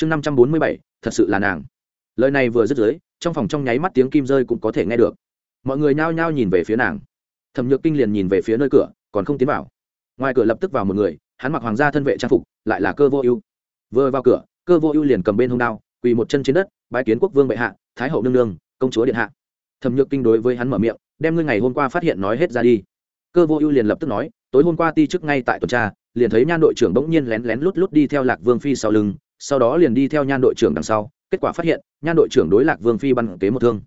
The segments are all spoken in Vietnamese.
chương năm trăm bốn mươi bảy, thật sự là nàng. Lời này vừa dứt dưới, trong phòng trong nháy mắt tiếng kim rơi cũng có thể nghe được. Mọi người nhao nhao nhìn về phía nàng. Thẩm nhược kinh liền nhìn về phía nơi cửa, còn không tiến vào. Ngoài cửa lập tức vào một người, hắn mặc hoàng gia thân vệ trang phục, lại là cơ vô ưu. Vừa vào cửa, cơ vô ưu liền cầm bên hông đao, quỳ một chân trên đất, bái kiến quốc vương bệ hạ, thái hậu nương nương, công chúa điện hạ. Thẩm nhược kinh đối với hắn mở miệng, đem ngươi ngày hôm qua phát hiện nói hết ra đi. Cơ vô ưu liền lập tức nói, tối hôm qua ti chức ngay tại tuần tra, liền thấy nhan đội trưởng bỗng nhiên lén lén lút lút đi theo lạc vương phi sau lưng sau đó liền đi theo nhan đội trưởng đằng sau, kết quả phát hiện, nhan đội trưởng đối lạc vương phi bắn kế một thương.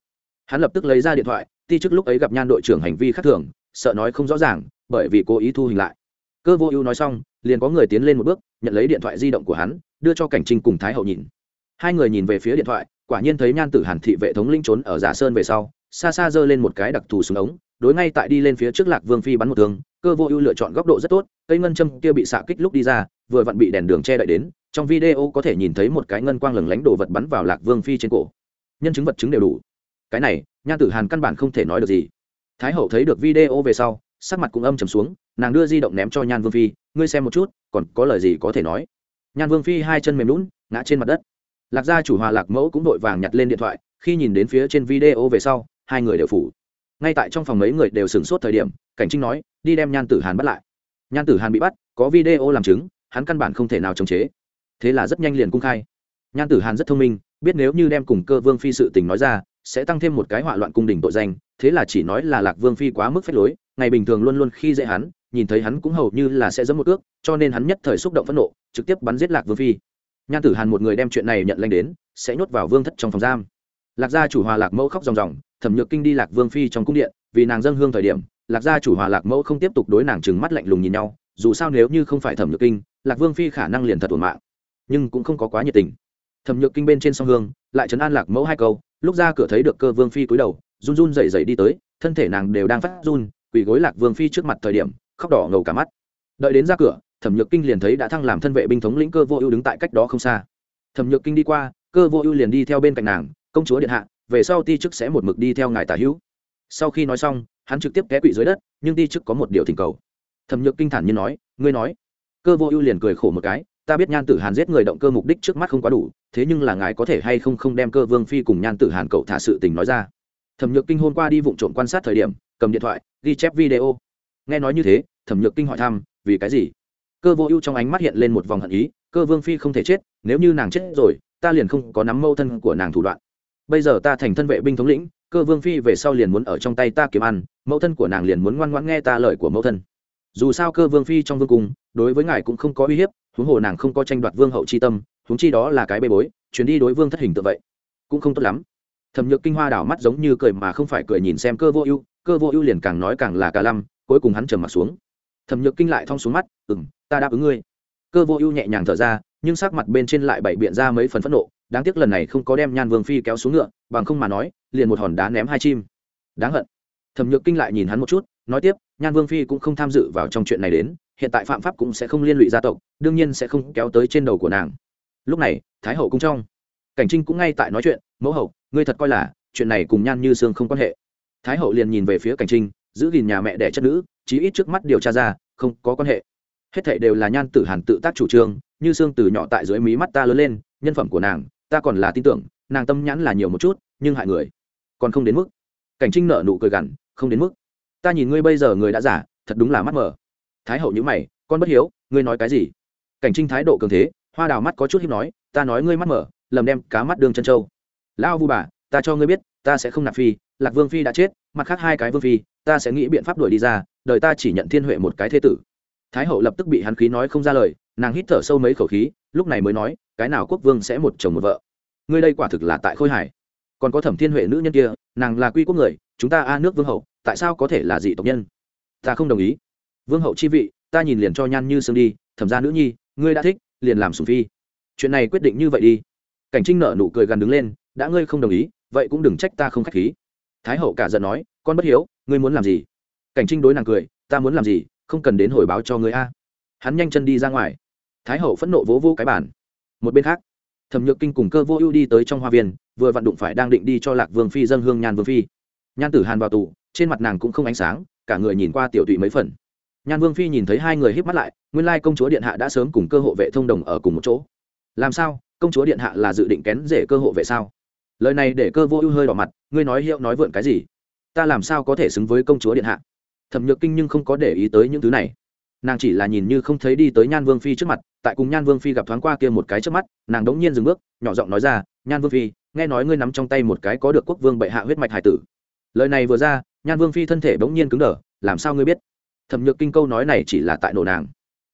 Hắn lập tức lấy ra điện thoại, ti chức lúc ấy gặp nhan đội trưởng hành vi khác thường, sợ nói không rõ ràng, bởi vì cố ý thu hình lại. Cơ vô ưu nói xong, liền có người tiến lên một bước, nhận lấy điện thoại di động của hắn, đưa cho cảnh trinh cùng thái hậu nhìn. Hai người nhìn về phía điện thoại, quả nhiên thấy nhan tử hàn thị vệ thống linh trốn ở giả sơn về sau, xa xa giơ lên một cái đặc thù súng ống, đối ngay tại đi lên phía trước lạc vương phi bắn một thương, cơ vô ưu lựa chọn góc độ rất tốt, cây ngân châm kia bị xạ kích lúc đi ra, vừa vặn bị đèn đường che đậy đến trong video có thể nhìn thấy một cái ngân quang lừng lánh đồ vật bắn vào lạc vương phi trên cổ. Nhân chứng vật chứng đều đủ. Cái này nhan tử hàn căn bản không thể nói được gì. Thái hậu thấy được video về sau, sắc mặt cũng âm trầm xuống, nàng đưa di động ném cho nhan vương phi, ngươi xem một chút, còn có lời gì có thể nói? Nhan vương phi hai chân mềm lún ngã trên mặt đất. Lạc gia chủ hòa lạc mẫu cũng vội vàng nhặt lên điện thoại, khi nhìn đến phía trên video về sau, hai người đều phủ. Ngay tại trong phòng mấy người đều sửng sốt thời điểm, cảnh trinh nói, đi đem nhan tử hàn bắt lại. Nhan tử hàn bị bắt, có video làm chứng, hắn căn bản không thể nào chống chế thế là rất nhanh liền cung khai. Nhan tử hàn rất thông minh, biết nếu như đem cùng cơ vương phi sự tình nói ra, sẽ tăng thêm một cái họa loạn cung đình tội danh, thế là chỉ nói là lạc vương phi quá mức phép lối, ngày bình thường luôn luôn khi dễ hắn, nhìn thấy hắn cũng hầu như là sẽ dẫm một ước, cho nên hắn nhất thời xúc động phẫn nộ, trực tiếp bắn giết lạc vương phi. Nhan tử hàn một người đem chuyện này nhận lệnh đến, sẽ nhốt vào vương thất trong phòng giam. Lạc gia chủ hòa lạc mẫu khóc ròng ròng, thẩm nhược kinh đi lạc vương phi trong cung điện, vì nàng dâng hương thời điểm, lạc gia chủ hòa lạc mẫu không tiếp tục đối nàng trừng mắt lạnh lùng nhìn nhau, dù sao nếu như không phải thẩm nhược kinh, lạc vương phi khả năng liền thật ổn mạng nhưng cũng không có quá nhiệt tình. Thẩm nhược kinh bên trên song hương, lại trấn an lạc mẫu hai câu, lúc ra cửa thấy được cơ vương phi cúi đầu, run run dậy dậy đi tới, thân thể nàng đều đang phát run, quỳ gối lạc vương phi trước mặt thời điểm, khóc đỏ ngầu cả mắt. Đợi đến ra cửa, thẩm nhược kinh liền thấy đã thăng làm thân vệ binh thống lĩnh cơ vô ưu đứng tại cách đó không xa. Thẩm nhược kinh đi qua, cơ vô ưu liền đi theo bên cạnh nàng, công chúa điện hạ, về sau ti chức sẽ một mực đi theo ngài tả hữu. Sau khi nói xong, hắn trực tiếp té quỵ dưới đất, nhưng ti chức có một điều thỉnh cầu. Thẩm nhược kinh thản như nói, ngươi nói. Cơ vô ưu liền cười khổ một cái ta biết nhan tử hàn giết người động cơ mục đích trước mắt không quá đủ, thế nhưng là ngài có thể hay không không đem cơ vương phi cùng nhan tử hàn cậu thả sự tình nói ra. Thẩm nhược kinh hôm qua đi vụ trộm quan sát thời điểm, cầm điện thoại, ghi chép video. Nghe nói như thế, thẩm nhược kinh hỏi thăm, vì cái gì? Cơ vô ưu trong ánh mắt hiện lên một vòng hận ý, cơ vương phi không thể chết, nếu như nàng chết rồi, ta liền không có nắm mâu thân của nàng thủ đoạn. Bây giờ ta thành thân vệ binh thống lĩnh, cơ vương phi về sau liền muốn ở trong tay ta kiếm ăn mẫu thân của nàng liền muốn ngoan ngoãn nghe ta lời của mẫu thân. Dù sao cơ vương phi trong vương cung, đối với ngài cũng không có uy hiếp huống hồ nàng không có tranh đoạt vương hậu c h i tâm, huống chi đó là cái bê bối, chuyến đi đối vương thất hình tự vậy, cũng không tốt lắm. Thẩm nhược kinh hoa đảo mắt giống như cười mà không phải cười nhìn xem cơ vô ưu, cơ vô ưu liền càng nói càng là cả lăm, cuối cùng hắn trầm mặt xuống. Thẩm nhược kinh lại thong xuống mắt ừ m ta đáp ứng ngươi. Cơ vô ưu nhẹ nhàng thở ra, nhưng sắc mặt bên trên lại bày biện ra mấy phần phẫn nộ, đáng tiếc lần này không có đem nhan vương phi kéo xuống ngựa, bằng không mà nói, liền một hòn đá ném hai chim. Đáng hận. Thẩm nhược kinh lại nhìn hắn một chút, nói tiếp, nhan vương phi cũng không tham dự vào trong chuyện này đến hiện tại phạm pháp cũng sẽ không liên lụy gia tộc, đương nhiên sẽ không kéo tới trên đầu của nàng. Lúc này, thái hậu cũng trong, cảnh trinh cũng ngay tại nói chuyện, mẫu hậu, ngươi thật coi là, chuyện này cùng nhan như sương không quan hệ. Thái hậu liền nhìn về phía cảnh trinh, giữ gìn nhà mẹ đẻ chất nữ, chí ít trước mắt điều tra ra, không có quan hệ. Hết thảy đều là nhan tử hàn tự tác chủ trương, như sương từ nhỏ tại dưới mí mắt ta lớn lên, nhân phẩm của nàng, ta còn là tin tưởng, nàng tâm nhãn là nhiều một chút, nhưng hại người, còn không đến mức. Cảnh trinh nợ nụ cười gằn, không đến mức. Ta nhìn ngươi bây giờ người đã giả, thật đúng là mắt mờ thái hậu nhữ mày, con bất hiếu, ngươi nói cái gì? Cảnh trinh thái độ cường thế, hoa đào mắt có chút hiếp nói, ta nói ngươi mắt mở, lầm đem cá mắt đường chân trâu lão vu bà, ta cho ngươi biết, ta sẽ không nạp phi, lạc vương phi đã chết, mặt khác hai cái vương phi, ta sẽ nghĩ biện pháp đuổi đi ra, đời ta chỉ nhận thiên huệ một cái thế tử. Thái hậu lập tức bị hắn khí nói không ra lời, nàng hít thở sâu mấy khẩu khí, lúc này mới nói, cái nào quốc vương sẽ một chồng một vợ? Ngươi đây quả thực là tại khôi hải còn có thẩm thiên huệ nữ nhân kia, nàng là quy quốc người, chúng ta a nước vương hậu, tại sao có thể là dị tộc nhân? Ta không đồng ý vương hậu chi vị, ta nhìn liền cho nhan như sương đi, thẩm ra nữ nhi, ngươi đã thích, liền làm sùng phi. Chuyện này quyết định như vậy đi. Cảnh trinh nợ nụ cười gần đứng lên, đã ngươi không đồng ý, vậy cũng đừng trách ta không k h á c h khí. Thái hậu cả giận nói, con bất hiếu, ngươi muốn làm gì? Cảnh trinh đối nàng cười, ta muốn làm gì, không cần đến hồi báo cho ngươi a. Hắn nhanh chân đi ra ngoài. Thái hậu phẫn nộ vỗ vô cái bản một bên khác, thẩm nhược kinh cùng cơ vô ưu đi tới trong hoa viên, vừa vặn đụng phải đang định đi cho lạc vương phi dân hương nhan vương phi. Nhan tử hàn vào tù, trên mặt nàng cũng không ánh sáng, cả người nhìn qua tiểu tụy mấy phần nhan vương phi nhìn thấy hai người híp mắt lại, nguyên lai công chúa điện hạ đã sớm cùng cơ hộ vệ thông đồng ở cùng một chỗ. Làm sao? Công chúa điện hạ là dự định kén rể cơ hộ Vệ sao? Lời này để cơ vô ưu hơi đỏ mặt, ngươi nói hiệu nói vượn cái gì? Ta làm sao có thể xứng với công chúa điện hạ? Thẩm nhược kinh nhưng không có để ý tới những thứ này. Nàng chỉ là nhìn như không thấy đi tới nhan vương phi trước mặt, tại cùng nhan vương phi gặp thoáng qua kia một cái trước mắt, nàng đống nhiên dừng bước, nhỏ giọng nói ra, nhan vương phi, nghe nói ngươi nắm trong tay một cái có được quốc vương bệ hạ huyết mạch hải tử. Lời này vừa ra, nhan vương phi thân thể bỗng nhiên cứng đờ, làm sao ngươi biết? Thẩm nhược kinh câu nói này chỉ là tại nổ nàng.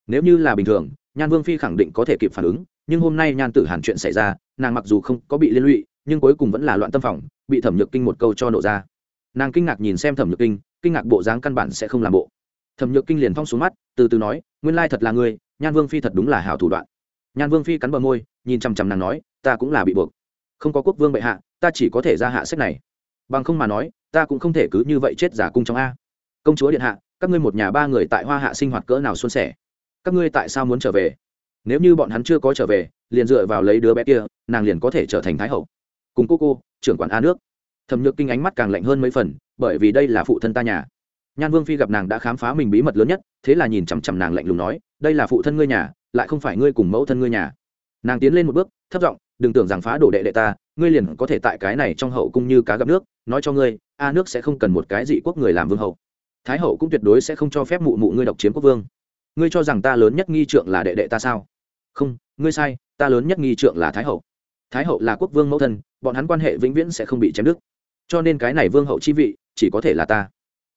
Nếu như là bình thường, nhan vương phi khẳng định có thể kịp phản ứng, nhưng hôm nay nhan tử hàn chuyện xảy ra, nàng mặc dù không có bị liên lụy, nhưng cuối cùng vẫn là loạn tâm phòng, bị thẩm nhược kinh một câu cho nổ ra. Nàng kinh ngạc nhìn xem thẩm nhược kinh kinh ngạc bộ dáng căn bản sẽ không làm bộ. Thẩm nhược kinh liền phong xuống mắt, từ từ nói, nguyên lai thật là ngươi, nhan vương phi thật đúng là hảo thủ đoạn. Nhan vương phi cắn bờ môi, nhìn chằm chằm nàng nói, ta cũng là bị buộc. Không có quốc vương bệ hạ, ta chỉ có thể ra hạ sách này. Bằng không mà nói, ta cũng không thể cứ như vậy chết giả cung trong a. Công chúa điện hạ các ngươi một nhà ba người tại hoa hạ sinh hoạt cỡ nào xuân sẻ? Các ngươi tại sao muốn trở về? Nếu như bọn hắn chưa có trở về, liền dựa vào lấy đứa bé kia, nàng liền có thể trở thành thái hậu. Cùng cô cô, trưởng quản a nước. Thẩm nhược kinh ánh mắt càng lạnh hơn mấy phần, bởi vì đây là phụ thân ta nhà. Nhan vương phi gặp nàng đã khám phá mình bí mật lớn nhất, thế là nhìn chằm chằm nàng lạnh lùng nói, đây là phụ thân ngươi nhà, lại không phải ngươi cùng mẫu thân ngươi nhà. Nàng tiến lên một bước, thấp giọng, đừng tưởng rằng phá đổ đệ đệ ta, ngươi liền có thể tại cái này trong hậu cung như cá gặp nước, nói cho ngươi, a nước sẽ không cần một cái dị quốc người làm vương hậu thái hậu cũng tuyệt đối sẽ không cho phép mụ mụ ngươi độc chiếm quốc vương. Ngươi cho rằng ta lớn nhất nghi trượng là đệ đệ ta sao? Không, ngươi sai, ta lớn nhất nghi trượng là thái hậu. Thái hậu là quốc vương mẫu thân, bọn hắn quan hệ vĩnh viễn sẽ không bị chém đứt. Cho nên cái này vương hậu chi vị, chỉ có thể là ta.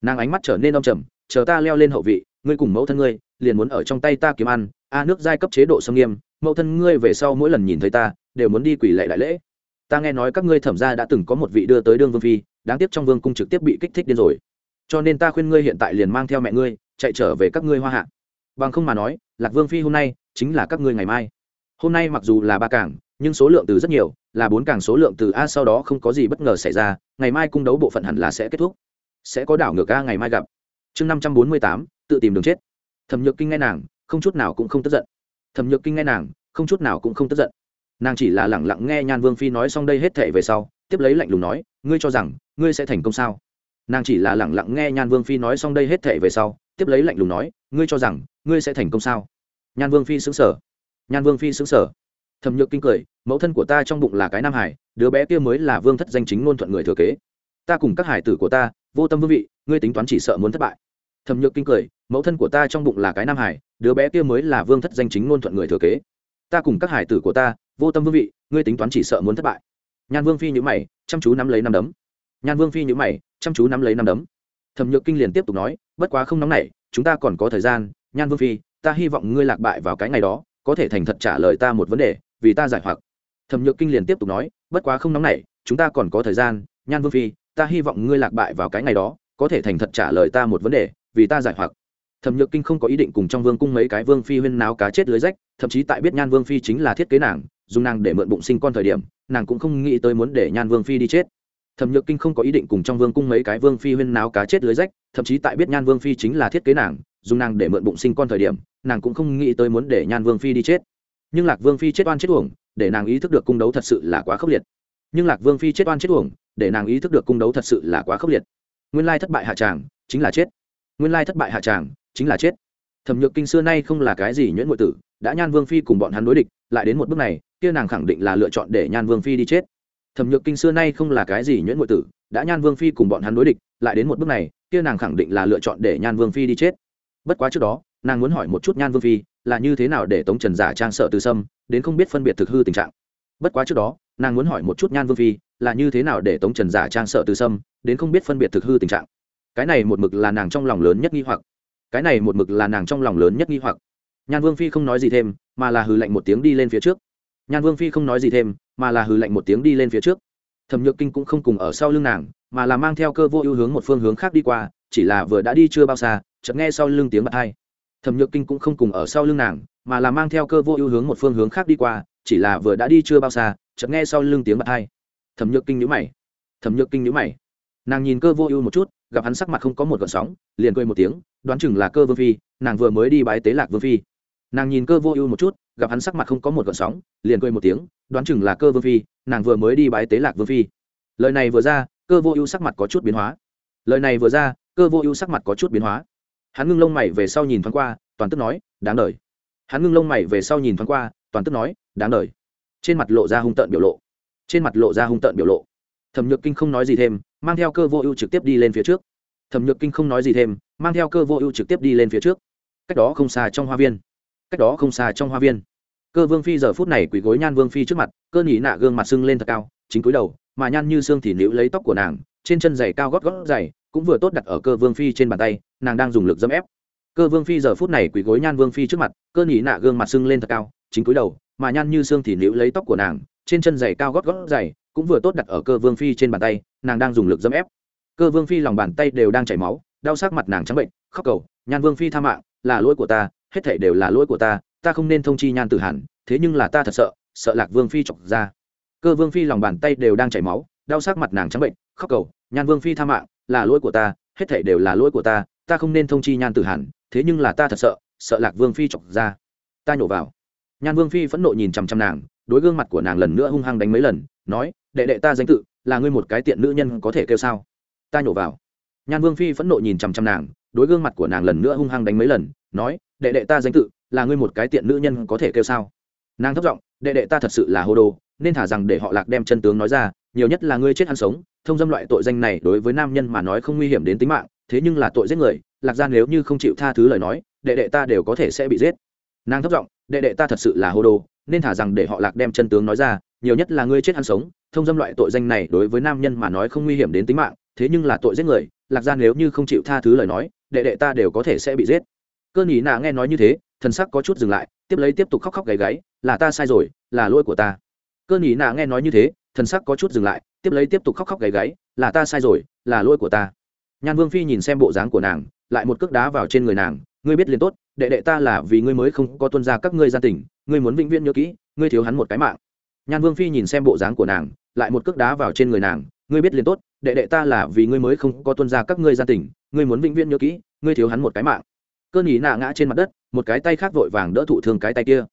Nàng ánh mắt trở nên đông trầm, chờ ta leo lên hậu vị, ngươi cùng mẫu thân ngươi, liền muốn ở trong tay ta kiếm ăn, a nước giai cấp chế độ sông nghiêm, mẫu thân ngươi về sau mỗi lần nhìn thấy ta, đều muốn đi quỷ lệ đại lễ. Ta nghe nói các ngươi thẩm ra đã từng có một vị đưa tới đương vương phi, đáng tiếc trong vương cung trực tiếp bị kích thích điên rồi cho nên ta khuyên ngươi hiện tại liền mang theo mẹ ngươi, chạy trở về các ngươi hoa hạ. Bằng không mà nói, lạc vương phi hôm nay chính là các ngươi ngày mai. Hôm nay mặc dù là ba cảng, nhưng số lượng từ rất nhiều, là bốn cảng số lượng từ a sau đó không có gì bất ngờ xảy ra, ngày mai cung đấu bộ phận hẳn là sẽ kết thúc. Sẽ có đảo ngược a ngày mai gặp. Chương năm trăm bốn mươi tám, tự tìm đường chết. Thẩm nhược kinh nghe nàng, không chút nào cũng không tức giận. Thẩm nhược kinh nghe nàng, không chút nào cũng không tức giận. Nàng chỉ là lẳng lặng nghe nhan vương phi nói xong đây hết thệ về sau, tiếp lấy lạnh lùng nói, ngươi cho rằng ngươi sẽ thành công sao? Nàng chỉ là lẳng lặng nghe nhan vương phi nói xong đây hết thệ về sau, tiếp lấy lạnh lùng nói, ngươi cho rằng, ngươi sẽ thành công sao? Nhan vương phi xứng sở nhan vương phi xứng sở thẩm nhược kinh cười, mẫu thân của ta trong bụng là cái nam hải, đứa bé kia mới là vương thất danh chính ngôn thuận người thừa kế. Ta cùng các hải tử của ta, vô tâm vương vị, ngươi tính toán chỉ sợ muốn thất bại. Thẩm nhược kinh cười, mẫu thân của ta trong bụng là cái nam hải, đứa bé kia mới là vương thất danh chính ngôn thuận người thừa kế. Ta cùng các hải tử của ta, vô tâm vương vị, ngươi tính toán chỉ sợ muốn thất bại. Nhan vương phi nhữ mày, chăm chú nắm lấy năm đấm. Nhan vương phi nhữ mày chăm chú nắm lấy năm đấm. Thẩm nhược kinh liền tiếp tục nói, bất quá không nóng nảy, chúng ta còn có thời gian, nhan vương phi, ta hy vọng ngươi lạc bại vào cái ngày đó, có thể thành thật trả lời ta một vấn đề, vì ta giải hoặc. Thẩm nhược kinh liền tiếp tục nói, bất quá không nóng nảy, chúng ta còn có thời gian, nhan vương phi, ta hy vọng ngươi lạc bại vào cái ngày đó, có thể thành thật trả lời ta một vấn đề, vì ta giải hoặc. Thẩm nhược kinh không có ý định cùng trong vương cung mấy cái vương phi huyên náo cá chết lưới rách, thậm chí tại biết nhan vương phi chính là thiết kế nàng, dùng nàng để mượn bụng sinh con thời điểm, nàng cũng không nghĩ tới muốn để nhan vương phi đi chết thẩm nhược kinh không có ý định cùng trong vương cung mấy cái vương phi huyên náo cá chết lưới rách, thậm chí tại biết nhan vương phi chính là thiết kế nàng, dùng nàng để mượn bụng sinh con thời điểm, nàng cũng không nghĩ tới muốn để nhan vương phi đi chết. Nhưng lạc vương phi chết oan chết uổng, để nàng ý thức được cung đấu thật sự là quá khốc liệt. Nhưng lạc vương phi chết oan chết uổng, để nàng ý thức được cung đấu thật sự là quá khốc liệt. Nguyên lai thất bại hạ tràng, chính là chết. Nguyên lai thất bại hạ tràng, chính là chết. Thẩm nhược kinh xưa nay không là cái gì nhuyễn ngụy tử, đã nhan vương phi cùng bọn hắn đối địch, lại đến một bước này, kia nàng khẳng định là lựa chọn để nhan vương phi đi chết thẩm nhược kinh xưa nay không là cái gì nhuyễn ngụy tử, đã nhan vương phi cùng bọn hắn đối địch, lại đến một bước này, kia nàng khẳng định là lựa chọn để nhan vương phi đi chết. Bất quá trước đó, nàng muốn hỏi một chút nhan vương phi, là như thế nào để tống trần giả trang sợ từ sâm, đến không biết phân biệt thực hư tình trạng. Bất quá trước đó, nàng muốn hỏi một chút nhan vương phi, là như thế nào để tống trần giả trang sợ từ sâm, đến không biết phân biệt thực hư tình trạng. Cái này một mực là nàng trong lòng lớn nhất nghi hoặc. Cái này một mực là nàng trong lòng lớn nhất nghi hoặc. Nhan vương phi không nói gì thêm, mà là hừ lạnh một tiếng đi lên phía trước nhan vương phi không nói gì thêm, mà là hừ lạnh một tiếng đi lên phía trước. Thẩm nhược kinh cũng không cùng ở sau lưng nàng, mà là mang theo cơ vô ưu hướng một phương hướng khác đi qua, chỉ là vừa đã đi chưa bao xa, chợt nghe sau lưng tiếng bật hai. Thẩm nhược kinh cũng không cùng ở sau lưng nàng, mà là mang theo cơ vô ưu hướng một phương hướng khác đi qua, chỉ là vừa đã đi chưa bao xa, chợt nghe sau lưng tiếng bật hai. Thẩm nhược kinh nhíu mày. Thẩm nhược kinh nhíu mày. Nàng nhìn cơ vô ưu một chút, gặp hắn sắc mặt không có một gợn sóng, liền cười một tiếng, đoán chừng là cơ vương phi, nàng vừa mới đi bái tế lạc vương phi nàng nhìn cơ vô ưu một chút, gặp hắn sắc mặt không có một gợn sóng, liền cười một tiếng, đoán chừng là cơ vương phi, nàng vừa mới đi bái tế lạc vương phi. Lời này vừa ra, cơ vô ưu sắc mặt có chút biến hóa. Lời này vừa ra, cơ vô ưu sắc mặt có chút biến hóa. Hắn ngưng lông mày về sau nhìn thoáng qua, toàn tức nói, đáng đ hắn ngưng lông mày về sau nhìn thoáng qua, toàn tức nói, đáng đ trên mặt lộ ra hung tợn biểu lộ. Trên mặt lộ ra hung tợn biểu lộ. Thẩm nhược kinh không nói gì thêm, mang theo cơ vô ưu trực tiếp đi lên phía trước. Thẩm nhược kinh không nói gì thêm, mang theo cơ vô ưu trực tiếp đi lên phía trước. Cách đó không xa trong hoa viên cách đó không xa trong hoa viên. Cơ vương phi giờ phút này quỳ gối nhan vương phi trước mặt, cơ nhị nạ gương mặt sưng lên thật cao, chính cúi đầu, mà nhan như xương thì níu lấy tóc của nàng, trên chân giày cao gót gót giày, cũng vừa tốt đặt ở cơ vương phi trên bàn tay, nàng đang dùng lực dâm ép. Cơ vương phi giờ phút này quỳ gối nhan vương phi trước mặt, cơ nhị nạ gương mặt sưng lên thật cao, chính cúi đầu, mà nhan như xương thì níu lấy tóc của nàng, trên chân giày cao gót gót giày, cũng vừa tốt đặt ở cơ vương phi trên bàn tay, nàng đang dùng lực dâm ép. Cơ vương phi lòng bàn tay đều đang chảy máu, đau sắc mặt nàng trắng bệnh, khóc cầu, nhan vương phi tha mạng, là lỗi của ta hết thảy đều là lỗi của ta ta không nên thông chi nhan tử hàn. thế nhưng là ta thật sợ sợ lạc vương phi chọc ra cơ vương phi lòng bàn tay đều đang chảy máu, đau sắc mặt nàng trắng bệnh, khóc cầu, nhan vương phi tha mạng, là lỗi của ta, hết thảy đều là lỗi của ta ta không nên thông chi nhan tử hàn. thế nhưng là ta thật sợ sợ lạc vương phi chọc ra ta nhổ vào nhan vương phi phẫn nộ nhìn chằm chằm nàng, đối gương mặt của nàng lần nữa hung hăng đánh mấy lần, nói, đệ đệ ta danh tự, là ngươi một cái tiện nữ nhân có thể kêu sao ta nhổ vào nhan vương phi phẫn nộ nhìn chằm chằm nàng, đối gương mặt của nàng lần nữa hung hăng đánh mấy lần, nói đệ đệ ta danh tự, là ngươi một cái tiện nữ nhân có thể kêu sao? Nàng thất giọng, đệ đệ ta thật sự là hô đồ, nên thả rằng để họ lạc đem chân tướng nói ra, nhiều nhất là ngươi chết ăn sống, thông dâm loại tội danh này đối với nam nhân mà nói không nguy hiểm đến tính mạng, thế nhưng là tội giết người, lạc ra nếu như không chịu tha thứ lời nói, đệ đệ ta đều có thể sẽ bị giết. Nàng thất giọng, đệ đệ ta thật sự là hô đồ, nên thả rằng để họ lạc đem chân tướng nói ra, nhiều nhất là ngươi chết ăn sống, thông dâm loại tội danh này đối với nam nhân mà nói không nguy hiểm đến tính mạng, thế nhưng là tội giết người, lạc ra nếu như không chịu tha thứ lời nói, đệ đệ ta đều có thể sẽ bị giết cơ Nhĩ nạ nghe nói như thế, thần sắc có chút dừng lại, tiếp lấy tiếp tục khóc khóc gáy gáy, là ta sai rồi, là lỗi của ta. Cơ Nhĩ nạ nghe nói như thế, thần sắc có chút dừng lại, tiếp lấy tiếp tục khóc khóc gáy gáy, là ta sai rồi, là lỗi của ta. Nhan vương phi nhìn xem bộ dáng của nàng, lại một cước đá vào trên người nàng, ngươi biết liền tốt, đệ đệ ta là vì ngươi mới không có tuân ra các ngươi gia tình, ngươi muốn vĩnh viễn nhớ kỹ, ngươi thiếu hắn một cái mạng. Nhan vương phi nhìn xem bộ dáng của nàng, lại một cước đá vào trên người nàng, ngươi biết liền tốt, đệ đệ ta là vì ngươi mới không có tuân ra các ngươi gia tình, ngươi muốn vĩnh viễn nhớ kỹ, ngươi thiếu hắn một cái mạng cơn nhĩ nạ ngã trên mặt đất, một cái tay khác vội vàng đỡ thụ thương cái tay kia.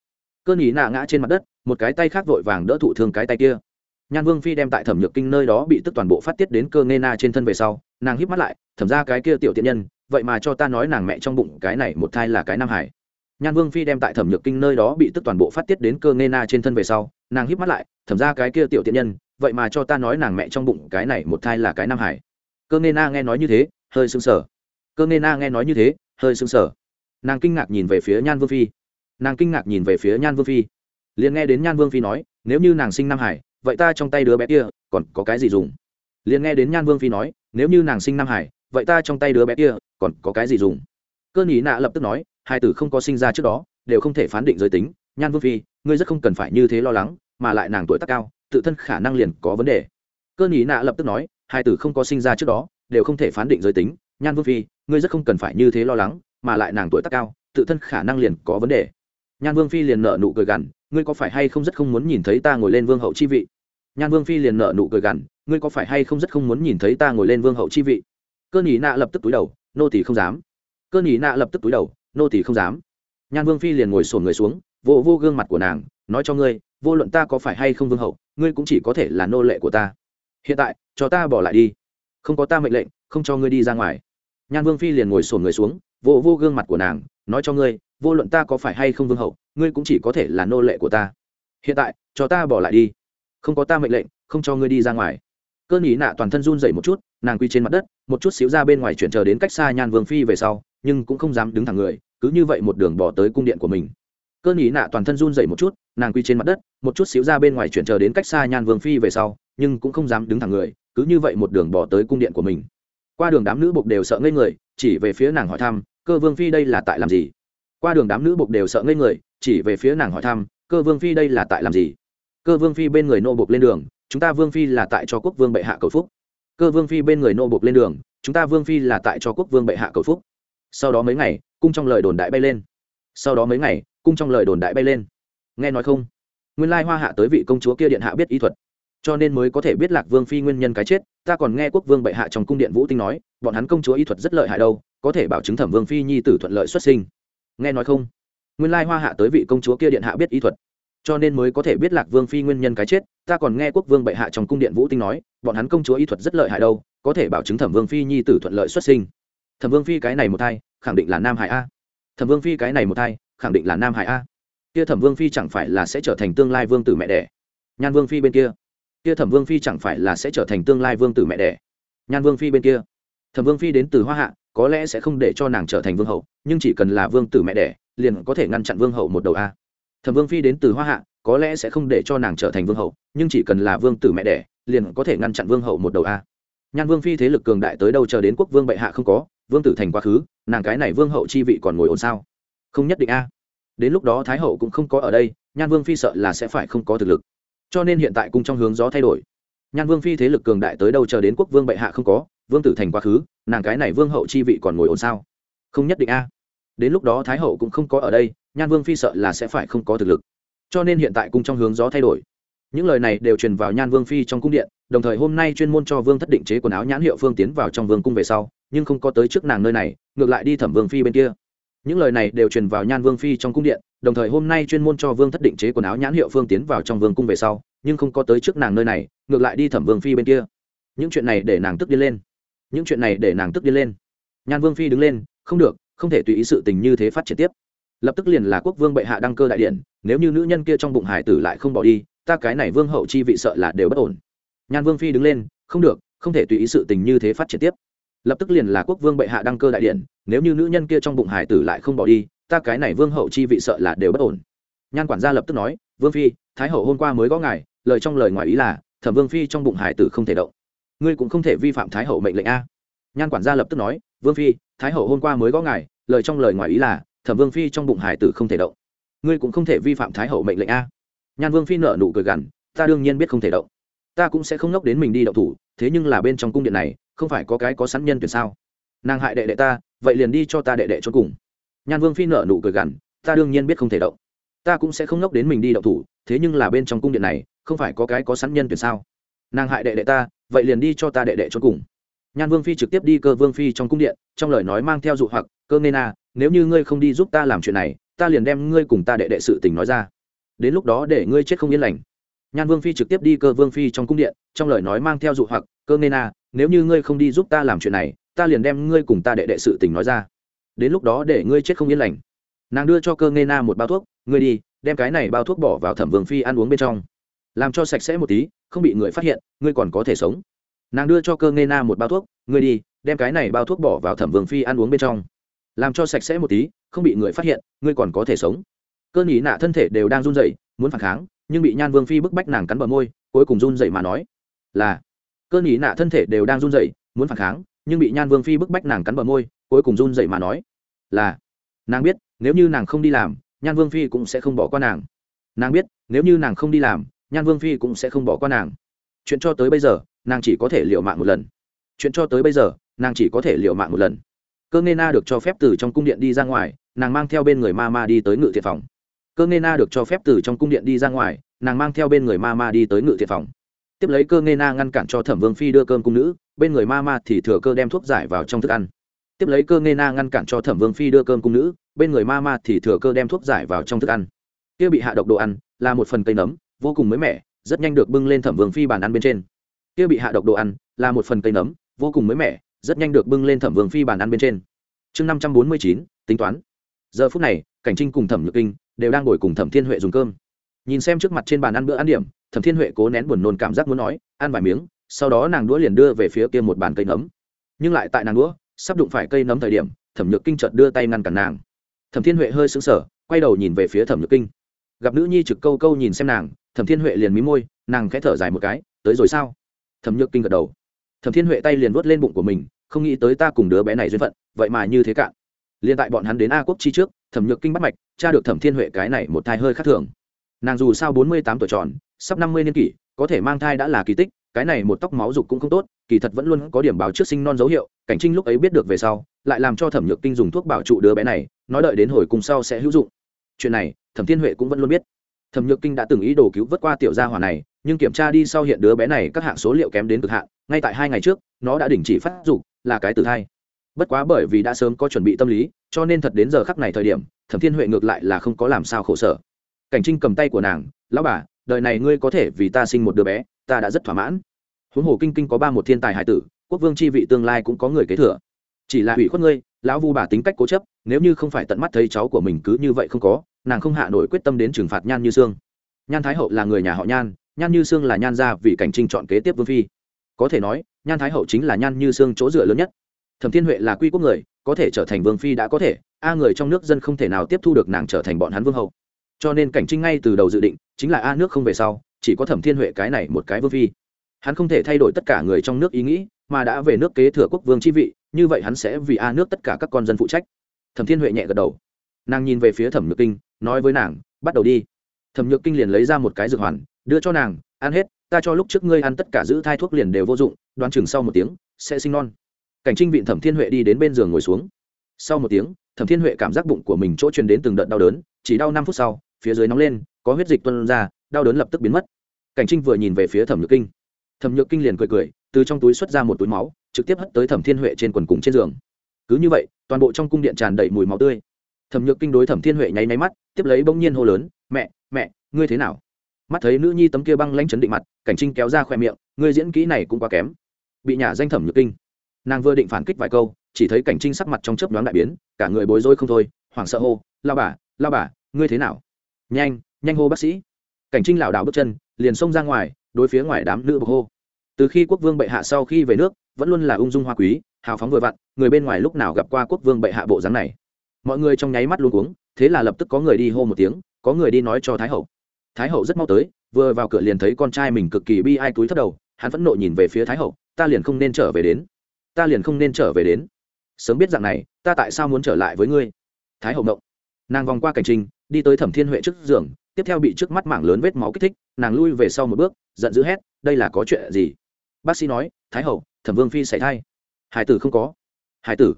Cơn nhí nạ ngã trên mặt đất, một cái tay khác vội vàng đỡ thụ thương cái tay kia. Nhan vương phi đem tại thẩm nhược kinh nơi đó bị tức toàn bộ phát tiết đến cơ nghe na trên thân về sau, nàng híp mắt lại, thẩm ra cái kia tiểu tiện nhân, vậy mà cho ta nói nàng mẹ trong bụng cái này một thai là cái nam hải. Nhan vương phi đem tại thẩm nhược kinh nơi đó bị tức toàn bộ phát tiết đến cơ nghe na trên thân về sau, nàng híp mắt lại, thẩm ra cái kia tiểu tiện nhân, vậy mà cho ta nói nàng mẹ trong bụng cái này một thai là cái nam hải. Cơ nghe na nghe nói như thế, hơi sững sờ. Cơ nghe na nghe nói như thế hơi sững sờ. Nàng kinh ngạc nhìn về phía nhan vương phi. Nàng kinh ngạc nhìn về phía nhan vương phi. Liền nghe đến nhan vương phi nói, nếu như nàng sinh nam hải, vậy ta trong tay đứa bé kia còn có cái gì dùng? Liền nghe đến nhan vương phi nói, nếu như nàng sinh nam hải, vậy ta trong tay đứa bé kia còn có cái gì dùng? Cơ nhĩ nạ lập tức nói, hai tử không có sinh ra trước đó, đều không thể phán định giới tính. Nhan vương phi, ngươi rất không cần phải như thế lo lắng, mà lại nàng tuổi tác cao, tự thân khả năng liền có vấn đề. Cơ nhĩ nạ lập tức nói, hai tử không có sinh ra trước đó, đều không thể phán định giới tính nhan vương phi, ngươi rất không cần phải như thế lo lắng, mà lại nàng tuổi tác cao, tự thân khả năng liền có vấn đề. Nhan vương phi liền nợ nụ cười gằn, ngươi có phải hay không rất không muốn nhìn thấy ta ngồi lên vương hậu chi vị? Nhan vương phi liền nợ nụ cười gằn, ngươi có phải hay không rất không muốn nhìn thấy ta ngồi lên vương hậu chi vị? Cơn nhị nạ lập tức túi đầu, nô tỷ không dám. Cơn nhị nạ lập tức túi đầu, nô tỷ không dám. Nhan vương phi liền ngồi sổn người xuống, vô vô gương mặt của nàng, nói cho ngươi, vô luận ta có phải hay không vương hậu, ngươi cũng chỉ có thể là nô lệ của ta. Hiện tại, cho ta bỏ lại đi. Không có ta mệnh lệnh, không cho ngươi đi ra ngoài nhan vương phi liền ngồi sổn người xuống, vô vô gương mặt của nàng, nói cho ngươi, vô luận ta có phải hay không vương hậu, ngươi cũng chỉ có thể là nô lệ của ta. Hiện tại, cho ta bỏ lại đi. Không có ta mệnh lệnh, không cho ngươi đi ra ngoài. Cơn ý nạ toàn thân run dậy một chút, nàng quy trên mặt đất, một chút xíu ra bên ngoài chuyển chờ đến cách xa nhan vương phi về sau, nhưng cũng không dám đứng thẳng người, cứ như vậy một đường bỏ tới cung điện của mình. Cơn ý nạ toàn thân run dậy một chút, nàng quy trên mặt đất, một chút xíu ra bên ngoài chuyển chờ đến cách xa nhan vương phi về sau, nhưng cũng không dám đứng thẳng người, cứ như vậy một đường bỏ tới cung điện của mình qua đường đám nữ bộc đều sợ ngây người, chỉ về phía nàng hỏi thăm, cơ vương phi đây là tại làm gì? Qua đường đám nữ bộc đều sợ ngây người, chỉ về phía nàng hỏi thăm, cơ vương phi đây là tại làm gì? Cơ vương phi bên người nô bộc lên đường, chúng ta vương phi là tại cho quốc vương bệ hạ cầu phúc. Cơ vương phi bên người nô bộc lên đường, chúng ta vương phi là tại cho quốc vương bệ hạ cầu phúc. Sau đó mấy ngày, cung trong lời đồn đại bay lên. Sau đó mấy ngày, cung trong lời đồn đại bay lên. Nghe nói không? Nguyên lai hoa hạ tới vị công chúa kia điện hạ biết ý thuật cho nên mới có thể biết lạc vương phi nguyên nhân cái chết. Ta còn nghe quốc vương bệ hạ trong cung điện vũ tinh nói, bọn hắn công chúa y thuật rất lợi hại đâu, có thể bảo chứng thẩm vương phi nhi tử thuận lợi xuất sinh. Nghe nói không? Nguyên lai hoa hạ tới vị công chúa kia điện hạ biết y thuật, cho nên mới có thể biết lạc vương phi nguyên nhân cái chết. Ta còn nghe quốc vương bệ hạ trong cung điện vũ tinh nói, bọn hắn công chúa y thuật rất lợi hại đâu, có thể bảo chứng thẩm vương phi nhi tử thuận lợi xuất sinh. Thẩm vương phi cái này một thai, khẳng định là nam hải a. Thẩm vương phi cái này một thai, khẳng định là nam hải a. Kia thẩm vương phi chẳng phải là sẽ trở thành tương lai vương tử mẹ đẻ. Nhan vương phi bên kia kia thẩm vương phi chẳng phải là sẽ trở thành tương lai vương tử mẹ đẻ? Nhan vương phi bên kia. Thẩm vương phi đến từ hoa hạ, có lẽ sẽ không để cho nàng trở thành vương hậu, nhưng chỉ cần là vương tử mẹ đẻ, liền có thể ngăn chặn vương hậu một đầu a. Thẩm vương phi đến từ hoa hạ, có lẽ sẽ không để cho nàng trở thành vương hậu, nhưng chỉ cần là vương tử mẹ đẻ, liền có thể ngăn chặn vương hậu một đầu a. Nhan vương phi thế lực cường đại tới đâu chờ đến quốc vương bệ hạ không có, vương tử thành quá khứ, nàng cái này vương hậu chi vị còn ngồi ổn sao? Không nhất định a. Đến lúc đó thái hậu cũng không có ở đây, nhan vương phi sợ là sẽ phải không có thực lực cho nên hiện tại cùng trong hướng gió thay đổi. Nhan vương phi thế lực cường đại tới đâu chờ đến quốc vương bệ hạ không có, vương tử thành quá khứ, nàng cái này vương hậu chi vị còn ngồi ổn sao? Không nhất định a. Đến lúc đó thái hậu cũng không có ở đây, nhan vương phi sợ là sẽ phải không có thực lực. Cho nên hiện tại cung trong hướng gió thay đổi. Những lời này đều truyền vào nhan vương phi trong cung điện, đồng thời hôm nay chuyên môn cho vương thất định chế quần áo nhãn hiệu phương tiến vào trong vương cung về sau, nhưng không có tới trước nàng nơi này, ngược lại đi thẩm vương phi bên kia những lời này đều truyền vào nhan vương phi trong cung điện, đồng thời hôm nay chuyên môn cho vương thất định chế quần áo nhãn hiệu phương tiến vào trong vương cung về sau, nhưng không có tới trước nàng nơi này, ngược lại đi thẩm vương phi bên kia. Những chuyện này để nàng tức đi lên. Những chuyện này để nàng tức đi lên. Nhan vương phi đứng lên, không được, không thể tùy ý sự tình như thế phát triển tiếp. Lập tức liền là quốc vương bệ hạ đăng cơ đại điện, nếu như nữ nhân kia trong bụng hải tử lại không bỏ đi, ta cái này vương hậu chi vị sợ là đều bất ổn. Nhan vương phi đứng lên, không được, không thể tùy ý sự tình như thế phát triển tiếp lập tức liền là quốc vương bệ hạ đăng cơ đại điện nếu như nữ nhân kia trong bụng hải tử lại không bỏ đi, ta cái này vương hậu chi vị sợ là đều bất ổn. Nhan quản gia lập tức nói, vương phi, thái hậu hôm qua mới có ngài, lời trong lời ngoài ý là, thẩm vương phi trong bụng hải tử không thể động. Ngươi cũng không thể vi phạm thái hậu mệnh lệnh a. Nhan quản gia lập tức nói, vương phi, thái hậu hôm qua mới có ngài, lời trong lời ngoài ý là, thẩm vương phi trong bụng hải tử không thể động. Ngươi cũng không thể vi phạm thái hậu mệnh lệnh a. Nhan vương phi nợ nụ cười gằn, ta đương nhiên biết không thể động. Ta cũng sẽ không nốc đến mình đi động thủ, thế nhưng là bên trong cung điện này không phải có cái có sẵn nhân tuyển sao? Nàng hại đệ đệ ta vậy liền đi cho ta đệ đệ cho cùng. Nhan vương phi nở nụ cười gằn ta đương nhiên biết không thể động. Ta cũng sẽ không ngốc đến mình đi động thủ thế nhưng là bên trong cung điện này không phải có cái có sẵn nhân tuyển sao? Nàng hại đệ đệ ta vậy liền đi cho ta đệ đệ cho cùng. Nhan vương phi trực tiếp đi cơ vương phi trong cung điện trong lời nói mang theo dụ hoặc cơ nên Na, nếu như ngươi không đi giúp ta làm chuyện này ta liền đem ngươi cùng ta đệ đệ sự tình nói ra. Đến lúc đó để ngươi chết không yên lành nhan vương phi trực tiếp đi cơ vương phi trong cung điện trong lời nói mang theo dụ hoặc cơ nên Na, nếu như ngươi không đi giúp ta làm chuyện này ta liền đem ngươi cùng ta đệ đệ sự tình nói ra. Đến lúc đó để ngươi chết không yên lành. Nàng đưa cho cơ nên Na một bao thuốc ngươi đi đem cái này bao thuốc bỏ vào thẩm vương phi ăn uống bên trong. Làm cho sạch sẽ một tí không bị người phát hiện ngươi còn có thể sống. Nàng đưa cho cơ nghe na một bao thuốc ngươi đi đem cái này bao thuốc bỏ vào thẩm vương phi ăn uống bên trong. Làm cho sạch sẽ một tí không bị người phát hiện ngươi còn có thể sống. Cơ nhĩ nạ thân thể đều đang run rẩy muốn phản kháng nhưng bị nhan vương phi bức bách nàng cắn bờ môi, cuối cùng run rẩy mà nói, là cơn nhĩ nạ thân thể đều đang run rẩy, muốn phản kháng, nhưng bị nhan vương phi bức bách nàng cắn bờ môi, cuối cùng run rẩy mà nói, là, nàng biết, nếu như nàng không đi làm, nhan vương phi cũng sẽ không bỏ qua nàng. Nàng biết, nếu như nàng không đi làm, nhan vương phi cũng sẽ không bỏ qua nàng. Chuyện cho tới bây giờ, nàng chỉ có thể liệu mạng một lần. Chuyện cho tới bây giờ, nàng chỉ có thể liệu mạng một lần. Cơ nghê na được cho phép từ trong cung điện đi ra ngoài, nàng mang theo bên người ma ma đi tới ngự thiệt phòng cơ nghê na được cho phép từ trong cung điện đi ra ngoài, nàng mang theo bên người ma ma đi tới ngự thiệt phòng. Tiếp lấy cơ nghê na ngăn cản cho thẩm vương phi đưa cơm cung nữ, bên người ma ma thì thừa cơ đem thuốc giải vào trong thức ăn. Tiếp lấy cơ nghê na ngăn cản cho thẩm vương phi đưa cơm cung nữ, bên người ma ma thì thừa cơ đem thuốc giải vào trong thức ăn. Kia bị hạ độc đồ ăn, là một phần cây nấm, vô cùng mới mẻ, rất nhanh được bưng lên thẩm vương phi bàn ăn bên trên. Kia bị hạ độc đồ ăn, là một phần cây nấm, vô cùng mới mẻ, rất nhanh được bưng lên thẩm vương phi bàn ăn bên trên. Chương năm trăm bốn mươi chín, tính toán. Giờ phút này, cảnh trinh cùng thẩm nhược kinh đều đang ngồi cùng thẩm thiên huệ dùng cơm. Nhìn xem trước mặt trên bàn ăn bữa ăn điểm, thẩm thiên huệ cố nén buồn nôn cảm giác muốn nói, ăn vài miếng, sau đó nàng đũa liền đưa về phía kia một bàn cây nấm. Nhưng lại tại nàng đũa, sắp đụng phải cây nấm thời điểm, thẩm nhược kinh chợt đưa tay ngăn cản nàng. Thẩm thiên huệ hơi sững sờ, quay đầu nhìn về phía thẩm nhược kinh. Gặp nữ nhi trực câu câu nhìn xem nàng, thẩm thiên huệ liền mí môi, nàng khẽ thở dài một cái, tới rồi sao? Thẩm nhược kinh gật đầu. Thẩm thiên huệ tay liền vớt lên bụng của mình, không nghĩ tới ta cùng đứa bé này duyên phận, vậy mà như thế cạn liền tại bọn hắn đến a quốc chi trước thẩm nhược kinh bắt mạch cha được thẩm thiên huệ cái này một thai hơi khác thường. Nàng dù sao bốn mươi tám tuổi tròn, sắp năm mươi niên kỷ, có thể mang thai đã là kỳ tích, cái này một tóc máu dục cũng không tốt, kỳ thật vẫn luôn có điểm báo trước sinh non dấu hiệu, cảnh trinh lúc ấy biết được về sau, lại làm cho thẩm nhược kinh dùng thuốc bảo trụ đứa bé này, nói đợi đến hồi cùng sau sẽ hữu dụng. Chuyện này, thẩm thiên huệ cũng vẫn luôn biết. Thẩm nhược kinh đã từng ý đồ cứu vớt qua tiểu gia hỏa này, nhưng kiểm tra đi sau hiện đứa bé này các hạng số liệu kém đến cực hạn, ngay tại hai ngày trước, nó đã đình chỉ phát dục, là cái tử thai bất quá bởi vì đã sớm có chuẩn bị tâm lý, cho nên thật đến giờ khắc này thời điểm, thẩm thiên huệ ngược lại là không có làm sao khổ sở. Cảnh trinh cầm tay của nàng, lão bà, đời này ngươi có thể vì ta sinh một đứa bé, ta đã rất thỏa mãn. Huống hồ kinh kinh có ba một thiên tài hải tử, quốc vương chi vị tương lai cũng có người kế thừa. Chỉ là hủy khuất ngươi, lão vu bà tính cách cố chấp, nếu như không phải tận mắt thấy cháu của mình cứ như vậy không có, nàng không hạ nổi quyết tâm đến trừng phạt nhan như sương. Nhan thái hậu là người nhà họ nhan nhan như sương là nhan gia vì cảnh trinh chọn kế tiếp vương phi. Có thể nói, nhan thái hậu chính là nhan như sương chỗ dựa lớn nhất thẩm thiên huệ là quy quốc người, có thể trở thành vương phi đã có thể, a người trong nước dân không thể nào tiếp thu được nàng trở thành bọn hắn vương hậu cho nên cảnh trinh ngay từ đầu dự định, chính là a nước không về sau, chỉ có thẩm thiên huệ cái này một cái vương phi. Hắn không thể thay đổi tất cả người trong nước ý nghĩ, mà đã về nước kế thừa quốc vương chi vị, như vậy hắn sẽ vì a nước tất cả các con dân phụ trách. Thẩm thiên huệ nhẹ gật đầu. Nàng nhìn về phía thẩm nhược kinh, nói với nàng, bắt đầu đi. Thẩm nhược kinh liền lấy ra một cái dược hoàn, đưa cho nàng, ăn hết, ta cho lúc trước ngươi ăn tất cả giữ thai thuốc liền đều vô dụng đoán chừng sau một tiếng, sẽ sinh non cảnh trinh vịn thẩm thiên huệ đi đến bên giường ngồi xuống. Sau một tiếng, thẩm thiên huệ cảm giác bụng của mình chỗ truyền đến từng đợt đau đớn, chỉ đau năm phút sau, phía dưới nóng lên, có huyết dịch tuân ra, đau đớn lập tức biến mất. Cảnh trinh vừa nhìn về phía thẩm nhược kinh. Thẩm nhược kinh liền cười cười, từ trong túi xuất ra một túi máu, trực tiếp hất tới thẩm thiên huệ trên quần cùng trên giường. Cứ như vậy, toàn bộ trong cung điện tràn đầy mùi máu tươi. Thẩm nhược kinh đối thẩm thiên huệ nháy máy mắt, tiếp lấy bỗng nhiên hô lớn, mẹ mẹ, ngươi thế nào? Mắt thấy nữ nhi tấm kia băng lãnh chấn định mặt, cảnh trinh kéo ra khoe miệng, ngươi diễn kỹ này cũng quá kém. Bị nhà danh thẩm nhược kinh nàng vừa định phản kích vài câu, chỉ thấy cảnh trinh sắc mặt trong chớp nhoáng đại biến, cả người bối rối không thôi, hoảng sợ hô, lao bà lao bà, ngươi thế nào? Nhanh nhanh hô bác sĩ. Cảnh trinh lảo đảo bước chân, liền xông ra ngoài, đối phía ngoài đám nữ bộc hô. Từ khi quốc vương bệ hạ sau khi về nước, vẫn luôn là ung dung hoa quý, hào phóng vừa vặn, người bên ngoài lúc nào gặp qua quốc vương bệ hạ bộ dáng này. Mọi người trong nháy mắt luôn cuống, thế là lập tức có người đi hô một tiếng, có người đi nói cho thái hậu. Thái hậu rất mau tới, vừa vào cửa liền thấy con trai mình cực kỳ bi ai túi thất đầu, hắn vẫn nộ nhìn về phía thái hậu, ta liền không nên trở về đến ta liền không nên trở về đến. Sớm biết rằng này, ta tại sao muốn trở lại với ngươi? Thái hậu mộng nàng vòng qua cảnh trình, đi tới thẩm thiên huệ trước giường, tiếp theo bị trước mắt mảng lớn vết máu kích thích, nàng lui về sau một bước, giận dữ hét, đây là có chuyện gì? Bác sĩ nói, thái hậu, thẩm vương phi xảy thai. Hải tử không có. Hải tử?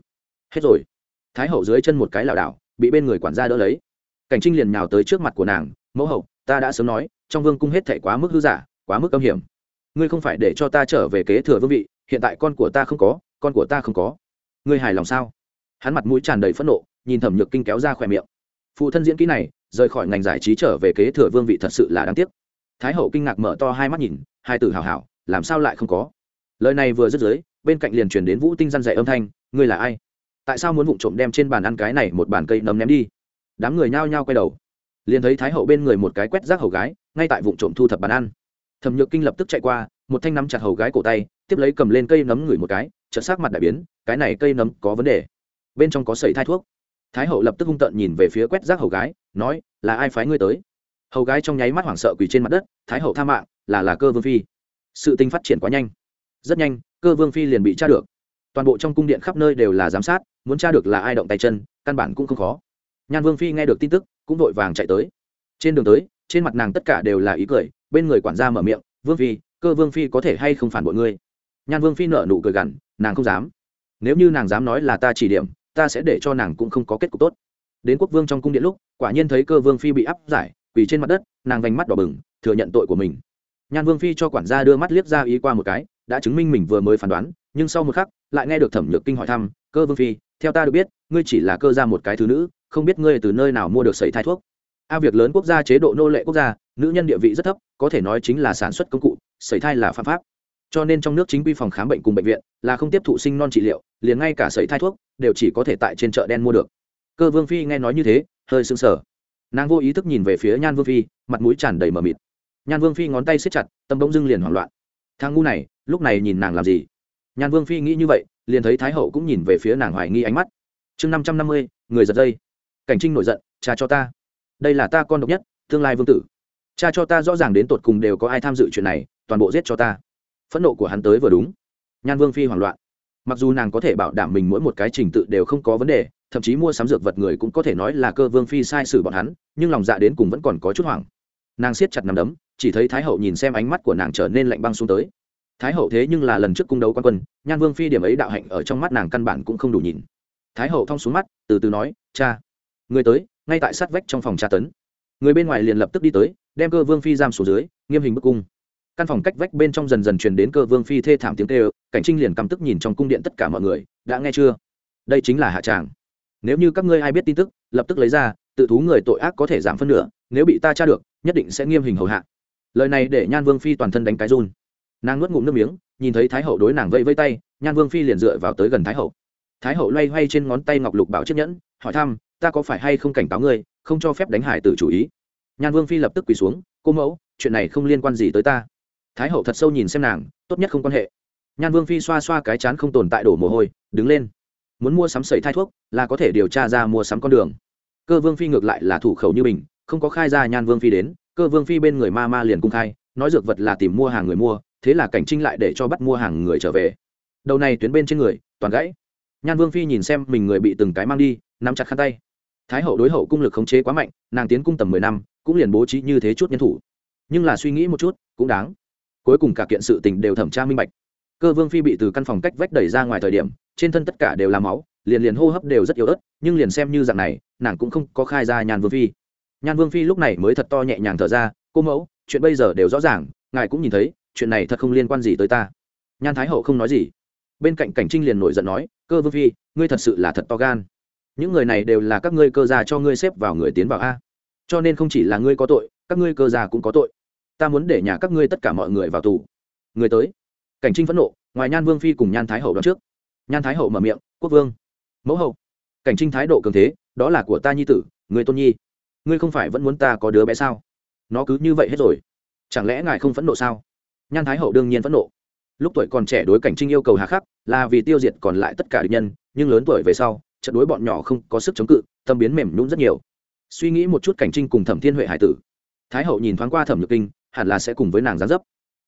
Hết rồi. Thái hậu dưới chân một cái lảo đảo, bị bên người quản gia đỡ lấy. Cảnh trinh liền nhào tới trước mặt của nàng, mẫu hậu, ta đã sớm nói, trong vương cung hết thảy quá mức hư giả, quá mức âm hiểm. Ngươi không phải để cho ta trở về kế thừa vương vị, hiện tại con của ta không có con của ta không có. Ngươi hài lòng sao? Hắn mặt mũi tràn đầy phẫn nộ, nhìn thẩm nhược kinh kéo ra khỏe miệng. Phụ thân diễn kỹ này, rời khỏi ngành giải trí trở về kế thừa vương vị thật sự là đáng tiếc. Thái hậu kinh ngạc mở to hai mắt nhìn, hai tử hào hảo, làm sao lại không có? Lời này vừa dứt dưới, bên cạnh liền truyền đến vũ tinh răn dạy âm thanh, ngươi là ai? Tại sao muốn vụng trộm đem trên bàn ăn cái này một bàn cây nấm ném đi? Đám người nhao nhao quay đầu. Liền thấy thái hậu bên người một cái quét rác hầu gái, ngay tại vụ trộm thu thập bàn ăn. Thẩm nhược kinh lập tức chạy qua, một thanh nắm chặt hầu gái cổ tay, tiếp lấy cầm lên cây nấm ngửi một cái chợt sắc mặt đại biến, cái này cây nấm có vấn đề. Bên trong có sẩy thai thuốc. Thái hậu lập tức hung tợn nhìn về phía quét rác hầu gái, nói, là ai phái ngươi tới? Hầu gái trong nháy mắt hoảng sợ quỳ trên mặt đất, thái hậu tha mạng, là là cơ vương phi. Sự tình phát triển quá nhanh. Rất nhanh, cơ vương phi liền bị tra được. Toàn bộ trong cung điện khắp nơi đều là giám sát, muốn tra được là ai động tay chân, căn bản cũng không khó. Nhan vương phi nghe được tin tức, cũng vội vàng chạy tới. Trên đường tới, trên mặt nàng tất cả đều là ý cười, bên người quản gia mở miệng, vương phi, cơ vương phi có thể hay không phản bội ngươi? Nhan vương phi nợ nụ cười gằn, nàng không dám. Nếu như nàng dám nói là ta chỉ điểm, ta sẽ để cho nàng cũng không có kết cục tốt. Đến quốc vương trong cung điện lúc, quả nhiên thấy cơ vương phi bị áp giải, quỳ trên mặt đất, nàng vành mắt đỏ bừng, thừa nhận tội của mình. Nhan vương phi cho quản gia đưa mắt liếc ra ý qua một cái, đã chứng minh mình vừa mới phán đoán, nhưng sau một khắc, lại nghe được thẩm nhược kinh hỏi thăm, cơ vương phi, theo ta được biết, ngươi chỉ là cơ ra một cái thứ nữ, không biết ngươi từ nơi nào mua được sẩy thai thuốc. A việc lớn quốc gia chế độ nô lệ quốc gia, nữ nhân địa vị rất thấp, có thể nói chính là sản xuất công cụ sẩy thai là phạm pháp cho nên trong nước chính quy phòng khám bệnh cùng bệnh viện là không tiếp thụ sinh non trị liệu, liền ngay cả sấy thai thuốc đều chỉ có thể tại trên chợ đen mua được. Cơ vương phi nghe nói như thế, hơi sưng sờ. Nàng vô ý thức nhìn về phía nhan vương phi, mặt mũi tràn đầy mờ mịt. Nhan vương phi ngón tay xếp chặt, tâm bỗng dưng liền hoảng loạn. Thang ngu này, lúc này nhìn nàng làm gì? Nhan vương phi nghĩ như vậy, liền thấy thái hậu cũng nhìn về phía nàng hoài nghi ánh mắt. Chương năm trăm năm mươi, người giật dây. Cảnh trinh nổi giận, cha cho ta. Đây là ta con độc nhất, tương lai vương tử. Cha cho ta rõ ràng đến tột cùng đều có ai tham dự chuyện này, toàn bộ giết cho ta phẫn nộ của hắn tới vừa đúng. Nhan vương phi hoảng loạn. Mặc dù nàng có thể bảo đảm mình mỗi một cái trình tự đều không có vấn đề, thậm chí mua sắm dược vật người cũng có thể nói là cơ vương phi sai sử bọn hắn, nhưng lòng dạ đến cùng vẫn còn có chút hoảng. Nàng siết chặt nằm đấm, chỉ thấy thái hậu nhìn xem ánh mắt của nàng trở nên lạnh băng xuống tới. Thái hậu thế nhưng là lần trước cung đấu quan quân, nhan vương phi điểm ấy đạo hạnh ở trong mắt nàng căn bản cũng không đủ nhìn. Thái hậu thong xuống mắt, từ từ nói, cha, người tới, ngay tại sát vách trong phòng tra tấn. Người bên ngoài liền lập tức đi tới, đem cơ vương phi giam xuống dưới, nghiêm hình bức cung căn phòng cách vách bên trong dần dần truyền đến cơ vương phi thê thảm tiếng kêu, cảnh trinh liền căm tức nhìn trong cung điện tất cả mọi người, đã nghe chưa? Đây chính là hạ tràng. Nếu như các ngươi ai biết tin tức, lập tức lấy ra, tự thú người tội ác có thể giảm phân nửa, nếu bị ta tra được, nhất định sẽ nghiêm hình hầu hạ. Lời này để nhan vương phi toàn thân đánh cái run. Nàng nuốt ngụm nước miếng, nhìn thấy thái hậu đối nàng vẫy vây tay, nhan vương phi liền dựa vào tới gần thái hậu. Thái hậu loay hoay trên ngón tay ngọc lục bảo chiếc nhẫn, hỏi thăm, ta có phải hay không cảnh cáo ngươi, không cho phép đánh hải tử chủ ý? Nhan vương phi lập tức quỳ xuống, cô mẫu, chuyện này không liên quan gì tới ta thái hậu thật sâu nhìn xem nàng, tốt nhất không quan hệ. Nhan vương phi xoa xoa cái chán không tồn tại đổ mồ hôi, đứng lên. Muốn mua sắm sẩy thai thuốc, là có thể điều tra ra mua sắm con đường. Cơ vương phi ngược lại là thủ khẩu như mình, không có khai ra nhan vương phi đến, cơ vương phi bên người ma ma liền cung khai, nói dược vật là tìm mua hàng người mua, thế là cảnh trinh lại để cho bắt mua hàng người trở về. Đầu này tuyến bên trên người, toàn gãy. Nhan vương phi nhìn xem mình người bị từng cái mang đi, nắm chặt khăn tay. Thái hậu đối hậu cung lực khống chế quá mạnh, nàng tiến cung tầm mười năm, cũng liền bố trí như thế chút nhân thủ. Nhưng là suy nghĩ một chút, cũng đáng cuối cùng cả kiện sự tình đều thẩm tra minh bạch. Cơ vương phi bị từ căn phòng cách vách đẩy ra ngoài thời điểm, trên thân tất cả đều là máu, liền liền hô hấp đều rất yếu ớt, nhưng liền xem như dạng này, nàng cũng không có khai ra nhan vương phi. Nhan vương phi lúc này mới thật to nhẹ nhàng thở ra, cô mẫu, chuyện bây giờ đều rõ ràng, ngài cũng nhìn thấy, chuyện này thật không liên quan gì tới ta. Nhan thái hậu không nói gì. Bên cạnh cảnh trinh liền nổi giận nói, cơ vương phi, ngươi thật sự là thật to gan. Những người này đều là các ngươi cơ gia cho ngươi xếp vào người tiến vào a. Cho nên không chỉ là ngươi có tội, các ngươi cơ gia cũng có tội ta muốn để nhà các ngươi tất cả mọi người vào tù. Người tới. Cảnh trinh phẫn nộ, ngoài nhan vương phi cùng nhan thái hậu đón trước. Nhan thái hậu mở miệng, quốc vương, mẫu hậu. Cảnh trinh thái độ cường thế, đó là của ta nhi tử, người tôn nhi. Ngươi không phải vẫn muốn ta có đứa bé sao? Nó cứ như vậy hết rồi. Chẳng lẽ ngài không phẫn nộ sao? Nhan thái hậu đương nhiên phẫn nộ. Lúc tuổi còn trẻ đối cảnh trinh yêu cầu hà khắc, là vì tiêu diệt còn lại tất cả địch nhân, nhưng lớn tuổi về sau, trận đối bọn nhỏ không có sức chống cự, tâm biến mềm nhún rất nhiều. Suy nghĩ một chút cảnh trinh cùng thẩm thiên huệ hải tử. Thái hậu nhìn thoáng qua thẩm nhược kinh hẳn là sẽ cùng với nàng gián dấp.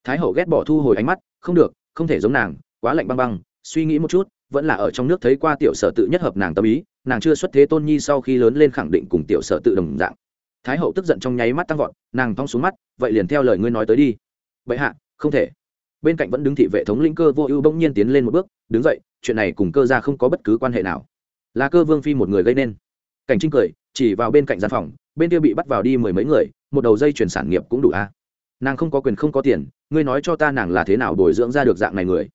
Thái hậu ghét bỏ thu hồi ánh mắt, không được, không thể giống nàng, quá lạnh băng băng, suy nghĩ một chút, vẫn là ở trong nước thấy qua tiểu sở tự nhất hợp nàng tâm ý, nàng chưa xuất thế tôn nhi sau khi lớn lên khẳng định cùng tiểu sở tự đồng dạng. Thái hậu tức giận trong nháy mắt tăng vọt, nàng thong xuống mắt, vậy liền theo lời ngươi nói tới đi. Vậy hạ, không thể. Bên cạnh vẫn đứng thị vệ thống lĩnh cơ vô ưu bỗng nhiên tiến lên một bước, đứng dậy, chuyện này cùng cơ ra không có bất cứ quan hệ nào. Là cơ vương phi một người gây nên. Cảnh trinh cười, chỉ vào bên cạnh gian phòng, bên kia bị bắt vào đi mười mấy người, một đầu dây chuyển sản nghiệp cũng đủ a nàng không có quyền không có tiền, ngươi nói cho ta nàng là thế nào bồi dưỡng ra được dạng này người.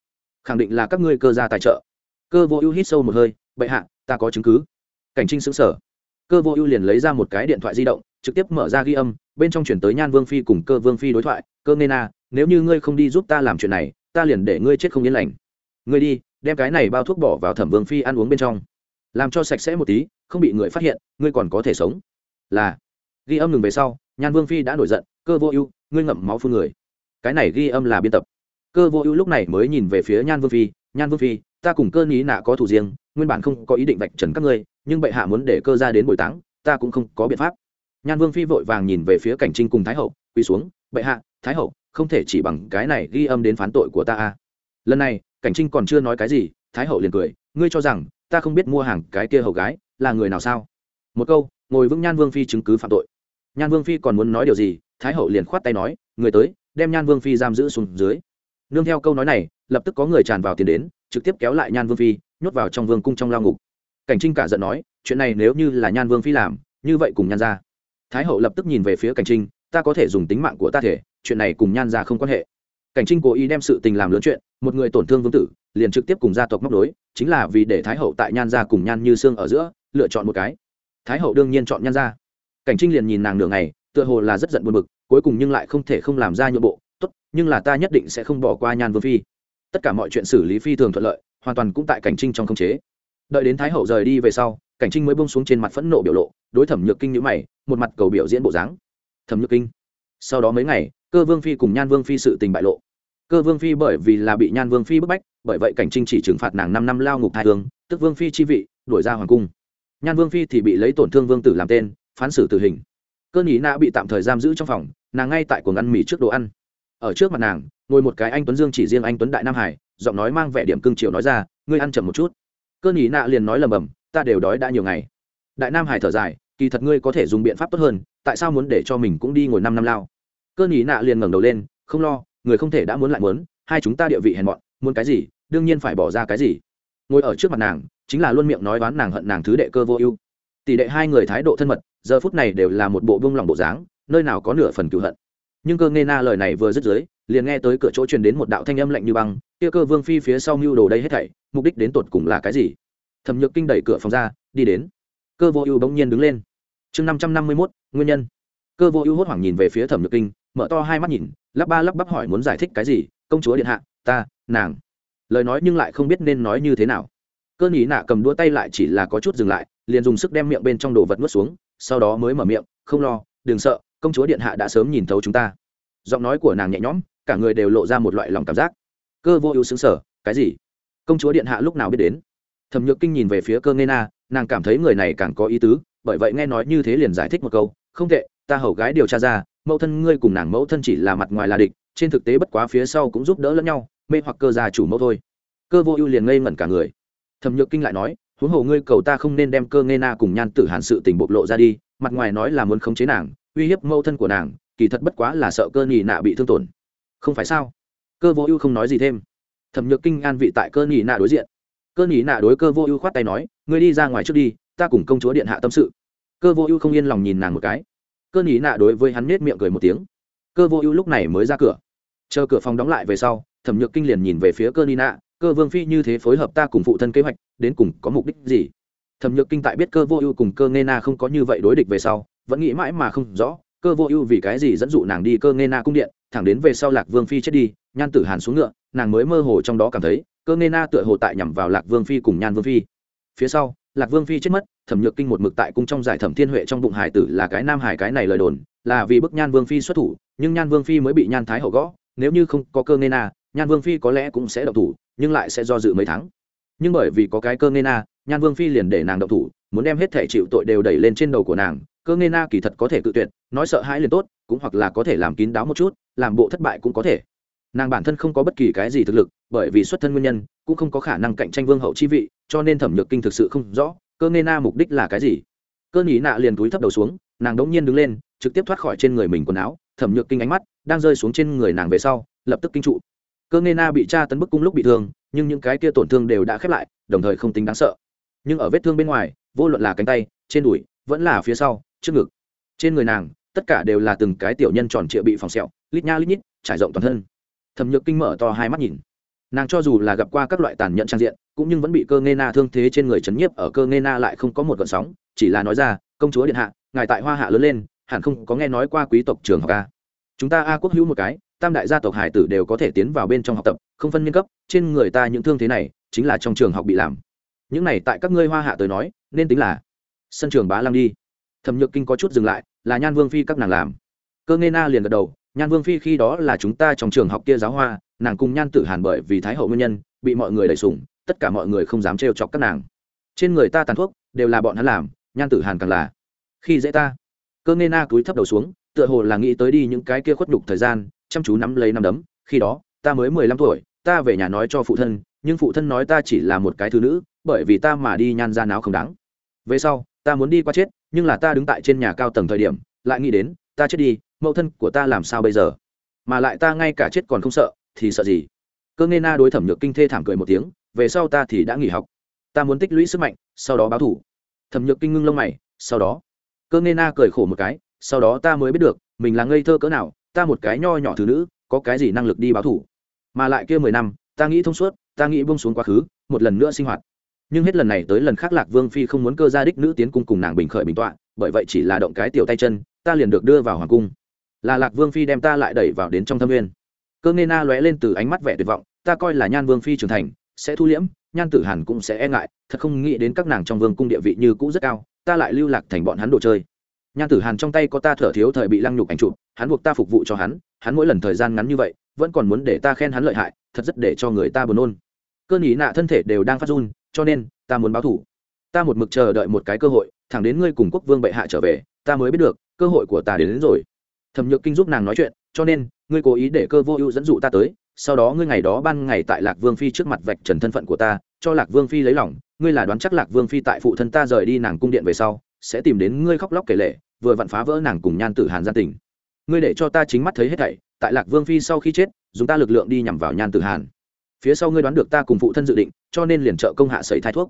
Khẳng định là các ngươi cơ gia tài trợ. Cơ vô ưu hít sâu một hơi, bệ hạ, ta có chứng cứ. Cảnh trinh xứng sở cơ vô ưu liền lấy ra một cái điện thoại di động, trực tiếp mở ra ghi âm, bên trong chuyển tới nhan vương phi cùng cơ vương phi đối thoại, cơ nên a nếu như ngươi không đi giúp ta làm chuyện này, ta liền để ngươi chết không yên lành. Ngươi đi, đem cái này bao thuốc bỏ vào thẩm vương phi ăn uống bên trong. Làm cho sạch sẽ một tí, không bị người phát hiện, ngươi còn có thể sống. Là, ghi âm ngừng về sau, nhan vương phi đã nổi giận cơ vô ưu, ngươi ngậm máu phun người. Cái này ghi âm là biên tập. Cơ vô ưu lúc này mới nhìn về phía nhan vương phi. Nhan vương phi, ta cùng cơ ní nạ có thủ riêng, nguyên bản không có ý định vạch trần các ngươi, nhưng bệ hạ muốn để cơ ra đến bồi táng, ta cũng không có biện pháp. Nhan vương phi vội vàng nhìn về phía cảnh trinh cùng thái hậu, quỳ xuống, bệ hạ, thái hậu, không thể chỉ bằng cái này ghi âm đến phán tội của ta a lần này, cảnh trinh còn chưa nói cái gì, thái hậu liền cười, ngươi cho rằng, ta không biết mua hàng cái kia hầu gái là người nào sao? Một câu, ngồi vững nhan vương phi chứng cứ phạm tội nhan vương phi còn muốn nói điều gì, thái hậu liền khoát tay nói, người tới, đem nhan vương phi giam giữ xuống dưới. Nương theo câu nói này, lập tức có người tràn vào tiền đến, trực tiếp kéo lại nhan vương phi, nhốt vào trong vương cung trong lao ngục. Cảnh trinh cả giận nói, chuyện này nếu như là nhan vương phi làm, như vậy cùng nhan ra. Thái hậu lập tức nhìn về phía cảnh trinh, ta có thể dùng tính mạng của ta thể, chuyện này cùng nhan ra không quan hệ. Cảnh trinh cố ý đem sự tình làm lớn chuyện, một người tổn thương vương tử, liền trực tiếp cùng gia tộc móc đối chính là vì để thái hậu tại nhan ra cùng nhan như xương ở giữa, lựa chọn một cái. Thái hậu đương nhiên chọn nhan ra cảnh trinh liền nhìn nàng nửa ngày, tựa hồ là rất giận buồn bực, cuối cùng nhưng lại không thể không làm ra nhượng bộ, tốt, nhưng là ta nhất định sẽ không bỏ qua nhan vương phi. Tất cả mọi chuyện xử lý phi thường thuận lợi, hoàn toàn cũng tại cảnh trinh trong khống chế. Đợi đến thái hậu rời đi về sau, cảnh trinh mới bông xuống trên mặt phẫn nộ biểu lộ, đối thẩm nhược kinh nhữ mày, một mặt cầu biểu diễn bộ dáng. Thẩm nhược kinh. Sau đó mấy ngày, cơ vương phi cùng nhan vương phi sự tình bại lộ. Cơ vương phi bởi vì là bị nhan vương phi bức bách, bởi vậy cảnh trinh chỉ trừng phạt nàng năm năm lao ngục thai hương tức vương phi chi vị, đuổi ra hoàng cung. Nhan vương phi thì bị lấy tổn thương vương tử làm tên phán xử tử hình. Cơn nhĩ nã bị tạm thời giam giữ trong phòng, nàng ngay tại cuồng ăn mì trước đồ ăn. Ở trước mặt nàng, ngồi một cái anh tuấn dương chỉ riêng anh tuấn đại nam hải, giọng nói mang vẻ điểm cương triều nói ra, ngươi ăn chậm một chút. Cơn nhĩ nạ liền nói lầm bầm, ta đều đói đã nhiều ngày. Đại nam hải thở dài, kỳ thật ngươi có thể dùng biện pháp tốt hơn, tại sao muốn để cho mình cũng đi ngồi năm năm lao? Cơn nhĩ nạ liền ngẩng đầu lên, không lo, người không thể đã muốn lại muốn, hai chúng ta địa vị hèn mọn, muốn cái gì, đương nhiên phải bỏ ra cái gì. Ngồi ở trước mặt nàng, chính là luôn miệng nói đoán nàng hận nàng thứ đệ cơ vô ưu. Tỷ đệ hai người thái độ thân mật giờ phút này đều là một bộ bông lòng bộ dáng, nơi nào có nửa phần cựu hận. Nhưng cơ nghe na lời này vừa dứt dưới, liền nghe tới cửa chỗ truyền đến một đạo thanh âm lạnh như băng, kia cơ vương phi phía sau mưu đồ đây hết thảy, mục đích đến tột cùng là cái gì? Thẩm nhược kinh đẩy cửa phòng ra, đi đến. Cơ vô ưu bỗng nhiên đứng lên. Chương năm trăm năm mươi mốt, nguyên nhân. Cơ vô ưu hốt hoảng nhìn về phía thẩm nhược kinh, mở to hai mắt nhìn, lắp ba lắp bắp hỏi muốn giải thích cái gì, công chúa điện hạ, ta, nàng. Lời nói nhưng lại không biết nên nói như thế nào. Cơn ý nạ cầm đua tay lại chỉ là có chút dừng lại, liền dùng sức đem miệng bên trong đồ vật nuốt xuống sau đó mới mở miệng, không lo, đừng sợ, công chúa điện hạ đã sớm nhìn thấu chúng ta. Giọng nói của nàng nhẹ nhõm, cả người đều lộ ra một loại lòng cảm giác. Cơ vô ưu xứng sở cái gì? Công chúa điện hạ lúc nào biết đến? Thẩm nhược kinh nhìn về phía cơ nghe na, nàng cảm thấy người này càng có ý tứ, bởi vậy nghe nói như thế liền giải thích một câu, không tệ, ta hầu gái điều tra ra, mẫu thân ngươi cùng nàng mẫu thân chỉ là mặt ngoài là địch, trên thực tế bất quá phía sau cũng giúp đỡ lẫn nhau, mê hoặc cơ gia chủ mẫu thôi. Cơ vô ưu liền ngây ngẩn cả người. Thẩm nhược kinh lại nói huống hồ ngươi cầu ta không nên đem cơ nghe na cùng nhan tử hàn sự tình bộc lộ ra đi, mặt ngoài nói là muốn khống chế nàng, uy hiếp mâu thân của nàng, kỳ thật bất quá là sợ cơ nhì nạ bị thương tổn. Không phải sao? Cơ vô ưu không nói gì thêm. Thẩm nhược kinh an vị tại cơ nhì nạ đối diện. Cơ nhì nạ đối cơ vô ưu khoát tay nói, ngươi đi ra ngoài trước đi, ta cùng công chúa điện hạ tâm sự. Cơ vô ưu không yên lòng nhìn nàng một cái. Cơ nhì nạ đối với hắn nết miệng cười một tiếng. Cơ vô ưu lúc này mới ra cửa. Chờ cửa phòng đóng lại về sau, thẩm nhược kinh liền nhìn về phía cơ nhì nạ cơ vương phi như thế phối hợp ta cùng phụ thân kế hoạch, đến cùng có mục đích gì? Thẩm nhược kinh tại biết cơ vô ưu cùng cơ nghe na không có như vậy đối địch về sau, vẫn nghĩ mãi mà không rõ, cơ vô ưu vì cái gì dẫn dụ nàng đi cơ nghe na cung điện, thẳng đến về sau lạc vương phi chết đi, nhan tử hàn xuống ngựa, nàng mới mơ hồ trong đó cảm thấy, cơ nghe na tựa hồ tại nhằm vào lạc vương phi cùng nhan vương phi. Phía sau, lạc vương phi chết mất, thẩm nhược kinh một mực tại cung trong giải thẩm thiên huệ trong bụng hải tử là cái nam hải cái này lời đồn, là vì bức nhan vương phi xuất thủ, nhưng nhan vương phi mới bị nhan thái hậu gõ, nếu như không có cơ nghe na, nhan vương phi có lẽ cũng sẽ độc thủ nhưng lại sẽ do dự mấy tháng. Nhưng bởi vì có cái cơ nên na, nhan vương phi liền để nàng động thủ, muốn đem hết thể chịu tội đều đẩy lên trên đầu của nàng. Cơ nên na kỳ thật có thể tự tuyệt, nói sợ hãi liền tốt, cũng hoặc là có thể làm kín đáo một chút, làm bộ thất bại cũng có thể. Nàng bản thân không có bất kỳ cái gì thực lực, bởi vì xuất thân nguyên nhân, cũng không có khả năng cạnh tranh vương hậu chi vị, cho nên thẩm nhược kinh thực sự không rõ, cơ nên na mục đích là cái gì. Cơ nhĩ nạ liền túi thấp đầu xuống, nàng đống nhiên đứng lên, trực tiếp thoát khỏi trên người mình quần áo, thẩm nhược kinh ánh mắt đang rơi xuống trên người nàng về sau, lập tức kinh trụ cơ nghê na bị tra tấn bức cung lúc bị thương, nhưng những cái kia tổn thương đều đã khép lại, đồng thời không tính đáng sợ. Nhưng ở vết thương bên ngoài, vô luận là cánh tay, trên đùi, vẫn là phía sau, trước ngực, trên người nàng, tất cả đều là từng cái tiểu nhân tròn trịa bị phòng sẹo, lít nha lít nhít, trải rộng toàn thân. Thẩm nhược kinh mở to hai mắt nhìn. Nàng cho dù là gặp qua các loại tàn nhẫn trang diện, cũng nhưng vẫn bị cơ nghê na thương thế trên người chấn nhiếp, ở cơ nghê na lại không có một gợn sóng, chỉ là nói ra, công chúa điện hạ, ngài tại hoa hạ lớn lên, hẳn không có nghe nói qua quý tộc trường học a. Chúng ta a quốc hữu một cái tam đại gia tộc hải tử đều có thể tiến vào bên trong học tập, không phân niên cấp, trên người ta những thương thế này chính là trong trường học bị làm. Những này tại các ngươi hoa hạ tới nói, nên tính là sân trường bá lăng đi. Thẩm nhược kinh có chút dừng lại, là nhan vương phi các nàng làm. Cơ nghê na liền gật đầu, nhan vương phi khi đó là chúng ta trong trường học kia giáo hoa, nàng cùng nhan tử hàn bởi vì thái hậu nguyên nhân, bị mọi người đẩy sủng, tất cả mọi người không dám trêu chọc các nàng. Trên người ta tàn thuốc, đều là bọn hắn làm, nhan tử hàn càng là. Khi dễ ta, cơ nghê na cúi thấp đầu xuống, tựa hồ là nghĩ tới đi những cái kia khuất nhục thời gian chăm chú nắm lấy nắm đấm, khi đó, ta mới mười lăm tuổi, ta về nhà nói cho phụ thân, nhưng phụ thân nói ta chỉ là một cái thứ nữ, bởi vì ta mà đi nhan ra náo không đáng. Về sau, ta muốn đi qua chết, nhưng là ta đứng tại trên nhà cao tầng thời điểm, lại nghĩ đến, ta chết đi, mẫu thân của ta làm sao bây giờ? Mà lại ta ngay cả chết còn không sợ, thì sợ gì? Cơ nghe na đối thẩm nhược kinh thê thảm cười một tiếng, về sau ta thì đã nghỉ học. Ta muốn tích lũy sức mạnh, sau đó báo thủ. Thẩm nhược kinh ngưng lông mày, sau đó. Cơ nghe na cười khổ một cái, sau đó ta mới biết được, mình là ngây thơ cỡ nào ta một cái nho nhỏ thứ nữ, có cái gì năng lực đi báo thủ? Mà lại kia mười năm, ta nghĩ thông suốt, ta nghĩ bông xuống quá khứ, một lần nữa sinh hoạt. Nhưng hết lần này tới lần khác lạc vương phi không muốn cơ gia đích nữ tiến cung cùng nàng bình khởi bình tọa, bởi vậy chỉ là động cái tiểu tay chân, ta liền được đưa vào hoàng cung. Là lạc vương phi đem ta lại đẩy vào đến trong thâm nguyên. Cơ nghe na lóe lên từ ánh mắt vẻ tuyệt vọng, ta coi là nhan vương phi trưởng thành, sẽ thu liễm, nhan tử hàn cũng sẽ e ngại, thật không nghĩ đến các nàng trong vương cung địa vị như cũ rất cao, ta lại lưu lạc thành bọn hắn đồ chơi nhan tử hàn trong tay có ta thở thiếu thời bị lăng nhục ảnh chụp hắn buộc ta phục vụ cho hắn hắn mỗi lần thời gian ngắn như vậy vẫn còn muốn để ta khen hắn lợi hại thật rất để cho người ta buồn nôn. Cơn ý nạ thân thể đều đang phát run cho nên ta muốn báo thủ. Ta một mực chờ đợi một cái cơ hội thẳng đến ngươi cùng quốc vương bệ hạ trở về ta mới biết được cơ hội của ta đến, đến rồi. Thẩm nhược kinh giúp nàng nói chuyện cho nên ngươi cố ý để cơ vô ưu dẫn dụ ta tới sau đó ngươi ngày đó ban ngày tại lạc vương phi trước mặt vạch trần thân phận của ta cho lạc vương phi lấy lòng ngươi là đoán chắc lạc vương phi tại phụ thân ta rời đi nàng cung điện về sau sẽ tìm đến ngươi khóc lóc kể lệ vừa vặn phá vỡ nàng cùng nhan tử hàn gia tình. Ngươi để cho ta chính mắt thấy hết thảy, tại lạc vương phi sau khi chết, dùng ta lực lượng đi nhằm vào nhan tử hàn. Phía sau ngươi đoán được ta cùng phụ thân dự định, cho nên liền trợ công hạ sẩy thai thuốc.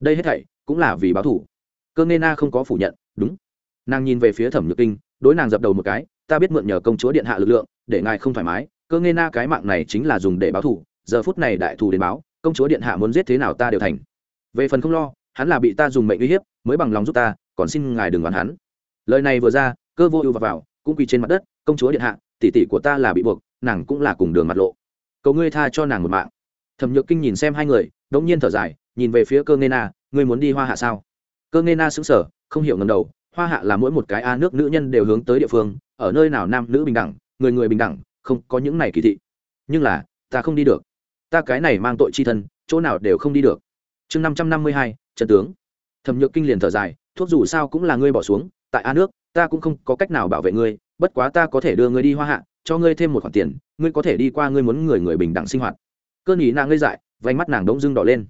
Đây hết thảy cũng là vì báo thủ cơ nghe na không có phủ nhận, đúng. Nàng nhìn về phía thẩm nhược kinh, đối nàng dập đầu một cái, ta biết mượn nhờ công chúa điện hạ lực lượng, để ngài không thoải mái, cơ nghe na cái mạng này chính là dùng để báo thủ giờ phút này đại thù đến báo, công chúa điện hạ muốn giết thế nào ta đều thành. Về phần không lo, hắn là bị ta dùng mệnh uy hiếp, mới bằng lòng giúp ta, còn xin ngài đừng đoán hắn lời này vừa ra cơ vô ưu vào, vào cũng quỳ trên mặt đất công chúa điện hạ tỷ tỷ của ta là bị buộc nàng cũng là cùng đường mặt lộ. Cầu ngươi tha cho nàng một mạng. Thẩm nhược kinh nhìn xem hai người đống nhiên thở dài nhìn về phía cơ nghe na ngươi muốn đi hoa hạ sao? Cơ nghe na xứng sở không hiểu ngầm đầu hoa hạ là mỗi một cái a nước nữ nhân đều hướng tới địa phương ở nơi nào nam nữ bình đẳng người người bình đẳng không có những này kỳ thị. Nhưng là ta không đi được. Ta cái này mang tội chi thân chỗ nào đều không đi được. Chương năm trăm năm mươi hai trần tướng. Thẩm nhược kinh liền thở dài thuốc dù sao cũng là ngươi bỏ xuống tại a nước, ta cũng không có cách nào bảo vệ ngươi, bất quá ta có thể đưa ngươi đi hoa hạ, cho ngươi thêm một khoản tiền, ngươi có thể đi qua ngươi muốn người người bình đẳng sinh hoạt. Cơn nhị nàng ngây dại vánh mắt nàng đống dưng đỏ lên.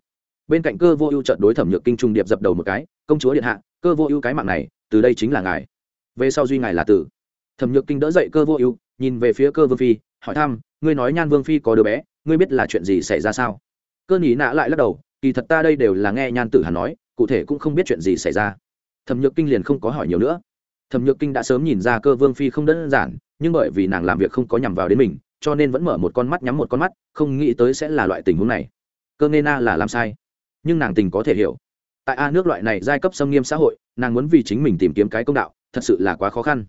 Bên cạnh cơ vô ưu trận đối thẩm nhược kinh trung điệp dập đầu một cái, công chúa điện hạ, cơ vô ưu cái mạng này, từ đây chính là ngài. Về sau duy ngài là tử. Thẩm nhược kinh đỡ dậy cơ vô ưu, nhìn về phía cơ vương phi, hỏi thăm, ngươi nói nhan vương phi có đứa bé, ngươi biết là chuyện gì xảy ra sao? Cơ nhị nã lại lắc đầu, kỳ thật ta đây đều là nghe nhan tử hàn nói, cụ thể cũng không biết chuyện gì xảy ra thẩm nhược kinh liền không có hỏi nhiều nữa. Thẩm nhược kinh đã sớm nhìn ra cơ vương phi không đơn giản, nhưng bởi vì nàng làm việc không có nhằm vào đến mình, cho nên vẫn mở một con mắt, nhắm một con mắt, không nghĩ tới sẽ là loại tình huống này. Cơ Nê na là làm sai, nhưng nàng tình có thể hiểu. Tại a nước loại này giai cấp xâm nghiêm xã hội, nàng muốn vì chính mình tìm kiếm cái công đạo, thật sự là quá khó khăn.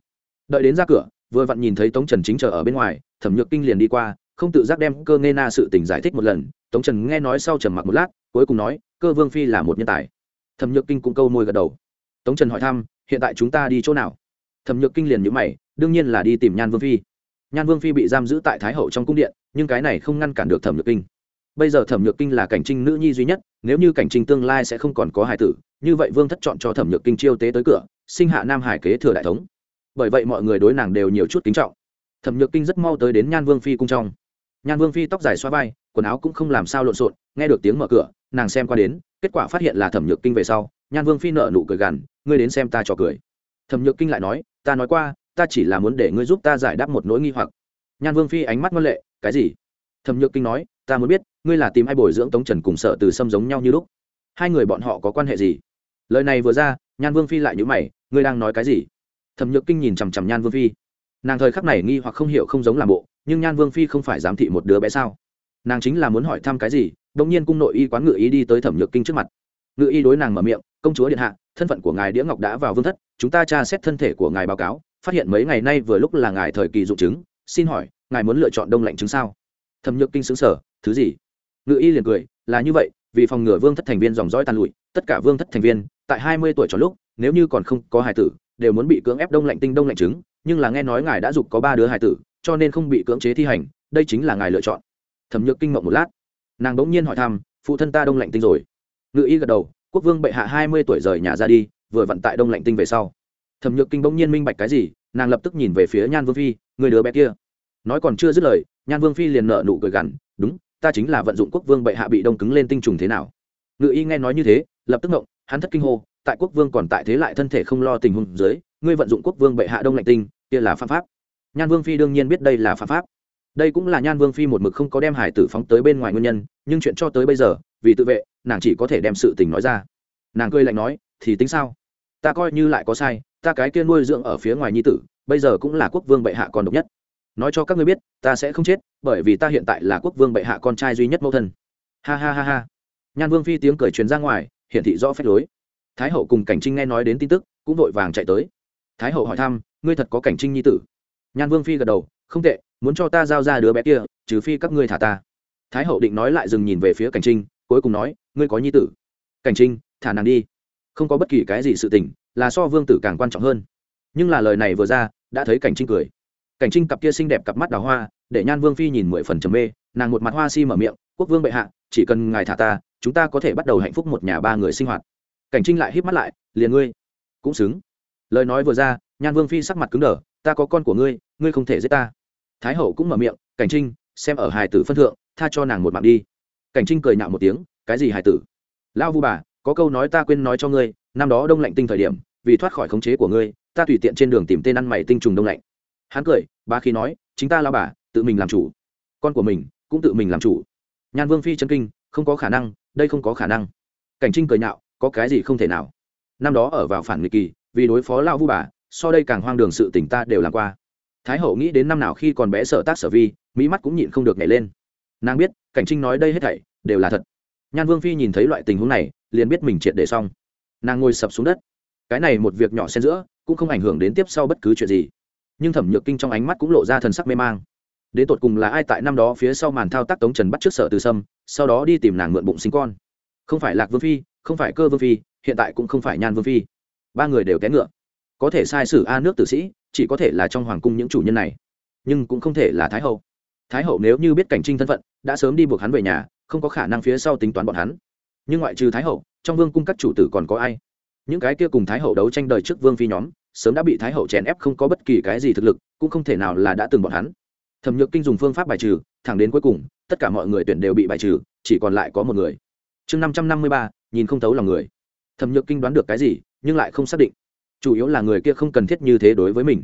Đợi đến ra cửa, vừa vặn nhìn thấy tống trần chính chờ ở bên ngoài, thẩm nhược kinh liền đi qua, không tự giác đem cơ nghe na sự tình giải thích một lần. Tống trần nghe nói sau trầm mặc một lát, cuối cùng nói, cơ vương phi là một nhân tài. Thẩm nhược kinh cũng câu môi gật đầu tống trần hỏi thăm, hiện tại chúng ta đi chỗ nào? Thẩm nhược kinh liền nhữ mày, đương nhiên là đi tìm nhan vương phi. Nhan vương phi bị giam giữ tại thái hậu trong cung điện, nhưng cái này không ngăn cản được thẩm nhược kinh. Bây giờ thẩm nhược kinh là cảnh trinh nữ nhi duy nhất, nếu như cảnh trinh tương lai sẽ không còn có hài tử, như vậy vương thất chọn cho thẩm nhược kinh chiêu tế tới cửa, sinh hạ nam hải kế thừa đại thống. Bởi vậy mọi người đối nàng đều nhiều chút kính trọng. Thẩm nhược kinh rất mau tới đến nhan vương phi cung trong. Nhan vương phi tóc dài xoa vai, quần áo cũng không làm sao lộn xộn, nghe được tiếng mở cửa, nàng xem qua đến, kết quả phát hiện là thẩm nhược kinh về sau, nhan vương phi nợ nụ cười gằn ngươi đến xem ta trò cười. Thẩm nhược kinh lại nói, ta nói qua, ta chỉ là muốn để ngươi giúp ta giải đáp một nỗi nghi hoặc. Nhan vương phi ánh mắt ngân lệ, cái gì? Thẩm nhược kinh nói, ta muốn biết, ngươi là tìm ai bồi dưỡng tống trần cùng sợ từ sâm giống nhau như lúc? Hai người bọn họ có quan hệ gì? Lời này vừa ra, nhan vương phi lại nhữ mày, ngươi đang nói cái gì? Thẩm nhược kinh nhìn chằm chằm nhan vương phi. Nàng thời khắc này nghi hoặc không hiểu không giống làm bộ, nhưng nhan vương phi không phải giám thị một đứa bé sao? Nàng chính là muốn hỏi thăm cái gì đông nhiên cung nội y quán ngự ý đi tới thẩm nhược kinh trước mặt. Ngự y đối nàng mở miệng, công chúa điện hạ thân phận của ngài đĩa ngọc đã vào vương thất, chúng ta tra xét thân thể của ngài báo cáo, phát hiện mấy ngày nay vừa lúc là ngài thời kỳ dụng chứng, xin hỏi, ngài muốn lựa chọn đông lạnh chứng sao? Thẩm nhược kinh xứng sở thứ gì? Ngự y liền cười, là như vậy, vì phòng ngừa vương thất thành viên dòng dõi tàn lụi, tất cả vương thất thành viên, tại hai mươi tuổi tròn lúc, nếu như còn không có hài tử, đều muốn bị cưỡng ép đông lạnh tinh đông lạnh trứng nhưng là nghe nói ngài đã dục có ba đứa hài tử, cho nên không bị cưỡng chế thi hành, đây chính là ngài lựa chọn. Thẩm nhược kinh mộng một lát, nàng bỗng nhiên hỏi thăm, phụ thân ta đông lạnh tinh rồi? Ngự y gật đầu quốc vương bệ hạ hai mươi tuổi rời nhà ra đi, vừa vận tại đông lạnh tinh về sau. Thẩm nhược kinh bỗng nhiên minh bạch cái gì, nàng lập tức nhìn về phía nhan vương phi, người đứa bé kia. Nói còn chưa dứt lời, nhan vương phi liền nợ nụ cười gằn, đúng, ta chính là vận dụng quốc vương bệ hạ bị đông cứng lên tinh trùng thế nào? Ngự y nghe nói như thế, lập tức ngộng, hắn thất kinh hô, tại quốc vương còn tại thế lại thân thể không lo tình huống dưới, ngươi vận dụng quốc vương bệ hạ đông lạnh tinh, kia là phạm pháp. Nhan vương phi đương nhiên biết đây là phạm pháp. Đây cũng là nhan vương phi một mực không có đem hải tử phóng tới bên ngoài nguyên nhân, nhưng chuyện cho tới bây giờ vì tự vệ, nàng chỉ có thể đem sự tình nói ra. Nàng cười lạnh nói, thì tính sao? Ta coi như lại có sai, ta cái kia nuôi dưỡng ở phía ngoài nhi tử, bây giờ cũng là quốc vương bệ hạ còn độc nhất. Nói cho các ngươi biết, ta sẽ không chết, bởi vì ta hiện tại là quốc vương bệ hạ con trai duy nhất mẫu thân. Ha ha ha ha. Nhan vương phi tiếng cười truyền ra ngoài, hiển thị rõ phép lối. Thái hậu cùng cảnh trinh nghe nói đến tin tức, cũng vội vàng chạy tới. Thái hậu hỏi thăm, ngươi thật có cảnh trinh nhi tử? Nhan vương phi gật đầu, không tệ, muốn cho ta giao ra đứa bé kia, trừ phi các ngươi thả ta. Thái hậu định nói lại dừng nhìn về phía cảnh trinh cuối cùng nói, ngươi có nhi tử. Cảnh trinh, thả nàng đi. Không có bất kỳ cái gì sự tình, là so vương tử càng quan trọng hơn. Nhưng là lời này vừa ra, đã thấy cảnh trinh cười. Cảnh trinh cặp kia xinh đẹp cặp mắt đào hoa, để nhan vương phi nhìn mười phần trầm mê, nàng một mặt hoa si mở miệng, quốc vương bệ hạ, chỉ cần ngài thả ta, chúng ta có thể bắt đầu hạnh phúc một nhà ba người sinh hoạt. Cảnh trinh lại híp mắt lại, liền ngươi. Cũng xứng. Lời nói vừa ra, nhan vương phi sắc mặt cứng đờ, ta có con của ngươi ngươi không thể giết ta. Thái hậu cũng mở miệng, cảnh trinh, xem ở hài tử phân thượng, tha cho nàng một mạng đi cảnh trinh cười nhạo một tiếng, cái gì hải tử? Lão vu bà, có câu nói ta quên nói cho ngươi, năm đó đông lạnh tinh thời điểm, vì thoát khỏi khống chế của ngươi, ta tùy tiện trên đường tìm tên ăn mày tinh trùng đông lạnh. Hắn cười ba khi nói, chính ta lao bà, tự mình làm chủ. Con của mình, cũng tự mình làm chủ. Nhan vương phi chân kinh, không có khả năng, đây không có khả năng. Cảnh trinh cười nhạo, có cái gì không thể nào? Năm đó ở vào phản nghịch kỳ, vì đối phó lao vu bà, so đây càng hoang đường sự tỉnh ta đều làm qua. Thái hậu nghĩ đến năm nào khi còn bé sở tác sở vi, mỹ mắt cũng nhịn không được nhảy lên nàng biết, cảnh trinh nói đây hết thảy đều là thật. Nhan vương phi nhìn thấy loại tình huống này, liền biết mình triệt để xong. Nàng ngồi sập xuống đất. Cái này một việc nhỏ xen giữa, cũng không ảnh hưởng đến tiếp sau bất cứ chuyện gì. Nhưng thẩm nhược kinh trong ánh mắt cũng lộ ra thần sắc mê mang. Đến tột cùng là ai tại năm đó phía sau màn thao tác tống trần bắt trước sở từ sâm, sau đó đi tìm nàng mượn bụng sinh con? Không phải lạc vương phi, không phải cơ vương phi, hiện tại cũng không phải nhan vương phi. Ba người đều té ngựa. Có thể sai sử a nước tử sĩ, chỉ có thể là trong hoàng cung những chủ nhân này, nhưng cũng không thể là thái hậu thái hậu nếu như biết cảnh trinh thân phận, đã sớm đi buộc hắn về nhà, không có khả năng phía sau tính toán bọn hắn. Nhưng ngoại trừ thái hậu, trong vương cung các chủ tử còn có ai? Những cái kia cùng thái hậu đấu tranh đời trước vương phi nhóm, sớm đã bị thái hậu chèn ép không có bất kỳ cái gì thực lực, cũng không thể nào là đã từng bọn hắn. Thẩm nhược kinh dùng phương pháp bài trừ, thẳng đến cuối cùng, tất cả mọi người tuyển đều bị bài trừ, chỉ còn lại có một người. Chương năm trăm năm mươi ba, nhìn không thấu lòng người. Thẩm nhược kinh đoán được cái gì, nhưng lại không xác định. Chủ yếu là người kia không cần thiết như thế đối với mình.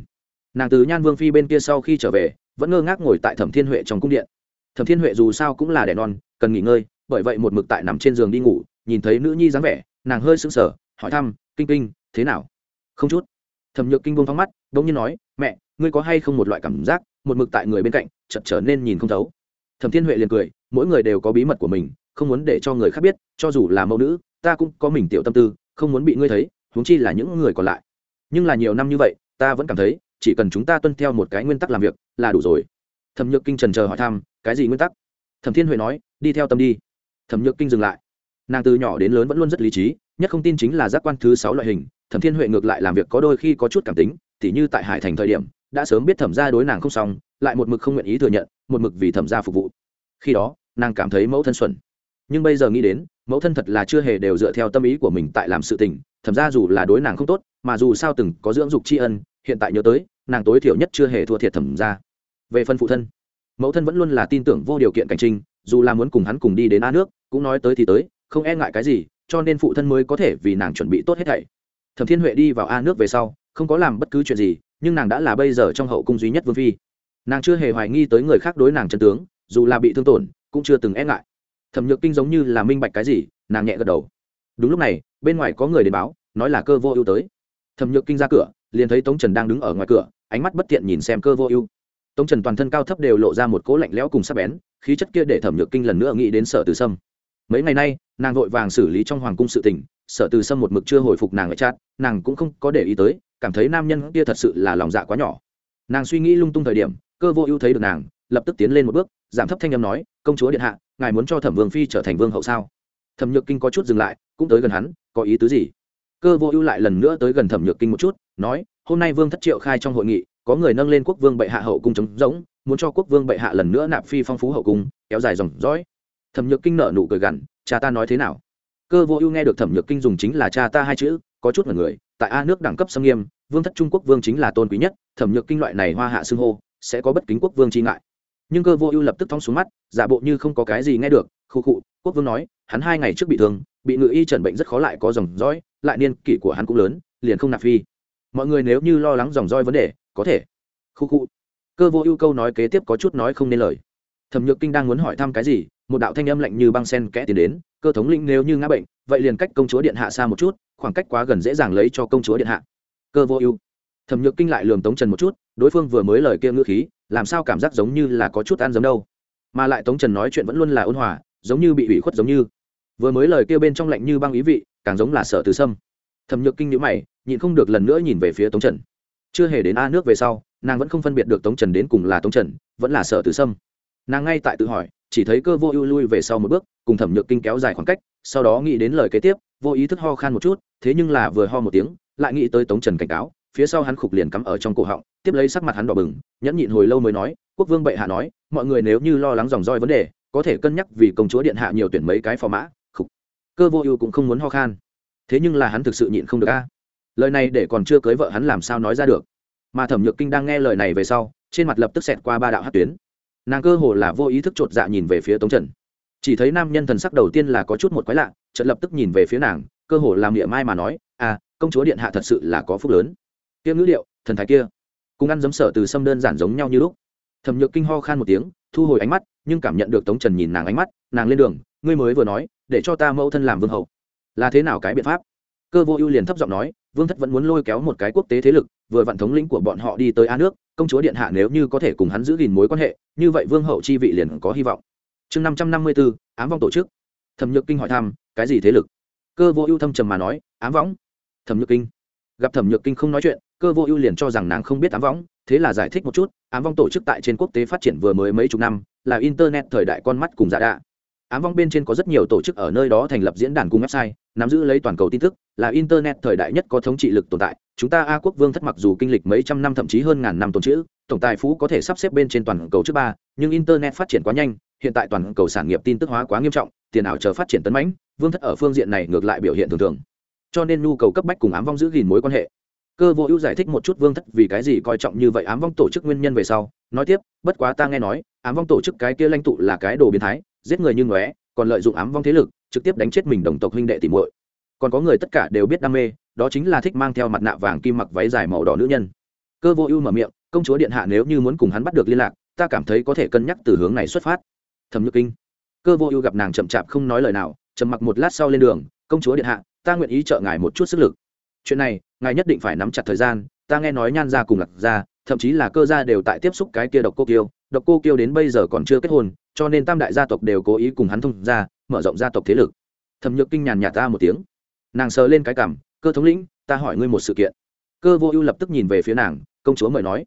Nàng từ nhan vương phi bên kia sau khi trở về vẫn ngơ ngác ngồi tại thẩm thiên huệ trong cung điện. Thẩm thiên huệ dù sao cũng là đẻ non, cần nghỉ ngơi, bởi vậy một mực tại nằm trên giường đi ngủ, nhìn thấy nữ nhi dáng vẻ, nàng hơi sững sờ, hỏi thăm, kinh kinh, thế nào? Không chút. Thẩm nhược kinh buông phóng mắt đ ỗ n g nhiên nói, mẹ, ngươi có hay không một loại cảm giác, một mực tại người bên cạnh chật trở nên nhìn không thấu? Thẩm thiên huệ liền cười, mỗi người đều có bí mật của mình, không muốn để cho người khác biết, cho dù là mẫu nữ, ta cũng có mình tiểu tâm tư, không muốn bị ngươi thấy, huống chi là những người còn lại. Nhưng là nhiều năm như vậy, ta vẫn cảm thấy chỉ cần chúng ta tuân theo một cái nguyên tắc làm việc là đủ rồi. Thẩm nhược kinh trần chờ hỏi thăm, cái gì nguyên tắc? Thẩm thiên huệ nói, đi theo tâm đi. Thẩm nhược kinh dừng lại. Nàng từ nhỏ đến lớn vẫn luôn rất lý trí, nhất không tin chính là giác quan thứ sáu loại hình. Thẩm thiên huệ ngược lại làm việc có đôi khi có chút cảm tính t h như tại hải thành thời điểm, đã sớm biết thẩm ra đối nàng không xong, lại một mực không nguyện ý thừa nhận, một mực vì thẩm ra phục vụ. Khi đó, nàng cảm thấy mẫu thân xuẩn. Nhưng bây giờ nghĩ đến, mẫu thân thật là chưa hề đều dựa theo tâm ý của mình tại làm sự tình, thẩm ra dù là đối nàng không tốt, mà dù sao từng có dưỡng dục tri ân, hiện tại nhớ tới nàng tối thiểu nhất chưa hề thua thiệt thẩm ra. Về phần phụ thân, mẫu thân vẫn luôn là tin tưởng vô điều kiện cảnh trinh dù là muốn cùng hắn cùng đi đến a nước, cũng nói tới thì tới, không e ngại cái gì, cho nên phụ thân mới có thể vì nàng chuẩn bị tốt hết thảy. Thẩm thiên huệ đi vào a nước về sau, không có làm bất cứ chuyện gì, nhưng nàng đã là bây giờ trong hậu cung duy nhất vương phi. Nàng chưa hề hoài nghi tới người khác đối nàng chân tướng, dù là bị thương tổn, cũng chưa từng e ngại. Thẩm nhược kinh giống như là minh bạch cái gì, nàng nhẹ gật đầu. Đúng lúc này, bên ngoài có người đến báo, nói là cơ vô ưu tới. Thẩm nhược kinh ra cửa liền thấy tống trần đang đứng ở ngoài cửa, ánh mắt bất tiện nhìn xem cơ vô ưu. Tống trần toàn thân cao thấp đều lộ ra một cỗ lạnh lẽo cùng sắc bén, khí chất kia để thẩm nhược kinh lần nữa nghĩ đến sở từ sâm. Mấy ngày nay, nàng vội vàng xử lý trong hoàng cung sự tình, sở từ sâm một mực chưa hồi phục nàng ở chát nàng cũng không có để ý tới, cảm thấy nam nhân kia thật sự là lòng dạ quá nhỏ. Nàng suy nghĩ lung tung thời điểm, cơ vô ưu thấy được nàng, lập tức tiến lên một bước, giảm thấp thanh âm nói, công chúa điện hạ, ngài muốn cho thẩm vương phi trở thành vương hậu sao? Thẩm nhược kinh có chút dừng lại, cũng tới gần hắn, có ý tứ gì? Cơ vô ưu lại lần nữa tới gần thẩm nhược kinh một chút nói, hôm nay vương thất triệu khai trong hội nghị, có người nâng lên quốc vương bệ hạ hậu cung trống rỗng muốn cho quốc vương bệ hạ lần nữa nạp phi phong phú hậu cung, kéo dài dòng dõi. Thẩm nhược kinh nợ nụ cười gằn, cha ta nói thế nào? Cơ vô ưu nghe được thẩm nhược kinh dùng chính là cha ta hai chữ, có chút mật người, tại a nước đẳng cấp xâm nghiêm, vương thất trung quốc vương chính là tôn quý nhất, thẩm nhược kinh loại này hoa hạ xưng hô, sẽ có bất kính quốc vương chi ngại. Nhưng cơ vô ưu lập tức thong xuống mắt, giả bộ như không có cái gì nghe được khu khụ, quốc vương nói, hắn hai ngày trước bị thương, bị ngự y trần bệnh rất khó lại có dòng dõi, lại niên kỷ của hắn cũng lớn, liền không nạp phi mọi người nếu như lo lắng dòng roi vấn đề, có thể. Khu khu. Cơ vô ưu câu nói kế tiếp có chút nói không nên lời. Thẩm nhược kinh đang muốn hỏi thăm cái gì, một đạo thanh âm lạnh như băng sen kẽ tiến đến, cơ thống lĩnh nếu như ngã bệnh, vậy liền cách công chúa điện hạ xa một chút, khoảng cách quá gần dễ dàng lấy cho công chúa điện hạ. Cơ vô ưu. Thẩm nhược kinh lại lườm tống trần một chút, đối phương vừa mới lời kia ngữ khí, làm sao cảm giác giống như là có chút ăn giống đâu. Mà lại tống trần nói chuyện vẫn luôn là ôn hòa, giống như bị ủy khuất giống như. Vừa mới lời kia bên trong lạnh như băng ý vị, càng giống là sợ từ sâm. Thẩm nhược kinh nhữ mày nhịn không được lần nữa nhìn về phía tống trần. Chưa hề đến a nước về sau, nàng vẫn không phân biệt được tống trần đến cùng là tống trần, vẫn là Sở Tử sâm. Nàng ngay tại tự hỏi, chỉ thấy cơ vô ưu lui về sau một bước, cùng thẩm nhược kinh kéo dài khoảng cách, sau đó nghĩ đến lời kế tiếp, vô ý thức ho khan một chút, thế nhưng là vừa ho một tiếng, lại nghĩ tới tống trần cảnh cáo, phía sau hắn khục liền cắm ở trong cổ họng, tiếp lấy sắc mặt hắn đỏ bừng, nhẫn nhịn hồi lâu mới nói, quốc vương bệ hạ nói, mọi người nếu như lo lắng dòng roi vấn đề, có thể cân nhắc vì công chúa điện hạ nhiều tuyển mấy cái phò mã, khục. Cơ vô ưu cũng không muốn ho khan. Thế nhưng là hắn thực sự nhịn không được a lời này để còn chưa cưới vợ hắn làm sao nói ra được. Mà thẩm nhược kinh đang nghe lời này về sau, trên mặt lập tức xẹt qua ba đạo hát tuyến. Nàng cơ hồ là vô ý thức chột dạ nhìn về phía tống trần. Chỉ thấy nam nhân thần sắc đầu tiên là có chút một quái lạ trận lập tức nhìn về phía nàng, cơ hồ làm miệng mai mà nói à công chúa điện hạ thật sự là có phúc lớn. Kia ngữ liệu thần thái kia, cùng ăn giấm sở từ sâm đơn giản giống nhau như lúc. Thẩm nhược kinh ho khan một tiếng, thu hồi ánh mắt, nhưng cảm nhận được tống trần nhìn nàng ánh mắt, nàng lên đường, ngươi mới vừa nói, để cho ta mẫu thân làm vương hậu. Là thế nào cái biện pháp? Cơ vô ưu liền thấp giọng nói vương thất vẫn muốn lôi kéo một cái quốc tế thế lực, vừa vặn thống lĩnh của bọn họ đi tới a nước, công chúa điện hạ nếu như có thể cùng hắn giữ gìn mối quan hệ, như vậy vương hậu chi vị liền có hy vọng. Chương năm trăm năm mươi bốn ám vong tổ chức. Thẩm nhược kinh hỏi thăm, cái gì thế lực? Cơ vô ưu thâm trầm mà nói, ám võng thẩm nhược kinh. Gặp thẩm nhược kinh không nói chuyện, cơ vô ưu liền cho rằng nàng không biết ám võng thế là giải thích một chút, ám vong tổ chức tại trên quốc tế phát triển vừa mới mấy chục năm, là internet thời đại con mắt cùng giả đạ ám vong bên trên có rất nhiều tổ chức ở nơi đó thành lập diễn đàn cùng website, nắm giữ lấy toàn cầu tin tức, là internet thời đại nhất có thống trị lực tồn tại. Chúng ta a quốc vương thất mặc dù kinh lịch mấy trăm năm thậm chí hơn ngàn năm tồn chữ tổng tài phú có thể sắp xếp bên trên toàn cầu trước ba, nhưng internet phát triển quá nhanh, hiện tại toàn cầu sản nghiệp tin tức hóa quá nghiêm trọng, tiền ảo chờ phát triển tấn mãnh, vương thất ở phương diện này ngược lại biểu hiện thường thường. Cho nên nhu cầu cấp bách cùng ám vong giữ gìn mối quan hệ. Cơ vô ưu giải thích một chút vương thất vì cái gì coi trọng như vậy ám vong tổ chức nguyên nhân về sau, nói tiếp, bất quá ta nghe nói, ám vong tổ chức cái kia lãnh tụ là cái đồ biến thái giết người như ngóe, còn lợi dụng ám vong thế lực, trực tiếp đánh chết mình đồng tộc huynh đệ tìm muội. Còn có người tất cả đều biết đam mê, đó chính là thích mang theo mặt nạ vàng kim mặc váy dài màu đỏ nữ nhân. Cơ vô ưu mở miệng, công chúa điện hạ nếu như muốn cùng hắn bắt được liên lạc, ta cảm thấy có thể cân nhắc từ hướng này xuất phát. Thẩm nhược kinh. Cơ vô ưu gặp nàng chậm chạp không nói lời nào, trầm mặc một lát sau lên đường, công chúa điện hạ, ta nguyện ý trợ ngài một chút sức lực. Chuyện này, ngài nhất định phải nắm chặt thời gian, ta nghe nói nhan ra cùng lạc ra thậm chí là cơ gia đều tại tiếp xúc cái kia độc cô kiêu độc cô kiêu đến bây giờ còn chưa kết hôn, cho nên tam đại gia tộc đều cố ý cùng hắn thông ra mở rộng gia tộc thế lực. Thẩm nhược kinh nhàn nhạt ta một tiếng. Nàng sờ lên cái cảm, cơ thống lĩnh, ta hỏi ngươi một sự kiện. Cơ vô ưu lập tức nhìn về phía nàng, công chúa mời nói.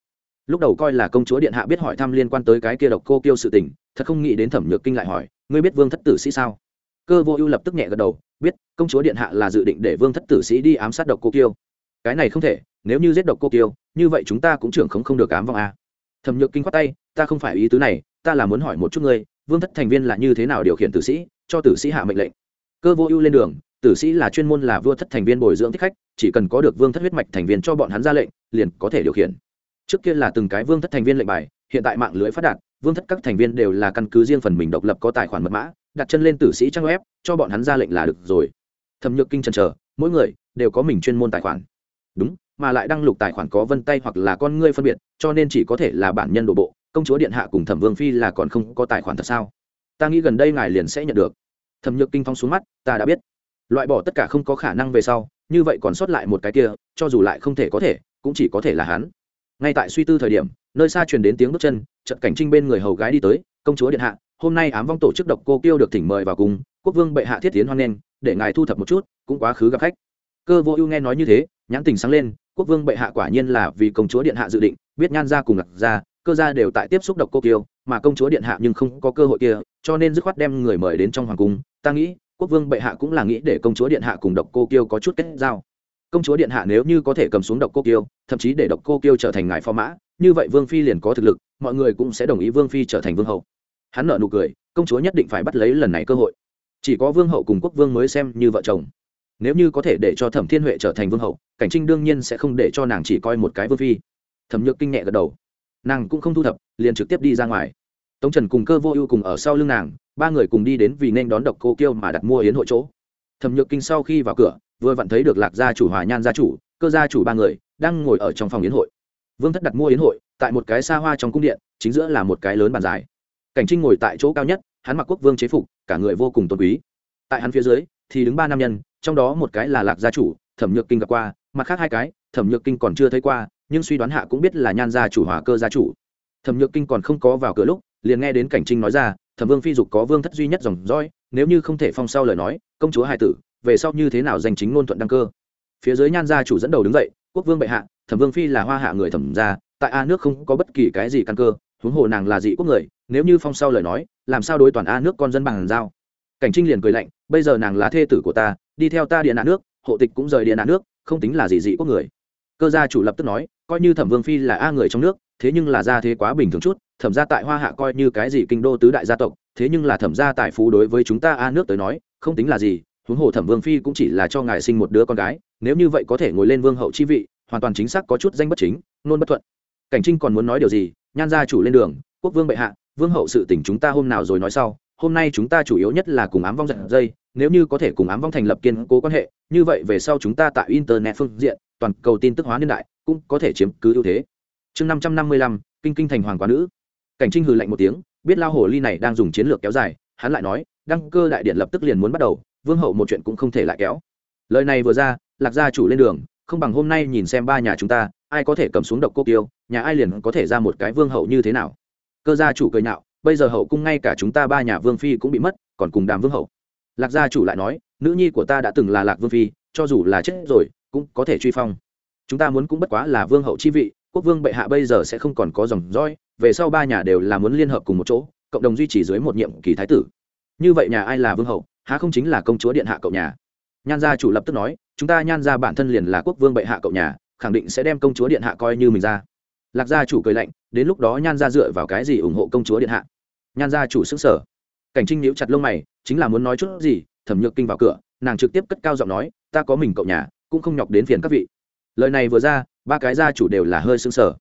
Lúc đầu coi là công chúa điện hạ biết hỏi thăm liên quan tới cái kia độc cô kiêu sự tình, thật không nghĩ đến thẩm nhược kinh lại hỏi, ngươi biết vương thất tử sĩ sao? Cơ vô ưu lập tức nhẹ gật đầu, biết, công chúa điện hạ là dự định để vương thất tử sĩ đi ám sát độc cô kiêu. Cái này không thể, nếu như giết độc cô kiêu, như vậy chúng ta cũng trưởng không không được ám vong a. à thẩm nhược kinh khoát tay, ta không phải ý tứ này, ta là muốn hỏi một chút ngươi, vương thất thành viên là như thế nào điều khiển tử sĩ, cho tử sĩ hạ mệnh lệnh? Cơ vô ưu lên đường, tử sĩ là chuyên môn là vua thất thành viên bồi dưỡng thích khách, chỉ cần có được vương thất huyết mạch thành viên cho bọn hắn ra lệnh, liền có thể điều khiển. Trước kia là từng cái vương thất thành viên lệnh bài, hiện tại mạng lưới phát đạt, vương thất các thành viên đều là căn cứ riêng phần mình độc lập có tài khoản mật mã, đặt chân lên tử sĩ trang web, cho bọn hắn ra lệnh là được rồi. Thẩm nhược kinh trần trờ mỗi người đều có mình chuyên môn tài khoản. Đúng mà lại đăng lục tài khoản có vân tay hoặc là con ngươi phân biệt, cho nên chỉ có thể là bản nhân đổ bộ, công chúa điện hạ cùng thẩm vương phi là còn không có tài khoản thật sao? Ta nghĩ gần đây ngài liền sẽ nhận được. Thẩm nhược kinh phong xuống mắt, ta đã biết. Loại bỏ tất cả không có khả năng về sau, như vậy còn sót lại một cái kia, cho dù lại không thể có thể, cũng chỉ có thể là hắn. Ngay tại suy tư thời điểm, nơi xa truyền đến tiếng bước chân trận cảnh trinh bên người hầu gái đi tới, công chúa điện hạ, hôm nay ám vong tổ chức độc cô kêu được thỉnh mời vào cùng, quốc vương bệ hạ thiết tiến hoan nghênh, để ngài thu thập một chút, cũng quá khứ gặp khách. Cơ vô ưu nghe nói như thế, nhãn tình sáng lên quốc vương bệ hạ quả nhiên là vì công chúa điện hạ dự định, biết nhan ra cùng lạc ra cơ gia đều tại tiếp xúc độc cô kiêu, mà công chúa điện hạ nhưng không có cơ hội kia, cho nên dứt khoát đem người mời đến trong hoàng cung. Ta nghĩ, quốc vương bệ hạ cũng là nghĩ để công chúa điện hạ cùng độc cô kiêu có chút kết giao. Công chúa điện hạ nếu như có thể cầm xuống độc cô kiêu, thậm chí để độc cô kiêu trở thành ngài phò mã, như vậy vương phi liền có thực lực, mọi người cũng sẽ đồng ý vương phi trở thành vương hậu. Hắn nợ nụ cười, công chúa nhất định phải bắt lấy lần này cơ hội. Chỉ có vương hậu cùng quốc vương mới xem như vợ chồng nếu như có thể để cho thẩm thiên huệ trở thành vương hậu, cảnh trinh đương nhiên sẽ không để cho nàng chỉ coi một cái vương phi. Thẩm nhược kinh nhẹ gật đầu. Nàng cũng không thu thập, liền trực tiếp đi ra ngoài. Tống trần cùng cơ vô ưu cùng ở sau lưng nàng, ba người cùng đi đến vì nên đón độc cô kiêu mà đặt mua yến hội chỗ. Thẩm nhược kinh sau khi vào cửa, vừa vặn thấy được lạc gia chủ hòa nhan gia chủ, cơ gia chủ ba người đang ngồi ở trong phòng yến hội. Vương thất đặt mua yến hội, tại một cái xa hoa trong cung điện, chính giữa là một cái lớn bàn dài. Cảnh trinh ngồi tại chỗ cao nhất, hắn mặc quốc vương chế phục, cả người vô cùng tôn quý. Tại hắn phía dưới thì đứng ba nam nhân, trong đó một cái là lạc gia chủ, thẩm nhược kinh gặp qua, mặt khác hai cái, thẩm nhược kinh còn chưa thấy qua, nhưng suy đoán hạ cũng biết là nhan gia chủ hòa cơ gia chủ. Thẩm nhược kinh còn không có vào cửa lúc, liền nghe đến cảnh trinh nói ra, thẩm vương phi dục có vương thất duy nhất dòng dõi, nếu như không thể phong sau lời nói, công chúa hai tử, về sau như thế nào danh chính ngôn thuận đăng cơ? Phía dưới nhan gia chủ dẫn đầu đứng dậy, quốc vương bệ hạ, thẩm vương phi là hoa hạ người thẩm gia, tại a nước không có bất kỳ cái gì căn cơ, huống hồ nàng là dị quốc người, nếu như phong sau lời nói, làm sao đối toàn a nước con dân bằng giao? Cảnh trinh liền cười lạnh, bây giờ nàng là thê tử của ta, đi theo ta điện a nước, hộ tịch cũng rời điện a nước, không tính là gì dị quốc người. Cơ gia chủ lập tức nói, coi như thẩm vương phi là a người trong nước, thế nhưng là gia thế quá bình thường chút, thẩm gia tại hoa hạ coi như cái gì kinh đô tứ đại gia tộc, thế nhưng là thẩm gia tài phú đối với chúng ta a nước tới nói, không tính là gì, huống hồ thẩm vương phi cũng chỉ là cho ngài sinh một đứa con gái, nếu như vậy có thể ngồi lên vương hậu chi vị, hoàn toàn chính xác có chút danh bất chính, nôn bất thuận. Cảnh trinh còn muốn nói điều gì, nhan gia chủ lên đường, quốc vương bệ hạ, vương hậu sự tình chúng ta hôm nào rồi nói sau hôm nay chúng ta chủ yếu nhất là cùng ám vong giật dây, nếu như có thể cùng ám vong thành lập kiên cố quan hệ, như vậy về sau chúng ta tại internet phương diện, toàn cầu tin tức hóa niên đại, cũng có thể chiếm cứ ưu thế. Chương năm trăm năm mươi lăm, kinh kinh thành hoàng quá nữ. Cảnh trinh hừ lạnh một tiếng, biết lao hồ ly này đang dùng chiến lược kéo dài, hắn lại nói, đăng cơ đại điện lập tức liền muốn bắt đầu, vương hậu một chuyện cũng không thể lại kéo. Lời này vừa ra, lạc gia chủ lên đường, không bằng hôm nay nhìn xem ba nhà chúng ta, ai có thể cầm xuống độc cô kiêu, nhà ai liền có thể ra một cái vương hậu như thế nào. Cơ gia chủ cười nhạo bây giờ hậu cung ngay cả chúng ta ba nhà vương phi cũng bị mất, còn cùng đàm vương hậu. Lạc gia chủ lại nói, nữ nhi của ta đã từng là lạc vương phi, cho dù là chết rồi, cũng có thể truy phong. Chúng ta muốn cũng bất quá là vương hậu chi vị, quốc vương bệ hạ bây giờ sẽ không còn có dòng dõi, về sau ba nhà đều là muốn liên hợp cùng một chỗ, cộng đồng duy trì dưới một nhiệm kỳ thái tử. Như vậy nhà ai là vương hậu, há không chính là công chúa điện hạ cậu nhà? Nhan gia chủ lập tức nói, chúng ta nhan ra bản thân liền là quốc vương bệ hạ cậu nhà, khẳng định sẽ đem công chúa điện hạ coi như mình ra lạc gia chủ cười lạnh, đến lúc đó nhan gia dựa vào cái gì ủng hộ công chúa điện hạ? Nhan gia chủ xứng sở cảnh trinh nhíu chặt lông mày, chính là muốn nói chút gì, thẩm nhược kinh vào cửa, nàng trực tiếp cất cao giọng nói, ta có mình cậu nhà, cũng không nhọc đến phiền các vị. Lời này vừa ra, ba cái gia chủ đều là hơi xứng sở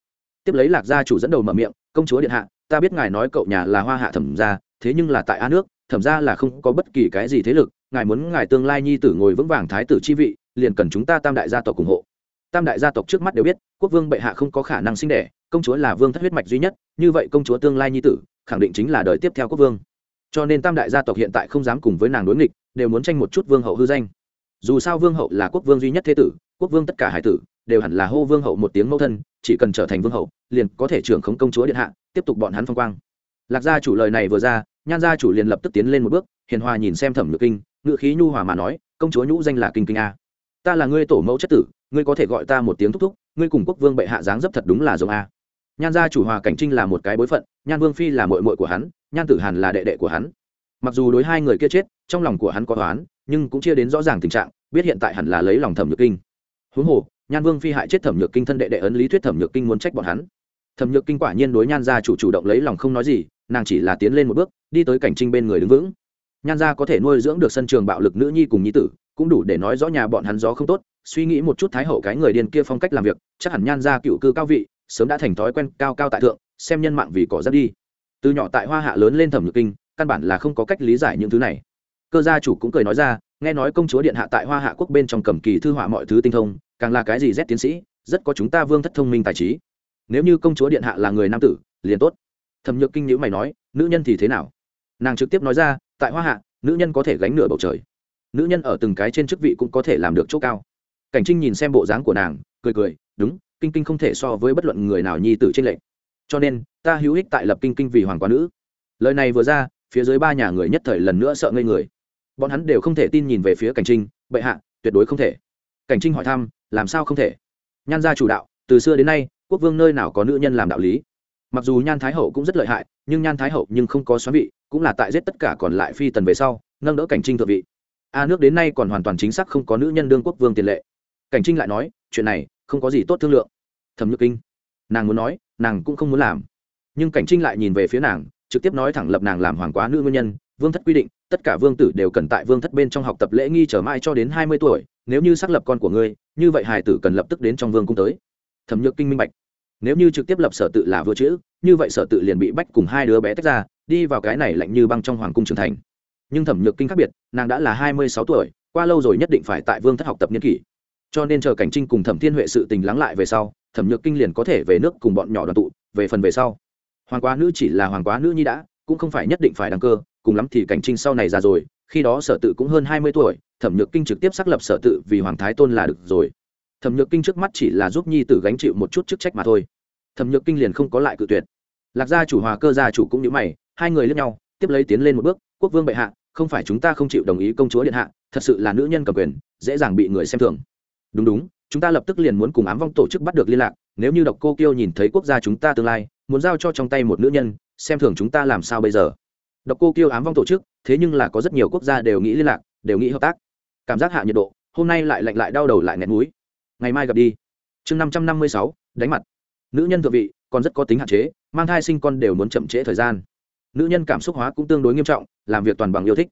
tiếp lấy lạc gia chủ dẫn đầu mở miệng, công chúa điện hạ, ta biết ngài nói cậu nhà là hoa hạ thẩm gia, thế nhưng là tại a nước, thẩm gia là không có bất kỳ cái gì thế lực, ngài muốn ngài tương lai nhi tử ngồi vững vàng thái tử chi vị, liền cần chúng ta tam đại gia tộc ủng hộ tam đại gia tộc trước mắt đều biết, quốc vương bệ hạ không có khả năng sinh đẻ, công chúa là vương thất huyết mạch duy nhất, như vậy công chúa tương lai nhi tử, khẳng định chính là đời tiếp theo quốc vương. Cho nên tam đại gia tộc hiện tại không dám cùng với nàng đối nghịch, đều muốn tranh một chút vương hậu hư danh. Dù sao vương hậu là quốc vương duy nhất thế tử, quốc vương tất cả hải tử, đều hẳn là hô vương hậu một tiếng mẫu thân, chỉ cần trở thành vương hậu, liền có thể trưởng khống công chúa điện hạ, tiếp tục bọn hắn phong quang. Lạc gia chủ lời này vừa ra, nhan gia chủ liền lập tức tiến lên một bước, hiền hòa nhìn xem thẩm nhược kinh ngự khí nhu hòa mà nói, công chúa nhũ danh là kinh kinh a ta là ngươi tổ mẫu chất tử, ngươi có thể gọi ta một tiếng thúc thúc, ngươi cùng quốc vương bệ hạ dáng dấp thật đúng là giống a. Nhan gia chủ hòa cảnh trinh là một cái bối phận, nhan vương phi là mội mội của hắn, nhan tử hàn là đệ đệ của hắn. Mặc dù đối hai người kia chết, trong lòng của hắn có toán nhưng cũng chia đến rõ ràng tình trạng, biết hiện tại hẳn là lấy lòng thẩm nhược kinh. Huống hồ, nhan vương phi hại chết thẩm nhược kinh thân đệ đệ ấn lý thuyết thẩm nhược kinh muốn trách bọn hắn. Thẩm nhược kinh quả nhiên đối nhan gia chủ chủ động lấy lòng không nói gì, nàng chỉ là tiến lên một bước, đi tới cảnh trinh bên người đứng vững nhan gia có thể nuôi dưỡng được sân trường bạo lực nữ nhi cùng nhi tử, cũng đủ để nói rõ nhà bọn hắn gió không tốt, suy nghĩ một chút thái hậu cái người điên kia phong cách làm việc, chắc hẳn nhan gia cựu cư cao vị, sớm đã thành thói quen cao cao tại thượng, xem nhân mạng vì cỏ rất đi. Từ nhỏ tại hoa hạ lớn lên thẩm nhược kinh, căn bản là không có cách lý giải những thứ này. Cơ gia chủ cũng cười nói ra, nghe nói công chúa điện hạ tại hoa hạ quốc bên trong cầm kỳ thư họa mọi thứ tinh thông, càng là cái gì rét tiến sĩ, rất có chúng ta vương thất thông minh tài trí. Nếu như công chúa điện hạ là người nam tử, liền tốt. Thẩm nhược kinh nhữ mày nói, nữ nhân thì thế nào? Nàng trực tiếp nói ra tại hoa hạ, nữ nhân có thể gánh nửa bầu trời. Nữ nhân ở từng cái trên chức vị cũng có thể làm được chỗ cao. Cảnh trinh nhìn xem bộ dáng của nàng, cười cười, đúng, kinh kinh không thể so với bất luận người nào nhi tử trên lệnh. Cho nên, ta hữu ích tại lập kinh kinh vì hoàng quá nữ. Lời này vừa ra, phía dưới ba nhà người nhất thời lần nữa sợ ngây người. Bọn hắn đều không thể tin nhìn về phía cảnh trinh, bệ hạ, tuyệt đối không thể. Cảnh trinh hỏi thăm, làm sao không thể? Nhan gia chủ đạo, từ xưa đến nay, quốc vương nơi nào có nữ nhân làm đạo lý? Mặc dù nhan thái hậu cũng rất lợi hại, nhưng nhan thái hậu nhưng không có xoắn vị cũng là tại giết tất cả còn lại phi tần về sau, nâng đỡ cảnh trinh thượng vị. A nước đến nay còn hoàn toàn chính xác không có nữ nhân đương quốc vương tiền lệ. Cảnh trinh lại nói, chuyện này không có gì tốt thương lượng. Thẩm nhược kinh, nàng muốn nói, nàng cũng không muốn làm. Nhưng cảnh trinh lại nhìn về phía nàng, trực tiếp nói thẳng lập nàng làm hoàng quá nữ nguyên nhân, vương thất quy định, tất cả vương tử đều cần tại vương thất bên trong học tập lễ nghi trở mãi cho đến hai mươi tuổi, nếu như xác lập con của ngươi, như vậy hài tử cần lập tức đến trong vương cung tới. Thẩm nhược kinh minh bạch nếu như trực tiếp lập sở tự là vừa chữ, như vậy sở tự liền bị bách cùng hai đứa bé tách ra, đi vào cái này lạnh như băng trong hoàng cung trưởng thành. Nhưng thẩm nhược kinh khác biệt, nàng đã là hai mươi sáu tuổi, qua lâu rồi nhất định phải tại vương thất học tập niên kỷ. Cho nên chờ cảnh trinh cùng thẩm thiên huệ sự tình lắng lại về sau, thẩm nhược kinh liền có thể về nước cùng bọn nhỏ đoàn tụ, về phần về sau. Hoàng quá nữ chỉ là hoàng quá nữ nhi đã, cũng không phải nhất định phải đăng cơ, cùng lắm thì cảnh trinh sau này già rồi, khi đó sở tự cũng hơn hai mươi tuổi, thẩm nhược kinh trực tiếp xác lập sở tự vì hoàng thái tôn là được rồi thẩm nhược kinh trước mắt chỉ là giúp nhi tử gánh chịu một chút chức trách mà thôi. Thẩm nhược kinh liền không có lại cự tuyệt. Lạc gia chủ hòa cơ gia chủ cũng như mày, hai người lướt nhau, tiếp lấy tiến lên một bước, quốc vương bệ hạ, không phải chúng ta không chịu đồng ý công chúa điện hạ, thật sự là nữ nhân cầm quyền, dễ dàng bị người xem thường. Đúng đúng, chúng ta lập tức liền muốn cùng ám vong tổ chức bắt được liên lạc, nếu như độc cô kiêu nhìn thấy quốc gia chúng ta tương lai, muốn giao cho trong tay một nữ nhân, xem thường chúng ta làm sao bây giờ? Độc cô kiêu ám vong tổ chức, thế nhưng là có rất nhiều quốc gia đều nghĩ liên lạc, đều nghĩ hợp tác. Cảm giác hạ nhiệt độ, hôm nay lại lạnh lại đau đầu lại nghẹn núi ngày mai gặp đi. Chương năm trăm năm mươi sáu, đánh mặt. Nữ nhân thượng vị, còn rất có tính hạn chế, mang thai sinh con đều muốn chậm trễ thời gian. Nữ nhân cảm xúc hóa cũng tương đối nghiêm trọng, làm việc toàn bằng yêu thích.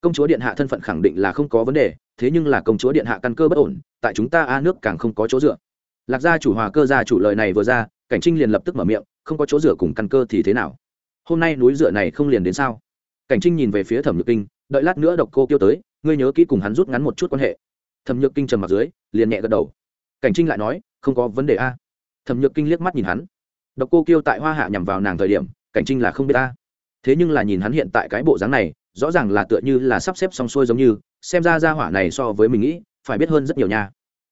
Công chúa điện hạ thân phận khẳng định là không có vấn đề, thế nhưng là công chúa điện hạ căn cơ bất ổn, tại chúng ta a nước càng không có chỗ dựa. Lạc gia chủ hòa cơ gia chủ lời này vừa ra, cảnh trinh liền lập tức mở miệng, không có chỗ dựa cùng căn cơ thì thế nào? Hôm nay núi dựa này không liền đến sao? Cảnh trinh nhìn về phía thẩm nhược kinh, đợi lát nữa độc cô kêu tới, ngươi nhớ kỹ cùng hắn rút ngắn một chút quan hệ. Thẩm nhược kinh trầm mặt dưới, liền nhẹ gật đầu cảnh trinh lại nói, không có vấn đề a. Thẩm nhược kinh liếc mắt nhìn hắn. Độc cô kêu tại hoa hạ nhằm vào nàng thời điểm, cảnh trinh là không biết ta thế nhưng là nhìn hắn hiện tại cái bộ dáng này, rõ ràng là tựa như là sắp xếp xong xuôi giống như, xem ra ra hỏa này so với mình nghĩ, phải biết hơn rất nhiều nha.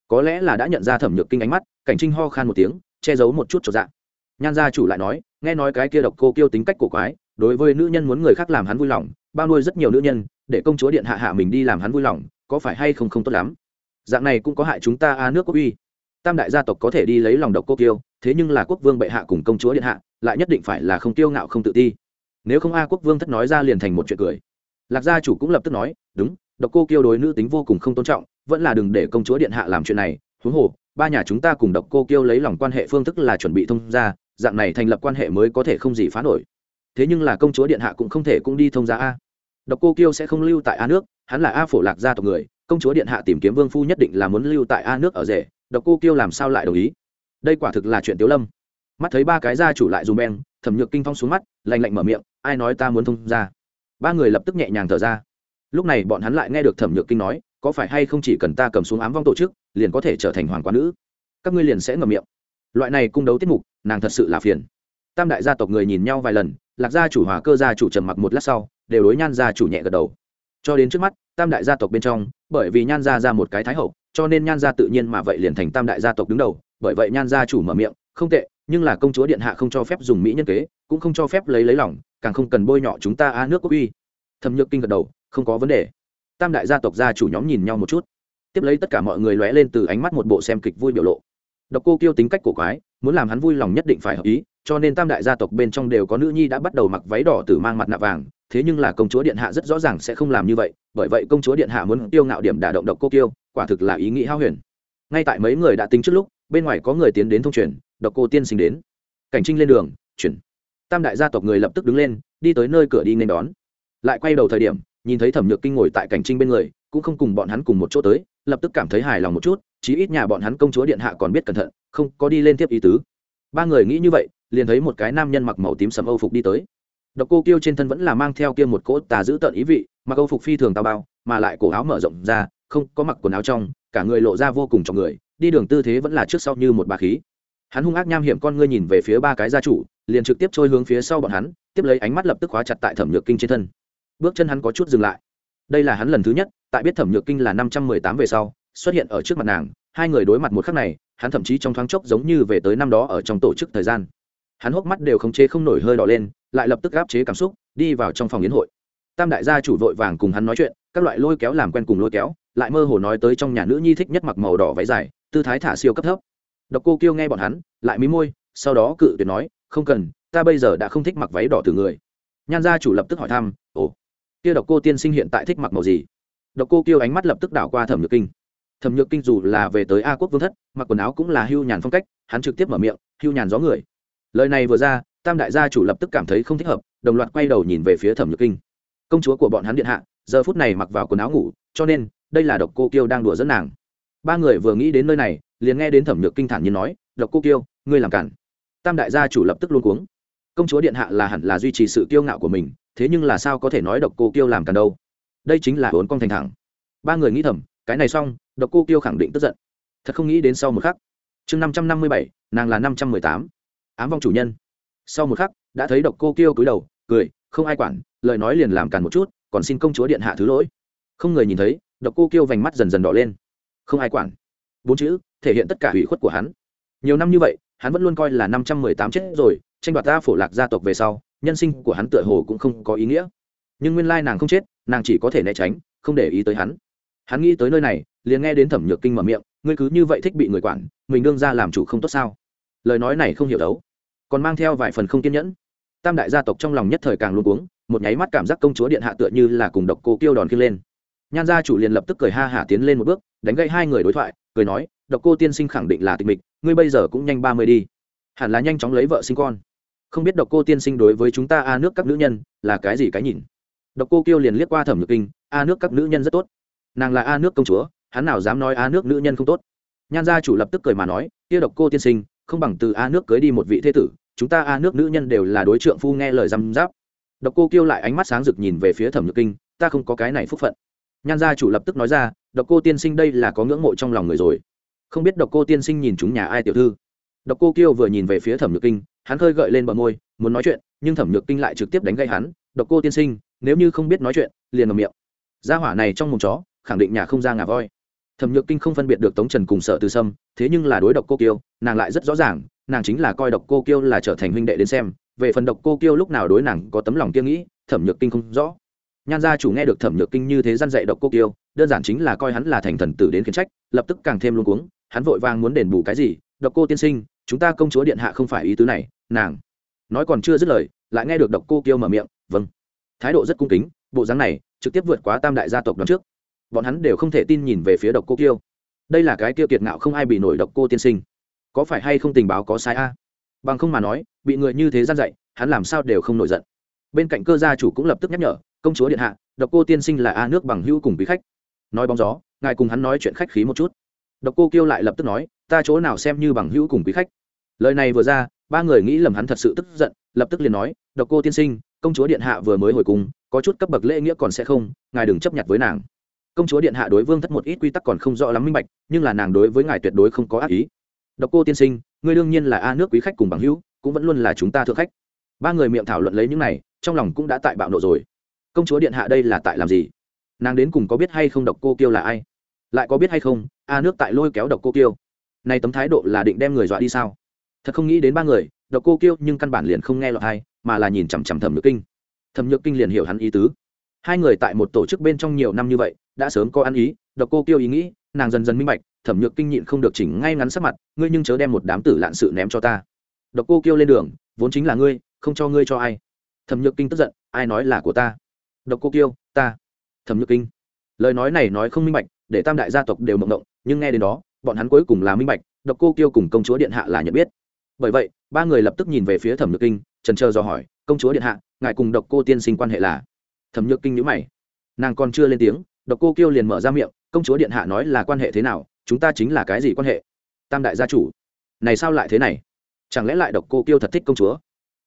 Có lẽ là đã nhận ra thẩm nhược kinh ánh mắt, cảnh trinh ho khan một tiếng, che giấu một chút cho dạng nhan gia chủ lại nói, nghe nói cái kia độc cô kêu tính cách cổ quái, đối với nữ nhân muốn người khác làm hắn vui lòng, bao nuôi rất nhiều nữ nhân, để công chúa điện hạ hạ mình đi làm hắn vui lòng, có phải hay không không tốt lắm? Dạng này cũng có hại chúng ta a nước quốc uy. Tam đại gia tộc có thể đi lấy lòng độc cô kiêu, thế nhưng là quốc vương bệ hạ cùng công chúa điện hạ, lại nhất định phải là không kiêu ngạo không tự ti. Nếu không a quốc vương thất nói ra liền thành một chuyện cười. Lạc gia chủ cũng lập tức nói, đúng, độc cô kiêu đối nữ tính vô cùng không tôn trọng, vẫn là đừng để công chúa điện hạ làm chuyện này, huống hồ, ba nhà chúng ta cùng độc cô kiêu lấy lòng quan hệ phương thức là chuẩn bị thông gia, dạng này thành lập quan hệ mới có thể không gì phá nổi. Thế nhưng là công chúa điện hạ cũng không thể cũng đi thông gia a. Độc cô kiêu sẽ không lưu tại a nước, hắn là a phổ lạc gia tộc người công chúa điện hạ tìm kiếm vương phu nhất định là muốn lưu tại a nước ở rể, độc cô kiêu làm sao lại đồng ý? Đây quả thực là chuyện tiếu lâm. Mắt thấy ba cái gia chủ lại dùng beng, thẩm nhược kinh phong xuống mắt, lạnh lạnh mở miệng, ai nói ta muốn thông ra ba người lập tức nhẹ nhàng thở ra. Lúc này bọn hắn lại nghe được thẩm nhược kinh nói, có phải hay không chỉ cần ta cầm xuống ám vong tổ chức, liền có thể trở thành hoàng quán nữ? Các ngươi liền sẽ ngầm miệng. Loại này cung đấu tiết mục, nàng thật sự là phiền. Tam đại gia tộc người nhìn nhau vài lần, lạc gia chủ, hòa cơ gia chủ trầm mặc một lát sau, đều đối nhan gia chủ nhẹ gật đầu cho đến trước mắt, tam đại gia tộc bên trong, bởi vì nhan gia ra một cái thái hậu, cho nên nhan gia tự nhiên mà vậy liền thành tam đại gia tộc đứng đầu, bởi vậy nhan gia chủ mở miệng, không tệ, nhưng là công chúa điện hạ không cho phép dùng mỹ nhân kế, cũng không cho phép lấy lấy lòng, càng không cần bôi nhọ chúng ta a nước quốc uy. Thẩm nhược kinh gật đầu, không có vấn đề. Tam đại gia tộc gia chủ nhóm nhìn nhau một chút. Tiếp lấy tất cả mọi người lóe lên từ ánh mắt một bộ xem kịch vui biểu lộ. Độc cô kiêu tính cách cổ quái, muốn làm hắn vui lòng nhất định phải hợp ý, cho nên tam đại gia tộc bên trong đều có nữ nhi đã bắt đầu mặc váy đỏ từ mang mặt nạ vàng thế nhưng là công chúa điện hạ rất rõ ràng sẽ không làm như vậy, bởi vậy công chúa điện hạ muốn tiêu ngạo điểm đả động độc cô kiêu, quả thực là ý nghĩ hao huyền. Ngay tại mấy người đã tính trước lúc, bên ngoài có người tiến đến thông truyền, độc cô tiên sinh đến. Cảnh trinh lên đường, chuyển. Tam đại gia tộc người lập tức đứng lên, đi tới nơi cửa đi nên đón. Lại quay đầu thời điểm, nhìn thấy thẩm nhược kinh ngồi tại cảnh trinh bên người, cũng không cùng bọn hắn cùng một chỗ tới, lập tức cảm thấy hài lòng một chút, chí ít nhà bọn hắn công chúa điện hạ còn biết cẩn thận, không có đi lên tiếp ý tứ. Ba người nghĩ như vậy, liền thấy một cái nam nhân mặc màu tím sầm âu phục đi tới độc cô kiêu trên thân vẫn là mang theo kia một cỗ tà giữ tợn ý vị mặc câu phục phi thường tao bao, mà lại cổ áo mở rộng ra, không có mặc quần áo trong, cả người lộ ra vô cùng trọng người, đi đường tư thế vẫn là trước sau như một bà khí. Hắn hung ác nham hiểm con ngươi nhìn về phía ba cái gia chủ, liền trực tiếp trôi hướng phía sau bọn hắn, tiếp lấy ánh mắt lập tức khóa chặt tại thẩm nhược kinh trên thân. Bước chân hắn có chút dừng lại. Đây là hắn lần thứ nhất, tại biết thẩm nhược kinh là năm trăm mười tám về sau, xuất hiện ở trước mặt nàng, hai người đối mặt một khắc này, hắn thậm chí trong thoáng chốc giống như về tới năm đó ở trong tổ chức thời gian. Hắn hốc mắt đều không chế không nổi hơi đỏ lên lại lập tức gáp chế cảm xúc, đi vào trong phòng yến hội. Tam đại gia chủ vội vàng cùng hắn nói chuyện, các loại lôi kéo làm quen cùng lôi kéo, lại mơ hồ nói tới trong nhà nữ nhi thích nhất mặc màu đỏ váy dài, tư thái thả siêu cấp thấp. Độc cô kêu nghe bọn hắn, lại mí môi, sau đó cự tuyệt nói, không cần, ta bây giờ đã không thích mặc váy đỏ từ người. Nhan gia chủ lập tức hỏi thăm, ồ, kia độc cô tiên sinh hiện tại thích mặc màu gì? Độc cô kêu ánh mắt lập tức đảo qua thẩm nhược kinh. Thẩm nhược kinh dù là về tới a quốc vương thất, mặc quần áo cũng là hưu nhàn phong cách, hắn trực tiếp mở miệng, hưu nhàn gió người. Lời này vừa ra tam đại gia chủ lập tức cảm thấy không thích hợp, đồng loạt quay đầu nhìn về phía thẩm nhược kinh. Công chúa của bọn hắn điện hạ, giờ phút này mặc vào quần áo ngủ, cho nên, đây là độc cô kiêu đang đùa dẫn nàng. Ba người vừa nghĩ đến nơi này, liền nghe đến thẩm nhược kinh thản nhiên nói, độc cô kiêu, ngươi làm cản. Tam đại gia chủ lập tức luôn cuống. Công chúa điện hạ là hẳn là duy trì sự kiêu ngạo của mình, thế nhưng là sao có thể nói độc cô kiêu làm cản đâu? Đây chính là vốn con thành thẳng ba người nghĩ thầm, cái này xong, độc cô kiêu khẳng định tức giận. Thật không nghĩ đến sau một khắc. Chương năm trăm năm mươi bảy, nàng là năm trăm mười tám. Ám vong chủ nhân sau một khắc, đã thấy độc cô kiêu cúi đầu, cười, không ai quản, lời nói liền làm càn một chút, còn xin công chúa điện hạ thứ lỗi. Không người nhìn thấy, độc cô kiêu vành mắt dần dần đỏ lên. Không ai quản. Bốn chữ, thể hiện tất cả hủy khuất của hắn. Nhiều năm như vậy, hắn vẫn luôn coi là năm trăm mười tám chết rồi, tranh đoạt ta phổ lạc gia tộc về sau, nhân sinh của hắn tựa hồ cũng không có ý nghĩa. Nhưng nguyên lai nàng không chết, nàng chỉ có thể né tránh, không để ý tới hắn. Hắn nghĩ tới nơi này, liền nghe đến thẩm nhược kinh mở miệng, ngươi cứ như vậy thích bị người quản, mình đương ra làm chủ không tốt sao? Lời nói này không hiểu đấu còn mang theo vài phần không kiên nhẫn. Tam đại gia tộc trong lòng nhất thời càng luôn uống một nháy mắt cảm giác công chúa điện hạ tựa như là cùng độc cô kêu đòn kia lên. Nhan gia chủ liền lập tức cười ha hả tiến lên một bước, đánh gậy hai người đối thoại, cười nói, độc cô tiên sinh khẳng định là tịch mịch, ngươi bây giờ cũng nhanh ba mươi đi. Hẳn là nhanh chóng lấy vợ sinh con. Không biết độc cô tiên sinh đối với chúng ta a nước các nữ nhân là cái gì cái nhìn? Độc cô kêu liền liếc qua thẩm nhược kinh, a nước các nữ nhân rất tốt. Nàng là a nước công chúa, hắn nào dám nói a nước nữ nhân không tốt? Nhan gia chủ lập tức cười mà nói, kia độc cô tiên sinh không bằng từ a nước cưới đi một vị thế tử, chúng ta a nước nữ nhân đều là đối trượng phu nghe lời răm giáp độc cô kêu lại ánh mắt sáng rực nhìn về phía thẩm nhược kinh, ta không có cái này phúc phận. Nhan gia chủ lập tức nói ra, độc cô tiên sinh đây là có ngưỡng mộ trong lòng người rồi. Không biết độc cô tiên sinh nhìn chúng nhà ai tiểu thư? Độc cô kiêu vừa nhìn về phía thẩm nhược kinh, hắn khơi gợi lên bờ môi, muốn nói chuyện, nhưng thẩm nhược kinh lại trực tiếp đánh gây hắn, độc cô tiên sinh, nếu như không biết nói chuyện, liền ngầm miệng. Gia hỏa này trong mồm chó, khẳng định nhà không ra ngà voi thẩm nhược kinh không phân biệt được tống trần cùng sợ từ sâm, thế nhưng là đối độc cô kiêu, nàng lại rất rõ ràng, nàng chính là coi độc cô kiêu là trở thành huynh đệ đến xem, về phần độc cô kiêu lúc nào đối nàng có tấm lòng kiêng nghĩ, thẩm nhược kinh không rõ. Nhan gia chủ nghe được thẩm nhược kinh như thế gian dạy độc cô kiêu, đơn giản chính là coi hắn là thành thần tử đến khiến trách, lập tức càng thêm luôn cuống, hắn vội vàng muốn đền bù cái gì, độc cô tiên sinh, chúng ta công chúa điện hạ không phải ý tứ này, nàng nói còn chưa dứt lời, lại nghe được độc cô kiêu mở miệng vâng. Thái độ rất cung kính, bộ dáng này trực tiếp vượt quá tam đại gia tộc đón trước bọn hắn đều không thể tin nhìn về phía độc cô kiêu. Đây là cái kia kiệt ngạo không ai bị nổi độc cô tiên sinh. Có phải hay không tình báo có sai a? Bằng không mà nói, bị người như thế gian dạy, hắn làm sao đều không nổi giận. Bên cạnh cơ gia chủ cũng lập tức nhắc nhở, công chúa điện hạ, độc cô tiên sinh là a nước bằng hữu cùng quý khách. Nói bóng gió, ngài cùng hắn nói chuyện khách khí một chút. Độc cô kiêu lại lập tức nói, ta chỗ nào xem như bằng hữu cùng quý khách? Lời này vừa ra, ba người nghĩ lầm hắn thật sự tức giận, lập tức liền nói, độc cô tiên sinh, công chúa điện hạ vừa mới hồi cung có chút cấp bậc lễ nghĩa còn sẽ không, ngài đừng chấp nhận với nàng công chúa điện hạ đối vương thất một ít quy tắc còn không rõ lắm minh bạch, nhưng là nàng đối với ngài tuyệt đối không có ác ý. Độc cô tiên sinh, ngươi đương nhiên là a nước quý khách cùng bằng hữu, cũng vẫn luôn là chúng ta thượng khách. Ba người miệng thảo luận lấy những này, trong lòng cũng đã tại bạo nộ rồi. Công chúa điện hạ đây là tại làm gì? Nàng đến cùng có biết hay không độc cô kiêu là ai? Lại có biết hay không, a nước tại lôi kéo độc cô kiêu? Này tấm thái độ là định đem người dọa đi sao? Thật không nghĩ đến ba người, độc cô kiêu nhưng căn bản liền không nghe lọt hay mà là nhìn chằm chằm thẩm nhược kinh. Thẩm nhược kinh liền hiểu hắn ý tứ. Hai người tại một tổ chức bên trong nhiều năm như vậy đã sớm có ăn ý độc cô kêu ý nghĩ nàng dần dần minh bạch thẩm nhược kinh nhịn không được chỉnh ngay ngắn sắc mặt ngươi nhưng chớ đem một đám tử lạn sự ném cho ta. Độc cô kêu lên đường vốn chính là ngươi không cho ngươi cho ai. Thẩm nhược kinh tức giận ai nói là của ta? Độc cô kêu, ta. Thẩm nhược kinh. Lời nói này nói không minh bạch để tam đại gia tộc đều mộng động nhưng nghe đến đó bọn hắn cuối cùng là minh bạch độc cô kêu cùng công chúa điện hạ là nhận biết. Bởi vậy ba người lập tức nhìn về phía thẩm nhược kinh trần trơ do hỏi công chúa điện hạ ngài cùng độc cô tiên sinh quan hệ là? Thẩm nhược kinh nhữ mày. Nàng còn chưa lên tiếng độc cô kiêu liền mở ra miệng, công chúa điện hạ nói là quan hệ thế nào, chúng ta chính là cái gì quan hệ? Tam đại gia chủ. Này sao lại thế này? Chẳng lẽ lại độc cô kiêu thật thích công chúa?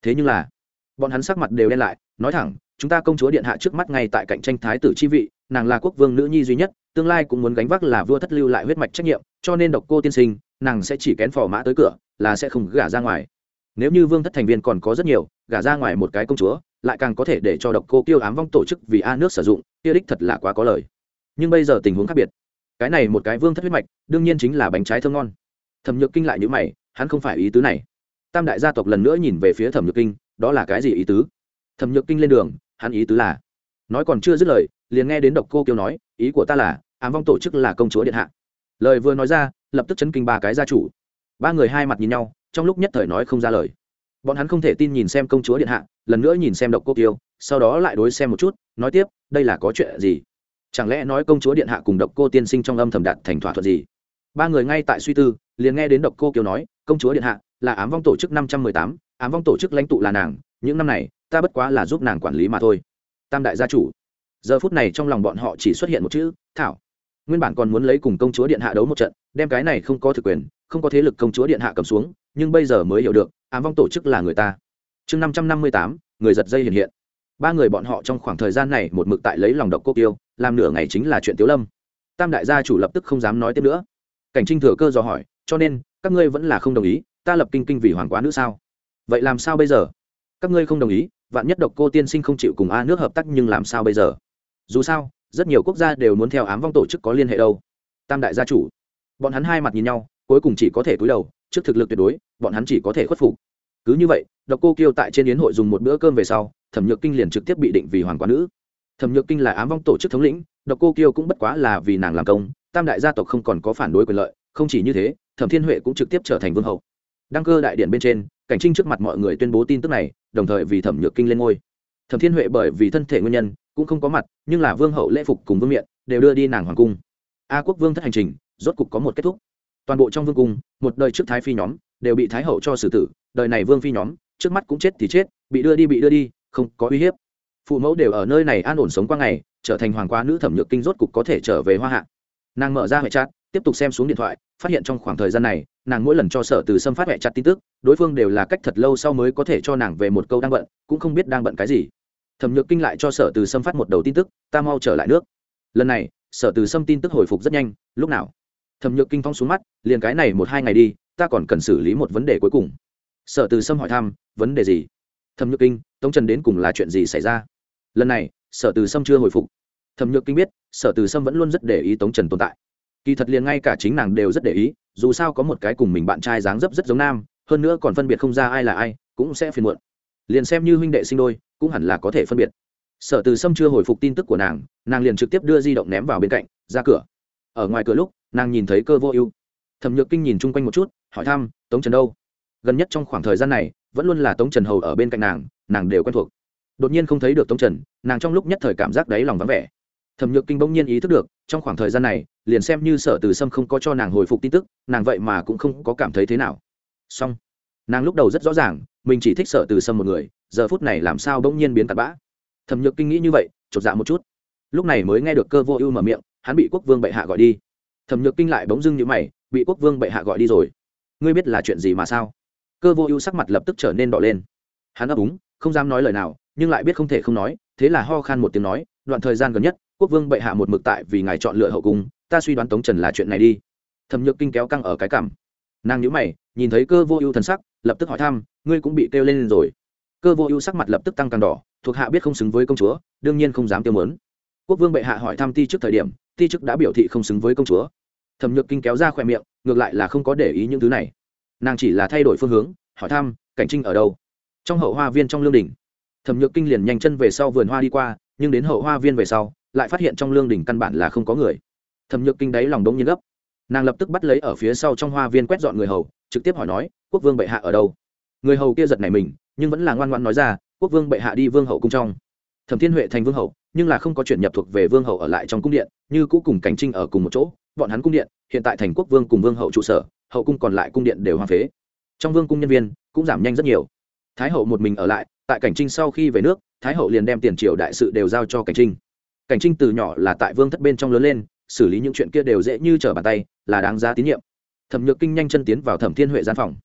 Thế nhưng là, bọn hắn sắc mặt đều đen lại, nói thẳng, chúng ta công chúa điện hạ trước mắt ngay tại cạnh tranh thái tử chi vị, nàng là quốc vương nữ nhi duy nhất, tương lai cũng muốn gánh vác là vua thất lưu lại huyết mạch trách nhiệm, cho nên độc cô tiên sinh, nàng sẽ chỉ kén phò mã tới cửa, là sẽ không gả ra ngoài. Nếu như vương thất thành viên còn có rất nhiều, gả ra ngoài một cái công chúa lại càng có thể để cho độc cô kiêu ám vong tổ chức vì a nước sử dụng, kia đích thật là quá có lời. Nhưng bây giờ tình huống khác biệt. Cái này một cái vương thất huyết mạch, đương nhiên chính là bánh trái thơm ngon. Thẩm nhược kinh lại như mày, hắn không phải ý tứ này. Tam đại gia tộc lần nữa nhìn về phía thẩm nhược kinh, đó là cái gì ý tứ? Thẩm nhược kinh lên đường, hắn ý tứ là, nói còn chưa dứt lời, liền nghe đến độc cô kiêu nói, ý của ta là, ám vong tổ chức là công chúa điện hạ. Lời vừa nói ra, lập tức chấn kinh ba cái gia chủ. Ba người hai mặt nhìn nhau, trong lúc nhất thời nói không ra lời bọn hắn không thể tin nhìn xem công chúa điện hạ, lần nữa nhìn xem độc cô tiêu, sau đó lại đối xem một chút, nói tiếp, đây là có chuyện gì? Chẳng lẽ nói công chúa điện hạ cùng độc cô tiên sinh trong âm thầm đạt thành thỏa thuận gì? Ba người ngay tại suy tư, liền nghe đến độc cô kiều nói, công chúa điện hạ, là ám vong tổ chức năm trăm mười tám, ám vong tổ chức lãnh tụ là nàng, những năm này, ta bất quá là giúp nàng quản lý mà thôi. Tam đại gia chủ. Giờ phút này trong lòng bọn họ chỉ xuất hiện một chữ, thảo. Nguyên bản còn muốn lấy cùng công chúa điện hạ đấu một trận, đem cái này không có thực quyền, không có thế lực công chúa điện hạ cầm xuống nhưng bây giờ mới hiểu được, ám vong tổ chức là người ta. Chương năm trăm năm mươi tám, người giật dây hiện hiện. Ba người bọn họ trong khoảng thời gian này một mực tại lấy lòng độc cô kiêu, làm nửa ngày chính là chuyện tiếu lâm. Tam đại gia chủ lập tức không dám nói tiếp nữa. Cảnh trinh thừa cơ dò hỏi, cho nên, các ngươi vẫn là không đồng ý, ta lập kinh kinh vì hoàng quá nữ sao? Vậy làm sao bây giờ? Các ngươi không đồng ý, vạn nhất độc cô tiên sinh không chịu cùng a nước hợp tác nhưng làm sao bây giờ? Dù sao, rất nhiều quốc gia đều muốn theo ám vong tổ chức có liên hệ đâu. Tam đại gia chủ. Bọn hắn hai mặt nhìn nhau, cuối cùng chỉ có thể cúi đầu trước thực lực tuyệt đối, bọn hắn chỉ có thể khuất phục. Cứ như vậy, độc cô kiêu tại trên yến hội dùng một bữa cơm về sau, thẩm nhược kinh liền trực tiếp bị định vì hoàng quán nữ. Thẩm nhược kinh là ám vong tổ chức thống lĩnh, độc cô kiêu cũng bất quá là vì nàng làm công, tam đại gia tộc không còn có phản đối quyền lợi, không chỉ như thế, thẩm thiên huệ cũng trực tiếp trở thành vương hậu. Đăng cơ đại điện bên trên, cảnh trinh trước mặt mọi người tuyên bố tin tức này, đồng thời vì thẩm nhược kinh lên ngôi. Thẩm thiên huệ bởi vì thân thể nguyên nhân, cũng không có mặt, nhưng là vương hậu lễ phục cùng vương miện, đều đưa đi nàng hoàng cung. A quốc vương thất hành trình, rốt cục có một kết thúc toàn bộ trong vương cung, một đời trước thái phi nhóm đều bị thái hậu cho xử tử, đời này vương phi nhóm trước mắt cũng chết thì chết, bị đưa đi bị đưa đi, không có uy hiếp. Phụ mẫu đều ở nơi này an ổn sống qua ngày, trở thành hoàng quá nữ thẩm nhược kinh rốt cục có thể trở về hoa hạ. Nàng mở ra hệ chat, tiếp tục xem xuống điện thoại, phát hiện trong khoảng thời gian này, nàng mỗi lần cho sở từ xâm phát hệ chặt tin tức, đối phương đều là cách thật lâu sau mới có thể cho nàng về một câu đang bận, cũng không biết đang bận cái gì. Thẩm nhược kinh lại cho sở từ xâm phát một đầu tin tức, ta mau trở lại nước. Lần này, sở từ xâm tin tức hồi phục rất nhanh, lúc nào? Thẩm nhược kinh phong xuống mắt, liền cái này một hai ngày đi, ta còn cần xử lý một vấn đề cuối cùng. Sở từ Sâm hỏi thăm, vấn đề gì? Thẩm nhược kinh, tống trần đến cùng là chuyện gì xảy ra? Lần này, sở từ sâm chưa hồi phục. Thẩm nhược kinh biết, sở từ sâm vẫn luôn rất để ý tống trần tồn tại. Kỳ thật liền ngay cả chính nàng đều rất để ý, dù sao có một cái cùng mình bạn trai dáng dấp rất giống nam, hơn nữa còn phân biệt không ra ai là ai, cũng sẽ phiền muộn. Liền xem như huynh đệ sinh đôi, cũng hẳn là có thể phân biệt. Sở từ sâm chưa hồi phục tin tức của nàng nàng liền trực tiếp đưa di động ném vào bên cạnh, ra cửa. Ở ngoài cửa lúc nàng nhìn thấy cơ vô ưu. Thẩm nhược kinh nhìn chung quanh một chút, hỏi thăm, tống trần đâu? Gần nhất trong khoảng thời gian này, vẫn luôn là tống trần hầu ở bên cạnh nàng nàng đều quen thuộc. Đột nhiên không thấy được tống trần, nàng trong lúc nhất thời cảm giác đáy lòng vắng vẻ. Thẩm nhược kinh bỗng nhiên ý thức được, trong khoảng thời gian này, liền xem như sở từ sâm không có cho nàng hồi phục tin tức, nàng vậy mà cũng không có cảm thấy thế nào. Song nàng lúc đầu rất rõ ràng, mình chỉ thích sở từ sâm một người, giờ phút này làm sao bỗng nhiên biến tạt bã. Thẩm nhược kinh nghĩ như vậy, chột dạ một chút. Lúc này mới nghe được cơ vô ưu mở miệng, hắn bị quốc vương bệ hạ gọi đi thẩm nhược kinh lại bỗng dưng như mày, bị quốc vương bệ hạ gọi đi rồi. Ngươi biết là chuyện gì mà sao? Cơ vô ưu sắc mặt lập tức trở nên đỏ lên. Hắn ấp úng, không dám nói lời nào, nhưng lại biết không thể không nói, thế là ho khan một tiếng nói, đoạn thời gian gần nhất, quốc vương bệ hạ một mực tại vì ngài chọn lựa hậu cung, ta suy đoán tống trần là chuyện này đi. Thẩm nhược kinh kéo căng ở cái cảm nàng nhữ mày, nhìn thấy cơ vô ưu thần sắc, lập tức hỏi thăm, ngươi cũng bị kêu lên rồi. Cơ vô ưu sắc mặt lập tức tăng càng đỏ, thuộc hạ biết không xứng với công chúa, đương nhiên không dám tiêu mớn. Quốc vương bệ hạ hỏi thăm ti trước thời điểm, ti chức đã biểu thị không xứng với công chúa thẩm nhược kinh kéo ra khỏe miệng, ngược lại là không có để ý những thứ này. Nàng chỉ là thay đổi phương hướng, hỏi thăm, cảnh trinh ở đâu? Trong hậu hoa viên trong lương đình thẩm nhược kinh liền nhanh chân về sau vườn hoa đi qua, nhưng đến hậu hoa viên về sau, lại phát hiện trong lương đình căn bản là không có người. Thẩm nhược kinh đáy lòng đống nhiên gấp. Nàng lập tức bắt lấy ở phía sau trong hoa viên quét dọn người hầu, trực tiếp hỏi nói, quốc vương bệ hạ ở đâu? Người hầu kia giật này mình, nhưng vẫn là ngoan ngoan nói ra, quốc vương bệ hạ đi vương hậu cung trong. Thẩm thiên huệ thành vương hậu, nhưng là không có chuyển nhập thuộc về vương hậu ở lại trong cung điện, như cũ cùng cảnh trinh ở cùng một chỗ bọn hắn cung điện, hiện tại thành quốc vương cùng vương hậu trụ sở, hậu cung còn lại cung điện đều hoang phế. Trong vương cung nhân viên cũng giảm nhanh rất nhiều. Thái hậu một mình ở lại, tại cảnh trinh sau khi về nước, thái hậu liền đem tiền triều đại sự đều giao cho cảnh trinh. Cảnh trinh từ nhỏ là tại vương thất bên trong lớn lên, xử lý những chuyện kia đều dễ như trở bàn tay, là đáng giá tín nhiệm. Thẩm nhược kinh nhanh chân tiến vào thẩm thiên huệ gian phòng.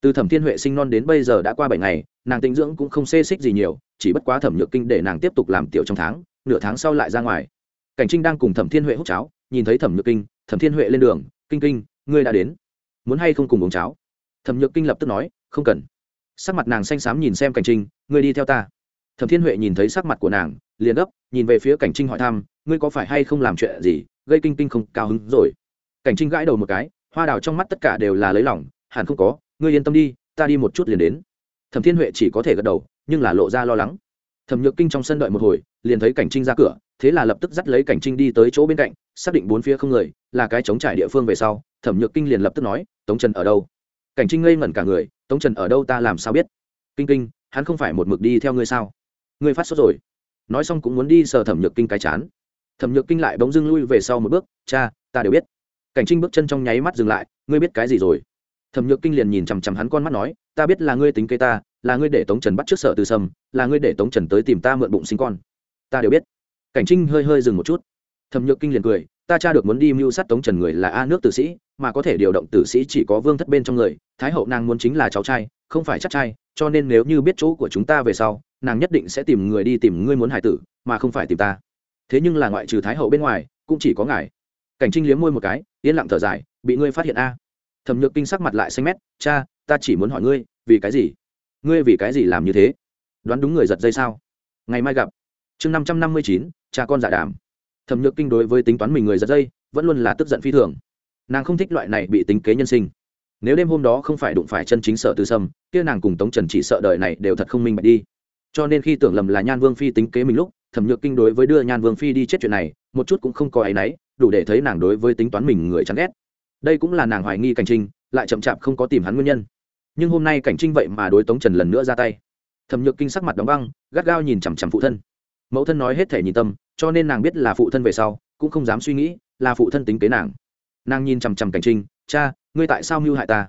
Từ thẩm thiên huệ sinh non đến bây giờ đã qua bảy ngày, nàng tinh dưỡng cũng không xê xích gì nhiều, chỉ bất quá thẩm nhược kinh để nàng tiếp tục làm tiểu trong tháng, nửa tháng sau lại ra ngoài. Cảnh trinh đang cùng thẩm thiên huệ hút cháo, nhìn thấy thẩm nhược kinh thẩm thiên huệ lên đường, kinh kinh, ngươi đã đến. Muốn hay không cùng uống cháo? Thẩm nhược kinh lập tức nói, không cần. Sắc mặt nàng xanh xám nhìn xem cảnh trinh, ngươi đi theo ta. Thẩm thiên huệ nhìn thấy sắc mặt của nàng, liền gấp, nhìn về phía cảnh trinh hỏi thăm, ngươi có phải hay không làm chuyện gì gây kinh kinh không cao hứng rồi? Cảnh trinh gãi đầu một cái, hoa đào trong mắt tất cả đều là lấy lòng, hẳn không có, ngươi yên tâm đi, ta đi một chút liền đến. Thẩm thiên huệ chỉ có thể gật đầu, nhưng là lộ ra lo lắng. Thẩm nhược kinh trong sân đợi một hồi, liền thấy cảnh trinh ra cửa thế là lập tức dắt lấy cảnh trinh đi tới chỗ bên cạnh, xác định bốn phía không người, là cái chống trải địa phương về sau, thẩm nhược kinh liền lập tức nói, tống trần ở đâu? Cảnh trinh ngây ngẩn cả người, tống trần ở đâu ta làm sao biết? Kinh kinh, hắn không phải một mực đi theo ngươi sao? Ngươi phát sốt rồi. Nói xong cũng muốn đi sờ thẩm nhược kinh cái chán. Thẩm nhược kinh lại bỗng dưng lui về sau một bước, cha, ta đều biết. Cảnh trinh bước chân trong nháy mắt dừng lại, ngươi biết cái gì rồi? Thẩm nhược kinh liền nhìn chằm chằm hắn con mắt nói, ta biết là ngươi tính kế ta, là ngươi để tống trần bắt trước sở từ sầm, là ngươi để tống trần tới tìm ta mượn bụng sinh con. Ta đều biết cảnh trinh hơi hơi dừng một chút. Thẩm nhược kinh liền cười, ta cha được muốn đi mưu sát tống trần người là a nước tử sĩ, mà có thể điều động tử sĩ chỉ có vương thất bên trong người, thái hậu nàng muốn chính là cháu trai, không phải chắc trai, cho nên nếu như biết chỗ của chúng ta về sau, nàng nhất định sẽ tìm người đi tìm ngươi muốn hải tử, mà không phải tìm ta. Thế nhưng là ngoại trừ thái hậu bên ngoài, cũng chỉ có ngài. Cảnh trinh liếm môi một cái, yên lặng thở dài, bị ngươi phát hiện a. Thẩm nhược kinh sắc mặt lại xanh mét, cha, ta chỉ muốn hỏi ngươi, vì cái gì? Ngươi vì cái gì làm như thế? Đoán đúng người giật dây sao? Ngày mai gặp chương năm trăm năm mươi chín, cha con giả đàm. Thẩm nhược kinh đối với tính toán mình người giật dây, vẫn luôn là tức giận phi thường. Nàng không thích loại này bị tính kế nhân sinh. Nếu đêm hôm đó không phải đụng phải chân chính sợ tư sâm, kia nàng cùng tống trần chỉ sợ đời này đều thật không minh bạch đi. Cho nên khi tưởng lầm là nhan vương phi tính kế mình lúc, thẩm nhược kinh đối với đưa nhan vương phi đi chết chuyện này, một chút cũng không có áy náy, đủ để thấy nàng đối với tính toán mình người chán ghét. Đây cũng là nàng hoài nghi cảnh trinh, lại chậm chạp không có tìm hắn nguyên nhân. Nhưng hôm nay cảnh trinh vậy mà đối tống trần lần nữa ra tay. Thẩm nhược kinh sắc mặt đóng băng, gắt gao nhìn chằm chằm phụ thân mẫu thân nói hết thể nhìn tâm, cho nên nàng biết là phụ thân về sau, cũng không dám suy nghĩ là phụ thân tính kế nàng. Nàng nhìn chằm chằm cảnh trinh, cha, ngươi tại sao mưu hại ta?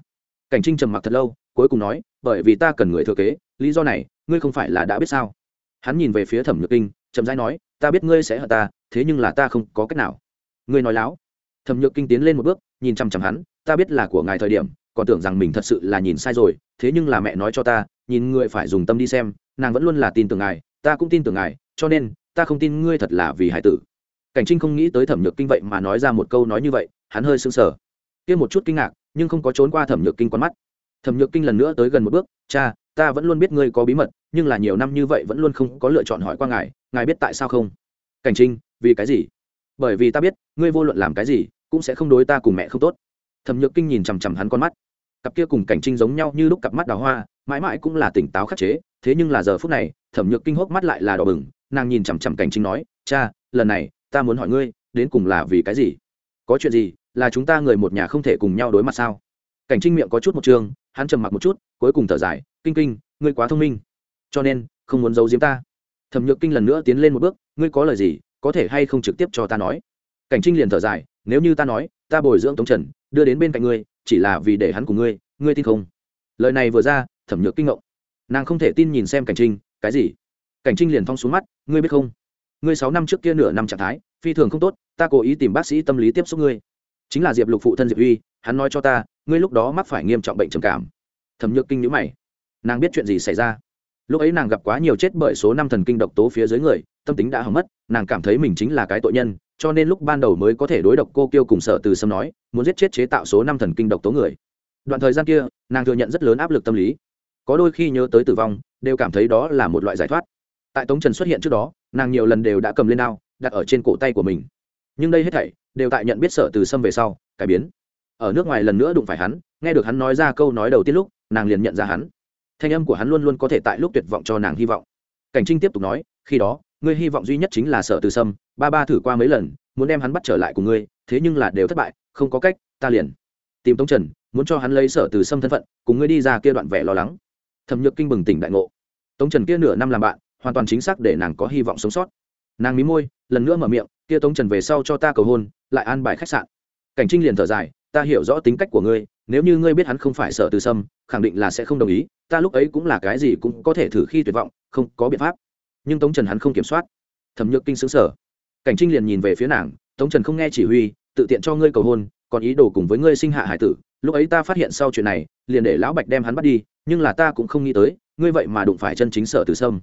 Cảnh trinh trầm mặc thật lâu, cuối cùng nói, bởi vì ta cần người thừa kế, lý do này, ngươi không phải là đã biết sao? Hắn nhìn về phía thẩm nhược kinh, chậm rãi nói, ta biết ngươi sẽ hận ta, thế nhưng là ta không có cách nào. Ngươi nói láo. Thẩm nhược kinh tiến lên một bước, nhìn chằm chằm hắn, ta biết là của ngài thời điểm, còn tưởng rằng mình thật sự là nhìn sai rồi, thế nhưng là mẹ nói cho ta, nhìn ngươi phải dùng tâm đi xem, nàng vẫn luôn là tin tưởng ngài, ta cũng tin tưởng ngài cho nên, ta không tin ngươi thật là vì hải tử. Cảnh trinh không nghĩ tới thẩm nhược kinh vậy mà nói ra một câu nói như vậy, hắn hơi sững sờ. Kia một chút kinh ngạc, nhưng không có trốn qua thẩm nhược kinh con mắt. Thẩm nhược kinh lần nữa tới gần một bước, cha, ta vẫn luôn biết ngươi có bí mật, nhưng là nhiều năm như vậy vẫn luôn không có lựa chọn hỏi qua ngài ngài biết tại sao không? Cảnh trinh, vì cái gì? Bởi vì ta biết, ngươi vô luận làm cái gì, cũng sẽ không đối ta cùng mẹ không tốt. Thẩm nhược kinh nhìn chằm chằm hắn con mắt. Cặp kia cùng cảnh trinh giống nhau như lúc cặp mắt đào hoa, mãi mãi cũng là tỉnh táo khắc chế, thế nhưng là giờ phút này, thẩm nhược kinh hốc mắt lại là đỏ bừng nàng nhìn chằm chằm cảnh trinh nói cha lần này ta muốn hỏi ngươi đến cùng là vì cái gì? Có chuyện gì là chúng ta người một nhà không thể cùng nhau đối mặt sao? Cảnh trinh miệng có chút một trường, hắn trầm mặc một chút cuối cùng thở dài kinh kinh ngươi quá thông minh. Cho nên không muốn giấu giếm ta. Thẩm nhược kinh lần nữa tiến lên một bước ngươi có lời gì có thể hay không trực tiếp cho ta nói? Cảnh trinh liền thở dài nếu như ta nói ta bồi dưỡng tống trần đưa đến bên cạnh ngươi chỉ là vì để hắn cùng ngươi ngươi tin không? Lời này vừa ra thẩm nhược kinh ngộng. Nàng không thể tin nhìn xem cảnh trinh cái gì? Cảnh trinh liền thong xuống mắt, ngươi biết không? Ngươi sáu năm trước kia nửa năm trạng thái, phi thường không tốt, ta cố ý tìm bác sĩ tâm lý tiếp xúc ngươi. Chính là diệp lục phụ thân diệp uy, hắn nói cho ta, ngươi lúc đó mắc phải nghiêm trọng bệnh trầm cảm. Thẩm nhược kinh nhữ mày. Nàng biết chuyện gì xảy ra. Lúc ấy nàng gặp quá nhiều chết bởi số năm thần kinh độc tố phía dưới người, tâm tính đã hỏng mất, nàng cảm thấy mình chính là cái tội nhân, cho nên lúc ban đầu mới có thể đối độc cô kiêu cùng sợ từ sâm nói, muốn giết chết chế tạo số năm thần kinh độc tố người. Đoạn thời gian kia, nàng thừa nhận rất lớn áp lực tâm lý. Có đôi khi nhớ tới tử vong, đều cảm thấy đó là một loại giải thoát tại tống trần xuất hiện trước đó, nàng nhiều lần đều đã cầm lên đao, đặt ở trên cổ tay của mình. Nhưng đây hết thảy đều tại nhận biết sợ từ sâm về sau, cải biến. Ở nước ngoài lần nữa đụng phải hắn, nghe được hắn nói ra câu nói đầu tiên lúc, nàng liền nhận ra hắn. Thanh âm của hắn luôn luôn có thể tại lúc tuyệt vọng cho nàng hy vọng. Cảnh trinh tiếp tục nói, khi đó, ngươi hy vọng duy nhất chính là sợ từ sâm, ba ba thử qua mấy lần, muốn đem hắn bắt trở lại cùng ngươi, thế nhưng là đều thất bại, không có cách, ta liền tìm tống trần, muốn cho hắn lấy sở từ sâm thân phận, cùng ngươi đi ra kia đoạn vẻ lo lắng. Thẩm nhược kinh bừng tỉnh đại ngộ. Tống trần kia nửa năm làm bạn hoàn toàn chính xác để nàng có hy vọng sống sót. Nàng mí môi, lần nữa mở miệng, kia tống trần về sau cho ta cầu hôn, lại an bài khách sạn. Cảnh trinh liền thở dài, ta hiểu rõ tính cách của ngươi, nếu như ngươi biết hắn không phải sợ từ sâm, khẳng định là sẽ không đồng ý, ta lúc ấy cũng là cái gì cũng có thể thử khi tuyệt vọng, không có biện pháp. Nhưng tống trần hắn không kiểm soát. Thẩm nhược kinh xứng sở cảnh trinh liền nhìn về phía nàng, tống trần không nghe chỉ huy, tự tiện cho ngươi cầu hôn, còn ý đồ cùng với ngươi sinh hạ hải tử, lúc ấy ta phát hiện sau chuyện này, liền để lão bạch đem hắn bắt đi, nhưng là ta cũng không nghĩ tới, ngươi vậy mà đụng phải chân chính sở từ sâm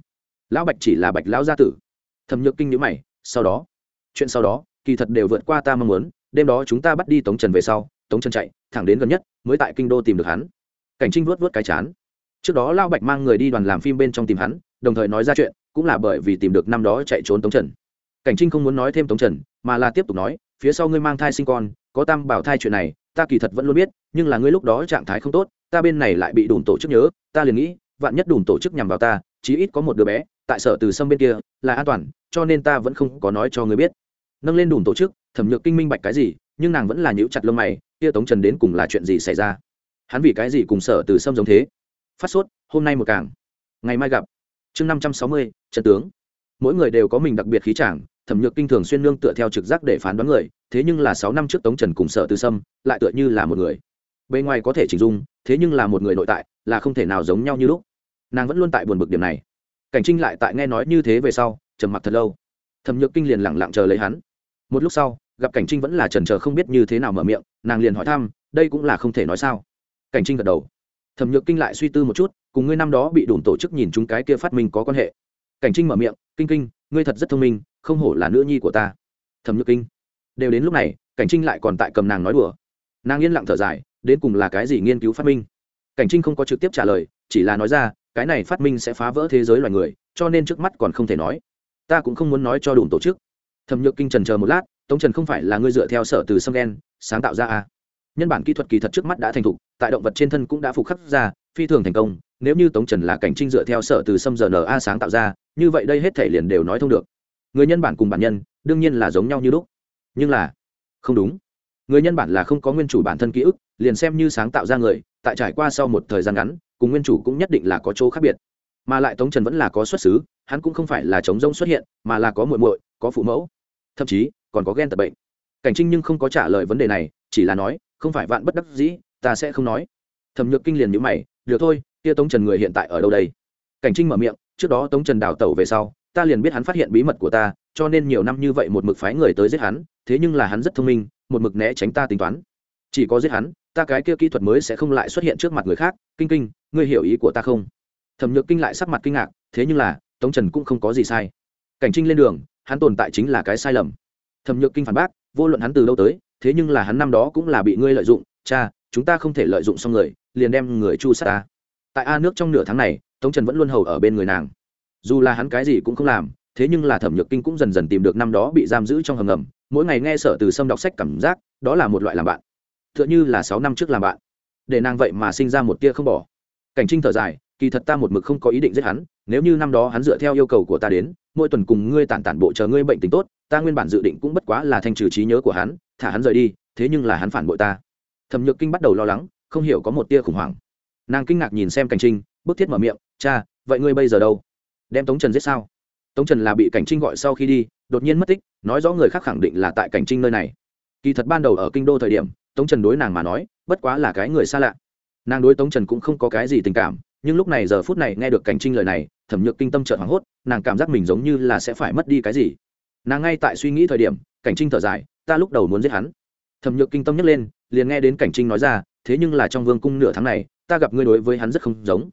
lão bạch chỉ là bạch lão gia tử. Thẩm nhược kinh nhữ mày, sau đó, chuyện sau đó, kỳ thật đều vượt qua ta mong muốn, đêm đó chúng ta bắt đi tống trần về sau, tống trần chạy, thẳng đến gần nhất, mới tại kinh đô tìm được hắn. Cảnh trinh vuốt vuốt cái chán. Trước đó lao bạch mang người đi đoàn làm phim bên trong tìm hắn, đồng thời nói ra chuyện, cũng là bởi vì tìm được năm đó chạy trốn tống trần. Cảnh trinh không muốn nói thêm tống trần, mà là tiếp tục nói, phía sau ngươi mang thai sinh con, có tam bảo thai chuyện này, ta kỳ thật vẫn luôn biết, nhưng là ngươi lúc đó trạng thái không tốt, ta bên này lại bị đùn tổ chức nhớ, ta liền nghĩ, vạn nhất đùn tổ chức nhằm vào ta, chí ít có một đứa bé tại sở từ sâm bên kia, là an toàn, cho nên ta vẫn không có nói cho người biết. Nâng lên đủ tổ chức, thẩm nhược kinh minh bạch cái gì, nhưng nàng vẫn là nhíu chặt lông mày, kia tống trần đến cùng là chuyện gì xảy ra? Hắn vì cái gì cùng sở từ sâm giống thế? Phát sốt, hôm nay một càng. Ngày mai gặp. Chương năm trăm sáu mươi, trận tướng. Mỗi người đều có mình đặc biệt khí trảng thẩm nhược kinh thường xuyên nương tựa theo trực giác để phán đoán người, thế nhưng là sáu năm trước tống trần cùng sở từ sâm, lại tựa như là một người. Bề ngoài có thể chỉnh dung, thế nhưng là một người nội tại, là không thể nào giống nhau như lúc. Nàng vẫn luôn tại buồn bực điểm này cảnh trinh lại tại nghe nói như thế về sau, trầm mặc thật lâu. Thẩm nhược kinh liền lẳng lặng chờ lấy hắn. Một lúc sau, gặp cảnh trinh vẫn là trần trờ không biết như thế nào mở miệng, nàng liền hỏi thăm, đây cũng là không thể nói sao. Cảnh trinh gật đầu. Thẩm nhược kinh lại suy tư một chút, cùng ngươi năm đó bị đủn tổ chức nhìn chúng cái kia phát minh có quan hệ. Cảnh trinh mở miệng, kinh kinh, ngươi thật rất thông minh, không hổ là nữ nhi của ta. Thẩm nhược kinh. Đều đến lúc này, cảnh trinh lại còn tại cầm nàng nói đùa. Nàng yên lặng thở dài, đến cùng là cái gì nghiên cứu phát minh? Cảnh trinh không có trực tiếp trả lời, chỉ là nói ra cái này phát minh sẽ phá vỡ thế giới loài người, cho nên trước mắt còn không thể nói. Ta cũng không muốn nói cho đủ tổ chức. Thẩm nhược kinh trần chờ một lát, tống trần không phải là ngươi dựa theo sở từ sâm đen, sáng tạo ra à. nhân bản kỹ thuật kỳ thật trước mắt đã thành thục, tại động vật trên thân cũng đã phục khắc ra, phi thường thành công, nếu như tống trần là cảnh trinh dựa theo sở từ sâm giờ na sáng tạo ra, như vậy đây hết thể liền đều nói thông được. Người nhân bản cùng bản nhân, đương nhiên là giống nhau như lúc. Nhưng là, không đúng. Người nhân bản là không có nguyên chủ bản thân ký ức, liền xem như sáng tạo ra người, tại trải qua sau một thời gian ngắn cùng nguyên chủ cũng nhất định là có chỗ khác biệt. Mà lại tống trần vẫn là có xuất xứ, hắn cũng không phải là chống rông xuất hiện, mà là có muội muội, có phụ mẫu. Thậm chí, còn có ghen tật bệnh. Cảnh trinh nhưng không có trả lời vấn đề này, chỉ là nói, không phải vạn bất đắc dĩ, ta sẽ không nói. Thẩm nhược kinh liền nhữ mày, được thôi, kia tống trần người hiện tại ở đâu đây? Cảnh trinh mở miệng, trước đó tống trần đào tẩu về sau, ta liền biết hắn phát hiện bí mật của ta, cho nên nhiều năm như vậy một mực phái người tới giết hắn, thế nhưng là hắn rất thông minh, một mực né tránh ta tính toán. Chỉ có giết hắn ta cái kia kỹ thuật mới sẽ không lại xuất hiện trước mặt người khác, kinh kinh, ngươi hiểu ý của ta không? Thẩm nhược kinh lại sắc mặt kinh ngạc, thế nhưng là, tống trần cũng không có gì sai. Cảnh trinh lên đường, hắn tồn tại chính là cái sai lầm. Thẩm nhược kinh phản bác, vô luận hắn từ đâu tới, thế nhưng là hắn năm đó cũng là bị ngươi lợi dụng, cha, chúng ta không thể lợi dụng xong người, liền đem người chu sát ta. Tại a nước trong nửa tháng này, tống trần vẫn luôn hầu ở bên người nàng. Dù là hắn cái gì cũng không làm, thế nhưng là thẩm nhược kinh cũng dần dần tìm được năm đó bị giam giữ trong hầm ngầm. Mỗi ngày nghe sở từ sâm đọc sách cảm giác, đó là một loại làm bạn t h ư ợ n h ư là sáu năm trước làm bạn. Để nàng vậy mà sinh ra một tia không bỏ. Cảnh trinh thở dài, kỳ thật ta một mực không có ý định giết hắn, nếu như năm đó hắn dựa theo yêu cầu của ta đến, mỗi tuần cùng ngươi tản tản bộ chờ ngươi bệnh tình tốt, ta nguyên bản dự định cũng bất quá là thanh trừ trí nhớ của hắn, thả hắn rời đi, thế nhưng là hắn phản bội ta. Thẩm nhược kinh bắt đầu lo lắng, không hiểu có một tia khủng hoảng. Nàng kinh ngạc nhìn xem cảnh trinh bức thiết mở miệng, cha, vậy ngươi bây giờ đâu? Đem tống trần giết sao? Tống trần là bị cảnh trinh gọi sau khi đi, đột nhiên mất tích, nói rõ người khác khẳng định là tại cảnh trinh nơi này. Kỳ thật ban đầu ở kinh đô thời điểm tống trần đối nàng mà nói, bất quá là cái người xa lạ. Nàng đối tống trần cũng không có cái gì tình cảm, nhưng lúc này giờ phút này nghe được cảnh trinh lời này, thẩm nhược kinh tâm trợn hoảng hốt, nàng cảm giác mình giống như là sẽ phải mất đi cái gì. Nàng ngay tại suy nghĩ thời điểm, cảnh trinh thở dài, ta lúc đầu muốn giết hắn. Thẩm nhược kinh tâm nhấc lên, liền nghe đến cảnh trinh nói ra, thế nhưng là trong vương cung nửa tháng này, ta gặp ngươi đối với hắn rất không giống.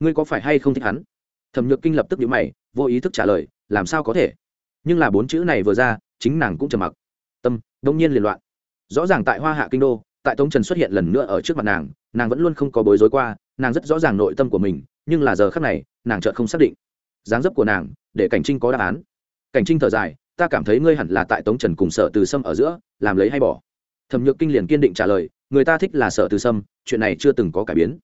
Ngươi có phải hay không thích hắn? Thẩm nhược kinh lập tức nhíu mày, vô ý thức trả lời, làm sao có thể? Nhưng là bốn chữ này vừa ra, chính nàng cũng trầm mặc. Tâm đông nhiên liền loạn rõ ràng tại hoa hạ kinh đô, tại tống trần xuất hiện lần nữa ở trước mặt nàng nàng vẫn luôn không có bối rối qua, nàng rất rõ ràng nội tâm của mình, nhưng là giờ khắc này, nàng chợt không xác định. Dáng dấp của nàng, để cảnh trinh có đáp án. Cảnh trinh thở dài, ta cảm thấy ngươi hẳn là tại tống trần cùng sở từ sâm ở giữa, làm lấy hay bỏ. Thẩm nhược kinh liền kiên định trả lời, người ta thích là sở từ sâm, chuyện này chưa từng có cải biến.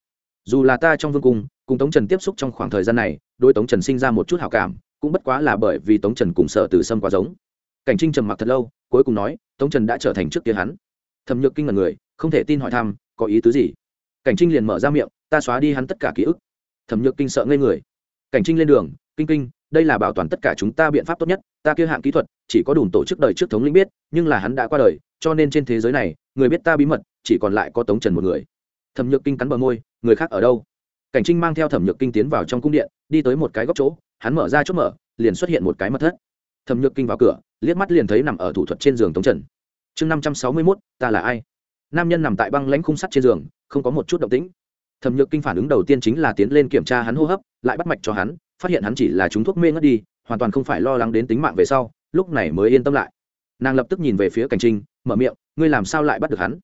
Dù là ta trong vương cung, cùng tống trần tiếp xúc trong khoảng thời gian này đôi tống trần sinh ra một chút hảo cảm, cũng bất quá là bởi vì tống trần cùng sở từ sâm quá giống cảnh trinh trầm mặc thật lâu, cuối cùng nói, tống trần đã trở thành trước kia hắn. Thẩm nhược kinh là người, không thể tin hỏi thăm, có ý tứ gì? Cảnh trinh liền mở ra miệng, ta xóa đi hắn tất cả ký ức. Thẩm nhược kinh sợ ngây người. Cảnh trinh lên đường, kinh kinh, đây là bảo toàn tất cả chúng ta biện pháp tốt nhất, ta kia hạng kỹ thuật, chỉ có đủ tổ chức đời trước thống lĩnh biết, nhưng là hắn đã qua đời, cho nên trên thế giới này, người biết ta bí mật, chỉ còn lại có tống trần một người. Thẩm nhược kinh cắn bờ môi, người khác ở đâu? Cảnh trinh mang theo thẩm nhược kinh tiến vào trong cung điện, đi tới một cái góc chỗ, hắn mở ra chốt mở, liền xuất hiện một cái mật thất thẩm nhược kinh vào cửa, liếc mắt liền thấy nằm ở thủ thuật trên giường tống trần. Chương năm trăm sáu mươi mốt, ta là ai? Nam nhân nằm tại băng lãnh khung sắt trên giường, không có một chút động tĩnh. Thẩm nhược kinh phản ứng đầu tiên chính là tiến lên kiểm tra hắn hô hấp, lại bắt mạch cho hắn, phát hiện hắn chỉ là chúng thuốc mê ngất đi, hoàn toàn không phải lo lắng đến tính mạng về sau, lúc này mới yên tâm lại. Nàng lập tức nhìn về phía cảnh trinh, mở miệng, ngươi làm sao lại bắt được hắn?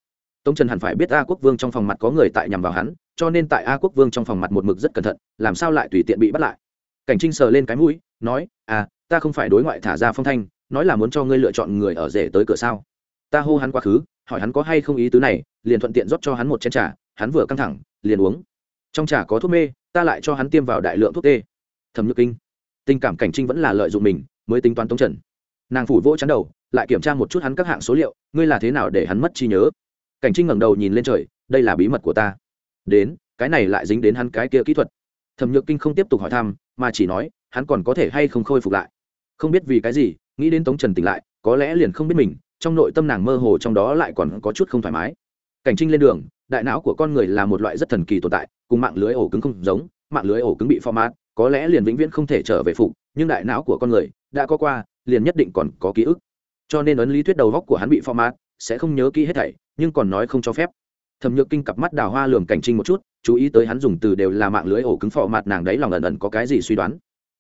Tống trần hẳn phải biết a quốc vương trong phòng mặt có người tại nhằm vào hắn, cho nên tại a quốc vương trong phòng mặt một mực rất cẩn thận, làm sao lại tùy tiện bị bắt lại? Cảnh trinh sờ lên cái mũi, nói à ta không phải đối ngoại thả ra phong thanh, nói là muốn cho ngươi lựa chọn người ở rể tới cửa sao? Ta hô hắn quá khứ, hỏi hắn có hay không ý tứ này, liền thuận tiện rót cho hắn một chén trà, hắn vừa căng thẳng, liền uống. Trong trà có thuốc mê, ta lại cho hắn tiêm vào đại lượng thuốc tê. Thẩm nhược kinh. Tình cảm cảnh trinh vẫn là lợi dụng mình, mới tính toán tống trần. Nàng phủ vỗ chắn đầu, lại kiểm tra một chút hắn các hạng số liệu, ngươi là thế nào để hắn mất trí nhớ? Cảnh trinh ngẩng đầu nhìn lên trời, đây là bí mật của ta. Đến, cái này lại dính đến hắn cái kia kỹ thuật. Thẩm nhược kinh không tiếp tục hỏi thăm, mà chỉ nói, hắn còn có thể hay không khôi phục lại không biết vì cái gì, nghĩ đến tống trần tỉnh lại, có lẽ liền không biết mình, trong nội tâm nàng mơ hồ trong đó lại còn có chút không thoải mái. Cảnh trinh lên đường, đại não của con người là một loại rất thần kỳ tồn tại, cùng mạng lưới ổ cứng không giống, mạng lưới ổ cứng bị format, có lẽ liền vĩnh viễn không thể trở về phục, nhưng đại não của con người, đã có qua, liền nhất định còn có ký ức. Cho nên ấn lý thuyết đầu góc của hắn bị format, sẽ không nhớ kỹ hết thảy, nhưng còn nói không cho phép. Thẩm nhược kinh cặp mắt đào hoa lường cảnh trinh một chút, chú ý tới hắn dùng từ đều là mạng lưới ổ cứng phò mặt nàng đấy lòng ẩn ẩn có cái gì suy đoán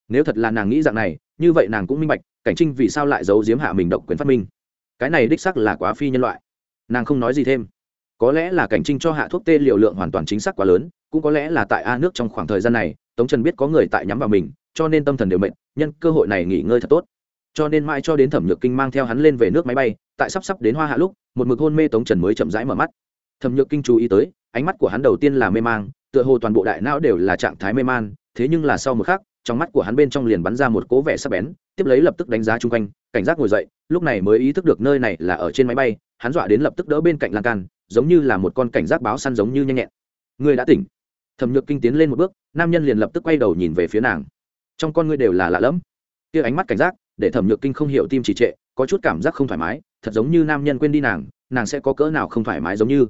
nếu thật là nàng nghĩ dạng này, như vậy nàng cũng minh bạch, cảnh trinh vì sao lại giấu giếm hạ mình độc quyền phát minh. Cái này đích sắc là quá phi nhân loại. Nàng không nói gì thêm. Có lẽ là cảnh trinh cho hạ thuốc tê liều lượng hoàn toàn chính xác quá lớn, cũng có lẽ là tại a nước trong khoảng thời gian này, tống trần biết có người tại nhắm vào mình, cho nên tâm thần đều mệnh nhân cơ hội này nghỉ ngơi thật tốt. Cho nên mãi cho đến thẩm nhược kinh mang theo hắn lên về nước máy bay, tại sắp sắp đến hoa hạ lúc, một mực hôn mê tống trần mới chậm rãi mở mắt. Thẩm nhược kinh chú ý tới, ánh mắt của hắn đầu tiên là mê mang, tựa hồ toàn bộ đại não đều là trạng thái mê man, thế nhưng là sau một khắc trong mắt của hắn bên trong liền bắn ra một cố vẻ sắc bén, tiếp lấy lập tức đánh giá chung quanh, cảnh giác ngồi dậy, lúc này mới ý thức được nơi này là ở trên máy bay, hắn dọa đến lập tức đỡ bên cạnh lan can, giống như là một con cảnh giác báo săn giống như nhanh nhẹn. Người đã tỉnh. Thẩm nhược kinh tiến lên một bước, nam nhân liền lập tức quay đầu nhìn về phía nàng. Trong con ngươi đều là lạ lẫm. Kia ánh mắt cảnh giác, để thẩm nhược kinh không hiểu tim trì trệ, có chút cảm giác không thoải mái, thật giống như nam nhân quên đi nàng nàng sẽ có cỡ nào không thoải mái giống như.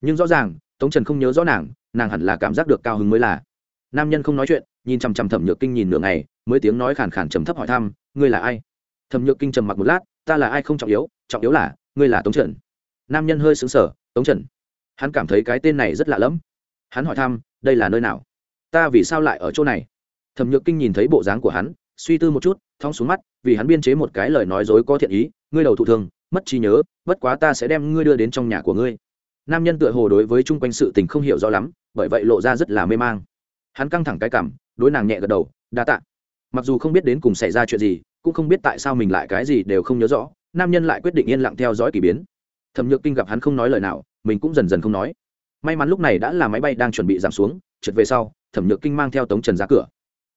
Nhưng rõ ràng, tống trần không nhớ rõ nàng nàng hẳn là cảm giác được cao hứng mới là. Nam nhân không nói chuyện nhìn chằm chằm thẩm nhược kinh nhìn nửa ngày, mới tiếng nói khàn khàn trầm thấp hỏi thăm, ngươi là ai? Thẩm nhược kinh trầm mặc một lát, ta là ai không trọng yếu trọng yếu là, ngươi là tống trần. Nam nhân hơi xứng sở tống trần? Hắn cảm thấy cái tên này rất lạ lẫm. Hắn hỏi thăm, đây là nơi nào? Ta vì sao lại ở chỗ này? Thẩm nhược kinh nhìn thấy bộ dáng của hắn, suy tư một chút, thong xuống mắt, vì hắn biên chế một cái lời nói dối có thiện ý, ngươi đầu thụ thường, mất trí nhớ, bất quá ta sẽ đem ngươi đưa đến trong nhà của ngươi. Nam nhân tựa hồ đối với chung quanh sự tình không hiểu rõ lắm, bởi vậy lộ ra rất là mê mang. Hắn căng thẳng cái cảm đối nàng nhẹ gật đầu, đa tạ. Mặc dù không biết đến cùng xảy ra chuyện gì, cũng không biết tại sao mình lại cái gì đều không nhớ rõ, nam nhân lại quyết định yên lặng theo dõi k ỳ biến. Thẩm nhược kinh gặp hắn không nói lời nào, mình cũng dần dần không nói. May mắn lúc này đã là máy bay đang chuẩn bị giảm xuống, trượt về sau, thẩm nhược kinh mang theo tống trần ra cửa.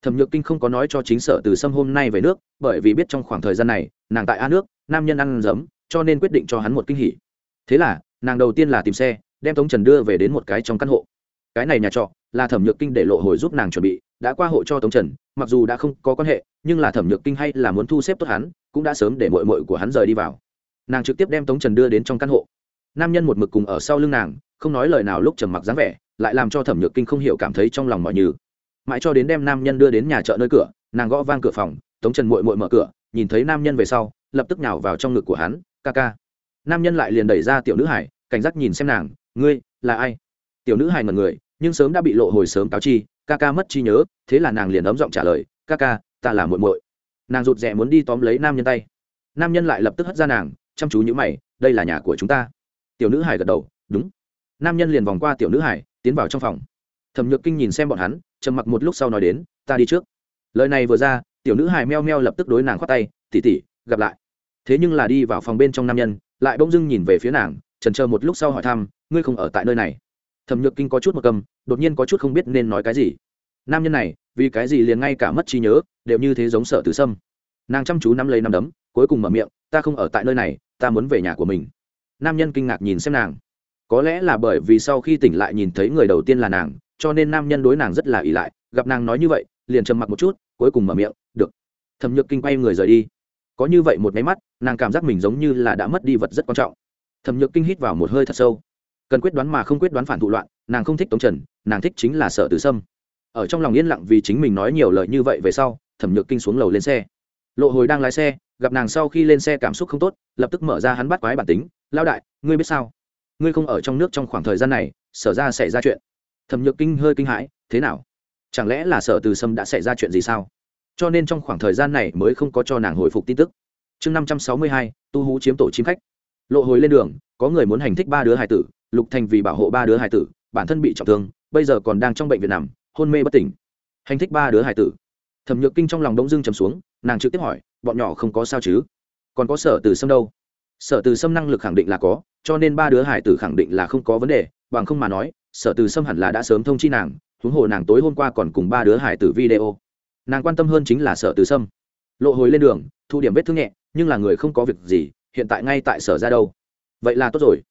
Thẩm nhược kinh không có nói cho chính sở từ sâm hôm nay về nước, bởi vì biết trong khoảng thời gian này, nàng tại a nước, nam nhân ăn giấm, cho nên quyết định cho hắn một kinh hỉ. Thế là, nàng đầu tiên là tìm xe, đem tống trần đưa về đến một cái trong căn hộ. Cái này nhà trọ là thẩm nhược kinh để lộ hồi giúp nàng chuẩn bị đã qua hộ cho tống trần, mặc dù đã không có quan hệ, nhưng là thẩm nhược kinh hay là muốn thu xếp tốt hắn, cũng đã sớm để mội mội của hắn rời đi vào. Nàng trực tiếp đem tống trần đưa đến trong căn hộ. Nam nhân một mực cùng ở sau lưng nàng, không nói lời nào lúc trầm mặc dáng vẻ, lại làm cho thẩm nhược kinh không hiểu cảm thấy trong lòng mọi nhừ. Mãi cho đến đem nam nhân đưa đến nhà chợ nơi cửa, nàng gõ vang cửa phòng, tống trần mội mội mở cửa, nhìn thấy nam nhân về sau, lập tức nhào vào trong ngực của hắn, ca ca. Nam nhân lại liền đẩy ra tiểu nữ hải, cảnh giác nhìn xem nàng, ngươi, là ai? Tiểu nữ hải ngần người, nhưng sớm đã bị lộ hồi sớm cáo chi ca ca mất trí nhớ, thế là nàng liền ấm giọng trả lời, ca ca, ta là muội muội. Nàng rụt rè muốn đi tóm lấy nam nhân tay. Nam nhân lại lập tức hất ra nàng, chăm chú nhữ mày, đây là nhà của chúng ta. Tiểu nữ hải gật đầu, đúng. Nam nhân liền vòng qua tiểu nữ hải tiến vào trong phòng. Thẩm nhược kinh nhìn xem bọn hắn, trầm mặc một lúc sau nói đến, ta đi trước. Lời này vừa ra, tiểu nữ hải meo meo lập tức đối nàng khoát tay tỉ tỉ gặp lại. Thế nhưng là đi vào phòng bên trong nam nhân, lại bỗng dưng nhìn về phía nàng, trần chờ một lúc sau hỏi thăm, ngươi không ở tại nơi này? Thẩm nhược kinh có chút một cầm đột nhiên có chút không biết nên nói cái gì. Nam nhân này, vì cái gì liền ngay cả mất trí nhớ, đều như thế giống sợ tử sâm. Nàng chăm chú nắm lấy nắm đấm, cuối cùng mở miệng, ta không ở tại nơi này, ta muốn về nhà của mình. Nam nhân kinh ngạc nhìn xem nàng. Có lẽ là bởi vì sau khi tỉnh lại nhìn thấy người đầu tiên là nàng, cho nên nam nhân đối nàng rất là ỷ lại, gặp nàng nói như vậy, liền trầm mặc một chút, cuối cùng mở miệng, được. Thẩm nhược kinh quay người rời đi. Có như vậy một máy mắt, nàng cảm giác mình giống như là đã mất đi vật rất quan trọng. Thẩm nhược kinh hít vào một hơi thật sâu. Cần quyết đoán mà không quyết đoán phản thụ loạn nàng không thích tống trần, nàng thích chính là sợ tử sâm. Ở trong lòng yên lặng vì chính mình nói nhiều lời như vậy về sau, thẩm nhược kinh xuống lầu lên xe. Lộ hồi đang lái xe, gặp nàng sau khi lên xe cảm xúc không tốt, lập tức mở ra hắn bắt quái bản tính lao đại, ngươi biết sao? Ngươi không ở trong nước trong khoảng thời gian này, sở ra xảy ra chuyện. Thẩm nhược kinh hơi kinh hãi, thế nào? Chẳng lẽ là sở từ sâm đã xảy ra chuyện gì sao? Cho nên trong khoảng thời gian này mới không có cho nàng hồi phục tin tức. Chương năm trăm sáu mươi hai, tu hú chiếm tổ chim khách. Lộ hồi lên đường, có người muốn hành thích ba đứa hải tử, lục thành vì bảo hộ ba đứa hải tử bản thân bị trọng thương, bây giờ còn đang trong bệnh viện nằm, hôn mê bất tỉnh. Hành thích ba đứa hải tử. Thẩm nhược kinh trong lòng đông dưng chầm xuống, nàng trực tiếp hỏi, bọn nhỏ không có sao chứ? Còn có sở từ sâm đâu? Sở từ sâm năng lực khẳng định là có, cho nên ba đứa hải tử khẳng định là không có vấn đề, bằng không mà nói, sở từ sâm hẳn là đã sớm thông chi nàng, huống hồ nàng tối hôm qua còn cùng ba đứa hải tử video. Nàng quan tâm hơn chính là sở từ sâm. Lộ hồi lên đường, thu điểm vết thương nhẹ, nhưng là người không có việc gì, hiện tại ngay tại sở ra đâu. Vậy là tốt rồi.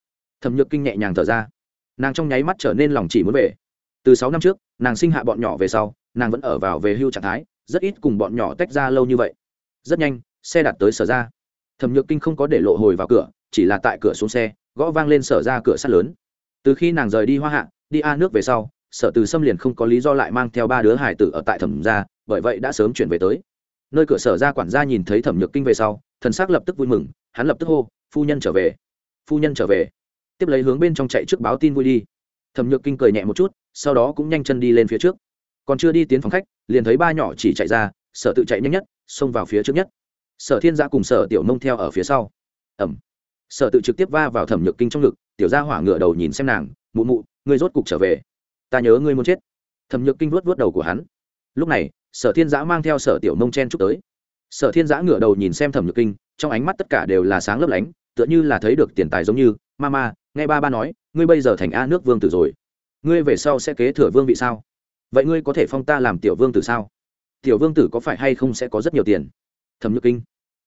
Thẩm nhược kinh nhẹ nhàng thở ra nàng trong nháy mắt trở nên lòng chỉ muốn về. Từ sáu năm trước, nàng sinh hạ bọn nhỏ về sau, nàng vẫn ở vào về hưu trạng thái, rất ít cùng bọn nhỏ tách ra lâu như vậy. Rất nhanh, xe đặt tới sở ra. Thẩm nhược kinh không có để lộ hồi vào cửa, chỉ là tại cửa xuống xe, gõ vang lên sở ra cửa sắt lớn. Từ khi nàng rời đi hoa hạ, đi a nước về sau, sở từ xâm liền không có lý do lại mang theo ba đứa hải tử ở tại thẩm gia bởi vậy đã sớm chuyển về tới. Nơi cửa sở ra quản gia nhìn thấy thẩm nhược kinh về sau, thần s ắ c lập tức vui mừng, hắn lập tức hô, phu nhân trở về, phu nhân trở về tiếp lấy hướng bên trong chạy trước báo tin vui đi. Thẩm nhược kinh cười nhẹ một chút, sau đó cũng nhanh chân đi lên phía trước. Còn chưa đi tiến phòng khách, liền thấy ba nhỏ chỉ chạy ra, sở tự chạy nhanh nhất, xông vào phía trước nhất. Sở thiên giã cùng sở tiểu nông theo ở phía sau. Ẩm sở tự trực tiếp va vào thẩm nhược kinh trong ngực, tiểu gia hỏa ngựa đầu nhìn xem nàng, mụ mụ, ngươi rốt cục trở về. Ta nhớ ngươi muốn chết. Thẩm nhược kinh vuốt vuốt đầu của hắn. Lúc này, sở thiên giã mang theo sở tiểu nông chen chúc tới. Sở thiên giã ngửa đầu nhìn xem thẩm nhược kinh, trong ánh mắt tất cả đều là sáng lấp lánh, tựa như là thấy được tiền tài giống như ma ma nghe ba ba nói, ngươi bây giờ thành a nước vương tử rồi. Ngươi về sau sẽ kế thừa vương vị sao? Vậy ngươi có thể phong ta làm tiểu vương tử sao? Tiểu vương tử có phải hay không sẽ có rất nhiều tiền? Thẩm nhược kinh.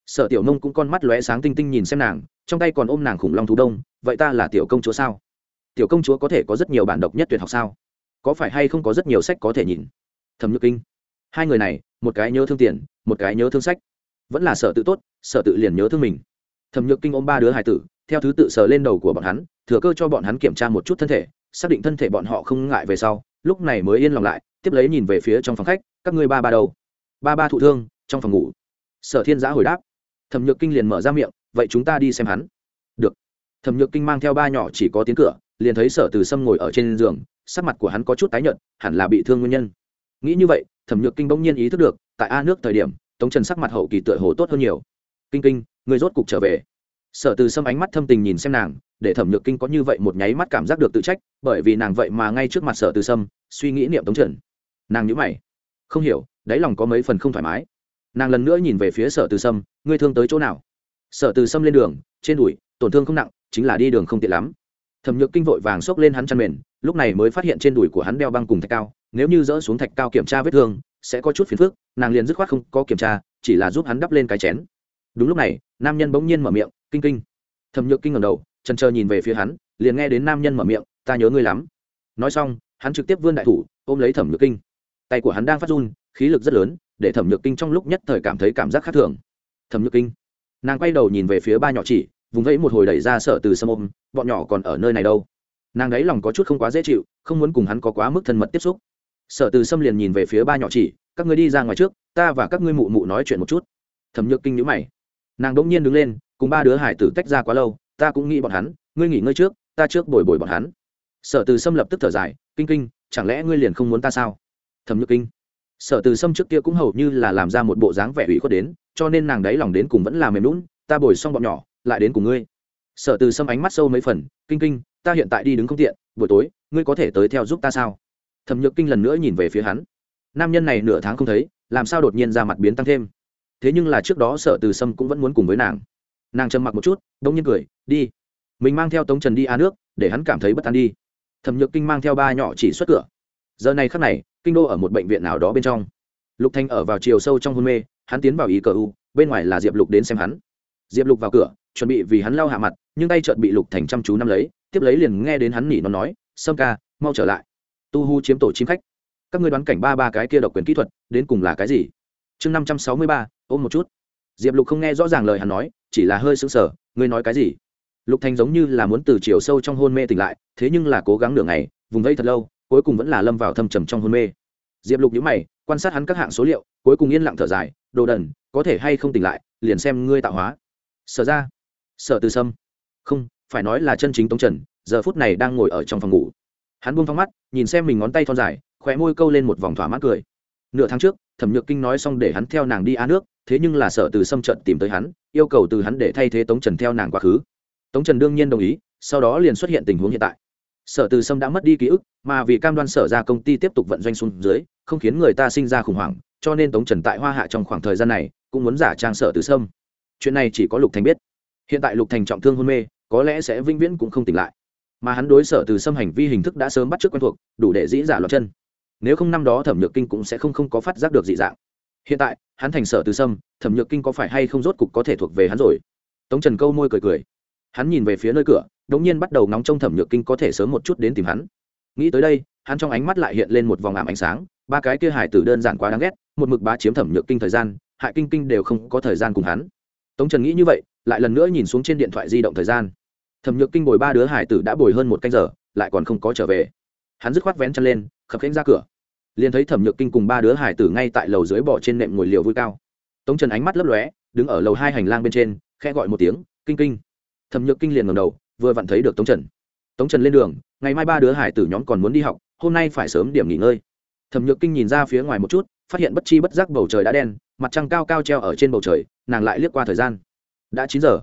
Sở tiểu nông cũng con mắt lóe sáng tinh tinh nhìn xem nàng, trong tay còn ôm nàng khủng long thú đông, vậy ta là tiểu công chúa sao? Tiểu công chúa có thể có rất nhiều bản độc nhất tuyệt học sao? Có phải hay không có rất nhiều sách có thể nhìn? Thẩm nhược kinh. Hai người này, một cái nhớ thương tiền, một cái nhớ thương sách. Vẫn là sở tự tốt, sở tự liền nhớ thương mình. Thẩm nhược kinh ôm ba đứa hải tử theo thứ tự sờ lên đầu của bọn hắn, thừa cơ cho bọn hắn kiểm tra một chút thân thể, xác định thân thể bọn họ không ngại về sau, lúc này mới yên lòng lại, tiếp lấy nhìn về phía trong phòng khách, các ngươi ba ba đâu? Ba ba thụ thương, trong phòng ngủ. Sở thiên giã hồi đáp. Thẩm nhược kinh liền mở ra miệng, vậy chúng ta đi xem hắn. Được. Thẩm nhược kinh mang theo ba nhỏ chỉ có tiếng cửa, liền thấy sở từ sâm ngồi ở trên giường, sắc mặt của hắn có chút tái nhợt, hẳn là bị thương nguyên nhân. Nghĩ như vậy, thẩm nhược kinh bỗng nhiên ý thức được, tại a nước thời điểm, tống trần sắc mặt hậu kỳ tựa hồ tốt hơn nhiều. Kinh kinh, người rốt cục trở về sở từ sâm ánh mắt thâm tình nhìn xem nàng, để thẩm nhược kinh có như vậy một nháy mắt cảm giác được tự trách, bởi vì nàng vậy mà ngay trước mặt sở từ sâm, suy nghĩ niệm tống trần. Nàng nhữ mày. Không hiểu, đáy lòng có mấy phần không thoải mái. Nàng lần nữa nhìn về phía sở từ sâm, ngươi thương tới chỗ nào? Sở từ sâm lên đường, trên đùi, tổn thương không nặng, chính là đi đường không tiện lắm. Thẩm nhược kinh vội vàng xốc lên hắn chăn mền, lúc này mới phát hiện trên đùi của hắn đeo băng cùng thạch cao, nếu như dỡ xuống thạch cao kiểm tra vết thương, sẽ có chút phiền phức, nàng liền dứt khoát không có kiểm tra, chỉ là giúp hắn đắp lên cái chén. Đúng lúc này, nam nhân bỗng nhiên mở miệng kinh kinh. Thẩm nhược kinh ngầm đầu trần trờ nhìn về phía hắn, liền nghe đến nam nhân mở miệng, ta nhớ ngươi lắm. Nói xong, hắn trực tiếp vươn đại thủ, ôm lấy thẩm nhược kinh. Tay của hắn đang phát run, khí lực rất lớn, để thẩm nhược kinh trong lúc nhất thời cảm thấy cảm giác khác thường. Thẩm nhược kinh. Nàng quay đầu nhìn về phía ba nhỏ chỉ, vùng vẫy một hồi đẩy ra sở từ sâm ôm, bọn nhỏ còn ở nơi này đâu? Nàng đáy lòng có chút không quá dễ chịu, không muốn cùng hắn có quá mức thân mật tiếp xúc. Sở từ sâm liền nhìn về phía ba nhỏ chỉ, các ngươi đi ra ngoài trước, ta và các ngươi mụ mụ nói chuyện một chút. Thẩm nhược kinh nhữ mày. Nàng đ ỗ n g nhiên đứng lên cùng ba đứa hải tử tách ra quá lâu, ta cũng nghĩ bọn hắn, ngươi nghỉ ngơi trước, ta trước bồi bồi bọn hắn. Sở từ sâm lập tức thở dài, kinh kinh, chẳng lẽ ngươi liền không muốn ta sao? Thẩm nhược kinh. Sở từ sâm trước kia cũng hầu như là làm ra một bộ dáng vẻ ủy khuất đến, cho nên nàng đáy lòng đến cùng vẫn là mềm lún ta bồi xong bọn nhỏ, lại đến cùng ngươi. Sở từ sâm ánh mắt sâu mấy phần, kinh kinh, ta hiện tại đi đứng không tiện, buổi tối, ngươi có thể tới theo giúp ta sao? Thẩm nhược kinh lần nữa nhìn về phía hắn. Nam nhân này nửa tháng không thấy, làm sao đột nhiên ra mặt biến tăng thêm? Thế nhưng là trước đó sở từ sâm cũng vẫn muốn cùng với nàng nàng trầm mặc một chút, đông nhiên cười, đi. Mình mang theo tống trần đi a nước, để hắn cảm thấy bất an đi. Thẩm nhược kinh mang theo ba nhỏ chỉ xuất cửa. Giờ này khắc này, kinh đô ở một bệnh viện nào đó bên trong. Lục thanh ở vào chiều sâu trong hôn mê, hắn tiến vào ý cờ u, bên ngoài là diệp lục đến xem hắn. Diệp lục vào cửa, chuẩn bị vì hắn lau hạ mặt, nhưng tay chợt bị lục thành chăm chú nắm lấy, tiếp lấy liền nghe đến hắn nỉ nó nói, sâm ca, mau trở lại. Tu hu chiếm tổ chim khách. Các ngươi đoán cảnh ba ba cái kia độc quyền kỹ thuật, đến cùng là cái gì? Chương năm trăm sáu mươi ba, ôm một chút. Diệp lục không nghe rõ ràng lời hắn nói chỉ là hơi sững sờ, ngươi nói cái gì? Lục thành giống như là muốn từ chiều sâu trong hôn mê tỉnh lại, thế nhưng là cố gắng nửa ngày, vùng vây thật lâu, cuối cùng vẫn là lâm vào thâm trầm trong hôn mê. Diệp lục nhíu mày, quan sát hắn các hạng số liệu, cuối cùng yên lặng thở dài, đồ đần, có thể hay không tỉnh lại, liền xem ngươi tạo hóa. Sở ra. Sở từ sâm. Không, phải nói là chân chính tống trần, giờ phút này đang ngồi ở trong phòng ngủ. Hắn buông thong mắt, nhìn xem mình ngón tay thon dài, khóe môi câu lên một vòng thỏa mãn cười. Nửa tháng trước, thẩm nhược kinh nói xong để hắn theo nàng đi á nước, thế nhưng là sợ từ Sâm trận tìm tới hắn yêu cầu từ hắn để thay thế tống trần theo nàng quá khứ. Tống trần đương nhiên đồng ý, sau đó liền xuất hiện tình huống hiện tại. Sở từ sâm đã mất đi ký ức, mà vì cam đoan sở ra công ty tiếp tục vận doanh xuống dưới, không khiến người ta sinh ra khủng hoảng, cho nên tống trần tại hoa hạ trong khoảng thời gian này, cũng muốn giả trang sở từ sâm. Chuyện này chỉ có lục thành biết. Hiện tại lục thành trọng thương hôn mê, có lẽ sẽ vĩnh viễn cũng không tỉnh lại. Mà hắn đối sở từ xâm hành vi hình thức đã sớm bắt t r ư ớ c quen thuộc, đủ để dĩ giả loạt chân. Nếu không năm đó thẩm nhược kinh cũng sẽ không không có phát giác được dị dạng hiện tại, hắn thành sở từ sâm, thẩm nhược kinh có phải hay không rốt cục có thể thuộc về hắn rồi? Tống trần câu môi cười cười. Hắn nhìn về phía nơi cửa đ ỗ n g nhiên bắt đầu nóng trong thẩm nhược kinh có thể sớm một chút đến tìm hắn. Nghĩ tới đây, hắn trong ánh mắt lại hiện lên một vòng ảm ánh sáng, ba cái kia hải tử đơn giản quá đáng ghét, một mực bá chiếm thẩm nhược kinh thời gian, hại kinh kinh đều không có thời gian cùng hắn. Tống trần nghĩ như vậy, lại lần nữa nhìn xuống trên điện thoại di động thời gian. Thẩm nhược kinh bồi ba đứa hải tử đã bồi hơn một canh giờ, lại còn không có trở về. Hắn dứt khoát vén chân lên, khập khênh ra cửa liền thấy thẩm nhược kinh cùng ba đứa hải tử ngay tại lầu dưới bỏ trên nệm ngồi liều vui cao. Tống trần ánh mắt lấp lóe, đứng ở lầu hai hành lang bên trên khe gọi một tiếng, kinh kinh. Thẩm nhược kinh liền ngầm đầu, vừa vặn thấy được tống trần. Tống trần lên đường, ngày mai ba đứa hải tử nhóm còn muốn đi học, hôm nay phải sớm điểm nghỉ ngơi. Thẩm nhược kinh nhìn ra phía ngoài một chút, phát hiện bất chi bất giác bầu trời đã đen, mặt trăng cao cao treo ở trên bầu trời, nàng lại liếc qua thời gian. Đã chín giờ.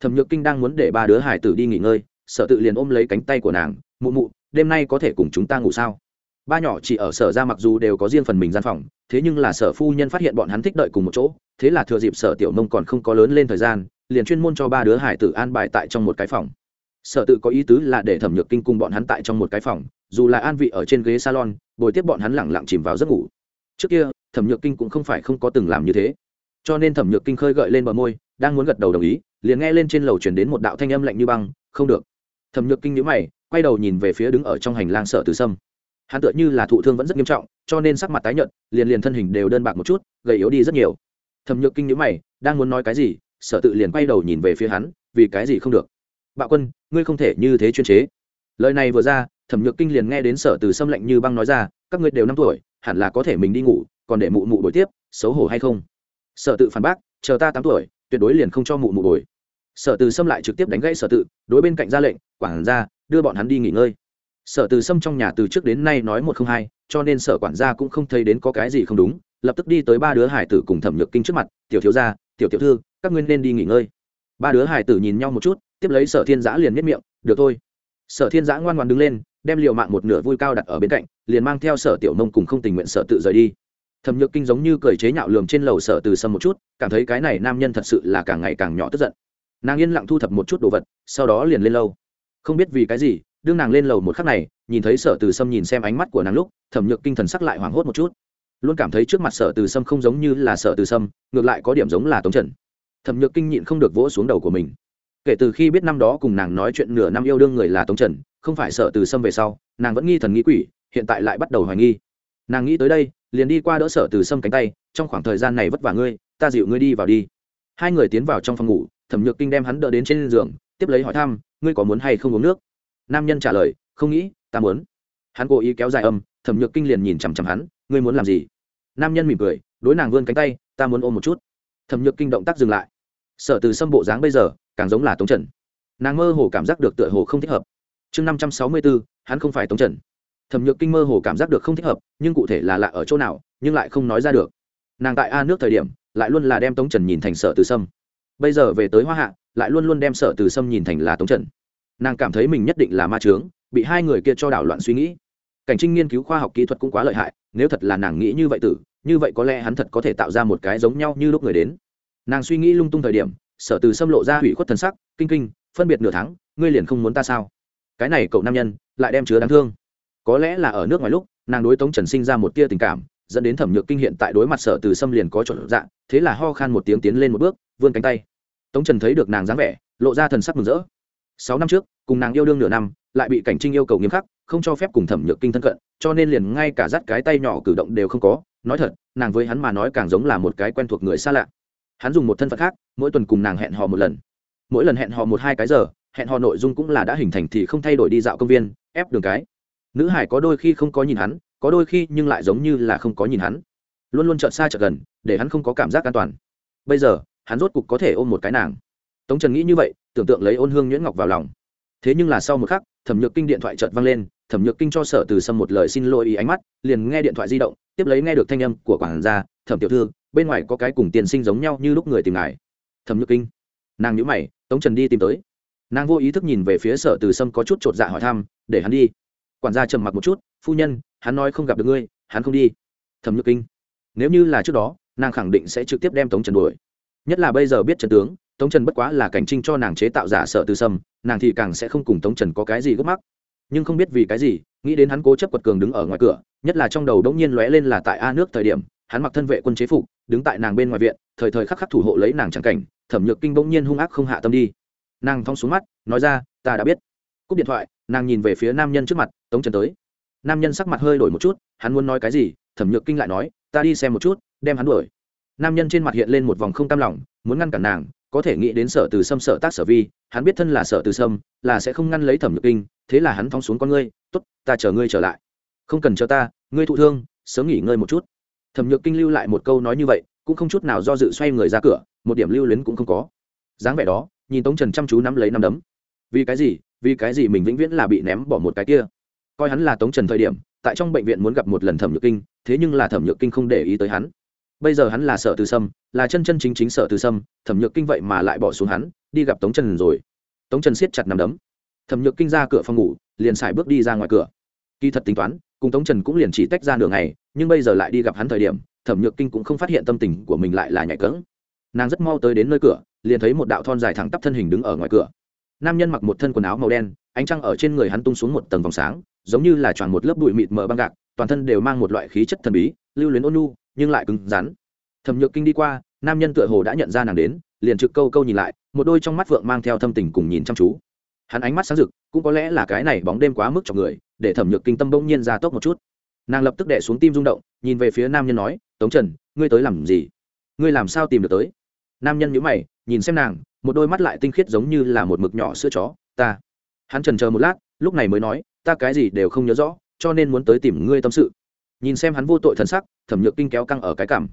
Thẩm nhược kinh đang muốn để ba đứa hải tử đi nghỉ ngơi sở tự liền ôm lấy cánh tay của nàng, mụ mụ, đêm nay có thể cùng chúng ta ngủ sao? Ba nhỏ chỉ ở sở ra mặc dù đều có riêng phần mình gian phòng, thế nhưng là sở phu nhân phát hiện bọn hắn thích đợi cùng một chỗ, thế là thừa dịp sở tiểu nông còn không có lớn lên thời gian, liền chuyên môn cho ba đứa hải tử an bài tại trong một cái phòng. Sở tự có ý tứ là để thẩm nhược kinh cùng bọn hắn tại trong một cái phòng, dù là an vị ở trên ghế salon, bồi tiếp bọn hắn lẳng lặng chìm vào giấc ngủ. Trước kia, thẩm nhược kinh cũng không phải không có từng làm như thế. Cho nên thẩm nhược kinh khơi gợi lên bờ môi, đang muốn gật đầu đồng ý, liền nghe lên trên lầu chuyển đến một đạo thanh âm lạnh như băng, không được. Thẩm nhược kinh nhữ mày, quay đầu nhìn về phía đứng ở trong hành lang sở từ sâm hắn tựa như là thụ thương vẫn rất nghiêm trọng cho nên sắc mặt tái nhợt liền liền thân hình đều đơn bạc một chút gầy yếu đi rất nhiều. Thẩm nhược kinh nhữ mày đang muốn nói cái gì sở tự liền quay đầu nhìn về phía hắn vì cái gì không được? Bạo quân ngươi không thể như thế chuyên chế. Lời này vừa ra thẩm nhược kinh liền nghe đến sở từ xâm lạnh như băng nói ra các ngươi đều năm tuổi hẳn là có thể mình đi ngủ còn để mụ mụ đổi tiếp xấu hổ hay không? Sở tự phản bác chờ ta tám tuổi tuyệt đối liền không cho mụ mụ đổi sở từ xâm lại trực tiếp đánh gãy sở tự đối bên cạnh ra lệnh quản ra, đưa bọn hắn đi nghỉ ngơi sở từ sâm trong nhà từ trước đến nay nói một không hai, cho nên sở quản gia cũng không thấy đến có cái gì không đúng, lập tức đi tới ba đứa hải tử cùng thẩm nhược kinh trước mặt, tiểu thiếu gia, tiểu tiểu thư, các ngươi nên đi nghỉ ngơi. Ba đứa hải tử nhìn nhau một chút, tiếp lấy sở thiên giã liền miết miệng, được thôi. Sở thiên giã ngoan ngoan đứng lên, đem liều mạng một nửa vui cao đặt ở bên cạnh, liền mang theo sở tiểu mông cùng không tình nguyện sở tự rời đi. Thẩm nhược kinh giống như cười chế nhạo lường trên lầu sở từ sâm một chút, cảm thấy cái này nam nhân thật sự là càng ngày càng nhỏ tức giận. Nàng yên lặng thu thập một chút đồ vật, sau đó liền lên lâu không biết vì cái gì đương nàng lên lầu một khắc này, nhìn thấy sở từ sâm nhìn xem ánh mắt của nàng lúc, thẩm nhược kinh thần sắc lại hoảng hốt một chút. Luôn cảm thấy trước mặt sở từ sâm không giống như là sở từ sâm, ngược lại có điểm giống là tống trần. Thẩm nhược kinh nhịn không được vỗ xuống đầu của mình. Kể từ khi biết năm đó cùng nàng nói chuyện nửa năm yêu đương người là tống trần, không phải sở từ sâm về sau, nàng vẫn nghi thần nghi quỷ, hiện tại lại bắt đầu hoài nghi. Nàng nghĩ tới đây, liền đi qua đỡ sở từ sâm cánh tay, trong khoảng thời gian này vất vả ngươi, ta dịu ngươi đi vào đi. Hai người tiến vào trong phòng ngủ, thẩm nhược kinh đem hắn đỡ đến trên giường, tiếp lấy hỏi thăm, ngươi có muốn hay không uống nước? Nam nhân trả lời, không nghĩ, ta muốn. Hắn cố ý kéo dài âm, thẩm nhược kinh liền nhìn chằm chằm hắn, ngươi muốn làm gì? Nam nhân mỉm cười, đối nàng vươn cánh tay, ta muốn ôm một chút. Thẩm nhược kinh động tác dừng lại. Sở từ Sâm bộ dáng bây giờ, càng giống là tống trần. Nàng mơ hồ cảm giác được tựa hồ không thích hợp. Chương năm trăm sáu mươi bốn hắn không phải tống trần. Thẩm nhược kinh mơ hồ cảm giác được không thích hợp, nhưng cụ thể là lạ ở chỗ nào, nhưng lại không nói ra được. Nàng tại a nước thời điểm, lại luôn là đem tống trần nhìn thành sở từ sâm. Bây giờ về tới hoa hạ, lại luôn luôn đem sở từ sâm nhìn thành là tống trần nàng cảm thấy mình nhất định là ma trướng bị hai người kia cho đảo loạn suy nghĩ. Cảnh trinh nghiên cứu khoa học kỹ thuật cũng quá lợi hại, nếu thật là nàng nghĩ như vậy tử, như vậy có lẽ hắn thật có thể tạo ra một cái giống nhau như lúc người đến. Nàng suy nghĩ lung tung thời điểm, sở từ xâm lộ ra hủy khuất thần sắc, kinh kinh, phân biệt nửa tháng, ngươi liền không muốn ta sao? Cái này cậu nam nhân, lại đem chứa đáng thương. Có lẽ là ở nước ngoài lúc, nàng đối tống trần sinh ra một tia tình cảm, dẫn đến thẩm nhược kinh hiện tại đối mặt sở từ xâm liền có trộn dạng, thế là ho khan một tiếng tiến lên một bước, vươn cánh tay. Tống trần thấy được nàng dáng vẻ, lộ ra thần sắc mừng rỡ sáu năm trước, cùng nàng yêu đương nửa năm, lại bị cảnh trinh yêu cầu nghiêm khắc, không cho phép cùng thẩm nhược kinh thân cận, cho nên liền ngay cả dắt cái tay nhỏ cử động đều không có. Nói thật, nàng với hắn mà nói càng giống là một cái quen thuộc người xa lạ. Hắn dùng một thân phận khác, mỗi tuần cùng nàng hẹn hò một lần. Mỗi lần hẹn hò một hai cái giờ, hẹn hò nội dung cũng là đã hình thành thì không thay đổi đi dạo công viên, ép đường cái. Nữ hải có đôi khi không có nhìn hắn, có đôi khi nhưng lại giống như là không có nhìn hắn. Luôn luôn chợt xa chợt gần, để hắn không có cảm giác an toàn. Bây giờ, hắn rốt cục có thể ôm một cái nàng. Tống trần nghĩ như vậy tưởng tượng lấy ôn hương nhuyễn ngọc vào lòng. Thế nhưng là sau một khắc, thẩm nhược kinh điện thoại chợt vang lên, thẩm nhược kinh cho sở từ sâm một lời xin lỗi ý ánh mắt, liền nghe điện thoại di động, tiếp lấy nghe được thanh âm của quản gia, thẩm tiểu thư, bên ngoài có cái cùng tiền sinh giống nhau như lúc người tìm ngài. Thẩm nhược kinh, nàng nhữ mày, tống trần đi tìm tới. Nàng vô ý thức nhìn về phía sở từ sâm có chút chột dạ hỏi thăm, để hắn đi. Quản gia trầm mặc một chút, phu nhân, hắn nói không gặp được ngươi, hắn không đi. Thẩm nhược kinh, nếu như là trước đó, nàng khẳng định sẽ trực tiếp đem tống trần đuổi. Nhất là bây giờ biết trần tướng tống trần bất quá là cảnh trinh cho nàng chế tạo giả sợ từ sâm nàng thì càng sẽ không cùng tống trần có cái gì gấp mắc. Nhưng không biết vì cái gì, nghĩ đến hắn cố chấp quật cường đứng ở ngoài cửa, nhất là trong đầu đống nhiên lóe lên là tại a nước thời điểm, hắn mặc thân vệ quân chế phục, đứng tại nàng bên ngoài viện, thời thời khắc khắc thủ hộ lấy nàng chẳng cảnh, thẩm nhược kinh bỗng nhiên hung ác không hạ tâm đi. Nàng thong xuống mắt, nói ra, ta đã biết. Cúp điện thoại, nàng nhìn về phía nam nhân trước mặt, tống trần tới. Nam nhân sắc mặt hơi đổi một chút, hắn muốn nói cái gì, thẩm nhược kinh lại nói, ta đi xem một chút, đem hắn đuổi. Nam nhân trên mặt hiện lên một vòng không tam lòng, muốn ngăn cản nàng có thể nghĩ đến sở từ sâm, sở tác sở vi, hắn biết thân là sở từ sâm, là sẽ không ngăn lấy thẩm nhược kinh, thế là hắn thong xuống con ngươi t ố t ta chờ ngươi trở lại. Không cần chờ ta, ngươi thụ thương, sớm nghỉ ngơi một chút. Thẩm nhược kinh lưu lại một câu nói như vậy, cũng không chút nào do dự xoay người ra cửa, một điểm lưu luyến cũng không có. Dáng vẻ đó, nhìn tống trần chăm chú nắm lấy nắm đấm. Vì cái gì, vì cái gì mình vĩnh viễn là bị ném bỏ một cái kia? Coi hắn là tống trần thời điểm, tại trong bệnh viện muốn gặp một lần thẩm nhược kinh, thế nhưng là thẩm nhược kinh không để ý tới hắn bây giờ hắn là sở từ sâm, là chân chân chính chính sở từ sâm, thẩm nhược kinh vậy mà lại bỏ xuống hắn, đi gặp tống trần rồi. Tống trần siết chặt nằm đấm. Thẩm nhược kinh ra cửa phòng ngủ, liền xài bước đi ra ngoài cửa. Kỳ thật tính toán, cùng tống trần cũng liền chỉ tách ra nửa ngày, nhưng bây giờ lại đi gặp hắn thời điểm, thẩm nhược kinh cũng không phát hiện tâm tình của mình lại là nhạy cỡng. Nàng rất mau tới đến nơi cửa, liền thấy một đạo thon dài thẳng tắp thân hình đứng ở ngoài cửa. Nam nhân mặc một thân quần áo màu đen, ánh trăng ở trên người hắn tung xuống một tầng vòng sáng, giống như là tròn một lớp bụi mịt mờ băng gạc, toàn thân đều mang một loại khí chất thần bí, lưu luyến ôn nhu nhưng lại cứng rắn. Thẩm nhược kinh đi qua, nam nhân tựa hồ đã nhận ra nàng đến, liền trực câu câu nhìn lại, một đôi trong mắt vượng mang theo thâm tình cùng nhìn chăm chú. Hắn ánh mắt sáng rực, cũng có lẽ là cái này bóng đêm quá mức cho người, để thẩm nhược kinh tâm bỗng nhiên ra tốc một chút. Nàng lập tức đẻ xuống tim rung động, nhìn về phía nam nhân nói, tống trần, ngươi tới làm gì? Ngươi làm sao tìm được tới? Nam nhân nhữ mày, nhìn xem nàng, một đôi mắt lại tinh khiết giống như là một mực nhỏ sữa chó, ta. Hắn trần chờ một lát, lúc này mới nói, ta cái gì đều không nhớ rõ, cho nên muốn tới tìm ngươi tâm sự nhìn xem hắn vô tội thân sắc, thẩm nhược kinh kéo căng ở cái cảm.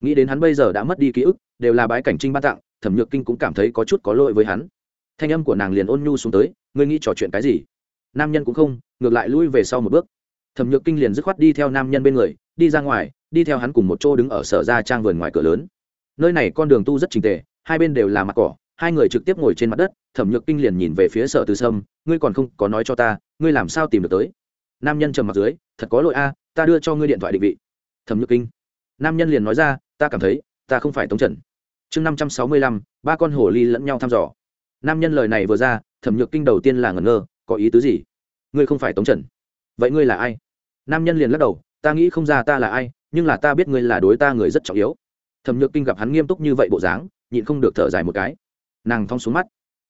Nghĩ đến hắn bây giờ đã mất đi ký ức, đều là bái cảnh trinh ban tặng, thẩm nhược kinh cũng cảm thấy có chút có lỗi với hắn. Thanh âm của nàng liền ôn nhu xuống tới, ngươi nghĩ trò chuyện cái gì? Nam nhân cũng không, ngược lại lui về sau một bước. Thẩm nhược kinh liền dứt khoát đi theo nam nhân bên người, đi ra ngoài, đi theo hắn cùng một chỗ đứng ở sở ra trang vườn ngoài cửa lớn. Nơi này con đường tu rất trình tề, hai bên đều là mặt cỏ, hai người trực tiếp ngồi trên mặt đất, thẩm nhược kinh liền nhìn về phía sở từ sâm, ngươi còn không có nói cho ta, ngươi làm sao tìm được tới? Nam nhân trầm mặt dưới, thật có lỗi a ta đưa cho ngươi điện thoại định vị. Thẩm nhược kinh. Nam nhân liền nói ra, ta cảm thấy, ta không phải tống trần. Chương năm trăm sáu mươi lăm, ba con hồ ly lẫn nhau thăm dò. Nam nhân lời này vừa ra, thẩm nhược kinh đầu tiên là ngẩn ngơ, có ý tứ gì? Ngươi không phải tống trần. Vậy ngươi là ai? Nam nhân liền lắc đầu, ta nghĩ không ra ta là ai, nhưng là ta biết ngươi là đối ta người rất trọng yếu. Thẩm nhược kinh gặp hắn nghiêm túc như vậy bộ dáng, nhịn không được thở dài một cái. Nàng thong xuống mắt.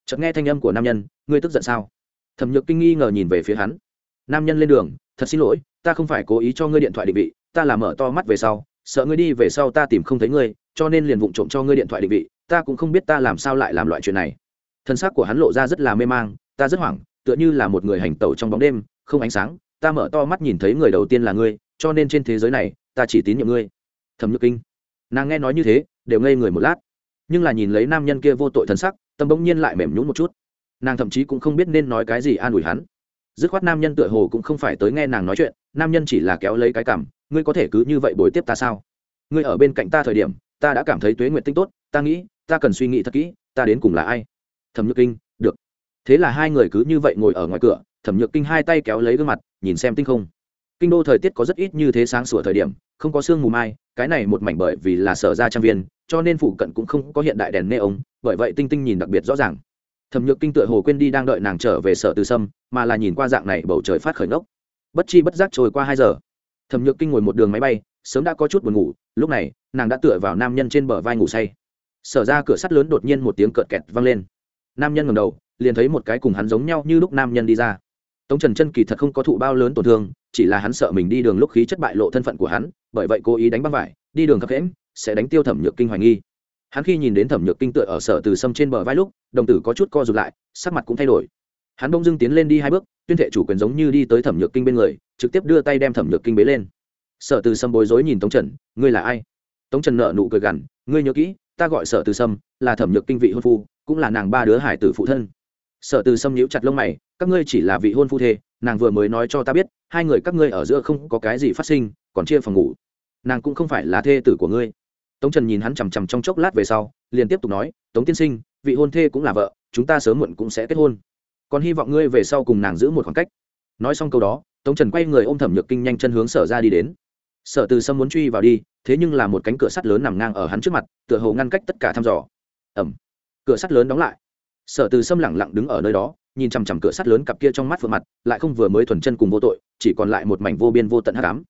Chợt nghe thanh âm của nam nhân, ngươi tức giận sao? Thẩm nhược kinh nghi ngờ nhìn về phía hắn. Nam nhân lên đường, thật xin lỗi ta không phải cố ý cho ngươi điện thoại định vị, ta là mở to mắt về sau, sợ ngươi đi về sau ta tìm không thấy ngươi, cho nên liền vụng trộm cho ngươi điện thoại định vị, ta cũng không biết ta làm sao lại làm loại chuyện này. Thân xác của hắn lộ ra rất là mê mang, ta rất hoảng, tựa như là một người hành tẩu trong bóng đêm, không ánh sáng, ta mở to mắt nhìn thấy người đầu tiên là ngươi, cho nên trên thế giới này, ta chỉ tín nhiệm ngươi. Thẩm nhược kinh. Nàng nghe nói như thế, đều ngây người một lát. Nhưng là nhìn lấy nam nhân kia vô tội thân sắc tâm bỗng nhiên lại mềm nhún một chút. Nàng thậm chí cũng không biết nên nói cái gì an ủi hắn dứt khoát nam nhân tựa hồ cũng không phải tới nghe nàng nói chuyện, nam nhân chỉ là kéo lấy cái cảm, ngươi có thể cứ như vậy bồi tiếp ta sao? Ngươi ở bên cạnh ta thời điểm, ta đã cảm thấy tuế nguyện tinh tốt, ta nghĩ, ta cần suy nghĩ thật kỹ, ta đến cùng là ai? Thẩm nhược kinh, được. Thế là hai người cứ như vậy ngồi ở ngoài cửa, thẩm nhược kinh hai tay kéo lấy gương mặt, nhìn xem tinh không. Kinh đô thời tiết có rất ít như thế sáng sủa thời điểm, không có sương mù mai, cái này một mảnh bởi vì là sở ra trang viên, cho nên phụ cận cũng không có hiện đại đèn nê ống bởi vậy tinh tinh nhìn đặc biệt rõ ràng thẩm nhược kinh tựa hồ quên đi đang đợi nàng trở về sở từ sâm, mà là nhìn qua dạng này bầu trời phát khởi ngốc. Bất chi bất giác trôi qua hai giờ. Thẩm nhược kinh ngồi một đường máy bay, sớm đã có chút buồn ngủ, lúc này, nàng đã tựa vào nam nhân trên bờ vai ngủ say. Sở ra cửa sắt lớn đột nhiên một tiếng cợt kẹt vang lên. Nam nhân ngầm đầu, liền thấy một cái cùng hắn giống nhau như lúc nam nhân đi ra. Tống trần chân kỳ thật không có thụ bao lớn tổn thương, chỉ là hắn sợ mình đi đường lúc khí chất bại lộ thân phận của hắn, bởi vậy cố ý đánh băng vải, đi đường khập khẽm sẽ đánh tiêu thẩm nhược kinh hoài nghi hắn khi nhìn đến thẩm nhược kinh tựa ở sở từ sâm trên bờ vai lúc, đồng tử có chút co rụt lại, sắc mặt cũng thay đổi. Hắn bông dưng tiến lên đi hai bước, tuyên thệ chủ quyền giống như đi tới thẩm nhược kinh bên người, trực tiếp đưa tay đem thẩm nhược kinh bế lên. Sở từ sâm bối rối nhìn tống trần, ngươi là ai? Tống trần nợ nụ cười gằn, ngươi nhớ kỹ, ta gọi sở từ sâm, là thẩm nhược kinh vị hôn phu, cũng là nàng ba đứa hải tử phụ thân. Sở từ sâm nhíu chặt lông mày, các ngươi chỉ là vị hôn phu thê, nàng vừa mới nói cho ta biết, hai người các ngươi ở giữa không có cái gì phát sinh, còn chia phòng ngủ. Nàng cũng không phải là thê tử của ngươi tống trần nhìn hắn chằm chằm trong chốc lát về sau, liền tiếp tục nói, tống tiên sinh, vị hôn thê cũng là vợ, chúng ta sớm muộn cũng sẽ kết hôn. Còn hy vọng ngươi về sau cùng nàng giữ một khoảng cách. Nói xong câu đó, tống trần quay người ôm thẩm nhược kinh nhanh chân hướng sở ra đi đến. Sở từ sâm muốn truy vào đi, thế nhưng là một cánh cửa sắt lớn nằm ngang ở hắn trước mặt, tựa hồ ngăn cách tất cả thăm dò. Ẩm. Cửa sắt lớn đóng lại. Sở từ sâm lẳng lặng đứng ở nơi đó, nhìn chằm chằm cửa sắt lớn cặp kia trong mắt phượng mặt, lại không vừa mới thuần chân cùng vô tội, chỉ còn lại một mảnh vô biên vô tận hắc ám.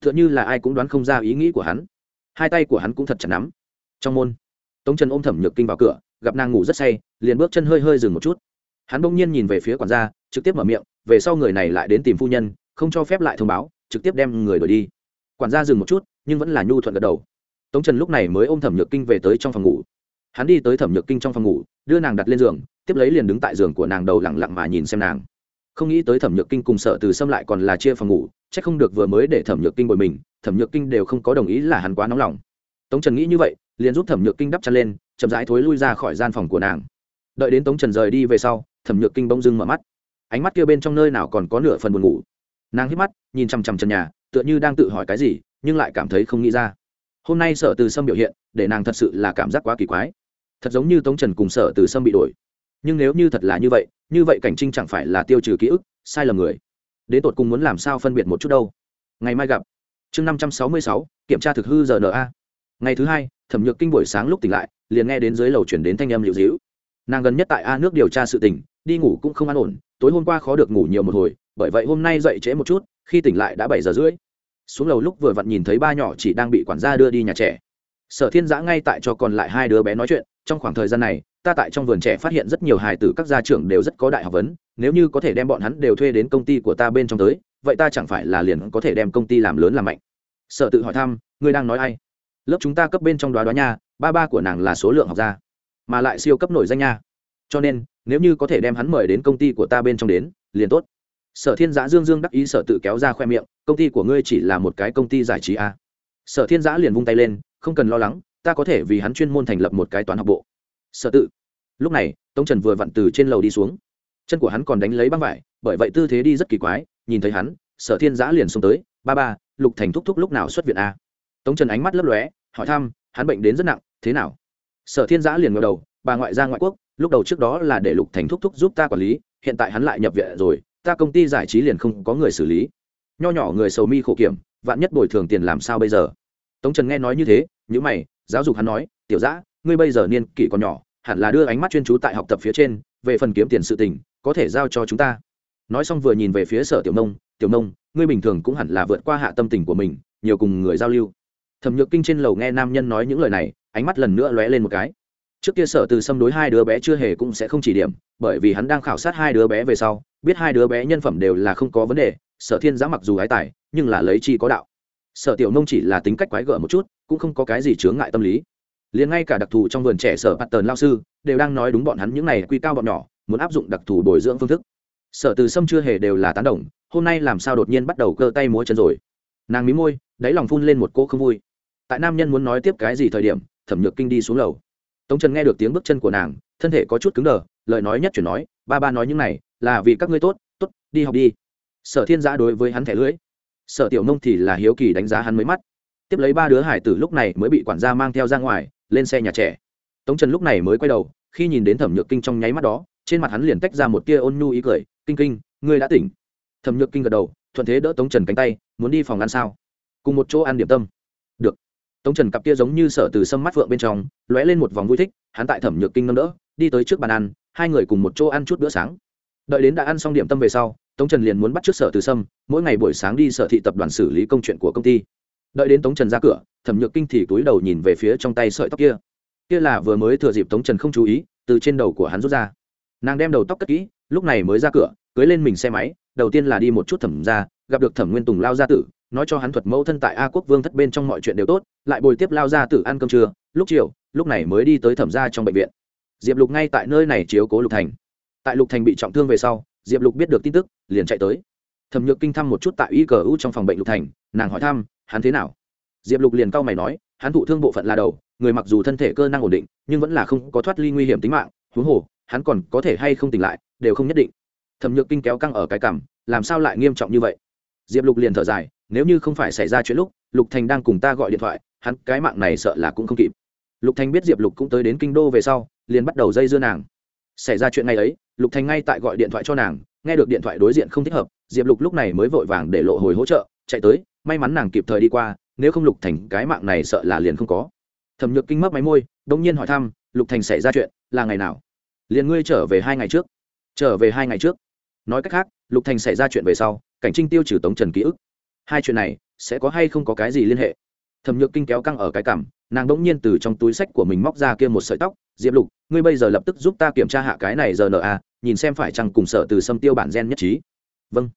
T h ư ợ n h ư là ai cũng đoán không ra ý nghĩ của hắn hai tay của hắn cũng thật chặt nắm. Trong môn, tống trần ôm thẩm nhược kinh vào cửa, gặp nàng ngủ rất say, liền bước chân hơi hơi dừng một chút. Hắn bỗng nhiên nhìn về phía quản gia, trực tiếp mở miệng, về sau người này lại đến tìm phu nhân, không cho phép lại thông báo, trực tiếp đem người đổi đi. Quản gia dừng một chút, nhưng vẫn là nhu thuận gật đầu. Tống trần lúc này mới ôm thẩm nhược kinh về tới trong phòng ngủ. Hắn đi tới thẩm nhược kinh trong phòng ngủ, đưa nàng đặt lên giường, tiếp lấy liền đứng tại giường của nàng đầu lẳng lặng mà nhìn xem nàng. Không nghĩ tới thẩm nhược kinh cùng sợ từ xâm lại còn là chia phòng ngủ c h ắ c không được vừa mới để thẩm nhược kinh bồi mình thẩm nhược kinh đều không có đồng ý là hắn quá nóng lòng. Tống trần nghĩ như vậy, liền giúp thẩm nhược kinh đắp chăn lên, chậm rãi thối lui ra khỏi gian phòng của nàng. Đợi đến tống trần rời đi về sau, thẩm nhược kinh bông dưng mở mắt. Ánh mắt kia bên trong nơi nào còn có nửa phần buồn ngủ. Nàng hít mắt, nhìn chằm chằm trần nhà, tựa như đang tự hỏi cái gì, nhưng lại cảm thấy không nghĩ ra. Hôm nay sở từ sâm biểu hiện, để nàng thật sự là cảm giác quá kỳ quái. Thật giống như tống trần cùng sở từ sâm bị đổi. Nhưng nếu như thật là như vậy như vậy cảnh trinh chẳng phải là tiêu trừ ký ức, sai lầm người. Đến tột cùng muốn làm sao phân biệt một chút đâu. Ngày mai gặp chương năm trăm sáu mươi sáu, kiểm tra thực hư giờ ngày thứ hai, thẩm nhược kinh buổi sáng lúc tỉnh lại, liền nghe đến dưới lầu chuyển đến thanh âm liệu dĩu nàng gần nhất tại a nước điều tra sự tình, đi ngủ cũng không an ổn, tối hôm qua khó được ngủ nhiều một hồi, bởi vậy hôm nay dậy trễ một chút, khi tỉnh lại đã bảy giờ rưỡi. Xuống lầu lúc vừa vặn nhìn thấy ba nhỏ chỉ đang bị quản gia đưa đi nhà trẻ. Sở thiên giã ngay tại cho còn lại hai đứa bé nói chuyện, trong khoảng thời gian này, ta tại trong vườn trẻ phát hiện rất nhiều hài tử các gia trưởng đều rất có đại học vấn, nếu như có thể đem bọn hắn đều thuê đến công ty của ta bên trong tới vậy ta chẳng phải là liền có thể đem công ty làm lớn làm mạnh? Sở tự hỏi thăm, ngươi đang nói ai? Lớp chúng ta cấp bên trong đoá đoá nha, ba ba của nàng là số lượng học gia, mà lại siêu cấp nổi danh nha. Cho nên, nếu như có thể đem hắn mời đến công ty của ta bên trong đến, liền tốt. Sở thiên giã dương dương đắc ý sở tự kéo ra khoe miệng, công ty của ngươi chỉ là một cái công ty giải trí a à. sở thiên giã liền vung tay lên, không cần lo lắng, ta có thể vì hắn chuyên môn thành lập một cái toán học bộ. Sở tự. Lúc này, tống trần vừa vặn từ trên lầu đi xuống. Chân của hắn còn đánh lấy băng vải, bởi vậy tư thế đi rất kỳ quái nhìn thấy hắn, sở thiên giã liền xông tới, ba ba, lục thành thúc thúc lúc nào xuất viện a tống trần ánh mắt lấp lóe, hỏi thăm, hắn bệnh đến rất nặng, thế nào? Sở thiên giã liền ngờ đầu, bà ngoại ra ngoại quốc, lúc đầu trước đó là để lục thành thúc thúc giúp ta quản lý, hiện tại hắn lại nhập viện rồi, ta công ty giải trí liền không có người xử lý. Nho nhỏ người sầu mi khổ kiểm, vạn nhất bồi thường tiền làm sao bây giờ? Tống trần nghe nói như thế nhữ mày, giáo dục hắn nói, tiểu giã, ngươi bây giờ niên kỷ còn nhỏ, hẳn là đưa ánh mắt chuyên chú tại học tập phía trên, về phần kiếm tiền sự tình, có thể giao cho chúng ta nói xong vừa nhìn về phía sở tiểu nông tiểu nông, ngươi bình thường cũng hẳn là vượt qua hạ tâm tình của mình, nhiều cùng người giao lưu. Thẩm nhược kinh trên lầu nghe nam nhân nói những lời này, ánh mắt lần nữa lóe lên một cái. Trước kia sở từ xâm đối hai đứa bé chưa hề cũng sẽ không chỉ điểm, bởi vì hắn đang khảo sát hai đứa bé về sau, biết hai đứa bé nhân phẩm đều là không có vấn đề, sở thiên giã mặc dù ái tài, nhưng là lấy chi có đạo. Sở tiểu nông chỉ là tính cách quái gở một chút, cũng không có cái gì chướng ngại tâm lý. Liền ngay cả đặc thù trong vườn trẻ sở bạt tờn lao sư, đều đang nói đúng bọn hắn những này quy cao bọn nhỏ, muốn áp dụng đặc thù bồi dưỡng phương thức sở từ sâm chưa hề đều là tán đồng, hôm nay làm sao đột nhiên bắt đầu cơ tay múa chân rồi. Nàng mí môi, đáy lòng phun lên một cô không vui. Tại nam nhân muốn nói tiếp cái gì thời điểm, thẩm nhược kinh đi xuống lầu. Tống trần nghe được tiếng bước chân của nàng, thân thể có chút cứng đờ, lời nói nhất chuyển nói, ba ba nói những này, là vì các ngươi tốt t ố t đi học đi. Sở thiên giã đối với hắn thẻ lưỡi. Sở tiểu nông thì là hiếu kỳ đánh giá hắn mới mắt. Tiếp lấy ba đứa hải tử lúc này mới bị quản gia mang theo ra ngoài, lên xe nhà trẻ. Tống trần lúc này mới quay đầu, khi nhìn đến thẩm nhược kinh trong nháy mắt đó trên mặt hắn liền tách ra một tia ôn nhu ý cười, kinh kinh, ngươi đã tỉnh. Thẩm nhược kinh gật đầu, thuận thế đỡ tống trần cánh tay, muốn đi phòng ăn sao? Cùng một chỗ ăn điểm tâm. Được. Tống trần cặp kia giống như sở từ sâm mắt phượng bên trong, lóe lên một vòng vui thích, hắn tại thẩm nhược kinh nâng đỡ, đi tới trước bàn ăn, hai người cùng một chỗ ăn chút bữa sáng. Đợi đến đã ăn xong điểm tâm về sau, tống trần liền muốn bắt t r ư ớ c sở từ sâm, mỗi ngày buổi sáng đi sở thị tập đoàn xử lý công chuyện của công ty. Đợi đến tống trần ra cửa, thẩm nhược kinh thì túi đầu nhìn về phía trong tay sợi tóc kia. Kia là vừa mới thừa dịp tống trần không chú ý, từ trên đầu của hắn rút ra nàng đem đầu tóc cất kỹ, lúc này mới ra cửa, cưới lên mình xe máy, đầu tiên là đi một chút thẩm ra gặp được thẩm nguyên tùng lao gia tử, nói cho hắn thuật mẫu thân tại a quốc vương thất bên trong mọi chuyện đều tốt, lại bồi tiếp lao gia tử ăn cơm trưa, lúc chiều, lúc này mới đi tới thẩm ra trong bệnh viện. Diệp lục ngay tại nơi này chiếu cố lục thành. Tại lục thành bị trọng thương về sau, diệp lục biết được tin tức, liền chạy tới. Thẩm nhược kinh thăm một chút tại y cờ u trong phòng bệnh lục thành, nàng hỏi thăm, hắn thế nào? Diệp lục liền cau mày nói, hắn thụ thương bộ phận là đầu, người mặc dù thân thể cơ năng ổn định, nhưng vẫn là không có thoát ly nguy hiểm tính mạng, huống hồ hắn còn có thể hay không tỉnh lại, đều không nhất định. Thẩm nhược kinh kéo căng ở cái cằm, làm sao lại nghiêm trọng như vậy? Diệp lục liền thở dài, nếu như không phải xảy ra chuyện lúc, lục thành đang cùng ta gọi điện thoại, hắn cái mạng này sợ là cũng không kịp. Lục thành biết diệp lục cũng tới đến kinh đô về sau, liền bắt đầu dây dưa nàng. Xảy ra chuyện ngày ấy, lục thành ngay tại gọi điện thoại cho nàng, nghe được điện thoại đối diện không thích hợp, diệp lục lúc này mới vội vàng để lộ hồi hỗ trợ, chạy tới, may mắn nàng kịp thời đi qua, nếu không lục thành cái mạng này sợ là liền không có. Thẩm nhược kinh mấp máy môi đông nhiên hỏi thăm, lục thành xảy ra chuyện, là ngày nào? Liền ngươi trở về hai ngày trước. Trở về hai ngày trước. Nói cách khác, lục thành xảy ra chuyện về sau, cảnh trinh tiêu trừ tống trần ký ức. Hai chuyện này, sẽ có hay không có cái gì liên hệ? Thẩm nhược kinh kéo căng ở cái cảm nàng đ ỗ n g nhiên từ trong túi sách của mình móc ra kia một sợi tóc, diệp lục, ngươi bây giờ lập tức giúp ta kiểm tra hạ cái này giờ rna nhìn xem phải chăng cùng sở từ sâm tiêu bản gen nhất trí. Vâng.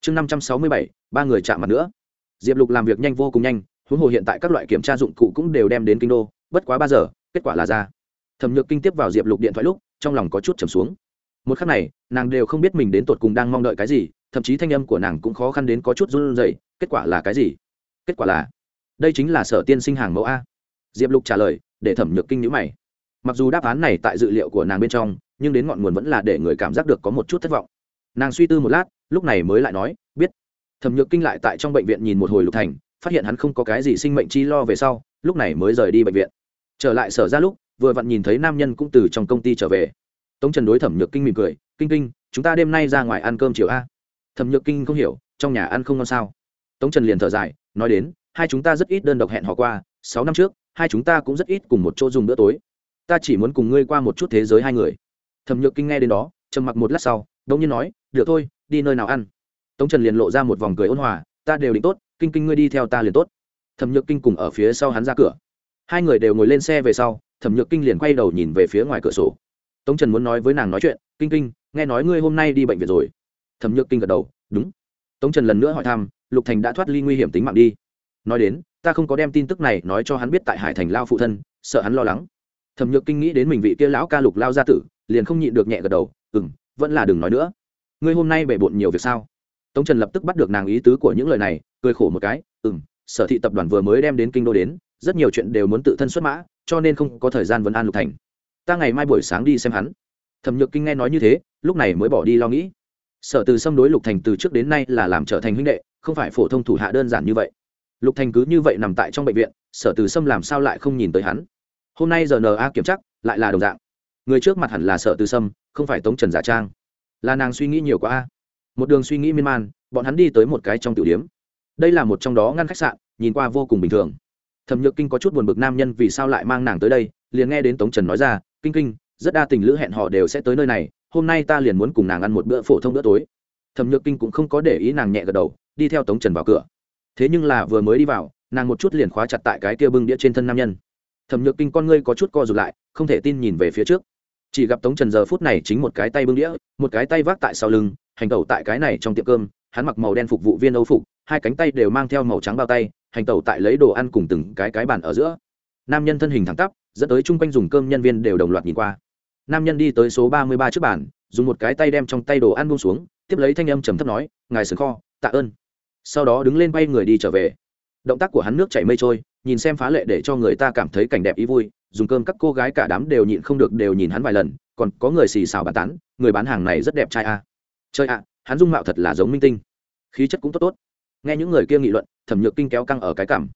Chương năm trăm sáu mươi bảy, ba người chạm mặt nữa. Diệp lục làm việc nhanh vô cùng nhanh, huống hồ hiện tại các loại kiểm tra dụng cụ cũng đều đem đến kinh đô, bất quá ba giờ, kết quả là ra. Thẩm nhược kinh tiếp vào diệp lục điện thoại lúc trong lòng có chút trầm xuống. Một khắc này, nàng đều không biết mình đến tột cùng đang mong đợi cái gì, thậm chí thanh âm của nàng cũng khó khăn đến có chút run rẩy, kết quả là cái gì? Kết quả là, đây chính là sở tiên sinh hàng mẫu a. Diệp lục trả lời, để thẩm nhược kinh nhữ mày. Mặc dù đáp án này tại dự liệu của nàng bên trong, nhưng đến ngọn nguồn vẫn là để người cảm giác được có một chút thất vọng. Nàng suy tư một lát, lúc này mới lại nói, biết. Thẩm nhược kinh lại tại trong bệnh viện nhìn một hồi lục thành, phát hiện hắn không có cái gì sinh mệnh chi lo về sau, lúc này mới rời đi bệnh viện. Trở lại sở ra lúc vừa vặn nhìn thấy nam nhân cũng từ trong công ty trở về. Tống trần đối thẩm nhược kinh mỉm cười, kinh kinh, chúng ta đêm nay ra ngoài ăn cơm chiều a. Thẩm nhược kinh không hiểu, trong nhà ăn không ngon sao? Tống trần liền thở dài, nói đến, hai chúng ta rất ít đơn độc hẹn họ qua, sáu năm trước, hai chúng ta cũng rất ít cùng một chỗ dùng bữa tối. Ta chỉ muốn cùng ngươi qua một chút thế giới hai người. Thẩm nhược kinh nghe đến đó, trầm mặc một lát sau đông nhiên nói, được thôi, đi nơi nào ăn? Tống trần liền lộ ra một vòng cười ôn hòa, ta đều định tốt, kinh kinh ngươi đi theo ta liền tốt. Thẩm nhược kinh cùng ở phía sau hắn ra cửa. Hai người đều ngồi lên xe về sau thẩm nhược kinh liền quay đầu nhìn về phía ngoài cửa sổ. Tống trần muốn nói với nàng nói chuyện, kinh kinh, nghe nói ngươi hôm nay đi bệnh viện rồi. Thẩm nhược kinh gật đầu, đúng. Tống trần lần nữa hỏi thăm, lục thành đã thoát ly nguy hiểm tính mạng đi. Nói đến, ta không có đem tin tức này nói cho hắn biết tại hải thành lao phụ thân, sợ hắn lo lắng. Thẩm nhược kinh nghĩ đến mình vị kia lão ca lục lao gia tử, liền không nhịn được nhẹ gật đầu ừ m vẫn là đừng nói nữa. Ngươi hôm nay bể bộn nhiều việc sao? Tống trần lập tức bắt được nàng ý tứ của những lời này, cười khổ một cái ừ m sở thị tập đoàn vừa mới đem đến kinh đô đến, rất nhiều chuyện đều muốn tự thân xuất mã cho nên không có thời gian vấn an lục thành. Ta ngày mai buổi sáng đi xem hắn. Thẩm nhược kinh nghe nói như thế, lúc này mới bỏ đi lo nghĩ. Sở từ xâm đối lục thành từ trước đến nay là làm trở thành huynh đệ, không phải phổ thông thủ hạ đơn giản như vậy. Lục thành cứ như vậy nằm tại trong bệnh viện, sở từ sâm làm sao lại không nhìn tới hắn? Hôm nay giờ na kiểm chắc lại là đồng dạng. Người trước mặt hẳn là sở từ sâm không phải tống trần giả trang. Là nàng suy nghĩ nhiều quá a. Một đường suy nghĩ miên man, bọn hắn đi tới một cái trong tiểu điếm đây là một trong đó ngăn khách sạn, nhìn qua vô cùng bình thường thẩm nhược kinh có chút buồn bực nam nhân vì sao lại mang nàng tới đây, liền nghe đến tống trần nói ra, kinh kinh, rất đa tình lữ hẹn họ đều sẽ tới nơi này, hôm nay ta liền muốn cùng nàng ăn một bữa phổ thông bữa tối. Thẩm nhược kinh cũng không có để ý nàng nhẹ gật đầu, đi theo tống trần vào cửa. Thế nhưng là vừa mới đi vào, nàng một chút liền khóa chặt tại cái kia bưng đĩa trên thân nam nhân. Thẩm nhược kinh con ngươi có chút co rụt lại, không thể tin nhìn về phía trước. Chỉ gặp tống trần giờ phút này chính một cái tay bưng đĩa, một cái tay vác tại sau lưng, hành tẩu tại cái này trong tiệm cơm, hắn mặc màu đen phục vụ viên âu phục, hai cánh tay đều mang theo màu trắng bao tay hành tẩu tại lấy đồ ăn cùng từng cái cái bàn ở giữa. Nam nhân thân hình thẳng tắp, dẫn tới chung quanh dùng cơm nhân viên đều đồng loạt nhìn qua. Nam nhân đi tới số ba mươi ba trước bàn, dùng một cái tay đem trong tay đồ ăn buông xuống, tiếp lấy thanh âm trầm thấp nói, ngài sừng kho, tạ ơn. Sau đó đứng lên bay người đi trở về. Động tác của hắn nước chảy mây trôi, nhìn xem phá lệ để cho người ta cảm thấy cảnh đẹp ý vui, dùng cơm các cô gái cả đám đều nhịn không được đều nhìn hắn vài lần, còn có người xì xào bàn tán, người bán hàng này rất đẹp trai a. À. chơi ạ, hắn dung mạo thật là giống minh tinh. Khí chất cũng tốt tốt. Nghe những người kia nghị luận thẩm nhược kinh kéo căng ở cái cảm.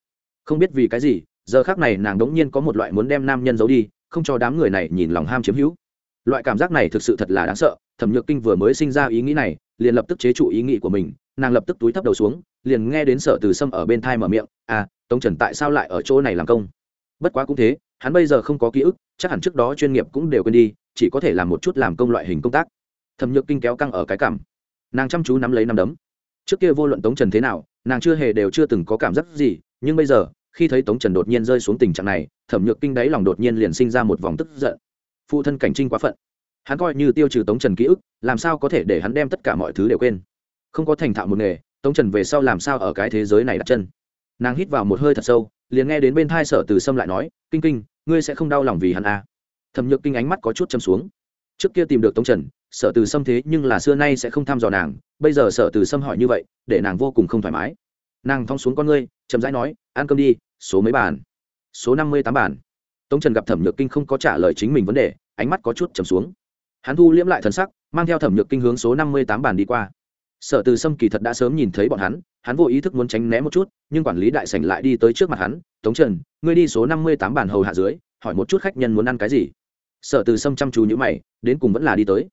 Không biết vì cái gì, giờ khác này nàng đống nhiên có một loại muốn đem nam nhân giấu đi, không cho đám người này nhìn lòng ham chiếm hữu. Loại cảm giác này thực sự thật là đáng sợ, thẩm nhược kinh vừa mới sinh ra ý nghĩ này, liền lập tức chế trụ ý nghĩ của mình, nàng lập tức túi thấp đầu xuống, liền nghe đến sở từ sâm ở bên thai mở miệng à tống trần tại sao lại ở chỗ này làm công? Bất quá cũng thế, hắn bây giờ không có ký ức, chắc hẳn trước đó chuyên nghiệp cũng đều quên đi, chỉ có thể làm một chút làm công loại hình công tác. Thẩm nhược kinh kéo căng ở cái cảm. Nàng chăm chú nắm lấy nắm đấm trước kia vô luận tống trần thế nào, nàng chưa hề đều chưa từng có cảm giác gì, nhưng bây giờ, khi thấy tống trần đột nhiên rơi xuống tình trạng này, thẩm nhược kinh đáy lòng đột nhiên liền sinh ra một vòng tức giận. Phụ thân cảnh trinh quá phận. Hắn coi như tiêu trừ tống trần ký ức, làm sao có thể để hắn đem tất cả mọi thứ đều quên? Không có thành thạo một nghề, tống trần về sau làm sao ở cái thế giới này đặt chân? Nàng hít vào một hơi thật sâu, liền nghe đến bên thai sở từ sâm lại nói, kinh kinh, ngươi sẽ không đau lòng vì hắn à. thẩm nhược kinh ánh mắt có chút châm xuống. Trước kia tìm được tống trần sở từ sâm thế nhưng là xưa nay sẽ không thăm dò nàng, bây giờ sở từ sâm hỏi như vậy, để nàng vô cùng không thoải mái. Nàng thong xuống con ngươi, chậm rãi nói, ăn cơm đi, số mấy bàn? Số năm mươi tám bàn. Tống trần gặp thẩm nhược kinh không có trả lời chính mình vấn đề, ánh mắt có chút trầm xuống. Hắn thu liễm lại thần sắc, mang theo thẩm nhược kinh hướng số năm mươi tám bàn đi qua. Sở từ sâm kỳ thật đã sớm nhìn thấy bọn hắn hắn vô ý thức muốn tránh né một chút, nhưng quản lý đại sảnh lại đi tới trước mặt hắn, tống trần, ngươi đi số năm mươi tám bàn hầu hạ dưới, hỏi một chút khách nhân muốn ăn cái gì. Sở từ sâm chăm chú nhữ mày, đến cùng vẫn là đi tới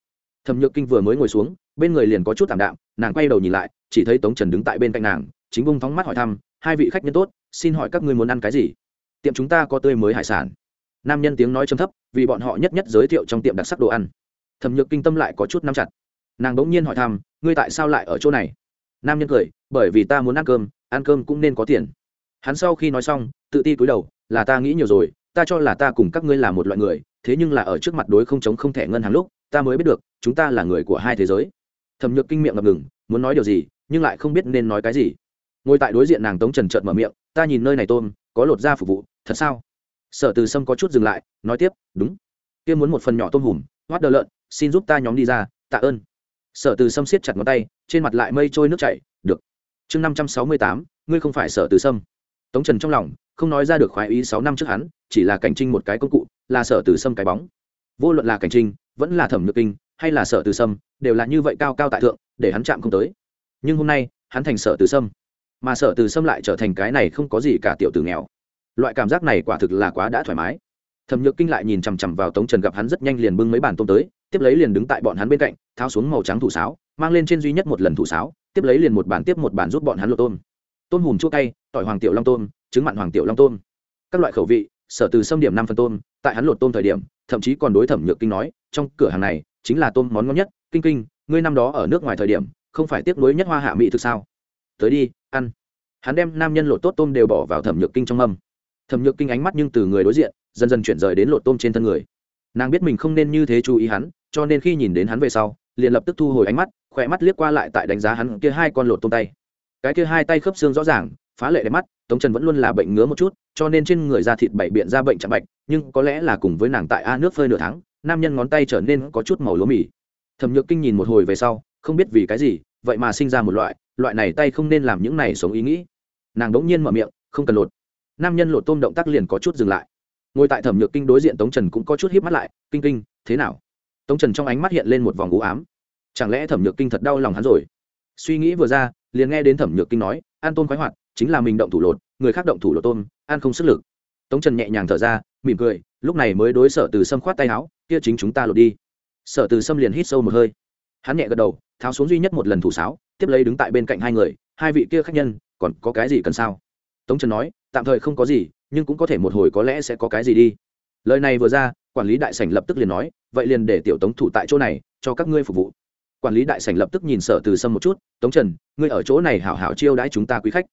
thẩm nhược kinh vừa mới ngồi xuống, bên người liền có chút t ạ m đạm, nàng quay đầu nhìn lại, chỉ thấy tống trần đứng tại bên cạnh nàng, chính bông phóng mắt hỏi thăm, hai vị khách nhân tốt, xin hỏi các ngươi muốn ăn cái gì? Tiệm chúng ta có tươi mới hải sản. Nam nhân tiếng nói chấm thấp, vì bọn họ nhất nhất giới thiệu trong tiệm đặc sắc đồ ăn. Thẩm nhược kinh tâm lại có chút nắm chặt. Nàng đ ỗ n g nhiên hỏi thăm, ngươi tại sao lại ở chỗ này? Nam nhân cười, bởi vì ta muốn ăn cơm ăn cơm cũng nên có tiền. Hắn sau khi nói xong, tự ti cúi đầu, là ta nghĩ nhiều rồi, ta cho là ta cùng các ngươi là một loại người, thế nhưng là ở trước mặt đối không chống không thẻ ngân hàng lúc ta mới biết được, chúng ta là người của hai thế giới. Thẩm nhược kinh miệng ngập ngừng, muốn nói điều gì, nhưng lại không biết nên nói cái gì. Ngồi tại đối diện nàng tống trần trợt mở miệng, ta nhìn nơi này tôm, có lột da phục vụ, thật sao? Sở từ sâm có chút dừng lại, nói tiếp, đúng. Kia muốn một phần nhỏ tôm hùm, hoắt đờ lợn, xin giúp ta nhóm đi ra, tạ ơn. Sở từ sâm siết chặt ngón tay, trên mặt lại mây trôi nước chảy, được. Chương năm trăm sáu mươi tám, ngươi không phải sở từ sâm. Tống trần trong lòng, không nói ra được khoái ý sáu năm trước hắn, chỉ là cảnh trinh một cái công cụ, là sở từ sâm cái bóng. Vô luận là cảnh trinh vẫn là thẩm nhược kinh, hay là sở từ sâm, đều là như vậy cao cao tại thượng, để hắn chạm không tới. Nhưng hôm nay, hắn thành sở từ sâm. Mà sở từ sâm lại trở thành cái này không có gì cả tiểu tử nghèo. Loại cảm giác này quả thực là quá đã thoải mái. Thẩm nhược kinh lại nhìn chằm chằm vào tống trần gặp hắn rất nhanh liền bưng mấy bàn tôm tới, tiếp lấy liền đứng tại bọn hắn bên cạnh, tháo xuống màu trắng thủ sáo, mang lên trên duy nhất một lần thủ sáo, tiếp lấy liền một bàn tiếp một bàn giúp bọn hắn lộ tôm. Tôm hùm chua cay, tỏi hoàng tiểu long tôm, trứng mặn hoàng tiểu long tôm. Các loại khẩu vị sở từ xâm điểm năm phần tôm, tại hắn lột tôm thời điểm, thậm chí còn đối thẩm nhược kinh nói, trong cửa hàng này chính là tôm món ngon nhất, kinh kinh, ngươi năm đó ở nước ngoài thời điểm, không phải tiếc nuối nhất hoa hạ mỹ thực sao? Tới đi, ăn. Hắn đem nam nhân lột tốt tôm đều bỏ vào thẩm nhược kinh trong mâm. Thẩm nhược kinh ánh mắt nhưng từ người đối diện, dần dần chuyển rời đến lột tôm trên thân người. Nàng biết mình không nên như thế chú ý hắn, cho nên khi nhìn đến hắn về sau, liền lập tức thu hồi ánh mắt, khỏe mắt liếc qua lại tại đánh giá hắn kia hai con lột tôm tay. Cái kia hai tay khớp xương rõ ràng, phá lệ đẹp mắt tống trần vẫn luôn là bệnh ngứa một chút, cho nên trên người da thịt bảy biện ra bệnh chậm bạch, nhưng có lẽ là cùng với nàng tại a nước phơi nửa tháng, nam nhân ngón tay trở nên có chút màu lúa mì. Thẩm nhược kinh nhìn một hồi về sau, không biết vì cái gì, vậy mà sinh ra một loại loại này tay không nên làm những này sống ý nghĩ. Nàng đống nhiên mở miệng, không cần lột. Nam nhân lột tôm động tác liền có chút dừng lại. Ngồi tại thẩm nhược kinh đối diện tống trần cũng có chút hiếp mắt lại, kinh kinh, thế nào? Tống trần trong ánh mắt hiện lên một vòng u ám. Chẳng lẽ thẩm nhược kinh thật đau lòng hắn rồi? Suy nghĩ vừa ra, liền nghe đến thẩm nhược kinh nói, an tôn khoái hoạt chính là mình động thủ lột, người khác động thủ lột tôm, ăn không sức lực. Tống trần nhẹ nhàng thở ra, mỉm cười, lúc này mới đối sở từ sâm khoát tay áo, kia chính chúng ta lột đi. Sở từ sâm liền hít sâu một hơi. Hắn nhẹ gật đầu, tháo xuống duy nhất một lần thủ sáo, tiếp lấy đứng tại bên cạnh hai người, hai vị kia khách nhân, còn có cái gì cần sao? Tống trần nói, tạm thời không có gì, nhưng cũng có thể một hồi có lẽ sẽ có cái gì đi. Lời này vừa ra, quản lý đại sảnh lập tức liền nói, vậy liền để tiểu tống thủ tại chỗ này, cho các ngươi phục vụ. Quản lý đại sảnh lập tức nhìn sở từ sâm một chút, tống trần, ngươi ở chỗ này hảo hảo chiêu đãi chúng ta quý khách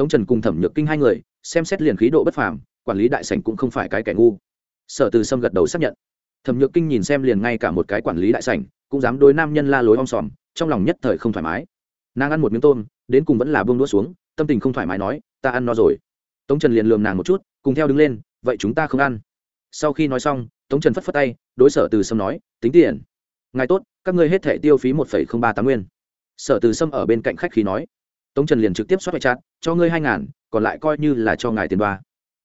tống trần cùng thẩm nhược kinh hai người, xem xét liền khí độ bất phàm, quản lý đại sảnh cũng không phải cái kẻ ngu. Sở từ sâm gật đầu xác nhận. Thẩm nhược kinh nhìn xem liền ngay cả một cái quản lý đại sảnh, cũng dám đối nam nhân la lối om sòm, trong lòng nhất thời không thoải mái. Nàng ăn một miếng tôm, đến cùng vẫn là bông đũa xuống, tâm tình không thoải mái nói, ta ăn no rồi. Tống trần liền lườm nàng một chút, cùng theo đứng lên, vậy chúng ta không ăn. Sau khi nói xong, tống trần phất phất tay, đối sở từ sâm nói, tính tiền. Ngài tốt, các ngươi hết thể tiêu phí một phẩy không ba tám nguyên. Sở từ sâm ở bên cạnh khách khí nói tống trần liền trực tiếp xoát vai chát, cho ngươi hai ngàn, còn lại coi như là cho ngài tiền đoa.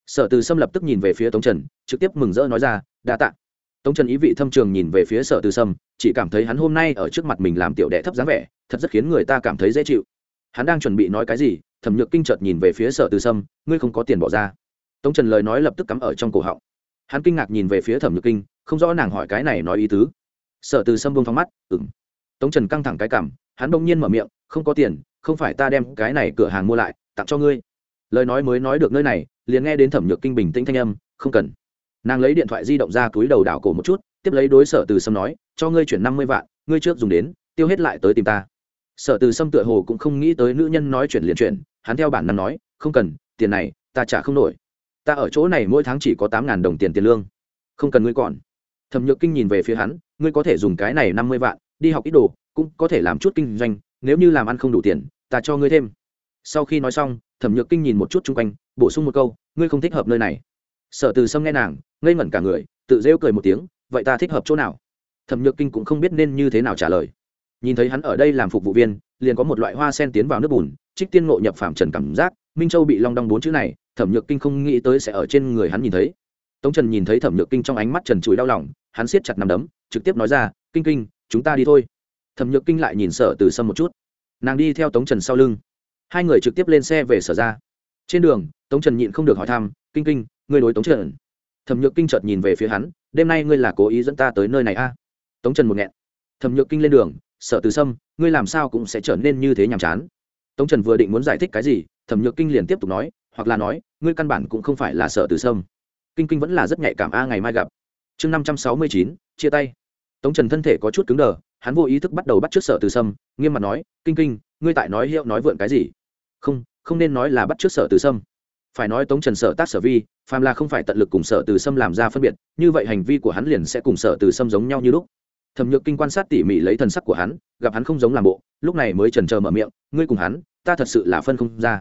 Sở từ sâm lập tức nhìn về phía tống trần, trực tiếp mừng rỡ nói ra, đa t ạ tống trần ý vị thâm trường nhìn về phía sở từ sâm, chỉ cảm thấy hắn hôm nay ở trước mặt mình làm tiểu đệ thấp dáng vẻ, thật rất khiến người ta cảm thấy dễ chịu. Hắn đang chuẩn bị nói cái gì, thẩm nhược kinh chợt nhìn về phía sở từ sâm, ngươi không có tiền bỏ ra. Tống trần lời nói lập tức cắm ở trong cổ họng. Hắn kinh ngạc nhìn về phía thẩm nhược kinh, không rõ nàng hỏi cái này nói ý tứ. Sở từ sâm bông thóng mắt ừng tống trần căng thẳng cái cảm, hắn bỗng nhiên mở miệng, không có tiền không phải ta đem cái này cửa hàng mua lại, tặng cho ngươi. Lời nói mới nói được nơi này, liền nghe đến thẩm nhược kinh bình tĩnh thanh âm, không cần. Nàng lấy điện thoại di động ra túi đầu đảo cổ một chút, tiếp lấy đối sở từ sâm nói, cho ngươi chuyển năm mươi vạn, ngươi trước dùng đến, tiêu hết lại tới tìm ta. Sở từ sâm tựa hồ cũng không nghĩ tới nữ nhân nói chuyển liền chuyển hắn theo bản năng nói, không cần, tiền này, ta trả không nổi. Ta ở chỗ này mỗi tháng chỉ có tám ngàn đồng tiền tiền lương. Không cần ngươi còn. Thẩm nhược kinh nhìn về phía hắn, ngươi có thể dùng cái này năm mươi vạn, đi học ít đồ, cũng có thể làm chút kinh doanh, nếu như làm ăn không đủ tiền ta cho ngươi thêm. Sau khi nói xong, thẩm nhược kinh nhìn một chút chung quanh, bổ sung một câu, ngươi không thích hợp nơi này. Sở từ sâm nghe nàng, ngây ngẩn cả người, tự rêu cười một tiếng, vậy ta thích hợp chỗ nào? Thẩm nhược kinh cũng không biết nên như thế nào trả lời. Nhìn thấy hắn ở đây làm phục vụ viên, liền có một loại hoa sen tiến vào nước bùn, trích tiên ngộ nhập phạm trần cảm giác, minh châu bị long đong bốn chữ này, thẩm nhược kinh không nghĩ tới sẽ ở trên người hắn nhìn thấy. Tống trần nhìn thấy thẩm nhược kinh trong ánh mắt trần chùi đau lòng, hắn siết chặt nằm đấm, trực tiếp nói ra, kinh kinh, chúng ta đi thôi. Thẩm nhược kinh lại nhìn sở từ sâm một chút nàng đi theo tống trần sau lưng. Hai người trực tiếp lên xe về sở ra. Trên đường, tống trần nhịn không được hỏi thăm, kinh kinh, ngươi đối tống trần? Thẩm nhược kinh chợt nhìn về phía hắn, đêm nay ngươi là cố ý dẫn ta tới nơi này a? À? tống trần một nghẹn. Thẩm nhược kinh lên đường, sở từ sâm, ngươi làm sao cũng sẽ trở nên như thế nhàm chán. Tống trần vừa định muốn giải thích cái gì, thẩm nhược kinh liền tiếp tục nói, hoặc là nói, ngươi căn bản cũng không phải là sở từ sâm. Kinh kinh vẫn là rất nhạy cảm a, ngày mai gặp. Chương năm trăm sáu mươi chín, chia tay. Tống trần thân thể có chút cứng đờ hắn vô ý thức bắt đầu bắt t r ư ớ c sở từ sâm, nghiêm mặt nói, kinh kinh, ngươi tại nói hiệu nói vượn cái gì? Không không nên nói là bắt t r ư ớ c sở từ sâm. Phải nói tống trần sở tác sở vi, phàm là không phải tận lực cùng sở từ sâm làm ra phân biệt, như vậy hành vi của hắn liền sẽ cùng sở từ sâm giống nhau như lúc. Thẩm nhược kinh quan sát tỉ mỉ lấy thần sắc của hắn, gặp hắn không giống làm bộ, lúc này mới trần trờ mở miệng, ngươi cùng hắn, ta thật sự là phân không ra.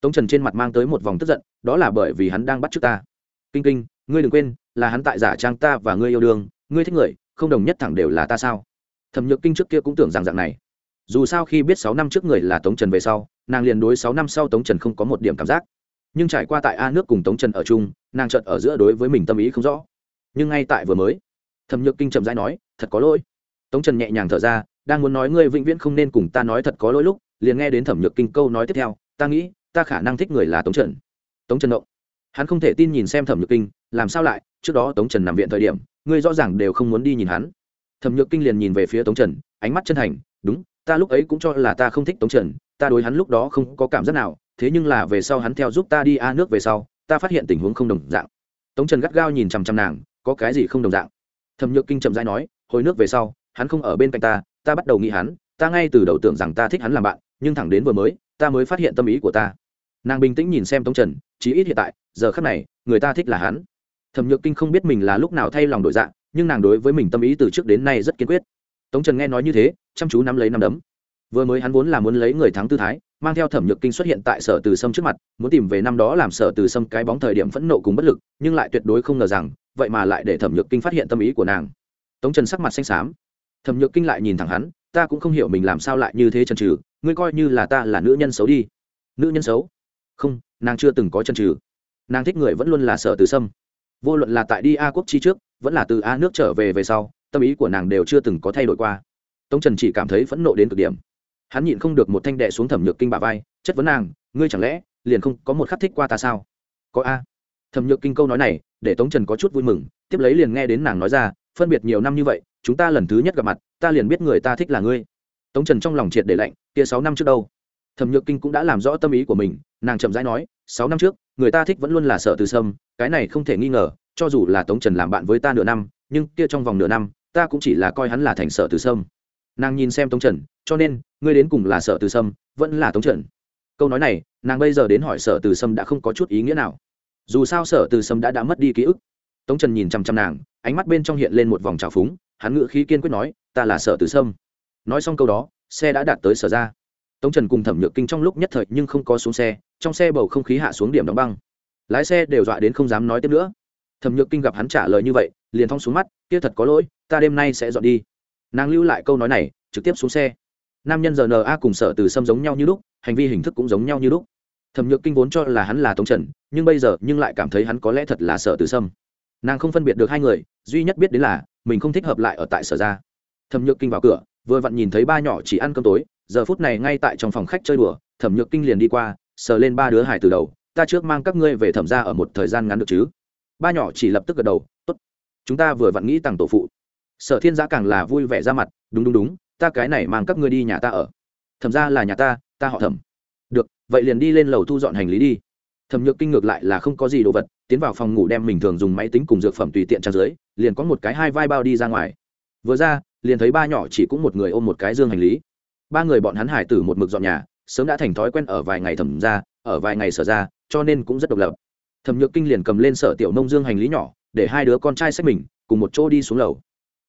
Tống trần trên mặt mang tới một vòng tức giận, đó là bởi vì hắn đang bắt t ta. Kinh kinh, ngươi đừng quên, là hắn tại giả trang ta và ngươi yêu đương, ngươi thích người, không đồng nhất thẳng đều là ta sao? Thẩm nhược kinh trước kia cũng tưởng rằng dạng này. Dù sao khi biết sáu năm trước người là tống trần về sau, nàng liền đối sáu năm sau tống trần không có một điểm cảm giác. Nhưng trải qua tại a nước cùng tống trần ở chung, nàng trợt ở giữa đối với mình tâm ý không rõ. Nhưng ngay tại vừa mới, thẩm nhược kinh trầm rãi nói, thật có lỗi. Tống trần nhẹ nhàng thở ra, đang muốn nói ngươi vĩnh viễn không nên cùng ta nói thật có lỗi lúc, liền nghe đến thẩm nhược kinh câu nói tiếp theo, ta nghĩ, ta khả năng thích người là tống trần. Tống trần động. Hắn không thể tin nhìn xem thẩm nhược kinh, làm sao lại? Trước đó tống trần nằm viện thời điểm, ngươi rõ ràng đều không muốn đi nhìn hắn thẩm nhược kinh liền nhìn về phía tống trần, ánh mắt chân thành, đúng, ta lúc ấy cũng cho là ta không thích tống trần, ta đối hắn lúc đó không có cảm giác nào, thế nhưng là về sau hắn theo giúp ta đi a nước về sau, ta phát hiện tình huống không đồng dạng. Tống trần gắt gao nhìn chằm chằm nàng, có cái gì không đồng dạng? Thẩm nhược kinh chậm rãi nói, hồi nước về sau, hắn không ở bên cạnh ta ta bắt đầu nghĩ hắn, ta ngay từ đầu tưởng rằng ta thích hắn làm bạn, nhưng thẳng đến vừa mới, ta mới phát hiện tâm ý của ta. Nàng bình tĩnh nhìn xem tống trần, chí ít hiện tại, giờ khắc này, người ta thích là hắn. Thẩm nhược kinh không biết mình là lúc nào thay lòng đổi dạng nhưng nàng đối với mình tâm ý từ trước đến nay rất kiên quyết. Tống trần nghe nói như thế, chăm chú nắm lấy nắm đấm. Vừa mới hắn vốn là muốn lấy người thắng tư thái, mang theo thẩm nhược kinh xuất hiện tại sở từ sâm trước mặt, muốn tìm về năm đó làm sở từ sâm cái bóng thời điểm phẫn nộ cùng bất lực, nhưng lại tuyệt đối không ngờ rằng, vậy mà lại để thẩm nhược kinh phát hiện tâm ý của nàng. Tống trần sắc mặt xanh xám. Thẩm nhược kinh lại nhìn thẳng hắn, ta cũng không hiểu mình làm sao lại như thế trần trừ ngươi coi như là ta là nữ nhân xấu đi. Nữ nhân xấu? Không, nàng chưa từng có trần trừ nàng thích người vẫn luôn là sở từ sâm vô luận là tại đi a quốc chi trước, vẫn là từ a nước trở về về sau, tâm ý của nàng đều chưa từng có thay đổi qua. Tống trần chỉ cảm thấy phẫn nộ đến cực điểm. Hắn nhịn không được một thanh đệ xuống thẩm nhược kinh bà vai, chất vấn nàng, ngươi chẳng lẽ liền không có một khắc thích qua ta sao? Có a. Thẩm nhược kinh câu nói này, để tống trần có chút vui mừng, tiếp lấy liền nghe đến nàng nói ra, phân biệt nhiều năm như vậy, chúng ta lần thứ nhất gặp mặt, ta liền biết người ta thích là ngươi. Tống trần trong lòng triệt để lạnh, kia sáu năm trước đâu? Thẩm nhược kinh cũng đã làm rõ tâm ý của mình, nàng chậm rãi nói sáu năm trước, người ta thích vẫn luôn là sợ từ sâm, cái này không thể nghi ngờ, cho dù là tống trần làm bạn với ta nửa năm, nhưng kia trong vòng nửa năm, ta cũng chỉ là coi hắn là thành sợ từ sâm. Nàng nhìn xem tống trần, cho nên, ngươi đến cùng là sợ từ sâm, vẫn là tống trần. Câu nói này, nàng bây giờ đến hỏi sợ từ sâm đã không có chút ý nghĩa nào. Dù sao sở từ sâm đã đã mất đi ký ức. Tống trần nhìn chăm chăm nàng, ánh mắt bên trong hiện lên một vòng trào phúng, hắn ngự khí kiên quyết nói, ta là sở từ sâm. Nói xong câu đó, xe đã đạt tới sở ra. Tống trần cùng thẩm nhược kinh trong lúc nhất thời nhưng không có xuống xe trong xe bầu không khí hạ xuống điểm đóng băng. Lái xe đều dọa đến không dám nói tiếp nữa. Thẩm nhược kinh gặp hắn trả lời như vậy, liền thong xuống mắt, kia thật có lỗi, ta đêm nay sẽ dọn đi. Nàng lưu lại câu nói này, trực tiếp xuống xe. Nam nhân giờ na cùng sở từ sâm giống nhau như lúc, hành vi hình thức cũng giống nhau như lúc. Thẩm nhược kinh vốn cho là hắn là tống trần, nhưng bây giờ nhưng lại cảm thấy hắn có lẽ thật là sở từ sâm. Nàng không phân biệt được hai người, duy nhất biết đến là mình không thích hợp lại ở tại sở ra. Thẩm nhược kinh vào cửa, vừa vặn nhìn thấy ba nhỏ chỉ ăn cơm tối, giờ phút này ngay tại trong phòng khách chơi đùa, thẩm nhược kinh liền đi qua sờ lên ba đứa hải từ đầu, ta trước mang các ngươi về thẩm ra ở một thời gian ngắn được chứ? Ba nhỏ chỉ lập tức gật đầu, tốt, chúng ta vừa vặn nghĩ tặng tổ phụ. Sở thiên giã càng là vui vẻ ra mặt, đúng đúng đúng, ta cái này mang các ngươi đi nhà ta ở. Thẩm ra là nhà ta ta họ thẩm. Được, vậy liền đi lên lầu thu dọn hành lý đi. Thẩm nhược kinh ngược lại là không có gì đồ vật, tiến vào phòng ngủ đem mình thường dùng máy tính cùng dược phẩm tùy tiện trang dưới, liền có một cái hai vai bao đi ra ngoài. Vừa ra, liền thấy ba nhỏ chỉ cũng một người ôm một cái dương hành lý. Ba người bọn hắn hải tử một mực dọn nhà sớm đã thành thói quen ở vài ngày thẩm ra, ở vài ngày sở ra, cho nên cũng rất độc lập. Thẩm nhược kinh liền cầm lên sở tiểu nông dương hành lý nhỏ, để hai đứa con trai xách mình, cùng một chỗ đi xuống lầu.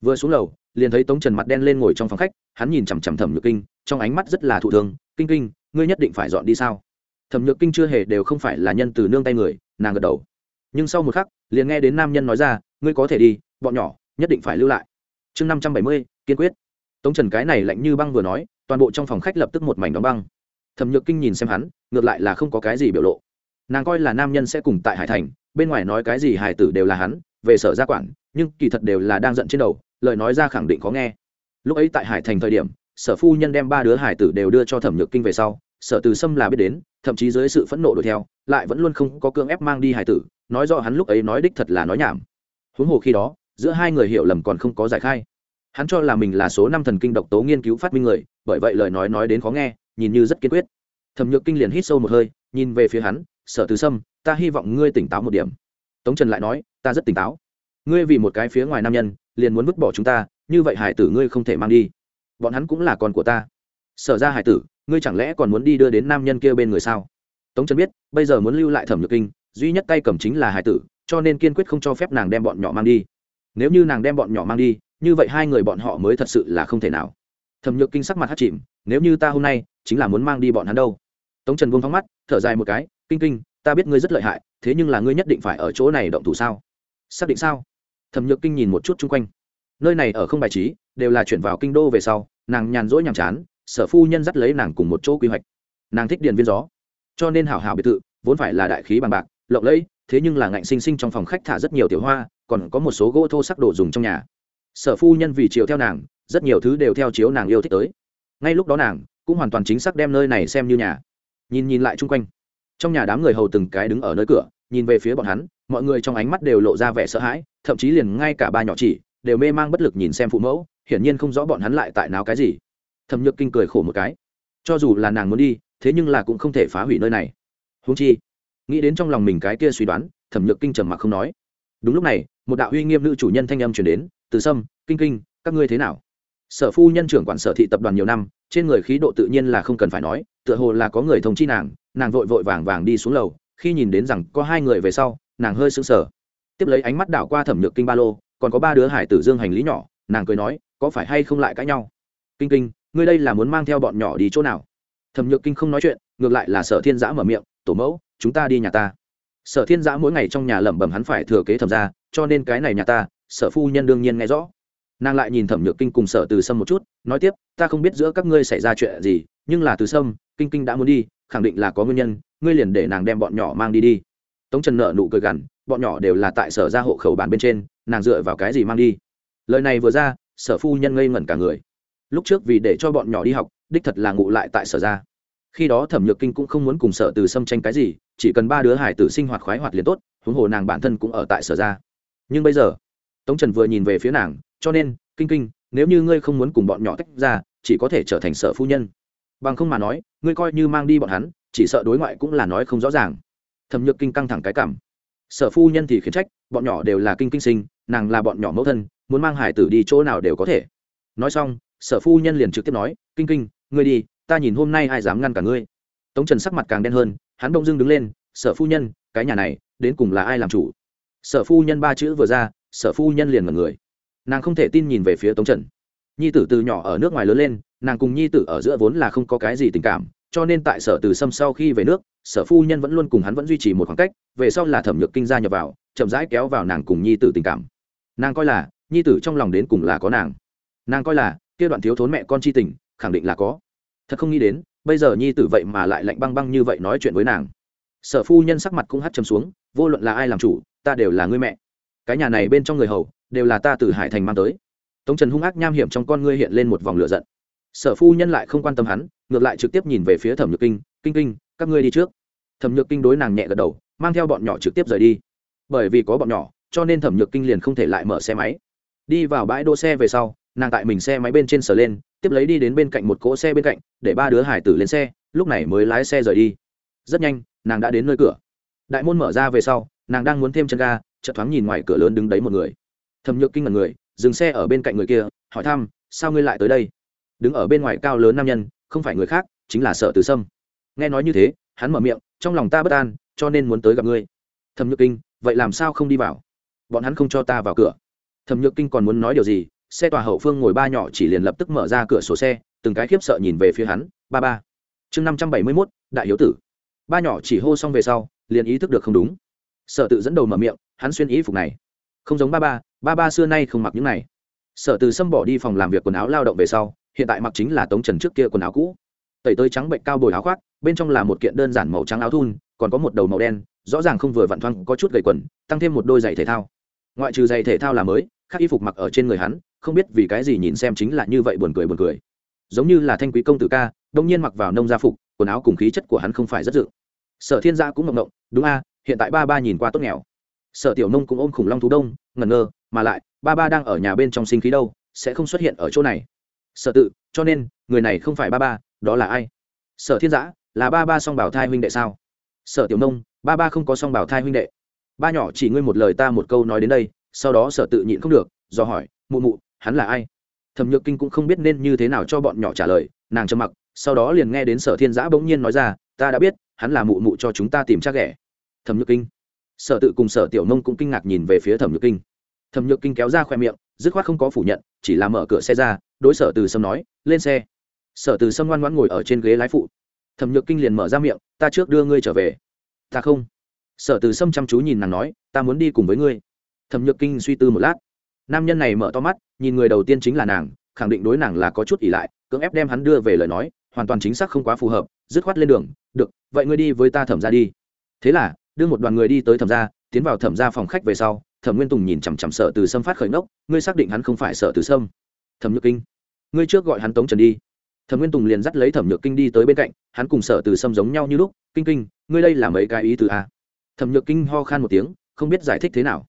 Vừa xuống lầu, liền thấy tống trần mặt đen lên ngồi trong phòng khách, hắn nhìn chằm chằm thẩm nhược kinh, trong ánh mắt rất là thụ thương, kinh kinh, ngươi nhất định phải dọn đi sao? Thẩm nhược kinh chưa hề đều không phải là nhân từ nương tay người, nàng gật đầu. Nhưng sau một khắc, liền nghe đến nam nhân nói ra, ngươi có thể đi, bọn nhỏ, nhất định phải lưu lại. Chương năm trăm bảy mươi, kiên quyết. Tống trần cái này lạnh như băng vừa nói, toàn bộ trong phòng khách lập tức một mảnh đóng băng thẩm nhược kinh nhìn xem hắn ngược lại là không có cái gì biểu lộ nàng coi là nam nhân sẽ cùng tại hải thành bên ngoài nói cái gì hải tử đều là hắn về sở gia quản nhưng kỳ thật đều là đang giận trên đầu lời nói ra khẳng định có nghe lúc ấy tại hải thành thời điểm sở phu nhân đem ba đứa hải tử đều đưa cho thẩm nhược kinh về sau sở từ sâm là biết đến thậm chí dưới sự phẫn nộ đuổi theo lại vẫn luôn không có cương ép mang đi hải tử nói do hắn lúc ấy nói đích thật là nói nhảm huống hồ khi đó giữa hai người hiểu lầm còn không có giải khai hắn cho là mình là số năm thần kinh độc tố nghiên cứu phát minh người bởi vậy lời nói nói đến khó nghe nhìn như rất kiên quyết. Thẩm nhược kinh liền hít sâu một hơi, nhìn về phía hắn, sở từ sâm, ta hy vọng ngươi tỉnh táo một điểm. Tống trần lại nói, ta rất tỉnh táo. Ngươi vì một cái phía ngoài nam nhân, liền muốn vứt bỏ chúng ta, như vậy hải tử ngươi không thể mang đi. Bọn hắn cũng là con của ta. Sở ra hải tử, ngươi chẳng lẽ còn muốn đi đưa đến nam nhân kia bên người sao? Tống trần biết, bây giờ muốn lưu lại thẩm nhược kinh, duy nhất tay cầm chính là hải tử, cho nên kiên quyết không cho phép nàng đem bọn nhỏ mang đi. Nếu như nàng đem bọn nhỏ mang đi, như vậy hai người bọn họ mới thật sự là không thể nào. Thẩm nhược kinh sắc mặt hát chìm, nếu như ta hôm nay chính là muốn mang đi bọn hắn đâu. Tống trần buông thóng mắt, thở dài một cái, kinh kinh, ta biết ngươi rất lợi hại, thế nhưng là ngươi nhất định phải ở chỗ này động thủ sao? Xác định sao? Thẩm nhược kinh nhìn một chút chung quanh. Nơi này ở không bài trí, đều là chuyển vào kinh đô về sau, nàng nhàn rỗi nhàm chán, sở phu nhân dắt lấy nàng cùng một chỗ quy hoạch. Nàng thích điện viên gió, cho nên hảo hảo biệt thự, vốn phải là đại khí bằng bạc, lộng lẫy, thế nhưng là ngạnh sinh sinh trong phòng khách thả rất nhiều tiểu hoa, còn có một số gỗ thô sắc đồ dùng trong nhà. Sở phu nhân vì chiều theo nàng, rất nhiều thứ đều theo chiếu nàng yêu thích tới. Ngay lúc đó nàng cũng hoàn toàn chính xác đem nơi này xem như nhà. Nhìn nhìn lại chung quanh, trong nhà đám người hầu từng cái đứng ở nơi cửa, nhìn về phía bọn hắn, mọi người trong ánh mắt đều lộ ra vẻ sợ hãi, thậm chí liền ngay cả ba nhỏ chỉ đều mê mang bất lực nhìn xem phụ mẫu, hiển nhiên không rõ bọn hắn lại tại nào cái gì. Thẩm nhược kinh cười khổ một cái. Cho dù là nàng muốn đi, thế nhưng là cũng không thể phá hủy nơi này. Húng chi, nghĩ đến trong lòng mình cái kia suy đoán, thẩm nhược kinh trầm mặc không nói. Đúng lúc này, một đạo uy nghiêm nữ chủ nhân thanh âm chuyển đến, từ sâm, kinh kinh, các ngươi thế nào? Sở phu nhân trưởng quản sở thị tập đoàn nhiều năm trên người khí độ tự nhiên là không cần phải nói, tựa hồ là có người thông chi nàng nàng vội vội vàng vàng đi xuống lầu, khi nhìn đến rằng có hai người về sau, nàng hơi sững sờ. Tiếp lấy ánh mắt đảo qua thẩm nhược kinh ba lô, còn có ba đứa hải tử dương hành lý nhỏ, nàng cười nói, có phải hay không lại cãi nhau? Kinh kinh, ngươi đây là muốn mang theo bọn nhỏ đi chỗ nào? Thẩm nhược kinh không nói chuyện, ngược lại là sở thiên giã mở miệng, tổ mẫu, chúng ta đi nhà ta. Sở thiên giã mỗi ngày trong nhà lẩm bẩm hắn phải thừa kế thẩm ra cho nên cái này nhà ta, sở phu nhân đương nhiên nghe rõ nàng lại nhìn thẩm nhược kinh cùng sở từ sâm một chút, nói tiếp, ta không biết giữa các ngươi xảy ra chuyện gì, nhưng là từ sâm, kinh kinh đã muốn đi, khẳng định là có nguyên nhân, ngươi liền để nàng đem bọn nhỏ mang đi đi. Tống trần nợ nụ cười gằn, bọn nhỏ đều là tại sở ra hộ khẩu bàn bên trên, nàng dựa vào cái gì mang đi? Lời này vừa ra, sở phu nhân ngây ngẩn cả người. Lúc trước vì để cho bọn nhỏ đi học, đích thật là ngụ lại tại sở ra. Khi đó thẩm nhược kinh cũng không muốn cùng sở từ xâm tranh cái gì, chỉ cần ba đứa hải tử sinh hoạt khoái hoạt liền tốt, huống hồ nàng bản thân cũng ở tại sở ra. Nhưng bây giờ, tống trần vừa nhìn về phía nàng cho nên, kinh kinh, nếu như ngươi không muốn cùng bọn nhỏ tách ra, chỉ có thể trở thành sở phu nhân. Bằng không mà nói, ngươi coi như mang đi bọn hắn, chỉ sợ đối ngoại cũng là nói không rõ ràng. Thẩm nhược kinh căng thẳng cái cảm. Sở phu nhân thì khiển trách, bọn nhỏ đều là kinh kinh sinh, nàng là bọn nhỏ mẫu thân, muốn mang hải tử đi chỗ nào đều có thể. Nói xong, sở phu nhân liền trực tiếp nói, kinh kinh, ngươi đi, ta nhìn hôm nay ai dám ngăn cả ngươi. Tống trần sắc mặt càng đen hơn, hắn đông dưng đứng lên, sở phu nhân, cái nhà này, đến cùng là ai làm chủ? Sở phu nhân ba chữ vừa ra, sở phu nhân liền mật người nàng không thể tin nhìn về phía tống trần nhi tử từ nhỏ ở nước ngoài lớn lên nàng cùng nhi tử ở giữa vốn là không có cái gì tình cảm cho nên tại sở từ sâm sau khi về nước sở phu nhân vẫn luôn cùng hắn vẫn duy trì một khoảng cách về sau là thẩm nhược kinh gia nhập vào chậm rãi kéo vào nàng cùng nhi tử tình cảm nàng coi là nhi tử trong lòng đến cùng là có nàng nàng coi là kia đoạn thiếu thốn mẹ con chi tình khẳng định là có thật không nghĩ đến bây giờ nhi tử vậy mà lại lạnh băng băng như vậy nói chuyện với nàng sở phu nhân sắc mặt cũng hắt chấm xuống vô luận là ai làm chủ ta đều là người mẹ cái nhà này bên trong người hầu đều là ta từ hải thành mang tới. Tống trần hung ác nham hiểm trong con ngươi hiện lên một vòng lửa giận. Sở phu nhân lại không quan tâm hắn, ngược lại trực tiếp nhìn về phía thẩm nhược kinh kinh kinh, các ngươi đi trước. Thẩm nhược kinh đối nàng nhẹ gật đầu, mang theo bọn nhỏ trực tiếp rời đi. Bởi vì có bọn nhỏ, cho nên thẩm nhược kinh liền không thể lại mở xe máy. Đi vào bãi đỗ xe về sau, nàng tại mình xe máy bên trên sờ lên, tiếp lấy đi đến bên cạnh một cỗ xe bên cạnh, để ba đứa hải tử lên xe, lúc này mới lái xe rời đi. Rất nhanh, nàng đã đến nơi cửa. Đại môn mở ra về sau, nàng đang muốn thêm chân ga chợt thoáng nhìn ngoài cửa lớn đứng đấy một người. Thẩm nhược kinh ngần người, dừng xe ở bên cạnh người kia, hỏi thăm, sao ngươi lại tới đây? Đứng ở bên ngoài cao lớn nam nhân, không phải người khác, chính là sợ từ sâm. Nghe nói như thế, hắn mở miệng, trong lòng ta bất an, cho nên muốn tới gặp ngươi. Thẩm nhược kinh, vậy làm sao không đi vào? Bọn hắn không cho ta vào cửa. Thẩm nhược kinh còn muốn nói điều gì, xe tòa hậu phương ngồi ba nhỏ chỉ liền lập tức mở ra cửa sổ xe, từng cái khiếp sợ nhìn về phía hắn, ba ba. Chương năm trăm bảy mươi mốt, đại hiếu tử. Ba nhỏ chỉ hô xong về sau, liền ý thức được không đúng. Sợ tự dẫn đầu mở miệng hắn xuyên ý phục này. Không giống ba ba ba ba xưa nay không mặc những này. Sở từ sâm bỏ đi phòng làm việc quần áo lao động về sau, hiện tại mặc chính là tống trần trước kia quần áo cũ. Tẩy tới trắng bệnh cao bồi áo khoác, bên trong là một kiện đơn giản màu trắng áo thun, còn có một đầu màu đen, rõ ràng không vừa vặn thoang, có chút gầy quần, tăng thêm một đôi giày thể thao. Ngoại trừ giày thể thao là mới, khác y phục mặc ở trên người hắn, không biết vì cái gì nhìn xem chính là như vậy buồn cười buồn cười. Giống như là thanh quý công tử ca, đông nhiên mặc vào nông gia phục, quần áo cùng khí chất của hắn không phải rất dự. Sở thiên gia cũng mộng mộng đúng a, hiện tại ba ba nhìn qua tốt nghèo sở tiểu nông cũng ôm khủng long thú đông, ngẩn ngơ, mà lại, ba ba đang ở nhà bên trong sinh khí đâu, sẽ không xuất hiện ở chỗ này. Sở tự, cho nên, người này không phải ba ba, đó là ai? Sở thiên giã, là ba ba song bảo thai huynh đệ sao? Sở tiểu nông, ba ba không có song bảo thai huynh đệ. Ba nhỏ chỉ ngươi một lời ta một câu nói đến đây, sau đó sở tự nhịn không được, do hỏi, mụ mụ, hắn là ai? Thẩm nhược kinh cũng không biết nên như thế nào cho bọn nhỏ trả lời, nàng trầm mặc, sau đó liền nghe đến sở thiên giã bỗng nhiên nói ra, ta đã biết, hắn là mụ mụ cho chúng ta tìm cha ghẻ. Thẩm nhược kinh sở tự cùng sở tiểu nông cũng kinh ngạc nhìn về phía thẩm nhược kinh. Thẩm nhược kinh kéo ra khoe miệng, dứt khoát không có phủ nhận, chỉ là mở cửa xe ra, đối sở từ sâm nói, lên xe. Sở từ sâm ngoan ngoãn ngồi ở trên ghế lái phụ. Thẩm nhược kinh liền mở ra miệng, ta trước đưa ngươi trở về. Ta không. Sở từ sâm chăm chú nhìn nàng nói, ta muốn đi cùng với ngươi. Thẩm nhược kinh suy tư một lát. Nam nhân này mở to mắt, nhìn người đầu tiên chính là nàng, khẳng định đối nàng là có chút ỉ lại, cưỡng ép đem hắn đưa về lời nói, hoàn toàn chính xác không quá phù hợp, dứt khoát lên đường, được, vậy ngươi đi với ta thẩm ra đi. Thế là đưa một đoàn người đi tới thẩm gia, tiến vào thẩm gia phòng khách về sau thẩm nguyên tùng nhìn chằm chằm sợ từ sâm phát khởi nốc ngươi xác định hắn không phải sợ từ sâm. Thẩm nhược kinh ngươi trước gọi hắn tống trần đi. Thẩm nguyên tùng liền dắt lấy thẩm nhược kinh đi tới bên cạnh hắn cùng sợ từ sâm giống nhau như lúc kinh kinh ngươi đây là mấy cái ý từ a? Thẩm nhược kinh ho khan một tiếng không biết giải thích thế nào.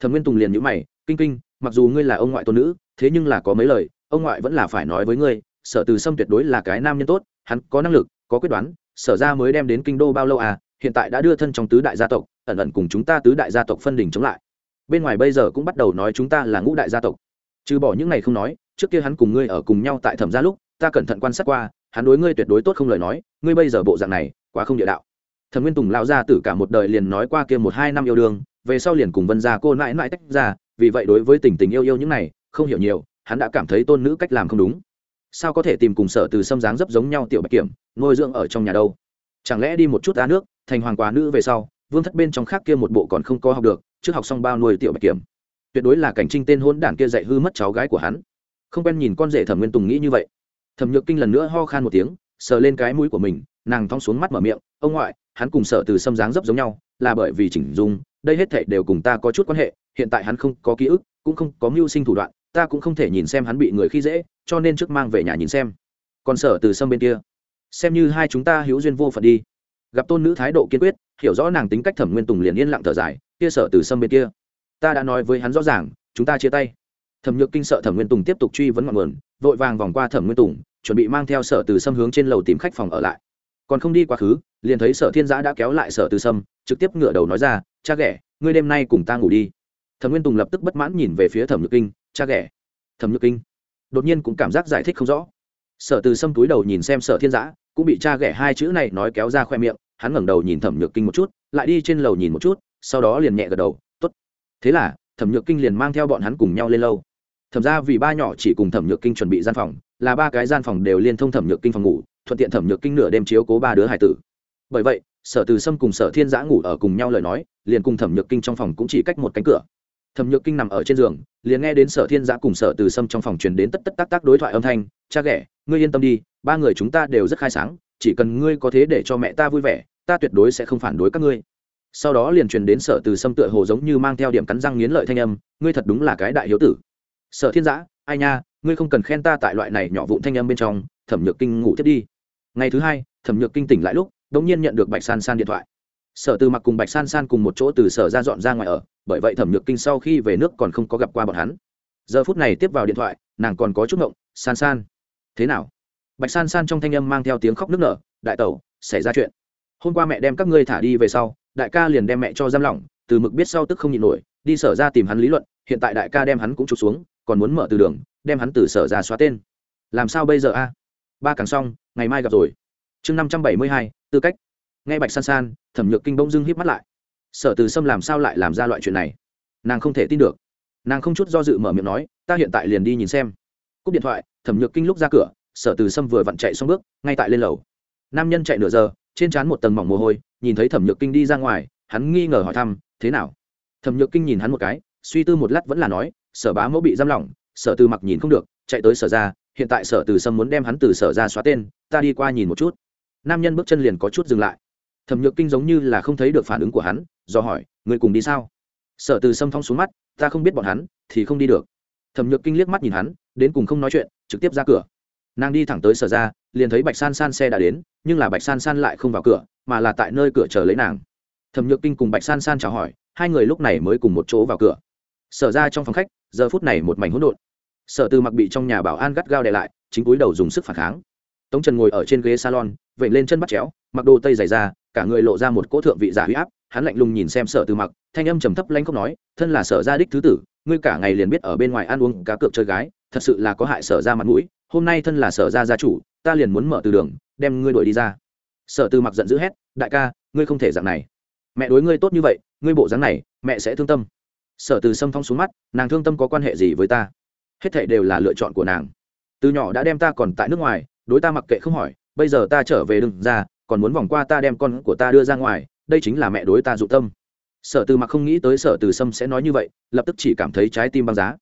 Thẩm nguyên tùng liền nhữ mày kinh kinh mặc dù ngươi là ông ngoại tôn nữ thế nhưng là có mấy lời ông ngoại vẫn là phải nói với ngươi sở từ sâm tuyệt đối là cái nam nhân tốt hắn có năng lực có quyết đoán sở ra mới đem đến kinh đô bao lâu à hiện tại đã đưa thân trong tứ đại gia tộc, ẩn ẩn cùng chúng ta tứ đại gia tộc phân đình chống lại. Bên ngoài bây giờ cũng bắt đầu nói chúng ta là ngũ đại gia tộc. Trừ bỏ những này không nói, trước kia hắn cùng ngươi ở cùng nhau tại thẩm gia lúc, ta cẩn thận quan sát qua, hắn đối ngươi tuyệt đối tốt không lời nói, ngươi bây giờ bộ dạng này, quá không địa đạo. Thẩm nguyên tùng lao ra từ cả một đời liền nói qua kia một hai năm yêu đương, về sau liền cùng vân gia cô nãi nãi tách ra, vì vậy đối với tình tình yêu yêu những này, không hiểu nhiều, hắn đã cảm thấy tôn nữ cách làm không đúng. Sao có thể tìm cùng sở từ xâm dáng dấp giống nhau tiểu bạch kiểm, nuôi dưỡng ở trong nhà đâu? Chẳng lẽ đi một chút á nước, thành hoàng quá nữ về sau, vương thất bên trong khác kia một bộ còn không có học được, trước học xong bao nuôi tiểu bạch kiểm. Tuyệt đối là cảnh trinh tên hôn đản kia dạy hư mất cháu gái của hắn. Không quen nhìn con rể thẩm nguyên tùng nghĩ như vậy. Thẩm nhược kinh lần nữa ho khan một tiếng, sờ lên cái mũi của mình, nàng thong xuống mắt mở miệng, ông ngoại, hắn cùng sở từ xâm dáng dấp giống nhau, là bởi vì chỉnh dung, đây hết thệ đều cùng ta có chút quan hệ, hiện tại hắn không có ký ức, cũng không có mưu sinh thủ đoạn, ta cũng không thể nhìn xem hắn bị người khi dễ, cho nên trước mang về nhà nhìn xem. Còn sở từ sâm bên kia xem như hai chúng ta hữu duyên vô phận đi. Gặp tôn nữ thái độ kiên quyết, hiểu rõ nàng tính cách thẩm nguyên tùng liền yên lặng thở dài, kia sở từ sâm bên kia. Ta đã nói với hắn rõ ràng, chúng ta chia tay. Thẩm nhược kinh sợ thẩm nguyên tùng tiếp tục truy vấn ngọn nguồn, vội vàng vòng qua thẩm nguyên tùng, chuẩn bị mang theo sở từ sâm hướng trên lầu tìm khách phòng ở lại. Còn không đi quá khứ, liền thấy sở thiên giã đã kéo lại sở từ sâm, trực tiếp ngửa đầu nói ra, cha ghẻ, ngươi đêm nay cùng ta ngủ đi. Thẩm nguyên tùng lập tức bất mãn nhìn về phía thẩm nhược kinh, cha ghẻ. Thẩm nhược kinh đột nhiên cũng cảm giác giải thích không rõ. Sở từ sâm túi đầu nhìn xem sở thiên giã cũng bị cha ghẻ hai chữ này nói kéo ra khoe miệng, hắn ngẩng đầu nhìn thẩm nhược kinh một chút, lại đi trên lầu nhìn một chút, sau đó liền nhẹ gật đầu t ố t thế là, thẩm nhược kinh liền mang theo bọn hắn cùng nhau lên lâu thẩm ra vì ba nhỏ chỉ cùng thẩm nhược kinh chuẩn bị gian phòng, là ba cái gian phòng đều liên thông thẩm nhược kinh phòng ngủ, thuận tiện thẩm nhược kinh nửa đêm chiếu cố ba đứa hải tử. Bởi vậy, sở từ sâm cùng sở thiên giã ngủ ở cùng nhau lời nói, liền cùng thẩm nhược kinh trong phòng cũng chỉ cách một cánh cửa. Thẩm nhược kinh nằm ở trên giường, liền nghe đến sở thiên giã cùng sở từ sâm trong phòng truyền đến tất tất tác tác đối thoại âm thanh, cha ghẻ, ngươi yên tâm đi ba người chúng ta đều rất khai sáng, chỉ cần ngươi có thế để cho mẹ ta vui vẻ, ta tuyệt đối sẽ không phản đối các ngươi. Sau đó liền truyền đến sở từ sâm tựa hồ giống như mang theo điểm cắn răng nghiến lợi thanh âm, ngươi thật đúng là cái đại hiếu tử. Sở thiên giã, ai nha, ngươi không cần khen ta tại loại này nhỏ vụn thanh âm bên trong, thẩm nhược kinh ngủ thiết đi. Ngày thứ hai, thẩm nhược kinh tỉnh lại lúc đ ỗ n g nhiên nhận được bạch san san điện thoại. Sở từ mặc cùng bạch san san cùng một chỗ từ sở ra dọn ra ngoài ở, bởi vậy thẩm nhược kinh sau khi về nước còn không có gặp qua bọn hắn. Giờ phút này tiếp vào điện thoại, nàng còn có chút ngộng, san san, thế nào? Bạch san san trong thanh âm mang theo tiếng khóc nức nở, đại tẩu, xảy ra chuyện. Hôm qua mẹ đem các ngươi thả đi về sau, đại ca liền đem mẹ cho giam lỏng, từ mực biết sau tức không nhịn nổi, đi sở ra tìm hắn lý luận, hiện tại đại ca đem hắn cũng trục xuống, còn muốn mở từ đường, đem hắn từ sở ra xóa tên. Làm sao bây giờ a? Ba càng xong, ngày mai gặp rồi. Chương năm trăm bảy mươi hai, tư cách. Nghe bạch san san, thẩm nhược kinh bỗng dưng híp mắt lại. Sở từ sâm làm sao lại làm ra loại chuyện này? Nàng không thể tin được. Nàng không chút do dự mở miệng nói, ta hiện tại liền đi nhìn xem. Cúp điện thoại, thẩm nhược kinh lúc ra cửa sở từ sâm vừa vặn chạy xong bước, ngay tại lên lầu. Nam nhân chạy nửa giờ, trên trán một tầng mỏng mồ hôi, nhìn thấy thẩm nhược kinh đi ra ngoài, hắn nghi ngờ hỏi thăm, thế nào? Thẩm nhược kinh nhìn hắn một cái, suy tư một lát vẫn là nói, sở bá mẫu bị giam lỏng, sở từ mặc nhìn không được, chạy tới sở ra, hiện tại sở từ sâm muốn đem hắn từ sở ra xóa tên, ta đi qua nhìn một chút. Nam nhân bước chân liền có chút dừng lại. Thẩm nhược kinh giống như là không thấy được phản ứng của hắn, do hỏi người cùng đi sao? Sở từ sâm thong xuống mắt, ta không biết bọn hắn, thì không đi được. Thẩm nhược kinh liếc mắt nhìn hắn, đến cùng không nói chuyện, trực tiếp ra cửa nàng đi thẳng tới sở ra, liền thấy bạch san san xe đã đến, nhưng là bạch san san lại không vào cửa, mà là tại nơi cửa chờ lấy nàng. Thẩm nhược kinh cùng bạch san san chào hỏi, hai người lúc này mới cùng một chỗ vào cửa. Sở ra trong phòng khách, giờ phút này một mảnh hỗn độn. Sở từ mặc bị trong nhà bảo an gắt gao đè lại, chính cúi đầu dùng sức phản kháng. Tống trần ngồi ở trên ghế salon vậy lên chân bắt chéo, mặc đồ tây dày ra cả người lộ ra một cỗ thượng vị giả huy áp, hắn lạnh lùng nhìn xem sở từ mặc, thanh âm trầm thấp lanh không nói, thân là sở gia đích thứ tử, ngươi cả ngày liền biết ở bên ngoài ăn uống, cá cược chơi gái, thật sự là có hại sở ra mặt mũi hôm nay thân là sở gia gia chủ, ta liền muốn mở từ đường, đem ngươi đuổi đi ra. Sở từ mặc giận dữ hét, đại ca, ngươi không thể dạng này. Mẹ đối ngươi tốt như vậy, ngươi bộ dáng này, mẹ sẽ thương tâm. Sở từ xâm phong xuống mắt, nàng thương tâm có quan hệ gì với ta? Hết thệ đều là lựa chọn của nàng. Từ nhỏ đã đem ta còn tại nước ngoài, đối ta mặc kệ không hỏi, bây giờ ta trở về đừng ra, còn muốn vòng qua ta đem con của ta đưa ra ngoài, đây chính là mẹ đối ta dụ tâm. Sở từ mặc không nghĩ tới sở từ sâm sẽ nói như vậy, lập tức chỉ cảm thấy trái tim băng giá.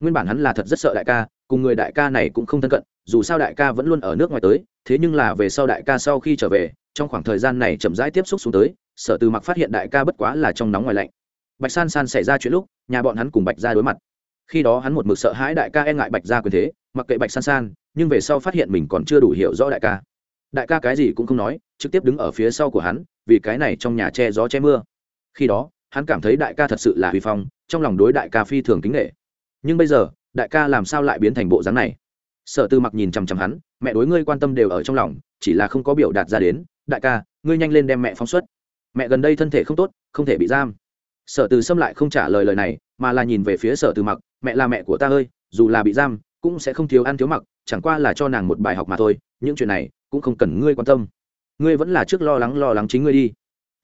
Nguyên bản hắn là thật rất sợ đại ca cùng người đại ca này cũng không thân cận, dù sao đại ca vẫn luôn ở nước ngoài tới, thế nhưng là về sau đại ca sau khi trở về, trong khoảng thời gian này chậm rãi tiếp xúc xuống tới, sở từ mặc phát hiện đại ca bất quá là trong nóng ngoài lạnh. Bạch san san xảy ra chuyện lúc, nhà bọn hắn cùng bạch ra đối mặt. Khi đó hắn một mực sợ hãi đại ca e ngại bạch ra quyền thế, mặc kệ bạch san san, nhưng về sau phát hiện mình còn chưa đủ hiểu rõ đại ca. Đại ca cái gì cũng không nói, trực tiếp đứng ở phía sau của hắn, vì cái này trong nhà che gió che mưa. Khi đó, hắn cảm thấy đại ca thật sự là huy phong, trong lòng đối đại ca phi thường kính nghệ nhưng bây giờ đại ca làm sao lại biến thành bộ dáng này? Sở tư mặc nhìn chằm chằm hắn, mẹ đối ngươi quan tâm đều ở trong lòng, chỉ là không có biểu đạt ra đến, đại ca, ngươi nhanh lên đem mẹ phóng xuất. Mẹ gần đây thân thể không tốt, không thể bị giam. Sở từ xâm lại không trả lời lời này, mà là nhìn về phía sở từ mặc, mẹ là mẹ của ta ơi, dù là bị giam, cũng sẽ không thiếu ăn thiếu mặc, chẳng qua là cho nàng một bài học mà thôi, những chuyện này cũng không cần ngươi quan tâm. Ngươi vẫn là trước lo lắng lo lắng chính ngươi đi.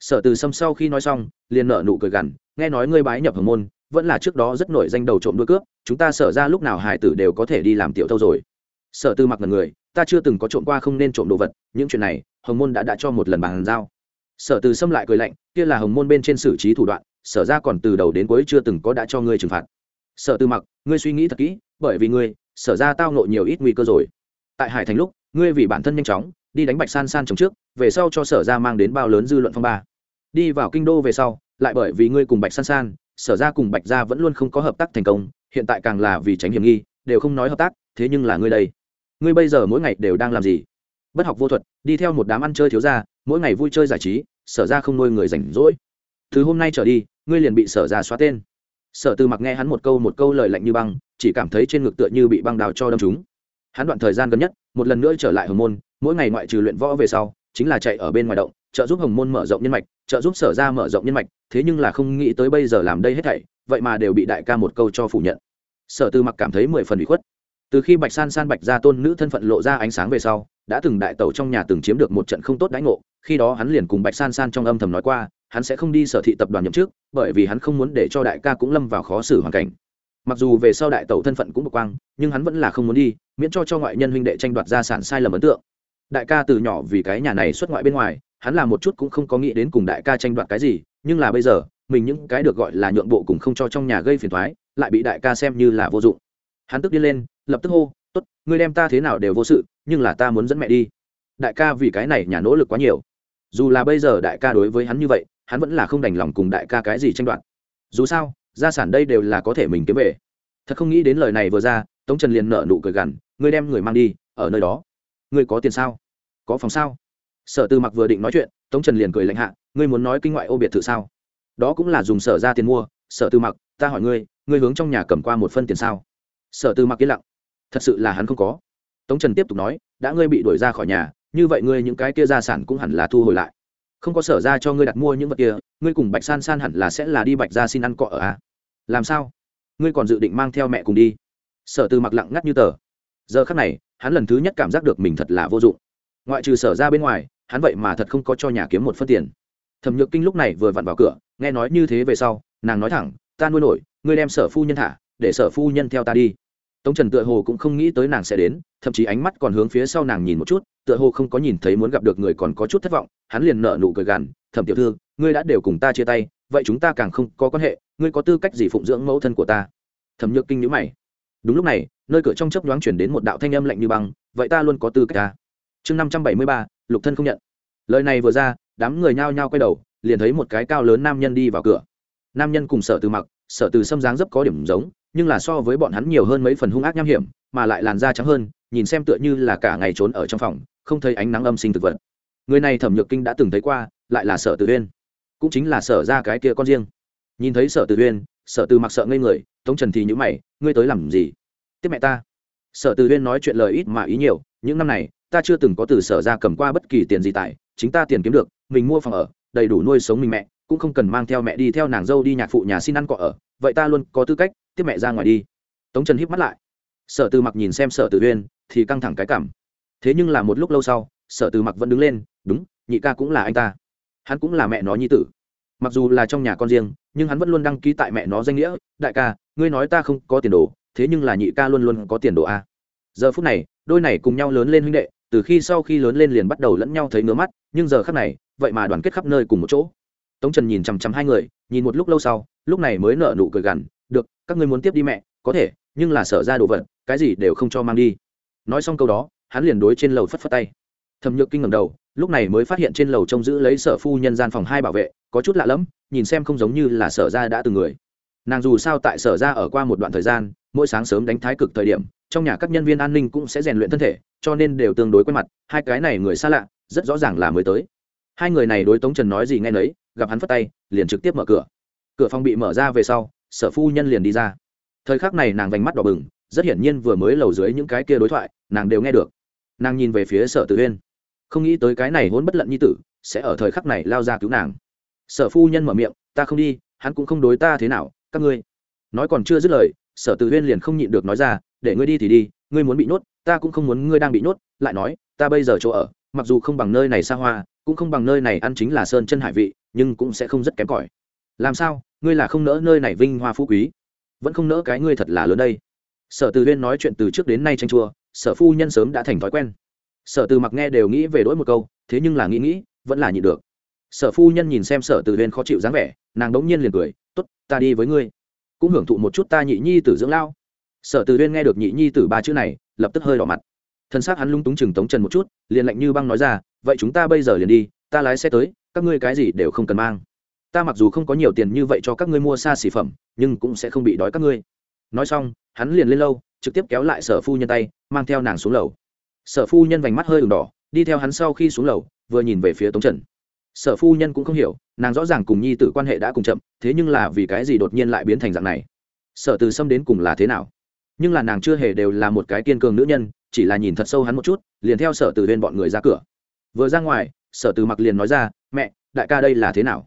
Sở từ sâm sau khi nói xong, liền nợ nụ cười gằn, nghe nói ngươi bái nhập hồng môn vẫn là trước đó rất nổi danh đầu trộm đuôi cướp, chúng ta sở ra lúc nào hải tử đều có thể đi làm tiểu thâu rồi. Sở từ mặc ngần người, ta chưa từng có trộm qua không nên trộm đồ vật, những chuyện này, hồng môn đã đã cho một lần bàn giao. Sở từ xâm lại cười lạnh, kia là hồng môn bên trên xử trí thủ đoạn, sở ra còn từ đầu đến cuối chưa từng có đã cho ngươi trừng phạt. Sở từ mặc, ngươi suy nghĩ thật kỹ, bởi vì ngươi, sở ra tao nộ nhiều ít nguy cơ rồi. Tại hải thành lúc, ngươi vì bản thân nhanh chóng, đi đánh bạch san san chống trước, về sau cho sở ra mang đến bao lớn dư luận phong ba. Đi vào kinh đô về sau, lại bởi vì ngươi cùng bạch san san sở ra cùng bạch ra vẫn luôn không có hợp tác thành công, hiện tại càng là vì tránh hiểm nghi, đều không nói hợp tác, thế nhưng là ngươi đây. Ngươi bây giờ mỗi ngày đều đang làm gì? Bất học vô thuật, đi theo một đám ăn chơi thiếu ra mỗi ngày vui chơi giải trí, sở ra không nuôi người rảnh rỗi. Từ hôm nay trở đi, ngươi liền bị sở ra xóa tên. Sở từ mặc nghe hắn một câu một câu lời lạnh như băng, chỉ cảm thấy trên ngực tựa như bị băng đào cho đâm chúng hắn đoạn thời gian gần nhất, một lần nữa trở lại hồng môn, mỗi ngày ngoại trừ luyện võ về sau chính là chạy ở bên ngoài động, trợ giúp hồng môn mở rộng nhân mạch, trợ giúp sở ra mở rộng nhân mạch, thế nhưng là không nghĩ tới bây giờ làm đây hết thảy, vậy mà đều bị đại ca một câu cho phủ nhận. Sở tư mặc cảm thấy mười phần bị khuất. Từ khi bạch san san bạch ra tôn nữ thân phận lộ ra ánh sáng về sau, đã từng đại tẩu trong nhà từng chiếm được một trận không tốt đãi ngộ, khi đó hắn liền cùng bạch san san trong âm thầm nói qua, hắn sẽ không đi sở thị tập đoàn nhậm trước bởi vì hắn không muốn để cho đại ca cũng lâm vào khó xử hoàn cảnh. Mặc dù về sau đại tẩu thân phận cũng bộc quang, nhưng hắn vẫn là không muốn đi, miễn cho cho ngoại nhân huynh đệ tranh đoạt gia sản sai lầm ấn tượng đại ca từ nhỏ vì cái nhà này xuất ngoại bên ngoài, hắn là một chút cũng không có nghĩ đến cùng đại ca tranh đoạt cái gì, nhưng là bây giờ, mình những cái được gọi là nhượng bộ cùng không cho trong nhà gây phiền thoái lại bị đại ca xem như là vô dụng. Hắn tức đi lên, lập tức hô, tốt, ngươi đem ta thế nào đều vô sự, nhưng là ta muốn dẫn mẹ đi. Đại ca vì cái này nhà nỗ lực quá nhiều. Dù là bây giờ đại ca đối với hắn như vậy, hắn vẫn là không đành lòng cùng đại ca cái gì tranh đoạt. Dù sao, gia sản đây đều là có thể mình kiếm về. Thật không nghĩ đến lời này vừa ra, tống trần liền nợ nụ cười gằn, ngươi đem người mang đi, ở nơi đó ngươi có tiền sao? Có phòng sao? Sở tư mặc vừa định nói chuyện, tống trần liền cười lạnh hạ, ngươi muốn nói kinh ngoại ô biệt thự sao? Đó cũng là dùng sở ra tiền mua. Sở tư mặc, ta hỏi ngươi ngươi hướng trong nhà cầm qua một phân tiền sao? Sở tư mặc yên lặng. Thật sự là hắn không có. Tống trần tiếp tục nói, đã ngươi bị đuổi ra khỏi nhà, như vậy ngươi những cái kia gia sản cũng hẳn là thu hồi lại. Không có sở ra cho ngươi đặt mua những vật kia, ngươi cùng bạch san san hẳn là sẽ là đi bạch ra xin ăn cọ ở a à? làm sao? Ngươi còn dự định mang theo mẹ cùng đi? Sở Tư mặc lặng ngắt như tờ. Giờ khắc này hắn lần thứ nhất cảm giác được mình thật là vô dụng. Ngoại trừ sở ra bên ngoài, hắn vậy mà thật không có cho nhà kiếm một phân tiền. Thẩm nhược kinh lúc này vừa vặn vào cửa, nghe nói như thế về sau, nàng nói thẳng, ta nuôi nổi, ngươi đem sở phu nhân thả, để sở phu nhân theo ta đi. Tống trần tựa hồ cũng không nghĩ tới nàng sẽ đến, thậm chí ánh mắt còn hướng phía sau nàng nhìn một chút, tựa hồ không có nhìn thấy muốn gặp được người còn có chút thất vọng, hắn liền nợ nụ cười gằn, thẩm tiểu thư, ngươi đã đều cùng ta chia tay, vậy chúng ta càng không có quan hệ, ngươi có tư cách gì phụng dưỡng mẫu thân của ta? Thẩm nhược kinh nhữ mày đúng lúc này, nơi cửa trong chớp nhoáng chuyển đến một đạo thanh âm lạnh như băng, vậy ta luôn có tư cách ta chương năm trăm bảy mươi ba, lục thân không nhận. Lời này vừa ra, đám người nhao nhao quay đầu, liền thấy một cái cao lớn nam nhân đi vào cửa. Nam nhân cùng sở từ mặc, sở từ xâm dáng dấp có điểm giống, nhưng là so với bọn hắn nhiều hơn mấy phần hung ác nham hiểm, mà lại làn da trắng hơn, nhìn xem tựa như là cả ngày trốn ở trong phòng, không thấy ánh nắng âm sinh thực vật. Người này thẩm nhược kinh đã từng thấy qua, lại là sở từ uyên. Cũng chính là sở ra cái kia con riêng. Nhìn thấy sở từ uyên sở từ mặc sợ ngây người, tống trần thì nhữ mày, ngươi tới làm gì? Tiếp mẹ ta. Sở từ huyên nói chuyện lời ít mà ý nhiều, những năm này, ta chưa từng có từ sở ra cầm qua bất kỳ tiền gì tại, chính ta tiền kiếm được, mình mua phòng ở, đầy đủ nuôi sống mình mẹ, cũng không cần mang theo mẹ đi theo nàng dâu đi nhạc phụ nhà xin ăn cọ ở, vậy ta luôn có tư cách tiếp mẹ ra ngoài đi. Tống trần híp mắt lại. Sở từ mặc nhìn xem sở từ huyên thì căng thẳng cái cảm. Thế nhưng là một lúc lâu sau, sở từ mặc vẫn đứng lên, đúng, nhị ca cũng là anh ta. Hắn cũng là mẹ nó nhi tử mặc dù là trong nhà con riêng, nhưng hắn vẫn luôn đăng ký tại mẹ nó danh nghĩa. Đại ca, ngươi nói ta không có tiền đồ, thế nhưng là nhị ca luôn luôn có tiền đồ a. Giờ phút này, đôi này cùng nhau lớn lên huynh đệ, từ khi sau khi lớn lên liền bắt đầu lẫn nhau thấy ngứa mắt, nhưng giờ khắc này, vậy mà đoàn kết khắp nơi cùng một chỗ. Tống trần nhìn chằm chằm hai người, nhìn một lúc lâu sau, lúc này mới nở nụ cười gằn, được, các ngươi muốn tiếp đi mẹ, có thể, nhưng là sở ra đồ vật, cái gì đều không cho mang đi. Nói xong câu đó, hắn liền đối trên lầu phất phất tay. Thẩm nhược kinh ngầm đầu, lúc này mới phát hiện trên lầu trông giữ lấy sở phu nhân gian phòng hai bảo vệ có chút lạ lẫm, nhìn xem không giống như là sở ra đã từng người. Nàng dù sao tại sở ra ở qua một đoạn thời gian, mỗi sáng sớm đánh thái cực thời điểm, trong nhà các nhân viên an ninh cũng sẽ rèn luyện thân thể, cho nên đều tương đối quen mặt, hai cái này người xa lạ, rất rõ ràng là mới tới. Hai người này đối tống trần nói gì nghe nấy, gặp hắn phất tay, liền trực tiếp mở cửa. Cửa phòng bị mở ra về sau, sở phu nhân liền đi ra. Thời khắc này nàng vành mắt đỏ bừng, rất hiển nhiên vừa mới lầu dưới những cái kia đối thoại, nàng đều nghe được. Nàng nhìn về phía sở tự uyên. Không nghĩ tới cái này hôn bất lận như tử, sẽ ở thời khắc này lao ra cứu nàng sở phu nhân mở miệng, ta không đi, hắn cũng không đối ta thế nào, các ngươi. Nói còn chưa dứt lời, sở tự Huyên liền không nhịn được nói ra, để ngươi đi thì đi, ngươi muốn bị nhốt, ta cũng không muốn ngươi đang bị nhốt. Lại nói, ta bây giờ chỗ ở, mặc dù không bằng nơi này xa hoa, cũng không bằng nơi này ăn chính là sơn chân hải vị, nhưng cũng sẽ không rất kém cỏi. Làm sao? Ngươi là không nỡ nơi này vinh hoa phú quý? Vẫn không nỡ cái ngươi thật là lớn đây. Sở từ huyên nói chuyện từ trước đến nay tranh chua, sở phu nhân sớm đã thành thói quen. Sở từ mặc nghe đều nghĩ về đỗi một câu, thế nhưng là nghĩ nghĩ, vẫn là nhịn được sở phu nhân nhìn xem sở từ huyên khó chịu dáng vẻ, nàng đống nhiên liền cười t ố t ta đi với ngươi. Cũng hưởng thụ một chút ta nhị nhi tử dưỡng lao. Sở từ huyên nghe được nhị nhi tử ba chữ này, lập tức hơi đỏ mặt. Thân xác hắn lung túng chừng tống trần một chút, liền lạnh như băng nói ra, vậy chúng ta bây giờ liền đi, ta lái xe tới, các ngươi cái gì đều không cần mang. Ta mặc dù không có nhiều tiền như vậy cho các ngươi mua xa xỉ phẩm, nhưng cũng sẽ không bị đói các ngươi. Nói xong, hắn liền lên lâu trực tiếp kéo lại sở phu nhân tay, mang theo nàng xuống lầu. Sở phu nhân vành mắt hơi ửng đỏ, đi theo hắn sau khi xuống lầu, vừa nhìn về phía tống trần sở phu nhân cũng không hiểu, nàng rõ ràng cùng nhi tử quan hệ đã cùng chậm, thế nhưng là vì cái gì đột nhiên lại biến thành dạng này? Sở từ xâm đến cùng là thế nào? Nhưng là nàng chưa hề đều là một cái kiên cường nữ nhân, chỉ là nhìn thật sâu hắn một chút, liền theo sở từ bên bọn người ra cửa. Vừa ra ngoài, sở từ mặc liền nói ra, mẹ, đại ca đây là thế nào?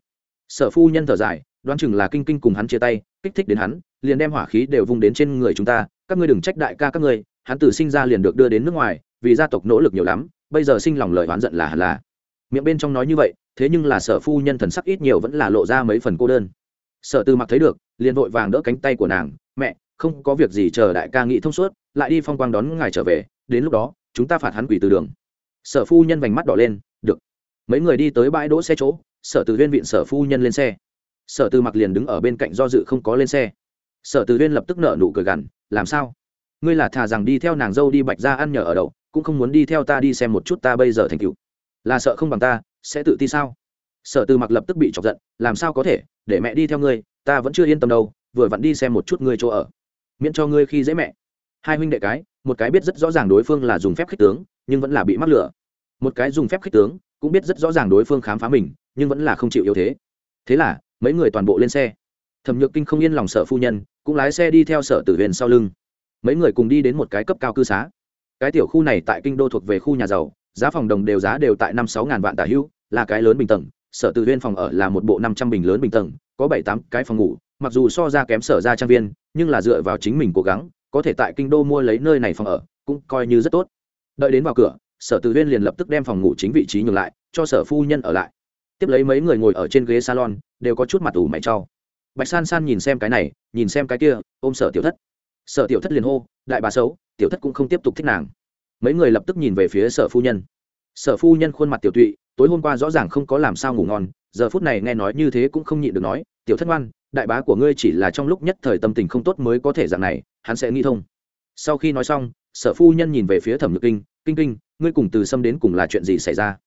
Sở phu nhân thở dài, đoán chừng là kinh kinh cùng hắn chia tay, kích thích đến hắn, liền đem hỏa khí đều vung đến trên người chúng ta, các ngươi đừng trách đại ca các ngươi, hắn từ sinh ra liền được đưa đến nước ngoài, vì gia tộc nỗ lực nhiều lắm, bây giờ sinh lòng lời oán giận là hẳn là. Miệng bên trong nói như vậy thế nhưng là sở phu nhân thần sắc ít nhiều vẫn là lộ ra mấy phần cô đơn. Sở tư mặc thấy được, liền vội vàng đỡ cánh tay của nàng, mẹ, không có việc gì, chờ đại ca nghĩ thông suốt, lại đi phong quang đón ngài trở về, đến lúc đó, chúng ta phạt hắn quỷ từ đường. Sở phu nhân vành mắt đỏ lên, được. Mấy người đi tới bãi đỗ xe chỗ, sở từ huyên viện sở phu nhân lên xe. Sở từ mặc liền đứng ở bên cạnh do dự không có lên xe. Sở từ huyên lập tức nợ nụ cười gằn, làm sao? Ngươi là thà rằng đi theo nàng dâu đi bạch ra ăn nhờ ở đậu, cũng không muốn đi theo ta đi xem một chút ta bây giờ thành cựu là sợ không bằng ta sẽ tự ti sao? Sở tư mặc lập tức bị chọc giận, làm sao có thể? Để mẹ đi theo ngươi, ta vẫn chưa yên tâm đâu, vừa vặn đi xem một chút ngươi chỗ ở. Miễn cho ngươi khi dễ mẹ. Hai huynh đệ cái, một cái biết rất rõ ràng đối phương là dùng phép khích tướng, nhưng vẫn là bị mắc lửa. Một cái dùng phép khích tướng, cũng biết rất rõ ràng đối phương khám phá mình, nhưng vẫn là không chịu yếu thế. Thế là, mấy người toàn bộ lên xe. Thẩm nhược kinh không yên lòng sợ phu nhân, cũng lái xe đi theo sở tử huyền sau lưng. Mấy người cùng đi đến một cái cấp cao cư xá. Cái tiểu khu này tại kinh đô thuộc về khu nhà giàu giá phòng đồng đều giá đều tại năm sáu ngàn vạn tả hữu là cái lớn bình tầng, sở tự viên phòng ở là một bộ năm trăm bình lớn bình tầng, có bảy tám cái phòng ngủ, mặc dù so ra kém sở ra trang viên, nhưng là dựa vào chính mình cố gắng, có thể tại kinh đô mua lấy nơi này phòng ở, cũng coi như rất tốt. Đợi đến vào cửa, sở tự viên liền lập tức đem phòng ngủ chính vị trí nhường lại, cho sở phu nhân ở lại. Tiếp lấy mấy người ngồi ở trên ghế salon, đều có chút mặt ủ mày trau bạch san san nhìn xem cái này, nhìn xem cái kia, ôm sở tiểu thất. Sở tiểu thất liền hô, đại bà xấu, tiểu thất cũng không tiếp tục thích nàng mấy người lập tức nhìn về phía sở phu nhân. Sở phu nhân khuôn mặt tiểu tụy, tối hôm qua rõ ràng không có làm sao ngủ ngon, giờ phút này nghe nói như thế cũng không nhịn được nói, tiểu thất ngoan, đại bá của ngươi chỉ là trong lúc nhất thời tâm tình không tốt mới có thể dạng này, hắn sẽ nghĩ thông. Sau khi nói xong, sở phu nhân nhìn về phía thẩm nhược kinh kinh kinh, ngươi cùng từ xâm đến cùng là chuyện gì xảy ra?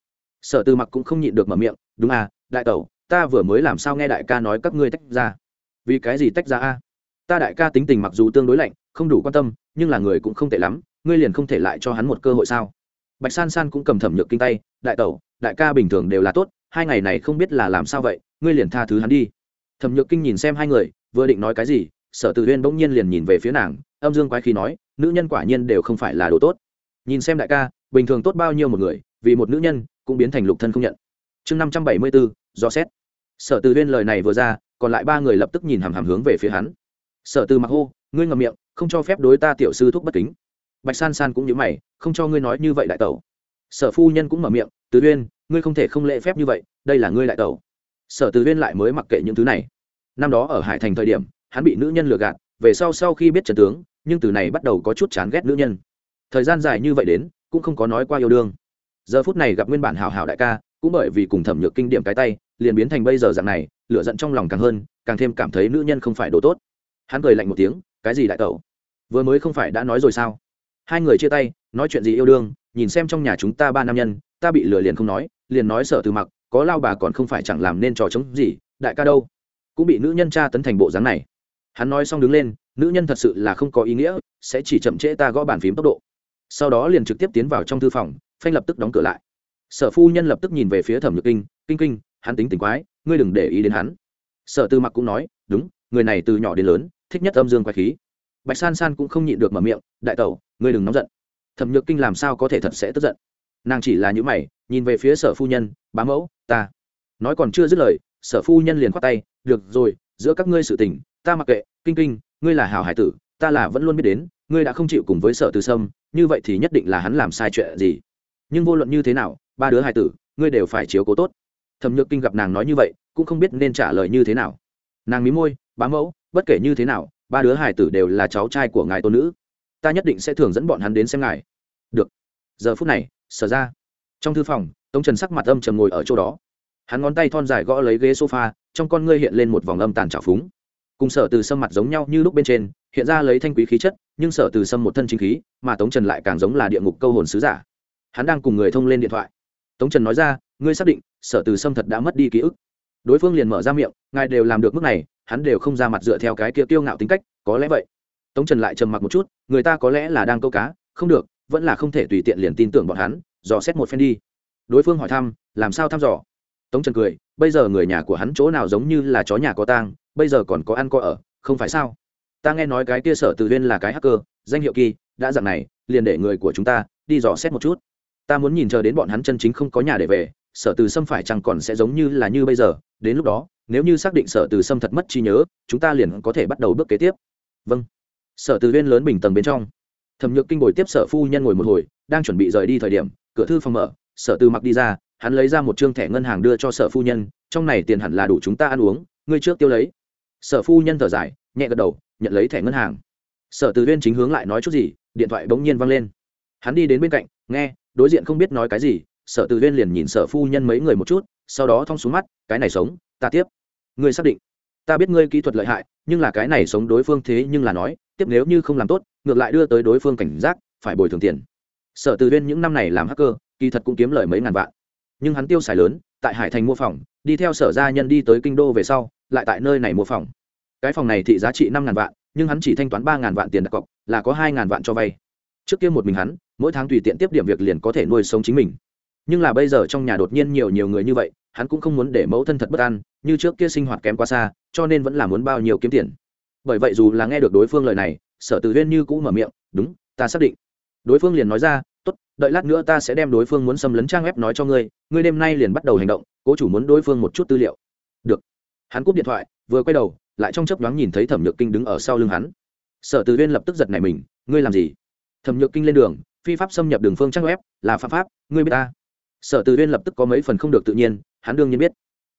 Sở từ mặc cũng không nhịn được mở miệng, đúng à đại tẩu, ta vừa mới làm sao nghe đại ca nói các ngươi tách ra? Vì cái gì tách ra a? Ta đại ca tính tình mặc dù tương đối lạnh, không đủ quan tâm, nhưng là người cũng không tệ lắm ngươi liền không thể lại cho hắn một cơ hội sao? Bạch san san cũng cầm thẩm nhược kinh tay, đại tẩu, đại ca bình thường đều là tốt, hai ngày này không biết là làm sao vậy, ngươi liền tha thứ hắn đi. Thẩm nhược kinh nhìn xem hai người, vừa định nói cái gì, sở tự huyên bỗng nhiên liền nhìn về phía nàng, âm dương quái khí nói, nữ nhân quả nhiên đều không phải là đồ tốt. Nhìn xem đại ca, bình thường tốt bao nhiêu một người, vì một nữ nhân, cũng biến thành lục thân không nhận. Chương năm trăm bảy mươi bốn do xét. Sở từ huyên lời này vừa ra, còn lại ba người lập tức nhìn hàm hàm hướng về phía hắn. Sở từ mặc hô, ngươi ngầm miệng, không cho phép đối ta tiểu sư thúc bất kính bạch san san cũng như mày, không cho ngươi nói như vậy đại tẩu. Sở phu nhân cũng mở miệng, từ uyên, ngươi không thể không lễ phép như vậy, đây là ngươi đại tẩu. Sở từ uyên lại mới mặc kệ những thứ này. Năm đó ở hải thành thời điểm, hắn bị nữ nhân lừa gạt, về sau sau khi biết trần tướng, nhưng từ này bắt đầu có chút chán ghét nữ nhân. Thời gian dài như vậy đến, cũng không có nói qua yêu đương. Giờ phút này gặp nguyên bản hào hào đại ca, cũng bởi vì cùng thẩm nhược kinh điểm cái tay, liền biến thành bây giờ dạng này, lửa giận trong lòng càng hơn, càng thêm cảm thấy nữ nhân không phải đồ tốt. Hắn cười lạnh một tiếng, cái gì đại tẩu? Vừa mới không phải đã nói rồi sao? Hai người chia tay, nói chuyện gì yêu đương, nhìn xem trong nhà chúng ta ba nam nhân, ta bị lừa liền không nói, liền nói sợ từ mặc, có lao bà còn không phải chẳng làm nên trò chống gì, đại ca đâu. Cũng bị nữ nhân tra tấn thành bộ dáng này. Hắn nói xong đứng lên, nữ nhân thật sự là không có ý nghĩa, sẽ chỉ chậm trễ ta gõ bàn phím tốc độ. Sau đó liền trực tiếp tiến vào trong thư phòng, phanh lập tức đóng cửa lại. Sở phu nhân lập tức nhìn về phía thẩm nhược kinh kinh kinh, hắn tính tình quái, ngươi đừng để ý đến hắn. Sở tư mặc cũng nói, đúng, người này từ nhỏ đến lớn, thích nhất âm dương quái khí bạch san san cũng không nhịn được mở miệng, đại tẩu, ngươi đừng nóng giận. Thẩm nhược kinh làm sao có thể thật sẽ tức giận? Nàng chỉ là những mày, nhìn về phía sở phu nhân, bá mẫu, ta. Nói còn chưa dứt lời, sở phu nhân liền khoát tay, được rồi, giữa các ngươi sự tình, ta mặc kệ. Kinh kinh, ngươi là hảo hải tử, ta là vẫn luôn biết đến, ngươi đã không chịu cùng với sở từ sâm, như vậy thì nhất định là hắn làm sai chuyện gì. Nhưng vô luận như thế nào, ba đứa hải tử, ngươi đều phải chiếu cố tốt. Thẩm nhược kinh gặp nàng nói như vậy, cũng không biết nên trả lời như thế nào. Nàng mí môi, bá mẫu, bất kể như thế nào ba đứa hải tử đều là cháu trai của ngài tôn nữ. Ta nhất định sẽ thường dẫn bọn hắn đến xem ngài. Được. Giờ phút này, sở ra. Trong thư phòng, tống trần sắc mặt âm trầm ngồi ở chỗ đó. Hắn ngón tay thon dài gõ lấy ghế sofa, trong con ngươi hiện lên một vòng âm tàn trào phúng. Cùng sở từ sâm mặt giống nhau như lúc bên trên, hiện ra lấy thanh quý khí chất, nhưng sở từ sâm một thân chính khí, mà tống trần lại càng giống là địa ngục câu hồn sứ giả. Hắn đang cùng người thông lên điện thoại. Tống trần nói ra, ngươi xác định, sở từ sâm thật đã mất đi ký ức đối phương liền mở ra miệng, ngài đều làm được mức này, hắn đều không ra mặt dựa theo cái kia tiêu ngạo tính cách, có lẽ vậy. Tống trần lại trầm mặc một chút, người ta có lẽ là đang câu cá, không được, vẫn là không thể tùy tiện liền tin tưởng bọn hắn, dò xét một phen đi. Đối phương hỏi thăm, làm sao thăm dò? Tống trần cười, bây giờ người nhà của hắn chỗ nào giống như là chó nhà có tang, bây giờ còn có ăn có ở, không phải sao? Ta nghe nói cái kia sở từ huyên là cái hacker, danh hiệu kỳ, đã dặn này, liền để người của chúng ta đi dò xét một chút. Ta muốn nhìn chờ đến bọn hắn chân chính không có nhà để về sở từ sâm phải chăng còn sẽ giống như là như bây giờ? Đến lúc đó, nếu như xác định sở từ sâm thật mất trí nhớ, chúng ta liền có thể bắt đầu bước kế tiếp. Vâng. Sở từ viên lớn bình tầng bên trong. Thẩm nhược kinh bồi tiếp sở phu nhân ngồi một hồi, đang chuẩn bị rời đi thời điểm, cửa thư phòng mở, sở từ mặc đi ra, hắn lấy ra một chương thẻ ngân hàng đưa cho sở phu nhân, trong này tiền hẳn là đủ chúng ta ăn uống, ngươi trước tiêu lấy. Sở phu nhân thở dài, nhẹ gật đầu, nhận lấy thẻ ngân hàng. Sở từ viên chính hướng lại nói chút gì, điện thoại bỗng nhiên văng lên. Hắn đi đến bên cạnh, nghe, đối diện không biết nói cái gì sở từ huyên liền nhìn sở phu nhân mấy người một chút, sau đó thong xuống mắt, cái này sống, ta tiếp. Ngươi xác định. Ta biết ngươi kỹ thuật lợi hại, nhưng là cái này sống đối phương thế nhưng là nói, tiếp nếu như không làm tốt, ngược lại đưa tới đối phương cảnh giác, phải bồi thường tiền. Sở từ huyên những năm này làm hacker, kỳ thật cũng kiếm lời mấy ngàn vạn. Nhưng hắn tiêu xài lớn, tại hải thành mua phòng, đi theo sở gia nhân đi tới kinh đô về sau, lại tại nơi này mua phòng. Cái phòng này thị giá trị năm ngàn vạn, nhưng hắn chỉ thanh toán ba ngàn vạn tiền đặt cọc, là có hai ngàn vạn cho vay. Trước kia một mình hắn, mỗi tháng tùy tiện tiếp điểm việc liền có thể nuôi sống chính mình nhưng là bây giờ trong nhà đột nhiên nhiều nhiều người như vậy, hắn cũng không muốn để mẫu thân thật bất an, như trước kia sinh hoạt kém quá xa, cho nên vẫn là muốn bao nhiêu kiếm tiền. Bởi vậy dù là nghe được đối phương lời này, sở từ huyên như cũng mở miệng, đúng, ta xác định. Đối phương liền nói ra, tốt, đợi lát nữa ta sẽ đem đối phương muốn xâm lấn trang web nói cho ngươi ngươi đêm nay liền bắt đầu hành động, cố chủ muốn đối phương một chút tư liệu. Được. Hắn cúp điện thoại, vừa quay đầu, lại trong chớp nhoáng nhìn thấy thẩm nhược kinh đứng ở sau lưng hắn. Sở từ huyên lập tức giật nảy mình, ngươi làm gì? Thẩm nhược kinh lên đường, phi pháp xâm nhập đường phương trang web, là pháp pháp, ngươi biết ta sở từ huyên lập tức có mấy phần không được tự nhiên, hắn đương nhiên biết.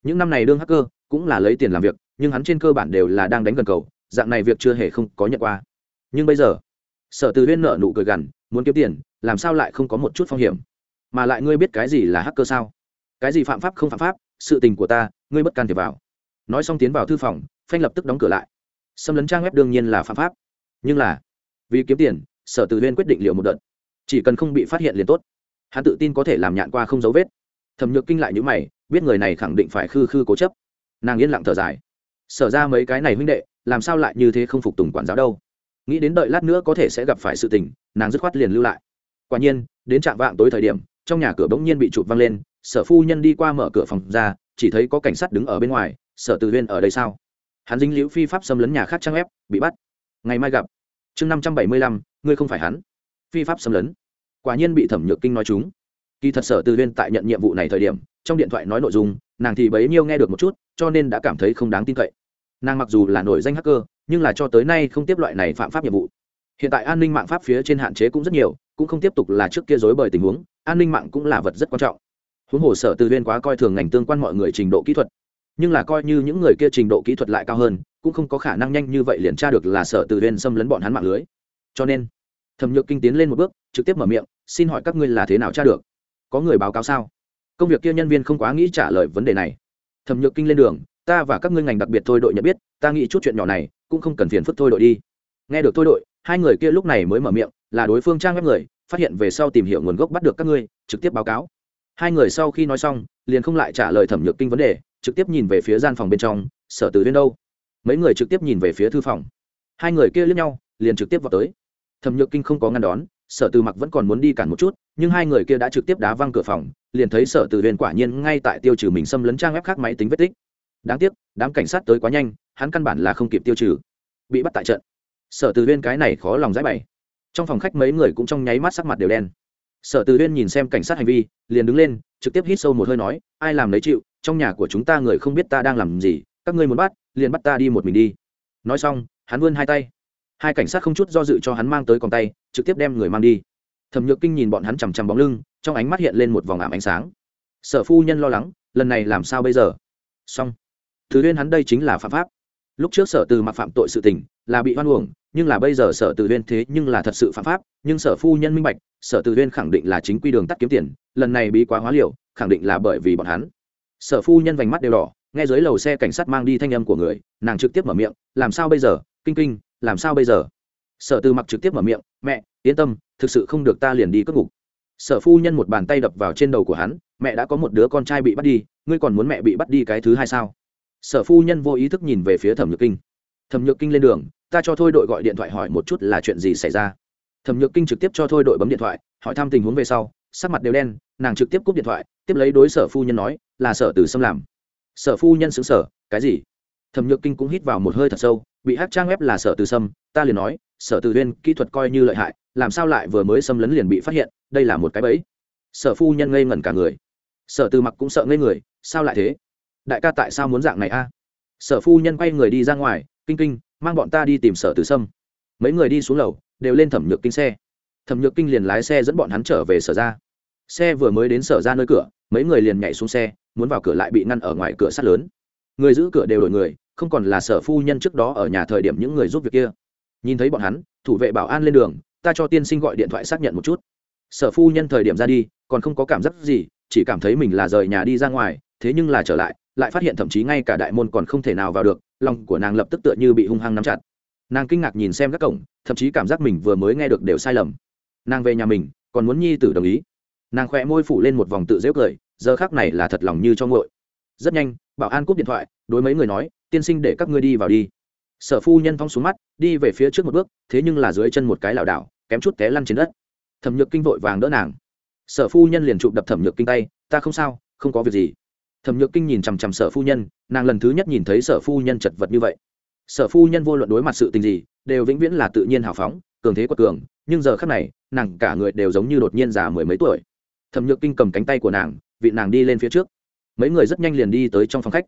Những năm này đương hacker cũng là lấy tiền làm việc, nhưng hắn trên cơ bản đều là đang đánh gần cầu, dạng này việc chưa hề không có nhận qua. Nhưng bây giờ, sở từ huyên nợ nụ cười gằn, muốn kiếm tiền, làm sao lại không có một chút phong hiểm? Mà lại ngươi biết cái gì là hacker sao? Cái gì phạm pháp không phạm pháp, sự tình của ta, ngươi bất can thiệp vào. Nói xong tiến vào thư phòng, phanh lập tức đóng cửa lại. Xâm lấn trang web đương nhiên là phạm pháp. Nhưng là, vì kiếm tiền, sở từ huyên quyết định liệu một đợt. Chỉ cần không bị phát hiện liền tốt hắn tự tin có thể làm nhạn qua không dấu vết. Thẩm nhược kinh lại nhữ mày, biết người này khẳng định phải khư khư cố chấp. Nàng yên lặng thở dài. Sở ra mấy cái này huynh đệ, làm sao lại như thế không phục tùng quản giáo đâu? Nghĩ đến đợi lát nữa có thể sẽ gặp phải sự tình, nàng dứt khoát liền lưu lại. Quả nhiên, đến trạm vạng tối thời điểm, trong nhà cửa bỗng nhiên bị chụp văng lên, sở phu nhân đi qua mở cửa phòng ra, chỉ thấy có cảnh sát đứng ở bên ngoài, sở từ huyên ở đây sao? Hắn dính liễu phi pháp xâm lấn nhà khác trang ép bị bắt. Ngày mai gặp. Chương năm trăm bảy mươi lăm, ngươi không phải hắn. Phi pháp xâm lấn quả nhiên bị thẩm nhược kinh nói chúng. Kỳ thật sở từ huyên tại nhận nhiệm vụ này thời điểm, trong điện thoại nói nội dung, nàng thì bấy nhiêu nghe được một chút, cho nên đã cảm thấy không đáng tin cậy. Nàng mặc dù là nổi danh hacker, nhưng là cho tới nay không tiếp loại này phạm pháp nhiệm vụ. Hiện tại an ninh mạng pháp phía trên hạn chế cũng rất nhiều, cũng không tiếp tục là trước kia dối bởi tình huống, an ninh mạng cũng là vật rất quan trọng. Huống hồ sở từ huyên quá coi thường ngành tương quan mọi người trình độ kỹ thuật, nhưng là coi như những người kia trình độ kỹ thuật lại cao hơn, cũng không có khả năng nhanh như vậy liền tra được là sở từ huyên xâm lấn bọn hắn mạng lưới. Cho nên thẩm nhược kinh tiến lên một bước, trực tiếp mở miệng, xin hỏi các ngươi là thế nào tra được? Có người báo cáo sao? Công việc kia nhân viên không quá nghĩ trả lời vấn đề này. Thẩm nhược kinh lên đường, ta và các ngươi ngành đặc biệt thôi đội nhận biết, ta nghĩ chút chuyện nhỏ này cũng không cần phiền phức thôi đội đi. Nghe được thôi đội, hai người kia lúc này mới mở miệng, là đối phương trang web người, phát hiện về sau tìm hiểu nguồn gốc bắt được các ngươi, trực tiếp báo cáo. Hai người sau khi nói xong, liền không lại trả lời thẩm nhược kinh vấn đề, trực tiếp nhìn về phía gian phòng bên trong, sở từ viên đâu? Mấy người trực tiếp nhìn về phía thư phòng. Hai người kia lướt nhau, liền trực tiếp vào tới thẩm nhược kinh không có ngăn đón, sở từ mặc vẫn còn muốn đi cản một chút, nhưng hai người kia đã trực tiếp đá văng cửa phòng, liền thấy sở từ huyền quả nhiên ngay tại tiêu trừ mình xâm lấn trang web khác máy tính vết tích. Đáng tiếc, đám cảnh sát tới quá nhanh, hắn căn bản là không kịp tiêu trừ. Bị bắt tại trận. Sở từ viên cái này khó lòng giải bày. Trong phòng khách mấy người cũng trong nháy mắt sắc mặt đều đen. Sở từ viên nhìn xem cảnh sát hành vi, liền đứng lên, trực tiếp hít sâu một hơi nói, ai làm lấy chịu, trong nhà của chúng ta người không biết ta đang làm gì, các ngươi muốn bắt, liền bắt ta đi một mình đi. Nói xong, hắn vươn hai tay hai cảnh sát không chút do dự cho hắn mang tới còn tay, trực tiếp đem người mang đi. Thẩm nhược kinh nhìn bọn hắn chằm chằm bóng lưng, trong ánh mắt hiện lên một vòng ảm ánh sáng. Sở phu nhân lo lắng, lần này làm sao bây giờ? Xong. Thứ huyên hắn đây chính là phạm pháp. Lúc trước sở từ mặc phạm tội sự tình, là bị hoan uổng, nhưng là bây giờ sở từ huyên thế nhưng là thật sự phạm pháp, nhưng sở phu nhân minh bạch, sở từ huyên khẳng định là chính quy đường tắt kiếm tiền, lần này bí quá hóa liều, khẳng định là bởi vì bọn hắn. Sở phu nhân vành mắt đều đỏ, nghe dưới lầu xe cảnh sát mang đi thanh âm của người, nàng trực tiếp mở miệng, làm sao bây giờ, kinh kinh làm sao bây giờ? Sở từ mặc trực tiếp mở miệng, mẹ, yên tâm, thực sự không được ta liền đi cất ngục. Sở phu nhân một bàn tay đập vào trên đầu của hắn, mẹ đã có một đứa con trai bị bắt đi, ngươi còn muốn mẹ bị bắt đi cái thứ hai sao? Sở phu nhân vô ý thức nhìn về phía thẩm nhược kinh. Thẩm nhược kinh lên đường, ta cho thôi đội gọi điện thoại hỏi một chút là chuyện gì xảy ra. Thẩm nhược kinh trực tiếp cho thôi đội bấm điện thoại, hỏi thăm tình huống về sau, sắc mặt đều đen, nàng trực tiếp cúp điện thoại, tiếp lấy đối sở phu nhân nói, là sở từ xâm làm. Sở phu nhân xứng sở cái gì? Thẩm nhược kinh cũng hít vào một hơi thật sâu bị hát trang web là sở từ sâm, ta liền nói, sở từ huyên, kỹ thuật coi như lợi hại, làm sao lại vừa mới xâm lấn liền bị phát hiện, đây là một cái bẫy. Sở phu nhân ngây ngẩn cả người. Sở từ mặc cũng sợ ngây người, sao lại thế? Đại ca tại sao muốn dạng này a? Sở phu nhân quay người đi ra ngoài, kinh kinh, mang bọn ta đi tìm sở từ sâm. Mấy người đi xuống lầu, đều lên thẩm nhược kinh xe. Thẩm nhược kinh liền lái xe dẫn bọn hắn trở về sở ra. Xe vừa mới đến sở ra nơi cửa, mấy người liền nhảy xuống xe, muốn vào cửa lại bị ngăn ở ngoài cửa sắt lớn. Người giữ cửa đều đổi người không còn là sở phu nhân trước đó ở nhà thời điểm những người giúp việc kia. Nhìn thấy bọn hắn, thủ vệ bảo an lên đường, ta cho tiên sinh gọi điện thoại xác nhận một chút. Sở phu nhân thời điểm ra đi, còn không có cảm giác gì, chỉ cảm thấy mình là rời nhà đi ra ngoài, thế nhưng là trở lại lại phát hiện thậm chí ngay cả đại môn còn không thể nào vào được, lòng của nàng lập tức tựa như bị hung hăng nắm chặt. Nàng kinh ngạc nhìn xem các cổng, thậm chí cảm giác mình vừa mới nghe được đều sai lầm. Nàng về nhà mình, còn muốn nhi tử đồng ý. Nàng khỏe môi phủ lên một vòng tự dễu cười, giờ khác này là thật lòng như cho ngội rất nhanh, bảo an cúp điện thoại, đối mấy người nói tiên sinh để các ngươi đi vào đi. Sở phu nhân phong xuống mắt, đi về phía trước một bước, thế nhưng là dưới chân một cái lảo đảo, kém chút té lăn trên đất. Thẩm nhược kinh vội vàng đỡ nàng. Sở phu nhân liền chụp đập thẩm nhược kinh tay, ta không sao, không có việc gì. Thẩm nhược kinh nhìn chằm chằm sở phu nhân, nàng lần thứ nhất nhìn thấy sở phu nhân chật vật như vậy. Sở phu nhân vô luận đối mặt sự tình gì, đều vĩnh viễn là tự nhiên hào phóng, cường thế quật cường, nhưng giờ khác này, nàng cả người đều giống như đột nhiên già mười mấy tuổi. Thẩm nhược kinh cầm cánh tay của nàng vị nàng đi lên phía trước. Mấy người rất nhanh liền đi tới trong phòng khách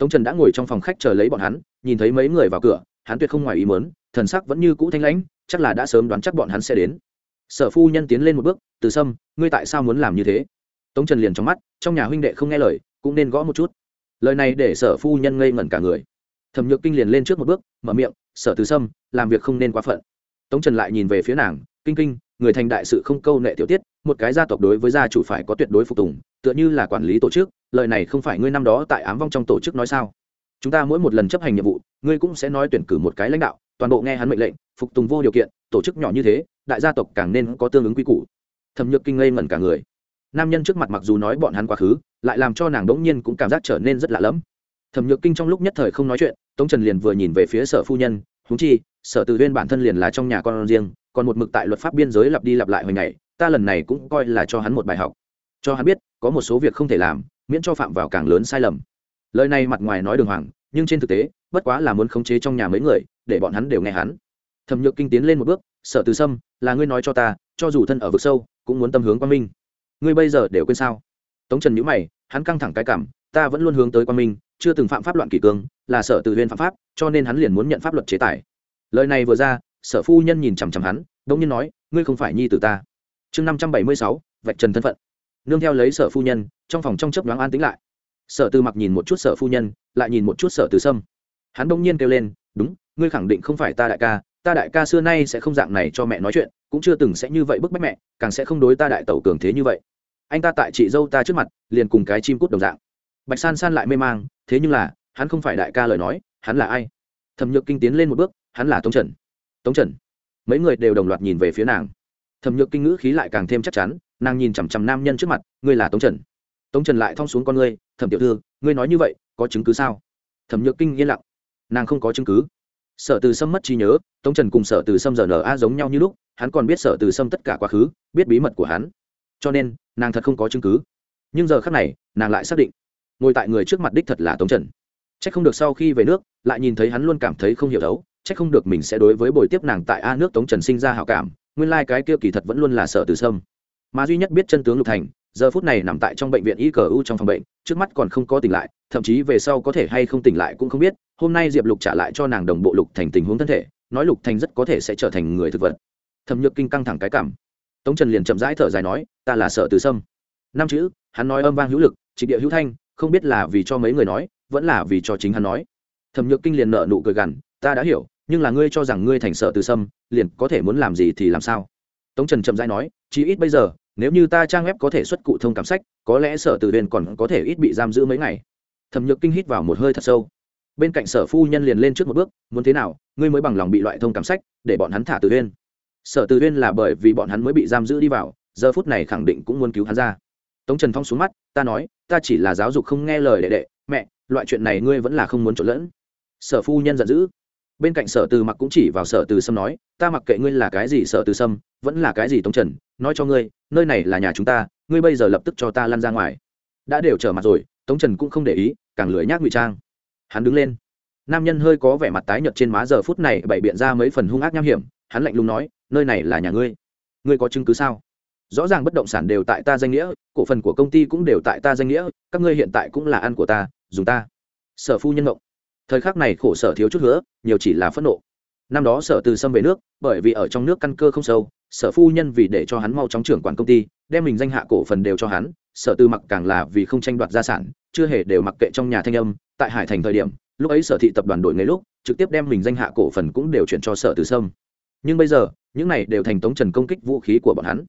tống trần đã ngồi trong phòng khách chờ lấy bọn hắn, nhìn thấy mấy người vào cửa, hắn tuyệt không ngoài ý mớn thần sắc vẫn như cũ thanh lãnh, chắc là đã sớm đoán chắc bọn hắn sẽ đến. Sở phu nhân tiến lên một bước, từ sâm, ngươi tại sao muốn làm như thế? Tống trần liền trong mắt, trong nhà huynh đệ không nghe lời, cũng nên gõ một chút. Lời này để sở phu nhân ngây ngẩn cả người. Thẩm nhược kinh liền lên trước một bước, mở miệng, sở từ sâm, làm việc không nên quá phận. Tống trần lại nhìn về phía nàng, kinh kinh, người thành đại sự không câu nệ tiểu tiết một cái gia tộc đối với gia chủ phải có tuyệt đối phục tùng, tựa như là quản lý tổ chức, lời này không phải ngươi năm đó tại ám vong trong tổ chức nói sao? Chúng ta mỗi một lần chấp hành nhiệm vụ, ngươi cũng sẽ nói tuyển cử một cái lãnh đạo, toàn bộ nghe hắn mệnh lệnh, phục tùng vô điều kiện, tổ chức nhỏ như thế, đại gia tộc càng nên có tương ứng quy củ. Thẩm nhược kinh ngây ngẩn cả người. Nam nhân trước mặt mặc dù nói bọn hắn quá khứ, lại làm cho nàng đỗng nhiên cũng cảm giác trở nên rất lạ lẫm. Thẩm nhược kinh trong lúc nhất thời không nói chuyện, tống trần liền vừa nhìn về phía sở phu nhân húng chi, sở từ viên bản thân liền là trong nhà con riêng, còn một mực tại luật pháp biên giới lặp đi lặp lại hồi ngày ta lần này cũng coi là cho hắn một bài học. Cho hắn biết, có một số việc không thể làm, miễn cho phạm vào càng lớn sai lầm. Lời này mặt ngoài nói đường hoàng, nhưng trên thực tế, bất quá là muốn khống chế trong nhà mấy người, để bọn hắn đều nghe hắn. Thẩm nhược kinh tiến lên một bước, sở từ sâm, là ngươi nói cho ta, cho dù thân ở vực sâu, cũng muốn tâm hướng quang minh. Ngươi bây giờ đều quên sao? Tống trần nhữ mày, hắn căng thẳng cái cảm, ta vẫn luôn hướng tới quang minh, chưa từng phạm pháp loạn kỷ cương, là sở từ huyên phạm pháp, cho nên hắn liền muốn nhận pháp luật chế tài. Lời này vừa ra, sở phu nhân nhìn chằm chằm hắn đ ỗ n g nhiên nói, ngươi không phải nhi từ ta chương năm trăm bảy mươi sáu, vạch trần thân phận. Nương theo lấy sở phu nhân, trong phòng trong chấp đoán an tính lại. Sở Tư mặc nhìn một chút sở phu nhân, lại nhìn một chút sở từ sâm. Hắn đông nhiên kêu lên, đúng, ngươi khẳng định không phải ta đại ca, ta đại ca xưa nay sẽ không dạng này cho mẹ nói chuyện, cũng chưa từng sẽ như vậy bức bách mẹ, càng sẽ không đối ta đại tẩu cường thế như vậy. Anh ta tại chị dâu ta trước mặt, liền cùng cái chim cút đồng dạng. Bạch san san lại mê mang, thế nhưng là, hắn không phải đại ca lời nói, hắn là ai? Thẩm nhược kinh tiến lên một bước, hắn là tống trần. Tống trần. Mấy người đều đồng loạt nhìn về phía nàng thẩm nhược kinh ngữ khí lại càng thêm chắc chắn, nàng nhìn chằm chằm nam nhân trước mặt, ngươi là tống trần. Tống trần lại thong xuống con ngươi, thẩm tiểu thư, ngươi nói như vậy, có chứng cứ sao? Thẩm nhược kinh yên lặng, nàng không có chứng cứ. Sở từ sâm mất trí nhớ, tống trần cùng sở từ sâm giờ n a giống nhau như lúc, hắn còn biết sở từ sâm tất cả quá khứ, biết bí mật của hắn. Cho nên, nàng thật không có chứng cứ. Nhưng giờ khác này, nàng lại xác định, ngồi tại người trước mặt đích thật là tống trần. C h ắ c không được sau khi về nước, lại nhìn thấy hắn luôn cảm thấy không hiểu đấu c h ắ c không được mình sẽ đối với buổi tiếp nàng tại a nước tống trần sinh ra hảo cảm nguyên lai cái kia kỳ thật vẫn luôn là sợ từ sâm. Mà duy nhất biết chân tướng lục thành, giờ phút này nằm tại trong bệnh viện y cờ u trong phòng bệnh, trước mắt còn không có tỉnh lại, thậm chí về sau có thể hay không tỉnh lại cũng không biết. Hôm nay diệp lục trả lại cho nàng đồng bộ lục thành tình huống thân thể, nói lục thành rất có thể sẽ trở thành người thực vật. Thẩm nhược kinh căng thẳng cái cảm. Tống trần liền chậm rãi thở dài nói, ta là sợ từ sâm. Năm chữ, hắn nói âm vang hữu lực trịch địa hữu thanh, không biết là vì cho mấy người nói, vẫn là vì cho chính hắn nói. Thẩm nhược kinh liền nợ nụ cười gằn, ta đã hiểu nhưng là ngươi cho rằng ngươi thành sợ từ sâm, liền có thể muốn làm gì thì làm sao? Tống trần chậm rãi nói, chí ít bây giờ, nếu như ta trang web có thể xuất cụ thông cảm sách, có lẽ sở từ huyền còn có thể ít bị giam giữ mấy ngày. Thẩm nhược kinh hít vào một hơi thật sâu. Bên cạnh sở phu nhân liền lên trước một bước, muốn thế nào, ngươi mới bằng lòng bị loại thông cảm sách, để bọn hắn thả từ huyên sở từ huyên là bởi vì bọn hắn mới bị giam giữ đi vào, giờ phút này khẳng định cũng muốn cứu hắn ra. Tống trần phong xuống mắt, ta nói, ta chỉ là giáo dục không nghe lời đệ đệ, mẹ, loại chuyện này ngươi vẫn là không muốn trộn lẫn. Sở phu nhân giận dữ bên cạnh sở từ mặc cũng chỉ vào sở từ sâm nói, ta mặc kệ ngươi là cái gì sở từ sâm, vẫn là cái gì tống trần, nói cho ngươi, nơi này là nhà chúng ta, ngươi bây giờ lập tức cho ta lăn ra ngoài. Đã đều trở mặt rồi, tống trần cũng không để ý, càng lưỡi nhác ngụy trang. Hắn đứng lên. Nam nhân hơi có vẻ mặt tái nhợt trên má giờ phút này bày biện ra mấy phần hung ác nham hiểm, hắn lạnh lùng nói, nơi này là nhà ngươi. Ngươi có chứng cứ sao? Rõ ràng bất động sản đều tại ta danh nghĩa, cổ phần của công ty cũng đều tại ta danh nghĩa, các ngươi hiện tại cũng là ăn của ta, dùng ta. Sở phu nhân ngộng thời khắc này khổ sở thiếu chút nữa, nhiều chỉ là phẫn nộ. Năm đó sở từ xâm về nước, bởi vì ở trong nước căn cơ không sâu, sở phu nhân vì để cho hắn mau chóng trưởng quản công ty, đem mình danh hạ cổ phần đều cho hắn, sở từ mặc càng là vì không tranh đoạt gia sản, chưa hề đều mặc kệ trong nhà thanh âm, tại hải thành thời điểm, lúc ấy sở thị tập đoàn đổi nghề lúc, trực tiếp đem mình danh hạ cổ phần cũng đều chuyển cho sở từ sâm nhưng bây giờ, những này đều thành tống trần công kích vũ khí của bọn hắn.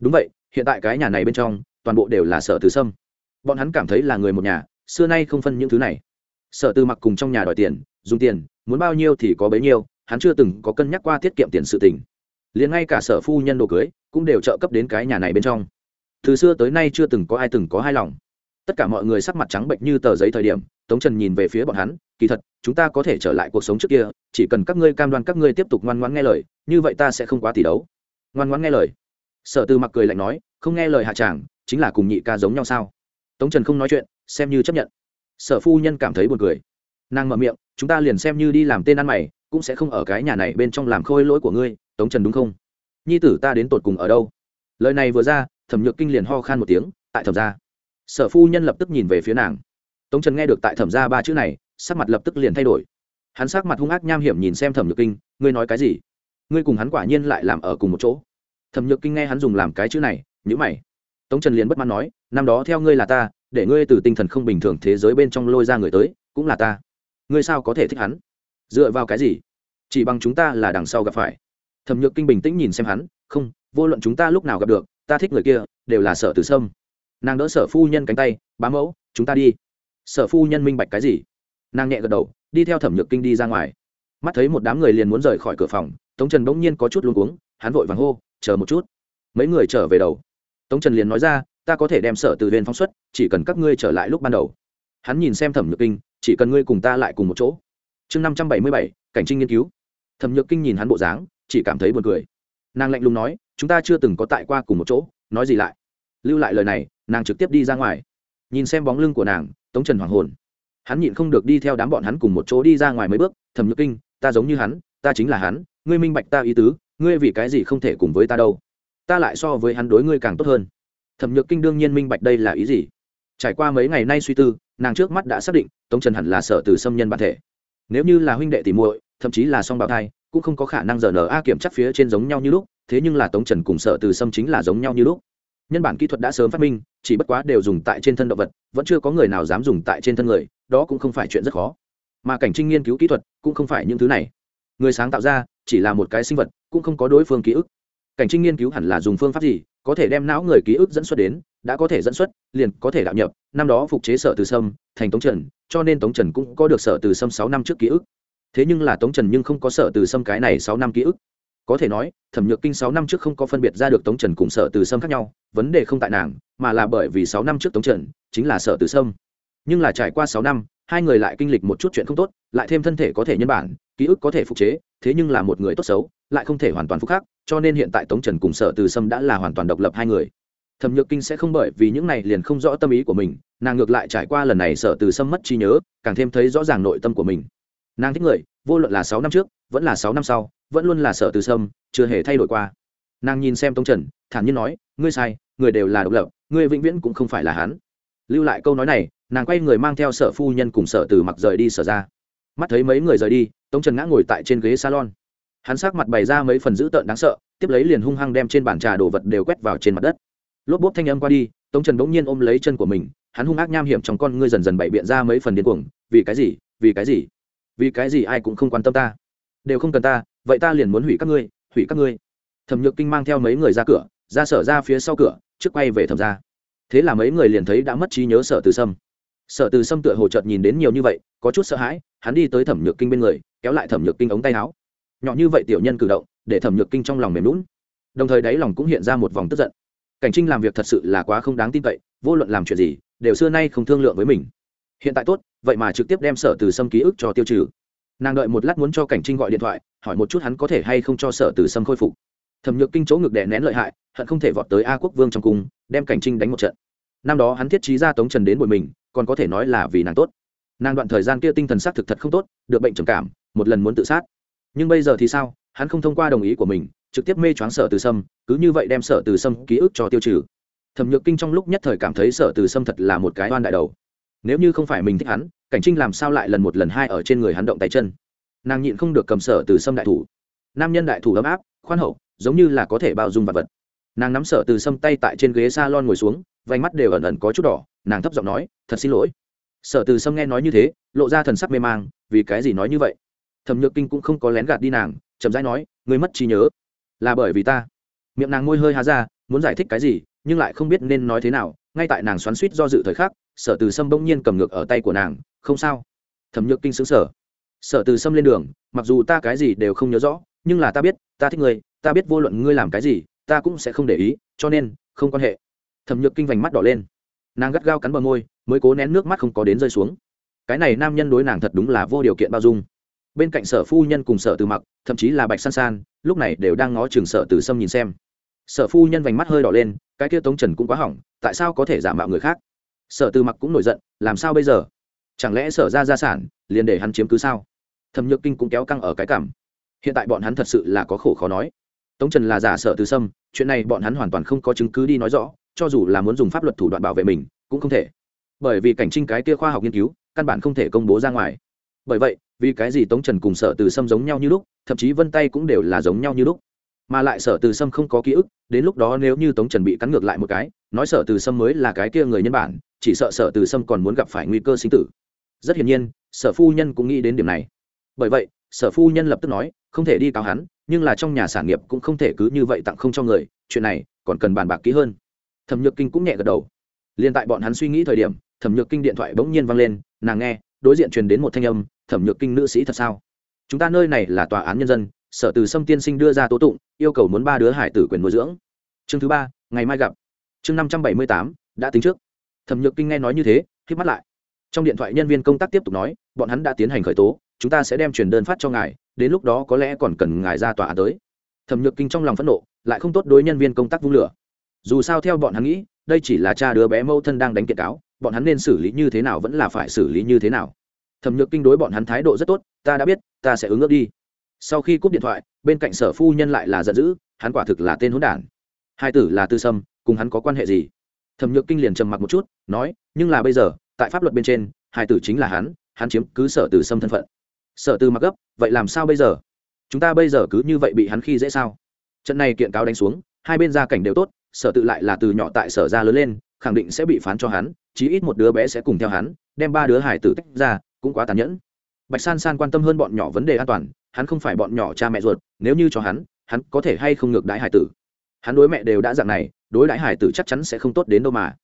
Đúng vậy, hiện tại cái nhà này bên trong, toàn bộ đều là sở từ sâm bọn hắn cảm thấy là người một nhà, xưa nay không phân những thứ này sở tư mặc cùng trong nhà đòi tiền, dùng tiền, muốn bao nhiêu thì có bấy nhiêu, hắn chưa từng có cân nhắc qua tiết kiệm tiền sự tình. Liền ngay cả sở phu nhân đồ cưới, cũng đều trợ cấp đến cái nhà này bên trong. Từ xưa tới nay chưa từng có ai từng có hai lòng. Tất cả mọi người sắc mặt trắng bệnh như tờ giấy thời điểm, tống trần nhìn về phía bọn hắn, kỳ thật, chúng ta có thể trở lại cuộc sống trước kia, chỉ cần các ngươi cam đoan các ngươi tiếp tục ngoan ngoãn nghe lời, như vậy ta sẽ không quá tỷ đấu. Ngoan ngoãn nghe lời? Sở tư mặc cười lạnh nói, không nghe lời hạ tràng, chính là cùng nhị ca giống nhau sao? Tống trần không nói chuyện, xem như chấp nhận sở phu nhân cảm thấy buồn cười. Nàng mở miệng, chúng ta liền xem như đi làm tên ăn mày, cũng sẽ không ở cái nhà này bên trong làm khôi lỗi của ngươi, tống trần đúng không? Nhi tử ta đến tột cùng ở đâu? Lời này vừa ra, thẩm nhược kinh liền ho khan một tiếng, tại thẩm gia. Sở phu nhân lập tức nhìn về phía nàng. Tống trần nghe được tại thẩm gia ba chữ này, sắc mặt lập tức liền thay đổi. Hắn sắc mặt hung ác nham hiểm nhìn xem thẩm nhược kinh, ngươi nói cái gì? Ngươi cùng hắn quả nhiên lại làm ở cùng một chỗ. Thẩm nhược kinh nghe hắn dùng làm cái chữ này nhữ mày. Tống trần liền bất mãn nói, năm đó theo ngươi là ta để ngươi từ tinh thần không bình thường thế giới bên trong lôi ra người tới, cũng là ta. Ngươi sao có thể thích hắn? Dựa vào cái gì? Chỉ bằng chúng ta là đằng sau gặp phải. Thẩm nhược kinh bình tĩnh nhìn xem hắn, không, vô luận chúng ta lúc nào gặp được, ta thích người kia, đều là sở từ sâm. Nàng đỡ sở phu nhân cánh tay, bá mẫu, chúng ta đi. Sở phu nhân minh bạch cái gì? Nàng nhẹ gật đầu, đi theo thẩm nhược kinh đi ra ngoài. Mắt thấy một đám người liền muốn rời khỏi cửa phòng, tống trần bỗng nhiên có chút luống cuống, hắn vội vàng hô, chờ một chút. Mấy người trở về đầu. Tống trần liền nói ra ta có thể đem sở từ viên phóng xuất, chỉ cần các ngươi trở lại lúc ban đầu. Hắn nhìn xem thẩm nhược kinh, chỉ cần ngươi cùng ta lại cùng một chỗ. Chương năm trăm bảy mươi bảy, cảnh trinh nghiên cứu. Thẩm nhược kinh nhìn hắn bộ dáng, chỉ cảm thấy buồn cười. Nàng lạnh lùng nói, chúng ta chưa từng có tại qua cùng một chỗ, nói gì lại? Lưu lại lời này, nàng trực tiếp đi ra ngoài. Nhìn xem bóng lưng của nàng, tống trần hoàng hồn. Hắn nhịn không được đi theo đám bọn hắn cùng một chỗ đi ra ngoài mấy bước, thẩm nhược kinh, ta giống như hắn, ta chính là hắn, ngươi minh bạch ta ý tứ, ngươi vì cái gì không thể cùng với ta đâu? Ta lại so với hắn đối ngươi càng tốt hơn thẩm nhược kinh đương nhiên minh bạch đây là ý gì. Trải qua mấy ngày nay suy tư, nàng trước mắt đã xác định, tống trần hẳn là sở từ xâm nhân bản thể. Nếu như là huynh đệ tìm muội, thậm chí là song bào thai, cũng không có khả năng giờ n a kiểm chắc phía trên giống nhau như lúc, thế nhưng là tống trần cùng sở từ xâm chính là giống nhau như lúc. Nhân bản kỹ thuật đã sớm phát minh, chỉ bất quá đều dùng tại trên thân động vật, vẫn chưa có người nào dám dùng tại trên thân người, đó cũng không phải chuyện rất khó. Mà cảnh trinh nghiên cứu kỹ thuật cũng không phải những thứ này. Người sáng tạo ra chỉ là một cái sinh vật, cũng không có đối phương ký ức. Cảnh trinh nghiên cứu hẳn là dùng phương pháp gì có thể đem não người ký ức dẫn xuất đến, đã có thể dẫn xuất, liền có thể đạo nhập. Năm đó phục chế sở từ sâm, thành tống trần, cho nên tống trần cũng có được sở từ sâm sáu năm trước ký ức. Thế nhưng là tống trần nhưng không có sở từ sâm cái này sáu năm ký ức. Có thể nói, thẩm nhược kinh sáu năm trước không có phân biệt ra được tống trần cùng sở từ sâm khác nhau, vấn đề không tại nàng, mà là bởi vì sáu năm trước tống trần chính là sở từ sâm. Nhưng là trải qua sáu năm, hai người lại kinh lịch một chút chuyện không tốt, lại thêm thân thể có thể nhân bản, ký ức có thể phục chế thế nhưng là một người tốt xấu, lại không thể hoàn toàn phúc khác cho nên hiện tại tống trần cùng sở từ sâm đã là hoàn toàn độc lập hai người. Thẩm nhược kinh sẽ không bởi vì những này liền không rõ tâm ý của mình, nàng ngược lại trải qua lần này sở từ sâm mất trí nhớ, càng thêm thấy rõ ràng nội tâm của mình. Nàng thích người, vô luận là sáu năm trước, vẫn là sáu năm sau, vẫn luôn là sở từ sâm, chưa hề thay đổi qua. Nàng nhìn xem tống trần, thản nhiên nói, ngươi sai, người đều là độc lập, ngươi vĩnh viễn cũng không phải là hắn. Lưu lại câu nói này, nàng quay người mang theo sở phu nhân cùng sở từ mặc rời đi sở ra. Mắt thấy mấy người rời đi tống trần ngã ngồi tại trên ghế salon. Hắn sắc mặt bày ra mấy phần dữ tợn đáng sợ, tiếp lấy liền hung hăng đem trên bàn trà đồ vật đều quét vào trên mặt đất. Lốp bốp thanh âm qua đi, tống trần bỗng nhiên ôm lấy chân của mình, hắn hung ác nham hiểm trong con ngươi dần dần bày biện ra mấy phần điên cuồng, vì cái gì? Vì cái gì? Vì cái gì ai cũng không quan tâm ta? Đều không cần ta, vậy ta liền muốn hủy các ngươi, hủy các ngươi. Thẩm nhược kinh mang theo mấy người ra cửa, ra sở ra phía sau cửa, trước quay về thẩm ra thế là mấy người liền thấy đã mất trí nhớ sở từ sâm. Sở từ sâm tựa hồ chợt nhìn đến nhiều như vậy, có chút sợ hãi hắn đi tới thẩm nhược kinh bên người, kéo lại thẩm nhược kinh ống tay áo. Nhỏ như vậy tiểu nhân cử động, để thẩm nhược kinh trong lòng mềm lún đồng thời đáy lòng cũng hiện ra một vòng tức giận. Cảnh trinh làm việc thật sự là quá không đáng tin cậy, vô luận làm chuyện gì, đều xưa nay không thương lượng với mình. Hiện tại tốt, vậy mà trực tiếp đem sở từ sâm ký ức cho tiêu trừ. Nàng đợi một lát muốn cho cảnh trinh gọi điện thoại, hỏi một chút hắn có thể hay không cho sở từ sâm khôi phục. Thẩm nhược kinh chỗ ngực đè nén lợi hại, hận không thể vọt tới a quốc vương trong cung, đem cảnh trinh đánh một trận. Năm đó hắn thiết trí ra tống trần đến bụi mình, còn có thể nói là vì nàng tốt nàng đoạn thời gian kia tinh thần xác thực thật không tốt, được bệnh trầm cảm, một lần muốn tự sát. Nhưng bây giờ thì sao? Hắn không thông qua đồng ý của mình, trực tiếp mê choáng sở từ sâm, cứ như vậy đem sở từ sâm ký ức cho tiêu trừ. Thẩm nhược kinh trong lúc nhất thời cảm thấy sở từ sâm thật là một cái oan đại đầu. Nếu như không phải mình thích hắn, cảnh trinh làm sao lại lần một lần hai ở trên người hắn động tay chân? Nàng nhịn không được cầm sở từ sâm đại thủ. Nam nhân đại thủ ấm áp, khoan hậu, giống như là có thể bao dung vật vật. Nàng nắm sở từ sâm tay tại trên ghế s a lon ngồi xuống, vành mắt đều ẩn ẩn có chút đỏ, nàng thấp giọng nói, thật xin lỗi sở từ sâm nghe nói như thế, lộ ra thần sắc mê mang, vì cái gì nói như vậy? Thẩm nhược kinh cũng không có lén gạt đi nàng, chậm rãi nói, ngươi mất trí nhớ. Là bởi vì ta. Miệng nàng ngôi hơi há ra, muốn giải thích cái gì, nhưng lại không biết nên nói thế nào, ngay tại nàng xoắn suýt do dự thời khắc, sở từ sâm bỗng nhiên cầm ngược ở tay của nàng, không sao. Thẩm nhược kinh xứng sở sở từ sâm lên đường, mặc dù ta cái gì đều không nhớ rõ, nhưng là ta biết, ta thích ngươi, ta biết vô luận ngươi làm cái gì, ta cũng sẽ không để ý, cho nên, không quan hệ. Thẩm nhược kinh vành mắt đỏ lên. Nàng gắt gao cắn bờ môi mới cố nén nước mắt không có đến rơi xuống. Cái này nam nhân đối nàng thật đúng là vô điều kiện bao dung. Bên cạnh sở phu nhân cùng sở từ mặc, thậm chí là bạch san san, lúc này đều đang ngó chừng sở từ sâm nhìn xem. Sở phu nhân vành mắt hơi đỏ lên, cái kia tống trần cũng quá hỏng, tại sao có thể giả mạo người khác? Sở từ mặc cũng nổi giận, làm sao bây giờ? Chẳng lẽ sở ra gia sản, liền để hắn chiếm cứ sao? Thẩm nhược kinh cũng kéo căng ở cái cảm. Hiện tại bọn hắn thật sự là có khổ khó nói. Tống trần là giả sở từ sâm, chuyện này bọn hắn hoàn toàn không có chứng cứ đi nói rõ, cho dù là muốn dùng pháp luật thủ đoạn bảo vệ mình, cũng không thể bởi vì cảnh trinh cái kia khoa học nghiên cứu, căn bản không thể công bố ra ngoài. Bởi vậy, vì cái gì tống trần cùng sở từ sâm giống nhau như lúc, thậm chí vân tay cũng đều là giống nhau như lúc. Mà lại sở từ sâm không có ký ức, đến lúc đó nếu như tống trần bị cắn ngược lại một cái, nói sở từ sâm mới là cái kia người nhân bản, chỉ sợ sở từ sâm còn muốn gặp phải nguy cơ sinh tử. Rất hiển nhiên, sở phu nhân cũng nghĩ đến điểm này. Bởi vậy, sở phu nhân lập tức nói, không thể đi cáo hắn, nhưng là trong nhà sản nghiệp cũng không thể cứ như vậy tặng không cho người, chuyện này còn cần bàn bạc kỹ hơn. Thẩm nhược kinh cũng nhẹ gật đầu. Liền tại bọn hắn suy nghĩ thời điểm thẩm nhược kinh điện thoại bỗng nhiên vang lên, nàng nghe, đối diện truyền đến một thanh âm, thẩm nhược kinh nữ sĩ thật sao? Chúng ta nơi này là tòa án nhân dân, sở từ sâm tiên sinh đưa ra tố tụng, yêu cầu muốn ba đứa hải tử quyền nuôi dưỡng. Chương thứ ba, ngày mai gặp. Chương năm trăm bảy mươi tám, đã tính trước. Thẩm nhược kinh nghe nói như thế k mắt lại. Trong điện thoại nhân viên công tác tiếp tục nói, bọn hắn đã tiến hành khởi tố, chúng ta sẽ đem truyền đơn phát cho ngài, đến lúc đó có lẽ còn cần ngài ra tòa án tới. Thẩm nhược kinh trong lòng phẫn nộ, lại không tốt đối nhân viên công tác vung lửa. Dù sao theo bọn hắn nghĩ, đây chỉ là cha đứa bé mâu thân đang đánh kiện cáo bọn hắn nên xử lý như thế nào vẫn là phải xử lý như thế nào. Thẩm nhược kinh đối bọn hắn thái độ rất tốt, ta đã biết, ta sẽ ứng ước đi. Sau khi cúp điện thoại, bên cạnh sở phu nhân lại là giận dữ, hắn quả thực là tên hỗn đản. Hai tử là tư sâm, cùng hắn có quan hệ gì? Thẩm nhược kinh liền trầm mặc một chút, nói, nhưng là bây giờ, tại pháp luật bên trên, hai tử chính là hắn hắn chiếm cứ sở từ sâm thân phận. Sở từ mặc gấp, vậy làm sao bây giờ? Chúng ta bây giờ cứ như vậy bị hắn khi dễ sao? Trận này kiện cáo đánh xuống, hai bên gia cảnh đều tốt, sở tự lại là từ nhỏ tại sở ra lớn lên, khẳng định sẽ bị phán cho hắn chí ít một đứa bé sẽ cùng theo hắn, đem ba đứa hải tử tách ra, cũng quá tàn nhẫn. Bạch san san quan tâm hơn bọn nhỏ vấn đề an toàn, hắn không phải bọn nhỏ cha mẹ ruột, nếu như cho hắn hắn có thể hay không ngược đãi hải tử. Hắn đối mẹ đều đã dạng này, đối đãi hải tử chắc chắn sẽ không tốt đến đâu mà.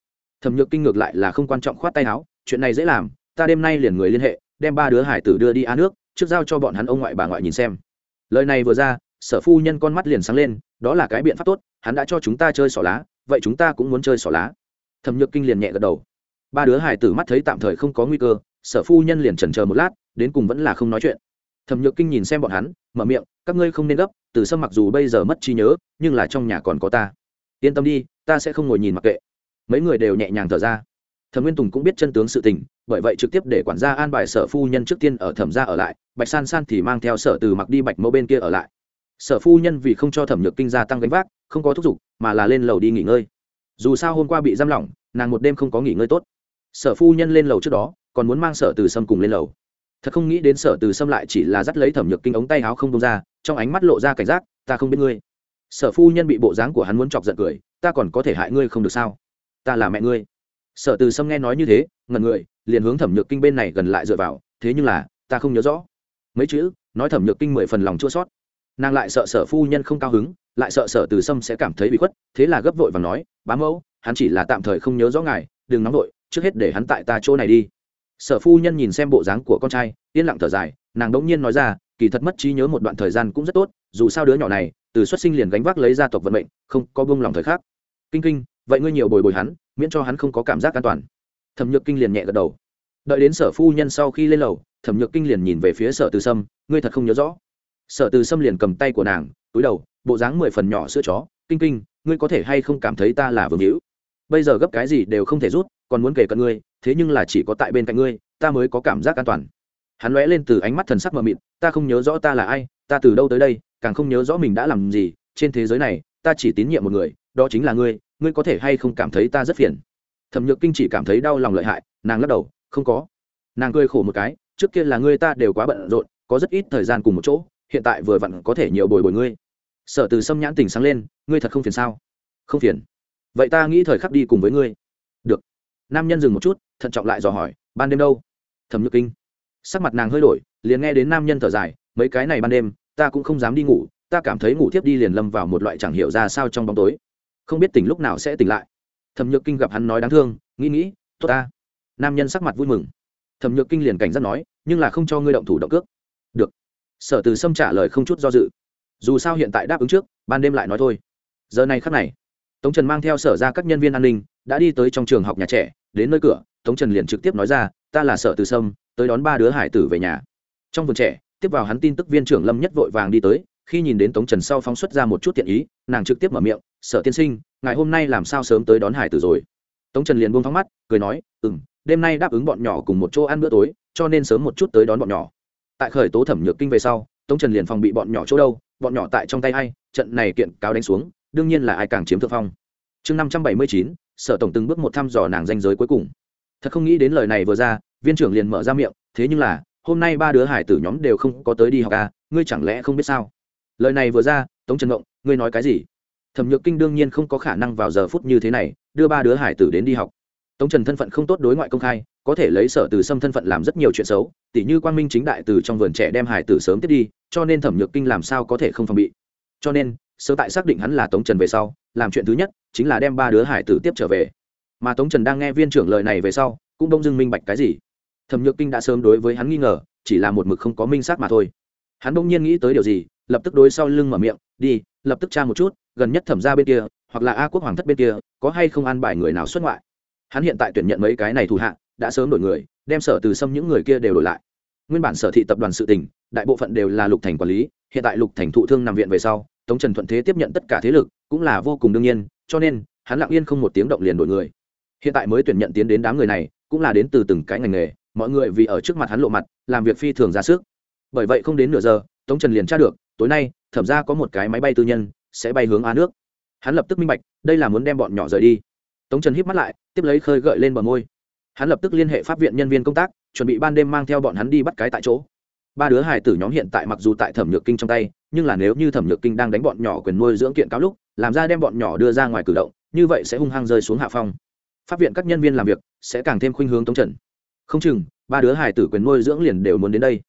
Thẩm nhược kinh ngược lại là không quan trọng khoát tay áo, chuyện này dễ làm, ta đêm nay liền người liên hệ, đem ba đứa hải tử đưa đi á nước, trước giao cho bọn hắn ông ngoại bà ngoại nhìn xem. Lời này vừa ra, sở phu nhân con mắt liền sáng lên, đó là cái biện pháp tốt, hắn đã cho chúng ta chơi xỏ lá, vậy chúng ta cũng muốn chơi xỏ lá. Thẩm nhược kinh liền nhẹ gật đầu ba đứa hải tử mắt thấy tạm thời không có nguy cơ, sở phu nhân liền chần chờ một lát, đến cùng vẫn là không nói chuyện. Thẩm nhược kinh nhìn xem bọn hắn, mở miệng, các ngươi không nên gấp, từ sâm mặc dù bây giờ mất trí nhớ, nhưng là trong nhà còn có ta. Yên tâm đi, ta sẽ không ngồi nhìn mặc kệ. Mấy người đều nhẹ nhàng thở ra. Thẩm nguyên tùng cũng biết chân tướng sự tình, bởi vậy trực tiếp để quản gia an bài sở phu nhân trước tiên ở thẩm gia ở lại, bạch san san thì mang theo sở từ mặc đi bạch mẫu bên kia ở lại. Sở phu nhân vì không cho thẩm nhược kinh gia tăng gánh vác, không có thúc giục, mà là lên lầu đi nghỉ ngơi. Dù sao hôm qua bị giam lỏng, nàng một đêm không có nghỉ ngơi tốt sở phu nhân lên lầu trước đó, còn muốn mang sở từ sâm cùng lên lầu. Thật không nghĩ đến sở từ sâm lại chỉ là dắt lấy thẩm nhược kinh ống tay áo không đông ra, trong ánh mắt lộ ra cảnh giác, ta không biết ngươi. Sở phu nhân bị bộ dáng của hắn muốn chọc giận cười, ta còn có thể hại ngươi không được sao? Ta là mẹ ngươi. Sở từ sâm nghe nói như thế ngần người, liền hướng thẩm nhược kinh bên này gần lại dựa vào, thế nhưng là, ta không nhớ rõ. Mấy chữ, nói thẩm nhược kinh mười phần lòng chua sót nàng lại sợ sở phu nhân không cao hứng, lại sợ sở từ sâm sẽ cảm thấy bị khuất, thế là gấp vội và nói, bá mẫu, hắn chỉ là tạm thời không nhớ rõ ngài, đừng nóng vội trước hết để hắn tại ta chỗ này đi. Sở phu nhân nhìn xem bộ dáng của con trai, yên lặng thở dài, nàng đống nhiên nói ra, kỳ thật mất trí nhớ một đoạn thời gian cũng rất tốt, dù sao đứa nhỏ này, từ xuất sinh liền gánh vác lấy gia tộc vận mệnh, không có bông lòng thời khắc. Kinh kinh, vậy ngươi nhiều bồi bồi hắn, miễn cho hắn không có cảm giác an toàn. Thẩm nhược kinh liền nhẹ gật đầu. Đợi đến sở phu nhân sau khi lên lầu, thẩm nhược kinh liền nhìn về phía sở từ sâm, ngươi thật không nhớ rõ. Sở từ sâm liền cầm tay của nàng, túi đầu, bộ dáng mười phần nhỏ sữa chó. Kinh kinh, ngươi có thể hay không cảm thấy ta là vương hữu? Bây giờ gấp cái gì đều không thể rút còn muốn kể cận ngươi, thế nhưng là chỉ có tại bên cạnh ngươi, ta mới có cảm giác an toàn. Hắn lóe lên từ ánh mắt thần sắc mờ mịt, ta không nhớ rõ ta là ai, ta từ đâu tới đây, càng không nhớ rõ mình đã làm gì, trên thế giới này, ta chỉ tín nhiệm một người, đó chính là ngươi ngươi có thể hay không cảm thấy ta rất phiền. Thẩm nhược kinh chỉ cảm thấy đau lòng lợi hại, nàng lắc đầu, không có. Nàng cười khổ một cái, trước kia là ngươi ta đều quá bận rộn, có rất ít thời gian cùng một chỗ, hiện tại vừa vặn có thể nhiều bồi bồi ngươi. Sở từ xâm nhãn tình sáng lên, ngươi thật không phiền sao? Không phiền. Vậy ta nghĩ thời khắc đi cùng với ngươi nam nhân dừng một chút, thận trọng lại dò hỏi, ban đêm đâu? Thẩm nhược kinh. Sắc mặt nàng hơi đổi, liền nghe đến nam nhân thở dài, mấy cái này ban đêm, ta cũng không dám đi ngủ, ta cảm thấy ngủ thiếp đi liền lâm vào một loại chẳng hiểu ra sao trong bóng tối. Không biết tỉnh lúc nào sẽ tỉnh lại. Thẩm nhược kinh gặp hắn nói đáng thương, nghĩ nghĩ, tốt ta. Nam nhân sắc mặt vui mừng. Thẩm nhược kinh liền cảnh giác nói, nhưng là không cho ngươi động thủ động cước. Được. Sở từ sâm trả lời không chút do dự. Dù sao hiện tại đáp ứng trước, ban đêm lại nói thôi. Giờ này khắc này, tống trần mang theo sở ra các nhân viên an ninh, đã đi tới trong trường học nhà trẻ đến nơi cửa, tống trần liền trực tiếp nói ra, ta là sợ từ sâm, tới đón ba đứa hải tử về nhà. Trong vườn trẻ, tiếp vào hắn tin tức viên trưởng lâm nhất vội vàng đi tới, khi nhìn đến tống trần sau phóng xuất ra một chút tiện ý, nàng trực tiếp mở miệng, sợ tiên sinh ngày hôm nay làm sao sớm tới đón hải tử rồi? Tống trần liền buông phóng mắt, cười nói ừ m đêm nay đáp ứng bọn nhỏ cùng một chỗ ăn bữa tối, cho nên sớm một chút tới đón bọn nhỏ. Tại khởi tố thẩm nhược kinh về sau, tống trần liền phòng bị bọn nhỏ chỗ đâu, bọn nhỏ tại trong tay a i trận này kiện cáo đánh xuống, đương nhiên là ai càng chiếm thượng phong. Chương năm trăm bảy mươi chín sở tổng từng bước một thăm dò nàng danh giới cuối cùng. Thật không nghĩ đến lời này vừa ra, viên trưởng liền mở ra miệng, thế nhưng là, hôm nay ba đứa hải tử nhóm đều không có tới đi học à ngươi chẳng lẽ không biết sao? Lời này vừa ra, tống trần ngộng, ngươi nói cái gì? Thẩm nhược kinh đương nhiên không có khả năng vào giờ phút như thế này, đưa ba đứa hải tử đến đi học. Tống trần thân phận không tốt đối ngoại công khai, có thể lấy sở từ xâm thân phận làm rất nhiều chuyện xấu, tỉ như quang minh chính đại từ trong vườn trẻ đem hải tử sớm tiếp đi, cho nên thẩm nhược kinh làm sao có thể không phòng bị? Cho nên sơ tại xác định hắn là tống trần về sau, làm chuyện thứ nhất chính là đem ba đứa hải tử tiếp trở về. Mà tống trần đang nghe viên trưởng lời này về sau, cũng đông dưng minh bạch cái gì. Thẩm nhược kinh đã sớm đối với hắn nghi ngờ, chỉ là một mực không có minh xác mà thôi. Hắn bỗng nhiên nghĩ tới điều gì, lập tức đối sau lưng mở miệng, đi, lập tức tra một chút, gần nhất thẩm ra bên kia, hoặc là a quốc hoàng thất bên kia, có hay không an bài người nào xuất ngoại? Hắn hiện tại tuyển nhận mấy cái này thủ hạ, đã sớm đổi người, đem sở từ xâm những người kia đều đổi lại. Nguyên bản sở thị tập đoàn sự tỉnh đại bộ phận đều là lục thành quản lý, hiện tại lục thành thụ thương nằm viện về sau tống trần thuận thế tiếp nhận tất cả thế lực, cũng là vô cùng đương nhiên, cho nên, hắn lặng yên không một tiếng động liền đổi người. Hiện tại mới tuyển nhận tiến đến đám người này, cũng là đến từ từng cái ngành nghề, mọi người vì ở trước mặt hắn lộ mặt, làm việc phi thường ra sức. Bởi vậy không đến nửa giờ, tống trần liền tra được, tối nay, thẩm ra có một cái máy bay tư nhân, sẽ bay hướng á nước. Hắn lập tức minh bạch, đây là muốn đem bọn nhỏ rời đi. Tống trần híp mắt lại, tiếp lấy khơi gợi lên bờ môi. Hắn lập tức liên hệ pháp viện nhân viên công tác, chuẩn bị ban đêm mang theo bọn hắn đi bắt cái tại chỗ. Ba đứa hài tử nhóm hiện tại mặc dù tại thẩm nhược kinh trong tay nhưng là nếu như thẩm nhược kinh đang đánh bọn nhỏ quyền nuôi dưỡng kiện cáo lúc, làm ra đem bọn nhỏ đưa ra ngoài cử động, như vậy sẽ hung hăng rơi xuống hạ phong. Pháp viện các nhân viên làm việc sẽ càng thêm khuynh hướng tống trần. Không chừng, ba đứa hải tử quyền nuôi dưỡng liền đều muốn đến đây.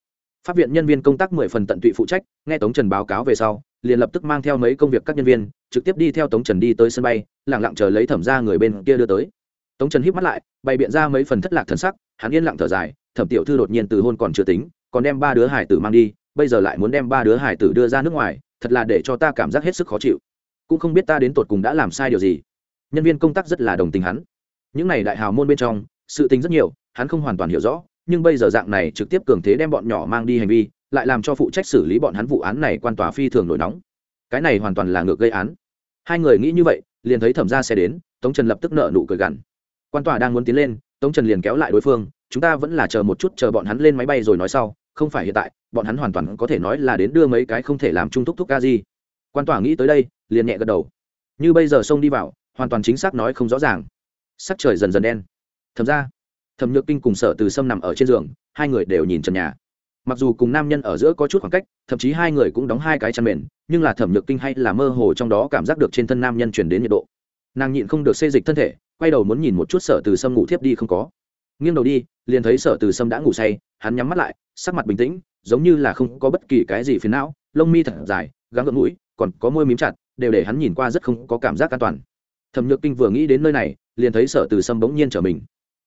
Pháp viện nhân viên công tác mười phần tận tụy phụ trách, nghe tống trần báo cáo về sau, liền lập tức mang theo mấy công việc các nhân viên, trực tiếp đi theo tống trần đi tới sân bay lẳng lặng chờ lấy thẩm ra người bên kia đưa tới. Tống trần híp mắt lại, bày biện ra mấy phần thất lạc thần sắc, hắn yên lặng thở dài, thẩm tiểu thư đột nhiên từ hôn còn chưa tính, còn đem ba đứa hải tử mang đi bây giờ lại muốn đem ba đứa hải tử đưa ra nước ngoài, thật là để cho ta cảm giác hết sức khó chịu. Cũng không biết ta đến tột cùng đã làm sai điều gì. Nhân viên công tác rất là đồng tình hắn. Những n à y đại hào môn bên trong, sự tình rất nhiều, hắn không hoàn toàn hiểu rõ, nhưng bây giờ dạng này trực tiếp cường thế đem bọn nhỏ mang đi hành vi, lại làm cho phụ trách xử lý bọn hắn vụ án này quan tòa phi thường nổi nóng. Cái này hoàn toàn là ngược gây án. Hai người nghĩ như vậy, liền thấy thẩm ra xe đến, tống trần lập tức nợ nụ cười gằn. Quan tòa đang muốn tiến lên, tống trần liền kéo lại đối phương, chúng ta vẫn là chờ một chút, chờ bọn hắn lên máy bay rồi nói sau không phải hiện tại, bọn hắn hoàn toàn có thể nói là đến đưa mấy cái không thể làm trung thúc thúc ca gì quan tòa nghĩ tới đây, liền nhẹ gật đầu. Như bây giờ sông đi vào, hoàn toàn chính xác nói không rõ ràng. Sắc trời dần dần đen. Thầm ra, thẩm nhược kinh cùng sở từ sâm nằm ở trên giường, hai người đều nhìn trần nhà. Mặc dù cùng nam nhân ở giữa có chút khoảng cách, thậm chí hai người cũng đóng hai cái chăn mền, nhưng là thẩm nhược kinh hay là mơ hồ trong đó cảm giác được trên thân nam nhân chuyển đến nhiệt độ. Nàng nhịn không được xê dịch thân thể, quay đầu muốn nhìn một chút sở từ sâm ngủ thiếp đi không có nghiêng đầu đi, liền thấy sở từ sâm đã ngủ say, hắn nhắm mắt lại, sắc mặt bình tĩnh, giống như là không có bất kỳ cái gì phiền não, lông mi thật dài, gắng gợn mũi, còn có môi mím chặt, đều để hắn nhìn qua rất không có cảm giác an toàn. Thẩm nhược kinh vừa nghĩ đến nơi này, liền thấy sở từ sâm bỗng nhiên trở mình.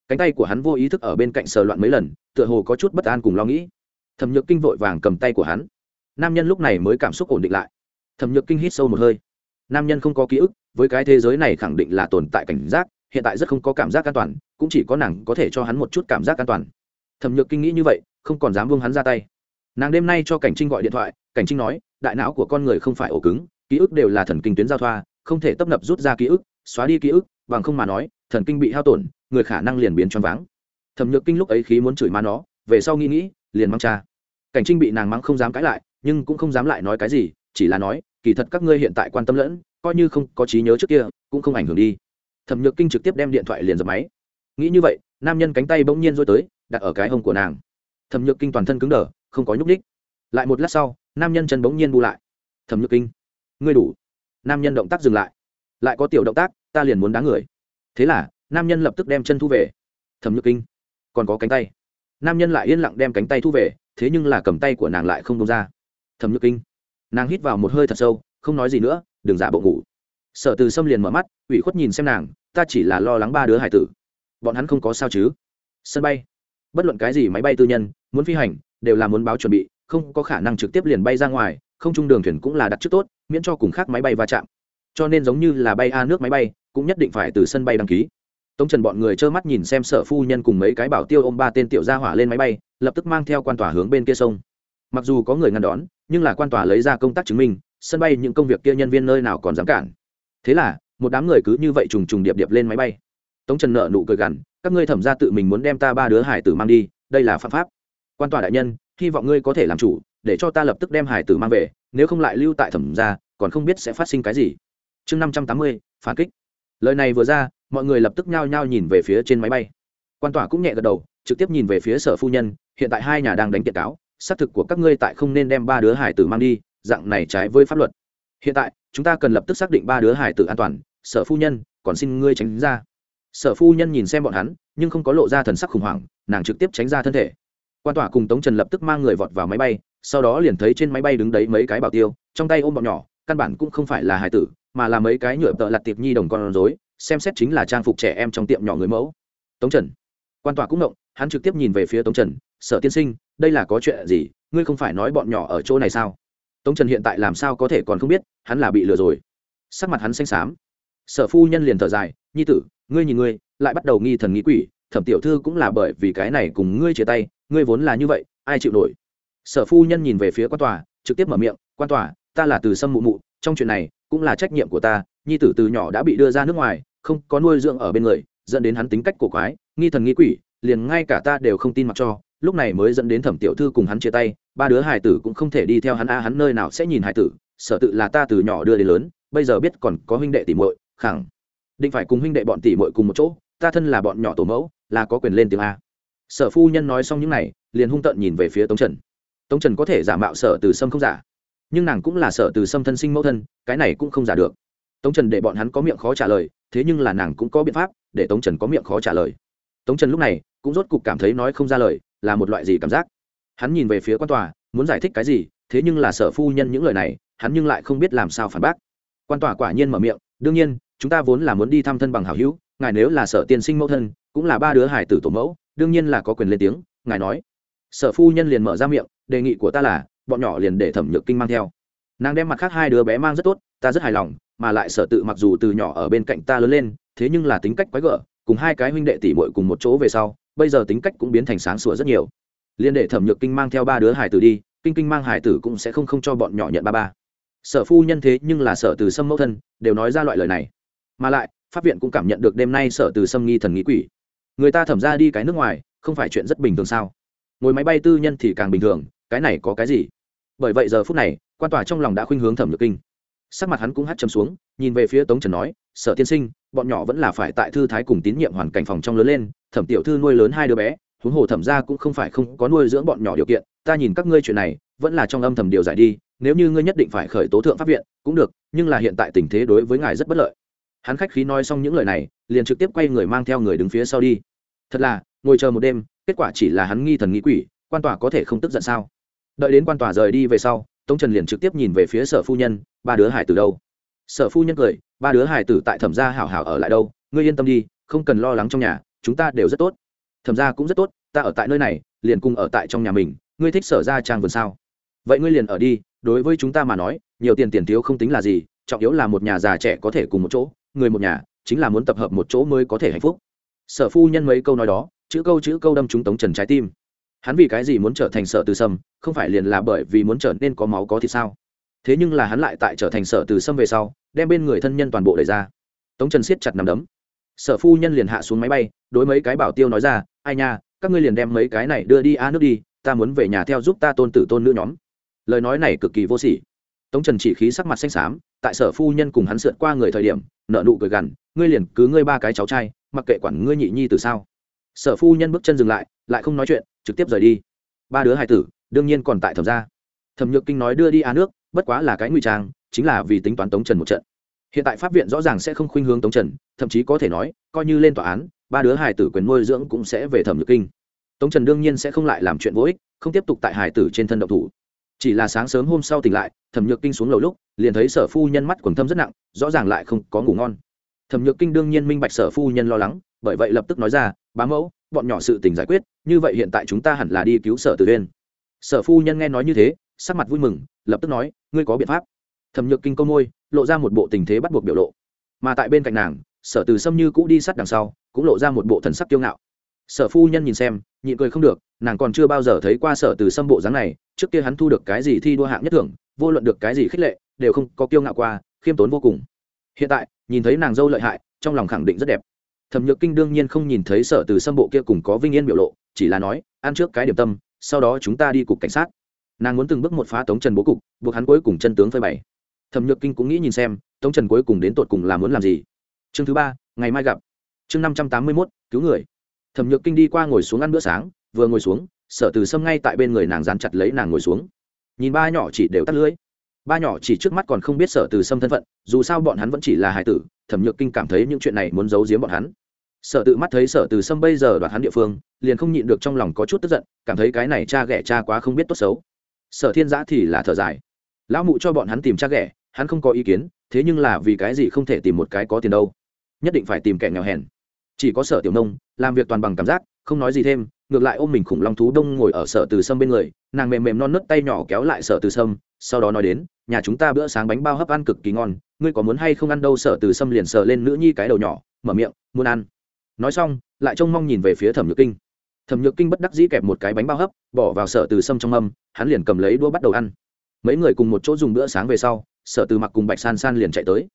Cánh tay của hắn vô ý thức ở bên cạnh sờ loạn mấy lần, tựa hồ có chút bất an cùng lo nghĩ. Thẩm nhược kinh vội vàng cầm tay của hắn. Nam nhân lúc này mới cảm xúc ổn định lại. Thẩm nhược kinh hít sâu một hơi. Nam nhân không có ký ức, với cái thế giới này khẳng định là tồn tại cảnh giác, hiện tại rất không có cảm giác an toàn cũng chỉ có nàng có thể cho hắn một chút cảm giác an toàn. Thẩm nhược kinh nghĩ như vậy, không còn dám buông hắn ra tay. Nàng đêm nay cho cảnh trinh gọi điện thoại, cảnh trinh nói, đại não của con người không phải ổ cứng, ký ức đều là thần kinh tuyến giao thoa, không thể tấp nập rút ra ký ức, xóa đi ký ức, bằng không mà nói, thần kinh bị hao tổn, người khả năng liền biến choáng váng. Thẩm nhược kinh lúc ấy khí muốn chửi má nó, về sau nghĩ nghĩ, liền mắng cha. Cảnh trinh bị nàng mắng không dám cãi lại, nhưng cũng không dám lại nói cái gì, chỉ là nói, kỳ thật các ngươi hiện tại quan tâm lẫn, coi như không có trí nhớ trước kia, cũng không ảnh hưởng đi. Thẩm nhược kinh trực tiếp đem điện thoại liền dập máy nghĩ như vậy, nam nhân cánh tay bỗng nhiên rối tới, đặt ở cái hông của nàng. Thẩm nhược kinh toàn thân cứng đờ, không có nhúc ních lại một lát sau, nam nhân chân bỗng nhiên bu lại. Thẩm nhược kinh, ngươi đủ. Nam nhân động tác dừng lại. Lại có tiểu động tác, ta liền muốn đá người. Thế là, nam nhân lập tức đem chân thu về. Thẩm nhược kinh, còn có cánh tay. Nam nhân lại yên lặng đem cánh tay thu về, thế nhưng là cầm tay của nàng lại không đông ra. Thẩm nhược kinh. Nàng hít vào một hơi thật sâu, không nói gì nữa, đừng giả bộ ngủ. Sở từ sâm liền mở mắt, ủy khuất nhìn xem nàng, ta chỉ là lo lắng ba đứa hải tử bọn hắn không có sao chứ? Sân bay. Bất luận cái gì máy bay tư nhân, muốn phi hành, đều là muốn báo chuẩn bị, không có khả năng trực tiếp liền bay ra ngoài, không trung đường thuyền cũng là đặt trước tốt, miễn cho cùng khác máy bay va chạm. Cho nên giống như là bay a nước máy bay, cũng nhất định phải từ sân bay đăng ký. Tống trần bọn người trơ mắt nhìn xem sở phu nhân cùng mấy cái bảo tiêu ôm ba tên tiểu gia hỏa lên máy bay, lập tức mang theo quan tòa hướng bên kia sông. Mặc dù có người ngăn đón, nhưng là quan tòa lấy ra công tác chứng minh, sân bay những công việc kia nhân viên nơi nào còn dám cản. Thế là, một đám người cứ như vậy trùng trùng điệp điệp lên máy bay tống trần nợ nụ cười gằn, các ngươi thẩm ra tự mình muốn đem ta ba đứa hải tử mang đi, đây là phạm pháp. Quan tòa đại nhân, hy vọng ngươi có thể làm chủ, để cho ta lập tức đem hải tử mang về, nếu không lại lưu tại thẩm ra, còn không biết sẽ phát sinh cái gì. Chương năm trăm tám mươi, phản kích. Lời này vừa ra, mọi người lập tức nhao nhao nhìn về phía trên máy bay. Quan tòa cũng nhẹ gật đầu, trực tiếp nhìn về phía sở phu nhân, hiện tại hai nhà đang đánh kiện cáo, xác thực của các ngươi tại không nên đem ba đứa hải tử mang đi, dạng này trái với pháp luật. Hiện tại, chúng ta cần lập tức xác định ba đứa hải tử an toàn, sở phu nhân, còn xin ngươi tránh ra sở phu nhân nhìn xem bọn hắn, nhưng không có lộ ra thần sắc khủng hoảng, nàng trực tiếp tránh ra thân thể. Quan tỏa cùng tống trần lập tức mang người vọt vào máy bay, sau đó liền thấy trên máy bay đứng đấy mấy cái bảo tiêu, trong tay ôm bọn nhỏ, căn bản cũng không phải là hải tử, mà là mấy cái nhựa tợ lặt tiệp nhi đồng con rối, xem xét chính là trang phục trẻ em trong tiệm nhỏ người mẫu. Tống trần. Quan tòa cũng động, hắn trực tiếp nhìn về phía tống trần, sở tiên sinh, đây là có chuyện gì? Ngươi không phải nói bọn nhỏ ở chỗ này sao? Tống trần hiện tại làm sao có thể còn không biết, hắn là bị lừa rồi. Sắc mặt hắn xanh xám. Sở phu nhân liền thở dài, nhi tử ngươi nhìn ngươi, lại bắt đầu nghi thần nghĩ quỷ, thẩm tiểu thư cũng là bởi vì cái này cùng ngươi chia tay, ngươi vốn là như vậy, ai chịu nổi? Sở phu nhân nhìn về phía quan tòa, trực tiếp mở miệng, quan tòa, ta là từ sâm mụ mụ, trong chuyện này cũng là trách nhiệm của ta, nhi tử từ nhỏ đã bị đưa ra nước ngoài, không có nuôi dưỡng ở bên người, dẫn đến hắn tính cách cổ quái, nghi thần nghi quỷ, liền ngay cả ta đều không tin mặc cho. Lúc này mới dẫn đến thẩm tiểu thư cùng hắn chia tay, ba đứa hải tử cũng không thể đi theo hắn, a, hắn nơi nào sẽ nhìn hải tử, sở tự là ta từ nhỏ đưa đến lớn, bây giờ biết còn có huynh đệ tỷ muội, khẳng định phải cùng huynh đệ bọn tỷ muội cùng một chỗ, ta thân là bọn nhỏ tổ mẫu, là có quyền lên tiếng a. Sở phu nhân nói xong những này, liền hung tợn nhìn về phía tống trần. Tống trần có thể giả mạo sở từ sâm không giả, nhưng nàng cũng là sở từ sâm thân sinh mẫu thân, cái này cũng không giả được. Tống trần để bọn hắn có miệng khó trả lời, thế nhưng là nàng cũng có biện pháp để tống trần có miệng khó trả lời. Tống trần lúc này cũng rốt cục cảm thấy nói không ra lời, là một loại gì cảm giác? Hắn nhìn về phía quan tòa, muốn giải thích cái gì, thế nhưng là sở phu nhân những lời này, hắn nhưng lại không biết làm sao phản bác. Quan tòa quả nhiên mở miệng, đương nhiên chúng ta vốn là muốn đi thăm thân bằng hảo hữu, ngài nếu là sở tiên sinh mẫu thân, cũng là ba đứa hải tử tổ mẫu, đương nhiên là có quyền lên tiếng, ngài nói. Sở phu nhân liền mở ra miệng, đề nghị của ta là, bọn nhỏ liền để thẩm nhược kinh mang theo. Nàng đem mặt khác hai đứa bé mang rất tốt, ta rất hài lòng, mà lại sở tự mặc dù từ nhỏ ở bên cạnh ta lớn lên, thế nhưng là tính cách quái gở, cùng hai cái huynh đệ tỷ muội cùng một chỗ về sau, bây giờ tính cách cũng biến thành sáng sủa rất nhiều. Liên đệ thẩm nhược kinh mang theo ba đứa hải tử đi, kinh kinh mang hải tử cũng sẽ không không cho bọn nhỏ nhận ba ba. Sở phu nhân thế nhưng là sở từ sâm mẫu thân, đều nói ra loại lời này mà lại, pháp viện cũng cảm nhận được đêm nay sở từ sâm nghi thần nghĩ quỷ. Người ta thẩm ra đi cái nước ngoài, không phải chuyện rất bình thường sao? Ngồi máy bay tư nhân thì càng bình thường, cái này có cái gì? Bởi vậy giờ phút này, quan tòa trong lòng đã khuynh hướng thẩm nhược kinh. Sắc mặt hắn cũng hắt chầm xuống, nhìn về phía tống trần nói, sở tiên sinh, bọn nhỏ vẫn là phải tại thư thái cùng tín nhiệm hoàn cảnh phòng trong lớn lên, thẩm tiểu thư nuôi lớn hai đứa bé, huống hồ thẩm ra cũng không phải không có nuôi dưỡng bọn nhỏ điều kiện, ta nhìn các ngươi chuyện này, vẫn là trong âm thầm điều giải đi, nếu như ngươi nhất định phải khởi tố thượng pháp viện, cũng được, nhưng là hiện tại tình thế đối với ngài rất bất lợi hắn khách khí nói xong những lời này, liền trực tiếp quay người mang theo người đứng phía sau đi. Thật là, ngồi chờ một đêm, kết quả chỉ là hắn nghi thần nghĩ quỷ, quan tòa có thể không tức giận sao? Đợi đến quan tòa rời đi về sau, tống trần liền trực tiếp nhìn về phía sở phu nhân, ba đứa hải tử đâu? Sở phu nhân cười, ba đứa hải tử tại thẩm gia hảo hảo ở lại đâu? Ngươi yên tâm đi, không cần lo lắng trong nhà, chúng ta đều rất tốt. Thẩm gia cũng rất tốt, ta ở tại nơi này, liền cùng ở tại trong nhà mình, ngươi thích sở ra trang vườn sao? Vậy ngươi liền ở đi, đối với chúng ta mà nói, nhiều tiền tiền thiếu không tính là gì, trọng yếu là một nhà già trẻ có thể cùng một chỗ người một nhà, chính là muốn tập hợp một chỗ mới có thể hạnh phúc. Sở phu nhân mấy câu nói đó, chữ câu chữ câu đâm trúng tống trần trái tim. Hắn vì cái gì muốn trở thành sở từ sâm, không phải liền là bởi vì muốn trở nên có máu có thì sao? Thế nhưng là hắn lại tại trở thành sở từ sâm về sau, đem bên người thân nhân toàn bộ đẩy ra. Tống trần siết chặt nằm đấm. Sở phu nhân liền hạ xuống máy bay, đối mấy cái bảo tiêu nói ra, ai nha, các ngươi liền đem mấy cái này đưa đi a, nước đi, ta muốn về nhà theo giúp ta tôn tử tôn nữ nhóm. Lời nói này cực kỳ vô sỉ. Tống trần chỉ khí sắc mặt xanh xám, tại sở phu nhân cùng hắn sượt qua người thời điểm nợ nụ cười gằn, ngươi liền cứ ngươi ba cái cháu trai, mặc kệ quản ngươi nhị nhi từ sao. Sở phu nhân bước chân dừng lại lại không nói chuyện, trực tiếp rời đi. Ba đứa hai tử, đương nhiên còn tại thẩm gia. Thẩm nhược kinh nói đưa đi a nước, bất quá là cái ngụy trang, chính là vì tính toán tống trần một trận. Hiện tại pháp viện rõ ràng sẽ không khuynh hướng tống trần, thậm chí có thể nói, coi như lên tòa án, ba đứa Hải tử quyền nuôi dưỡng cũng sẽ về thẩm nhược kinh. Tống trần đương nhiên sẽ không lại làm chuyện vô ích, không tiếp tục tại Hải tử trên thân độc thủ. Chỉ là sáng sớm hôm sau tỉnh lại thẩm nhược kinh xuống lầu lúc, liền thấy sở phu nhân mắt quần thâm rất nặng, rõ ràng lại không có ngủ ngon. Thẩm nhược kinh đương nhiên minh bạch sở phu nhân lo lắng, bởi vậy lập tức nói ra, bá mẫu, bọn nhỏ sự tình giải quyết, như vậy hiện tại chúng ta hẳn là đi cứu sở từ viên sở phu nhân nghe nói như thế, sắc mặt vui mừng, lập tức nói, ngươi có biện pháp. Thẩm nhược kinh câu môi, lộ ra một bộ tình thế bắt buộc biểu lộ. Mà tại bên cạnh nàng, sở từ sâm như cũ đi sát đằng sau, cũng lộ ra một bộ thần sắc kiêu ngạo. Sở phu nhân nhìn xem, nhịn cười không được, nàng còn chưa bao giờ thấy qua sở từ sâm bộ dáng này, trước kia hắn thu được cái gì thi đua hạng nhất thưởng vô luận được cái gì khích lệ, đều không có kiêu ngạo qua, khiêm tốn vô cùng. Hiện tại, nhìn thấy nàng dâu lợi hại, trong lòng khẳng định rất đẹp. Thẩm nhược kinh đương nhiên không nhìn thấy sở từ sâm bộ kia cùng có vinh yên biểu lộ, chỉ là nói, ăn trước cái điểm tâm, sau đó chúng ta đi cục cảnh sát. Nàng muốn từng bước một phá tống trần bố cục, buộc hắn cuối cùng chân tướng phơi bày. Thẩm nhược kinh cũng nghĩ nhìn xem, tống trần cuối cùng đến tột cùng là muốn làm gì. Chương thứ ba, ngày mai gặp. Chương năm trăm tám mươi mốt, cứu người. Thẩm nhược kinh đi qua ngồi xuống ăn bữa sáng, vừa ngồi xuống, sở từ sâm ngay tại bên người nàng dán chặt lấy nàng ngồi xuống nhìn ba nhỏ chỉ đều tắt lưới ba nhỏ chỉ trước mắt còn không biết sở từ sâm thân phận, dù sao bọn hắn vẫn chỉ là hải tử, thẩm nhược kinh cảm thấy những chuyện này muốn giấu giếm bọn hắn. Sở tự mắt thấy sở từ sâm bây giờ đoạt hắn địa phương, liền không nhịn được trong lòng có chút tức giận, cảm thấy cái này cha ghẻ cha quá không biết tốt xấu. Sở thiên giã thì là thở dài. Lão mụ cho bọn hắn tìm cha ghẻ, hắn không có ý kiến, thế nhưng là vì cái gì không thể tìm một cái có tiền đâu? Nhất định phải tìm kẻ nghèo hèn. Chỉ có sở tiểu nông, làm việc toàn bằng cảm giác, không nói gì thêm ngược lại ôm mình khủng long thú đông ngồi ở sở từ sâm bên người, nàng mềm mềm non nớt tay nhỏ kéo lại sở từ sâm, sau đó nói đến, nhà chúng ta bữa sáng bánh bao hấp ăn cực kỳ ngon, ngươi có muốn hay không ăn đâu? Sở từ sâm liền sờ lên nữ nhi cái đầu nhỏ, mở miệng, muốn ăn. Nói xong, lại trông mong nhìn về phía thẩm nhược kinh. Thẩm nhược kinh bất đắc dĩ kẹp một cái bánh bao hấp, bỏ vào sở từ sâm trong mâm, hắn liền cầm lấy đũa bắt đầu ăn. Mấy người cùng một chỗ dùng bữa sáng về sau, sở từ mặc cùng bạch san san liền chạy tới.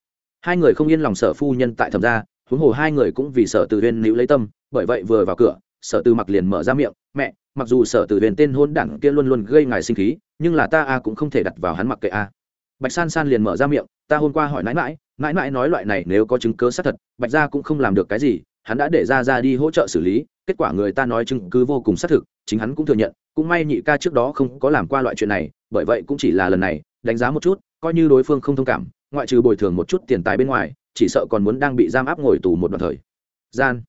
Hai người không yên lòng sở phu nhân tại thẩm gia, huống hồ hai người cũng vì sở từ huyên nữ lấy tâm, bởi vậy vừa vào cửa sở từ mặc liền mở ra miệng, mẹ, mặc dù sở từ huyền tên hôn đảng kia luôn luôn gây ngài sinh khí, nhưng là ta a cũng không thể đặt vào hắn mặc kệ a. Bạch san san liền mở ra miệng, ta hôm qua hỏi mãi mãi mãi mãi nói loại này nếu có chứng cớ xác thật, bạch gia cũng không làm được cái gì, hắn đã để ra ra đi hỗ trợ xử lý, kết quả người ta nói chứng cứ vô cùng xác thực, chính hắn cũng thừa nhận, cũng may nhị ca trước đó không có làm qua loại chuyện này, bởi vậy cũng chỉ là lần này, đánh giá một chút, coi như đối phương không thông cảm, ngoại trừ bồi thường một chút tiền tài bên ngoài, chỉ sợ còn muốn đang bị giam áp ngồi tù một đoạn thời. Gian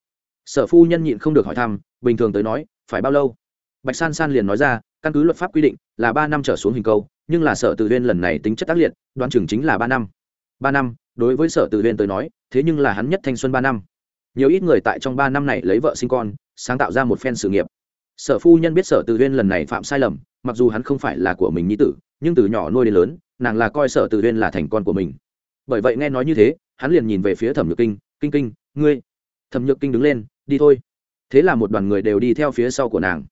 sở phu nhân nhịn không được hỏi thăm, bình thường tới nói, phải bao lâu? Bạch san san liền nói ra, căn cứ luật pháp quy định, là ba năm trở xuống hình câu, nhưng là sở tự viên lần này tính chất tác liệt, đoán chừng chính là ba năm. Ba năm, đối với sở tự viên tới nói, thế nhưng là hắn nhất thanh xuân ba năm. Nhiều ít người tại trong ba năm này lấy vợ sinh con, sáng tạo ra một phen sự nghiệp. Sở phu nhân biết sở tự viên lần này phạm sai lầm, mặc dù hắn không phải là của mình nhi tử, nhưng từ nhỏ nuôi đến lớn, nàng là coi sở tự viên là thành con của mình. Bởi vậy nghe nói như thế, hắn liền nhìn về phía thẩm nhược kinh kinh kinh, ngươi? Thẩm nhược kinh đứng lên đi thôi. Thế là một đoàn người đều đi theo phía sau của nàng.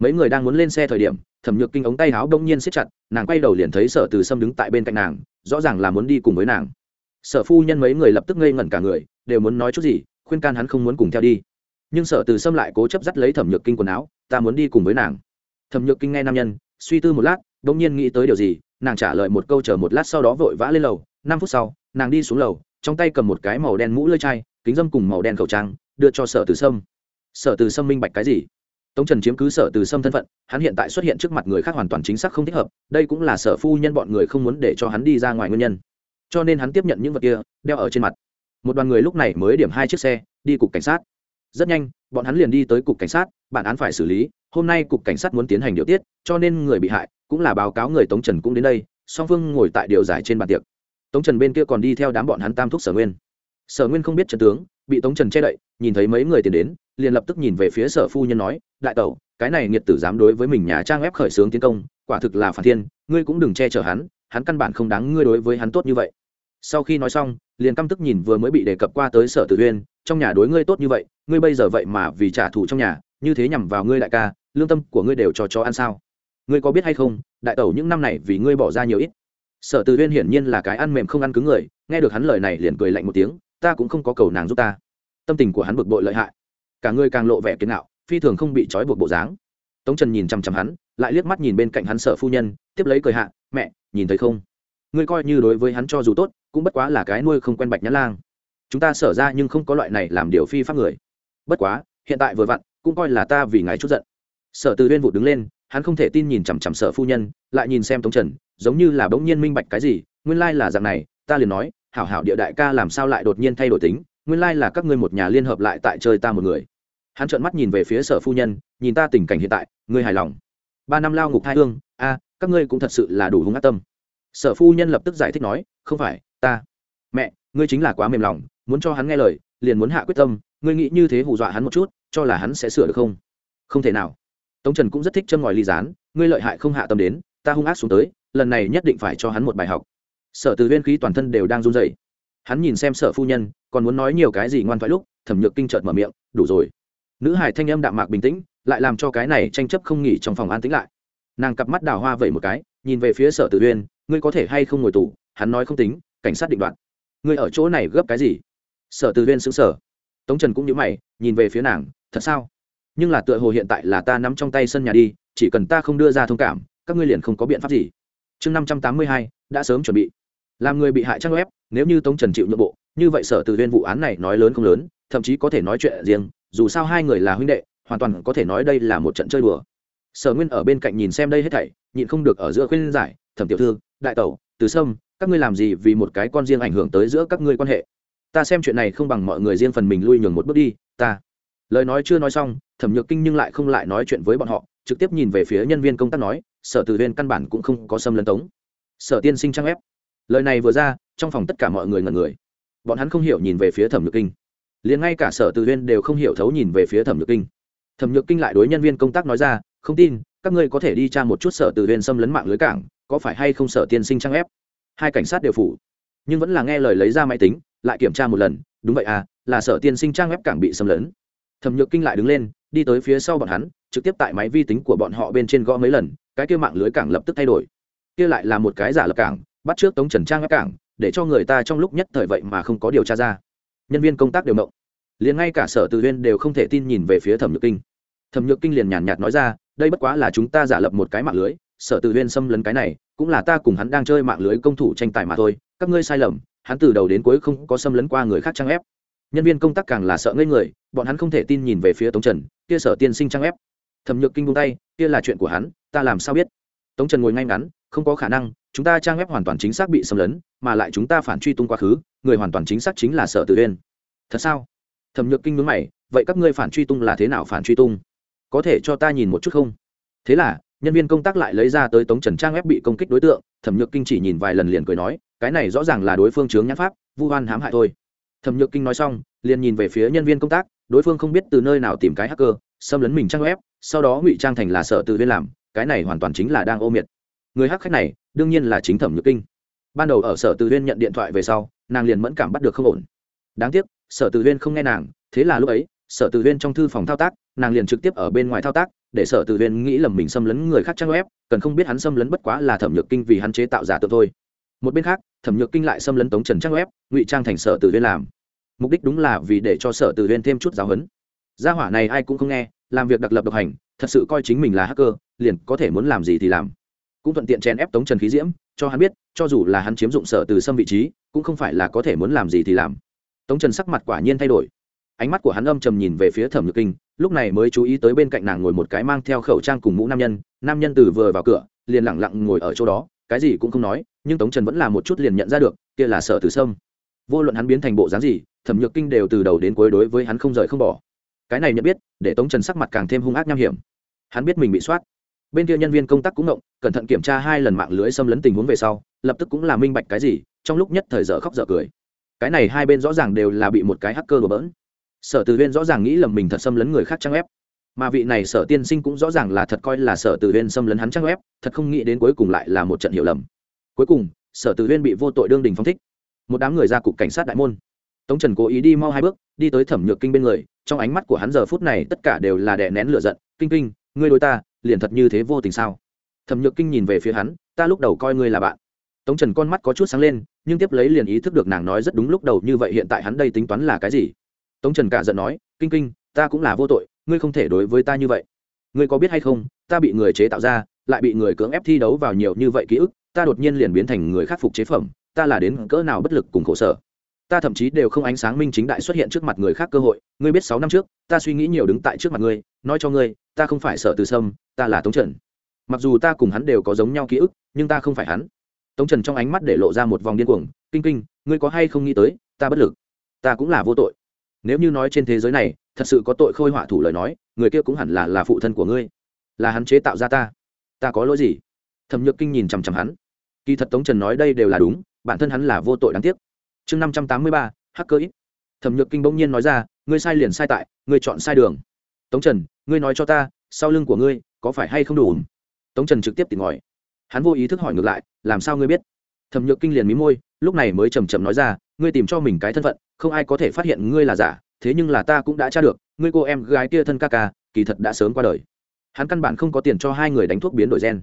Mấy người đang muốn lên xe thời điểm, thẩm nhược kinh ống tay áo đông nhiên siết chặt, nàng quay đầu liền thấy sở từ sâm đứng tại bên cạnh nàng, rõ ràng là muốn đi cùng với nàng. Sở phu nhân mấy người lập tức ngây ngẩn cả người, đều muốn nói chút gì, khuyên can hắn không muốn cùng theo đi. Nhưng sở từ sâm lại cố chấp dắt lấy thẩm nhược kinh quần áo, ta muốn đi cùng với nàng. Thẩm nhược kinh nghe nam nhân, suy tư một lát đông nhiên nghĩ tới điều gì, nàng trả lời một câu chờ một lát sau đó vội vã lên lầu. Năm phút sau, nàng đi xuống lầu, trong tay cầm một cái màu đen mũ lơi chai, kính dâm cùng màu đen khẩu trang đưa cho sở từ sâm. Sở từ sâm minh bạch cái gì? Tống trần chiếm cứ sở từ sâm thân phận, hắn hiện tại xuất hiện trước mặt người khác hoàn toàn chính xác không thích hợp, đây cũng là sở phu nhân bọn người không muốn để cho hắn đi ra ngoài nguyên nhân. Cho nên hắn tiếp nhận những vật kia, đeo ở trên mặt. Một đoàn người lúc này mới điểm hai chiếc xe, đi cục cảnh sát. Rất nhanh, bọn hắn liền đi tới cục cảnh sát, bản án phải xử lý, hôm nay cục cảnh sát muốn tiến hành điều tiết, cho nên người bị hại, cũng là báo cáo người tống trần cũng đến đây, song phương ngồi tại điều giải trên bàn tiệc. Tống trần bên kia còn đi theo đám bọn hắn tam thúc sở nguyên sở nguyên không biết trần tướng, bị tống trần che đậy, nhìn thấy mấy người tiền đến, liền lập tức nhìn về phía sở phu nhân nói, đại tẩu, cái này nghiệt tử dám đối với mình nhà trang ép khởi xướng tiến công, quả thực là phản thiên, ngươi cũng đừng che chở hắn hắn căn bản không đáng ngươi đối với hắn tốt như vậy. Sau khi nói xong, liền căm tức nhìn vừa mới bị đề cập qua tới sở tử huyên trong nhà đối ngươi tốt như vậy, ngươi bây giờ vậy mà vì trả thù trong nhà, như thế nhằm vào ngươi đại ca, lương tâm của ngươi đều cho chó ăn sao? Ngươi có biết hay không, đại tẩu những năm này vì ngươi bỏ ra nhiều ít? Sở tử huyên hiển nhiên là cái ăn mềm không ăn cứng người, nghe được hắn lời này liền cười lạnh một tiếng ta cũng không có cầu nàng giúp ta. Tâm tình của hắn bực bội lợi hại. Cả người càng lộ vẻ kiến nạo phi thường không bị trói buộc bộ dáng. Tống trần nhìn chằm chằm hắn, lại liếc mắt nhìn bên cạnh hắn sở phu nhân, tiếp lấy cười hạ, mẹ, nhìn thấy không? Ngươi coi như đối với hắn cho dù tốt, cũng bất quá là cái nuôi không quen bạch nhãn lang. Chúng ta sở ra nhưng không có loại này làm điều phi pháp người. Bất quá, hiện tại vừa vặn, cũng coi là ta vì ngài chút giận. Sở từ viên vụ đứng lên, hắn không thể tin nhìn chằm chằm sở phu nhân, lại nhìn xem tống trần, giống như là bỗng nhiên minh bạch cái gì, nguyên lai là dạng này, ta liền nói hảo hảo địa đại ca làm sao lại đột nhiên thay đổi tính, nguyên lai là các ngươi một nhà liên hợp lại tại chơi ta một người. Hắn trợn mắt nhìn về phía sở phu nhân, nhìn ta tình cảnh hiện tại, ngươi hài lòng. Ba năm lao ngục hai hương, a, các ngươi cũng thật sự là đủ hung ác tâm. Sở phu nhân lập tức giải thích nói, không phải, ta. Mẹ, ngươi chính là quá mềm lòng, muốn cho hắn nghe lời, liền muốn hạ quyết tâm, ngươi nghĩ như thế hù dọa hắn một chút, cho là hắn sẽ sửa được không? Không thể nào. Tống trần cũng rất thích châm ngòi ly gián, ngươi lợi hại không hạ tâm đến, ta hung ác xuống tới, lần này nhất định phải cho hắn một bài học sở từ viên khí toàn thân đều đang run rẩy. Hắn nhìn xem sở phu nhân, còn muốn nói nhiều cái gì ngoan thoại lúc, thẩm nhược kinh chợt mở miệng, đủ rồi. Nữ hải thanh âm đạm mạc bình tĩnh, lại làm cho cái này tranh chấp không nghỉ trong phòng an tĩnh lại. Nàng cặp mắt đào hoa vẩy một cái, nhìn về phía sở tử uyên ngươi có thể hay không ngồi tù? Hắn nói không tính, cảnh sát định đoạn ngươi ở chỗ này gấp cái gì? Sở tử uyên xứng sở tống trần cũng nhớ mày, nhìn về phía nàng, thật sao? Nhưng là tựa hồ hiện tại là ta nắm trong tay sân nhà đi, chỉ cần ta không đưa ra thông cảm, các ngươi liền không có biện pháp gì. Chương năm trăm tám mươi hai, đã sớm chuẩn bị làm người bị hại trang web, nếu như tống trần chịu nhượng bộ, như vậy sở từ viên vụ án này nói lớn không lớn, thậm chí có thể nói chuyện riêng, dù sao hai người là huynh đệ, hoàn toàn có thể nói đây là một trận chơi đùa. Sở nguyên ở bên cạnh nhìn xem đây hết thảy, nhịn không được ở giữa khuyên giải, thẩm tiểu thư, đại tẩu, từ sâm, các ngươi làm gì vì một cái con riêng ảnh hưởng tới giữa các ngươi quan hệ? Ta xem chuyện này không bằng mọi người riêng phần mình lui nhường một bước đi, ta. Lời nói chưa nói xong, thẩm nhược kinh nhưng lại không lại nói chuyện với bọn họ, trực tiếp nhìn về phía nhân viên công tác nói, sở từ viên căn bản cũng không có xâm lấn tống. Sở tiên sinh trang ép lời này vừa ra, trong phòng tất cả mọi người ngần người. Bọn hắn không hiểu nhìn về phía thẩm nhược kinh. Liền ngay cả sở từ viên đều không hiểu thấu nhìn về phía thẩm nhược kinh. Thẩm nhược kinh lại đối nhân viên công tác nói ra, không tin, các ngươi có thể đi tra một chút sở từ viên xâm lấn mạng lưới cảng, có phải hay không sở tiên sinh trang ép? Hai cảnh sát đều phủ. Nhưng vẫn là nghe lời lấy ra máy tính, lại kiểm tra một lần, đúng vậy à là sở tiên sinh trang web cảng bị xâm lấn. Thẩm nhược kinh lại đứng lên, đi tới phía sau bọn hắn, trực tiếp tại máy vi tính của bọn họ bên trên gõ mấy lần, cái kia mạng lưới cảng lập tức thay đổi. Kia lại là một cái giả lập cảng bắt trước tống trần trang web cảng, để cho người ta trong lúc nhất thời vậy mà không có điều tra ra. Nhân viên công tác đều mộng liền ngay cả sở tự huyên đều không thể tin nhìn về phía thẩm nhược kinh. Thẩm nhược kinh liền nhàn nhạt nói ra, đây bất quá là chúng ta giả lập một cái mạng lưới, sở tự huyên xâm lấn cái này, cũng là ta cùng hắn đang chơi mạng lưới công thủ tranh tài mà thôi, các ngươi sai lầm, hắn từ đầu đến cuối không có xâm lấn qua người khác trang ép. Nhân viên công tác càng là sợ ngây người, bọn hắn không thể tin nhìn về phía tống trần, kia sở tiên sinh trang ép. Thẩm nhược kinh buông tay, kia là chuyện của hắn, ta làm sao biết? Tống trần ngồi ngay ngắn, không có khả năng, chúng ta trang web hoàn toàn chính xác bị xâm lấn, mà lại chúng ta phản truy tung quá khứ, người hoàn toàn chính xác chính là sở tự Uyên. thật sao? Thẩm nhược kinh mướn mày, vậy các ngươi phản truy tung là thế nào phản truy tung? Có thể cho ta nhìn một chút không? Thế là, nhân viên công tác lại lấy ra tới tống trần trang web bị công kích đối tượng, thẩm nhược kinh chỉ nhìn vài lần liền cười nói, cái này rõ ràng là đối phương chướng nhãn pháp, vu hoan hãm hại thôi. Thẩm nhược kinh nói xong, liền nhìn về phía nhân viên công tác, đối phương không biết từ nơi nào tìm cái hacker, xâm lấn mình trang web, sau đó ngụy trang thành là sở tự viên làm cái này hoàn toàn chính là đang ô miệt. Người hắc khách này, đương nhiên là chính thẩm nhược kinh. Ban đầu ở sở tự viên nhận điện thoại về sau, nàng liền mẫn cảm bắt được không ổn. Đáng tiếc, sở tự viên không nghe nàng, thế là lúc ấy, sở tự viên trong thư phòng thao tác, nàng liền trực tiếp ở bên ngoài thao tác, để sở tự viên nghĩ lầm mình xâm lấn người khác trang web, cần không biết hắn xâm lấn bất quá là thẩm nhược kinh vì hắn chế tạo giả tượng thôi. Một bên khác, thẩm nhược kinh lại xâm lấn tống trần trang web, ngụy trang thành sở tự viên làm. Mục đích đúng là vì để cho sở tự viên thêm chút giáo huấn. Gia hỏa này ai cũng không nghe, làm việc đặc lập độc hành thật sự coi chính mình là hacker, liền có thể muốn làm gì thì làm. Cũng thuận tiện chèn ép tống trần khí diễm, cho hắn biết, cho dù là hắn chiếm dụng sở từ xâm vị trí, cũng không phải là có thể muốn làm gì thì làm. Tống trần sắc mặt quả nhiên thay đổi. Ánh mắt của hắn âm trầm nhìn về phía thẩm nhược kinh, lúc này mới chú ý tới bên cạnh nàng ngồi một cái mang theo khẩu trang cùng mũ nam nhân nam nhân từ vừa vào cửa, liền lẳng lặng ngồi ở chỗ đó, cái gì cũng không nói, nhưng tống trần vẫn là một chút liền nhận ra được, kia là sở từ sâm vô luận hắn biến thành bộ dáng gì, thẩm nhược kinh đều từ đầu đến cuối đối với hắn không rời không bỏ. Cái này nhận biết, để tống trần sắc mặt càng thêm hung ác nham hiểm hắn biết mình bị soát. Bên kia nhân viên công tác cũng ngộng, cẩn thận kiểm tra hai lần mạng lưới xâm lấn tình huống về sau, lập tức cũng là minh bạch cái gì, trong lúc nhất thời dở khóc dở cười. Cái này hai bên rõ ràng đều là bị một cái hacker đổ bỡn. Sở từ viên rõ ràng nghĩ lầm mình thật xâm lấn người khác trang web. Mà vị này sở tiên sinh cũng rõ ràng là thật coi là sở từ viên xâm lấn hắn trang web, thật không nghĩ đến cuối cùng lại là một trận hiểu lầm. Cuối cùng, sở từ viên bị vô tội đương đình phong thích. Một đám người ra cục cảnh sát đại môn. Tống trần cố ý đi mau hai bước, đi tới thẩm nhược kinh bên người, trong ánh mắt của hắn giờ phút này tất cả đều là đè nén lửa giận, kinh kinh ngươi đối ta, liền thật như thế vô tình sao? Thẩm nhược kinh nhìn về phía hắn, ta lúc đầu coi ngươi là bạn. Tống trần con mắt có chút sáng lên, nhưng tiếp lấy liền ý thức được nàng nói rất đúng lúc đầu như vậy hiện tại hắn đây tính toán là cái gì. Tống trần cả giận nói, kinh kinh, ta cũng là vô tội, ngươi không thể đối với ta như vậy. Ngươi có biết hay không, ta bị người chế tạo ra, lại bị người cưỡng ép thi đấu vào nhiều như vậy ký ức, ta đột nhiên liền biến thành người khắc phục chế phẩm, ta là đến cỡ nào bất lực cùng khổ sở. Ta thậm chí đều không ánh sáng minh chính đại xuất hiện trước mặt người khác cơ hội, ngươi biết sáu năm trước, ta suy nghĩ nhiều đứng tại trước mặt ngươi, nói cho ngươi ta không phải sợ từ sâm, ta là tống trần. Mặc dù ta cùng hắn đều có giống nhau ký ức, nhưng ta không phải hắn. Tống trần trong ánh mắt để lộ ra một vòng điên cuồng, kinh kinh, ngươi có hay không nghĩ tới, ta bất lực? Ta cũng là vô tội. Nếu như nói trên thế giới này, thật sự có tội khôi họa thủ lời nói, người kia cũng hẳn là là phụ thân của ngươi. Là hắn chế tạo ra ta. Ta có lỗi gì? Thẩm nhược kinh nhìn chằm chằm hắn. Kỳ thật tống trần nói đây đều là đúng, bản thân hắn là vô tội đáng tiếc. Chương năm trăm tám mươi ba, hacker ít thẩm nhược kinh bỗng nhiên nói ra, ngươi sai liền sai tại, ngươi chọn sai đường tống trần, ngươi nói cho ta, sau lưng của ngươi có phải hay không đủ tống trần trực tiếp tìm ngòi hắn vô ý thức hỏi ngược lại, làm sao ngươi biết? Thẩm nhược kinh liền mí môi, lúc này mới chầm chậm nói ra, ngươi tìm cho mình cái thân phận, không ai có thể phát hiện ngươi là giả, thế nhưng là ta cũng đã tra được, ngươi cô em gái kia thân ca ca, kỳ thật đã sớm qua đời. Hắn căn bản không có tiền cho hai người đánh thuốc biến đổi gen.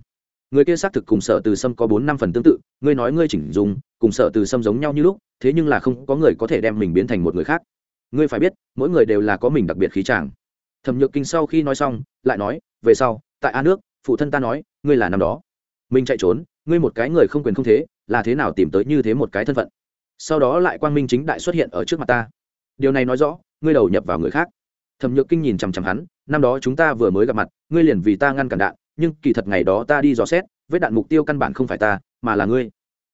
Người kia xác thực cùng sở từ sâm có bốn năm phần tương tự, ngươi nói ngươi chỉnh dùng cùng sở từ sâm giống nhau như lúc, thế nhưng là không có người có thể đem mình biến thành một người khác. Ngươi phải biết, mỗi người đều là có mình đặc biệt khí tràng thẩm nhược kinh sau khi nói xong, lại nói, về sau, tại a nước, phụ thân ta nói, ngươi là năm đó. Mình chạy trốn, ngươi một cái người không quyền không thế, là thế nào tìm tới như thế một cái thân phận? Sau đó lại quang minh chính đại xuất hiện ở trước mặt ta. Điều này nói rõ, ngươi đầu nhập vào người khác. Thẩm nhược kinh nhìn chằm chằm hắn, năm đó chúng ta vừa mới gặp mặt, ngươi liền vì ta ngăn cản đạn, nhưng kỳ thật ngày đó ta đi dò xét, vết đạn mục tiêu căn bản không phải ta, mà là ngươi.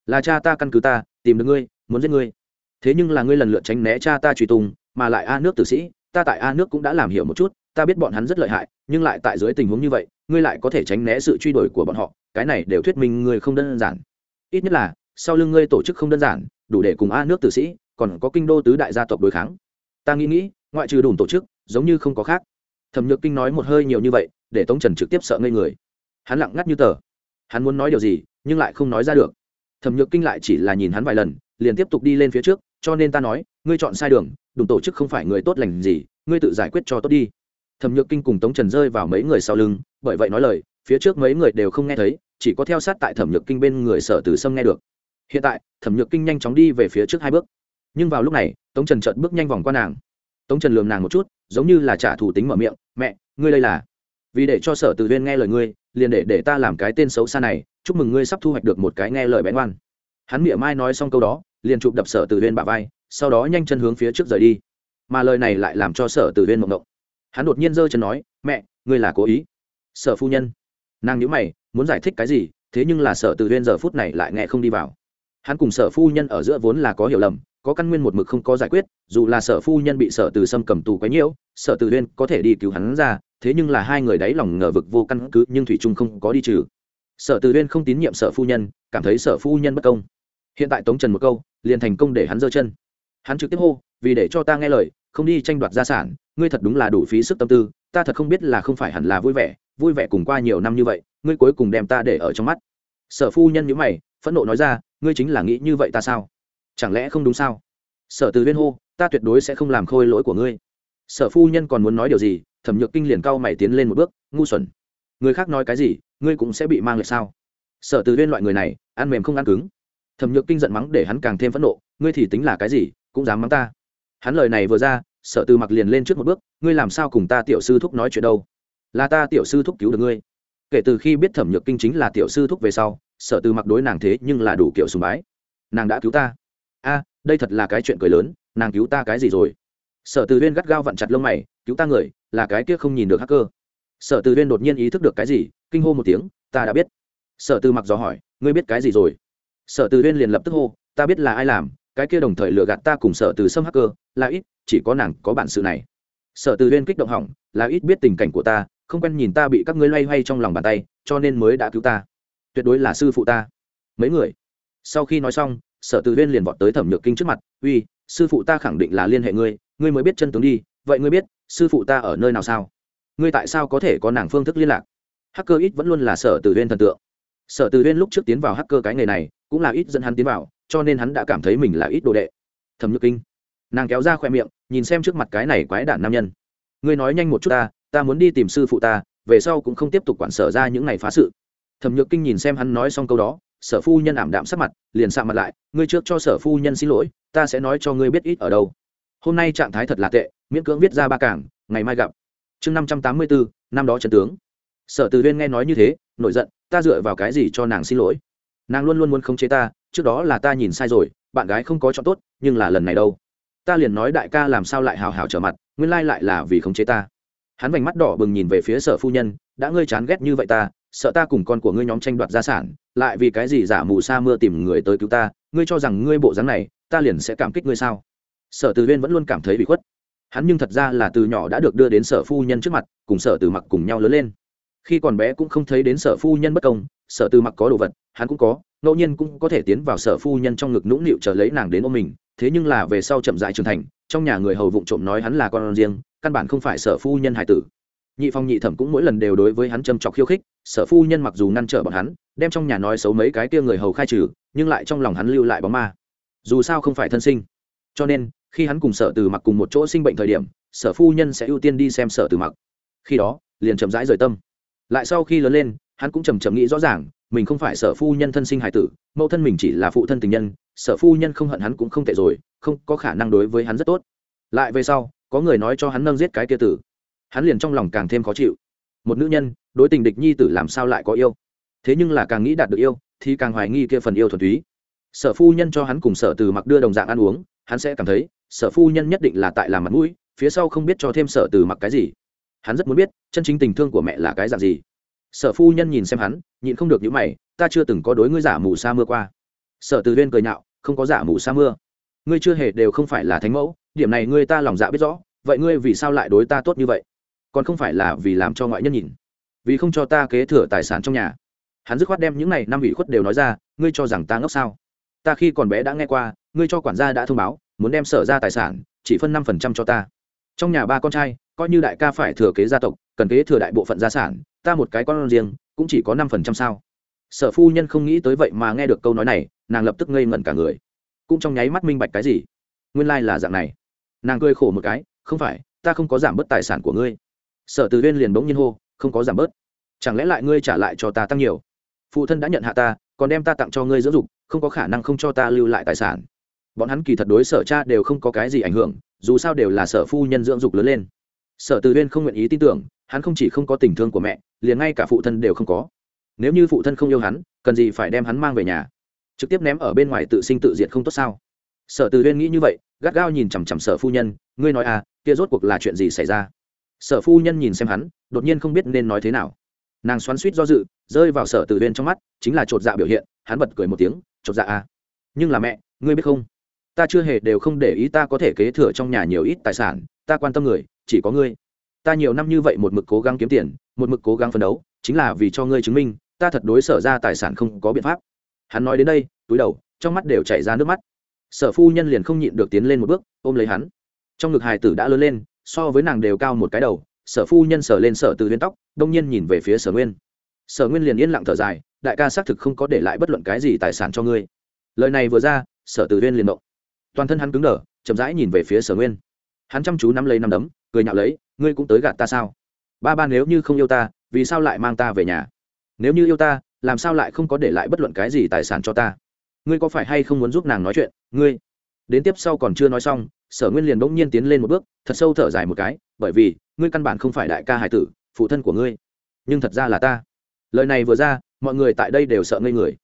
Là cha ta căn cứ ta, tìm được ngươi, muốn giết ngươi. Thế nhưng là ngươi lần lượt tránh né cha ta truy tùng mà lại a nước tử sĩ ta tại a nước cũng đã làm hiểu một chút, ta biết bọn hắn rất lợi hại, nhưng lại tại dưới tình huống như vậy, ngươi lại có thể tránh né sự truy đuổi của bọn họ, cái này đều thuyết minh ngươi không đơn giản. Ít nhất là, sau lưng ngươi tổ chức không đơn giản, đủ để cùng a nước tử sĩ, còn có kinh đô tứ đại gia tộc đối kháng. Ta nghĩ nghĩ, ngoại trừ đủ tổ chức, giống như không có khác. Thẩm nhược kinh nói một hơi nhiều như vậy, để tống trần trực tiếp sợ ngây người. Hắn lặng ngắt như tờ. Hắn muốn nói điều gì, nhưng lại không nói ra được. Thẩm nhược kinh lại chỉ là nhìn hắn vài lần, liền tiếp tục đi lên phía trước, cho nên ta nói, ngươi chọn sai đường đúng tổ chức không phải người tốt lành gì, ngươi tự giải quyết cho tốt đi. Thẩm nhược kinh cùng tống trần rơi vào mấy người sau lưng, bởi vậy nói lời, phía trước mấy người đều không nghe thấy, chỉ có theo sát tại thẩm nhược kinh bên người sở tử sâm nghe được. Hiện tại, thẩm nhược kinh nhanh chóng đi về phía trước hai bước. Nhưng vào lúc này, tống trần chợt bước nhanh vòng qua nàng. Tống trần lường nàng một chút, giống như là trả thù tính mở miệng, mẹ, ngươi đây là? Vì để cho sở tử viên nghe lời ngươi, liền để để ta làm cái tên xấu xa này, chúc mừng ngươi sắp thu hoạch được một cái nghe lời bén ngoan. Hắn miệng mai nói xong câu đó, liền chụp đập sở tử viên bả vai sau đó nhanh chân hướng phía trước rời đi. Mà lời này lại làm cho sở tử viên mộng động hắn đột nhiên giơ chân nói, mẹ, ngươi là cố ý? Sở phu nhân. Nàng nhữ mày, muốn giải thích cái gì? Thế nhưng là sở tử viên giờ phút này lại nghe không đi vào. Hắn cùng sở phu nhân ở giữa vốn là có hiểu lầm, có căn nguyên một mực không có giải quyết, dù là sở phu nhân bị sở từ sâm cầm tù quấy nhiễu, sở từ huyên có thể đi cứu hắn ra, thế nhưng là hai người đáy lòng ngờ vực vô căn cứ, nhưng thủy trung không có đi trừ. Sở từ huyên không tín nhiệm sở phu nhân, cảm thấy sở phu nhân bất công. Hiện tại tống trần một câu, liền thành công để hắn giơ chân hắn trực tiếp hô, vì để cho ta nghe lời, không đi tranh đoạt gia sản, ngươi thật đúng là đủ phí sức tâm tư, ta thật không biết là không phải hẳn là vui vẻ vui vẻ cùng qua nhiều năm như vậy, ngươi cuối cùng đem ta để ở trong mắt. Sở phu nhân nhữ mày, phẫn nộ nói ra, ngươi chính là nghĩ như vậy ta sao? Chẳng lẽ không đúng sao? Sở từ viên hô, ta tuyệt đối sẽ không làm khôi lỗi của ngươi. Sở phu nhân còn muốn nói điều gì, thẩm nhược kinh liền cau mày tiến lên một bước, ngu xuẩn, người khác nói cái gì, ngươi cũng sẽ bị mang lại sao? Sở từ viên loại người này, ăn mềm không ăn cứng. Thẩm nhược kinh giận mắng để hắn càng thêm phẫn nộ, ngươi thì tính là cái gì? Cũng dám mắng ta. Hắn lời này vừa ra, sở từ mặc liền lên trước một bước, ngươi làm sao cùng ta tiểu sư thúc nói chuyện đâu? Là ta tiểu sư thúc cứu được ngươi. Kể từ khi biết thẩm nhược kinh chính là tiểu sư thúc về sau, sở từ mặc đối nàng thế nhưng là đủ kiểu sùng bái. Nàng đã cứu ta. A, đây thật là cái chuyện cười lớn, nàng cứu ta cái gì rồi? Sở từ huyên gắt gao vặn chặt lông mày, cứu ta người, là cái kia không nhìn được hacker. Sở từ huyên đột nhiên ý thức được cái gì, kinh hô một tiếng, ta đã biết. Sở từ mặc dò hỏi, ngươi biết cái gì rồi? Sở từ huyên liền lập tức hô, ta biết là ai làm cái kia đồng thời lừa gạt ta cùng sở từ sâm hacker, là ít, chỉ có nàng có bản sự này. Sở từ huyên kích động hỏng, là ít biết tình cảnh của ta, không quen nhìn ta bị các ngươi loay hoay trong lòng bàn tay, cho nên mới đã cứu ta. Tuyệt đối là sư phụ ta. Mấy người. Sau khi nói xong, sở từ huyên liền vọt tới thẩm nhược kinh trước mặt, uy, sư phụ ta khẳng định là liên hệ ngươi ngươi mới biết chân tướng đi, vậy ngươi biết, sư phụ ta ở nơi nào sao? Ngươi tại sao có thể có nàng phương thức liên lạc? Hacker ít vẫn luôn là sở từ huyên thần tượng. Sở từ huyên lúc trước tiến vào hacker cái nghề này, cũng là ít dẫn hắn tiến vào cho nên hắn đã cảm thấy mình là ít đồ đệ. Thẩm nhược kinh, nàng kéo ra khoe miệng, nhìn xem trước mặt cái này quái đản nam nhân. Ngươi nói nhanh một chút ta ta muốn đi tìm sư phụ ta, về sau cũng không tiếp tục quản sở ra những ngày phá sự. Thẩm nhược kinh nhìn xem hắn nói xong câu đó, sở phu nhân ảm đạm sắc mặt, liền sạ mặt lại, ngươi trước cho sở phu nhân xin lỗi, ta sẽ nói cho ngươi biết ít ở đâu. Hôm nay trạng thái thật là tệ, miễn cưỡng viết ra ba cảng, ngày mai gặp. Chương năm trăm tám mươi bốn, năm đó trần tướng. Sở từ viên nghe nói như thế, nổi giận, ta dựa vào cái gì cho nàng xin lỗi? Nàng luôn luôn muốn khống chế ta trước đó là ta nhìn sai rồi, bạn gái không có chọn tốt, nhưng là lần này đâu? Ta liền nói đại ca làm sao lại hào hào trở mặt, nguyên lai lại là vì khống chế ta. Hắn vành mắt đỏ bừng nhìn về phía sở phu nhân, đã ngươi chán ghét như vậy ta, sợ ta cùng con của ngươi nhóm tranh đoạt gia sản, lại vì cái gì giả mù sa mưa tìm người tới cứu ta, ngươi cho rằng ngươi bộ dáng này, ta liền sẽ cảm kích ngươi sao? Sở từ viên vẫn luôn cảm thấy bị khuất. Hắn nhưng thật ra là từ nhỏ đã được đưa đến sở phu nhân trước mặt, cùng sở từ mặc cùng nhau lớn lên. Khi còn bé cũng không thấy đến sở phu nhân bất công, sở từ mặc có đồ vật, hắn cũng có ngẫu nhiên cũng có thể tiến vào sở phu nhân trong ngực nũng nịu chờ lấy nàng đến ôm mình, thế nhưng là về sau chậm dại trưởng thành, trong nhà người hầu vụng trộm nói hắn là con riêng, căn bản không phải sở phu nhân hải tử. Nhị phong nhị thẩm cũng mỗi lần đều đối với hắn châm trọc khiêu khích, sở phu nhân mặc dù ngăn trở bọn hắn, đem trong nhà nói xấu mấy cái kia người hầu khai trừ, nhưng lại trong lòng hắn lưu lại bóng ma. Dù sao không phải thân sinh. Cho nên, khi hắn cùng sở từ mặc cùng một chỗ sinh bệnh thời điểm, sở phu nhân sẽ ưu tiên đi xem sở từ mặc. Khi đó, liền chậm rãi rời tâm. Lại sau khi lớn lên, hắn cũng chầm chậm nghĩ rõ ràng mình không phải sở phu nhân thân sinh hải tử, mẫu thân mình chỉ là phụ thân tình nhân, sở phu nhân không hận hắn cũng không tệ rồi, không có khả năng đối với hắn rất tốt. Lại về sau, có người nói cho hắn nâng giết cái kia tử. Hắn liền trong lòng càng thêm khó chịu. Một nữ nhân, đối tình địch nhi tử làm sao lại có yêu? Thế nhưng là càng nghĩ đạt được yêu, thì càng hoài nghi kia phần yêu thuần túy. Sở phu nhân cho hắn cùng sở từ mặc đưa đồng dạng ăn uống, hắn sẽ cảm thấy, sở phu nhân nhất định là tại làm mặt mũi, phía sau không biết cho thêm sở từ mặc cái gì. Hắn rất muốn biết, chân chính tình thương của mẹ là cái dạng gì sở phu nhân nhìn xem hắn, nhịn không được những mày, ta chưa từng có đối ngươi giả mù sa mưa qua. Sở từ viên cười nhạo, không có giả mù sa mưa. Ngươi chưa hề đều không phải là thánh mẫu, điểm này ngươi ta lòng dạ biết rõ, vậy ngươi vì sao lại đối ta tốt như vậy? Còn không phải là vì làm cho ngoại nhân nhìn, vì không cho ta kế thừa tài sản trong nhà. Hắn dứt khoát đem những này năm ủy khuất đều nói ra, ngươi cho rằng ta ngốc sao? Ta khi còn bé đã nghe qua, ngươi cho quản gia đã thông báo, muốn đem sở ra tài sản, chỉ phân năm phần trăm cho ta. Trong nhà ba con trai, coi như đại ca phải thừa kế gia tộc, cần kế thừa đại bộ phận gia sản ta một cái con riêng, cũng chỉ có năm phần trăm sao. Sở phu nhân không nghĩ tới vậy mà nghe được câu nói này, nàng lập tức ngây ngẩn cả người. Cũng trong nháy mắt minh bạch cái gì? Nguyên lai、like、là dạng này. Nàng cười khổ một cái, không phải, ta không có giảm bớt tài sản của ngươi. Sở từ viên liền bỗng nhiên hô, không có giảm bớt. Chẳng lẽ lại ngươi trả lại cho ta tăng nhiều? Phụ thân đã nhận hạ ta, còn đem ta tặng cho ngươi dưỡng dục, không có khả năng không cho ta lưu lại tài sản. Bọn hắn kỳ thật đối sở cha đều không có cái gì ảnh hưởng, dù sao đều là sở phu nhân dưỡng dục lớn lên. Sở từ viên không nguyện ý tin tưởng hắn không chỉ không có tình thương của mẹ, liền ngay cả phụ thân đều không có. Nếu như phụ thân không yêu hắn, cần gì phải đem hắn mang về nhà? Trực tiếp ném ở bên ngoài tự sinh tự diệt không tốt sao? Sở từ viên nghĩ như vậy, gắt gao nhìn chằm chằm sở phu nhân, ngươi nói à kia rốt cuộc là chuyện gì xảy ra? Sở phu nhân nhìn xem hắn, đột nhiên không biết nên nói thế nào. Nàng xoắn suýt do dự, rơi vào sở từ viên trong mắt, chính là chột dạ biểu hiện, hắn bật cười một tiếng, chột dạ à? Nhưng là mẹ, ngươi biết không? Ta chưa hề đều không để ý ta có thể kế thừa trong nhà nhiều ít tài sản, ta quan tâm người, chỉ có ngươi ta nhiều năm như vậy một mực cố gắng kiếm tiền, một mực cố gắng phấn đấu, chính là vì cho ngươi chứng minh, ta thật đối sở ra tài sản không có biện pháp. Hắn nói đến đây, túi đầu, trong mắt đều chảy ra nước mắt. Sở phu nhân liền không nhịn được tiến lên một bước, ôm lấy hắn. Trong ngực hài tử đã lớn lên, so với nàng đều cao một cái đầu, sở phu nhân sở lên sở từ huyên tóc, đông nhiên nhìn về phía sở nguyên. Sở nguyên liền yên lặng thở dài, đại ca xác thực không có để lại bất luận cái gì tài sản cho ngươi. Lời này vừa ra, sở từ huyên liền động. Toàn thân hắn cứng đờ, chậm rãi nhìn về phía sở nguyên. Hắn chăm chú nắm lấy nắm đấm, cười nhạo lấy ngươi cũng tới gạt ta sao? Ba ba nếu như không yêu ta, vì sao lại mang ta về nhà? Nếu như yêu ta, làm sao lại không có để lại bất luận cái gì tài sản cho ta? Ngươi có phải hay không muốn giúp nàng nói chuyện? Ngươi. Đến tiếp sau còn chưa nói xong, sở nguyên liền bỗng nhiên tiến lên một bước, thật sâu thở dài một cái, bởi vì, ngươi căn bản không phải đại ca hải tử, phụ thân của ngươi. Nhưng thật ra là ta. Lời này vừa ra, mọi người tại đây đều sợ ngây người.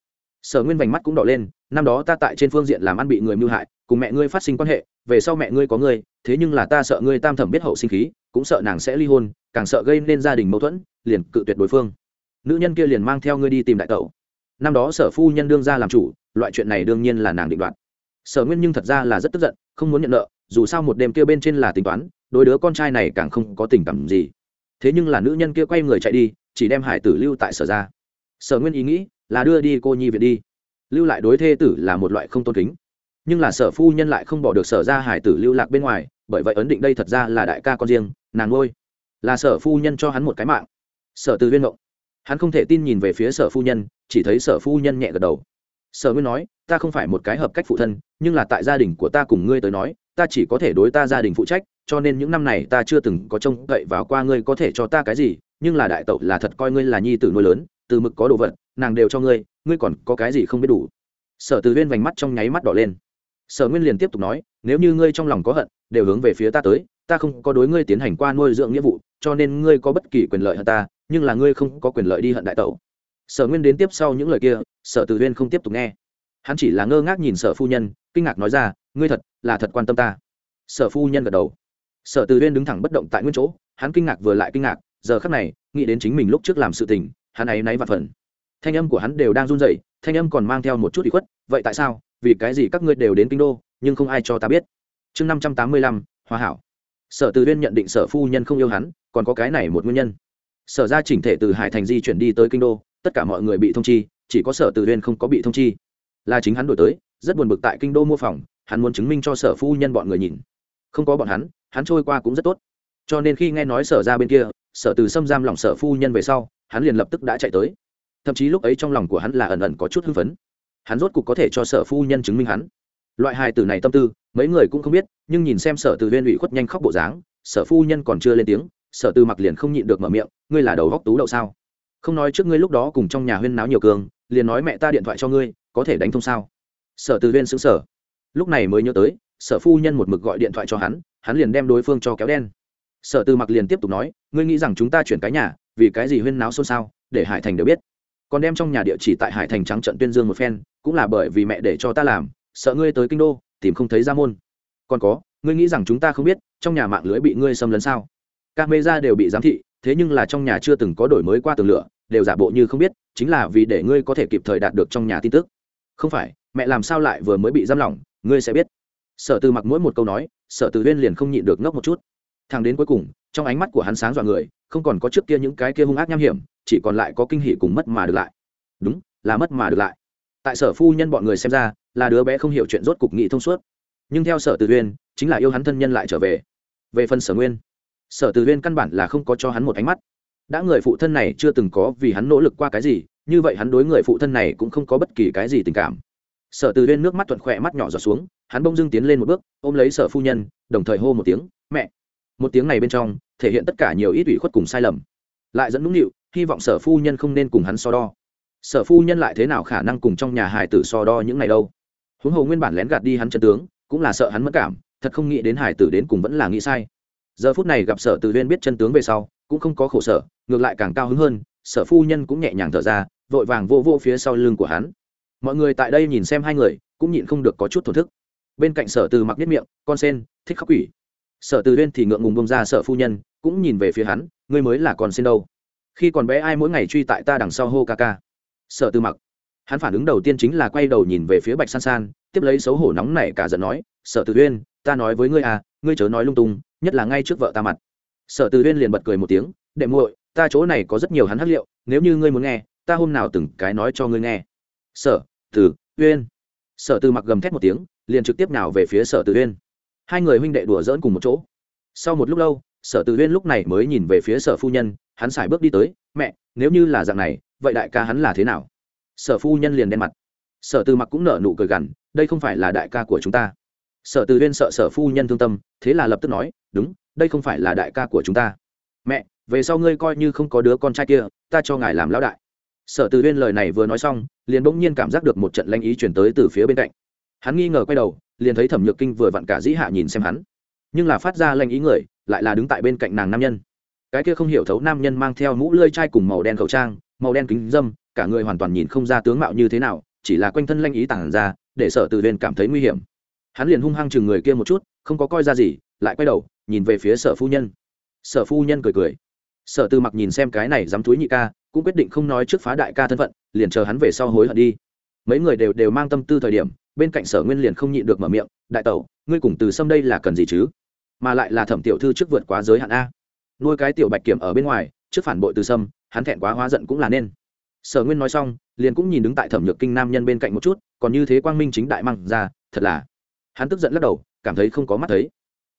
Sở nguyên vành mắt cũng đỏ lên, năm đó ta tại trên phương diện làm ăn bị người mưu hại, cùng mẹ ngươi phát sinh quan hệ, về sau mẹ ngươi có ngươi, thế nhưng là ta sợ ngươi tam thẩm biết hậu sinh khí cũng sợ nàng sẽ ly hôn, càng sợ gây nên gia đình mâu thuẫn, liền cự tuyệt đối phương. Nữ nhân kia liền mang theo ngươi đi tìm đại tẩu. Năm đó sở phu nhân đương ra làm chủ, loại chuyện này đương nhiên là nàng định đoạt. Sở nguyên nhưng thật ra là rất tức giận, không muốn nhận nợ, dù sao một đêm kia bên trên là tính toán đôi đứa con trai này càng không có tình cảm gì. Thế nhưng là nữ nhân kia quay người chạy đi, chỉ đem hải tử lưu tại sở ra. Sở nguyên ý nghĩ là đưa đi cô nhi viện đi. Lưu lại đối thê tử là một loại không tôn kính. Nhưng là sở phu nhân lại không bỏ được sở ra hải tử lưu lạc bên ngoài bởi vậy ấn định đây thật ra là đại ca con riêng, nàng ngôi là sở phu nhân cho hắn một cái mạng. Sở từ viên ngộng. Hắn không thể tin nhìn về phía sở phu nhân, chỉ thấy sở phu nhân nhẹ gật đầu. Sở nguyên nói, ta không phải một cái hợp cách phụ thân, nhưng là tại gia đình của ta cùng ngươi tới nói, ta chỉ có thể đối ta gia đình phụ trách, cho nên những năm này ta chưa từng có trông cậy vào qua ngươi có thể cho ta cái gì, nhưng là đại tẩu là thật coi ngươi là nhi tử nuôi lớn, từ mực có đồ vật, nàng đều cho ngươi ngươi còn có cái gì không biết đủ. Sở từ viên vành mắt trong nháy mắt đỏ lên. Sở nguyên liền tiếp tục nói, nếu như ngươi trong lòng có hận đều hướng về phía ta tới, ta không có đối ngươi tiến hành qua nuôi dưỡng nghĩa vụ, cho nên ngươi có bất kỳ quyền lợi hơn ta, nhưng là ngươi không có quyền lợi đi hận đại tẩu. Sở nguyên đến tiếp sau những lời kia, sở từ huyên không tiếp tục nghe. Hắn chỉ là ngơ ngác nhìn sở phu nhân, kinh ngạc nói ra, ngươi thật là thật quan tâm ta. Sở phu nhân gật đầu. Sở từ huyên đứng thẳng bất động tại nguyên chỗ, hắn kinh ngạc vừa lại kinh ngạc, giờ khắc này, nghĩ đến chính mình lúc trước làm sự tình, hắn ấy náy và phần. Thanh âm của hắn đều đang run rẩy, thanh âm còn mang theo một chút bị khuất, vậy tại sao? Vì cái gì các ngươi đều đến kinh đô, nhưng không ai cho ta biết? Chương năm trăm tám mươi lăm, hòa hảo. Sở từ huyên nhận định sở phu nhân không yêu hắn, còn có cái này một nguyên nhân. Sở ra chỉnh thể từ hải thành di chuyển đi tới kinh đô, tất cả mọi người bị thông chi, chỉ có sở từ huyên không có bị thông chi. Là chính hắn đổi tới, rất buồn bực tại kinh đô mua phòng, hắn muốn chứng minh cho sở phu nhân bọn người nhìn. Không có bọn hắn hắn trôi qua cũng rất tốt. Cho nên khi nghe nói sở ra bên kia, sở từ xâm giam lòng sở phu nhân về sau, hắn liền lập tức đã chạy tới. Thậm chí lúc ấy trong lòng của hắn là ẩn ẩn có chút hưng phấn. Hắn rốt cục có thể cho sở phu nhân chứng minh hắn. Loại hài tử này tâm tư mấy người cũng không biết, nhưng nhìn xem sở từ huyên ủy khuất nhanh khóc bộ dáng, sở phu nhân còn chưa lên tiếng, sở từ mặc liền không nhịn được mở miệng, ngươi là đầu góc tú đậu sao? Không nói trước ngươi lúc đó cùng trong nhà huyên náo nhiều cường, liền nói mẹ ta điện thoại cho ngươi, có thể đánh thông sao? Sở từ huyên xứng sở lúc này mới nhớ tới, sở phu nhân một mực gọi điện thoại cho hắn hắn liền đem đối phương cho kéo đen. Sở từ mặc liền tiếp tục nói, ngươi nghĩ rằng chúng ta chuyển cái nhà, vì cái gì huyên náo xôn xao, để hải thành đều biết. Còn đem trong nhà địa chỉ tại hải thành trắng trận tuyên dương một phen, cũng là bởi vì mẹ để cho ta làm, sợ ngươi tới kinh đô tìm không thấy ra môn. Còn có, ngươi nghĩ rằng chúng ta không biết, trong nhà mạng lưới bị ngươi xâm lấn sao? Các mê ra đều bị giám thị, thế nhưng là trong nhà chưa từng có đổi mới qua tường lửa, đều giả bộ như không biết, chính là vì để ngươi có thể kịp thời đạt được trong nhà tin tức. Không phải, mẹ làm sao lại vừa mới bị giam lỏng, ngươi sẽ biết. Sở từ mặc mỗi một câu nói, sở từ huyên liền không nhịn được ngốc một chút. Thằng đến cuối cùng, trong ánh mắt của hắn sáng dọa người, không còn có trước kia những cái kia hung ác nham hiểm, chỉ còn lại có kinh hỉ cùng mất mà được lại. Đúng, là mất mà được lại tại sở phu nhân bọn người xem ra, là đứa bé không hiểu chuyện rốt cục nghị thông suốt. Nhưng theo sở từ huyên chính là yêu hắn thân nhân lại trở về. Về phần sở nguyên, sở từ huyên căn bản là không có cho hắn một ánh mắt. Đã người phụ thân này chưa từng có vì hắn nỗ lực qua cái gì, như vậy hắn đối người phụ thân này cũng không có bất kỳ cái gì tình cảm. Sở từ huyên nước mắt thuận khỏe mắt nhỏ giọt xuống, hắn bông dưng tiến lên một bước, ôm lấy sở phu nhân, đồng thời hô một tiếng, mẹ! Một tiếng này bên trong, thể hiện tất cả nhiều ít ủy khuất cùng sai lầm. Lại dẫn nũng nịu, hy vọng sở phu nhân không nên cùng hắn so đo sở phu nhân lại thế nào khả năng cùng trong nhà hải tử so đo những ngày đâu? Huống hồ nguyên bản lén gạt đi hắn chân tướng, cũng là sợ hắn mất cảm, thật không nghĩ đến hải tử đến cùng vẫn là nghĩ sai. Giờ phút này gặp sở từ viên biết chân tướng về sau, cũng không có khổ sở, ngược lại càng cao hứng hơn, sở phu nhân cũng nhẹ nhàng thở ra, vội vàng vô vô phía sau lưng của hắn. Mọi người tại đây nhìn xem hai người, cũng nhịn không được có chút thổn thức. Bên cạnh sở từ mặc biết miệng, con sen, thích khóc quỷ. Sở từ viên thì ngượng ngùng bông ra sở phu nhân, cũng nhìn về phía hắn, ngươi mới là con sen đâu. Khi còn bé ai mỗi ngày truy tại ta đằng sau hô ca ca? Sở từ mặc. Hắn phản ứng đầu tiên chính là quay đầu nhìn về phía bạch san san tiếp lấy xấu hổ nóng này cả giận nói sở từ Uyên, ta nói với ngươi à ngươi chớ nói lung tung nhất là ngay trước vợ ta mặt. Sở từ Uyên liền bật cười một tiếng đệ muội ta chỗ này có rất nhiều hắn hắc liệu nếu như ngươi muốn nghe ta hôm nào từng cái nói cho ngươi nghe. Sở từ Uyên, sở từ mặc gầm thét một tiếng liền trực tiếp nào về phía sở từ Uyên. hai người huynh đệ đùa dỡn cùng một chỗ. Sau một lúc lâu sở từ Uyên lúc này mới nhìn về phía sở phu nhân hắn xài bước đi tới mẹ nếu như là dạng này vậy đại ca hắn là thế nào? Sở phu nhân liền đen mặt. Sở tư mặc cũng nở nụ cười gằn, đây không phải là đại ca của chúng ta. Sở từ huyên sợ sở phu nhân thương tâm, thế là lập tức nói, đúng, đây không phải là đại ca của chúng ta. Mẹ, về sau ngươi coi như không có đứa con trai kia, ta cho ngài làm lão đại. Sở từ huyên lời này vừa nói xong, liền bỗng nhiên cảm giác được một trận lanh ý chuyển tới từ phía bên cạnh. Hắn nghi ngờ quay đầu, liền thấy thẩm nhược kinh vừa vặn cả dĩ hạ nhìn xem hắn. Nhưng là phát ra lanh ý người, lại là đứng tại bên cạnh nàng nam nhân. Cái kia không hiểu thấu nam nhân mang theo mũ lơi chai cùng màu đen khẩu trang màu đen kính dâm, cả người hoàn toàn nhìn không ra tướng mạo như thế nào, chỉ là quanh thân lanh ý tản ra, để sở từ huyền cảm thấy nguy hiểm. Hắn liền hung hăng chừng người kia một chút, không có coi ra gì, lại quay đầu, nhìn về phía sở phu nhân. Sở phu nhân cười cười. Sở tư mặc nhìn xem cái này dám túi nhị ca, cũng quyết định không nói trước phá đại ca thân phận, liền chờ hắn về sau hối hận đi. Mấy người đều đều mang tâm tư thời điểm, bên cạnh sở nguyên liền không nhịn được mở miệng, đại tẩu, ngươi cùng từ xâm đây là cần gì chứ? Mà lại là thẩm tiểu thư trước vượt quá giới hạn a. Nuôi cái tiểu bạch kiểm ở bên ngoài trước phản bội từ sâm, hắn thẹn quá hóa giận cũng là nên. Sở nguyên nói xong, liền cũng nhìn đứng tại thẩm nhược kinh nam nhân bên cạnh một chút, còn như thế quang minh chính đại măng ra, thật là. Hắn tức giận lắc đầu, cảm thấy không có mắt thấy.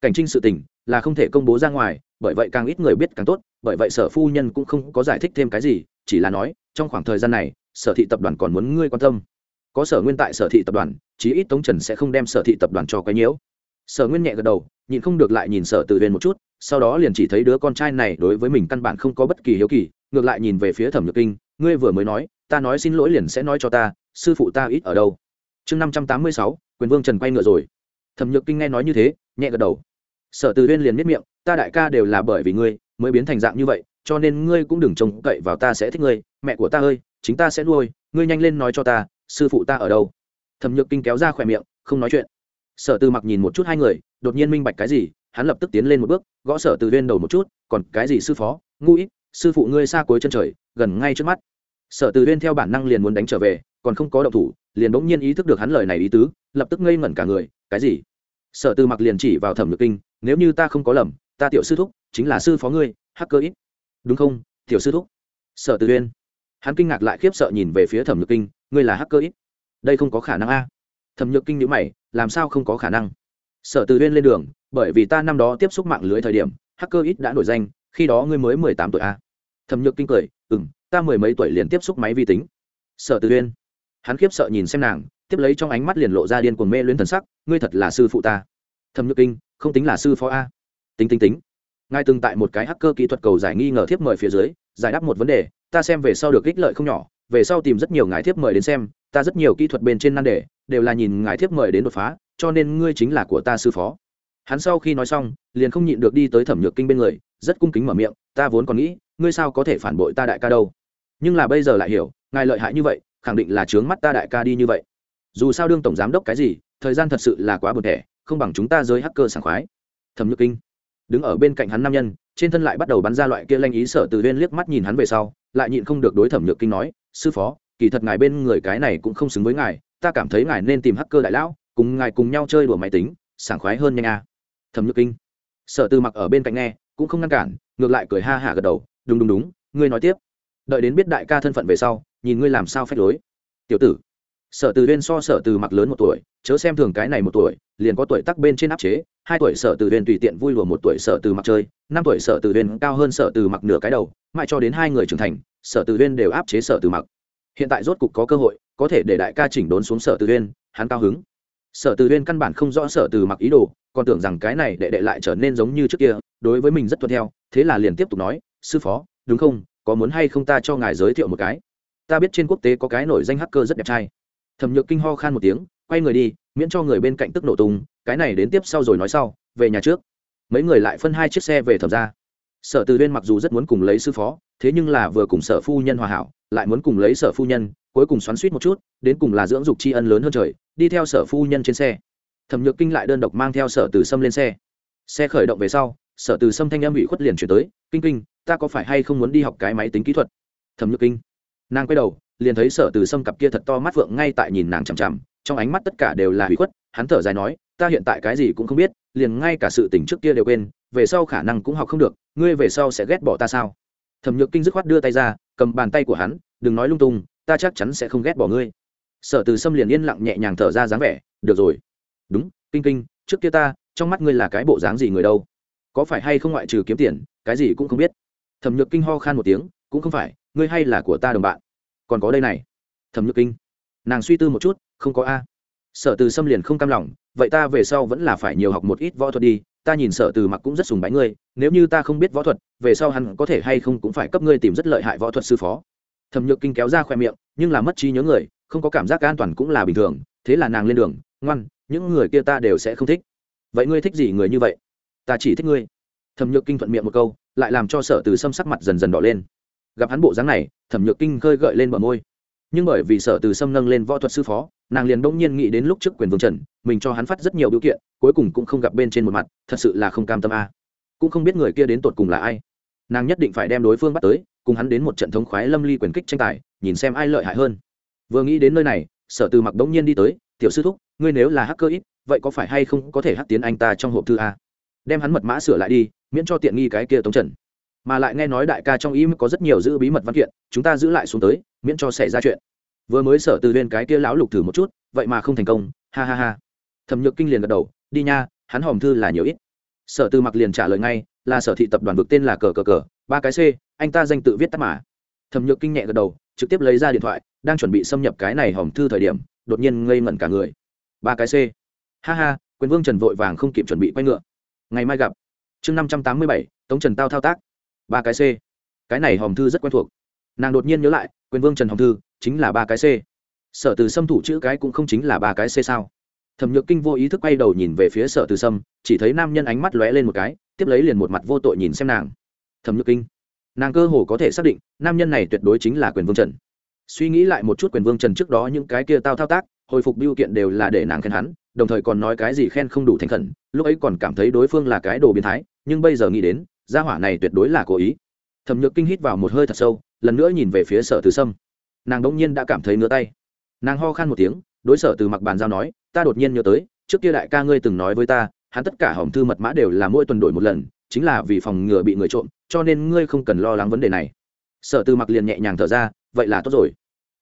Cảnh trinh sự tình, là không thể công bố ra ngoài, bởi vậy càng ít người biết càng tốt, bởi vậy sở phu nhân cũng không có giải thích thêm cái gì, chỉ là nói, trong khoảng thời gian này, sở thị tập đoàn còn muốn ngươi quan tâm. Có sở nguyên tại sở thị tập đoàn, chí ít tống trần sẽ không đem sở thị tập đoàn cho cái nhiễu sở nguyên nhẹ gật đầu, nhịn không được lại nhìn sở từ huyền một chút, sau đó liền chỉ thấy đứa con trai này đối với mình căn bản không có bất kỳ hiếu kỳ, ngược lại nhìn về phía thẩm nhược kinh, ngươi vừa mới nói, ta nói xin lỗi liền sẽ nói cho ta, sư phụ ta ít ở đâu? Chương năm trăm tám mươi sáu, quyền vương trần quay ngựa rồi. Thẩm nhược kinh nghe nói như thế, nhẹ gật đầu. Sở từ huyên liền miết miệng, ta đại ca đều là bởi vì ngươi mới biến thành dạng như vậy, cho nên ngươi cũng đừng trông cậy vào ta sẽ thích ngươi, mẹ của ta ơi, chính ta sẽ nuôi, ngươi nhanh lên nói cho ta, sư phụ ta ở đâu? Thẩm nhược kinh kéo ra khỏe miệng, không nói chuyện sở từ mặc nhìn một chút hai người, đột nhiên minh bạch cái gì, hắn lập tức tiến lên một bước, gõ sở từ Viên đầu một chút, còn cái gì sư phó? Ngu ít, sư phụ ngươi xa cuối chân trời, gần ngay trước mắt. Sở từ Viên theo bản năng liền muốn đánh trở về, còn không có động thủ, liền bỗng nhiên ý thức được hắn lời này ý tứ, lập tức ngây ngẩn cả người, cái gì? Sở từ mặc liền chỉ vào thẩm nhược kinh, nếu như ta không có lầm, ta tiểu sư thúc chính là sư phó ngươi, hacker ít. Đúng không, tiểu sư thúc? Sở từ huyên hắn kinh ngạc lại khiếp sợ nhìn về phía thẩm nhược kinh, ngươi là hacker ít? Đây không có khả năng a thẩm nhược kinh nhữ mày, làm sao không có khả năng? Sở từ viên lên đường, bởi vì ta năm đó tiếp xúc mạng lưới thời điểm, hacker ít đã nổi danh, khi đó ngươi mới mười tám tuổi a thẩm nhược kinh cười ừ m ta mười mấy tuổi liền tiếp xúc máy vi tính. Sở từ viên hắn khiếp sợ nhìn xem nàng, tiếp lấy trong ánh mắt liền lộ ra điên cuồng mê luyến thần sắc, ngươi thật là sư phụ ta. Thẩm nhược kinh, không tính là sư phó a. Tính tính tính. Ngài từng tại một cái hacker kỹ thuật cầu giải nghi ngờ thiếp mời phía dưới, giải đáp một vấn đề, ta xem về sau được ích lợi không nhỏ, về sau tìm rất nhiều ngài thiếp mời đến xem ta rất nhiều kỹ thuật bên trên nan đề, đều là nhìn ngài thiếp mời đến đột phá, cho nên ngươi chính là của ta sư phó. Hắn sau khi nói xong, liền không nhịn được đi tới thẩm nhược kinh bên người, rất cung kính mở miệng, ta vốn còn nghĩ, ngươi sao có thể phản bội ta đại ca đâu. Nhưng là bây giờ lại hiểu, ngài lợi hại như vậy, khẳng định là trướng mắt ta đại ca đi như vậy. Dù sao đương tổng giám đốc cái gì, thời gian thật sự là quá buồn thẻ, không bằng chúng ta giới hacker sảng khoái. Thẩm nhược kinh đứng ở bên cạnh hắn nam nhân, trên thân lại bắt đầu bắn ra loại kia lanh ý sở từ viên liếc mắt nhìn hắn về sau, lại nhịn không được đối thẩm nhược kinh nói, sư phó kỳ thật ngài bên người cái này cũng không xứng với ngài, ta cảm thấy ngài nên tìm hacker đại lão, cùng ngài cùng nhau chơi đùa máy tính, sảng khoái hơn nhanh a. À. thẩm nhược kinh. Sở từ mặc ở bên cạnh nghe, cũng không ngăn cản, ngược lại cười ha hả gật đầu, đúng đúng đúng, ngươi nói tiếp. Đợi đến biết đại ca thân phận về sau, nhìn ngươi làm sao phép lối. Tiểu tử. Sở từ viên so sở từ mặc lớn một tuổi, chớ xem thường cái này một tuổi, liền có tuổi tắc bên trên áp chế, hai tuổi sở từ viên tùy tiện vui lùa một tuổi sở từ mặc chơi, năm tuổi sở từ viên cao hơn sở từ mặc nửa cái đầu, mãi cho đến hai người trưởng thành, sở từ viên đều áp chế sở từ mặc hiện tại rốt cục có cơ hội, có thể để đại ca chỉnh đốn xuống sở từ viên hắn cao hứng. Sở từ viên căn bản không rõ sở từ mặc ý đồ, còn tưởng rằng cái này đệ đệ lại trở nên giống như trước kia, đối với mình rất tuân theo, thế là liền tiếp tục nói, sư phó, đúng không? Có muốn hay không ta cho ngài giới thiệu một cái? Ta biết trên quốc tế có cái nổi danh hacker rất đẹp trai. Thẩm nhược kinh ho khan một tiếng, quay người đi, miễn cho người bên cạnh tức nổ tung, cái này đến tiếp sau rồi nói sau, về nhà trước. Mấy người lại phân hai chiếc xe về thẩm ra sở từ viên mặc dù rất muốn cùng lấy sư phó, thế nhưng là vừa cùng sở phu nhân hòa hảo lại muốn cùng lấy sở phu nhân, cuối cùng xoắn suýt một chút, đến cùng là dưỡng dục tri ân lớn hơn trời, đi theo sở phu nhân trên xe. Thẩm nhược kinh lại đơn độc mang theo sở từ sâm lên xe. Xe khởi động về sau, sở từ sâm thanh âm bị khuất liền chuyển tới, kinh kinh, ta có phải hay không muốn đi học cái máy tính kỹ thuật? Thẩm nhược kinh, nàng quay đầu, liền thấy sở từ sâm cặp kia thật to mắt phượng ngay tại nhìn nàng chằm chằm, trong ánh mắt tất cả đều là hủy khuất, hắn thở dài nói, ta hiện tại cái gì cũng không biết, liền ngay cả sự tỉnh trước kia đều quên, về sau khả năng cũng học không được, ngươi về sau sẽ ghét bỏ ta sao? Thẩm nhược kinh dứt khoát đưa tay ra, cầm bàn tay của hắn, đừng nói lung tung, ta chắc chắn sẽ không ghét bỏ ngươi. Sở từ sâm liền yên lặng nhẹ nhàng thở ra dáng vẻ, được rồi. Đúng, kinh kinh, trước kia ta, trong mắt ngươi là cái bộ dáng gì người đâu? Có phải hay không ngoại trừ kiếm tiền, cái gì cũng không biết? Thẩm nhược kinh ho khan một tiếng, cũng không phải, ngươi hay là của ta đồng bạn. Còn có đây này. Thẩm nhược kinh, nàng suy tư một chút, không có a. Sở từ Sâm liền không cam lòng, vậy ta về sau vẫn là phải nhiều học một ít võ thuật đi ta nhìn sở từ mặc cũng rất sùng bái ngươi, nếu như ta không biết võ thuật, về sau hắn có thể hay không cũng phải cấp ngươi tìm rất lợi hại võ thuật sư phó. Thẩm nhược kinh kéo ra khoe miệng, nhưng là mất trí nhớ người, không có cảm giác an toàn cũng là bình thường, thế là nàng lên đường, ngoan, những người kia ta đều sẽ không thích. Vậy ngươi thích gì người như vậy? Ta chỉ thích ngươi. Thẩm nhược kinh thuận miệng một câu, lại làm cho sở từ xâm sắc mặt dần dần đỏ lên. Gặp hắn bộ dáng này, thẩm nhược kinh khơi gợi lên bờ môi nhưng bởi vì sở từ Sâm nâng lên võ thuật sư phó, nàng liền đông nhiên nghĩ đến lúc trước quyền vương trần, mình cho hắn phát rất nhiều điều kiện, cuối cùng cũng không gặp bên trên một mặt, thật sự là không cam tâm a. Cũng không biết người kia đến tột cùng là ai. Nàng nhất định phải đem đối phương bắt tới, cùng hắn đến một trận thống khoái lâm ly quyền kích tranh tài, nhìn xem ai lợi hại hơn. Vừa nghĩ đến nơi này, sở từ mặc đống nhiên đi tới, tiểu sư thúc, ngươi nếu là hacker ít, vậy có phải hay không có thể hắc tiến anh ta trong hộp thư a? Đem hắn mật mã sửa lại đi, miễn cho tiện nghi cái kia tống trần mà lại nghe nói đại ca trong im có rất nhiều giữ bí mật văn kiện, chúng ta giữ lại xuống tới, miễn cho xảy ra chuyện. Vừa mới sở từ viên cái kia lão lục thử một chút, vậy mà không thành công, ha ha ha. Thẩm nhược kinh liền gật đầu, đi nha, hắn hòm thư là nhiều ít. Sở từ mặc liền trả lời ngay, là sở thị tập đoàn vực tên là cờ cờ cờ, ba cái c, anh ta danh tự viết tắt mà. Thẩm nhược kinh nhẹ gật đầu, trực tiếp lấy ra điện thoại, đang chuẩn bị xâm nhập cái này hòm thư thời điểm, đột nhiên ngây ngẩn cả người. Ba cái c. Ha ha, quyền vương trần vội vàng không kịp chuẩn bị quay ngựa. Ngày mai gặp. Chương năm trăm tám mươi bảy, tống trần tao thao tác ba cái c. Cái này hòm thư rất quen thuộc. Nàng đột nhiên nhớ lại quyền vương trần hòm thư, chính là ba cái c. Sở từ xâm thủ chữ cái cũng không chính là ba cái c sao? Thẩm nhược kinh vô ý thức quay đầu nhìn về phía sở từ sâm, chỉ thấy nam nhân ánh mắt lóe lên một cái, tiếp lấy liền một mặt vô tội nhìn xem nàng. Thẩm nhược kinh, nàng cơ hồ có thể xác định, nam nhân này tuyệt đối chính là quyền vương trần. Suy nghĩ lại một chút quyền vương trần trước đó những cái kia tao thao tác, hồi phục biêu kiện đều là để nàng khen hắn, đồng thời còn nói cái gì khen không đủ thành khẩn, lúc ấy còn cảm thấy đối phương là cái đồ biến thái, nhưng bây giờ nghĩ đến gia hỏa này tuyệt đối là cố ý. Thẩm nhược kinh hít vào một hơi thật sâu, lần nữa nhìn về phía sở từ sâm. Nàng đ ỗ n g nhiên đã cảm thấy ngứa tay. Nàng ho khan một tiếng, đối sở từ mặc bàn giao nói, ta đột nhiên nhớ tới, trước kia đại ca ngươi từng nói với ta, hắn tất cả hỏng thư mật mã đều là mỗi tuần đổi một lần, chính là vì phòng ngừa bị người trộm, cho nên ngươi không cần lo lắng vấn đề này. Sở từ mặc liền nhẹ nhàng thở ra, vậy là tốt rồi.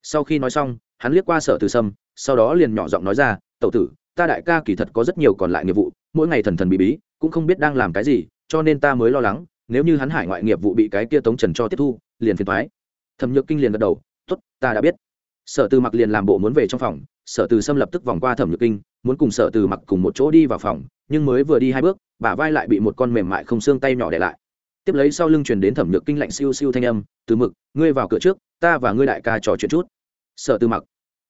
Sau khi nói xong, hắn liếc qua sở từ sâm, sau đó liền nhỏ giọng nói ra, tẩu tử, ta đại ca kỳ thật có rất nhiều còn lại nghiệp vụ, mỗi ngày thần thần bí bí, cũng không biết đang làm cái gì cho nên ta mới lo lắng, nếu như hắn hải ngoại nghiệp vụ bị cái kia tống trần cho tiếp thu, liền phiền thoái thẩm nhược kinh liền gật đầu t ố t ta đã biết. Sở từ mặc liền làm bộ muốn về trong phòng, sở từ xâm lập tức vòng qua thẩm nhược kinh, muốn cùng sở từ mặc cùng một chỗ đi vào phòng, nhưng mới vừa đi hai bước, bả vai lại bị một con mềm mại không xương tay nhỏ để lại. Tiếp lấy sau lưng truyền đến thẩm nhược kinh lạnh siêu siêu thanh âm, từ mực, ngươi vào cửa trước, ta và ngươi đại ca trò chuyện chút. Sở từ mặc,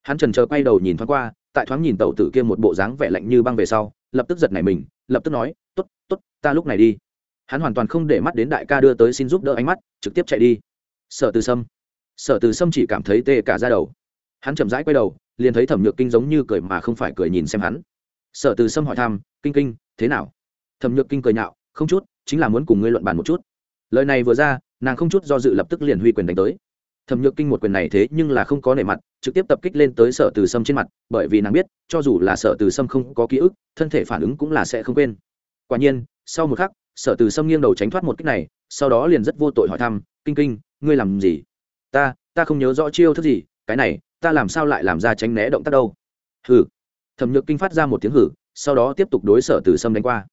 hắn trần chờ quay đầu nhìn thoáng qua, tại thoáng nhìn tàu tử kia một bộ dáng vẻ lạnh như băng về sau, lập tức giật nảy mình, lập tức nói t ố t t ố t ta lúc này đi hắn hoàn toàn không để mắt đến đại ca đưa tới xin giúp đỡ ánh mắt, trực tiếp chạy đi. Sở từ sâm. Sở từ sâm chỉ cảm thấy tê cả ra đầu. Hắn chậm rãi quay đầu, liền thấy thẩm nhược kinh giống như cười mà không phải cười nhìn xem hắn. Sở từ sâm hỏi thăm, kinh kinh, thế nào? Thẩm nhược kinh cười nhạo, không chút, chính là muốn cùng ngươi luận bàn một chút. Lời này vừa ra, nàng không chút do dự lập tức liền huy quyền đánh tới. Thẩm nhược kinh một quyền này thế nhưng là không có nề mặt, trực tiếp tập kích lên tới sở từ sâm trên mặt, bởi vì nàng biết, cho dù là sở từ sâm không có ký ức, thân thể phản ứng cũng là sẽ không quên. Quả nhiên, sau một khắc sở từ sâm nghiêng đầu tránh thoát một cách này, sau đó liền rất vô tội hỏi thăm, kinh kinh, ngươi làm gì? Ta ta không nhớ rõ chiêu thức gì, cái này, ta làm sao lại làm ra tránh né động tác đâu? Hừ. Thẩm nhược kinh phát ra một tiếng hử sau đó tiếp tục đối sở từ sâm đánh qua.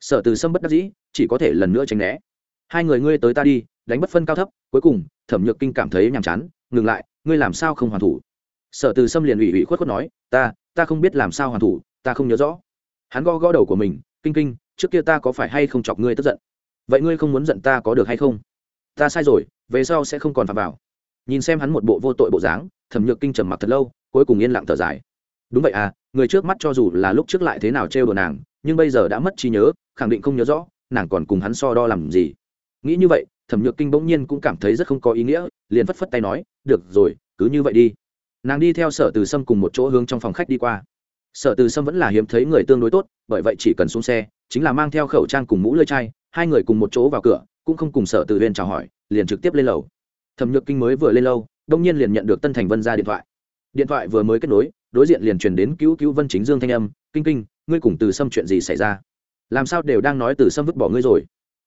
Sở từ sâm bất đắc dĩ, chỉ có thể lần nữa tránh né. Hai người ngươi tới ta đi, đánh bất phân cao thấp. Cuối cùng, thẩm nhược kinh cảm thấy nhàm chán, ngừng lại, ngươi làm sao không hoàn thủ? Sở từ sâm liền ủy ủy khuất khuất nói, ta ta không biết làm sao hoàn thủ, ta không nhớ rõ. Hắn gõ gõ đầu của mình, kinh kinh trước kia ta có phải hay không chọc ngươi tức giận? Vậy ngươi không muốn giận ta có được hay không? Ta sai rồi, về sau sẽ không còn phạm vào. Nhìn xem hắn một bộ vô tội bộ dáng, thẩm nhược kinh trầm mặc thật lâu, cuối cùng yên lặng thở dài. Đúng vậy à người trước mắt cho dù là lúc trước lại thế nào trêu đồ nàng, nhưng bây giờ đã mất trí nhớ, khẳng định không nhớ rõ, nàng còn cùng hắn so đo làm gì. Nghĩ như vậy, thẩm nhược kinh bỗng nhiên cũng cảm thấy rất không có ý nghĩa, liền phất phất tay nói, được rồi, cứ như vậy đi. Nàng đi theo sở từ sâm cùng một chỗ hướng trong phòng khách đi qua. Sở từ sâm vẫn là hiếm thấy người tương đối tốt, bởi vậy chỉ cần xuống xe chính là mang theo khẩu trang cùng mũ lơi chai, hai người cùng một chỗ vào cửa, cũng không cùng sở từ huyên chào hỏi, liền trực tiếp lên lầu. Thẩm nhược kinh mới vừa lên lâu đông nhiên liền nhận được tân thành vân ra điện thoại. Điện thoại vừa mới kết nối, đối diện liền truyền đến cứu cứu vân chính dương thanh âm, kinh kinh, ngươi cùng từ sâm chuyện gì xảy ra? Làm sao đều đang nói từ sâm vứt bỏ ngươi rồi?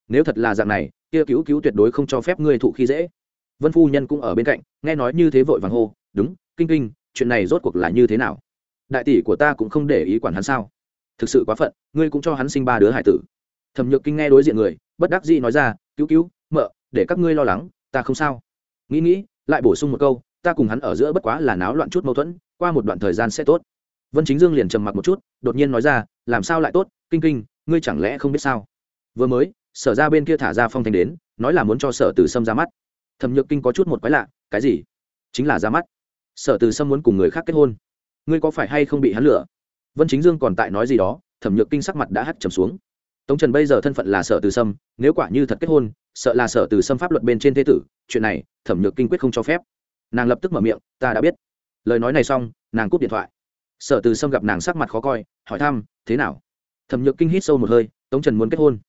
Nếu thật là dạng này, kia cứu cứu tuyệt đối không cho phép ngươi thụ khi dễ. Vân phu nhân cũng ở bên cạnh, nghe nói như thế vội vàng hô, đúng, kinh kinh, chuyện này rốt cuộc là như thế nào? Đại tỷ của ta cũng không để ý quản hắn sao? Thực sự quá phận, ngươi cũng cho hắn sinh ba đứa hải tử. Thẩm nhược kinh nghe đối diện người, bất đắc dĩ nói ra, cứu cứu, mợ, để các ngươi lo lắng, ta không sao. Nghĩ nghĩ, lại bổ sung một câu, ta cùng hắn ở giữa bất quá là náo loạn chút mâu thuẫn, qua một đoạn thời gian sẽ tốt. Vân chính dương liền trầm mặc một chút, đột nhiên nói ra, làm sao lại tốt, kinh kinh, ngươi chẳng lẽ không biết sao? Vừa mới, sở ra bên kia thả ra phong thanh đến, nói là muốn cho sở từ sâm ra mắt. Thẩm nhược kinh có chút một quái lạ, cái gì? Chính là ra mắt. Sở từ sâm muốn cùng người khác kết hôn. Ngươi có phải hay không bị hắn lửa vân chính dương còn tại nói gì đó, thẩm nhược kinh sắc mặt đã hắt trầm xuống. Tống trần bây giờ thân phận là sở từ sâm, nếu quả như thật kết hôn, sợ là sở từ sâm pháp luật bên trên thế tử, chuyện này, thẩm nhược kinh quyết không cho phép. Nàng lập tức mở miệng, ta đã biết. Lời nói này xong, nàng cúp điện thoại. Sở từ sâm gặp nàng sắc mặt khó coi, hỏi thăm, thế nào? Thẩm nhược kinh hít sâu một hơi, tống trần muốn kết hôn.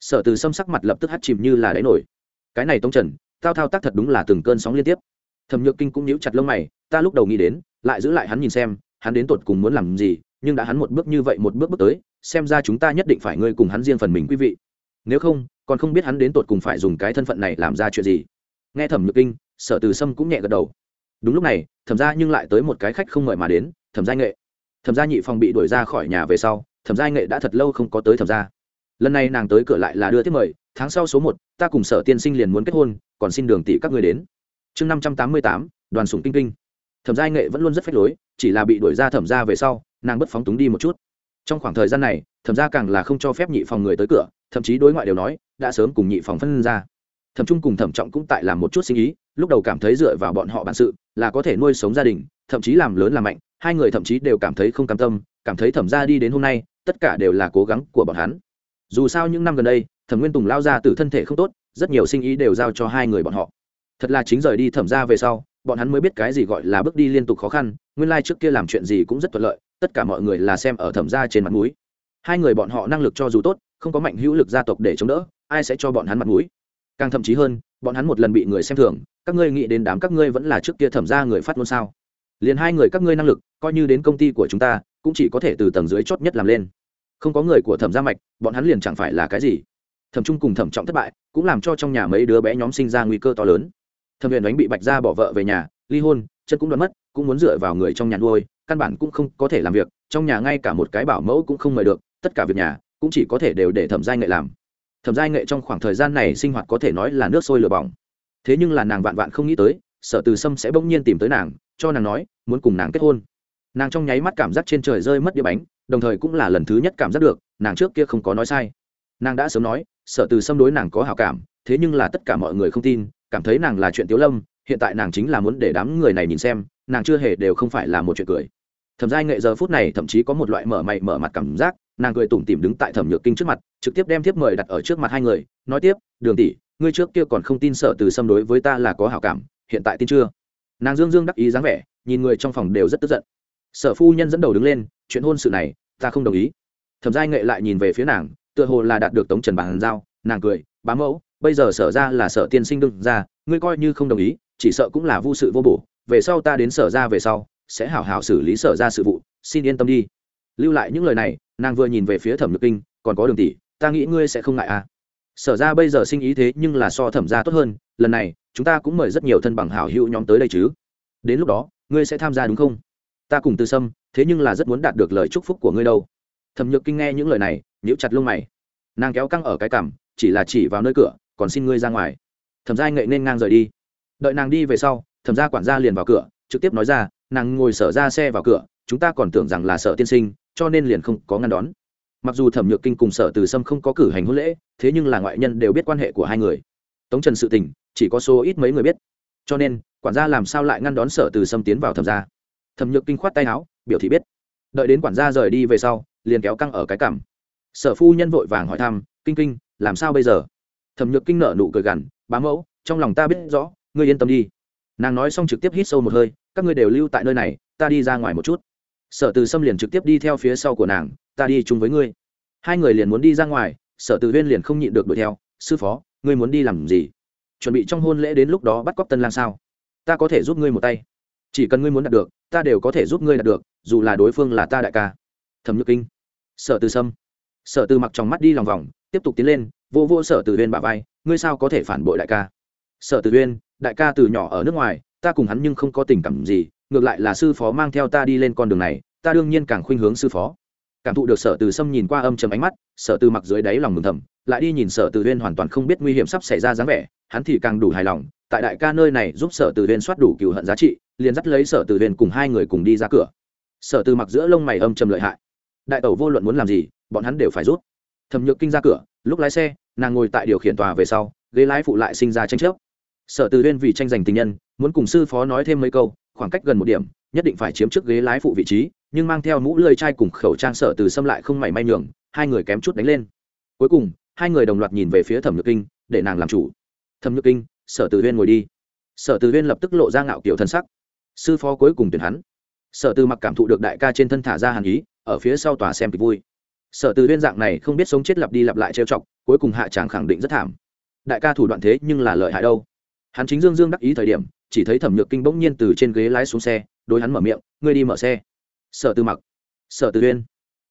Sở từ sâm sắc mặt lập tức hắt chìm như là đáy nổi. Cái này tống trần, tao thao tác thật đúng là từng cơn sóng liên tiếp. Thẩm nhược kinh cũng níu chặt lông mày, ta lúc đầu nghĩ đến, lại giữ lại hắn nhìn xem, hắn đến tột cùng muốn làm gì nhưng đã hắn một bước như vậy một bước bước tới, xem ra chúng ta nhất định phải ngươi cùng hắn riêng phần mình quý vị. Nếu không, còn không biết hắn đến tột cùng phải dùng cái thân phận này làm ra chuyện gì. Nghe thẩm nhược kinh, sở từ sâm cũng nhẹ gật đầu. Đúng lúc này, thẩm ra nhưng lại tới một cái khách không mời mà đến, thẩm gia nghệ. Thẩm gia nhị phòng bị đuổi ra khỏi nhà về sau, thẩm gia nghệ đã thật lâu không có tới thẩm gia. Lần này nàng tới cửa lại là đưa tiếp mời, tháng sau số một, ta cùng sở tiên sinh liền muốn kết hôn, còn xin đường tỷ các người đến. Chương năm trăm tám mươi tám, đoàn sủng kinh kinh. Thẩm gia nghệ vẫn luôn rất phách lối, chỉ là bị đuổi ra thẩm gia về sau nàng bất phóng túng đi một chút. Trong khoảng thời gian này, thẩm gia càng là không cho phép nhị phòng người tới cửa, thậm chí đối ngoại đều nói, đã sớm cùng nhị phòng phân ra. Thẩm trung cùng thẩm trọng cũng tại làm một chút sinh ý, lúc đầu cảm thấy dựa vào bọn họ bản sự, là có thể nuôi sống gia đình, thậm chí làm lớn làm mạnh, hai người thậm chí đều cảm thấy không cam tâm, cảm thấy thẩm gia đi đến hôm nay, tất cả đều là cố gắng của bọn hắn. Dù sao những năm gần đây, thẩm nguyên tùng lao ra từ thân thể không tốt, rất nhiều sinh ý đều giao cho hai người bọn họ. Thật là chính rời đi thẩm ra về sau, bọn hắn mới biết cái gì gọi là bước đi liên tục khó khăn, nguyên lai、like、trước kia làm chuyện gì cũng rất thuận lợi tất cả mọi người là xem ở thẩm gia trên mặt mũi. Hai người bọn họ năng lực cho dù tốt, không có mạnh hữu lực gia tộc để chống đỡ, ai sẽ cho bọn hắn mặt mũi? Càng thậm chí hơn, bọn hắn một lần bị người xem thường, các ngươi nghĩ đến đám các ngươi vẫn là trước kia thẩm ra người phát ngôn sao? Liền hai người các ngươi năng lực, coi như đến công ty của chúng ta, cũng chỉ có thể từ tầng dưới chót nhất làm lên. Không có người của thẩm gia mạch, bọn hắn liền chẳng phải là cái gì. Thẩm trung cùng thẩm trọng thất bại, cũng làm cho trong nhà mấy đứa bé nhóm sinh ra nguy cơ to lớn. Thẩm huyền đánh bị bạch gia bỏ vợ về nhà, ly hôn, chân cũng đoán mất, cũng muốn dựa vào người trong nhà nuôi căn bản cũng không có thể làm việc, trong nhà ngay cả một cái bảo mẫu cũng không mời được, tất cả việc nhà cũng chỉ có thể đều để thẩm giai nghệ làm. Thẩm giai nghệ trong khoảng thời gian này sinh hoạt có thể nói là nước sôi lửa bỏng. Thế nhưng là nàng vạn vạn không nghĩ tới, sở từ sâm sẽ bỗng nhiên tìm tới nàng, cho nàng nói, muốn cùng nàng kết hôn. Nàng trong nháy mắt cảm giác trên trời rơi mất đĩa bánh, đồng thời cũng là lần thứ nhất cảm giác được, nàng trước kia không có nói sai. Nàng đã sớm nói, sở từ sâm đối nàng có hào cảm, thế nhưng là tất cả mọi người không tin, cảm thấy nàng là chuyện tiếu lâm, hiện tại nàng chính là muốn để đám người này nhìn xem, nàng chưa hề đều không phải là một chuyện cười thẩm giai nghệ giờ phút này thậm chí có một loại mở mày mở mặt cảm giác, nàng cười tủm tỉm đứng tại thẩm nhược kinh trước mặt, trực tiếp đem thiếp mời đặt ở trước mặt hai người, nói tiếp, đường tỷ, ngươi trước kia còn không tin sợ từ xâm đối với ta là có hảo cảm, hiện tại tin chưa? Nàng dương dương đắc ý dáng vẻ, nhìn người trong phòng đều rất tức giận. Sở phu nhân dẫn đầu đứng lên, chuyện hôn sự này, ta không đồng ý. Thẩm giai nghệ lại nhìn về phía nàng, tựa hồ là đạt được tống trần bàn giao, nàng cười, bá mẫu, bây giờ sở ra là sở tiên sinh đương ra, ngươi coi như không đồng ý, chỉ sợ cũng là vô sự vô bổ, về sau ta đến sở ra về sau sẽ hảo hảo xử lý sở ra sự vụ, xin yên tâm đi. Lưu lại những lời này, nàng vừa nhìn về phía thẩm nhược kinh, còn có đường tỷ, ta nghĩ ngươi sẽ không ngại à. Sở ra bây giờ sinh ý thế nhưng là so thẩm ra tốt hơn, lần này, chúng ta cũng mời rất nhiều thân bằng hảo hữu nhóm tới đây chứ. Đến lúc đó, ngươi sẽ tham gia đúng không? Ta cùng tư sâm, thế nhưng là rất muốn đạt được lời chúc phúc của ngươi đâu. Thẩm nhược kinh nghe những lời này, nhíu chặt lông mày. Nàng kéo căng ở cái cằm, chỉ là chỉ vào nơi cửa, còn xin ngươi ra ngoài. Thẩm gia nghệ nên ngang rời đi. Đợi nàng đi về sau, thẩm gia quản gia liền vào cửa trực tiếp nói ra, nàng ngồi sở ra xe vào cửa, chúng ta còn tưởng rằng là sở tiên sinh, cho nên liền không có ngăn đón. Mặc dù thẩm nhược kinh cùng sở từ sâm không có cử hành hôn lễ, thế nhưng là ngoại nhân đều biết quan hệ của hai người. Tống trần sự tình, chỉ có số ít mấy người biết. Cho nên, quản gia làm sao lại ngăn đón sở từ sâm tiến vào thẩm gia? Thẩm nhược kinh khoát tay áo, biểu thị biết. Đợi đến quản gia rời đi về sau, liền kéo căng ở cái cằm. Sở phu nhân vội vàng hỏi thăm, kinh kinh, làm sao bây giờ? Thẩm nhược kinh nợ nụ cười gằn, bá mẫu, trong lòng ta biết rõ, ngươi yên tâm đi nàng nói xong trực tiếp hít sâu một hơi, các ngươi đều lưu tại nơi này, ta đi ra ngoài một chút. Sở từ Sâm liền trực tiếp đi theo phía sau của nàng, ta đi chung với ngươi. Hai người liền muốn đi ra ngoài, sở từ huyên liền không nhịn được đuổi theo, sư phó, ngươi muốn đi làm gì? Chuẩn bị trong hôn lễ đến lúc đó bắt cóc tân lang sao? Ta có thể giúp ngươi một tay. Chỉ cần ngươi muốn đạt được, ta đều có thể giúp ngươi đạt được, dù là đối phương là ta đại ca. Thẩm nhược kinh. Sở từ sâm. Sở từ mặc trong mắt đi lòng vòng, tiếp tục tiến lên, vô vô sở từ huyên bà vai, ngươi sao có thể phản bội đại ca? Sở từ huyên đại ca từ nhỏ ở nước ngoài, ta cùng hắn nhưng không có tình cảm gì, ngược lại là sư phó mang theo ta đi lên con đường này, ta đương nhiên càng khuynh hướng sư phó. Cảm thụ được sở từ sâm nhìn qua âm chầm ánh mắt, sở từ mặc dưới đáy lòng mừng thầm, lại đi nhìn sở từ huyên hoàn toàn không biết nguy hiểm sắp xảy ra dáng vẻ, hắn thì càng đủ hài lòng, tại đại ca nơi này giúp sở từ huyên soát đủ cựu hận giá trị, liền dắt lấy sở từ huyên cùng hai người cùng đi ra cửa. Sở từ mặc giữa lông mày âm trầm lợi hại. Đại tẩu vô luận muốn làm gì, bọn hắn đều phải rút. Thẩm nhược kinh ra cửa, lúc lái xe, nàng ngồi tại điều khiển tòa về sau, ghế lái phụ lại sinh ra tranh chấp sở từ huyên vì tranh giành tình nhân, muốn cùng sư phó nói thêm mấy câu, khoảng cách gần một điểm, nhất định phải chiếm trước ghế lái phụ vị trí, nhưng mang theo mũ lơi chai cùng khẩu trang sở từ xâm lại không mảy may nhường, hai người kém chút đánh lên. Cuối cùng, hai người đồng loạt nhìn về phía thẩm nhược kinh, để nàng làm chủ. Thẩm nhược kinh, sở từ huyên ngồi đi. Sở từ huyên lập tức lộ ra ngạo kiểu thân sắc. Sư phó cuối cùng tuyển hắn. Sở từ mặc cảm thụ được đại ca trên thân thả ra hàn ý, ở phía sau tòa xem kịch vui. Sở từ huyên dạng này không biết sống chết lặp đi lặp lại trêu chọc, cuối cùng hạ tràng khẳng định rất thảm. Đại ca thủ đoạn thế nhưng là lợi hại đâu hắn chính dương dương đắc ý thời điểm, chỉ thấy thẩm nhược kinh bỗng nhiên từ trên ghế lái xuống xe, đối hắn mở miệng, ngươi đi mở xe. Sở từ mặc. Sở từ Uyên.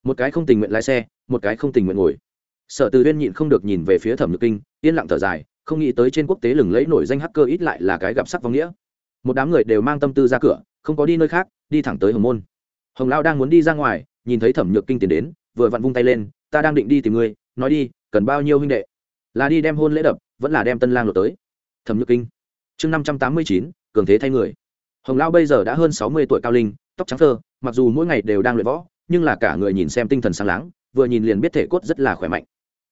Một cái không tình nguyện lái xe, một cái không tình nguyện ngồi. Sở từ Uyên nhịn không được nhìn về phía thẩm nhược kinh, yên lặng thở dài, không nghĩ tới trên quốc tế lừng lẫy nổi danh hacker ít lại là cái gặp sắc vong nghĩa. Một đám người đều mang tâm tư ra cửa, không có đi nơi khác, đi thẳng tới hồng môn. Hồng lao đang muốn đi ra ngoài, nhìn thấy thẩm nhược kinh tiến đến, vừa vặn vung tay lên, ta đang định đi tìm ngươi, nói đi, cần bao nhiêu huynh đệ? Là đi đem hôn lễ đập, vẫn là đem tân lang lột tới. Thẩm nhược kinh chương năm trăm tám mươi chín, cường thế thay người. Hồng lao bây giờ đã hơn sáu mươi tuổi cao linh, tóc trắng thơ, mặc dù mỗi ngày đều đang luyện võ, nhưng là cả người nhìn xem tinh thần sáng láng, vừa nhìn liền biết thể cốt rất là khỏe mạnh.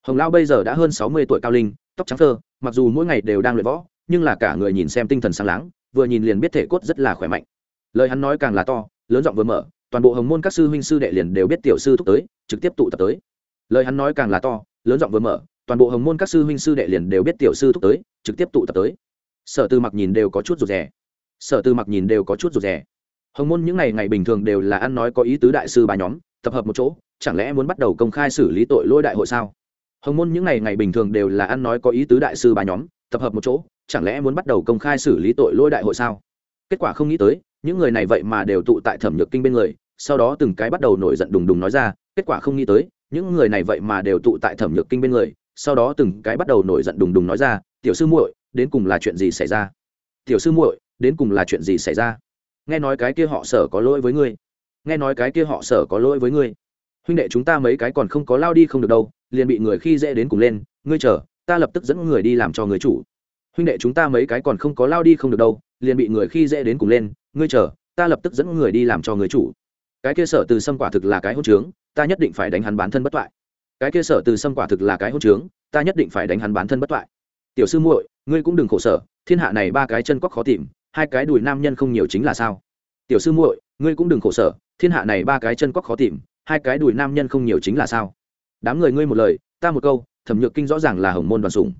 Hồng lao bây giờ đã hơn sáu mươi tuổi cao linh, tóc trắng thơ, mặc dù mỗi ngày đều đang luyện võ, nhưng là cả người nhìn xem tinh thần sáng láng, vừa nhìn liền biết thể cốt rất là khỏe mạnh. Lời hắn nói càng là to, lớn giọng vừa mở, toàn bộ hồng môn các sư huynh sư đệ liền đều biết tiểu sư thúc tới, trực tiếp tụ tập tới. Lời hắn nói càng là to, lớn giọng vừa mở, toàn bộ hồng môn các sư huynh sư đệ liền đều biết tiểu sư thúc tới, trực tiếp tụ tập tới sở tư mặc nhìn đều có chút rụt rè. Sở tư mặc nhìn đều có chút rụt rè. Hồng môn những ngày ngày bình thường đều là ăn nói có ý tứ đại sư ba nhóm, tập hợp một chỗ, chẳng lẽ muốn bắt đầu công khai xử lý tội lỗi đại hội sao? Hồng môn những ngày ngày bình thường đều là ăn nói có ý tứ đại sư ba nhóm, tập hợp một chỗ, chẳng lẽ muốn bắt đầu công khai xử lý tội lỗi đại hội sao? Kết quả không nghĩ tới, những người này vậy mà đều tụ tại thẩm nhược kinh bên người, sau đó từng cái bắt đầu nổi giận đùng đùng nói ra, kết quả không nghĩ tới, những người này vậy mà đều tụ tại thẩm nhược kinh bên người, sau đó từng cái bắt đầu nổi giận đùng đùng nói ra, tiểu sư muội đến cùng là chuyện gì xảy ra? Tiểu sư muội, đến cùng là chuyện gì xảy ra? Nghe nói cái kia họ sở có lỗi với ngươi. Nghe nói cái kia họ sở có lỗi với ngươi. Huynh đệ chúng ta mấy cái còn không có lao đi không được đâu, liền bị người khi dễ đến cùng lên. Ngươi chờ, ta lập tức dẫn người đi làm cho người chủ. Huynh đệ chúng ta mấy cái còn không có lao đi không được đâu, liền bị người khi dễ đến cùng lên. Ngươi chờ, ta lập tức dẫn người đi làm cho người chủ. Cái kia sở từ xâm quả thực là cái hôn trướng, ta nhất định phải đánh hắn bán thân bất toại. Cái kia sở từ xâm quả thực là cái hôn trướng, ta nhất định phải đánh hắn bán thân bất toại tiểu sư muội, ngươi cũng đừng khổ sở, thiên hạ này ba cái chân quắc khó tìm, hai cái đùi nam nhân không nhiều chính là sao? Tiểu sư muội, ngươi cũng đừng khổ sở, thiên hạ này ba cái chân quắc khó tìm, hai cái đùi nam nhân không nhiều chính là sao? Đám người ngươi một lời, ta một câu, thẩm nhược kinh rõ ràng là hồng môn đoàn sủng.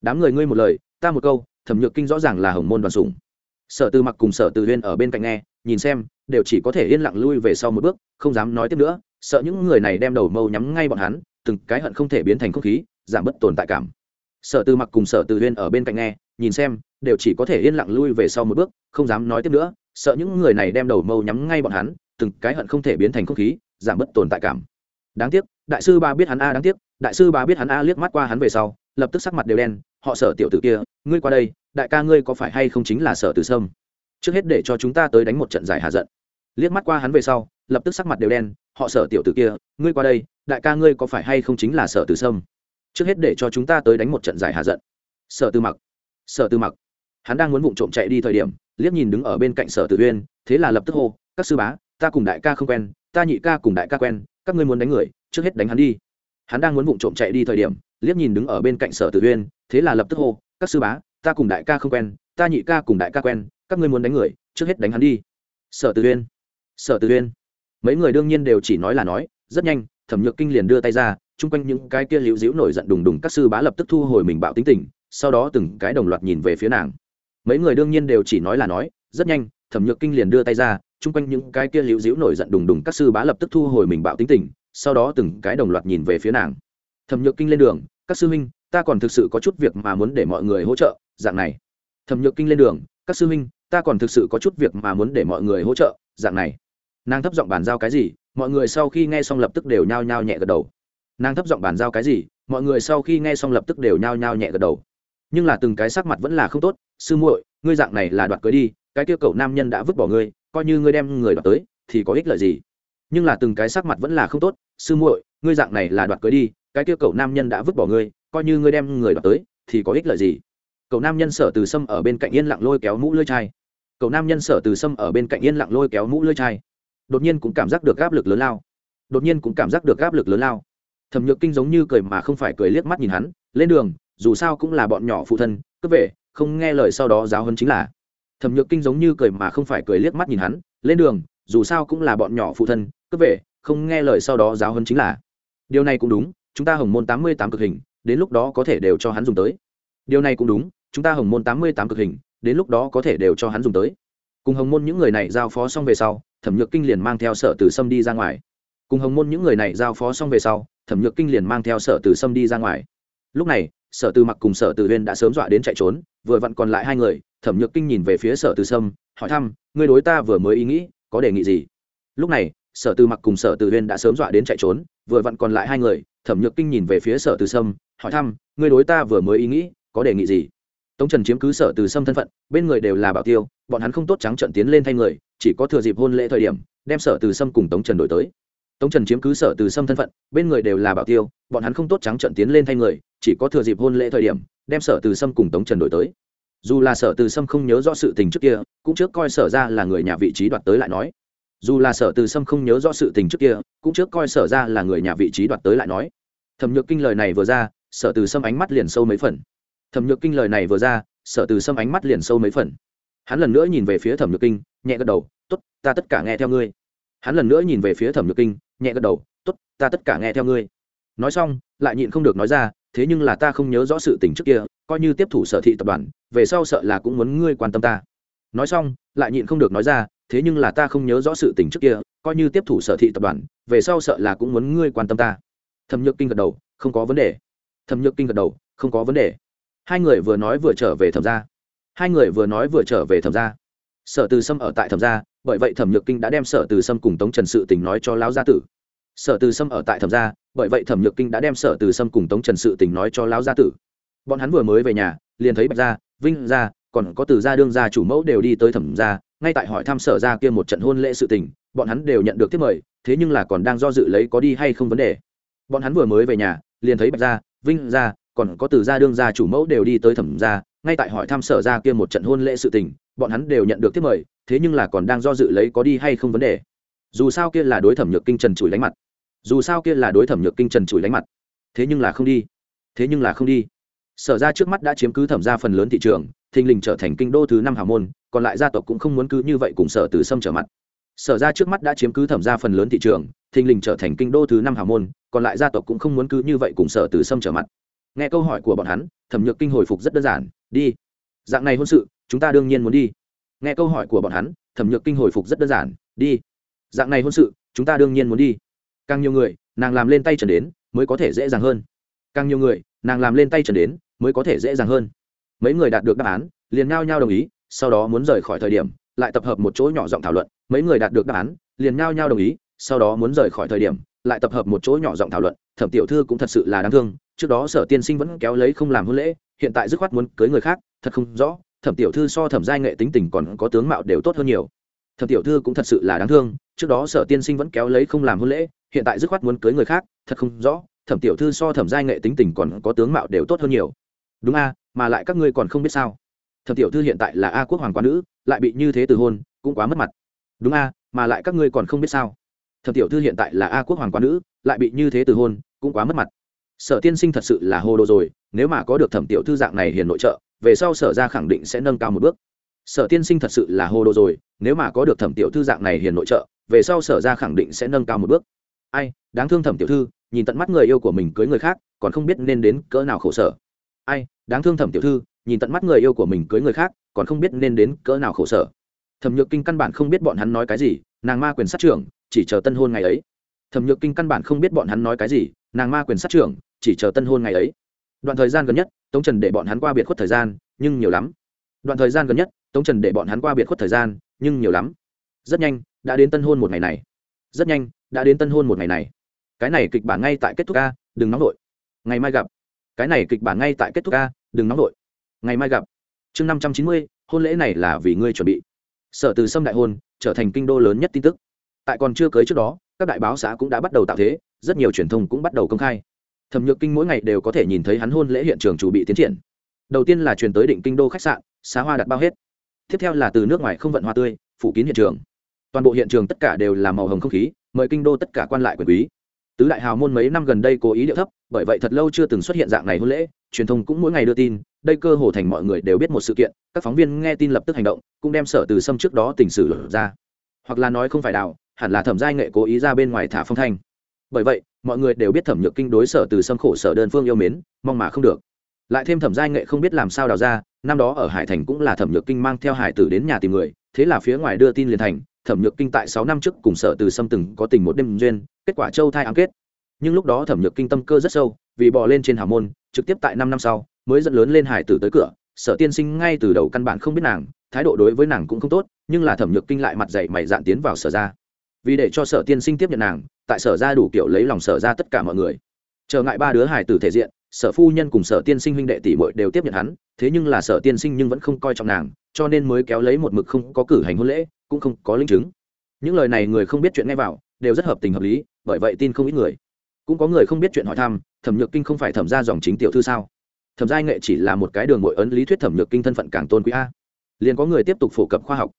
Đám người ngươi một lời, ta một câu, thẩm nhược kinh rõ ràng là hồng môn đoàn sủng. Sở từ mặc cùng sở từ huyên ở bên cạnh nghe, nhìn xem, đều chỉ có thể yên lặng lui về sau một bước, không dám nói tiếp nữa, sợ những người này đem đầu mâu nhắm ngay bọn hắn, từng cái hận không thể biến thành không khí, giảm bất tồn tại cảm sở từ mặc cùng sở từ huyên ở bên cạnh nghe, nhìn xem, đều chỉ có thể yên lặng lui về sau một bước, không dám nói tiếp nữa, sợ những người này đem đầu mâu nhắm ngay bọn hắn, từng cái hận không thể biến thành không khí, giảm bất tồn tại cảm. Đáng tiếc, đại sư ba biết hắn a, đáng tiếc, đại sư ba biết hắn a liếc mắt qua hắn về sau, lập tức sắc mặt đều đen, họ sở tiểu tử kia, ngươi qua đây, đại ca ngươi có phải hay không chính là sở tử sâm? Trước hết để cho chúng ta tới đánh một trận giải hạ giận. Liếc mắt qua hắn về sau, lập tức sắc mặt đều đen, họ sở tiểu tử kia, ngươi qua đây, đại ca ngươi có phải hay không chính là sở tử sâm? Trước hết để cho chúng ta tới đánh một trận giải hạ giận. Sở tư mặc. Sở tư mặc. Hắn đang muốn vụng trộm chạy đi thời điểm, liếc nhìn đứng ở bên cạnh sở tử uyên, thế là lập tức hô, các sư bá, ta cùng đại ca không quen, ta nhị ca cùng đại ca quen, các ngươi muốn đánh người, trước hết đánh hắn đi. Hắn đang muốn vụng trộm chạy đi thời điểm, liếc nhìn đứng ở bên cạnh sở tử uyên, thế là lập tức hô, các sư bá, ta cùng đại ca không quen, ta nhị ca cùng đại ca quen, các ngươi muốn đánh người, trước hết đánh hắn đi. Sở tử uyên. Sở tử uyên. Mấy người đương nhiên đều chỉ nói là nói, rất nhanh, thẩm nhược kinh liền đưa tay ra chung quanh những cái kia liễu diễu nổi giận đùng đùng các sư bá lập tức thu hồi mình bạo tính tình, sau đó từng cái đồng loạt nhìn về phía nàng. Mấy người đương nhiên đều chỉ nói là nói, rất nhanh, thẩm nhược kinh liền đưa tay ra chung quanh những cái kia liễu diễu nổi giận đùng đùng các sư bá lập tức thu hồi mình bạo tính tình, sau đó từng cái đồng loạt nhìn về phía nàng. Thẩm nhược kinh lên đường, các sư huynh, ta còn thực sự có chút việc mà muốn để mọi người hỗ trợ, dạng này. Thẩm nhược kinh lên đường, các sư huynh, ta còn thực sự có chút việc mà muốn để mọi người hỗ trợ, dạng này. Nàng thấp giọng bàn giao cái gì, mọi người sau khi nghe xong lập tức đều nhao nhao nhẹ gật đầu nàng thấp giọng bàn giao cái gì, mọi người sau khi nghe xong lập tức đều nhao nhao nhẹ gật đầu. Nhưng là từng cái sắc mặt vẫn là không tốt, sư muội, ngươi dạng này là đoạt cưới đi, cái kêu cầu nam nhân đã vứt bỏ ngươi, coi như ngươi đem người đoạt tới, thì có ích lợi gì? Nhưng là từng cái sắc mặt vẫn là không tốt, sư muội, ngươi dạng này là đoạt cưới đi, cái kêu cầu nam nhân đã vứt bỏ ngươi, coi như ngươi đem người đoạt tới, thì có ích lợi gì? Cậu nam nhân sở từ sâm ở bên cạnh yên lặng lôi kéo mũ lưỡi chai. Cậu nam nhân sở từ sâm ở bên cạnh yên lặng lôi kéo mũ lưỡi chai. Đột nhiên cũng cảm giác được áp lực lớn lao. Đột nhiên cũng cảm giác được áp lực lớn lao thẩm nhược kinh giống như cười mà không phải cười liếc mắt nhìn hắn, lên đường, dù sao cũng là bọn nhỏ phụ thân cướp về, không nghe lời sau đó giáo hơn chính là. Thẩm nhược kinh giống như cười mà không phải cười liếc mắt nhìn hắn, lên đường, dù sao cũng là bọn nhỏ phụ thân cướp về, không nghe lời sau đó giáo hơn chính là. Điều này cũng đúng, chúng ta hồng môn tám mươi tám cực hình, đến lúc đó có thể đều cho hắn dùng tới. Điều này cũng đúng, chúng ta hồng môn tám mươi tám cực hình, đến lúc đó có thể đều cho hắn dùng tới. Cùng hồng môn những người này giao phó xong về sau, thẩm nhược kinh liền mang theo sở từ sâm đi ra ngoài. Cùng hồng môn những người này giao phó xong về sau thẩm nhược kinh liền mang theo sở từ sâm đi ra ngoài. Lúc này, sở từ mặc cùng sở từ huyên đã sớm dọa đến chạy trốn, vừa vặn còn lại hai người, thẩm nhược kinh nhìn về phía sở từ sâm, hỏi thăm, ngươi đối ta vừa mới ý nghĩ, có đề nghị gì? Lúc này, sở từ mặc cùng sở từ huyên đã sớm dọa đến chạy trốn, vừa vặn còn lại hai người, thẩm nhược kinh nhìn về phía sở từ sâm, hỏi thăm, ngươi đối ta vừa mới ý nghĩ, có đề nghị gì? Tống trần chiếm cứ sở từ sâm thân phận, bên người đều là bảo tiêu, bọn hắn không tốt trắng trận tiến lên thay người, chỉ có thừa dịp hôn lễ thời điểm, đem sở từ sâm cùng tống trần đổi tới tống trần chiếm cứ sở từ sâm thân phận, bên người đều là bảo tiêu, bọn hắn không tốt trắng trận tiến lên thay người, chỉ có thừa dịp hôn lễ thời điểm, đem sở từ sâm cùng tống trần đổi tới. Dù là sở từ sâm không nhớ rõ sự tình trước kia, cũng trước coi sở ra là người nhà vị trí đoạt tới lại nói. Dù là sở từ sâm không nhớ rõ sự tình trước kia, cũng trước coi sở ra là người nhà vị trí đoạt tới lại nói. Thẩm nhược kinh lời này vừa ra, sở từ sâm ánh mắt liền sâu mấy phần. Thẩm nhược kinh lời này vừa ra, sở từ sâm ánh mắt liền sâu mấy phần. Hắn lần nữa nhìn về phía thẩm nhược kinh, nhẹ gật đầu t ố t ta tất cả nghe theo ngươi hắn lần nữa nhìn về phía thẩm nhược kinh, nhẹ gật đầu t ố t ta tất cả nghe theo ngươi. Nói xong, lại nhịn không được nói ra, thế nhưng là ta không nhớ rõ sự tình trước kia, coi như tiếp thủ sở thị tập đoàn, về sau sợ là cũng muốn ngươi quan tâm ta. Nói xong, lại nhịn không được nói ra, thế nhưng là ta không nhớ rõ sự tình trước kia, coi như tiếp thủ sở thị tập đoàn, về sau sợ là cũng muốn ngươi quan tâm ta. Thẩm nhược kinh gật đầu, không có vấn đề. Thẩm nhược kinh gật đầu, không có vấn đề. Hai người vừa nói vừa trở về thẩm gia. Hai người vừa nói vừa trở về thẩm gia. Sở từ sâm ở tại thẩm gia bởi vậy thẩm nhược kinh đã đem sở từ sâm cùng tống trần sự tình nói cho lão gia tử. sở từ sâm ở tại thẩm gia, bởi vậy thẩm nhược kinh đã đem sở từ sâm cùng tống trần sự tình nói cho lão gia tử. bọn hắn vừa mới về nhà, liền thấy bạch gia, vinh gia, còn có từ gia đương gia chủ mẫu đều đi tới thẩm gia, ngay tại hỏi thăm sở gia kia một trận hôn lễ sự tình, bọn hắn đều nhận được tiếp mời, thế nhưng là còn đang do dự lấy có đi hay không vấn đề. bọn hắn vừa mới về nhà, liền thấy bạch gia, vinh gia, còn có từ gia đương gia chủ mẫu đều đi tới thẩm gia, ngay tại hỏi thăm sở gia kia một trận hôn lễ sự tình, bọn hắn đều nhận được tiếp mời thế nhưng là còn đang do dự lấy có đi hay không vấn đề. Dù sao kia là đối thẩm nhược kinh trần chùi lánh mặt. Dù sao kia là đối thẩm nhược kinh trần chùi lánh mặt. Thế nhưng là không đi. Thế nhưng là không đi. Sở ra trước mắt đã chiếm cứ thẩm ra phần lớn thị trường, thình lình trở thành kinh đô thứ năm hào môn, còn lại gia tộc cũng không muốn cứ như vậy cùng sở từ sâm trở mặt. Sở ra trước mắt đã chiếm cứ thẩm ra phần lớn thị trường, thình lình trở thành kinh đô thứ năm hào môn, còn lại gia tộc cũng không muốn cứ như vậy cùng sở từ sâm trở mặt. Nghe câu hỏi của bọn hắn, thẩm nhược kinh hồi phục rất đơn giản, đi. Dạng này hôn sự, chúng ta đương nhiên muốn đi nghe câu hỏi của bọn hắn, thẩm nhược kinh hồi phục rất đơn giản, đi. Dạng này hôn sự, chúng ta đương nhiên muốn đi. Càng nhiều người, nàng làm lên tay trần đến, mới có thể dễ dàng hơn. Càng nhiều người, nàng làm lên tay trần đến, mới có thể dễ dàng hơn. Mấy người đạt được đáp án, liền nhao nhao đồng ý, sau đó muốn rời khỏi thời điểm, lại tập hợp một chỗ nhỏ giọng thảo luận. Mấy người đạt được đáp án, liền nhao nhao đồng ý, sau đó muốn rời khỏi thời điểm, lại tập hợp một chỗ nhỏ giọng thảo luận. Thẩm tiểu thư cũng thật sự là đáng thương, trước đó sở tiên sinh vẫn kéo lấy không làm hôn lễ, hiện tại dứt khoát muốn cưới người khác, thật không rõ thẩm tiểu thư so thẩm giai nghệ tính tình còn có tướng mạo đều tốt hơn nhiều. Thẩm tiểu thư cũng thật sự là đáng thương, trước đó sở tiên sinh vẫn kéo lấy không làm hôn lễ, hiện tại dứt khoát muốn cưới người khác, thật không rõ, thẩm tiểu thư so thẩm giai nghệ tính tình còn có tướng mạo đều tốt hơn nhiều. Đúng a, mà lại các ngươi còn không biết sao. Thẩm tiểu thư hiện tại là a quốc hoàng quá nữ, lại bị như thế từ hôn, cũng quá mất mặt. Đúng a, mà lại các ngươi còn không biết sao. Thẩm tiểu thư hiện tại là a quốc hoàng quá nữ, lại bị như thế từ hôn, cũng quá mất mặt. Sở tiên sinh thật sự là hồ đồ rồi, nếu mà có được thẩm tiểu thư dạng này hiền nội trợ về sau sở ra khẳng định sẽ nâng cao một bước. Sở tiên sinh thật sự là hồ đồ rồi, nếu mà có được thẩm tiểu thư dạng này hiền nội trợ, về sau sở ra khẳng định sẽ nâng cao một bước. Ai, đáng thương thẩm tiểu thư, nhìn tận mắt người yêu của mình cưới người khác, còn không biết nên đến cỡ nào khổ sở. Ai, đáng thương thẩm tiểu thư, nhìn tận mắt người yêu của mình cưới người khác, còn không biết nên đến cỡ nào khổ sở. Thẩm nhược kinh căn bản không biết bọn hắn nói cái gì, nàng ma quyền sát trưởng, chỉ chờ tân hôn ngày ấy. Thẩm nhược kinh căn bản không biết bọn hắn nói cái gì, nàng ma quyền sát trưởng, chỉ chờ tân hôn ngày ấy. Đoạn thời gian gần nhất tống trần để bọn hắn qua biệt khuất thời gian, nhưng nhiều lắm. Đoạn thời gian gần nhất, tống trần để bọn hắn qua biệt khuất thời gian, nhưng nhiều lắm. Rất nhanh, đã đến tân hôn một ngày này. Rất nhanh, đã đến tân hôn một ngày này. Cái này kịch bản ngay tại kết thúc ca, đừng nóng vội. Ngày mai gặp. Cái này kịch bản ngay tại kết thúc ca, đừng nóng vội. Ngày mai gặp. Chương năm trăm chín mươi, hôn lễ này là vì ngươi chuẩn bị. Sở từ sâm đại hôn, trở thành kinh đô lớn nhất tin tức. Tại còn chưa cưới trước đó, các đại báo xã cũng đã bắt đầu tạo thế, rất nhiều truyền thông cũng bắt đầu công khai thẩm nhược kinh mỗi ngày đều có thể nhìn thấy hắn hôn lễ hiện trường chủ bị tiến triển. Đầu tiên là truyền tới định kinh đô khách sạn, xá hoa đặt bao hết. Tiếp theo là từ nước ngoài không vận hoa tươi, phủ kín hiện trường. Toàn bộ hiện trường tất cả đều là màu hồng không khí, mời kinh đô tất cả quan lại quyền quý. Tứ đại hào môn mấy năm gần đây cố ý điệu thấp, bởi vậy thật lâu chưa từng xuất hiện dạng này hôn lễ, truyền thông cũng mỗi ngày đưa tin, đây cơ hồ thành mọi người đều biết một sự kiện, các phóng viên nghe tin lập tức hành động, cũng đem sở từ sâm trước đó tình sử ra. Hoặc là nói không phải đào hẳn là thẩm giai nghệ cố ý ra bên ngoài thả phong thanh. Bởi vậy mọi người đều biết thẩm nhược kinh đối sở từ sâm khổ sở đơn phương yêu mến, mong mà không được. Lại thêm thẩm giai nghệ không biết làm sao đào ra, năm đó ở hải thành cũng là thẩm nhược kinh mang theo hải tử đến nhà tìm người, thế là phía ngoài đưa tin liền thành, thẩm nhược kinh tại sáu năm trước cùng sở từ sâm từng có tình một đêm duyên, kết quả châu thai ám kết. Nhưng lúc đó thẩm nhược kinh tâm cơ rất sâu, vì bò lên trên hào môn, trực tiếp tại năm năm sau, mới dẫn lớn lên hải tử tới cửa, sở tiên sinh ngay từ đầu căn bản không biết nàng, thái độ đối với nàng cũng không tốt, nhưng là thẩm nhược kinh lại mặt dậy mày dạn tiến vào sở ra vì để cho sở tiên sinh tiếp nhận nàng, tại sở ra đủ kiểu lấy lòng sở ra tất cả mọi người. Trở ngại ba đứa hải tử thể diện, sở phu nhân cùng sở tiên sinh huynh đệ tỷ muội đều tiếp nhận hắn, thế nhưng là sở tiên sinh nhưng vẫn không coi trọng nàng, cho nên mới kéo lấy một mực không có cử hành hôn lễ, cũng không có linh chứng. Những lời này người không biết chuyện nghe vào, đều rất hợp tình hợp lý, bởi vậy tin không ít người. Cũng có người không biết chuyện hỏi thăm, thẩm nhược kinh không phải thẩm ra dòng chính tiểu thư sao? Thẩm giai nghệ chỉ là một cái đường mội ấn lý thuyết thẩm nhược kinh thân phận càng tôn quý a. Liền có người tiếp tục phổ cập khoa học.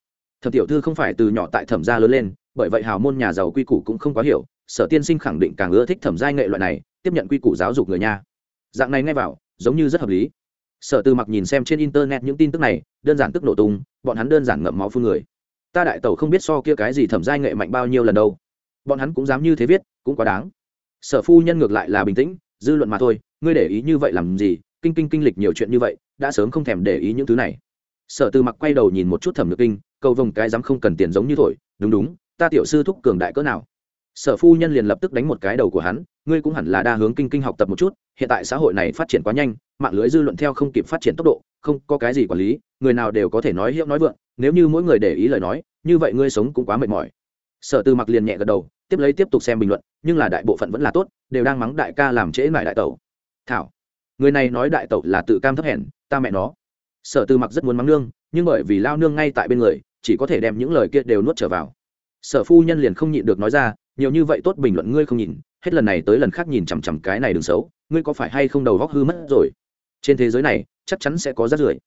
Thẩm tiểu thư không phải từ nhỏ tại thẩm gia lớn lên bởi vậy hào môn nhà giàu quy củ cũng không quá hiểu, sở tiên sinh khẳng định càng ưa thích thẩm giai nghệ loại này, tiếp nhận quy củ giáo dục người nha. Dạng này ngay vào, giống như rất hợp lý. Sở tư mặc nhìn xem trên internet những tin tức này, đơn giản tức nổ tung, bọn hắn đơn giản ngậm máu phương người. Ta đại tẩu không biết so kia cái gì thẩm giai nghệ mạnh bao nhiêu lần đâu. Bọn hắn cũng dám như thế viết, cũng quá đáng. Sở phu nhân ngược lại là bình tĩnh, dư luận mà thôi, ngươi để ý như vậy làm gì, kinh kinh kinh lịch nhiều chuyện như vậy, đã sớm không thèm để ý những thứ này. Sở tư mặc quay đầu nhìn một chút thẩm nhược kinh, cầu vồng cái dám không cần tiền giống như thổi, đúng đúng ta tiểu sư thúc cường đại cỡ nào? Sở phu nhân liền lập tức đánh một cái đầu của hắn, ngươi cũng hẳn là đa hướng kinh kinh học tập một chút, hiện tại xã hội này phát triển quá nhanh, mạng lưới dư luận theo không kịp phát triển tốc độ, không có cái gì quản lý, người nào đều có thể nói hiệu nói vượng, nếu như mỗi người để ý lời nói, như vậy ngươi sống cũng quá mệt mỏi. Sở Tư mặc liền nhẹ gật đầu, tiếp lấy tiếp tục xem bình luận, nhưng là đại bộ phận vẫn là tốt, đều đang mắng đại ca làm trễ mải đại tẩu. Thảo, người này nói đại tẩu là tự cam thấp hèn, ta mẹ nó. Sở Tư mặc rất muốn mắng nương, nhưng bởi vì lao nương ngay tại bên người, chỉ có thể đem những lời kia đều nuốt trở vào sở phu nhân liền không nhịn được nói ra, nhiều như vậy tốt bình luận ngươi không nhìn, hết lần này tới lần khác nhìn chằm chằm cái này đừng xấu, ngươi có phải hay không đầu góc hư mất rồi? Trên thế giới này, chắc chắn sẽ có rát rưởi.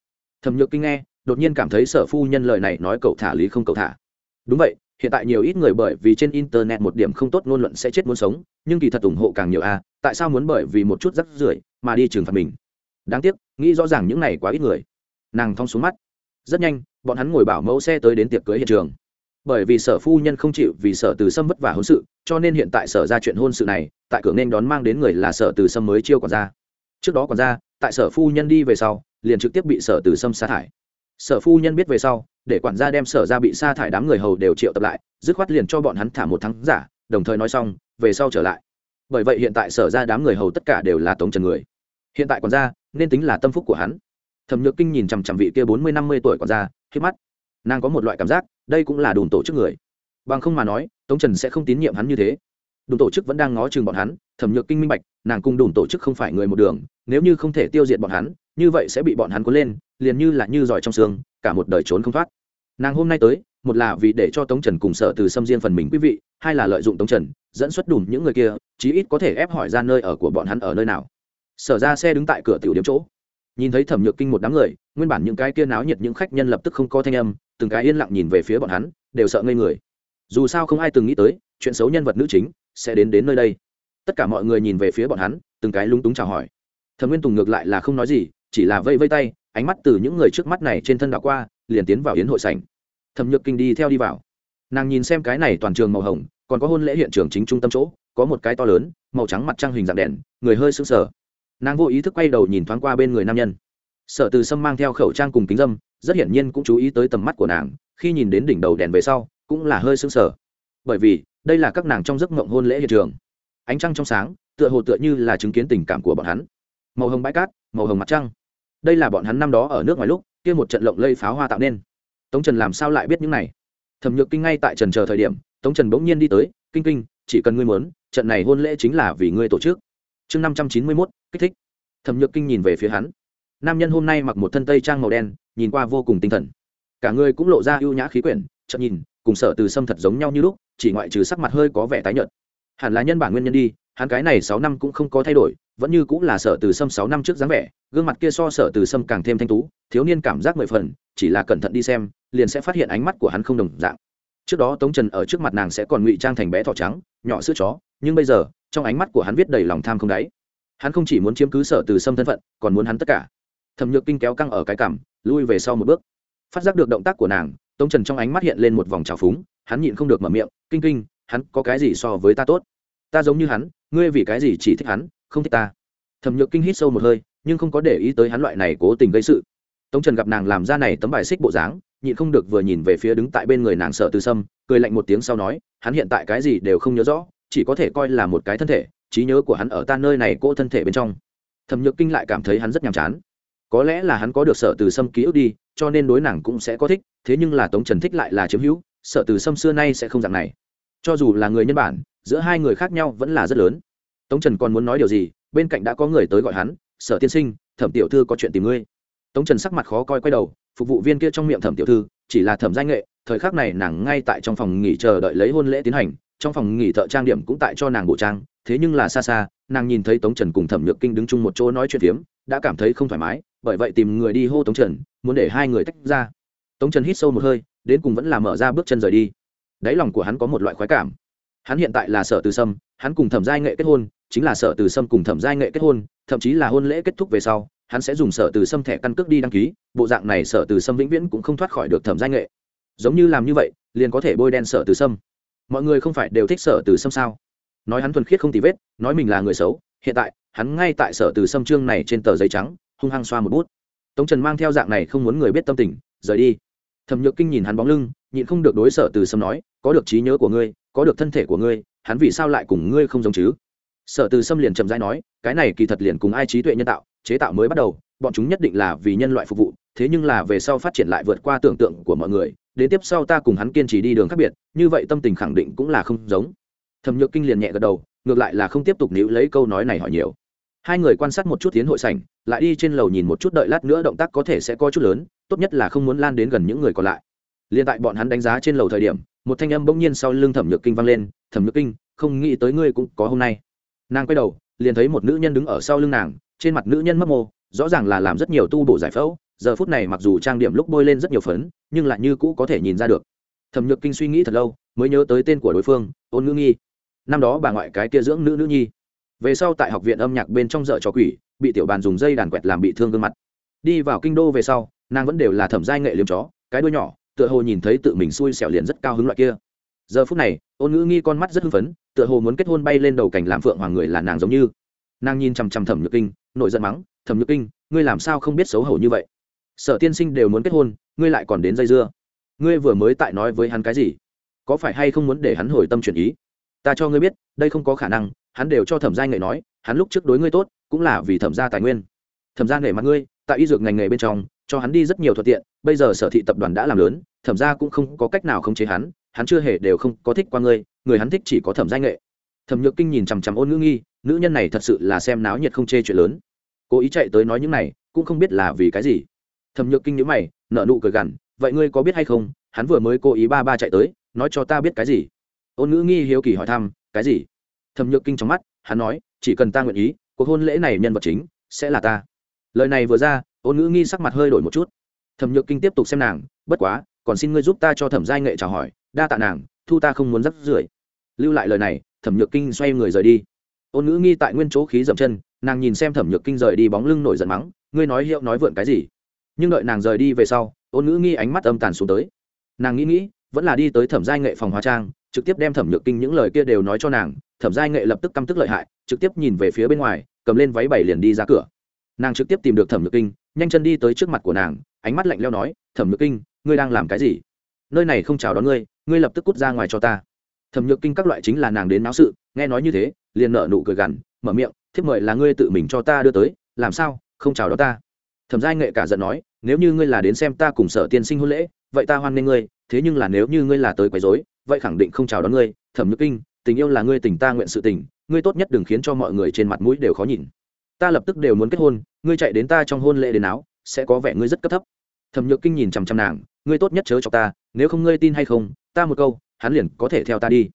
Thẩm nhược kinh nghe, đột nhiên cảm thấy sở phu nhân lời này nói cậu thả lý không cậu thả. Đúng vậy, hiện tại nhiều ít người bởi vì trên internet một điểm không tốt ngôn luận sẽ chết muốn sống, nhưng kỳ thật ủng hộ càng nhiều a, tại sao muốn bởi vì một chút rắc rưởi mà đi trừng phạt mình? Đáng tiếc, nghĩ rõ ràng những này quá ít người. Nàng thong xuống mắt. Rất nhanh, bọn hắn ngồi bảo mẫu xe tới đến tiệc cưới hiện trường bởi vì sở phu nhân không chịu vì sở từ sâm vất vả hôn sự, cho nên hiện tại sở ra chuyện hôn sự này, tại cửa nên đón mang đến người là sở từ sâm mới chiêu còn ra trước đó còn ra tại sở phu nhân đi về sau, liền trực tiếp bị sở từ sâm sa thải. Sở phu nhân biết về sau, để quản gia đem sở ra bị sa thải đám người hầu đều triệu tập lại, dứt khoát liền cho bọn hắn thả một tháng giả, đồng thời nói xong, về sau trở lại. Bởi vậy hiện tại sở ra đám người hầu tất cả đều là tống trần người. Hiện tại quản gia, nên tính là tâm phúc của hắn. Thẩm nhược kinh nhìn chằm chằm vị kia bốn mươi năm mươi tuổi quản gia khi mắt. Nàng có một loại cảm giác đây cũng là đồn tổ chức người. Bằng không mà nói, tống trần sẽ không tín nhiệm hắn như thế. Đồn tổ chức vẫn đang ngó chừng bọn hắn, thẩm nhược kinh minh bạch, nàng cùng đồn tổ chức không phải người một đường, nếu như không thể tiêu diệt bọn hắn, như vậy sẽ bị bọn hắn cuốn lên, liền như là như giỏi trong xương, cả một đời trốn không thoát. Nàng hôm nay tới, một là vì để cho tống trần cùng sở từ xâm riêng phần mình quý vị, hai là lợi dụng tống trần, dẫn xuất đùn những người kia, chí ít có thể ép hỏi ra nơi ở của bọn hắn ở nơi nào. Sở ra xe đứng tại cửa tiểu điểm chỗ. Nhìn thấy thẩm nhược kinh một đám người, nguyên bản những cái kia náo nhiệt những khách nhân lập tức không có thanh âm từng cái yên lặng nhìn về phía bọn hắn, đều sợ ngây người. Dù sao không ai từng nghĩ tới, chuyện xấu nhân vật nữ chính sẽ đến đến nơi đây. Tất cả mọi người nhìn về phía bọn hắn, từng cái lúng túng chào hỏi. Thẩm nguyên tùng ngược lại là không nói gì, chỉ là vây vây tay, ánh mắt từ những người trước mắt này trên thân đảo qua, liền tiến vào yến hội sảnh. Thẩm nhược kinh đi theo đi vào. Nàng nhìn xem cái này toàn trường màu hồng, còn có hôn lễ hiện trường chính trung tâm chỗ, có một cái to lớn, màu trắng mặt trăng hình dạng đèn, người hơi sững sờ. Nàng vô ý thức quay đầu nhìn thoáng qua bên người nam nhân sở từ sâm mang theo khẩu trang cùng kính dâm, rất hiển nhiên cũng chú ý tới tầm mắt của nàng, khi nhìn đến đỉnh đầu đèn về sau, cũng là hơi sưng sờ. Bởi vì, đây là các nàng trong giấc mộng hôn lễ hiện trường. Ánh trăng trong sáng, tựa hồ tựa như là chứng kiến tình cảm của bọn hắn. Màu hồng bãi cát, màu hồng mặt trăng. Đây là bọn hắn năm đó ở nước ngoài lúc, kia một trận lộng lây pháo hoa tạo nên. Tống trần làm sao lại biết những này? Thẩm nhược kinh ngay tại trần chờ thời điểm, tống trần bỗng nhiên đi tới, kinh kinh, chỉ cần ngươi muốn, trận này hôn lễ chính là vì ngươi tổ chức. Chương năm trăm chín mươi mốt, kích thích. Thẩm nhược kinh nhìn về phía hắn nam nhân hôm nay mặc một thân tây trang màu đen, nhìn qua vô cùng tinh thần. Cả người cũng lộ ra ưu nhã khí quyển chậm nhìn, cùng sở từ sâm thật giống nhau như lúc, chỉ ngoại trừ sắc mặt hơi có vẻ tái nhợt. Hẳn là nhân bản nguyên nhân đi, hắn cái này sáu năm cũng không có thay đổi, vẫn như cũng là sở từ sâm sáu năm trước dáng vẻ, gương mặt kia so sở từ sâm càng thêm thanh tú, thiếu niên cảm giác mười phần, chỉ là cẩn thận đi xem, liền sẽ phát hiện ánh mắt của hắn không đồng dạng. Trước đó tống trần ở trước mặt nàng sẽ còn ngụy trang thành bé thỏ trắng, nhỏ sữa chó, nhưng bây giờ, trong ánh mắt của hắn viết đầy lòng tham không đáy. Hắn không chỉ muốn chiếm cứ sở từ sâm thân phận, còn muốn hắn tất cả thẩm nhược kinh kéo căng ở cái cằm lui về sau một bước. Phát giác được động tác của nàng, tống trần trong ánh mắt hiện lên một vòng trào phúng, hắn nhịn không được mở miệng, kinh kinh, hắn có cái gì so với ta tốt? Ta giống như hắn, ngươi vì cái gì chỉ thích hắn, không thích ta? Thẩm nhược kinh hít sâu một hơi, nhưng không có để ý tới hắn loại này cố tình gây sự. Tống trần gặp nàng làm ra này tấm bài xích bộ dáng, nhịn không được vừa nhìn về phía đứng tại bên người nàng sợ từ sâm, cười lạnh một tiếng sau nói, hắn hiện tại cái gì đều không nhớ rõ, chỉ có thể coi là một cái thân thể, trí nhớ của hắn ở ta nơi này cô thân thể bên trong. Thẩm nhược kinh lại cảm thấy hắn rất nhàm chán có lẽ là hắn có được sợ từ sâm ký ức đi, cho nên đối nàng cũng sẽ có thích, thế nhưng là tống trần thích lại là chiếm hữu sợ từ sâm xưa nay sẽ không dạng này. Cho dù là người nhân bản, giữa hai người khác nhau vẫn là rất lớn. Tống trần còn muốn nói điều gì, bên cạnh đã có người tới gọi hắn, sở tiên sinh, thẩm tiểu thư có chuyện tìm ngươi. Tống trần sắc mặt khó coi quay đầu, phục vụ viên kia trong miệng thẩm tiểu thư, chỉ là thẩm danh nghệ, thời khắc này nàng ngay tại trong phòng nghỉ chờ đợi lấy hôn lễ tiến hành, trong phòng nghỉ thợ trang điểm cũng tại cho nàng bộ trang, thế nhưng là xa xa, nàng nhìn thấy tống trần cùng thẩm nhược kinh đứng chung một chỗ nói chuyện phiếm đã cảm thấy không thoải mái, bởi vậy tìm người đi hô tống trần, muốn để hai người tách ra. Tống trần hít sâu một hơi, đến cùng vẫn là mở ra bước chân rời đi. Đáy lòng của hắn có một loại khoái cảm. Hắn hiện tại là sở từ sâm, hắn cùng thẩm giai nghệ kết hôn, chính là sở từ sâm cùng thẩm giai nghệ kết hôn, thậm chí là hôn lễ kết thúc về sau, hắn sẽ dùng sở từ sâm thẻ căn cước đi đăng ký, bộ dạng này sở từ sâm vĩnh viễn cũng không thoát khỏi được thẩm giai nghệ. Giống như làm như vậy, liền có thể bôi đen sở từ sâm. Mọi người không phải đều thích sở từ sâm sao? Nói hắn thuần khiết không tì vết, nói mình là người xấu, hiện tại hắn ngay tại sở từ sâm trương này trên tờ giấy trắng, hung hăng xoa một bút. Tống trần mang theo dạng này không muốn người biết tâm tình, rời đi. Thẩm nhược kinh nhìn hắn bóng lưng, nhịn không được đối sở từ sâm nói, có được trí nhớ của ngươi, có được thân thể của ngươi, hắn vì sao lại cùng ngươi không giống chứ? Sở từ sâm liền chậm rãi nói, cái này kỳ thật liền cùng ai trí tuệ nhân tạo, chế tạo mới bắt đầu, bọn chúng nhất định là vì nhân loại phục vụ, thế nhưng là về sau phát triển lại vượt qua tưởng tượng của mọi người, đến tiếp sau ta cùng hắn kiên trì đi đường khác biệt, như vậy tâm tình khẳng định cũng là không giống. Thẩm nhược kinh liền nhẹ gật đầu, ngược lại là không tiếp tục níu lấy câu nói này hỏi nhiều hai người quan sát một chút tiến hội sảnh, lại đi trên lầu nhìn một chút đợi lát nữa động tác có thể sẽ có chút lớn, tốt nhất là không muốn lan đến gần những người còn lại. Liền tại bọn hắn đánh giá trên lầu thời điểm, một thanh âm bỗng nhiên sau lưng thẩm nhược kinh vang lên, thẩm nhược kinh, không nghĩ tới ngươi cũng có hôm nay. Nàng quay đầu, liền thấy một nữ nhân đứng ở sau lưng nàng, trên mặt nữ nhân mấp mô, rõ ràng là làm rất nhiều tu bổ giải phẫu, giờ phút này mặc dù trang điểm lúc bôi lên rất nhiều phấn, nhưng lại như cũ có thể nhìn ra được. Thẩm nhược kinh suy nghĩ thật lâu, mới nhớ tới tên của đối phương, ôn ngữ nghi. Năm đó bà ngoại cái kia dưỡng nữ nữ nhi về sau tại học viện âm nhạc bên trong dợ trò quỷ, bị tiểu bàn dùng dây đàn quẹt làm bị thương gương mặt. Đi vào kinh đô về sau, nàng vẫn đều là thẩm giai nghệ liếm chó, cái đuôi nhỏ, tựa hồ nhìn thấy tự mình xui xẻo liền rất cao hứng loại kia. Giờ phút này, ôn ngữ nghi con mắt rất hưng phấn, tựa hồ muốn kết hôn bay lên đầu cảnh làm phượng hoàng người là nàng giống như. Nàng nhìn chằm chằm thẩm nhược kinh, nội giận mắng, thẩm nhược kinh, ngươi làm sao không biết xấu hổ như vậy? Sở tiên sinh đều muốn kết hôn, ngươi lại còn đến dây dưa. Ngươi vừa mới tại nói với hắn cái gì? Có phải hay không muốn để hắn hồi tâm chuyển ý? Ta cho ngươi biết, đây không có khả năng hắn đều cho thẩm gia nghệ nói, hắn lúc trước đối ngươi tốt, cũng là vì thẩm gia tài nguyên. Thẩm gia nghệ mặt ngươi, tại y dược ngành nghề bên trong, cho hắn đi rất nhiều thuận tiện, bây giờ sở thị tập đoàn đã làm lớn, thẩm gia cũng không có cách nào khống chế hắn hắn chưa hề đều không có thích qua ngươi, người hắn thích chỉ có thẩm gia nghệ thẩm nhược kinh nhìn chằm chằm ôn ngữ nghi, nữ nhân này thật sự là xem náo nhiệt không chê chuyện lớn. Cố ý chạy tới nói những này, cũng không biết là vì cái gì. Thẩm nhược kinh nhữ mày nợ nụ cười gằn, vậy ngươi có biết hay không, hắn vừa mới cố ý ba ba chạy tới, nói cho ta biết cái gì? Ôn ngữ nghi hiếu kỳ hỏi thăm, cái gì? Thẩm nhược kinh trong mắt, hắn nói, chỉ cần ta nguyện ý, cuộc hôn lễ này nhân vật chính sẽ là ta. Lời này vừa ra, ôn ngữ nghi sắc mặt hơi đổi một chút. Thẩm nhược kinh tiếp tục xem nàng, bất quá, còn xin ngươi giúp ta cho thẩm giai nghệ chào hỏi, đa tạ nàng, thu ta không muốn rắc rưởi. Lưu lại lời này, thẩm nhược kinh xoay người rời đi. Ôn ngữ nghi tại nguyên chỗ khí dậm chân, nàng nhìn xem thẩm nhược kinh rời đi bóng lưng nổi giận mắng, ngươi nói hiệu nói vượn cái gì? Nhưng đợi nàng rời đi về sau, ôn ngữ nghi ánh mắt âm tàn xuống tới. Nàng nghĩ nghĩ, vẫn là đi tới thẩm giai nghệ phòng hóa trang, trực tiếp đem thẩm nhược kinh những lời kia đều nói cho nàng thẩm giai nghệ lập tức căm tức lợi hại, trực tiếp nhìn về phía bên ngoài, cầm lên váy bảy liền đi ra cửa. Nàng trực tiếp tìm được thẩm nhược kinh, nhanh chân đi tới trước mặt của nàng, ánh mắt lạnh leo nói, thẩm nhược kinh, ngươi đang làm cái gì? Nơi này không chào đón ngươi ngươi lập tức cút ra ngoài cho ta. Thẩm nhược kinh các loại chính là nàng đến náo sự, nghe nói như thế, liền nợ nụ cười gằn, mở miệng, thiếp mời là ngươi tự mình cho ta đưa tới, làm sao, không chào đón ta? Thẩm giai nghệ cả giận nói, nếu như ngươi là đến xem ta cùng sở tiên sinh hôn lễ, vậy ta hoan nghênh ngươi, thế nhưng là nếu như ngươi là tới quấy rối, vậy khẳng định không chào đón ngươi. Thẩm nhược kinh tình yêu là ngươi tình ta nguyện sự tình, ngươi tốt nhất đừng khiến cho mọi người trên mặt mũi đều khó nhìn. Ta lập tức đều muốn kết hôn, ngươi chạy đến ta trong hôn lễ đến áo, sẽ có vẻ ngươi rất cấp thấp. Thẩm nhược kinh nhìn chằm chằm nàng, ngươi tốt nhất chớ cho ta, nếu không ngươi tin hay không, ta một câu, hắn liền có thể theo ta đi.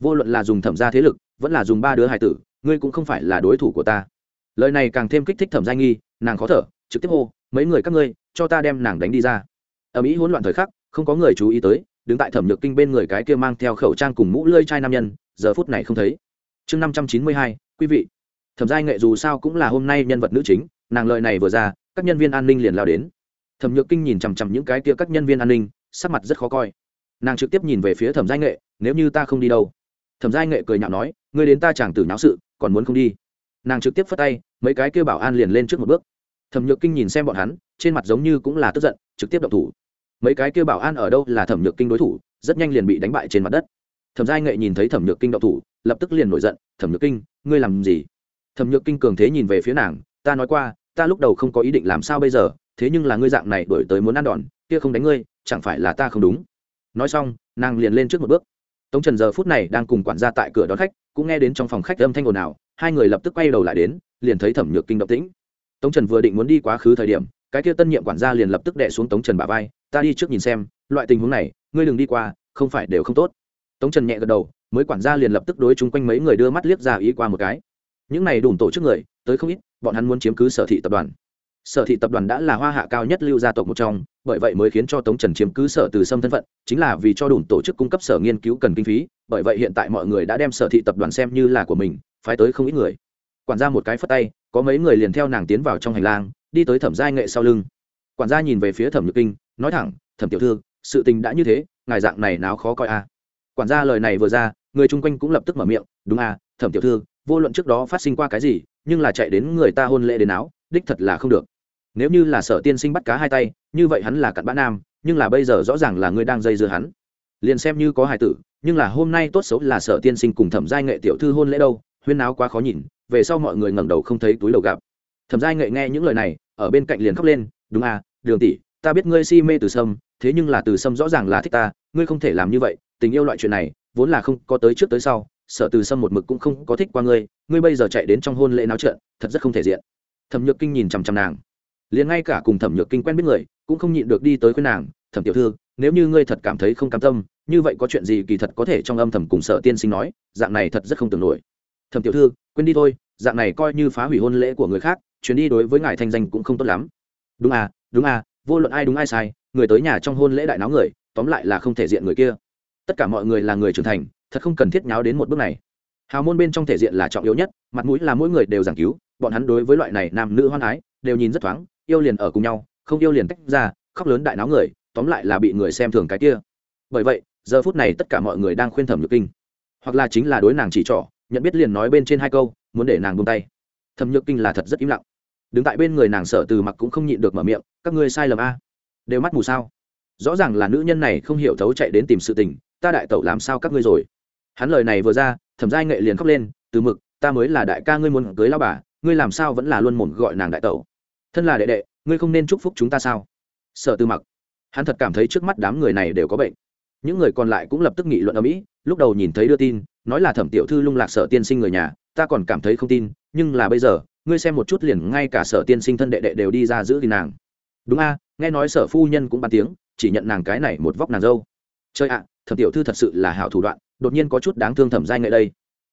Vô luận là dùng thẩm gia thế lực, vẫn là dùng ba đứa hài tử, ngươi cũng không phải là đối thủ của ta. Lời này càng thêm kích thích thẩm gia nghi, nàng khó thở, trực tiếp hô, mấy người các ngươi, cho ta đem nàng đánh đi ra. Ở mỹ hỗn loạn thời khắc, không có người chú ý tới, đứng tại thẩm nhược kinh bên người cái kia mang theo khẩu trang cùng mũ lơi chai nam nhân giờ phút này không thấy. Chương năm trăm chín mươi hai, quý vị. Thẩm giai nghệ dù sao cũng là hôm nay nhân vật nữ chính, nàng lợi này vừa ra, các nhân viên an ninh liền lao đến. Thẩm nhược kinh nhìn chằm chằm những cái kia các nhân viên an ninh, sắc mặt rất khó coi. Nàng trực tiếp nhìn về phía thẩm giai nghệ, nếu như ta không đi đâu? Thẩm giai nghệ cười nhạo nói, ngươi đến ta chẳng tử nháo sự, còn muốn không đi? Nàng trực tiếp phất tay, mấy cái kêu bảo an liền lên trước một bước. Thẩm nhược kinh nhìn xem bọn hắn, trên mặt giống như cũng là tức giận, trực tiếp động thủ. Mấy cái kêu bảo an ở đâu là thẩm nhược kinh đối thủ, rất nhanh liền bị đánh bại trên mặt đất thẩm giai nghệ nhìn thấy thẩm nhược kinh đậu thủ, lập tức liền nổi giận, thẩm nhược kinh, ngươi làm gì? Thẩm nhược kinh cường thế nhìn về phía nàng, ta nói qua, ta lúc đầu không có ý định làm sao bây giờ, thế nhưng là ngươi dạng này đổi tới muốn ăn đòn, kia không đánh ngươi, chẳng phải là ta không đúng? Nói xong, nàng liền lên trước một bước. Tống trần giờ phút này đang cùng quản gia tại cửa đón khách, cũng nghe đến trong phòng khách âm thanh ồn ào, hai người lập tức quay đầu lại đến, liền thấy thẩm nhược kinh động tĩnh. Tống trần vừa định muốn đi quá khứ thời điểm, cái kia tân nhiệm quản gia liền lập tức đẻ xuống tống trần bà vai, ta đi trước nhìn xem, loại tình huống này, ngươi đừng đi qua, không phải đều không tốt tống trần nhẹ gật đầu, mới quản gia liền lập tức đối chung quanh mấy người đưa mắt liếc ra ý qua một cái. Những này đủ tổ chức người, tới không ít, bọn hắn muốn chiếm cứ sở thị tập đoàn. Sở thị tập đoàn đã là hoa hạ cao nhất lưu gia tộc một trong, bởi vậy mới khiến cho tống trần chiếm cứ sở từ sâm thân phận, chính là vì cho đủ tổ chức cung cấp sở nghiên cứu cần kinh phí, bởi vậy hiện tại mọi người đã đem sở thị tập đoàn xem như là của mình, phái tới không ít người. Quản gia một cái phất tay, có mấy người liền theo nàng tiến vào trong hành lang, đi tới thẩm giai nghệ sau lưng. Quản gia nhìn về phía thẩm nhược kinh, nói thẳng, thẩm tiểu thư, sự tình đã như thế, ngài dạng này nào khó coi a. à quản gia lời này vừa ra, người chung quanh cũng lập tức mở miệng, đúng à thẩm tiểu thư, vô luận trước đó phát sinh qua cái gì, nhưng là chạy đến người ta hôn lễ đến áo, đích thật là không được. Nếu như là sở tiên sinh bắt cá hai tay, như vậy hắn là cặn bã nam, nhưng là bây giờ rõ ràng là ngươi đang dây dưa hắn. Liền xem như có hài tử, nhưng là hôm nay tốt xấu là sở tiên sinh cùng thẩm giai nghệ tiểu thư hôn lễ đâu, huyên áo quá khó nhìn, về sau mọi người ngẩng đầu không thấy túi đầu gặp. Thẩm giai nghệ nghe những lời này, ở bên cạnh liền khóc lên, đúng à đường tỷ, ta biết ngươi si mê từ sâm, thế nhưng là từ sâm rõ ràng là thích ta, ngươi không thể làm như vậy tình yêu loại chuyện này, vốn là không có tới trước tới sau, sở từ sâm một mực cũng không có thích qua ngươi ngươi bây giờ chạy đến trong hôn lễ náo trợn, thật rất không thể diện. Thẩm nhược kinh nhìn chằm chằm nàng. Liền ngay cả cùng thẩm nhược kinh quen biết người, cũng không nhịn được đi tới khuyên nàng, thẩm tiểu thư, nếu như ngươi thật cảm thấy không cam tâm, như vậy có chuyện gì kỳ thật có thể trong âm thầm cùng sở tiên sinh nói, dạng này thật rất không tưởng nổi. Thẩm tiểu thư, quên đi thôi, dạng này coi như phá hủy hôn lễ của người khác, chuyến đi đối với ngài thanh danh cũng không tốt lắm. Đúng à đúng à vô luận ai đúng ai sai, người tới nhà trong hôn lễ đại náo người, tóm lại là không thể diện người kia tất cả mọi người là người trưởng thành, thật không cần thiết nháo đến một bước này. Hào môn bên trong thể diện là trọng yếu nhất, mặt mũi là mỗi người đều giảng cứu, bọn hắn đối với loại này nam nữ hoan ái đều nhìn rất thoáng, yêu liền ở cùng nhau, không yêu liền tách ra, khóc lớn đại náo người, tóm lại là bị người xem thường cái kia. Bởi vậy, giờ phút này tất cả mọi người đang khuyên thẩm nhược kinh. Hoặc là chính là đối nàng chỉ trỏ, nhận biết liền nói bên trên hai câu, muốn để nàng buông tay. Thẩm nhược kinh là thật rất im lặng. Đứng tại bên người nàng sở từ mặc cũng không nhịn được mở miệng, các ngươi sai lầm a. Đều mắt mù sao? Rõ ràng là nữ nhân này không hiểu thấu chạy đến tìm sự tình ta đại tẩu làm sao các ngươi rồi? Hắn lời này vừa ra, thẩm giai nghệ liền khóc lên, từ mực, ta mới là đại ca ngươi muốn cưới lao bà, ngươi làm sao vẫn là luôn mồm gọi nàng đại tẩu? Thân là đệ đệ, ngươi không nên chúc phúc chúng ta sao? Sở từ mặc, hắn thật cảm thấy trước mắt đám người này đều có bệnh. Những người còn lại cũng lập tức nghị luận ở mỹ lúc đầu nhìn thấy đưa tin, nói là thẩm tiểu thư lung lạc sở tiên sinh người nhà, ta còn cảm thấy không tin, nhưng là bây giờ, ngươi xem một chút liền ngay cả sở tiên sinh thân đệ đệ đều đi ra giữ thì nàng. Đúng a, nghe nói sở phu nhân cũng bàn tiếng, chỉ nhận nàng cái này một vóc nàng dâu chơi ạ, thẩm tiểu thư thật sự là hảo thủ đoạn, đột nhiên có chút đáng thương thẩm giai nghệ đây.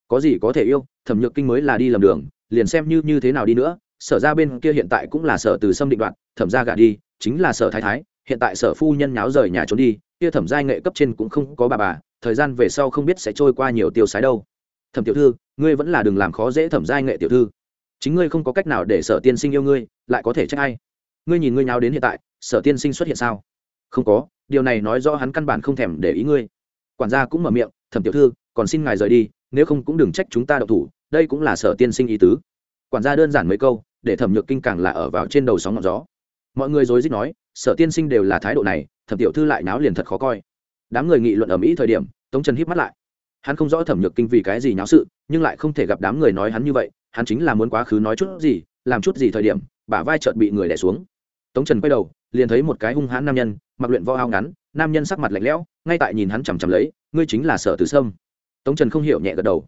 Có gì có thể yêu, thẩm nhược kinh mới là đi lầm đường, liền xem như như thế nào đi nữa, sở ra bên kia hiện tại cũng là sở từ xâm định đoạn, thẩm ra gả đi, chính là sở thái thái, hiện tại sở phu nhân nháo rời nhà trốn đi, kia thẩm giai nghệ cấp trên cũng không có bà bà, thời gian về sau không biết sẽ trôi qua nhiều tiêu sái đâu. Thẩm tiểu thư, ngươi vẫn là đừng làm khó dễ thẩm giai nghệ tiểu thư. Chính ngươi không có cách nào để sở tiên sinh yêu ngươi, lại có thể trách ai? Ngươi nhìn ngươi nháo đến hiện tại, sở tiên sinh xuất hiện sao? Không có điều này nói rõ hắn căn bản không thèm để ý ngươi. Quản gia cũng mở miệng, thẩm tiểu thư, còn xin ngài rời đi, nếu không cũng đừng trách chúng ta đậu thủ, đây cũng là sở tiên sinh ý tứ. Quản gia đơn giản mấy câu, để thẩm nhược kinh càng là ở vào trên đầu sóng ngọn gió. Mọi người dối dích nói, sở tiên sinh đều là thái độ này, thẩm tiểu thư lại náo liền thật khó coi. Đám người nghị luận ở mỹ thời điểm, tống trần hít mắt lại. Hắn không rõ thẩm nhược kinh vì cái gì nháo sự, nhưng lại không thể gặp đám người nói hắn như vậy, hắn chính là muốn quá khứ nói chút gì, làm chút gì thời điểm, bả vai chợt bị người đẻ xuống. Tống trần quay đầu liền thấy một cái hung hãn nam nhân, mặc luyện vo ao ngắn, nam nhân sắc mặt lạnh lẽo, ngay tại nhìn hắn chằm chằm lấy, ngươi chính là sở tử sâm. Tống trần không hiểu nhẹ gật đầu.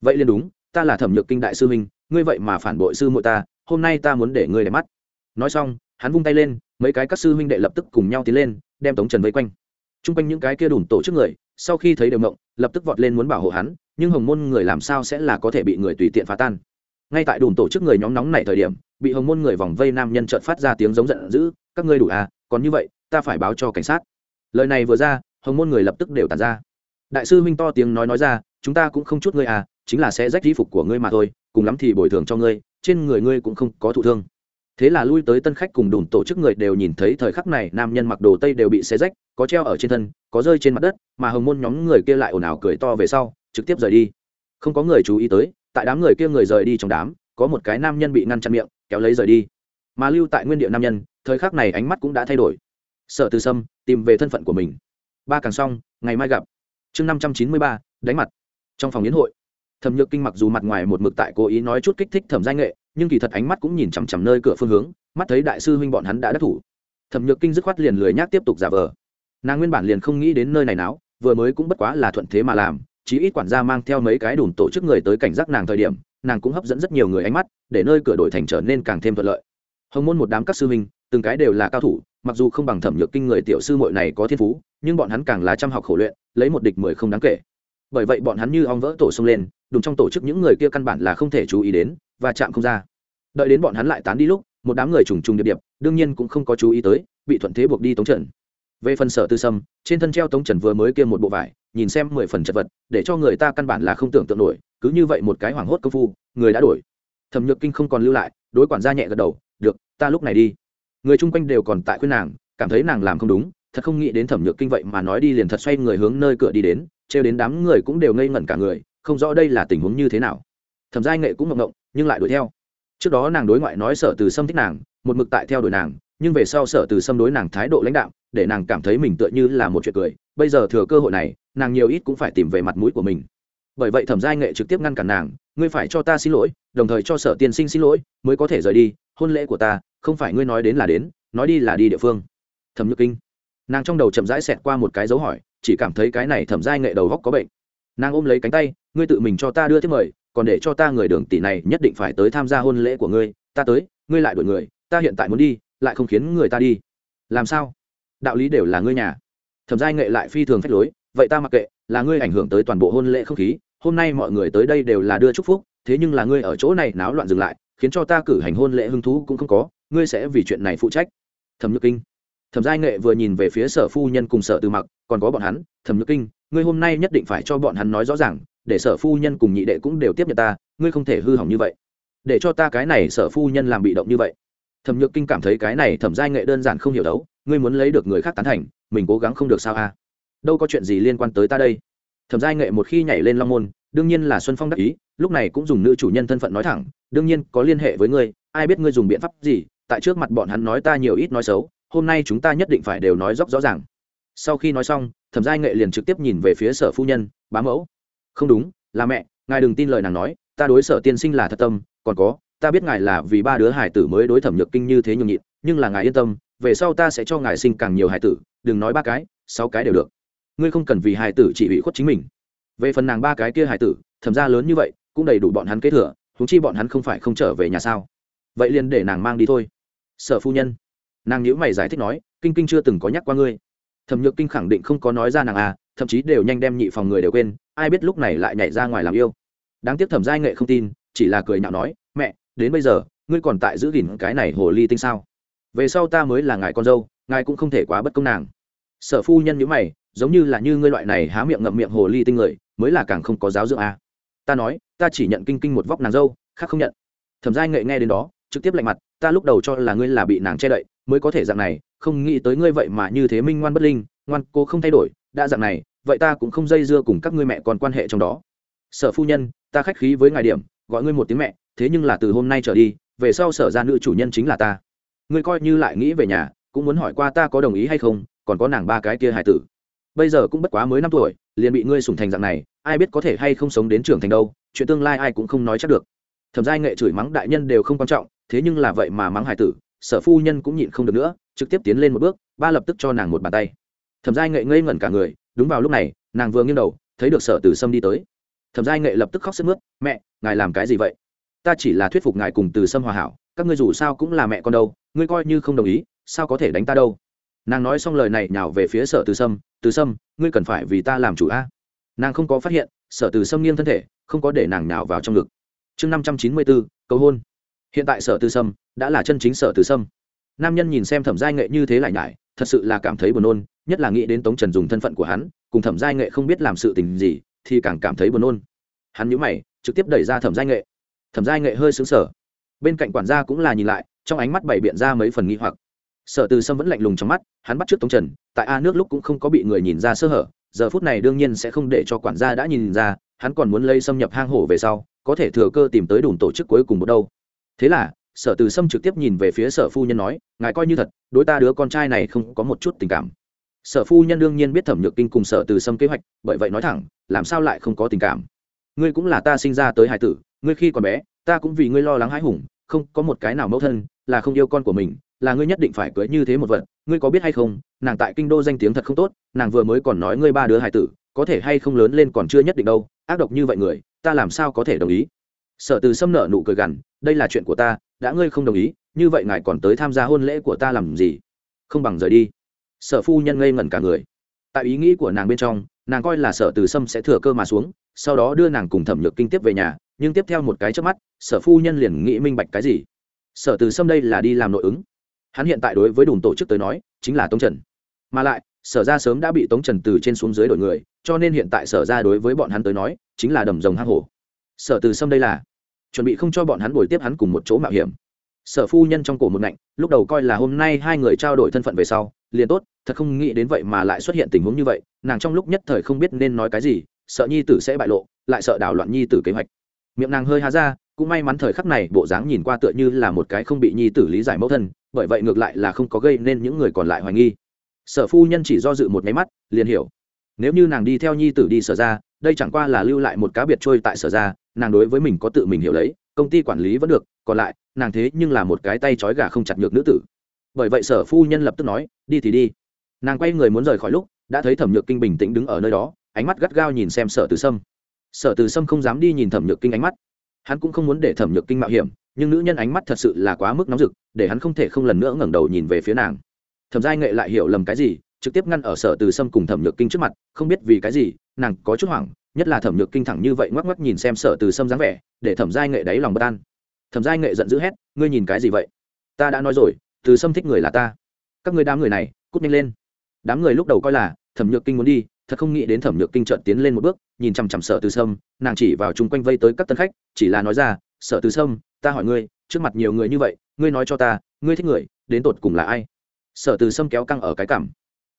Vậy liền đúng, ta là thẩm nhược kinh đại sư huynh, ngươi vậy mà phản bội sư muội ta, hôm nay ta muốn để ngươi để mắt. Nói xong, hắn vung tay lên, mấy cái các sư huynh đệ lập tức cùng nhau tiến lên, đem tống trần vây quanh. T r u n g quanh những cái kia đủn tổ chức người, sau khi thấy đều mộng, lập tức vọt lên muốn bảo hộ hắn, nhưng hồng môn người làm sao sẽ là có thể bị người tùy tiện phá tan? Ngay tại đùm tổ chức người nhóm nóng này thời điểm, bị hồng môn người vòng vây nam nhân trợt phát ra tiếng giống giận dữ, các ngươi đủ à còn như vậy, ta phải báo cho cảnh sát. Lời này vừa ra, hồng môn người lập tức đều tàn ra. Đại sư huynh to tiếng nói nói ra, chúng ta cũng không chút ngươi à chính là sẽ rách y phục của ngươi mà thôi, cùng lắm thì bồi thường cho ngươi, trên người ngươi cũng không có thụ thương. Thế là lui tới tân khách cùng đùn tổ chức người đều nhìn thấy thời khắc này nam nhân mặc đồ tây đều bị xé rách, có treo ở trên thân, có rơi trên mặt đất, mà hồng môn nhóm người kia lại ồn ào cười to về sau, trực tiếp rời đi. Không có người chú ý tới tại đám người kia người rời đi trong đám, có một cái nam nhân bị ngăn chặn miệng, kéo lấy rời đi. Mà lưu tại nguyên địa nam nhân, thời khắc này ánh mắt cũng đã thay đổi. Sợ từ sâm, tìm về thân phận của mình. Ba càng xong, ngày mai gặp. Chương năm trăm chín mươi ba, đánh mặt. Trong phòng yến hội, thẩm nhược kinh mặc dù mặt ngoài một mực tại cố ý nói chút kích thích thẩm giai nghệ, nhưng kỳ thật ánh mắt cũng nhìn chằm chằm nơi cửa phương hướng, mắt thấy đại sư huynh bọn hắn đã đắc thủ. Thẩm nhược kinh dứt khoát liền lười nhác tiếp tục giả vờ. Nàng nguyên bản liền không nghĩ đến nơi này náo, vừa mới cũng bất quá là thuận thế mà làm chí ít quản gia mang theo mấy cái đùn tổ chức người tới cảnh giác nàng thời điểm, nàng cũng hấp dẫn rất nhiều người ánh mắt, để nơi cửa đổi thành trở nên càng thêm thuận lợi. Hồng môn một đám các sư huynh, từng cái đều là cao thủ, mặc dù không bằng thẩm nhược kinh người tiểu sư muội này có thiên phú, nhưng bọn hắn càng là chăm học khổ luyện, lấy một địch mười không đáng kể. Bởi vậy bọn hắn như ong vỡ tổ xông lên đùng trong tổ chức những người kia căn bản là không thể chú ý đến, và chạm không ra. Đợi đến bọn hắn lại tán đi lúc, một đám người trùng trùng điệp điệp, đương nhiên cũng không có chú ý tới, bị thuận thế buộc đi tống trần. Về phần sở tư sâm, trên thân treo tống trần vừa mới kia một bộ vải nhìn xem mười phần chật vật, để cho người ta căn bản là không tưởng tượng nổi, cứ như vậy một cái hoảng hốt công phu, người đã đổi. Thẩm nhược kinh không còn lưu lại, đối quản gia nhẹ gật đầu, được, ta lúc này đi. Người chung quanh đều còn tại khuyên nàng, cảm thấy nàng làm không đúng, thật không nghĩ đến thẩm nhược kinh vậy mà nói đi liền thật xoay người hướng nơi cửa đi đến, trêu đến đám người cũng đều ngây ngẩn cả người, không rõ đây là tình huống như thế nào. Thẩm giai nghệ cũng mộng ngộng nhưng lại đuổi theo. Trước đó nàng đối ngoại nói sở từ sâm thích nàng, một mực tại theo đuổi nàng, nhưng về sau sở từ sâm đối nàng thái độ lãnh đạo để nàng cảm thấy mình tựa như là một chuyện cười. Bây giờ thừa cơ hội này, nàng nhiều ít cũng phải tìm về mặt mũi của mình. Bởi vậy thẩm giai nghệ trực tiếp ngăn cản nàng, ngươi phải cho ta xin lỗi, đồng thời cho sở tiên sinh xin lỗi, mới có thể rời đi. Hôn lễ của ta, không phải ngươi nói đến là đến, nói đi là đi địa phương. Thẩm nhược kinh. Nàng trong đầu chậm rãi xẹt qua một cái dấu hỏi, chỉ cảm thấy cái này thẩm giai nghệ đầu góc có bệnh. Nàng ôm lấy cánh tay, ngươi tự mình cho ta đưa tiếp mời, còn để cho ta người đường tỷ này nhất định phải tới tham gia hôn lễ của ngươi. Ta tới, ngươi lại đuổi người, ta hiện tại muốn đi, lại không khiến người ta đi. Làm sao? Đạo lý đều là ngươi nhà. Thẩm giai nghệ lại phi thường phách lối, vậy ta mặc kệ, là ngươi ảnh hưởng tới toàn bộ hôn lễ không khí, hôm nay mọi người tới đây đều là đưa chúc phúc, thế nhưng là ngươi ở chỗ này náo loạn dừng lại, khiến cho ta cử hành hôn lễ hứng thú cũng không có, ngươi sẽ vì chuyện này phụ trách. Thẩm nhược kinh. Thẩm giai nghệ vừa nhìn về phía sở phu nhân cùng sở từ mặc, còn có bọn hắn, thẩm nhược kinh, ngươi hôm nay nhất định phải cho bọn hắn nói rõ ràng, để sở phu nhân cùng nhị đệ cũng đều tiếp nhận ta, ngươi không thể hư hỏng như vậy. Để cho ta cái này sở phu nhân làm bị động như vậy thẩm nhược kinh cảm thấy cái này thẩm giai nghệ đơn giản không hiểu đấu, ngươi muốn lấy được người khác tán thành, mình cố gắng không được sao a? Đâu có chuyện gì liên quan tới ta đây. Thẩm giai nghệ một khi nhảy lên long môn, đương nhiên là xuân phong đắc ý, lúc này cũng dùng nữ chủ nhân thân phận nói thẳng, đương nhiên có liên hệ với ngươi, ai biết ngươi dùng biện pháp gì, tại trước mặt bọn hắn nói ta nhiều ít nói xấu, hôm nay chúng ta nhất định phải đều nói dốc rõ ràng. Sau khi nói xong, thẩm giai nghệ liền trực tiếp nhìn về phía sở phu nhân, bá mẫu. Không đúng, là mẹ, ngài đừng tin lời nàng nói, ta đối sở tiên sinh là thật tâm, còn có ta biết ngài là vì ba đứa hải tử mới đối thẩm nhược kinh như thế nhường nhịn, nhưng là ngài yên tâm, về sau ta sẽ cho ngài sinh càng nhiều hải tử, đừng nói ba cái, sáu cái đều được. Ngươi không cần vì hải tử chỉ ủy khuất chính mình. Về phần nàng ba cái kia hải tử, thẩm ra lớn như vậy, cũng đầy đủ bọn hắn kế thừa húng chi bọn hắn không phải không trở về nhà sao? Vậy liền để nàng mang đi thôi. Sở phu nhân. Nàng nhữ mày giải thích nói, kinh kinh chưa từng có nhắc qua ngươi. Thẩm nhược kinh khẳng định không có nói ra nàng à thậm chí đều nhanh đem nhị phòng người đều quên, ai biết lúc này lại nhảy ra ngoài làm yêu. Đáng tiếc thẩm giai nghệ không tin, chỉ là cười nhạo nói đến bây giờ, ngươi còn tại giữ gìn cái này hồ ly tinh sao? Về sau ta mới là ngài con dâu, ngài cũng không thể quá bất công nàng. Sở phu nhân nhữ mày, giống như là như ngươi loại này há miệng ngậm miệng hồ ly tinh người, mới là càng không có giáo dưỡng à. ta nói, ta chỉ nhận kinh kinh một vóc nàng dâu, khác không nhận. Thẩm giai nghệ nghe đến đó, trực tiếp lạnh mặt, ta lúc đầu cho là ngươi là bị nàng che đậy, mới có thể dạng này, không nghĩ tới ngươi vậy mà như thế minh ngoan bất linh, ngoan cô không thay đổi, đã dạng này, vậy ta cũng không dây dưa cùng các ngươi mẹ còn quan hệ trong đó. Sở phu nhân, ta khách khí với ngài điểm, gọi ngươi một tiếng mẹ thế nhưng là từ hôm nay trở đi, về sau sở ra nữ chủ nhân chính là ta. Ngươi coi như lại nghĩ về nhà, cũng muốn hỏi qua ta có đồng ý hay không, còn có nàng ba cái kia hải tử. Bây giờ cũng bất quá mới năm tuổi, liền bị ngươi sủng thành dạng này, ai biết có thể hay không sống đến trưởng thành đâu, chuyện tương lai ai cũng không nói chắc được. Thẩm giai nghệ chửi mắng đại nhân đều không quan trọng, thế nhưng là vậy mà mắng hải tử, sở phu nhân cũng nhịn không được nữa, trực tiếp tiến lên một bước, ba lập tức cho nàng một bàn tay. Thẩm giai nghệ ngây ngẩn cả người, đúng vào lúc này, nàng vừa nghiêng đầu, thấy được sở tử sâm đi tới. Thẩm giai nghệ lập tức khóc sức mướt, mẹ, ngài làm cái gì vậy? Ta chỉ là thuyết phục ngài cùng từ sâm hòa hảo, các ngươi dù sao cũng là mẹ con đâu, ngươi coi như không đồng ý, sao có thể đánh ta đâu? Nàng nói xong lời này nhào về phía sở từ sâm từ sâm, ngươi cần phải vì ta làm chủ a. Nàng không có phát hiện, sở từ sâm nghiêng thân thể, không có để nàng nhào vào trong ngực. Chương năm trăm chín mươi bốn, cầu hôn. Hiện tại sở từ sâm đã là chân chính sở từ sâm. Nam nhân nhìn xem thẩm giai nghệ như thế lại nhải, thật sự là cảm thấy buồn nôn, nhất là nghĩ đến tống trần dùng thân phận của hắn, cùng thẩm giai nghệ không biết làm sự tình gì, thì càng cảm thấy buồn nôn. Hắn nhíu mày, trực tiếp đẩy ra thẩm giai nghệ thẩm giai nghệ hơi xứng sở bên cạnh quản gia cũng là nhìn lại, trong ánh mắt bày biện ra mấy phần nghi hoặc. Sở từ sâm vẫn lạnh lùng trong mắt, hắn bắt trước tống trần, tại a nước lúc cũng không có bị người nhìn ra sơ hở, giờ phút này đương nhiên sẽ không để cho quản gia đã nhìn ra, hắn còn muốn lây xâm nhập hang hổ về sau, có thể thừa cơ tìm tới đủ tổ chức cuối cùng một đâu. Thế là, sở từ sâm trực tiếp nhìn về phía sở phu nhân nói, ngài coi như thật, đối ta đứa con trai này không có một chút tình cảm. Sở phu nhân đương nhiên biết thẩm nhược kinh cùng sở từ sâm kế hoạch, bởi vậy nói thẳng, làm sao lại không có tình cảm? Ngươi cũng là ta sinh ra tới hải tử ngươi khi còn bé, ta cũng vì ngươi lo lắng hãi hùng, không, có một cái nào mẫu thân là không yêu con của mình, là ngươi nhất định phải cưới như thế một vật, ngươi có biết hay không, nàng tại kinh đô danh tiếng thật không tốt, nàng vừa mới còn nói ngươi ba đứa hải tử, có thể hay không lớn lên còn chưa nhất định đâu, ác độc như vậy người, ta làm sao có thể đồng ý? Sở từ xâm nợ nụ cười gằn, đây là chuyện của ta, đã ngươi không đồng ý, như vậy ngài còn tới tham gia hôn lễ của ta làm gì? Không bằng rời đi. Sở phu nhân ngây ngẩn cả người. Tại ý nghĩ của nàng bên trong, nàng coi là sở từ sâm sẽ thừa cơ mà xuống, sau đó đưa nàng cùng thẩm nhược kinh tiếp về nhà nhưng tiếp theo một cái trước mắt, sở phu nhân liền nghĩ minh bạch cái gì. Sở từ sâm đây là đi làm nội ứng. Hắn hiện tại đối với đùn tổ chức tới nói, chính là tống trần. Mà lại, sở ra sớm đã bị tống trần từ trên xuống dưới đổi người, cho nên hiện tại sở ra đối với bọn hắn tới nói, chính là đầm rồng hang hổ. Sở từ sâm đây là chuẩn bị không cho bọn hắn bồi tiếp hắn cùng một chỗ mạo hiểm. Sở phu nhân trong cổ một ngạnh, lúc đầu coi là hôm nay hai người trao đổi thân phận về sau, liền tốt, thật không nghĩ đến vậy mà lại xuất hiện tình huống như vậy, nàng trong lúc nhất thời không biết nên nói cái gì, sợ nhi tử sẽ bại lộ, lại sợ đảo loạn nhi tử kế hoạch miệng nàng hơi há ra, cũng may mắn thời khắc này bộ dáng nhìn qua tựa như là một cái không bị nhi tử lý giải mẫu thân, bởi vậy ngược lại là không có gây nên những người còn lại hoài nghi. Sở phu nhân chỉ do dự một nháy mắt, liền hiểu. Nếu như nàng đi theo nhi tử đi sở ra, đây chẳng qua là lưu lại một cá biệt trôi tại sở ra, nàng đối với mình có tự mình hiểu lấy, công ty quản lý vẫn được, còn lại, nàng thế nhưng là một cái tay trói gà không chặt nhược nữ tử. Bởi vậy sở phu nhân lập tức nói, đi thì đi. Nàng quay người muốn rời khỏi lúc, đã thấy thẩm nhược kinh bình tĩnh đứng ở nơi đó, ánh mắt gắt gao nhìn xem sở từ sâm sở từ sâm không dám đi nhìn thẩm nhược kinh ánh mắt. Hắn cũng không muốn để thẩm nhược kinh mạo hiểm, nhưng nữ nhân ánh mắt thật sự là quá mức nóng rực, để hắn không thể không lần nữa ngẩng đầu nhìn về phía nàng. Thẩm giai nghệ lại hiểu lầm cái gì, trực tiếp ngăn ở sở từ sâm cùng thẩm nhược kinh trước mặt, không biết vì cái gì, nàng có chút hoảng, nhất là thẩm nhược kinh thẳng như vậy ngoắc ngoắc nhìn xem sở từ sâm dáng vẻ, để thẩm giai nghệ đáy lòng bất an. Thẩm giai nghệ giận dữ hét, ngươi nhìn cái gì vậy? Ta đã nói rồi, từ sâm thích người là ta. Các người đám người này, cút nhanh lên. Đám người lúc đầu coi là thẩm nhược kinh muốn đi thật không nghĩ đến thẩm nhược kinh trợn tiến lên một bước, nhìn chằm chằm sở từ sâm, nàng chỉ vào chung quanh vây tới các tân khách, chỉ là nói ra, sở từ sâm, ta hỏi ngươi, trước mặt nhiều người như vậy, ngươi nói cho ta, ngươi thích người, đến tột cùng là ai? Sở từ sâm kéo căng ở cái cảm.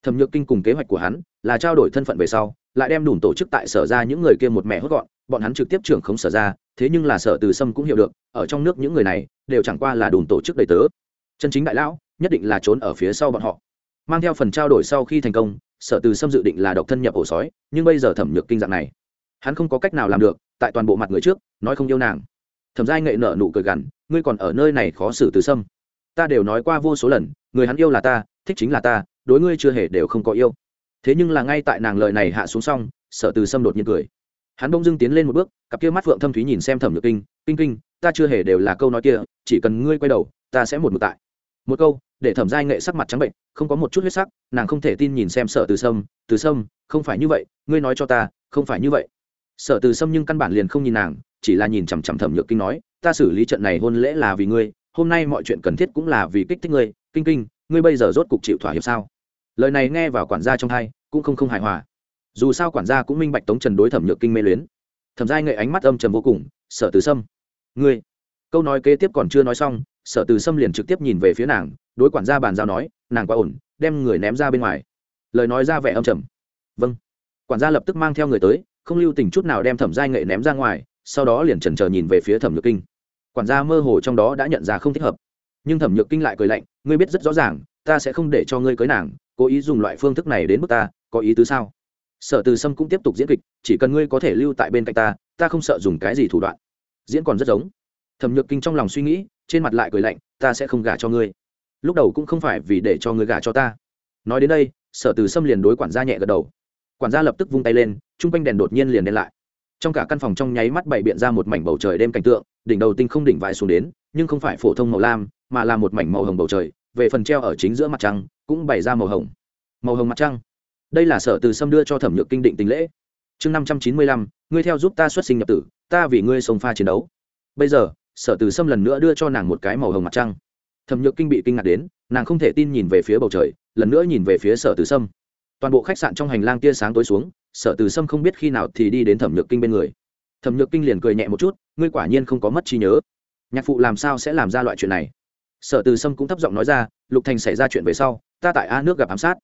Thẩm nhược kinh cùng kế hoạch của hắn là trao đổi thân phận về sau, lại đem đủ tổ chức tại sở ra những người kia một mẹ hốt gọn, bọn hắn trực tiếp trưởng không sở ra, thế nhưng là sở từ sâm cũng hiểu được, ở trong nước những người này đều chẳng qua là đủ tổ chức đầy tớ. Chân chính đại lão, nhất định là trốn ở phía sau bọn họ. Mang theo phần trao đổi sau khi thành công sở từ sâm dự định là độc thân nhập ổ sói, nhưng bây giờ thẩm nhược kinh dạng này, hắn không có cách nào làm được, tại toàn bộ mặt người trước, nói không yêu nàng. Thẩm giai nghệ nở nụ cười gằn, ngươi còn ở nơi này khó xử từ sâm. Ta đều nói qua vô số lần, người hắn yêu là ta, thích chính là ta, đối ngươi chưa hề đều không có yêu. Thế nhưng là ngay tại nàng lời này hạ xuống xong, sở từ sâm đột nhiên cười. Hắn bỗng dưng tiến lên một bước, cặp kia mắt phượng thâm thúy nhìn xem thẩm nhược kinh kinh kinh, ta chưa hề đều là câu nói kia, chỉ cần ngươi quay đầu, ta sẽ một mực tại. Một câu, để thẩm giai nghệ sắc mặt trắng bệnh không có một chút huyết sắc, nàng không thể tin nhìn xem sở từ sâm từ sâm, không phải như vậy, ngươi nói cho ta, không phải như vậy. Sở từ sâm nhưng căn bản liền không nhìn nàng, chỉ là nhìn chằm chằm thẩm nhược kinh nói, ta xử lý trận này hôn lễ là vì ngươi, hôm nay mọi chuyện cần thiết cũng là vì kích thích ngươi, kinh kinh, ngươi bây giờ rốt cục chịu thỏa hiệp sao? Lời này nghe vào quản gia trong hai, cũng không không hài hòa. Dù sao quản gia cũng minh bạch tống trần đối thẩm nhược kinh mê luyến. Thẩm giai nghệ ánh mắt âm trầm vô cùng, sở từ sâm, ngươi câu nói kế tiếp còn chưa nói xong, sở từ sâm liền trực tiếp nhìn về phía nàng, đối quản gia bàn giao nói nàng quá ổn, đem người ném ra bên ngoài. Lời nói ra vẻ âm trầm. Vâng. Quản gia lập tức mang theo người tới, không lưu tình chút nào đem thẩm giai nghệ ném ra ngoài, sau đó liền trần trờ nhìn về phía thẩm nhược kinh. Quản gia mơ hồ trong đó đã nhận ra không thích hợp. Nhưng thẩm nhược kinh lại cười lạnh, ngươi biết rất rõ ràng, ta sẽ không để cho ngươi cưới nàng, cố ý dùng loại phương thức này đến mức ta, có ý tứ sao? Sở từ sâm cũng tiếp tục diễn kịch, chỉ cần ngươi có thể lưu tại bên cạnh ta ta không sợ dùng cái gì thủ đoạn. Diễn còn rất giống. Thẩm nhược kinh trong lòng suy nghĩ, trên mặt lại cười lạnh, ta sẽ không gả cho ngươi lúc đầu cũng không phải vì để cho ngươi gả cho ta. Nói đến đây, sở từ sâm liền đối quản gia nhẹ gật đầu. Quản gia lập tức vung tay lên chung quanh đèn đột nhiên liền đen lại. Trong cả căn phòng trong nháy mắt bày biện ra một mảnh bầu trời đêm cảnh tượng, đỉnh đầu tinh không đỉnh vải xuống đến, nhưng không phải phổ thông màu lam, mà là một mảnh màu hồng bầu trời, về phần treo ở chính giữa mặt trăng, cũng bày ra màu hồng. Màu hồng mặt trăng. Đây là sở từ sâm đưa cho thẩm nhược kinh định tình lễ. Chương năm trăm chín mươi lăm, ngươi theo giúp ta xuất sinh nhập tử, ta vì ngươi sông pha chiến đấu. Bây giờ, sở từ sâm lần nữa đưa cho nàng một cái màu hồng mặt trăng thẩm nhược kinh bị kinh ngạc đến, nàng không thể tin nhìn về phía bầu trời, lần nữa nhìn về phía sở từ sâm. Toàn bộ khách sạn trong hành lang tia sáng tối xuống, sở từ sâm không biết khi nào thì đi đến thẩm nhược kinh bên người. Thẩm nhược kinh liền cười nhẹ một chút, ngươi quả nhiên không có mất trí nhớ. Nhạc phụ làm sao sẽ làm ra loại chuyện này? Sở từ sâm cũng thấp giọng nói ra, lục thành xảy ra chuyện về sau, ta tại a nước gặp ám sát.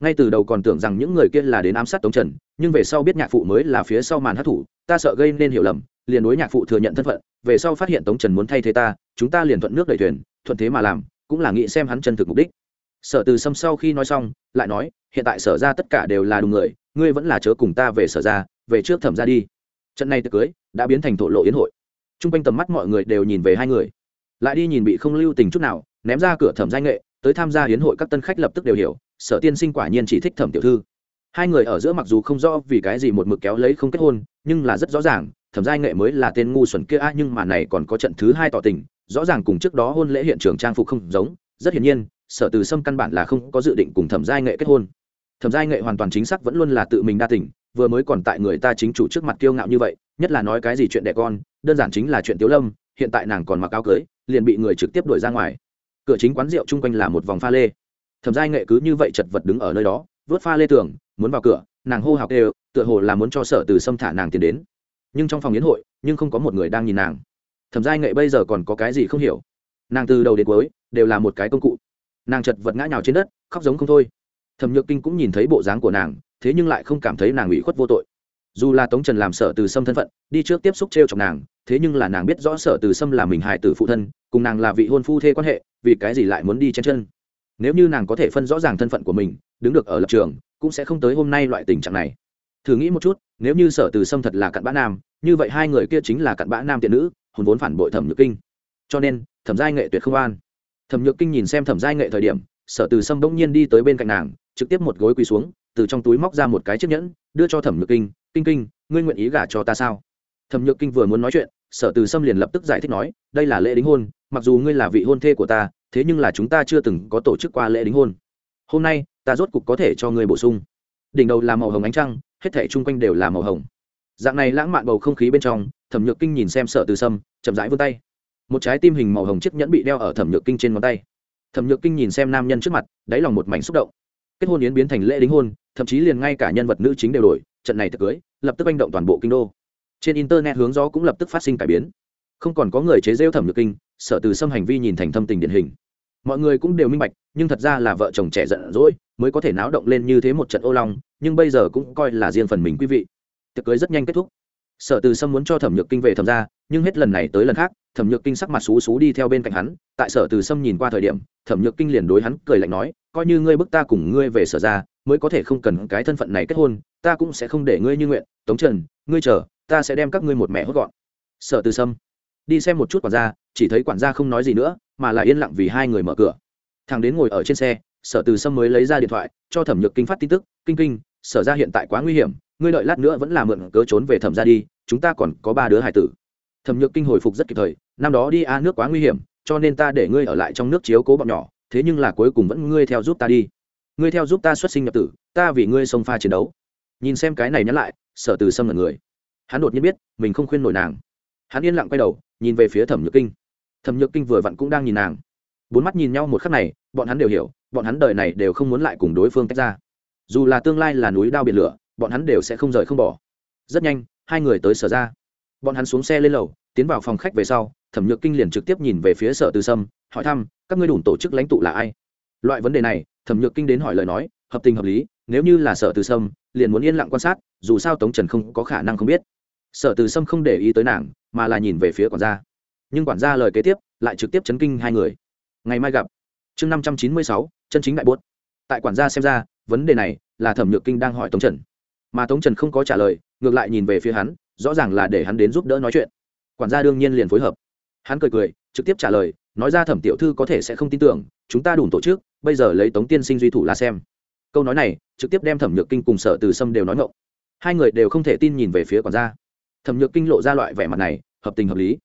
Ngay từ đầu còn tưởng rằng những người kia là đến ám sát tống trần, nhưng về sau biết nhạc phụ mới là phía sau màn hát thủ ta sợ gây nên hiểu lầm, liền đối nhạc phụ thừa nhận thân phận, về sau phát hiện tống trần muốn thay thế ta chúng ta liền thuận nước đẩy thuyền, thuận thế mà làm, cũng là nghĩ xem hắn chân thực mục đích. Sở từ sâm sau khi nói xong, lại nói, hiện tại sở ra tất cả đều là đúng người, ngươi vẫn là chớ cùng ta về sở ra, về trước thẩm ra đi. Trận này tiệc cưới đã biến thành thổ lộ yến hội. T r u n g quanh tầm mắt mọi người đều nhìn về hai người. Lại đi nhìn bị không lưu tình chút nào, ném ra cửa thẩm danh nghệ, tới tham gia hiến hội các tân khách lập tức đều hiểu, sở tiên sinh quả nhiên chỉ thích thẩm tiểu thư. Hai người ở giữa mặc dù không rõ vì cái gì một mực kéo lấy không kết hôn, nhưng là rất rõ ràng, thẩm giai nghệ mới là tên ngu xuẩn kia a nhưng mà này còn có trận thứ hai tỏ tình rõ ràng cùng trước đó hôn lễ hiện trường trang phục không giống, rất hiển nhiên, sở từ sâm căn bản là không có dự định cùng thẩm giai nghệ kết hôn. Thẩm giai nghệ hoàn toàn chính xác vẫn luôn là tự mình đa tình, vừa mới còn tại người ta chính chủ trước mặt kiêu ngạo như vậy, nhất là nói cái gì chuyện đẻ con, đơn giản chính là chuyện tiếu lâm, hiện tại nàng còn mặc áo cưới, liền bị người trực tiếp đuổi ra ngoài. Cửa chính quán rượu chung quanh là một vòng pha lê. Thẩm giai nghệ cứ như vậy chật vật đứng ở nơi đó, vớt pha lê tường, muốn vào cửa, nàng hô hào đều tựa hồ là muốn cho sở từ Sâm thả nàng tiến đến. Nhưng trong phòng yến hội, nhưng không có một người đang nhìn nàng thẩm giai nghệ bây giờ còn có cái gì không hiểu? Nàng từ đầu đến cuối đều là một cái công cụ. Nàng chật vật ngã nhào trên đất, khóc giống không thôi. Thẩm nhược kinh cũng nhìn thấy bộ dáng của nàng, thế nhưng lại không cảm thấy nàng ủy khuất vô tội. Dù là tống trần làm sở từ sâm thân phận, đi trước tiếp xúc t r e o chọc nàng, thế nhưng là nàng biết rõ sở từ sâm là mình hại tử phụ thân, cùng nàng là vị hôn phu thê quan hệ, vì cái gì lại muốn đi chen chân? Nếu như nàng có thể phân rõ ràng thân phận của mình, đứng được ở lập trường, cũng sẽ không tới hôm nay loại tình trạng này. Thử nghĩ một chút, nếu như sở từ sâm thật là cặn bã nam, như vậy hai người kia chính là cặn bã nam tiện nữ hồn vốn phản bội thẩm nhược kinh. Cho nên, thẩm giai nghệ tuyệt không an. Thẩm nhược kinh nhìn xem thẩm giai nghệ thời điểm, sở từ sâm bỗng nhiên đi tới bên cạnh nàng, trực tiếp một gối quỳ xuống, từ trong túi móc ra một cái chiếc nhẫn, đưa cho thẩm nhược kinh kinh kinh, ngươi nguyện ý gả cho ta sao? Thẩm nhược kinh vừa muốn nói chuyện, sở từ sâm liền lập tức giải thích nói, đây là lễ đính hôn, mặc dù ngươi là vị hôn thê của ta, thế nhưng là chúng ta chưa từng có tổ chức qua lễ đính hôn. Hôm nay, ta rốt cục có thể cho ngươi bổ sung. Đỉnh đầu là màu hồng ánh trăng, hết thể chung quanh đều là màu hồng. Dạng này lãng mạn bầu không khí bên trong thẩm nhược kinh nhìn xem sở từ sâm, chậm rãi vươn tay. Một trái tim hình màu hồng chiếc nhẫn bị đeo ở thẩm nhược kinh trên ngón tay. Thẩm nhược kinh nhìn xem nam nhân trước mặt, đáy lòng một mảnh xúc động. Kết hôn yến biến thành lễ đính hôn, thậm chí liền ngay cả nhân vật nữ chính đều đổi, trận này thực cưới, lập tức manh động toàn bộ kinh đô. Trên internet hướng gió cũng lập tức phát sinh cải biến. Không còn có người chế rêu thẩm nhược kinh, sở từ xâm hành vi nhìn thành thâm tình điển hình. Mọi người cũng đều minh bạch, nhưng thật ra là vợ chồng trẻ giận dỗi, mới có thể náo động lên như thế một trận ô long, nhưng bây giờ cũng coi là riêng phần mình quý vị. Tiệc cưới rất nhanh kết thúc sở từ sâm muốn cho thẩm nhược kinh về thẩm ra, nhưng hết lần này tới lần khác, thẩm nhược kinh sắc mặt xú xú đi theo bên cạnh hắn. Tại sở từ sâm nhìn qua thời điểm, thẩm nhược kinh liền đối hắn cười lạnh nói, coi như ngươi bức ta cùng ngươi về sở ra, mới có thể không cần cái thân phận này kết hôn, ta cũng sẽ không để ngươi như nguyện. Tống trần, ngươi chờ, ta sẽ đem các ngươi một mẹ hốt gọn. Sở từ sâm đi xem một chút quản gia, chỉ thấy quản gia không nói gì nữa, mà là yên lặng vì hai người mở cửa. Thằng đến ngồi ở trên xe, sở từ sâm mới lấy ra điện thoại, cho thẩm nhược kinh phát tin tức, kinh kinh, sở ra hiện tại quá nguy hiểm ngươi đợi lát nữa vẫn là mượn cớ trốn về thẩm ra đi, chúng ta còn có ba đứa hải tử. Thẩm nhược kinh hồi phục rất kịp thời, năm đó đi a, nước quá nguy hiểm, cho nên ta để ngươi ở lại trong nước chiếu cố bọn nhỏ, thế nhưng là cuối cùng vẫn ngươi theo giúp ta đi. Ngươi theo giúp ta xuất sinh nhập tử, ta vì ngươi xông pha chiến đấu. Nhìn xem cái này nhắn lại, sở từ xâm là người. Hắn đột nhiên biết, mình không khuyên nổi nàng. Hắn yên lặng quay đầu, nhìn về phía thẩm nhược kinh. Thẩm nhược kinh vừa vặn cũng đang nhìn nàng. Bốn mắt nhìn nhau một khắc này, bọn hắn đều hiểu, bọn hắn đời này đều không muốn lại cùng đối phương tách ra. Dù là tương lai là núi đao biển lửa bọn hắn đều sẽ không rời không bỏ. Rất nhanh, hai người tới sở ra. Bọn hắn xuống xe lên lầu, tiến vào phòng khách về sau, thẩm nhược kinh liền trực tiếp nhìn về phía sở từ sâm, hỏi thăm, các ngươi đủ tổ chức lãnh tụ là ai? Loại vấn đề này, thẩm nhược kinh đến hỏi lời nói, hợp tình hợp lý, nếu như là sở từ sâm, liền muốn yên lặng quan sát, dù sao tống trần không có khả năng không biết. Sở từ sâm không để ý tới nàng, mà là nhìn về phía quản gia. Nhưng quản gia lời kế tiếp, lại trực tiếp chấn kinh hai người. Ngày mai gặp. Chương năm trăm chín mươi sáu, chân chính đại bốt. Tại quản gia xem ra, vấn đề này là thẩm nhược kinh đang hỏi tống trần mà tống trần không có trả lời ngược lại nhìn về phía hắn rõ ràng là để hắn đến giúp đỡ nói chuyện quản gia đương nhiên liền phối hợp hắn cười cười trực tiếp trả lời nói ra thẩm tiểu thư có thể sẽ không tin tưởng chúng ta đủ tổ chức bây giờ lấy tống tiên sinh duy thủ là xem câu nói này trực tiếp đem thẩm nhược kinh cùng sở từ sâm đều nói ngộng hai người đều không thể tin nhìn về phía quản gia thẩm nhược kinh lộ ra loại vẻ mặt này hợp tình hợp lý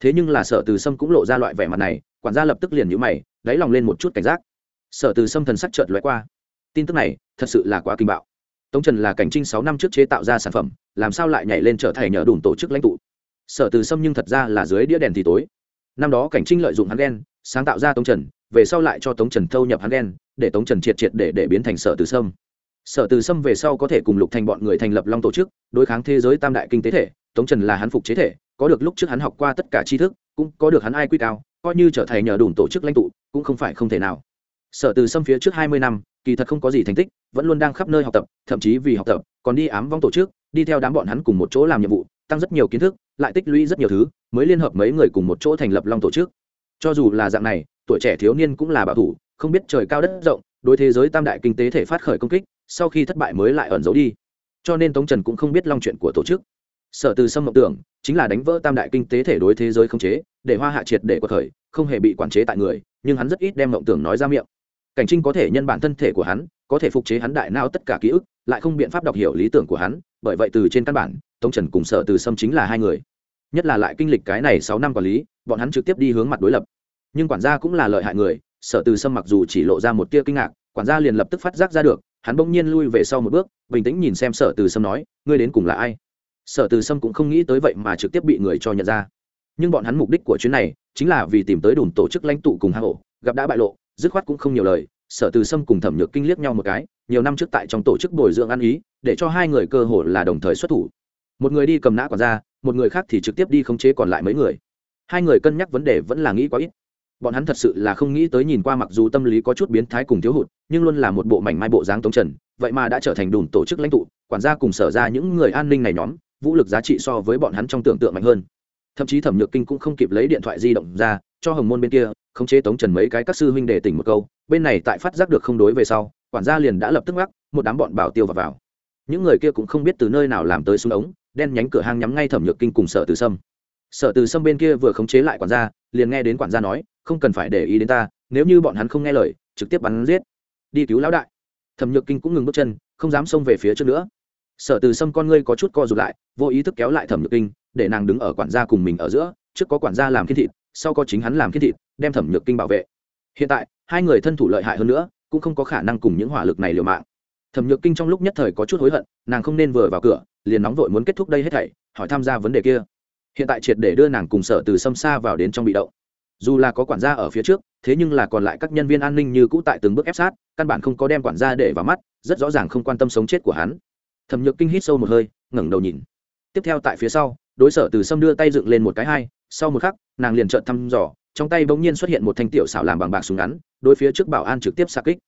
thế nhưng là sở từ sâm cũng lộ ra loại vẻ mặt này quản gia lập tức liền nhũ mày đáy lòng lên một chút cảnh giác sở từ sâm thần sắc chợt lóe qua tin tức này thật sự là quá kinh bạo tống trần là cảnh trinh sáu năm trước chế tạo ra sản phẩm, làm sao lại nhảy lên trở thành nhờ đủ tổ chức lãnh tụ? Sở từ sâm nhưng thật ra là dưới đĩa đèn thì tối. Năm đó cảnh trinh lợi dụng hắn đen sáng tạo ra tống trần, về sau lại cho tống trần thâu nhập hắn đen để tống trần triệt triệt để để biến thành sở từ sâm. Sở từ sâm về sau có thể cùng lục thành bọn người thành lập long tổ chức, đối kháng thế giới tam đại kinh tế thể, tống trần là hắn phục chế thể, có được lúc trước hắn học qua tất cả tri thức, cũng có được hắn ai quy cao, coi như trở thành nhờ đủ tổ chức lãnh tụ, cũng không phải không thể nào sở từ xâm phía trước hai mươi năm, kỳ thật không có gì thành tích, vẫn luôn đang khắp nơi học tập, thậm chí vì học tập, còn đi ám vong tổ chức, đi theo đám bọn hắn cùng một chỗ làm nhiệm vụ, tăng rất nhiều kiến thức, lại tích lũy rất nhiều thứ, mới liên hợp mấy người cùng một chỗ thành lập long tổ chức. Cho dù là dạng này, tuổi trẻ thiếu niên cũng là bảo thủ, không biết trời cao đất rộng, đối thế giới tam đại kinh tế thể phát khởi công kích, sau khi thất bại mới lại ẩn giấu đi. Cho nên tống trần cũng không biết long chuyện của tổ chức. Sở từ sâm mộng tưởng, chính là đánh vỡ tam đại kinh tế thể đối thế giới không chế, để hoa hạ triệt để cuộc khởi, không hề bị quản chế tại người, nhưng hắn rất ít đem mộng tưởng nói ra miệng cảnh trinh có thể nhân bản thân thể của hắn, có thể phục chế hắn đại nao tất cả ký ức, lại không biện pháp đọc hiểu lý tưởng của hắn, bởi vậy từ trên căn bản, tống trần cùng sở từ sâm chính là hai người. Nhất là lại kinh lịch cái này sáu năm quản lý, bọn hắn trực tiếp đi hướng mặt đối lập. Nhưng quản gia cũng là lợi hại người, sở từ sâm mặc dù chỉ lộ ra một tia kinh ngạc, quản gia liền lập tức phát giác ra được, hắn bỗng nhiên lui về sau một bước, bình tĩnh nhìn xem sở từ sâm nói, ngươi đến cùng là ai? Sở từ sâm cũng không nghĩ tới vậy mà trực tiếp bị người cho nhận ra. Nhưng bọn hắn mục đích của chuyến này, chính là vì tìm tới đủ tổ chức lãnh tụ cùng hạ hổ gặp đã bại lộ dứt khoát cũng không nhiều lời, sở từ sâm cùng thẩm nhược kinh liếc nhau một cái, nhiều năm trước tại trong tổ chức bồi dưỡng ăn ý, để cho hai người cơ hội là đồng thời xuất thủ. Một người đi cầm nã quản ra một người khác thì trực tiếp đi khống chế còn lại mấy người. Hai người cân nhắc vấn đề vẫn là nghĩ quá ít. Bọn hắn thật sự là không nghĩ tới nhìn qua mặc dù tâm lý có chút biến thái cùng thiếu hụt, nhưng luôn là một bộ mảnh mai bộ dáng tống trần, vậy mà đã trở thành đùn tổ chức lãnh tụ, quản gia cùng sở ra những người an ninh này nhóm, vũ lực giá trị so với bọn hắn trong tưởng tượng mạnh hơn. Thậm chí thẩm nhược kinh cũng không kịp lấy điện thoại di động ra, cho hồng môn bên kia khống chế tống trần mấy cái các sư huynh để tỉnh một câu bên này tại phát giác được không đối về sau quản gia liền đã lập tức mắc một đám bọn bảo tiêu vào, vào. Những người kia cũng không biết từ nơi nào làm tới xuống ống đen nhánh cửa hang nhắm ngay thẩm nhược kinh cùng sở từ sâm. Sở từ sâm bên kia vừa khống chế lại quản gia liền nghe đến quản gia nói không cần phải để ý đến ta nếu như bọn hắn không nghe lời trực tiếp bắn giết. Đi cứu lão đại. Thẩm nhược kinh cũng ngừng bước chân không dám xông về phía trước nữa. Sở từ sâm con ngươi có chút co rụt lại vô ý thức kéo lại thẩm nhược kinh để nàng đứng ở quản gia cùng mình ở giữa trước có quản gia làm khiên thịt sau có chính hắn làm khiên thịt đem thẩm nhược kinh bảo vệ. Hiện tại, hai người thân thủ lợi hại hơn nữa, cũng không có khả năng cùng những hỏa lực này liều mạng. Thẩm nhược kinh trong lúc nhất thời có chút hối hận, nàng không nên vừa vào cửa, liền nóng vội muốn kết thúc đây hết thảy, hỏi tham gia vấn đề kia. Hiện tại triệt để đưa nàng cùng sở từ xâm xa vào đến trong bị động. Dù là có quản gia ở phía trước, thế nhưng là còn lại các nhân viên an ninh như cũ tại từng bước ép sát, căn bản không có đem quản gia để vào mắt, rất rõ ràng không quan tâm sống chết của hắn. Thẩm nhược kinh hít sâu một hơi, ngẩng đầu nhìn. Tiếp theo tại phía sau, đối sở từ sâm đưa tay dựng lên một cái hai, sau một khắc, nàng liền trợn thăm dò trong tay bỗng nhiên xuất hiện một thanh tiểu xảo làm bằng bạc súng ngắn, đối phía trước bảo an trực tiếp xạ kích.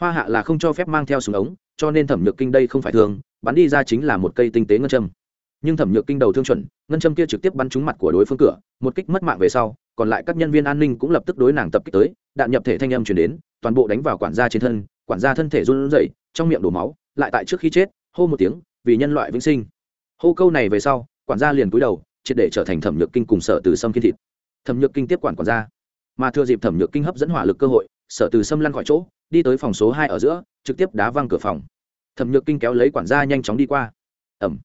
Hoa hạ là không cho phép mang theo súng ống, cho nên thẩm nhược kinh đây không phải thường, bắn đi ra chính là một cây tinh tế ngân châm. Nhưng thẩm nhược kinh đầu thương chuẩn, ngân châm kia trực tiếp bắn trúng mặt của đối phương cửa, một kích mất mạng về sau, còn lại các nhân viên an ninh cũng lập tức đối nàng tập kích tới, đạn nhập thể thanh âm chuyển đến, toàn bộ đánh vào quản gia trên thân, quản gia thân thể run rẩy, trong miệng đổ máu, lại tại trước khi chết, hô một tiếng, vì nhân loại vĩnh sinh. Hô câu này về sau, quản gia liền cúi đầu, triệt để trở thành thẩm nhược kinh cùng sở từ sâm kiên thịt thẩm nhược kinh tiếp quản quản gia. Mà thừa dịp thẩm nhược kinh hấp dẫn hỏa lực cơ hội, sở từ sâm lăn khỏi chỗ, đi tới phòng số hai ở giữa, trực tiếp đá văng cửa phòng. Thẩm nhược kinh kéo lấy quản gia nhanh chóng đi qua. Ẩm.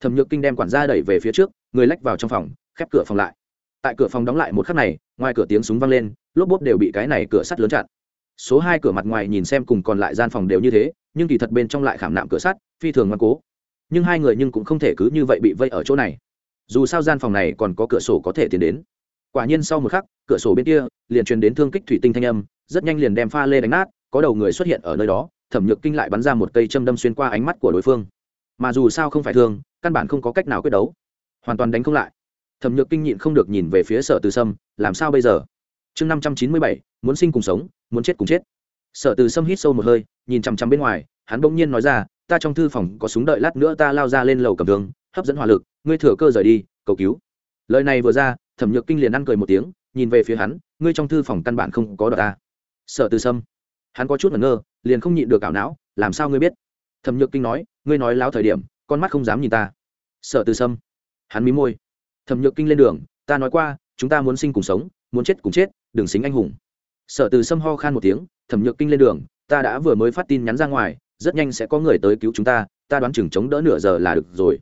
Thẩm nhược kinh đem quản gia đẩy về phía trước, người lách vào trong phòng, khép cửa phòng lại. Tại cửa phòng đóng lại một khắc này, ngoài cửa tiếng súng vang lên, lốp bốp đều bị cái này cửa sắt lớn chặn. Số hai cửa mặt ngoài nhìn xem cùng còn lại gian phòng đều như thế, nhưng kỳ thật bên trong lại khảm nạm cửa sắt, phi thường ngoan cố. Nhưng hai người nhưng cũng không thể cứ như vậy bị vây ở chỗ này. Dù sao gian phòng này còn có cửa sổ có thể tiến đến quả nhiên sau một khắc, cửa sổ bên kia liền truyền đến thương kích thủy tinh thanh âm, rất nhanh liền đem pha lê đánh nát, có đầu người xuất hiện ở nơi đó, thẩm nhược kinh lại bắn ra một cây châm đâm xuyên qua ánh mắt của đối phương. Mà dù sao không phải thương căn bản không có cách nào quyết đấu. Hoàn toàn đánh không lại. Thẩm nhược kinh nhịn không được nhìn về phía sở từ sâm, làm sao bây giờ? Chương năm trăm chín mươi bảy, muốn sinh cùng sống, muốn chết cùng chết. Sở từ sâm hít sâu một hơi, nhìn chằm chằm bên ngoài, hắn bỗng nhiên nói ra, ta trong thư phòng có súng đợi lát nữa ta lao ra lên lầu cầm thương hấp dẫn hỏa lực, ngươi thừa cơ rời đi, cầu cứu. Lời này vừa ra thẩm nhược kinh liền ăn cười một tiếng, nhìn về phía hắn, ngươi trong thư phòng căn bản không có đợt ta. Sợ từ sâm, hắn có chút ngẩn ngơ, liền không nhịn được ảo não, làm sao ngươi biết? Thẩm nhược kinh nói, ngươi nói láo thời điểm, con mắt không dám nhìn ta. Sợ từ sâm, hắn mí môi. Thẩm nhược kinh lên đường, ta nói qua, chúng ta muốn sinh cùng sống, muốn chết cùng chết, đừng xính anh hùng. Sợ từ sâm ho khan một tiếng, thẩm nhược kinh lên đường, ta đã vừa mới phát tin nhắn ra ngoài, rất nhanh sẽ có người tới cứu chúng ta ta đoán chừng chống đỡ nửa giờ là được rồi.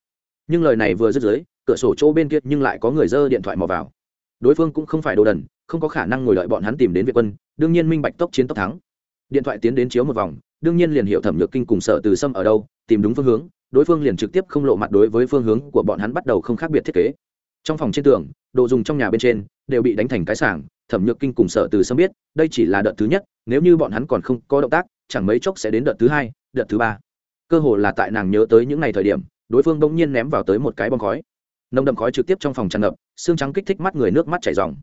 Nhưng lời này vừa dứt dưới cửa sổ chỗ bên kia nhưng lại có người dơ điện thoại mò vào. Đối phương cũng không phải đồ đần, không có khả năng ngồi đợi bọn hắn tìm đến việt quân, đương nhiên minh bạch tốc chiến tốc thắng. Điện thoại tiến đến chiếu một vòng, đương nhiên liền hiểu thẩm nhược kinh cùng sở từ sâm ở đâu, tìm đúng phương hướng, đối phương liền trực tiếp không lộ mặt đối với phương hướng của bọn hắn bắt đầu không khác biệt thiết kế. Trong phòng trên tường, đồ dùng trong nhà bên trên, đều bị đánh thành cái sảng, thẩm nhược kinh cùng sở từ sâm biết, đây chỉ là đợt thứ nhất, nếu như bọn hắn còn không có động tác, chẳng mấy chốc sẽ đến đợt thứ hai, đợt thứ ba. Cơ hồ là tại nàng nhớ tới những ngày thời điểm, đối phương bỗng nhiên ném vào tới một cái bom khói nồng đậm khói trực tiếp trong phòng tràn ngập, xương trắng kích thích mắt người nước mắt chảy dòng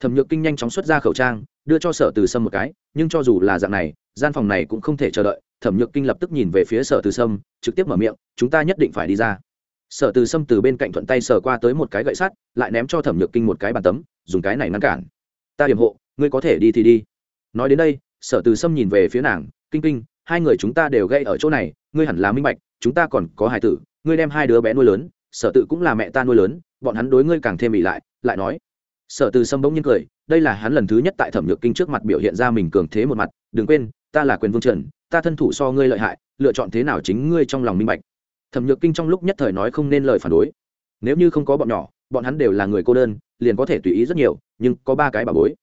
thẩm nhược kinh nhanh chóng xuất ra khẩu trang, đưa cho sở từ sâm một cái, nhưng cho dù là dạng này, gian phòng này cũng không thể chờ đợi. Thẩm nhược kinh lập tức nhìn về phía sở từ sâm, trực tiếp mở miệng, chúng ta nhất định phải đi ra. Sở từ sâm từ bên cạnh thuận tay sờ qua tới một cái gậy sắt, lại ném cho thẩm nhược kinh một cái bàn tấm, dùng cái này ngăn cản. Ta điểm hộ, ngươi có thể đi thì đi. Nói đến đây, sở từ sâm nhìn về phía nàng, kinh kinh, hai người chúng ta đều gây ở chỗ này, ngươi hẳn là minh bạch, chúng ta còn có hài tử, ngươi đem hai đứa bé nuôi lớn sở tự cũng là mẹ ta nuôi lớn, bọn hắn đối ngươi càng thêm ỉ lại lại nói. Sở từ sâm bỗng nhiên cười, đây là hắn lần thứ nhất tại thẩm nhược kinh trước mặt biểu hiện ra mình cường thế một mặt, đừng quên, ta là quyền vương trần ta thân thủ so ngươi lợi hại, lựa chọn thế nào chính ngươi trong lòng minh bạch. Thẩm nhược kinh trong lúc nhất thời nói không nên lời phản đối. Nếu như không có bọn nhỏ, bọn hắn đều là người cô đơn, liền có thể tùy ý rất nhiều, nhưng có ba cái bà bối.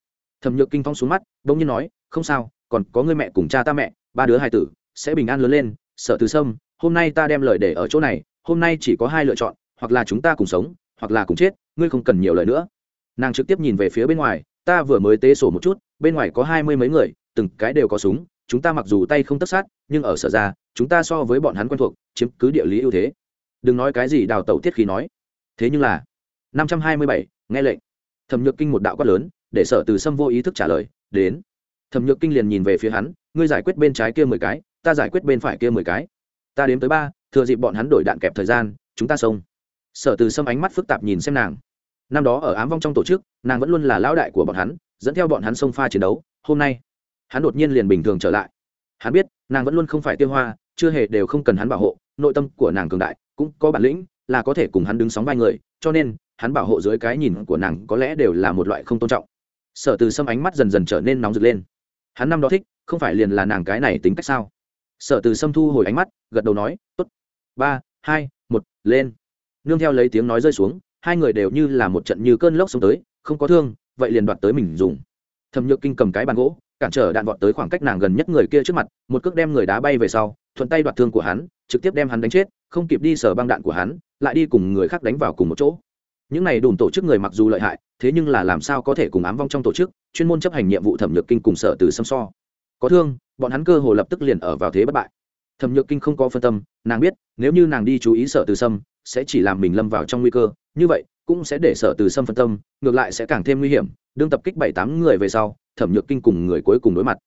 Thẩm nhược kinh phong xuống mắt, bỗng nhiên nói, không sao, còn có người mẹ cùng cha ta mẹ, ba đứa hai tử, sẽ bình an lớn lên. Sở từ sâm, hôm nay ta đem lời để ở chỗ này, hôm nay chỉ có hai lựa chọn hoặc là chúng ta cùng sống, hoặc là cùng chết, ngươi không cần nhiều lời nữa. Nàng trực tiếp nhìn về phía bên ngoài, ta vừa mới tế sổ một chút, bên ngoài có hai mươi mấy người, từng cái đều có súng, chúng ta mặc dù tay không tất sát, nhưng ở sở ra, chúng ta so với bọn hắn quen thuộc, chiếm cứ địa lý ưu thế. Đừng nói cái gì đào tẩu tiết khí nói. Thế nhưng là, năm trăm hai mươi bảy, nghe lệnh. Thẩm nhược kinh một đạo quát lớn, để sở từ sâm vô ý thức trả lời, đến. Thẩm nhược kinh liền nhìn về phía hắn, ngươi giải quyết bên trái kia mười cái, ta giải quyết bên phải kia mười cái. Ta đếm tới ba, thừa dịp bọn hắn đổi đạn kẹp thời gian, chúng ta xông sở từ sâm ánh mắt phức tạp nhìn xem nàng. Năm đó ở ám vong trong tổ chức, nàng vẫn luôn là lão đại của bọn hắn, dẫn theo bọn hắn xông pha chiến đấu. Hôm nay, hắn đột nhiên liền bình thường trở lại. Hắn biết, nàng vẫn luôn không phải tiêu hoa, chưa hề đều không cần hắn bảo hộ, nội tâm của nàng cường đại, cũng có bản lĩnh, là có thể cùng hắn đứng sóng vai người, cho nên, hắn bảo hộ dưới cái nhìn của nàng có lẽ đều là một loại không tôn trọng. Sở từ sâm ánh mắt dần dần trở nên nóng rực lên. Hắn năm đó thích, không phải liền là nàng cái này tính cách sao? Sở từ sâm thu hồi ánh mắt, gật đầu nói, tốt. Ba, hai, một, lên nương theo lấy tiếng nói rơi xuống, hai người đều như là một trận như cơn lốc xông tới, không có thương, vậy liền đoạt tới mình dùng. Thẩm nhược kinh cầm cái bàn gỗ, cản trở đạn vọt tới khoảng cách nàng gần nhất người kia trước mặt, một cước đem người đá bay về sau, thuận tay đoạt thương của hắn, trực tiếp đem hắn đánh chết, không kịp đi sở băng đạn của hắn, lại đi cùng người khác đánh vào cùng một chỗ. Những này đùn tổ chức người mặc dù lợi hại, thế nhưng là làm sao có thể cùng ám vong trong tổ chức, chuyên môn chấp hành nhiệm vụ thẩm nhược kinh cùng sở từ xâm so. Có thương, bọn hắn cơ hồ lập tức liền ở vào thế bất bại. Thẩm nhược kinh không có phân tâm, nàng biết, nếu như nàng đi chú ý sở từ sâm sẽ chỉ làm mình lâm vào trong nguy cơ. Như vậy, cũng sẽ để sở từ sâm phân tâm, ngược lại sẽ càng thêm nguy hiểm, đương tập kích bảy tám người về sau, thẩm nhược kinh cùng người cuối cùng đối mặt.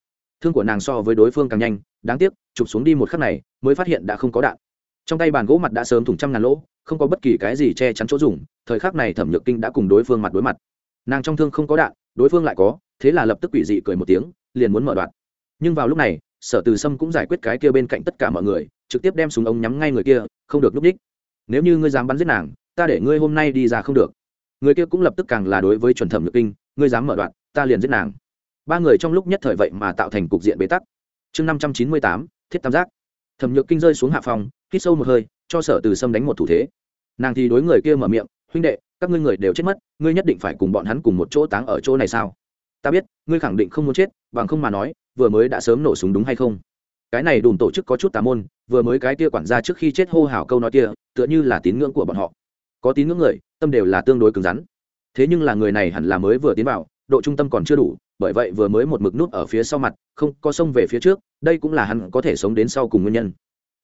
Thương của nàng so với đối phương càng nhanh, đáng tiếc, chụp xuống đi một khắc này, mới phát hiện đã không có đạn. Trong tay bàn gỗ mặt đã sớm thủng trăm ngàn lỗ, không có bất kỳ cái gì che chắn chỗ dùng, thời khắc này thẩm nhược kinh đã cùng đối phương mặt đối mặt. Nàng trong thương không có đạn, đối phương lại có, thế là lập tức quỷ dị cười một tiếng, liền muốn mở đoạn. Nhưng vào lúc này, sở từ sâm cũng giải quyết cái kia bên cạnh tất cả mọi người, trực tiếp đem súng ống nhắm ngay người kia, không được núp đích nếu như ngươi dám bắn giết nàng, ta để ngươi hôm nay đi ra không được. Người kia cũng lập tức càng là đối với chuẩn thẩm nhược kinh, ngươi dám mở đoạn, ta liền giết nàng. Ba người trong lúc nhất thời vậy mà tạo thành cục diện bế tắc. Chương năm trăm chín mươi tám, thiết tam giác. Thẩm nhược kinh rơi xuống hạ phòng, hít sâu một hơi, cho sở từ sâm đánh một thủ thế. Nàng thì đối người kia mở miệng, huynh đệ, các ngươi người đều chết mất, ngươi nhất định phải cùng bọn hắn cùng một chỗ táng ở chỗ này sao? Ta biết, ngươi khẳng định không muốn chết, bằng không mà nói, vừa mới đã sớm nổ súng đúng hay không? Cái này đùn tổ chức có chút tà môn, vừa mới cái kia quản gia trước khi chết hô hào câu nói kia tựa như là tín ngưỡng của bọn họ. Có tín ngưỡng người, tâm đều là tương đối cứng rắn. Thế nhưng là người này hẳn là mới vừa tiến vào, độ trung tâm còn chưa đủ, bởi vậy vừa mới một mực nút ở phía sau mặt, không có sông về phía trước, đây cũng là hắn có thể sống đến sau cùng nguyên nhân.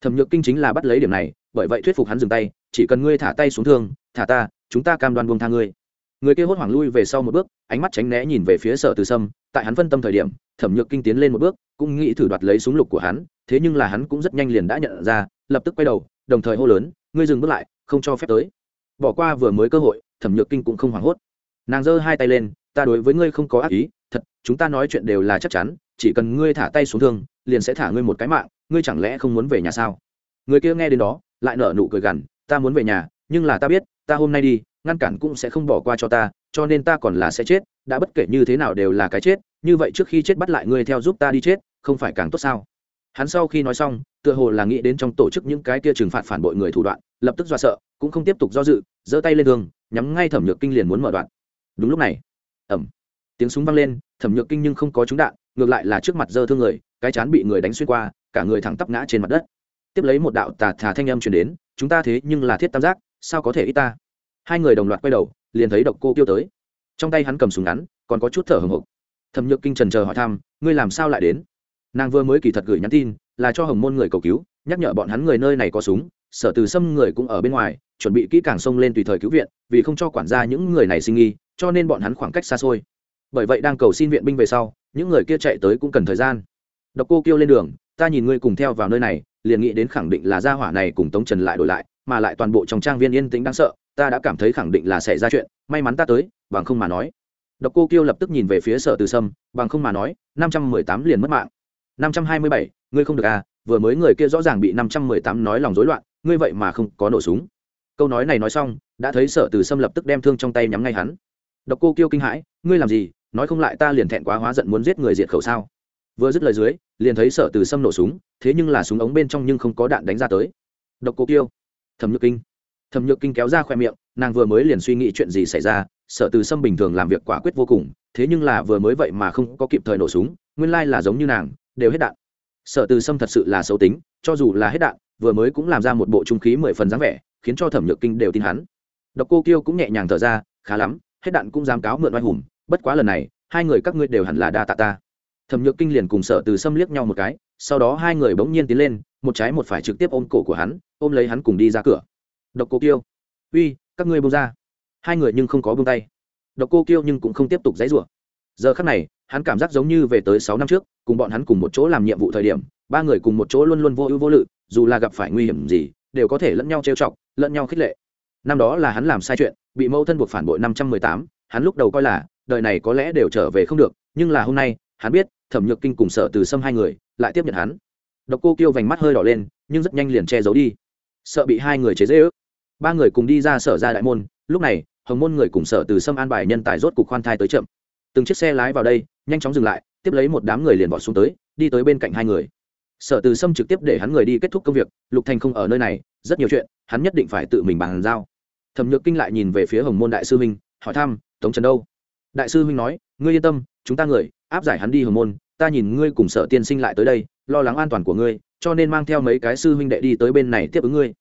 Thẩm nhược kinh chính là bắt lấy điểm này, bởi vậy thuyết phục hắn dừng tay, chỉ cần ngươi thả tay xuống thương, thả ta, chúng ta cam đoan buông tha ngươi. Người kia hốt hoảng lui về sau một bước, ánh mắt tránh né nhìn về phía sở từ sâm, tại hắn phân tâm thời điểm, thẩm nhược kinh tiến lên một bước, cũng nghĩ thử đoạt lấy súng lục của hắn, thế nhưng là hắn cũng rất nhanh liền đã nhận ra, lập tức quay đầu, đồng thời hô lớn ngươi dừng bước lại, không cho phép tới. Bỏ qua vừa mới cơ hội, thẩm nhược kinh cũng không hoảng hốt. Nàng giơ hai tay lên, ta đối với ngươi không có ác ý, thật, chúng ta nói chuyện đều là chắc chắn, chỉ cần ngươi thả tay xuống thương, liền sẽ thả ngươi một cái mạng, ngươi chẳng lẽ không muốn về nhà sao? Người kia nghe đến đó, lại nở nụ cười gằn, ta muốn về nhà, nhưng là ta biết, ta hôm nay đi, ngăn cản cũng sẽ không bỏ qua cho ta, cho nên ta còn là sẽ chết, đã bất kể như thế nào đều là cái chết, như vậy trước khi chết bắt lại ngươi theo giúp ta đi chết, không phải càng tốt sao? Hắn sau khi nói xong, tựa hồ là nghĩ đến trong tổ chức những cái kia trừng phạt phản bội người thủ đoạn, lập tức do sợ, cũng không tiếp tục do dự, giơ tay lên đường, nhắm ngay thẩm nhược kinh liền muốn mở đoạn. Đúng lúc này ẩm tiếng súng vang lên, thẩm nhược kinh nhưng không có trúng đạn, ngược lại là trước mặt dơ thương người, cái chán bị người đánh xuyên qua, cả người thẳng tắp ngã trên mặt đất. Tiếp lấy một đạo tà thà thanh âm truyền đến, chúng ta thế nhưng là thiết tam giác, sao có thể ít ta? Hai người đồng loạt quay đầu, liền thấy độc cô tiêu tới. Trong tay hắn cầm súng ngắn, còn có chút thở hồng hộc thẩm nhược kinh trần chờ hỏi thăm, ngươi làm sao lại đến? Nàng vừa mới kỳ thật gửi nhắn tin, là cho hồng môn người cầu cứu, nhắc nhở bọn hắn người nơi này có súng, sở từ xâm người cũng ở bên ngoài, chuẩn bị kỹ càng xông lên tùy thời cứu viện, vì không cho quản gia những người này sinh nghi, cho nên bọn hắn khoảng cách xa xôi. Bởi vậy đang cầu xin viện binh về sau, những người kia chạy tới cũng cần thời gian. Độc cô kêu lên đường, ta nhìn ngươi cùng theo vào nơi này, liền nghĩ đến khẳng định là gia hỏa này cùng tống trần lại đổi lại, mà lại toàn bộ trong trang viên yên tĩnh đáng sợ, ta đã cảm thấy khẳng định là xảy ra chuyện, may mắn ta tới, bằng không mà nói. Độc cô kêu lập tức nhìn về phía sở từ sâm, bằng không mà nói, năm trăm mười tám liền mất mạng năm trăm hai mươi bảy, ngươi không được à vừa mới người kia rõ ràng bị năm trăm mười tám nói lòng rối loạn, ngươi vậy mà không có nổ súng. Câu nói này nói xong, đã thấy sở từ sâm lập tức đem thương trong tay nhắm ngay hắn. Độc cô kiêu kinh hãi, ngươi làm gì, nói không lại ta liền thẹn quá hóa giận muốn giết người diệt khẩu sao? Vừa dứt lời dưới, liền thấy sở từ sâm nổ súng, thế nhưng là súng ống bên trong nhưng không có đạn đánh ra tới. Độc cô kiêu, thẩm nhược kinh. Thẩm nhược kinh kéo ra khoe miệng, nàng vừa mới liền suy nghĩ chuyện gì xảy ra, sở từ sâm bình thường làm việc quả quyết vô cùng, thế nhưng là vừa mới vậy mà không có kịp thời nổ súng, nguyên lai là giống như nàng đều hết đạn. Sở từ sâm thật sự là xấu tính, cho dù là hết đạn, vừa mới cũng làm ra một bộ trung khí mười phần dáng vẻ, khiến cho thẩm nhược kinh đều tin hắn. Độc cô kiêu cũng nhẹ nhàng thở ra, khá lắm, hết đạn cũng dám cáo mượn oai hùng, bất quá lần này, hai người các ngươi đều hẳn là đa tạ ta. Thẩm nhược kinh liền cùng sở từ Sâm liếc nhau một cái, sau đó hai người bỗng nhiên tiến lên, một trái một phải trực tiếp ôm cổ của hắn, ôm lấy hắn cùng đi ra cửa. Độc cô kiêu, uy, các ngươi buông ra. Hai người nhưng không có buông tay. Độc cô kiêu nhưng cũng không tiếp tục dãy rủa. Giờ khắc này, hắn cảm giác giống như về tới sáu năm trước cùng bọn hắn cùng một chỗ làm nhiệm vụ thời điểm, ba người cùng một chỗ luôn luôn vô ưu vô lự, dù là gặp phải nguy hiểm gì, đều có thể lẫn nhau trêu chọc, lẫn nhau khích lệ. Năm đó là hắn làm sai chuyện, bị mẫu thân buộc phản bội năm trăm mười tám, hắn lúc đầu coi là, đời này có lẽ đều trở về không được, nhưng là hôm nay, hắn biết, thẩm nhược kinh cùng sợ từ sâm hai người, lại tiếp nhận hắn. Độc cô kêu vành mắt hơi đỏ lên, nhưng rất nhanh liền che giấu đi. Sợ bị hai người chế dễ ước ba người cùng đi ra sở ra đại môn, lúc này, hồng môn người cùng sở từ sâm an bài nhân tài rốt cục khoan thai tới chậm. Từng chiếc xe lái vào đây, nhanh chóng dừng lại tiếp lấy một đám người liền bỏ xuống tới đi tới bên cạnh hai người. Sở từ sâm trực tiếp để hắn người đi kết thúc công việc lục thành không ở nơi này rất nhiều chuyện hắn nhất định phải tự mình bàn giao. Thẩm nhược kinh lại nhìn về phía hồng môn đại sư huynh hỏi thăm tống trần đâu? Đại sư huynh nói ngươi yên tâm chúng ta người áp giải hắn đi hồng môn ta nhìn ngươi cùng sở tiên sinh lại tới đây lo lắng an toàn của ngươi cho nên mang theo mấy cái sư huynh đệ đi tới bên này tiếp ứng ngươi.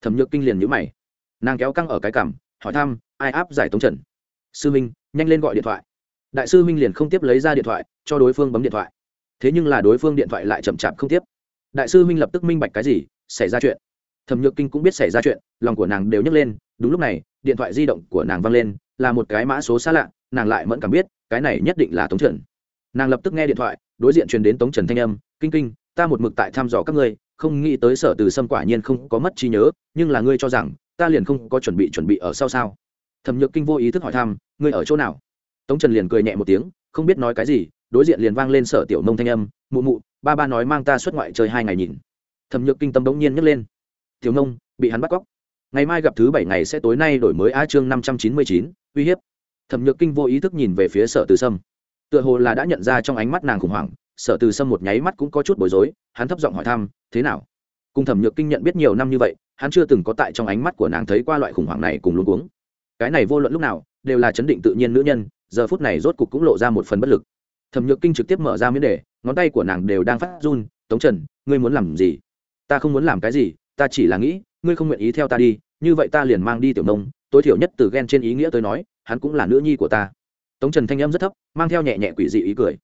Thẩm nhược kinh liền nhữ mày. Nàng kéo căng ở cái cảm, hỏi thăm ai áp giải tống trần? Sư huynh nhanh lên gọi điện thoại đại sư Minh liền không tiếp lấy ra điện thoại, cho đối phương bấm điện thoại. Thế nhưng là đối phương điện thoại lại chậm chạp không tiếp. Đại sư Minh lập tức minh bạch cái gì, xảy ra chuyện. Thẩm nhược kinh cũng biết xảy ra chuyện, lòng của nàng đều nhấc lên, đúng lúc này, điện thoại di động của nàng văng lên, là một cái mã số xa lạ, nàng lại mẫn cảm biết, cái này nhất định là tống trần. Nàng lập tức nghe điện thoại, đối diện truyền đến tống trần thanh âm, kinh kinh, ta một mực tại thăm dò các ngươi, không nghĩ tới sở từ sâm quả nhiên không có mất trí nhớ, nhưng là ngươi cho rằng, ta liền không có chuẩn bị chuẩn bị ở sau sao? Thẩm nhược kinh vô ý thức hỏi thăm, ngươi ở chỗ nào? Tống trần liền cười nhẹ một tiếng, không biết nói cái gì, đối diện liền vang lên sở tiểu nông thanh âm, mụ mụ, ba ba nói mang ta xuất ngoại chơi hai ngày nhìn. Thẩm nhược kinh tâm bỗng nhiên nhấc lên, tiểu nông, bị hắn bắt cóc. Ngày mai gặp thứ bảy ngày sẽ tối nay đổi mới a chương năm trăm chín mươi chín, uy hiếp. Thẩm nhược kinh vô ý thức nhìn về phía sở từ sâm. Tựa hồ là đã nhận ra trong ánh mắt nàng khủng hoảng, sở từ sâm một nháy mắt cũng có chút bối rối, hắn thấp giọng hỏi thăm, thế nào? Cùng thẩm nhược kinh nhận biết nhiều năm như vậy, hắn chưa từng có tại trong ánh mắt của nàng thấy qua loại khủng hoảng này cùng luôn cuống. Cái này vô luận lúc nào, đều là chấn định tự nhiên nữ nhân giờ phút này rốt cục cũng lộ ra một phần bất lực. Thẩm nhược kinh trực tiếp mở ra miếng đề, ngón tay của nàng đều đang phát run, tống trần, ngươi muốn làm gì? Ta không muốn làm cái gì, ta chỉ là nghĩ, ngươi không nguyện ý theo ta đi, như vậy ta liền mang đi tiểu nông. Tối thiểu nhất từ ghen trên ý nghĩa tôi nói, hắn cũng là nữ nhi của ta. Tống trần thanh âm rất thấp, mang theo nhẹ nhẹ quỷ dị ý cười.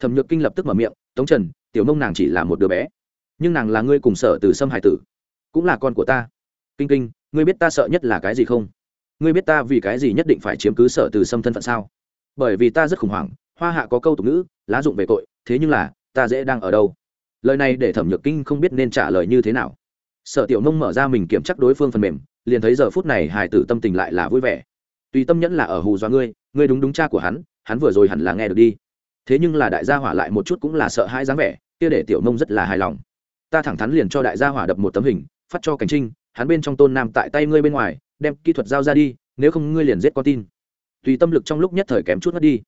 Thẩm nhược kinh lập tức mở miệng, tống trần, tiểu nông nàng chỉ là một đứa bé, nhưng nàng là ngươi cùng sở từ sâm hải tử, cũng là con của ta. Kinh kinh, ngươi biết ta sợ nhất là cái gì không? Ngươi biết ta vì cái gì nhất định phải chiếm cứ sở từ sâm thân phận sao? Bởi vì ta rất khủng hoảng, hoa hạ có câu tục ngữ, lá dụng về tội, thế nhưng là, ta dễ đang ở đâu? Lời này để thẩm nhược kinh không biết nên trả lời như thế nào. Sở tiểu nông mở ra mình kiểm chắc đối phương phần mềm, liền thấy giờ phút này hải tử tâm tình lại là vui vẻ. Tùy tâm nhẫn là ở hù do ngươi ngươi đúng đúng cha của hắn hắn vừa rồi hẳn là nghe được đi. Thế nhưng là đại gia hỏa lại một chút cũng là sợ hãi dáng vẻ, kia để tiểu nông rất là hài lòng. Ta thẳng thắn liền cho đại gia hỏa đập một tấm hình, phát cho cảnh trinh, hắn bên trong tôn nam tại tay ngươi bên ngoài, đem kỹ thuật giao ra đi, nếu không ngươi liền giết con tin tùy tâm lực trong lúc nhất thời kém chút mất đi.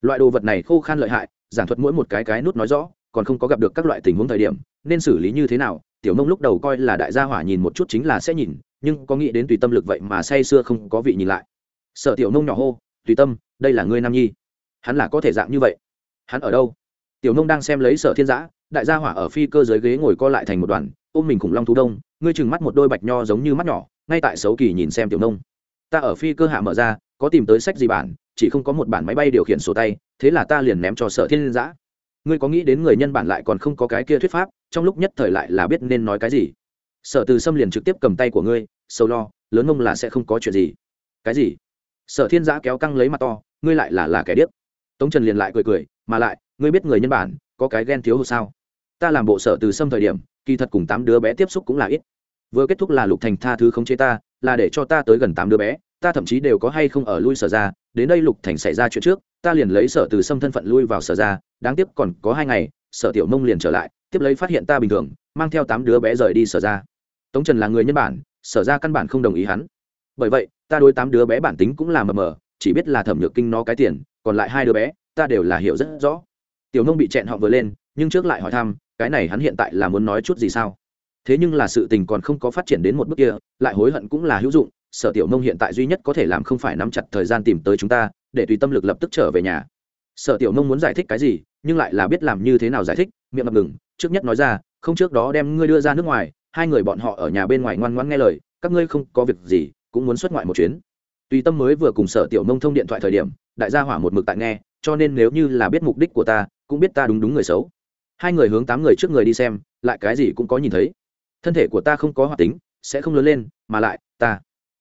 Loại đồ vật này khô khan lợi hại, giảng thuật mỗi một cái cái nút nói rõ, còn không có gặp được các loại tình huống thời điểm, nên xử lý như thế nào, tiểu nông lúc đầu coi là đại gia hỏa nhìn một chút chính là sẽ nhìn, nhưng có nghĩ đến tùy tâm lực vậy mà say sưa không có vị nhìn lại. Sợ tiểu nông nhỏ hô, tùy tâm, đây là ngươi nam nhi. Hắn là có thể dạng như vậy. Hắn ở đâu? Tiểu nông đang xem lấy sở thiên giã, đại gia hỏa ở phi cơ dưới ghế ngồi co lại thành một đoàn, ôm mình khủng long thú đông, ngươi chừng mắt một đôi bạch nho giống như mắt nhỏ, ngay tại xấu kỳ nhìn xem tiểu nông ta ở phi cơ hạ mở ra, có tìm tới sách gì bản, chỉ không có một bản máy bay điều khiển sổ tay, thế là ta liền ném cho sở thiên giã ngươi có nghĩ đến người nhân bản lại còn không có cái kia thuyết pháp, trong lúc nhất thời lại là biết nên nói cái gì? Sở từ xâm liền trực tiếp cầm tay của ngươi sâu lo, lớn mông là sẽ không có chuyện gì. Cái gì? Sở thiên giã kéo căng lấy mặt to, ngươi lại là là kẻ điếc. Tống trần liền lại cười cười, mà lại, ngươi biết người nhân bản, có cái ghen thiếu hụt sao? Ta làm bộ sở từ xâm thời điểm, kỳ thật cùng tám đứa bé tiếp xúc cũng là ít. Vừa kết thúc là lục thành tha thứ khống chế ta là để cho ta tới gần tám đứa bé, ta thậm chí đều có hay không ở lui sở ra, đến đây lục thành xảy ra chuyện trước, ta liền lấy sở từ sâm thân phận lui vào sở ra, đáng tiếc còn có hai ngày, sở tiểu mông liền trở lại, tiếp lấy phát hiện ta bình thường, mang theo tám đứa bé rời đi sở ra. Tống trần là người nhân bản, sở ra căn bản không đồng ý hắn. Bởi vậy, ta đối tám đứa bé bản tính cũng là mờ mờ, chỉ biết là thẩm nhược kinh nó cái tiền, còn lại hai đứa bé, ta đều là hiểu rất rõ. Tiểu nông bị chẹn họ vừa lên, nhưng trước lại hỏi thăm, cái này hắn hiện tại là muốn nói chút gì sao? Thế nhưng là sự tình còn không có phát triển đến một bước kia, lại hối hận cũng là hữu dụng, sở tiểu nông hiện tại duy nhất có thể làm không phải nắm chặt thời gian tìm tới chúng ta, để tùy tâm lực lập tức trở về nhà. Sở tiểu nông muốn giải thích cái gì, nhưng lại là biết làm như thế nào giải thích, miệng ngập ngừng, trước nhất nói ra, không trước đó đem ngươi đưa ra nước ngoài, hai người bọn họ ở nhà bên ngoài ngoan ngoan nghe lời, các ngươi không có việc gì, cũng muốn xuất ngoại một chuyến. Tùy tâm mới vừa cùng sở tiểu nông thông điện thoại thời điểm, đại gia hỏa một mực tại nghe, cho nên nếu như là biết mục đích của ta, cũng biết ta đúng đúng người xấu. Hai người hướng tám người trước người đi xem, lại cái gì cũng có nhìn thấy thân thể của ta không có hoạt tính, sẽ không lớn lên, mà lại, ta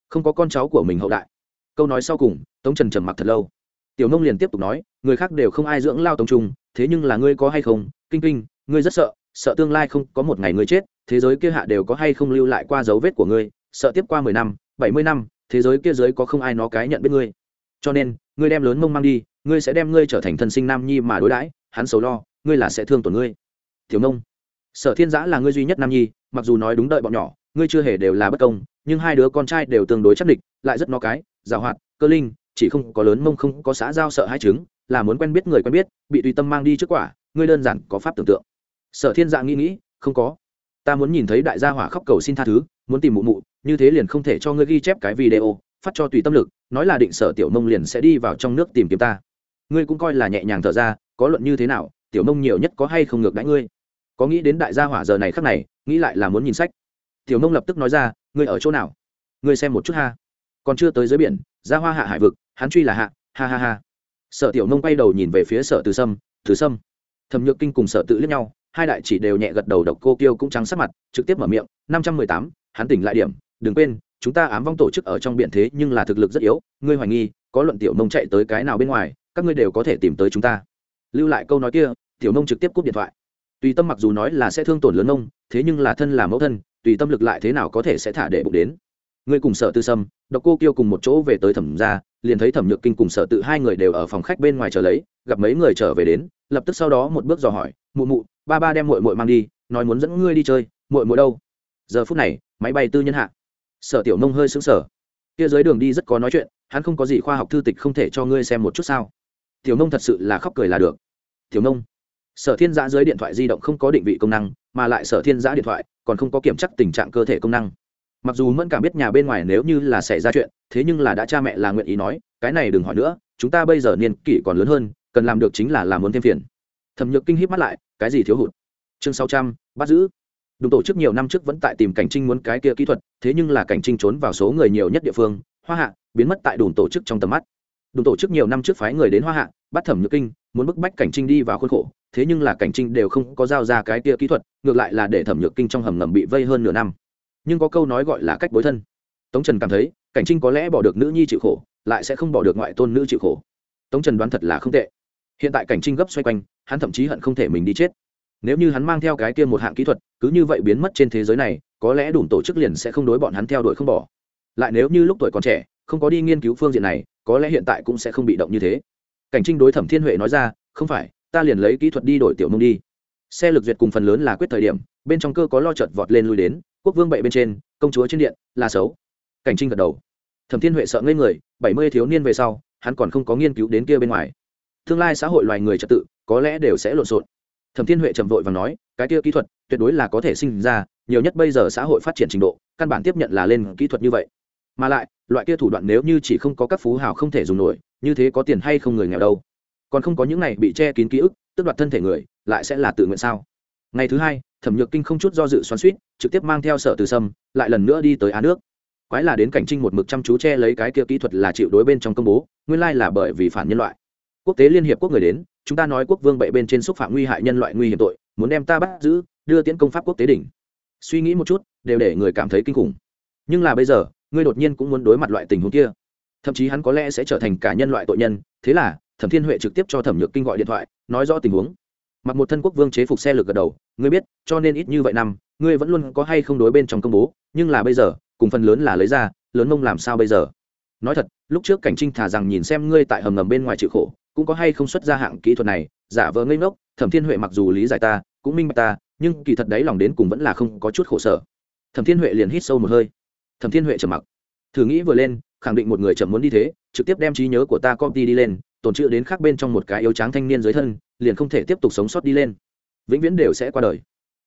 không có con cháu của mình hậu đại. Câu nói sau cùng, tống trần trầm mặc thật lâu. Tiểu nông liền tiếp tục nói, người khác đều không ai dưỡng lao tống trung, thế nhưng là ngươi có hay không? Kinh kinh, ngươi rất sợ sợ tương lai không có một ngày ngươi chết, thế giới kia hạ đều có hay không lưu lại qua dấu vết của ngươi, sợ tiếp qua mười năm, bảy mươi năm, thế giới kia giới có không ai nó cái nhận biết ngươi. Cho nên, ngươi đem lớn mông mang đi, ngươi sẽ đem ngươi trở thành thân sinh nam nhi mà đối đãi, hắn xấu lo, ngươi là sẽ thương tổn ngươi. Tiểu nông, sở thiên giã là ngươi duy nhất nam nhi mặc dù nói đúng đợi bọn nhỏ, ngươi chưa hề đều là bất công, nhưng hai đứa con trai đều tương đối chắc địch, lại rất no cái giàu hoạt, cơ linh, chỉ không có lớn mông không có xã giao sợ hai chứng, là muốn quen biết người quen biết, bị tùy tâm mang đi trước quả, ngươi đơn giản có pháp tưởng tượng. Sở thiên dạ nghĩ nghĩ, không có. Ta muốn nhìn thấy đại gia hỏa khóc cầu xin tha thứ, muốn tìm mụ mụ, như thế liền không thể cho ngươi ghi chép cái video, phát cho tùy tâm lực, nói là định sở tiểu mông liền sẽ đi vào trong nước tìm kiếm ta. Ngươi cũng coi là nhẹ nhàng thở ra, có luận như thế nào, tiểu mông nhiều nhất có hay không ngược đãi ngươi. Có nghĩ đến đại gia hỏa giờ này khắc này nghĩ lại là muốn nhìn sách. Tiểu nông lập tức nói ra, ngươi ở chỗ nào? Ngươi xem một chút ha. Còn chưa tới dưới biển, ra hoa hạ hải vực, hắn truy là hạ, ha ha ha. Sở tiểu nông quay đầu nhìn về phía sở từ sâm từ sâm. Thẩm nhược kinh cùng sở tự liếc nhau, hai đại chỉ đều nhẹ gật đầu độc cô tiêu cũng trắng sắc mặt, trực tiếp mở miệng, năm trăm mười tám, hắn tỉnh lại điểm, đừng quên, chúng ta ám vong tổ chức ở trong biển thế nhưng là thực lực rất yếu, ngươi hoài nghi, có luận tiểu nông chạy tới cái nào bên ngoài, các ngươi đều có thể tìm tới chúng ta. Lưu lại câu nói kia, tiểu nông trực tiếp cúp điện thoại tùy tâm mặc dù nói là sẽ thương tổn lớn nông thế nhưng là thân là mẫu thân, tùy tâm lực lại thế nào có thể sẽ thả để bụng đến. Ngươi cùng sở tư sâm, độc cô kiêu cùng một chỗ về tới thẩm gia, liền thấy thẩm nhược kinh cùng sở tự hai người đều ở phòng khách bên ngoài chờ lấy, gặp mấy người trở về đến, lập tức sau đó một bước dò hỏi, mụ mụ, ba ba đem mội mội mang đi, nói muốn dẫn ngươi đi chơi mội mội đâu? Giờ phút này, máy bay tư nhân hạ. Sở tiểu nông hơi xứng sở kia dưới đường đi rất có nói chuyện, hắn không có gì khoa học thư tịch không thể cho ngươi xem một chút sao. Tiểu nông thật sự là khóc cười là được. Tiểu nông sở thiên giã dưới điện thoại di động không có định vị công năng, mà lại sở thiên giã điện thoại còn không có kiểm chắc tình trạng cơ thể công năng. Mặc dù mẫn cảm biết nhà bên ngoài nếu như là xảy ra chuyện, thế nhưng là đã cha mẹ là nguyện ý nói, cái này đừng hỏi nữa, chúng ta bây giờ niên kỷ còn lớn hơn, cần làm được chính là làm muốn thêm phiền. Thẩm nhược kinh hít mắt lại, cái gì thiếu hụt? Chương sáu trăm, bắt giữ. Đúng tổ chức nhiều năm trước vẫn tại tìm cảnh trinh muốn cái kia kỹ thuật, thế nhưng là cảnh trinh trốn vào số người nhiều nhất địa phương, hoa hạ, biến mất tại đồn tổ chức trong tầm mắt. Đồn tổ chức nhiều năm trước phái người đến hoa hạ, bắt thẩm nhược kinh, muốn bức bách cảnh trinh đi vào khuôn khổ thế nhưng là cảnh trinh đều không có giao ra cái kia kỹ thuật, ngược lại là để thẩm nhược kinh trong hầm ngầm bị vây hơn nửa năm. Nhưng có câu nói gọi là cách bối thân. Tống trần cảm thấy, cảnh trinh có lẽ bỏ được nữ nhi chịu khổ, lại sẽ không bỏ được ngoại tôn nữ chịu khổ. Tống trần đoán thật là không tệ. Hiện tại cảnh trinh gấp xoay quanh, hắn thậm chí hận không thể mình đi chết. Nếu như hắn mang theo cái kia một hạng kỹ thuật, cứ như vậy biến mất trên thế giới này, có lẽ đủ tổ chức liền sẽ không đối bọn hắn theo đuổi không bỏ. Lại nếu như lúc tuổi còn trẻ, không có đi nghiên cứu phương diện này, có lẽ hiện tại cũng sẽ không bị động như thế. Cảnh trinh đối thẩm thiên huệ nói ra, không phải ta liền lấy kỹ thuật đi đổi tiểu mông đi. Xe lực duyệt cùng phần lớn là quyết thời điểm, bên trong cơ có lo chợt vọt lên lui đến, quốc vương bậy bên trên, công chúa trên điện, là xấu. Cảnh trinh gật đầu. Thẩm thiên huệ sợ ngây người, bảy mươi thiếu niên về sau, hắn còn không có nghiên cứu đến kia bên ngoài. Tương lai xã hội loài người trật tự, có lẽ đều sẽ lộn xộn. Thẩm thiên huệ trầm vội và nói, cái kia kỹ thuật, tuyệt đối là có thể sinh ra, nhiều nhất bây giờ xã hội phát triển trình độ, căn bản tiếp nhận là lên kỹ thuật như vậy. Mà lại, loại kia thủ đoạn nếu như chỉ không có các phú hào không thể dùng nổi, như thế có tiền hay không người nghèo đâu còn không có những này bị che kín ký ức, tức đoạt thân thể người, lại sẽ là tự nguyện sao? Ngày thứ hai, thẩm nhược kinh không chút do dự xoắn suýt trực tiếp mang theo sở từ sâm, lại lần nữa đi tới á nước. Quái là đến cảnh trinh một mực chăm chú che lấy cái kia kỹ thuật là chịu đối bên trong công bố, nguyên lai là bởi vì phản nhân loại. Quốc tế liên hiệp quốc người đến, chúng ta nói quốc vương bậy bên trên xúc phạm nguy hại nhân loại nguy hiểm tội, muốn đem ta bắt giữ, đưa tiễn công pháp quốc tế đỉnh. Suy nghĩ một chút, đều để người cảm thấy kinh khủng. Nhưng là bây giờ, ngươi đột nhiên cũng muốn đối mặt loại tình huống kia. Thậm chí hắn có lẽ sẽ trở thành cả nhân loại tội nhân, thế là thẩm thiên huệ trực tiếp cho thẩm nhược kinh gọi điện thoại, nói rõ tình huống. Mặc một thân quốc vương chế phục xe lực gật đầu, ngươi biết, cho nên ít như vậy năm, ngươi vẫn luôn có hay không đối bên trong công bố, nhưng là bây giờ, cùng phần lớn là lấy ra, lớn mông làm sao bây giờ? Nói thật, lúc trước cảnh trinh thả rằng nhìn xem ngươi tại hầm ngầm bên ngoài chịu khổ, cũng có hay không xuất ra hạng kỹ thuật này, giả vờ ngây ngốc, thẩm thiên huệ mặc dù lý giải ta, cũng minh bạch ta, nhưng kỳ thật đấy lòng đến cùng vẫn là không có chút khổ sở. Thẩm thiên huệ liền hít sâu một hơi. Thẩm thiên huệ trầm mặc. Thử nghĩ vừa lên, khẳng định một người chậm muốn đi thế, trực tiếp đem trí nhớ của ta copy đi lên tồn trữ đến khác bên trong một cái yếu tráng thanh niên dưới thân, liền không thể tiếp tục sống sót đi lên. Vĩnh viễn đều sẽ qua đời.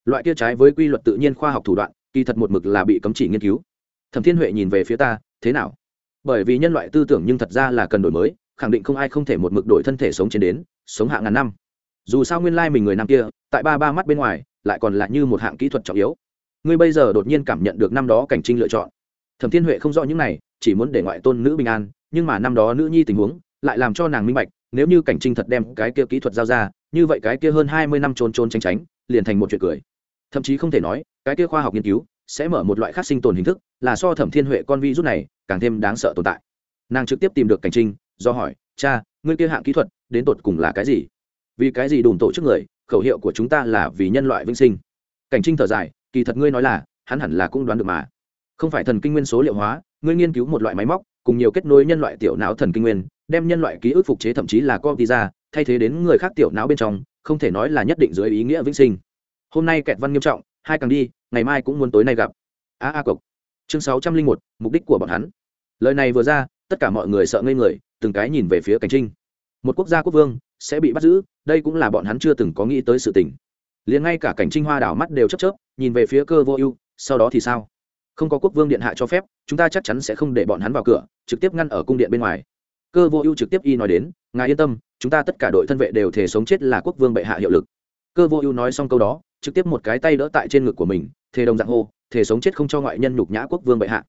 Loại kia trái với quy luật tự nhiên khoa học thủ đoạn, kỳ thật một mực là bị cấm chỉ nghiên cứu. Thẩm thiên huệ nhìn về phía ta, thế nào? Bởi vì nhân loại tư tưởng nhưng thật ra là cần đổi mới, khẳng định không ai không thể một mực đổi thân thể sống trên đến, sống hạ ngàn năm. Dù sao nguyên lai mình người năm kia, tại ba ba mắt bên ngoài, lại còn là như một hạng kỹ thuật trọng yếu. Ngươi bây giờ đột nhiên cảm nhận được năm đó cảnh trinh lựa chọn. Thẩm thiên huệ không rõ những này, chỉ muốn để ngoại tôn nữ bình an, nhưng mà năm đó nữ nhi tình huống lại làm cho nàng minh bạch, nếu như cảnh trinh thật đem cái kia kỹ thuật giao ra, như vậy cái kia hơn hai mươi năm trốn trốn tránh tránh, liền thành một chuyện cười. Thậm chí không thể nói, cái kia khoa học nghiên cứu sẽ mở một loại khác sinh tồn hình thức, là so thẩm thiên huệ con vi rút này càng thêm đáng sợ tồn tại. Nàng trực tiếp tìm được cảnh trinh, do hỏi, cha, ngươi kia hạng kỹ thuật đến tột cùng là cái gì? Vì cái gì đùn tổ chức người, khẩu hiệu của chúng ta là vì nhân loại vinh sinh? Cảnh trinh thở dài, kỳ thật ngươi nói là, hắn hẳn là cũng đoán được mà. Không phải thần kinh nguyên số liệu hóa, ngươi nghiên cứu một loại máy móc, cùng nhiều kết nối nhân loại tiểu não thần kinh nguyên đem nhân loại ký ức phục chế thậm chí là copy ra, thay thế đến người khác tiểu não bên trong, không thể nói là nhất định dưới ý nghĩa vĩnh sinh. Hôm nay kẹt văn nghiêm trọng, hai càng đi, ngày mai cũng muốn tối nay gặp. A a cộc. Chương sáu trăm linh một, mục đích của bọn hắn. Lời này vừa ra, tất cả mọi người sợ ngây người, từng cái nhìn về phía cảnh trinh. Một quốc gia quốc vương sẽ bị bắt giữ, đây cũng là bọn hắn chưa từng có nghĩ tới sự tình. Liền ngay cả cảnh trinh hoa đảo mắt đều chấp chớp, nhìn về phía cơ vô ưu, sau đó thì sao? Không có quốc vương điện hạ cho phép, chúng ta chắc chắn sẽ không để bọn hắn vào cửa, trực tiếp ngăn ở cung điện bên ngoài cơ vô ưu trực tiếp y nói đến, ngài yên tâm, chúng ta tất cả đội thân vệ đều thể sống chết là quốc vương bệ hạ hiệu lực. Cơ vô ưu nói xong câu đó, trực tiếp một cái tay đỡ tại trên ngực của mình thề đồng dạng hô, thể sống chết không cho ngoại nhân nhục nhã quốc vương bệ hạ.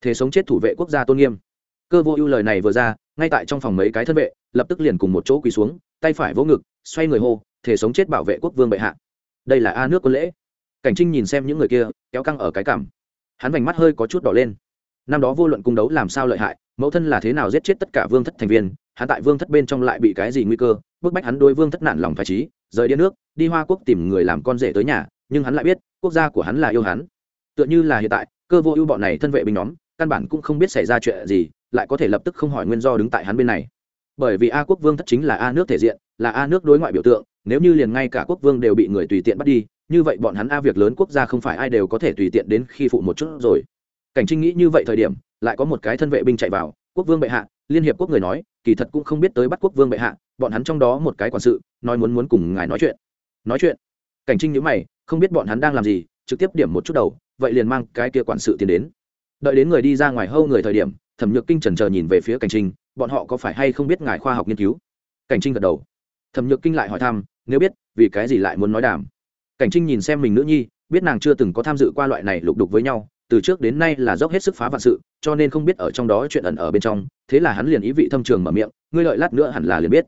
Thể sống chết thủ vệ quốc gia tôn nghiêm. Cơ vô ưu lời này vừa ra, ngay tại trong phòng mấy cái thân vệ, lập tức liền cùng một chỗ quỳ xuống, tay phải vỗ ngực, xoay người hô, thể sống chết bảo vệ quốc vương bệ hạ. Đây là a nước quân lễ. Cảnh trinh nhìn xem những người kia, kéo căng ở cái cảm hắn vành mắt hơi có chút đỏ lên năm đó vô luận cung đấu làm sao lợi hại, mẫu thân là thế nào giết chết tất cả vương thất thành viên, hắn tại vương thất bên trong lại bị cái gì nguy cơ, bức bách hắn đôi vương thất nản lòng phải trí, rời đi nước, đi hoa quốc tìm người làm con rể tới nhà, nhưng hắn lại biết, quốc gia của hắn là yêu hắn. Tựa như là hiện tại, cơ vô ưu bọn này thân vệ binh nhóm, căn bản cũng không biết xảy ra chuyện gì, lại có thể lập tức không hỏi nguyên do đứng tại hắn bên này. Bởi vì a quốc vương thất chính là a nước thể diện, là a nước đối ngoại biểu tượng, nếu như liền ngay cả quốc vương đều bị người tùy tiện bắt đi, như vậy bọn hắn a việc lớn quốc gia không phải ai đều có thể tùy tiện đến khi phụ một chút rồi cảnh trinh nghĩ như vậy thời điểm, lại có một cái thân vệ binh chạy vào, quốc vương bệ hạ, liên hiệp quốc người nói, kỳ thật cũng không biết tới bắt quốc vương bệ hạ, bọn hắn trong đó một cái quản sự, nói muốn muốn cùng ngài nói chuyện. Nói chuyện? Cảnh trinh nhữ mày, không biết bọn hắn đang làm gì, trực tiếp điểm một chút đầu, vậy liền mang cái kia quản sự tiến đến. Đợi đến người đi ra ngoài hâu người thời điểm, thẩm nhược kinh trần chờ nhìn về phía cảnh trinh, bọn họ có phải hay không biết ngài khoa học nghiên cứu? Cảnh trinh gật đầu. Thẩm nhược kinh lại hỏi thăm, nếu biết, vì cái gì lại muốn nói đàm? Cảnh trinh nhìn xem mình nữ nhi, biết nàng chưa từng có tham dự qua loại này lục đục với nhau từ trước đến nay là dốc hết sức phá vạn sự, cho nên không biết ở trong đó chuyện ẩn ở bên trong, thế là hắn liền ý vị thâm trường mở miệng, ngươi lợi lát nữa hẳn là liền biết.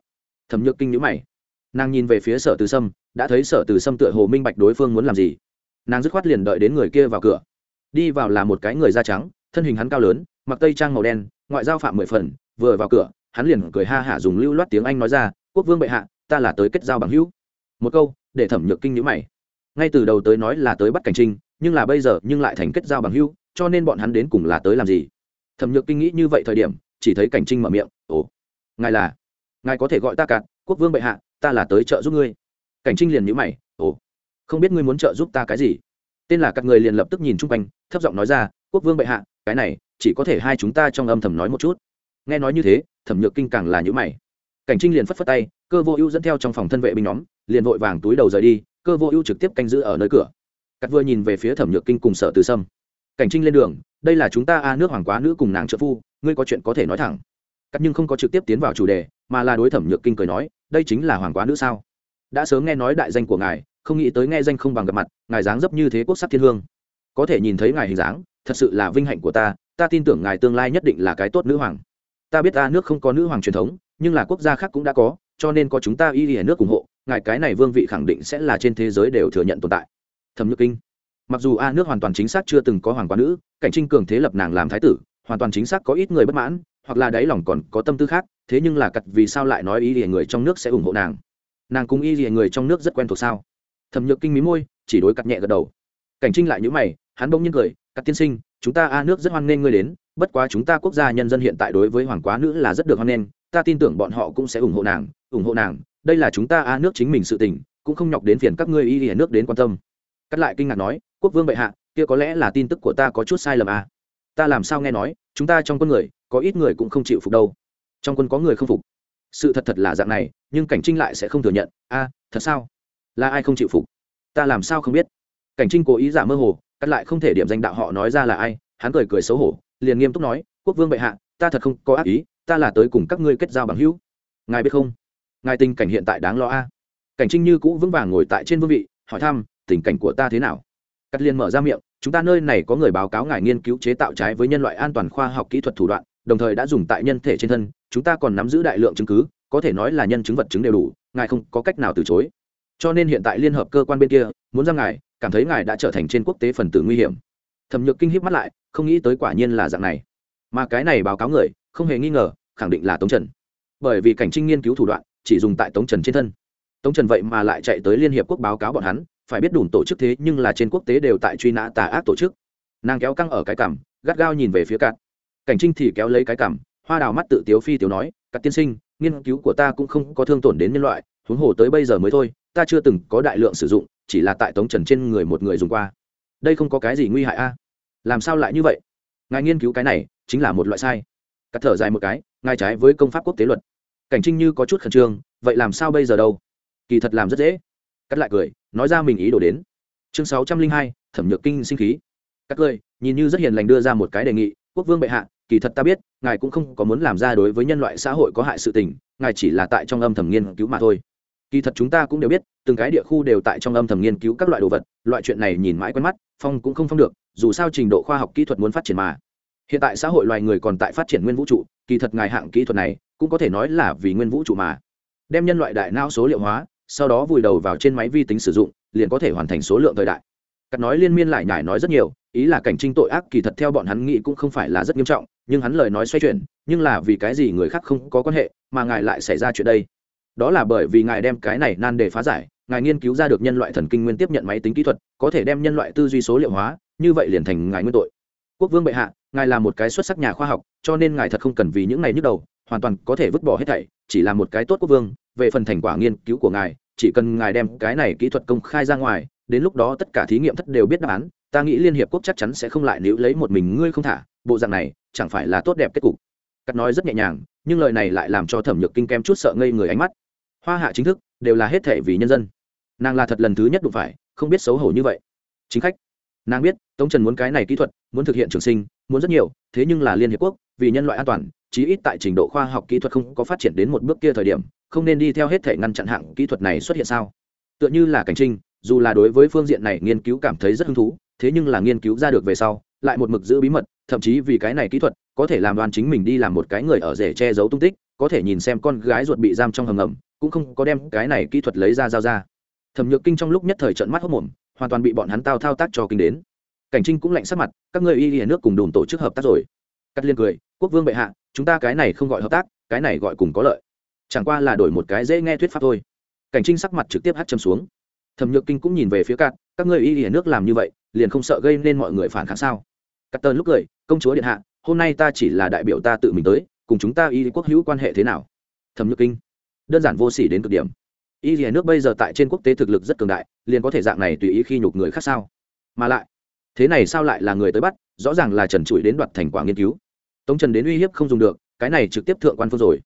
Thẩm nhược kinh nhữ mày. Nàng nhìn về phía sở từ sâm, đã thấy sở từ sâm tựa hồ minh bạch đối phương muốn làm gì. Nàng dứt khoát liền đợi đến người kia vào cửa. Đi vào là một cái người da trắng, thân hình hắn cao lớn, mặc tây trang màu đen, ngoại giao phạm mười phần, vừa vào cửa, hắn liền cười ha hả dùng lưu loát tiếng anh nói ra, quốc vương bệ hạ, ta là tới kết giao bằng hữu. Một câu, để thẩm nhược kinh nhữ mày. Ngay từ đầu tới nói là tới bắt cảnh trinh nhưng là bây giờ nhưng lại thành kết giao bằng hữu cho nên bọn hắn đến cùng là tới làm gì? Thẩm nhược kinh nghĩ như vậy thời điểm, chỉ thấy cảnh trinh mở miệng, ồ, ngài là, ngài có thể gọi ta cạn quốc vương bệ hạ, ta là tới trợ giúp ngươi. Cảnh trinh liền nhữ mày, ồ, không biết ngươi muốn trợ giúp ta cái gì? Tên là các người liền lập tức nhìn chung quanh, thấp giọng nói ra, quốc vương bệ hạ, cái này, chỉ có thể hai chúng ta trong âm thầm nói một chút. Nghe nói như thế, thẩm nhược kinh càng là nhữ mày. Cảnh trinh liền phất phất tay, cơ vô ưu dẫn theo trong phòng thân vệ binh nhóm, liền vội vàng túi đầu rời đi, cơ vô ưu trực tiếp canh giữ ở nơi cửa cắt vừa nhìn về phía thẩm nhược kinh cùng sở từ sâm. Cảnh trinh lên đường, đây là chúng ta a nước hoàng quá nữ cùng nàng trợ phu, ngươi có chuyện có thể nói thẳng. Cắt nhưng không có trực tiếp tiến vào chủ đề, mà là đối thẩm nhược kinh cười nói, đây chính là hoàng quá nữ sao? Đã sớm nghe nói đại danh của ngài, không nghĩ tới nghe danh không bằng gặp mặt, ngài dáng dấp như thế quốc sắc thiên hương. Có thể nhìn thấy ngài hình dáng, thật sự là vinh hạnh của ta ta tin tưởng ngài tương lai nhất định là cái tốt nữ hoàng. Ta biết ta nước không có nữ hoàng truyền thống, nhưng là quốc gia khác cũng đã có, cho nên có chúng ta y y nước ủng hộ, ngài cái này vương vị khẳng định sẽ là trên thế giới đều thừa nhận tồn tại thẩm nhược kinh. Mặc dù a nước hoàn toàn chính xác chưa từng có hoàng quá nữ, cảnh trinh cường thế lập nàng làm thái tử, hoàn toàn chính xác có ít người bất mãn, hoặc là đáy lòng còn có tâm tư khác, thế nhưng là cặt vì sao lại nói ý y người trong nước sẽ ủng hộ nàng? Nàng cũng ý y người trong nước rất quen thuộc sao? Thẩm nhược kinh mí môi, chỉ đối cặt nhẹ gật đầu. Cảnh trinh lại nhữ mày, hắn bỗng nhiên cười cặt tiên sinh, chúng ta a nước rất hoan nghênh ngươi đến, bất quá chúng ta quốc gia nhân dân hiện tại đối với hoàng quá nữ là rất được hoan nghênh, ta tin tưởng bọn họ cũng sẽ ủng hộ nàng, ủng hộ nàng, đây là chúng ta a nước chính mình sự tình, cũng không nhọc đến phiền các ngươi y y nước đến quan tâm cắt lại kinh ngạc nói, quốc vương bệ hạ, kia có lẽ là tin tức của ta có chút sai lầm à? Ta làm sao nghe nói, chúng ta trong quân người, có ít người cũng không chịu phục đâu. Trong quân có người không phục? Sự thật thật là dạng này, nhưng cảnh trinh lại sẽ không thừa nhận. A, thật sao? Là ai không chịu phục? Ta làm sao không biết? Cảnh trinh cố ý giả mơ hồ, cắt lại không thể điểm danh đạo họ nói ra là ai, hắn cười cười xấu hổ, liền nghiêm túc nói, quốc vương bệ hạ, ta thật không có ác ý, ta là tới cùng các ngươi kết giao bằng hữu. Ngài biết không? Ngài tình cảnh hiện tại đáng lo a. Cảnh trinh như cũ vững vàng ngồi tại trên vương vị, hỏi thăm tình cảnh của ta thế nào? Cắt liên mở ra miệng, chúng ta nơi này có người báo cáo ngài nghiên cứu chế tạo trái với nhân loại an toàn khoa học kỹ thuật thủ đoạn, đồng thời đã dùng tại nhân thể trên thân, chúng ta còn nắm giữ đại lượng chứng cứ, có thể nói là nhân chứng vật chứng đều đủ, ngài không có cách nào từ chối. Cho nên hiện tại liên hợp cơ quan bên kia, muốn ra ngài, cảm thấy ngài đã trở thành trên quốc tế phần tử nguy hiểm. Thẩm nhược kinh híp mắt lại, không nghĩ tới quả nhiên là dạng này. Mà cái này báo cáo người, không hề nghi ngờ, khẳng định là tống trần. Bởi vì cảnh trinh nghiên cứu thủ đoạn, chỉ dùng tại tống trần trên thân. Tống trần vậy mà lại chạy tới liên hiệp quốc báo cáo bọn hắn phải biết đủ tổ chức thế nhưng là trên quốc tế đều tại truy nã tà ác tổ chức. Nàng kéo căng ở cái cằm, gắt gao nhìn về phía cạn cảnh trinh thì kéo lấy cái cằm, hoa đào mắt tự tiếu phi tiếu nói các tiên sinh, nghiên cứu của ta cũng không có thương tổn đến nhân loại, huống hồ tới bây giờ mới thôi, ta chưa từng có đại lượng sử dụng, chỉ là tại tống trần trên người một người dùng qua. Đây không có cái gì nguy hại a. Làm sao lại như vậy? Ngài nghiên cứu cái này, chính là một loại sai. Cắt thở dài một cái, ngài trái với công pháp quốc tế luật. Cảnh trinh như có chút khẩn trương, vậy làm sao bây giờ đâu? Kỳ thật làm rất dễ. Cắt lại cười nói ra mình ý đồ đến. Chương sáu trăm linh hai, thẩm nhược kinh sinh khí. Các cười nhìn như rất hiền lành đưa ra một cái đề nghị, quốc vương bệ hạ, kỳ thật ta biết, ngài cũng không có muốn làm ra đối với nhân loại xã hội có hại sự tình, ngài chỉ là tại trong âm thầm nghiên cứu mà thôi. Kỳ thật chúng ta cũng đều biết, từng cái địa khu đều tại trong âm thầm nghiên cứu các loại đồ vật, loại chuyện này nhìn mãi quen mắt, phong cũng không phong được, dù sao trình độ khoa học kỹ thuật muốn phát triển mà. Hiện tại xã hội loài người còn tại phát triển nguyên vũ trụ, kỳ thật ngài hạng kỹ thuật này, cũng có thể nói là vì nguyên vũ trụ mà. Đem nhân loại đại não số liệu hóa sau đó vùi đầu vào trên máy vi tính sử dụng, liền có thể hoàn thành số lượng thời đại. Cắt nói liên miên lại nhải nói rất nhiều, ý là cảnh trinh tội ác kỳ thật theo bọn hắn nghĩ cũng không phải là rất nghiêm trọng, nhưng hắn lời nói xoay chuyển, nhưng là vì cái gì người khác không có quan hệ, mà ngài lại xảy ra chuyện đây? Đó là bởi vì ngài đem cái này nan đề phá giải, ngài nghiên cứu ra được nhân loại thần kinh nguyên tiếp nhận máy tính kỹ thuật, có thể đem nhân loại tư duy số liệu hóa, như vậy liền thành ngài nguyên tội. Quốc vương bệ hạ ngài là một cái xuất sắc nhà khoa học, cho nên ngài thật không cần vì những này nhức đầu, hoàn toàn có thể vứt bỏ hết thảy, chỉ là một cái tốt quốc vương, về phần thành quả nghiên cứu của ngài, chỉ cần ngài đem cái này kỹ thuật công khai ra ngoài, đến lúc đó tất cả thí nghiệm thất đều biết đáp án, ta nghĩ liên hiệp quốc chắc chắn sẽ không lại níu lấy một mình ngươi không thả, bộ dạng này, chẳng phải là tốt đẹp kết cục. Cắt nói rất nhẹ nhàng, nhưng lời này lại làm cho thẩm nhược kinh kem chút sợ ngây người ánh mắt. Hoa hạ chính thức, đều là hết thể vì nhân dân. Nàng là thật lần thứ nhất đụng phải, không biết xấu hổ như vậy. Chính khách. Nàng biết, tống trần muốn cái này kỹ thuật, muốn thực hiện trường sinh muốn rất nhiều, thế nhưng là liên hiệp quốc, vì nhân loại an toàn, chí ít tại trình độ khoa học kỹ thuật không có phát triển đến một bước kia thời điểm, không nên đi theo hết thể ngăn chặn hạng kỹ thuật này xuất hiện sao? Tựa như là cảnh trinh, dù là đối với phương diện này nghiên cứu cảm thấy rất hứng thú, thế nhưng là nghiên cứu ra được về sau, lại một mực giữ bí mật, thậm chí vì cái này kỹ thuật, có thể làm đoàn chính mình đi làm một cái người ở rể che giấu tung tích, có thể nhìn xem con gái ruột bị giam trong hầm ngầm, cũng không có đem cái này kỹ thuật lấy ra giao ra. Thẩm nhược kinh trong lúc nhất thời trận mắt hốc mồm, hoàn toàn bị bọn hắn tao thao tác cho kinh đến cảnh trinh cũng lạnh sắc mặt, các người y hiền nước cùng đùm tổ chức hợp tác rồi. Cắt liên cười, quốc vương bệ hạ, chúng ta cái này không gọi hợp tác, cái này gọi cùng có lợi. Chẳng qua là đổi một cái dễ nghe thuyết pháp thôi. Cảnh trinh sắc mặt trực tiếp hắt châm xuống. Thẩm nhược kinh cũng nhìn về phía cát, các người y hiền nước làm như vậy, liền không sợ gây nên mọi người phản kháng sao? Cắt tơn lúc cười, công chúa điện hạ, hôm nay ta chỉ là đại biểu ta tự mình tới, cùng chúng ta y quốc hữu quan hệ thế nào? Thẩm nhược kinh, đơn giản vô sỉ đến cực điểm. Y hiền nước bây giờ tại trên quốc tế thực lực rất cường đại, liền có thể dạng này tùy ý khi nhục người khác sao? Mà lại thế này sao lại là người tới bắt, rõ ràng là trần trụi đến đoạt thành quả nghiên cứu. Tống trần đến uy hiếp không dùng được, cái này trực tiếp thượng quan phương rồi.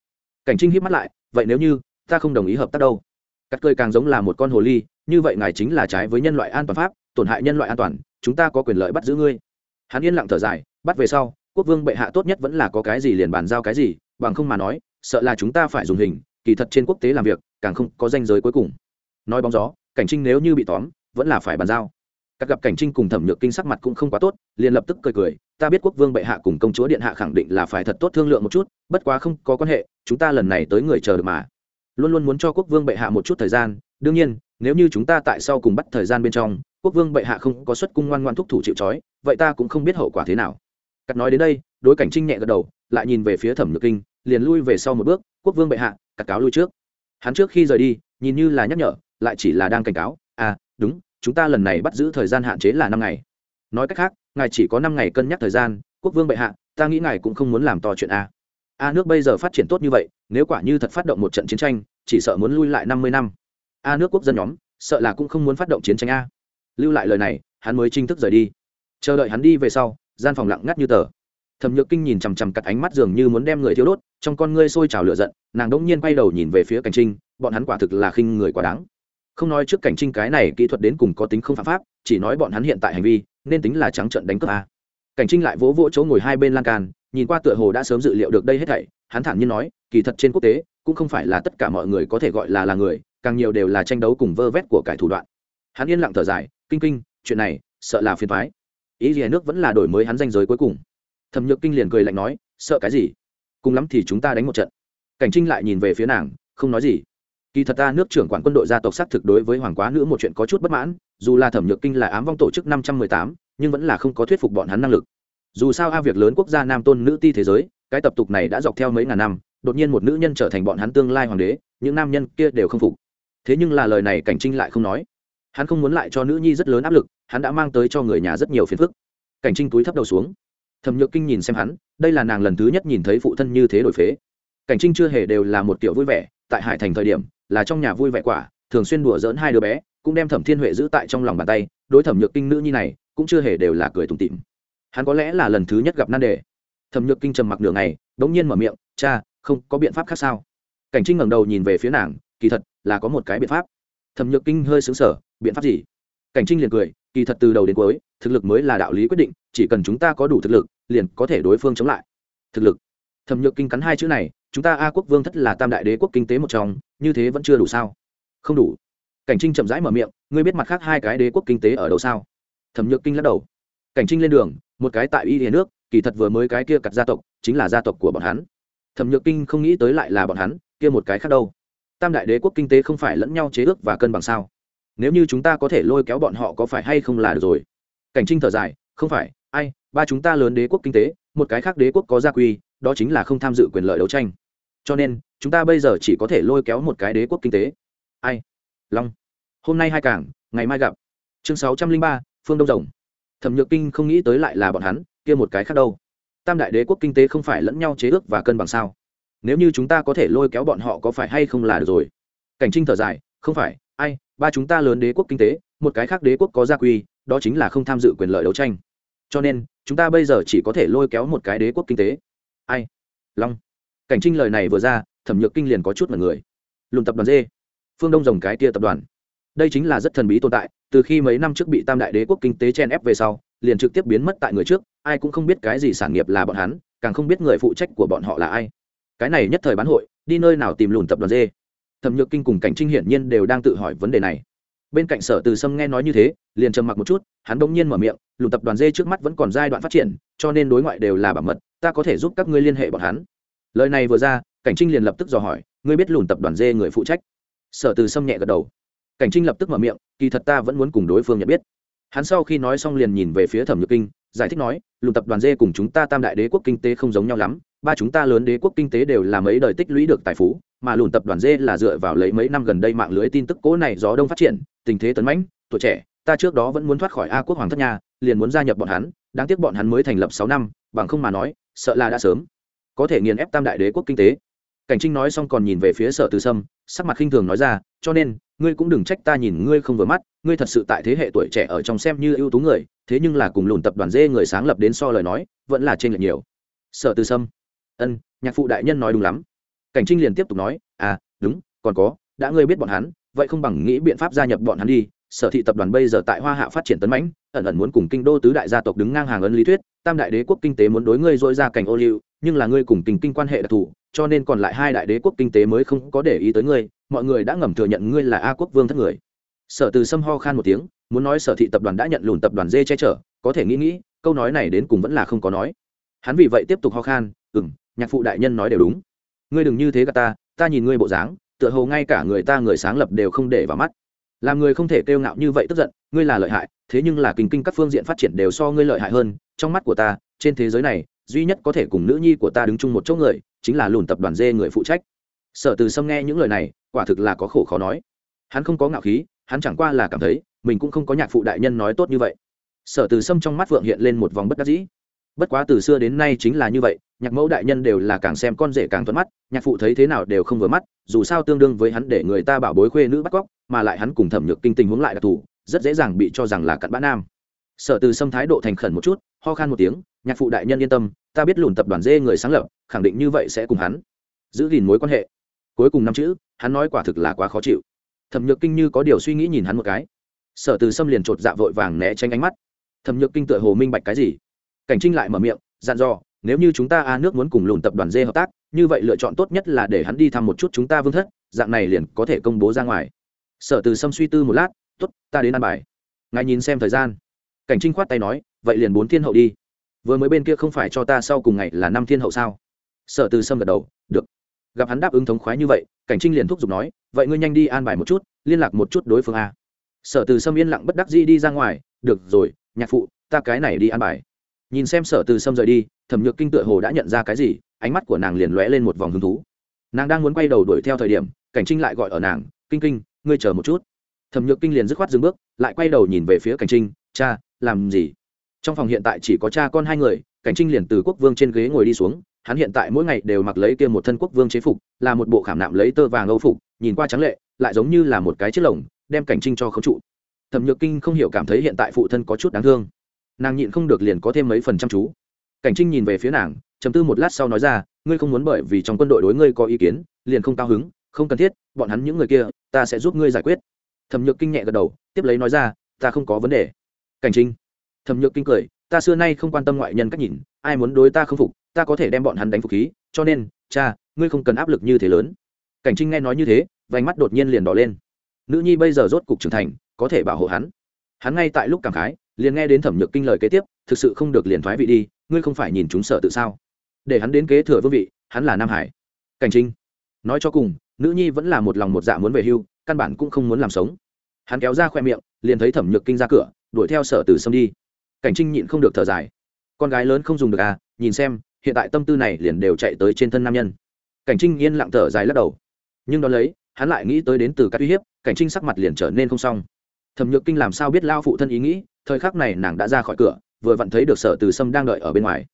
Cảnh trinh hiếp mắt lại, vậy nếu như, ta không đồng ý hợp tác đâu. Cắt cơi càng giống là một con hồ ly, như vậy ngài chính là trái với nhân loại an toàn pháp, tổn hại nhân loại an toàn, chúng ta có quyền lợi bắt giữ ngươi. Hắn yên lặng thở dài, bắt về sau, quốc vương bệ hạ tốt nhất vẫn là có cái gì liền bàn giao cái gì, bằng không mà nói, sợ là chúng ta phải dùng hình, kỳ thật trên quốc tế làm việc, càng không có danh giới cuối cùng. Nói bóng gió, cảnh trinh nếu như bị tóm, vẫn là phải bàn giao các gặp cảnh trinh cùng thẩm nhược kinh sắc mặt cũng không quá tốt, liền lập tức cười cười, ta biết quốc vương bệ hạ cùng công chúa điện hạ khẳng định là phải thật tốt thương lượng một chút, bất quá không có quan hệ, chúng ta lần này tới người chờ được mà. Luôn luôn muốn cho quốc vương bệ hạ một chút thời gian, đương nhiên, nếu như chúng ta tại sau cùng bắt thời gian bên trong, quốc vương bệ hạ không có xuất cung ngoan ngoan thúc thủ chịu trói, vậy ta cũng không biết hậu quả thế nào. Cắt nói đến đây, đối cảnh trinh nhẹ gật đầu, lại nhìn về phía thẩm nhược kinh, liền lui về sau một bước, quốc vương bệ hạ, cắt cáo lui trước. Hắn trước khi rời đi, nhìn như là nhắc nhở, lại chỉ là đang cảnh cáo à đúng chúng ta lần này bắt giữ thời gian hạn chế là năm ngày. Nói cách khác, ngài chỉ có năm ngày cân nhắc thời gian, quốc vương bệ hạ, ta nghĩ ngài cũng không muốn làm to chuyện a. A nước bây giờ phát triển tốt như vậy, nếu quả như thật phát động một trận chiến tranh, chỉ sợ muốn lui lại năm mươi năm. A nước quốc dân nhóm, sợ là cũng không muốn phát động chiến tranh a. Lưu lại lời này, hắn mới chính thức rời đi. Chờ đợi hắn đi về sau, gian phòng lặng ngắt như tờ. Thẩm nhược kinh nhìn chằm chằm cặt ánh mắt dường như muốn đem người thiếu đốt, trong con ngươi sôi trào lửa giận, nàng đỗng nhiên quay đầu nhìn về phía cảnh trinh, bọn hắn quả thực là khinh người quá đáng không nói trước cảnh trinh cái này kỹ thuật đến cùng có tính không phạm pháp, chỉ nói bọn hắn hiện tại hành vi, nên tính là trắng trận đánh cướp a. Cảnh trinh lại vỗ vỗ chỗ ngồi hai bên lan can, nhìn qua tựa hồ đã sớm dự liệu được đây hết thảy, hắn thản nhiên nói, kỳ thật trên quốc tế, cũng không phải là tất cả mọi người có thể gọi là là người, càng nhiều đều là tranh đấu cùng vơ vét của cải thủ đoạn. Hắn yên lặng thở dài, kinh kinh, chuyện này, sợ là phiền thoái ý gì nước vẫn là đổi mới hắn danh giới cuối cùng. Thẩm nhược kinh liền cười lạnh nói, sợ cái gì? Cùng lắm thì chúng ta đánh một trận. Cảnh trinh lại nhìn về phía nàng, không nói gì kỳ thật ta nước trưởng quản quân đội gia tộc xác thực đối với hoàng quá nữ một chuyện có chút bất mãn, dù là thẩm nhược kinh là ám vong tổ chức năm trăm mười tám, nhưng vẫn là không có thuyết phục bọn hắn năng lực. Dù sao a việc lớn quốc gia nam tôn nữ ti thế giới, cái tập tục này đã dọc theo mấy ngàn năm, đột nhiên một nữ nhân trở thành bọn hắn tương lai hoàng đế, những nam nhân kia đều không phục. Thế nhưng là lời này cảnh trinh lại không nói. Hắn không muốn lại cho nữ nhi rất lớn áp lực, hắn đã mang tới cho người nhà rất nhiều phiền phức. Cảnh trinh túi thấp đầu xuống. Thẩm nhược kinh nhìn xem hắn, đây là nàng lần thứ nhất nhìn thấy phụ thân như thế đổi phế. Cảnh trinh chưa hề đều là một kiểu vui vẻ, tại hải thành thời điểm là trong nhà vui vẻ quả, thường xuyên đùa dỡn hai đứa bé, cũng đem thẩm thiên huệ giữ tại trong lòng bàn tay, đối thẩm nhược kinh nữ nhi này, cũng chưa hề đều là cười tủm tỉm. Hắn có lẽ là lần thứ nhất gặp nan đề. Thẩm nhược kinh trầm mặc nửa ngày đ ỗ n g nhiên mở miệng, cha, không, có biện pháp khác sao? Cảnh trinh ngẩng đầu nhìn về phía nàng, kỳ thật, là có một cái biện pháp. Thẩm nhược kinh hơi xứng sở biện pháp gì? Cảnh trinh liền cười, kỳ thật từ đầu đến cuối, thực lực mới là đạo lý quyết định, chỉ cần chúng ta có đủ thực lực, liền có thể đối phương chống lại. Thực lực? Thẩm nhược kinh cắn hai chữ này chúng ta a quốc vương thất là tam đại đế quốc kinh tế một trong, như thế vẫn chưa đủ sao? Không đủ. Cảnh trinh chậm rãi mở miệng, ngươi biết mặt khác hai cái đế quốc kinh tế ở đâu sao? Thẩm nhược kinh lắc đầu. Cảnh trinh lên đường, một cái tại y hiền nước, kỳ thật vừa mới cái kia cặt gia tộc, chính là gia tộc của bọn hắn. Thẩm nhược kinh không nghĩ tới lại là bọn hắn, kia một cái khác đâu. Tam đại đế quốc kinh tế không phải lẫn nhau chế ước và cân bằng sao? Nếu như chúng ta có thể lôi kéo bọn họ có phải hay không là được rồi? Cảnh trinh thở dài, không phải, ai, ba chúng ta lớn đế quốc kinh tế, một cái khác đế quốc có gia quy, đó chính là không tham dự quyền lợi đấu tranh cho nên, chúng ta bây giờ chỉ có thể lôi kéo một cái đế quốc kinh tế. Ai? Long. Hôm nay hai cảng, ngày mai gặp. Chương sáu trăm linh ba, phương đông rồng. Thẩm nhược kinh không nghĩ tới lại là bọn hắn, kia một cái khác đâu. Tam đại đế quốc kinh tế không phải lẫn nhau chế ước và cân bằng sao? Nếu như chúng ta có thể lôi kéo bọn họ có phải hay không là được rồi? Cảnh trinh thở dài, không phải, ai, ba chúng ta lớn đế quốc kinh tế, một cái khác đế quốc có gia quy, đó chính là không tham dự quyền lợi đấu tranh. Cho nên, chúng ta bây giờ chỉ có thể lôi kéo một cái đế quốc kinh tế. Ai? Long cảnh trinh lời này vừa ra, thẩm nhược kinh liền có chút mật người. Lùn tập đoàn dê. Phương đông rồng cái tia tập đoàn. Đây chính là rất thần bí tồn tại, từ khi mấy năm trước bị tam đại đế quốc kinh tế chen ép về sau, liền trực tiếp biến mất tại người trước, ai cũng không biết cái gì sản nghiệp là bọn hắn, càng không biết người phụ trách của bọn họ là ai. Cái này nhất thời bán hội, đi nơi nào tìm lùn tập đoàn dê? Thẩm nhược kinh cùng cảnh trinh hiển nhiên đều đang tự hỏi vấn đề này. Bên cạnh sở từ sâm nghe nói như thế, liền trầm mặc một chút, hắn bỗng nhiên mở miệng lùn tập đoàn dê trước mắt vẫn còn giai đoạn phát triển, cho nên đối ngoại đều là bảo mật, ta có thể giúp các ngươi liên hệ bọn hắn lời này vừa ra, cảnh trinh liền lập tức dò hỏi, ngươi biết lùn tập đoàn dê người phụ trách? Sở từ sâm nhẹ gật đầu. Cảnh trinh lập tức mở miệng, kỳ thật ta vẫn muốn cùng đối phương nhận biết. Hắn sau khi nói xong liền nhìn về phía thẩm nhược kinh, giải thích nói, lùn tập đoàn dê cùng chúng ta tam đại đế quốc kinh tế không giống nhau lắm, ba chúng ta lớn đế quốc kinh tế đều là mấy đời tích lũy được tài phú, mà lùn tập đoàn dê là dựa vào lấy mấy năm gần đây mạng lưới tin tức cố này gió đông phát triển, tình thế tấn mãnh, tuổi trẻ, ta trước đó vẫn muốn thoát khỏi a quốc hoàng thất nhà liền muốn gia nhập bọn hắn, đáng tiếc bọn hắn mới thành lập sáu năm, bằng không mà nói, sợ là đã sớm có thể nghiền ép tam đại đế quốc kinh tế. Cảnh trinh nói xong còn nhìn về phía sở từ sâm, sắc mặt khinh thường nói ra, cho nên, ngươi cũng đừng trách ta nhìn ngươi không vừa mắt, ngươi thật sự tại thế hệ tuổi trẻ ở trong xem như ưu tú người, thế nhưng là cùng lùn tập đoàn dê người sáng lập đến so lời nói, vẫn là trên lệch nhiều. Sở từ sâm, ân, nhạc phụ đại nhân nói đúng lắm. Cảnh trinh liền tiếp tục nói à đúng, còn có, đã ngươi biết bọn hắn, vậy không bằng nghĩ biện pháp gia nhập bọn hắn đi sở thị tập đoàn bây giờ tại hoa hạ phát triển tấn mãnh, ẩn ẩn muốn cùng kinh đô tứ đại gia tộc đứng ngang hàng ấn lý thuyết, tam đại đế quốc kinh tế muốn đối ngươi dội ra cảnh ô liu, nhưng là ngươi cùng kinh kinh quan hệ đặc thù, cho nên còn lại hai đại đế quốc kinh tế mới không có để ý tới ngươi, mọi người đã ngầm thừa nhận ngươi là a quốc vương thất người. Sở từ sâm ho khan một tiếng, muốn nói sở thị tập đoàn đã nhận lùn tập đoàn dê che chở, có thể nghĩ nghĩ, câu nói này đến cùng vẫn là không có nói. Hắn vì vậy tiếp tục ho khan ừ m nhạc phụ đại nhân nói đều đúng. Ngươi đừng như thế gà ta ta nhìn ngươi bộ dáng, tựa hồ ngay cả người ta người sáng lập đều không để vào mắt làm người không thể kêu ngạo như vậy tức giận, ngươi là lợi hại, thế nhưng là kinh kinh các phương diện phát triển đều so ngươi lợi hại hơn, trong mắt của ta, trên thế giới này, duy nhất có thể cùng nữ nhi của ta đứng chung một chỗ người, chính là lùn tập đoàn dê người phụ trách. Sở từ sâm nghe những lời này, quả thực là có khổ khó nói. Hắn không có ngạo khí, hắn chẳng qua là cảm thấy, mình cũng không có nhạc phụ đại nhân nói tốt như vậy. Sở từ sâm trong mắt vượng hiện lên một vòng bất đắc dĩ. Bất quá từ xưa đến nay chính là như vậy nhạc mẫu đại nhân đều là càng xem con rể càng thuận mắt, nhạc phụ thấy thế nào đều không vừa mắt, dù sao tương đương với hắn để người ta bảo bối khuê nữ bắt cóc, mà lại hắn cùng thẩm nhược kinh tình huống lại đặc thù, rất dễ dàng bị cho rằng là cặn bã nam. Sở từ sâm thái độ thành khẩn một chút, ho khan một tiếng, nhạc phụ đại nhân yên tâm, ta biết lùn tập đoàn dê người sáng lập, khẳng định như vậy sẽ cùng hắn giữ gìn mối quan hệ. Cuối cùng năm chữ, hắn nói quả thực là quá khó chịu. Thẩm nhược kinh như có điều suy nghĩ nhìn hắn một cái. Sở từ sâm liền chột dạ vội vàng né tránh ánh mắt. Thẩm nhược kinh tựa hồ minh bạch cái gì? Cảnh trinh lại mở miệng, dặn dò nếu như chúng ta a nước muốn cùng lùn tập đoàn dê hợp tác, như vậy lựa chọn tốt nhất là để hắn đi thăm một chút chúng ta vương thất, dạng này liền có thể công bố ra ngoài. Sở từ sâm suy tư một lát t ố t ta đến ăn bài. Ngài nhìn xem thời gian. Cảnh trinh khoát tay nói, vậy liền bốn thiên hậu đi. Vừa mới bên kia không phải cho ta sau cùng ngày là năm thiên hậu sao? Sở từ sâm gật đầu, được. Gặp hắn đáp ứng thống khoái như vậy, cảnh trinh liền thúc giục nói, vậy ngươi nhanh đi an bài một chút, liên lạc một chút đối phương a. Sở từ sâm yên lặng bất đắc dĩ đi ra ngoài, được rồi, nhạc phụ, ta cái này đi an bài. Nhìn xem sở từ sâm rời đi thẩm nhược kinh tựa hồ đã nhận ra cái gì, ánh mắt của nàng liền lóe lên một vòng hứng thú. Nàng đang muốn quay đầu đuổi theo thời điểm, cảnh trinh lại gọi ở nàng, kinh kinh, ngươi chờ một chút. Thẩm nhược kinh liền dứt khoát dừng bước, lại quay đầu nhìn về phía cảnh trinh, cha, làm gì? Trong phòng hiện tại chỉ có cha con hai người, cảnh trinh liền từ quốc vương trên ghế ngồi đi xuống, hắn hiện tại mỗi ngày đều mặc lấy kia một thân quốc vương chế phục, là một bộ khảm nạm lấy tơ vàng âu phục, nhìn qua trắng lệ, lại giống như là một cái chiếc lồng, đem cảnh trinh cho khống trụ. Thẩm nhược kinh không hiểu cảm thấy hiện tại phụ thân có chút đáng thương. Nàng nhịn không được liền có thêm mấy phần chăm chú cảnh trinh nhìn về phía nàng chầm tư một lát sau nói ra, ngươi không muốn bởi vì trong quân đội đối ngươi có ý kiến, liền không cao hứng, không cần thiết, bọn hắn những người kia, ta sẽ giúp ngươi giải quyết. Thẩm nhược kinh nhẹ gật đầu, tiếp lấy nói ra, ta không có vấn đề. Cảnh trinh, thẩm nhược kinh cười, ta xưa nay không quan tâm ngoại nhân cách nhìn, ai muốn đối ta không phục, ta có thể đem bọn hắn đánh phục khí, cho nên, cha, ngươi không cần áp lực như thế lớn. Cảnh trinh nghe nói như thế, vành mắt đột nhiên liền đỏ lên. Nữ nhi bây giờ rốt cục trưởng thành, có thể bảo hộ hắn. Hắn ngay tại lúc cảm khái, liền nghe đến thẩm nhược kinh lời kế tiếp, thực sự không được liền thoái vị đi ngươi không phải nhìn chúng sợ tự sao? Để hắn đến kế thừa vương vị, hắn là nam hải. Cảnh trinh, nói cho cùng, nữ nhi vẫn là một lòng một dạ muốn về hưu, căn bản cũng không muốn làm sống. Hắn kéo ra khoe miệng, liền thấy thẩm nhược kinh ra cửa, đuổi theo sở từ sâm đi. Cảnh trinh nhịn không được thở dài. Con gái lớn không dùng được à nhìn xem, hiện tại tâm tư này liền đều chạy tới trên thân nam nhân. Cảnh trinh yên lặng thở dài lắc đầu. Nhưng đón lấy, hắn lại nghĩ tới đến từ các uy hiếp, cảnh trinh sắc mặt liền trở nên không xong. Thẩm nhược kinh làm sao biết lao phụ thân ý nghĩ, thời khắc này nàng đã ra khỏi cửa vừa vặn thấy được sở từ sâm đang đợi ở bên ngoài.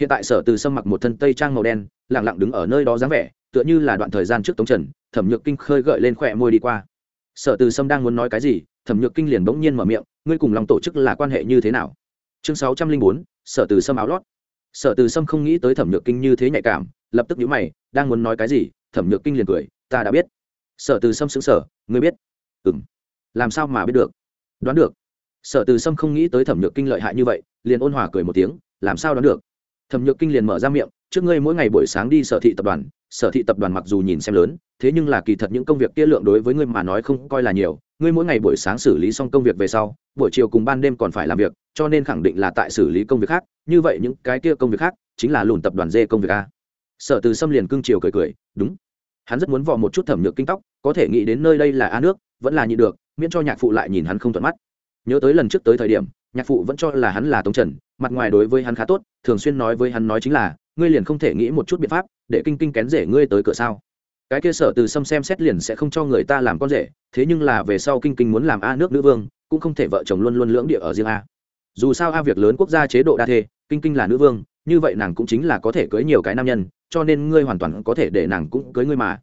Hiện tại sở từ sâm mặc một thân tây trang màu đen lẳng lặng đứng ở nơi đó dáng vẻ, tựa như là đoạn thời gian trước tống trần, thẩm nhược kinh khơi gợi lên khỏe môi đi qua. Sở từ sâm đang muốn nói cái gì, thẩm nhược kinh liền bỗng nhiên mở miệng, ngươi cùng lòng tổ chức là quan hệ như thế nào? Chương sáu trăm linh bốn, sở từ sâm áo lót. Sở từ sâm không nghĩ tới thẩm nhược kinh như thế nhạy cảm, lập tức nhíu mày, đang muốn nói cái gì, thẩm nhược kinh liền cười, ta đã biết. Sở từ sâm xứng sở ngươi biết. Ừ m làm sao mà biết được? Đoán được sở từ sâm không nghĩ tới thẩm nhược kinh lợi hại như vậy, liền ôn hòa cười một tiếng, làm sao đoán được? Thẩm nhược kinh liền mở ra miệng, trước ngươi mỗi ngày buổi sáng đi sở thị tập đoàn, sở thị tập đoàn mặc dù nhìn xem lớn, thế nhưng là kỳ thật những công việc kia lượng đối với ngươi mà nói không coi là nhiều. Ngươi mỗi ngày buổi sáng xử lý xong công việc về sau, buổi chiều cùng ban đêm còn phải làm việc, cho nên khẳng định là tại xử lý công việc khác. Như vậy những cái kia công việc khác, chính là lùn tập đoàn dê công việc a. Sở từ Sâm liền cưng chiều cười cười, đúng. Hắn rất muốn vò một chút thẩm nhược kinh tóc, có thể nghĩ đến nơi đây là a nước, vẫn là nhị được, miễn cho nhạc phụ lại nhìn hắn không thuận mắt nhớ tới lần trước tới thời điểm, nhạc phụ vẫn cho là hắn là tống trần, mặt ngoài đối với hắn khá tốt, thường xuyên nói với hắn nói chính là, ngươi liền không thể nghĩ một chút biện pháp, để kinh kinh kén rể ngươi tới cửa sao? Cái kia sở từ xâm xem xét liền sẽ không cho người ta làm con rể, thế nhưng là về sau kinh kinh muốn làm a nước nữ vương, cũng không thể vợ chồng luôn luôn lưỡng địa ở riêng a. Dù sao a việc lớn quốc gia chế độ đa thê, kinh kinh là nữ vương, như vậy nàng cũng chính là có thể cưới nhiều cái nam nhân, cho nên ngươi hoàn toàn có thể để nàng cũng cưới ngươi mà.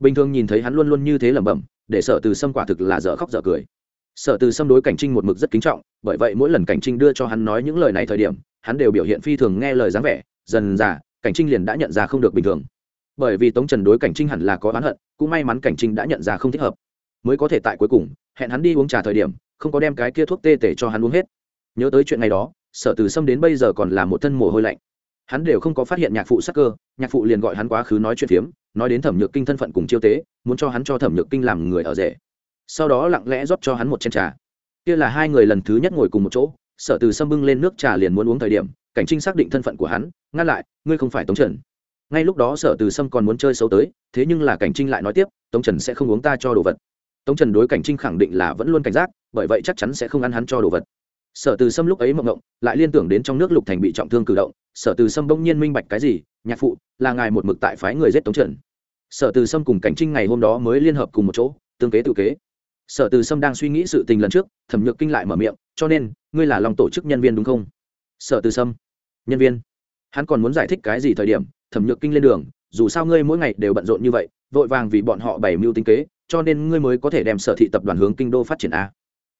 Bình thường nhìn thấy hắn luôn luôn như thế lẩm bẩm, để sở từ xâm quả thực là dở khóc dở cười sở từ xâm đối cảnh trinh một mực rất kính trọng, bởi vậy mỗi lần cảnh trinh đưa cho hắn nói những lời này thời điểm, hắn đều biểu hiện phi thường nghe lời dáng vẻ, dần dà, cảnh trinh liền đã nhận ra không được bình thường. Bởi vì tống trần đối cảnh trinh hẳn là có oán hận, cũng may mắn cảnh trinh đã nhận ra không thích hợp. Mới có thể tại cuối cùng, hẹn hắn đi uống trà thời điểm, không có đem cái kia thuốc tê tể cho hắn uống hết. Nhớ tới chuyện này đó, sở từ xâm đến bây giờ còn là một thân mồ hôi lạnh. Hắn đều không có phát hiện nhạc phụ sắc cơ, nhạc phụ liền gọi hắn quá khứ nói chuyện phiếm, nói đến thẩm nhược kinh thân phận cùng chiêu tế, muốn cho hắn cho thẩm nhược kinh làm người ở rể sau đó lặng lẽ rót cho hắn một chén trà. Kia là hai người lần thứ nhất ngồi cùng một chỗ, sở từ xâm bưng lên nước trà liền muốn uống thời điểm, cảnh trinh xác định thân phận của hắn, ngăn lại, ngươi không phải tống trần. Ngay lúc đó sở từ sâm còn muốn chơi xấu tới, thế nhưng là cảnh trinh lại nói tiếp, tống trần sẽ không uống ta cho đồ vật. Tống trần đối cảnh trinh khẳng định là vẫn luôn cảnh giác, bởi vậy chắc chắn sẽ không ăn hắn cho đồ vật. Sở từ sâm lúc ấy mộng ngộng lại liên tưởng đến trong nước lục thành bị trọng thương cử động, sở từ sâm bỗng nhiên minh bạch cái gì, nhạc phụ, là ngài một mực tại phái người giết tống trần. Sở từ sâm cùng cảnh trinh ngày hôm đó mới liên hợp cùng một chỗ, tương kế tự kế sở từ sâm đang suy nghĩ sự tình lần trước, thẩm nhược kinh lại mở miệng, cho nên, ngươi là lòng tổ chức nhân viên đúng không? Sở từ sâm. Nhân viên. Hắn còn muốn giải thích cái gì thời điểm, thẩm nhược kinh lên đường, dù sao ngươi mỗi ngày đều bận rộn như vậy, vội vàng vì bọn họ bày mưu tinh kế, cho nên ngươi mới có thể đem sở thị tập đoàn hướng kinh đô phát triển a.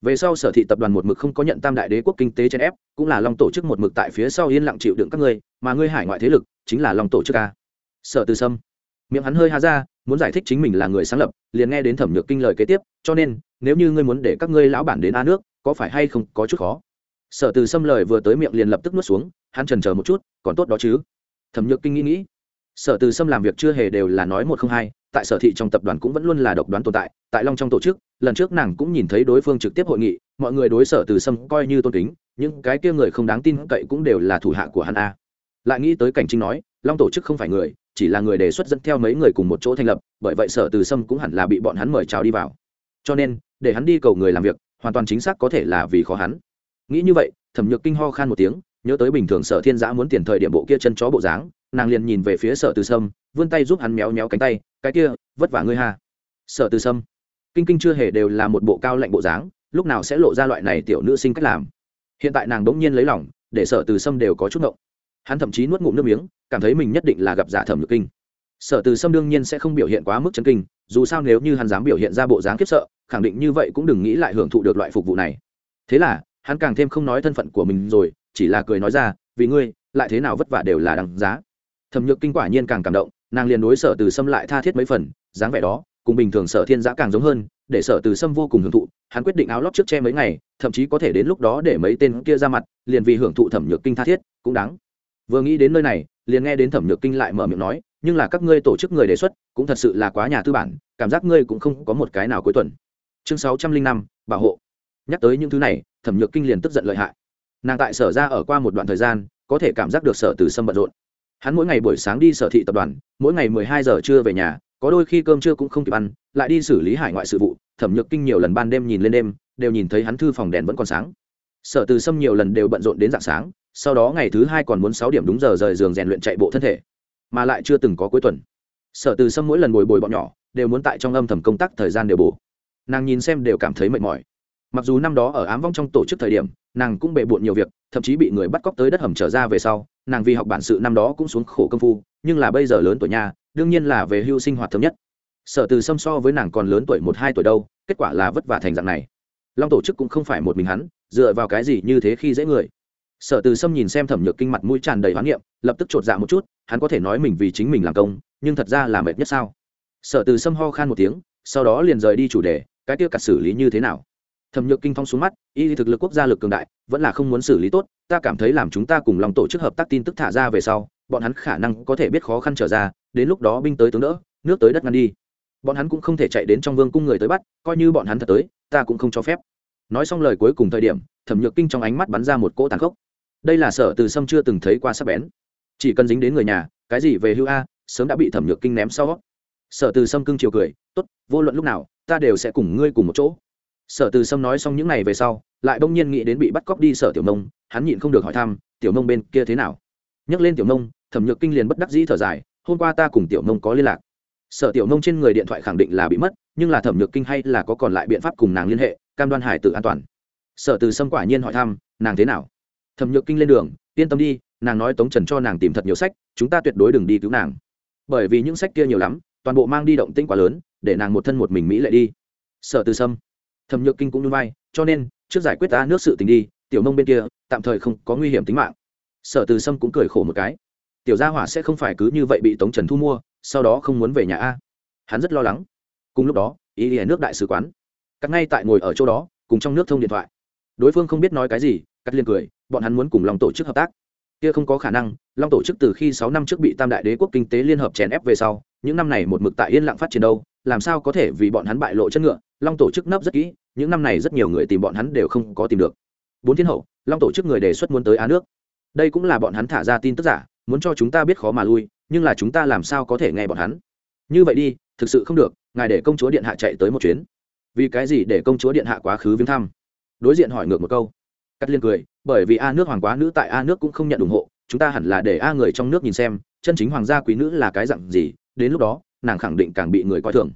Về sau sở thị tập đoàn một mực không có nhận tam đại đế quốc kinh tế chèn ép, cũng là lòng tổ chức một mực tại phía sau yên lặng chịu đựng các ngươi, mà ngươi hải ngoại thế lực chính là lòng tổ chức a. Sở từ sâm. Miệng hắn hơi há ra muốn giải thích chính mình là người sáng lập, liền nghe đến thẩm nhược kinh lời kế tiếp, cho nên, nếu như ngươi muốn để các ngươi lão bản đến a nước, có phải hay không có chút khó? Sở từ xâm lời vừa tới miệng liền lập tức nuốt xuống, hắn trần chờ một chút, còn tốt đó chứ. Thẩm nhược kinh nghĩ nghĩ, sở từ xâm làm việc chưa hề đều là nói một không hai, tại sở thị trong tập đoàn cũng vẫn luôn là độc đoán tồn tại tại long trong tổ chức, lần trước nàng cũng nhìn thấy đối phương trực tiếp hội nghị, mọi người đối sở từ sâm coi như tôn kính, những cái kia người không đáng tin cậy cũng đều là thủ hạ của hắn a. Lại nghĩ tới cảnh trinh nói long tổ chức không phải người, chỉ là người đề xuất dẫn theo mấy người cùng một chỗ thành lập, bởi vậy sở từ sâm cũng hẳn là bị bọn hắn mời chào đi vào. Cho nên, để hắn đi cầu người làm việc, hoàn toàn chính xác có thể là vì khó hắn. Nghĩ như vậy, thẩm nhược kinh ho khan một tiếng, nhớ tới bình thường sở thiên giã muốn tiền thời điểm bộ kia chân chó bộ dáng, nàng liền nhìn về phía sở từ sâm, vươn tay giúp hắn méo méo cánh tay, cái kia, vất vả ngươi ha. Sở từ sâm, kinh kinh chưa hề đều là một bộ cao lạnh bộ dáng, lúc nào sẽ lộ ra loại này tiểu nữ sinh cách làm. Hiện tại nàng đống nhiên lấy lòng, để sở từ sâm đều có chút ngộng hắn thậm chí nuốt ngụm nước miếng, cảm thấy mình nhất định là gặp giả thẩm nhược kinh. Sở từ sâm đương nhiên sẽ không biểu hiện quá mức chân kinh, dù sao nếu như hắn dám biểu hiện ra bộ dáng khiếp sợ, khẳng định như vậy cũng đừng nghĩ lại hưởng thụ được loại phục vụ này. Thế là, hắn càng thêm không nói thân phận của mình rồi, chỉ là cười nói ra, vì ngươi, lại thế nào vất vả đều là đằng giá. Thẩm nhược kinh quả nhiên càng cảm động, nàng liền đối sở từ sâm lại tha thiết mấy phần, dáng vẻ đó, cùng bình thường sở thiên giã càng giống hơn, để sở từ sâm vô cùng hưởng thụ, hắn quyết định áo lót trước che mấy ngày, thậm chí có thể đến lúc đó để mấy tên kia ra mặt, liền vì hưởng thụ thẩm nhược kinh tha thiết, cũng đáng vừa nghĩ đến nơi này, liền nghe đến thẩm nhược kinh lại mở miệng nói, nhưng là các ngươi tổ chức người đề xuất, cũng thật sự là quá nhà tư bản, cảm giác ngươi cũng không có một cái nào cuối tuần. Chương sáu trăm linh năm, bảo hộ. Nhắc tới những thứ này, thẩm nhược kinh liền tức giận lợi hại. Nàng tại sở ra ở qua một đoạn thời gian, có thể cảm giác được sở từ sâm bận rộn. Hắn mỗi ngày buổi sáng đi sở thị tập đoàn, mỗi ngày mười hai giờ trưa về nhà, có đôi khi cơm trưa cũng không kịp ăn, lại đi xử lý hải ngoại sự vụ. Thẩm nhược kinh nhiều lần ban đêm nhìn lên đêm, đều nhìn thấy hắn thư phòng đèn vẫn còn sáng. Sở từ sâm nhiều lần đều bận rộn đến dạng sáng sau đó ngày thứ hai còn muốn sáu điểm đúng giờ rời giường rèn luyện chạy bộ thân thể, mà lại chưa từng có cuối tuần. Sở từ sâm mỗi lần bồi bồi bọn nhỏ, đều muốn tại trong âm thầm công tác thời gian đều bổ. Nàng nhìn xem đều cảm thấy mệt mỏi. Mặc dù năm đó ở ám vong trong tổ chức thời điểm, nàng cũng bề bộn nhiều việc, thậm chí bị người bắt cóc tới đất hầm trở ra về sau, nàng vì học bản sự năm đó cũng xuống khổ công phu, nhưng là bây giờ lớn tuổi nhà đương nhiên là về hưu sinh hoạt thấm nhất. Sở từ sâm so với nàng còn lớn tuổi một hai tuổi đâu, kết quả là vất vả thành dạng này. Long tổ chức cũng không phải một mình hắn, dựa vào cái gì như thế khi dễ người sở từ sâm nhìn xem thẩm nhược kinh mặt mũi tràn đầy hoán niệm, lập tức chột dạ một chút, hắn có thể nói mình vì chính mình làm công, nhưng thật ra là mệt nhất sao? Sở từ sâm ho khan một tiếng, sau đó liền rời đi chủ đề, cái tiêu cặt xử lý như thế nào? Thẩm nhược kinh phong xuống mắt, y thực lực quốc gia lực cường đại, vẫn là không muốn xử lý tốt, ta cảm thấy làm chúng ta cùng lòng tổ chức hợp tác tin tức thả ra về sau, bọn hắn khả năng có thể biết khó khăn trở ra, đến lúc đó binh tới tướng đỡ, nước tới đất ngăn đi. Bọn hắn cũng không thể chạy đến trong vương cung người tới bắt, coi như bọn hắn thật tới, ta cũng không cho phép. Nói xong lời cuối cùng thời điểm, thẩm nhược kinh trong ánh mắt bắn ra một cỗ tàn khốc đây là sở từ sâm chưa từng thấy qua sắc bén. Chỉ cần dính đến người nhà, cái gì về hưu a, sớm đã bị thẩm nhược kinh ném sau. Sở từ sâm cưng chiều cười, tốt, vô luận lúc nào, ta đều sẽ cùng ngươi cùng một chỗ. Sở từ sâm nói xong những ngày về sau, lại bỗng nhiên nghĩ đến bị bắt cóc đi sở tiểu nông hắn nhịn không được hỏi thăm, tiểu nông bên kia thế nào? Nhắc lên tiểu nông thẩm nhược kinh liền bất đắc dĩ thở dài, hôm qua ta cùng tiểu nông có liên lạc. Sở tiểu nông trên người điện thoại khẳng định là bị mất, nhưng là thẩm nhược kinh hay là có còn lại biện pháp cùng nàng liên hệ, cam đoan hải tự an toàn. Sở từ sâm quả nhiên hỏi thăm, nàng thế nào? Thẩm nhược kinh lên đường, yên tâm đi, nàng nói tống trần cho nàng tìm thật nhiều sách, chúng ta tuyệt đối đừng đi cứu nàng. Bởi vì những sách kia nhiều lắm, toàn bộ mang đi động tĩnh quá lớn, để nàng một thân một mình mỹ lại đi. Sở từ sâm. Thẩm nhược kinh cũng như vai, cho nên, trước giải quyết ta nước sự tình đi, tiểu nông bên kia, tạm thời không có nguy hiểm tính mạng. Sở từ sâm cũng cười khổ một cái. Tiểu gia hỏa sẽ không phải cứ như vậy bị tống trần thu mua, sau đó không muốn về nhà a. Hắn rất lo lắng. Cùng lúc đó ý ý nước đại sứ quán. Cắt ngay tại ngồi ở chỗ đó, cùng trong nước thông điện thoại. Đối phương không biết nói cái gì cắt liên cười, bọn hắn muốn cùng lòng tổ chức hợp tác. Kia không có khả năng, long tổ chức từ khi sáu năm trước bị tam đại đế quốc kinh tế liên hợp chèn ép về sau, những năm này một mực tại yên lặng phát triển đâu, làm sao có thể vì bọn hắn bại lộ chất ngựa, long tổ chức nấp rất kỹ, những năm này rất nhiều người tìm bọn hắn đều không có tìm được. Bốn thiên hậu, long tổ chức người đề xuất muốn tới á nước. Đây cũng là bọn hắn thả ra tin tức giả, muốn cho chúng ta biết khó mà lui, nhưng là chúng ta làm sao có thể nghe bọn hắn? Như vậy đi, thực sự không được, ngài để công chúa điện hạ chạy tới một chuyến. Vì cái gì để công chúa điện hạ quá khứ viếng thăm? Đối diện hỏi ngược một câu cắt liên cười, bởi vì a nước hoàng quá nữ tại a nước cũng không nhận ủng hộ, chúng ta hẳn là để a người trong nước nhìn xem, chân chính hoàng gia quý nữ là cái dặn gì, đến lúc đó, nàng khẳng định càng bị người coi thường.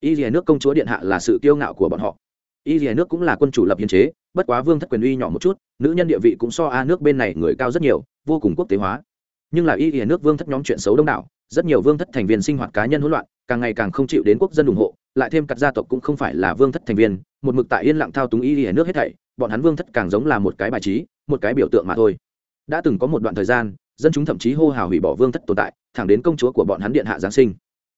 Y rìa nước công chúa điện hạ là sự kiêu ngạo của bọn họ. Y rìa nước cũng là quân chủ lập hiến chế, bất quá vương thất quyền uy nhỏ một chút, nữ nhân địa vị cũng so a nước bên này người cao rất nhiều, vô cùng quốc tế hóa. Nhưng là y rìa nước vương thất nhóm chuyện xấu đông đảo, rất nhiều vương thất thành viên sinh hoạt cá nhân hỗn loạn, càng ngày càng không chịu đến quốc dân ủng hộ, lại thêm các gia tộc cũng không phải là vương thất thành viên, một mực tại yên lặng thao túng y rìa nước hết thảy bọn hắn vương thất càng giống là một cái bài trí, một cái biểu tượng mà thôi. Đã từng có một đoạn thời gian, dân chúng thậm chí hô hào hủy bỏ vương thất tồn tại, thẳng đến công chúa của bọn hắn điện hạ giáng sinh.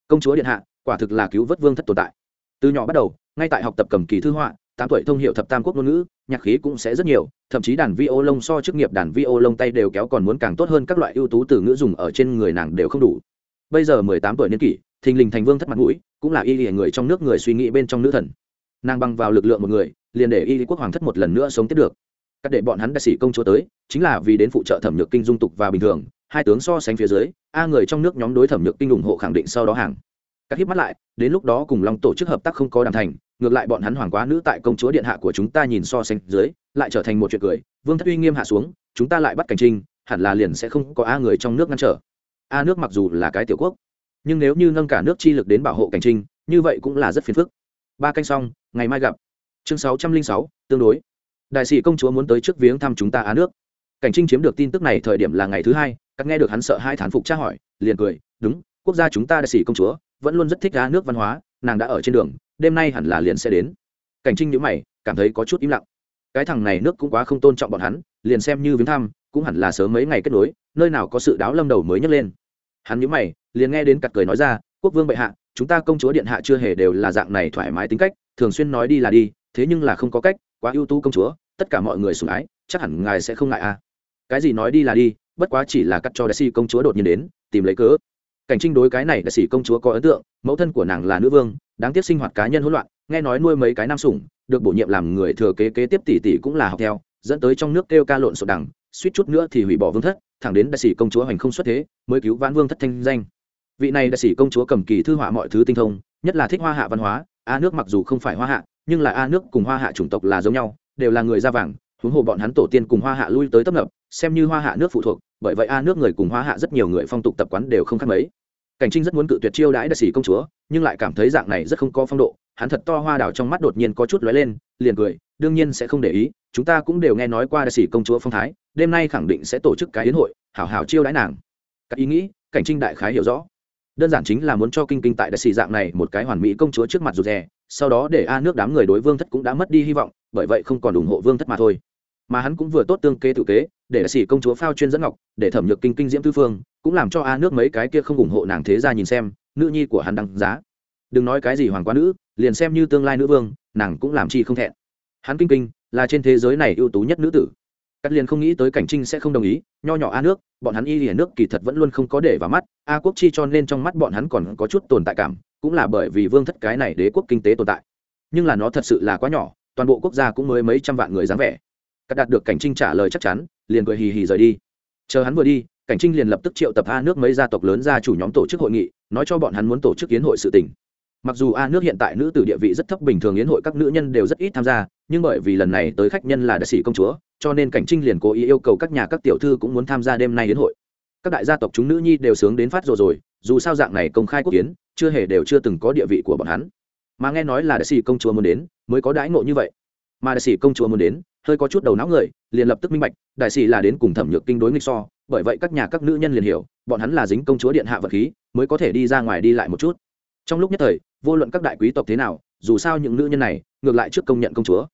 Công chúa điện hạ, quả thực là cứu vớt vương thất tồn tại. Từ nhỏ bắt đầu, ngay tại học tập cầm kỳ thư họa, tám tuổi thông hiệu thập tam quốc ngôn ngữ, nhạc khí cũng sẽ rất nhiều, thậm chí đàn vi ô lông so chức nghiệp đàn vi ô lông tay đều kéo còn muốn càng tốt hơn các loại ưu tú từ ngữ dùng ở trên người nàng đều không đủ. Bây giờ mười tám tuổi niên kỷ, thình lình thành vương thất mặt mũi, cũng là y lìa người trong nước người suy nghĩ bên trong nữ thần nàng băng vào lực lượng một người, liền để y quốc hoàng thất một lần nữa sống tiếp được. Các để bọn hắn đại sĩ công chúa tới, chính là vì đến phụ trợ thẩm nhược kinh dung tục và bình thường, hai tướng so sánh phía dưới, a người trong nước nhóm đối thẩm nhược kinh ủng hộ khẳng định sau đó hàng. Các hiếp mắt lại, đến lúc đó cùng long tổ chức hợp tác không có đàm thành, ngược lại bọn hắn hoàng quá nữ tại công chúa điện hạ của chúng ta nhìn so sánh dưới, lại trở thành một chuyện cười, vương thất uy nghiêm hạ xuống, chúng ta lại bắt cảnh trinh, hẳn là liền sẽ không có a người trong nước ngăn trở. A nước mặc dù là cái tiểu quốc, nhưng nếu như nâng cả nước chi lực đến bảo hộ cảnh trinh, như vậy cũng là rất phiền phức. Ba canh xong ngày mai gặp. Chương sáu trăm linh sáu, tương đối. Đại sĩ công chúa muốn tới trước viếng thăm chúng ta á nước. Cảnh trinh chiếm được tin tức này thời điểm là ngày thứ hai, các nghe được hắn sợ hai thán phục tra hỏi, liền cười, đúng, quốc gia chúng ta đại sĩ công chúa vẫn luôn rất thích á nước văn hóa, nàng đã ở trên đường, đêm nay hẳn là liền sẽ đến. Cảnh trinh nhữ mày, cảm thấy có chút im lặng. Cái thằng này nước cũng quá không tôn trọng bọn hắn, liền xem như viếng thăm, cũng hẳn là sớm mấy ngày kết nối, nơi nào có sự đáo lâm đầu mới nhấc lên. Hắn nhữ mày, liền nghe đến cặt cười nói ra, quốc vương bệ hạ, chúng ta công chúa điện hạ chưa hề đều là dạng này thoải mái tính cách thường xuyên nói đi là đi, thế nhưng là không có cách, quá ưu tú công chúa, tất cả mọi người sủng ái, chắc hẳn ngài sẽ không ngại à. Cái gì nói đi là đi, bất quá chỉ là cắt cho đại sĩ công chúa đột nhiên đến, tìm lấy cớ. Cảnh trinh đối cái này đại sĩ công chúa có ấn tượng, mẫu thân của nàng là nữ vương, đáng tiếc sinh hoạt cá nhân hỗn loạn, nghe nói nuôi mấy cái nam sủng, được bổ nhiệm làm người thừa kế kế tiếp tỷ tỷ cũng là học theo, dẫn tới trong nước kêu ca lộn sột đằng, suýt chút nữa thì hủy bỏ vương thất, thẳng đến đại sĩ công chúa hành không xuất thế, mới cứu vãn vương thất thanh danh. Vị này đại sĩ công chúa cầm kỳ thư họa mọi thứ tinh thông, nhất là thích hoa hạ văn hóa a nước mặc dù không phải hoa hạ, nhưng là a nước cùng hoa hạ chủng tộc là giống nhau, đều là người da vàng, huống hồ bọn hắn tổ tiên cùng hoa hạ lui tới tấp nập, xem như hoa hạ nước phụ thuộc, bởi vậy a nước người cùng hoa hạ rất nhiều người phong tục tập quán đều không khác mấy. Cảnh trinh rất muốn cự tuyệt chiêu đãi đại sĩ công chúa, nhưng lại cảm thấy dạng này rất không có phong độ, hắn thật to hoa đào trong mắt đột nhiên có chút lóe lên, liền cười, đương nhiên sẽ không để ý, chúng ta cũng đều nghe nói qua đại sĩ công chúa phong thái, đêm nay khẳng định sẽ tổ chức cái yến hội, hảo hảo chiêu đãi nàng. Các ý nghĩ, cảnh trinh đại khái hiểu rõ đơn giản chính là muốn cho kinh kinh tại đại sĩ dạng này một cái hoàn mỹ công chúa trước mặt rụt rè, sau đó để a nước đám người đối vương thất cũng đã mất đi hy vọng, bởi vậy không còn ủng hộ vương thất mà thôi. Mà hắn cũng vừa tốt tương kế tự kế, để đại sĩ công chúa phao chuyên dẫn ngọc, để thẩm nhược kinh kinh diễm tư phương, cũng làm cho a nước mấy cái kia không ủng hộ nàng thế ra nhìn xem, nữ nhi của hắn đăng giá. Đừng nói cái gì hoàng quá nữ, liền xem như tương lai nữ vương, nàng cũng làm chi không thẹn. Hắn kinh kinh là trên thế giới này ưu tú nhất nữ tử cắt liền không nghĩ tới cảnh trinh sẽ không đồng ý, nho nhỏ a nước, bọn hắn y lìa nước kỳ thật vẫn luôn không có để vào mắt, a quốc chi cho nên trong mắt bọn hắn còn có chút tồn tại cảm, cũng là bởi vì vương thất cái này đế quốc kinh tế tồn tại. Nhưng là nó thật sự là quá nhỏ, toàn bộ quốc gia cũng mới mấy trăm vạn người dáng vẻ. Cắt đạt được cảnh trinh trả lời chắc chắn, liền cười hì hì rời đi. Chờ hắn vừa đi, cảnh trinh liền lập tức triệu tập a nước mấy gia tộc lớn ra chủ nhóm tổ chức hội nghị, nói cho bọn hắn muốn tổ chức kiến hội sự tình mặc dù a nước hiện tại nữ tử địa vị rất thấp, bình thường yến hội các nữ nhân đều rất ít tham gia, nhưng bởi vì lần này tới khách nhân là đại sĩ công chúa, cho nên cảnh trinh liền cố ý yêu cầu các nhà các tiểu thư cũng muốn tham gia đêm nay yến hội. Các đại gia tộc chúng nữ nhi đều sướng đến phát rồi rồi, dù sao dạng này công khai quốc kiến chưa hề đều chưa từng có địa vị của bọn hắn. Mà nghe nói là đại sĩ công chúa muốn đến, mới có đãi ngộ như vậy. Mà đại sĩ công chúa muốn đến, hơi có chút đầu não người, liền lập tức minh bạch, đại sĩ là đến cùng thẩm nhược kinh đối nghịch so, bởi vậy các nhà các nữ nhân liền hiểu, bọn hắn là dính công chúa điện hạ vật khí, mới có thể đi ra ngoài đi lại một chút. Trong lúc nhất thời vô luận các đại quý tộc thế nào, dù sao những nữ nhân này, ngược lại trước công nhận công chúa.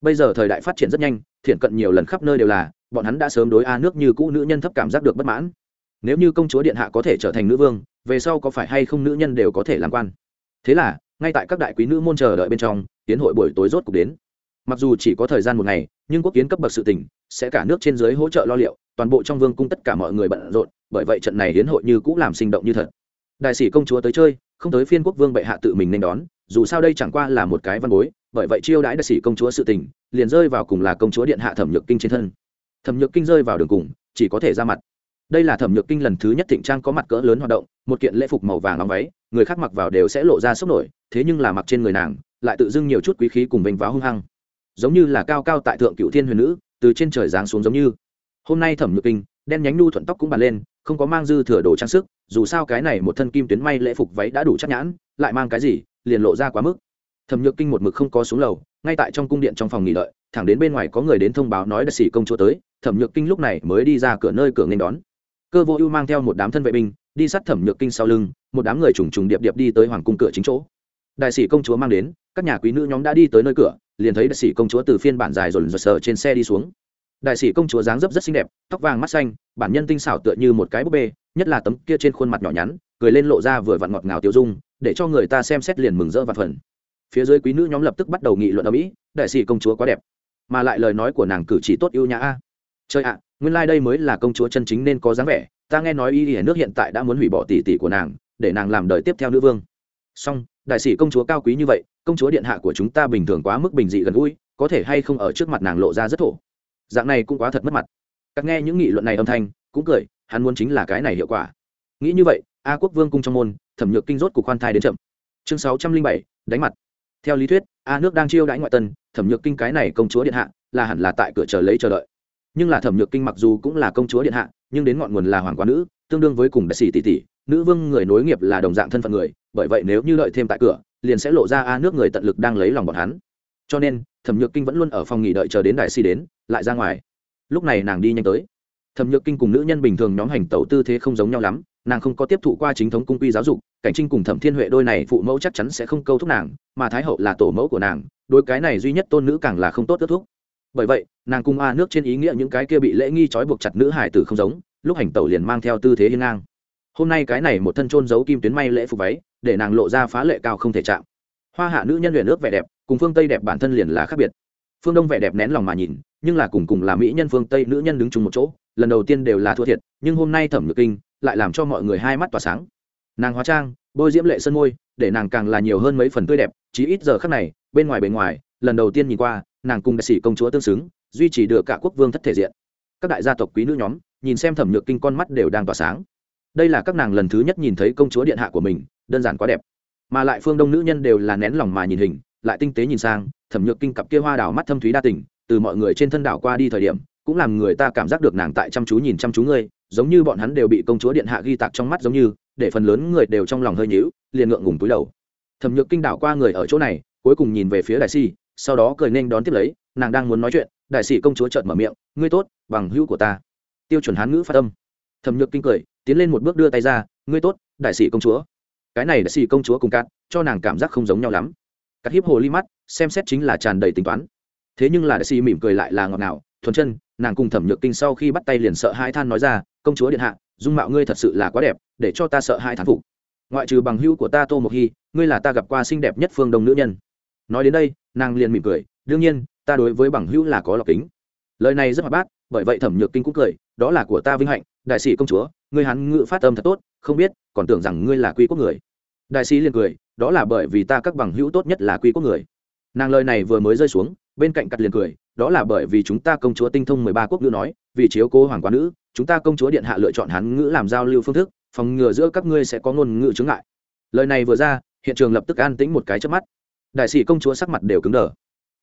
Bây giờ thời đại phát triển rất nhanh, thiện cận nhiều lần khắp nơi đều là, bọn hắn đã sớm đối a nước như cũ nữ nhân thấp cảm giác được bất mãn. Nếu như công chúa điện hạ có thể trở thành nữ vương, về sau có phải hay không nữ nhân đều có thể làm quan? Thế là, ngay tại các đại quý nữ môn chờ đợi bên trong, tiến hội buổi tối rốt cục đến. Mặc dù chỉ có thời gian một ngày, nhưng quốc kiến cấp bậc sự tỉnh sẽ cả nước trên dưới hỗ trợ lo liệu, toàn bộ trong vương cung tất cả mọi người bận rộn, bởi vậy trận này hiến hội như cũng làm sinh động như thật. Đại sĩ công chúa tới chơi không tới phiên quốc vương bệ hạ tự mình nên đón, dù sao đây chẳng qua là một cái văn bối, bởi vậy chiêu đãi đại sĩ công chúa sự tình, liền rơi vào cùng là công chúa điện hạ thẩm nhược kinh trên thân. Thẩm nhược kinh rơi vào đường cùng, chỉ có thể ra mặt. Đây là thẩm nhược kinh lần thứ nhất thịnh trang có mặt cỡ lớn hoạt động, một kiện lễ phục màu vàng óng váy, người khác mặc vào đều sẽ lộ ra sốc nổi, thế nhưng là mặc trên người nàng, lại tự dưng nhiều chút quý khí cùng vênh váo hung hăng. Giống như là cao cao tại thượng cựu thiên huyền nữ, từ trên trời giáng xuống giống như. Hôm nay thẩm nhược kinh, đen nhánh nu thuận tóc cũng bàn lên không có mang dư thừa đồ trang sức, dù sao cái này một thân kim tuyến may lễ phục váy đã đủ chắc nhãn, lại mang cái gì, liền lộ ra quá mức. Thẩm nhược kinh một mực không có xuống lầu, ngay tại trong cung điện trong phòng nghỉ đợi, thẳng đến bên ngoài có người đến thông báo nói đại sĩ công chúa tới, thẩm nhược kinh lúc này mới đi ra cửa nơi cửa nên đón. Cơ vô ưu mang theo một đám thân vệ binh, đi sát thẩm nhược kinh sau lưng, một đám người trùng trùng điệp điệp đi tới hoàng cung cửa chính chỗ. Đại sĩ công chúa mang đến, các nhà quý nữ nhóm đã đi tới nơi cửa, liền thấy đại sĩ công chúa từ phiên bản dài rồi rột sờ trên xe đi xuống đại sĩ công chúa dáng dấp rất xinh đẹp, tóc vàng mắt xanh, bản nhân tinh xảo tựa như một cái búp bê, nhất là tấm kia trên khuôn mặt nhỏ nhắn, cười lên lộ ra vừa vặn ngọt ngào tiêu dung, để cho người ta xem xét liền mừng rỡ và phần phía dưới quý nữ nhóm lập tức bắt đầu nghị luận ở mỹ, đại sĩ công chúa quá đẹp. Mà lại lời nói của nàng cử chỉ tốt ưu nhã a. Chơi ạ, nguyên lai、like、đây mới là công chúa chân chính nên có dáng vẻ, ta nghe nói y hiển nước hiện tại đã muốn hủy bỏ tỷ tỷ của nàng, để nàng làm đời tiếp theo nữ vương. Song đại sĩ công chúa cao quý như vậy, công chúa điện hạ của chúng ta bình thường quá mức bình dị gần gũi, có thể hay không ở trước mặt nàng lộ ra rất thổ dạng này cũng quá thật mất mặt. Các nghe những nghị luận này âm thanh, cũng cười, hắn muốn chính là cái này hiệu quả. Nghĩ như vậy, a quốc vương cung trong môn, thẩm nhược kinh rốt của khoan thai đến chậm. Chương sáu trăm linh bảy, đánh mặt. Theo lý thuyết, a nước đang chiêu đãi ngoại tân, thẩm nhược kinh cái này công chúa điện hạ, là hẳn là tại cửa chờ lấy chờ đợi. Nhưng là thẩm nhược kinh mặc dù cũng là công chúa điện hạ, nhưng đến ngọn nguồn là hoàng quá nữ, tương đương với cùng đại sĩ tỷ tỷ, nữ vương người nối nghiệp là đồng dạng thân phận người, bởi vậy nếu như đợi thêm tại cửa, liền sẽ lộ ra a nước người tận lực đang lấy lòng bọn hắn. Cho nên thẩm nhược kinh vẫn luôn ở phòng nghỉ đợi chờ đến đại si đến, lại ra ngoài. Lúc này nàng đi nhanh tới. Thẩm nhược kinh cùng nữ nhân bình thường nhóm hành tẩu tư thế không giống nhau lắm, nàng không có tiếp thụ qua chính thống cung quy giáo dục, cảnh trinh cùng thẩm thiên huệ đôi này phụ mẫu chắc chắn sẽ không câu thúc nàng, mà thái hậu là tổ mẫu của nàng đôi cái này duy nhất tôn nữ càng là không tốt kết thúc. Bởi vậy, nàng cung a nước trên ý nghĩa những cái kia bị lễ nghi trói buộc chặt nữ hải tử không giống, lúc hành tẩu liền mang theo tư thế hiên ngang. Hôm nay cái này một thân trôn giấu kim tuyến may lễ phục váy, để nàng lộ ra phá lệ cao không thể chạm. Hoa hạ nữ nhân luyện ước vẻ đẹp cùng phương tây đẹp bản thân liền là khác biệt phương đông vẻ đẹp nén lòng mà nhìn nhưng là cùng cùng là mỹ nhân phương tây nữ nhân đứng chung một chỗ lần đầu tiên đều là thua thiệt nhưng hôm nay thẩm nhược kinh lại làm cho mọi người hai mắt tỏa sáng nàng hóa trang bôi diễm lệ sân môi để nàng càng là nhiều hơn mấy phần tươi đẹp chí ít giờ khác này bên ngoài bề ngoài lần đầu tiên nhìn qua nàng cùng đại sĩ công chúa tương xứng duy trì được cả quốc vương thất thể diện các đại gia tộc quý nữ nhóm nhìn xem thẩm nhược kinh con mắt đều đang tỏa sáng đây là các nàng lần thứ nhất nhìn thấy công chúa điện hạ của mình đơn giản quá đẹp mà lại phương đông nữ nhân đều là nén lòng mà nhìn hình lại tinh tế nhìn sang, thẩm nhược kinh cặp kia hoa đào mắt thâm thúy đa tình, từ mọi người trên thân đảo qua đi thời điểm, cũng làm người ta cảm giác được nàng tại chăm chú nhìn chăm chú ngươi, giống như bọn hắn đều bị công chúa điện hạ ghi tạc trong mắt giống như, để phần lớn người đều trong lòng hơi nhíu, liền ngượng ngùng túi đầu. Thẩm nhược kinh đảo qua người ở chỗ này, cuối cùng nhìn về phía đại sĩ, sau đó cười nên đón tiếp lấy, nàng đang muốn nói chuyện, đại sĩ công chúa chợt mở miệng, ngươi tốt, bằng hữu của ta. Tiêu chuẩn hán ngữ phát âm. Thẩm nhược kinh cười, tiến lên một bước đưa tay ra, ngươi tốt, đại sĩ công chúa. Cái này đại sĩ công chúa cùng cạn, cho nàng cảm giác không giống nhau lắm cắt hiếp hồ ly mắt, xem xét chính là tràn đầy tính toán. Thế nhưng là đại sĩ mỉm cười lại là ngọt ngào, thuần chân, nàng cùng thẩm nhược kinh sau khi bắt tay liền sợ hai than nói ra, công chúa điện hạ, dung mạo ngươi thật sự là quá đẹp, để cho ta sợ hai thán phục. Ngoại trừ bằng hữu của ta tô mộc hy, ngươi là ta gặp qua xinh đẹp nhất phương đông nữ nhân. Nói đến đây, nàng liền mỉm cười, đương nhiên, ta đối với bằng hữu là có lọc kính. Lời này rất hoạt bát, bởi vậy thẩm nhược kinh cũng cười, đó là của ta vinh hạnh, đại sĩ công chúa, ngươi hắn ngự phát âm thật tốt, không biết, còn tưởng rằng ngươi là quy quốc người. Đại sĩ liền cười đó là bởi vì ta các bằng hữu tốt nhất là quy quốc người. Nàng lời này vừa mới rơi xuống, bên cạnh cắt liền cười, đó là bởi vì chúng ta công chúa tinh thông mười ba quốc ngữ nói, vì chiếu cố hoàng quá nữ, chúng ta công chúa điện hạ lựa chọn hán ngữ làm giao lưu phương thức, phòng ngừa giữa các ngươi sẽ có ngôn ngữ chướng ngại. Lời này vừa ra, hiện trường lập tức an tĩnh một cái trước mắt. Đại sĩ công chúa sắc mặt đều cứng đờ.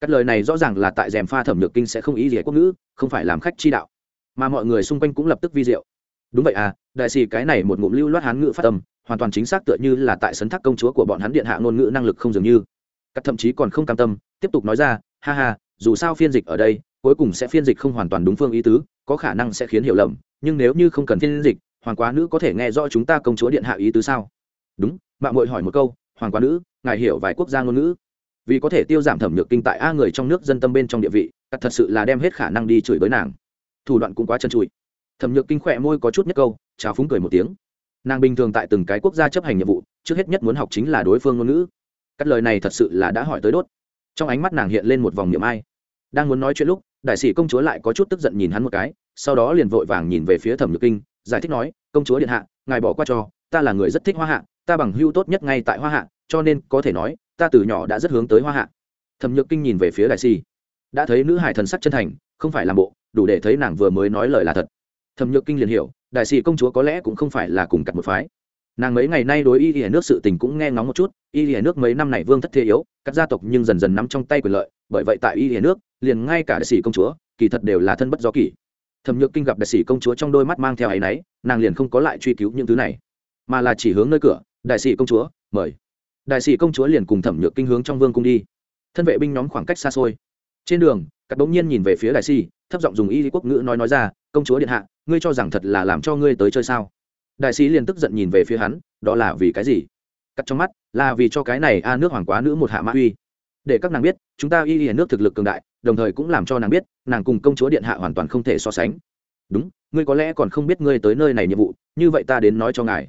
Các lời này rõ ràng là tại rèm pha thẩm nhược kinh sẽ không ý gì quốc ngữ, không phải làm khách chi đạo. Mà mọi người xung quanh cũng lập tức vi diệu. Đúng vậy à đại sĩ cái này một ngụm lưu loát hán ngữ phát âm hoàn toàn chính xác tựa như là tại sấn thác công chúa của bọn hắn điện hạ ngôn ngữ năng lực không dường như. Các thậm chí còn không cam tâm, tiếp tục nói ra, ha ha, dù sao phiên dịch ở đây, cuối cùng sẽ phiên dịch không hoàn toàn đúng phương ý tứ, có khả năng sẽ khiến hiểu lầm, nhưng nếu như không cần phiên dịch, hoàng quá nữ có thể nghe rõ chúng ta công chúa điện hạ ý tứ sao? Đúng mạng mội hỏi một câu, hoàng quá nữ, ngài hiểu vài quốc gia ngôn ngữ? Vì có thể tiêu giảm thẩm nhược kinh tại a người trong nước dân tâm bên trong địa vị cắt thật sự là đem hết khả năng đi chửi bới nàng. Thủ đoạn cũng quá chân trụi thẩm nhược kinh khỏe môi có chút nhất câu chào phúng cười một tiếng nàng bình thường tại từng cái quốc gia chấp hành nhiệm vụ, trước hết nhất muốn học chính là đối phương ngôn ngữ. Các lời này thật sự là đã hỏi tới đốt. Trong ánh mắt nàng hiện lên một vòng niệm ai. Đang muốn nói chuyện lúc, đại sĩ công chúa lại có chút tức giận nhìn hắn một cái, sau đó liền vội vàng nhìn về phía thẩm nhược kinh, giải thích nói, công chúa điện hạ, ngài bỏ qua cho, ta là người rất thích hoa hạ, ta bằng hưu tốt nhất ngay tại hoa hạ, cho nên có thể nói, ta từ nhỏ đã rất hướng tới hoa hạ. Thẩm nhược kinh nhìn về phía đại sĩ. Đã thấy nữ hải thần sắc chân thành, không phải làm bộ, đủ để thấy nàng vừa mới nói lời là thật. Thẩm nhược kinh liền hiểu đại sĩ công chúa có lẽ cũng không phải là cùng cặt một phái. Nàng mấy ngày nay đối y y nước sự tình cũng nghe ngóng một chút, y y nước mấy năm này vương thất thế yếu, các gia tộc nhưng dần dần nắm trong tay quyền lợi, bởi vậy tại y y nước, liền ngay cả đại sĩ công chúa, kỳ thật đều là thân bất do kỳ thẩm nhược kinh gặp đại sĩ công chúa trong đôi mắt mang theo áy náy, nàng liền không có lại truy cứu những thứ này, mà là chỉ hướng nơi cửa, đại sĩ công chúa, mời. Đại sĩ công chúa liền cùng thẩm nhược kinh hướng trong vương cung đi. Thân vệ binh nhóm khoảng cách xa xôi. Trên đường các bỗng nhiên nhìn về phía đại sĩ, thấp giọng dùng y quốc ngữ nói nói ra, công chúa điện hạ ngươi cho rằng thật là làm cho ngươi tới chơi sao? Đại sĩ liền tức giận nhìn về phía hắn, đó là vì cái gì? Cắt trong mắt, là vì cho cái này a nước hoàng quá nữ một hạ mã uy. Để các nàng biết, chúng ta y y nước thực lực cường đại, đồng thời cũng làm cho nàng biết, nàng cùng công chúa điện hạ hoàn toàn không thể so sánh. Đúng, ngươi có lẽ còn không biết ngươi tới nơi này nhiệm vụ, như vậy ta đến nói cho ngài.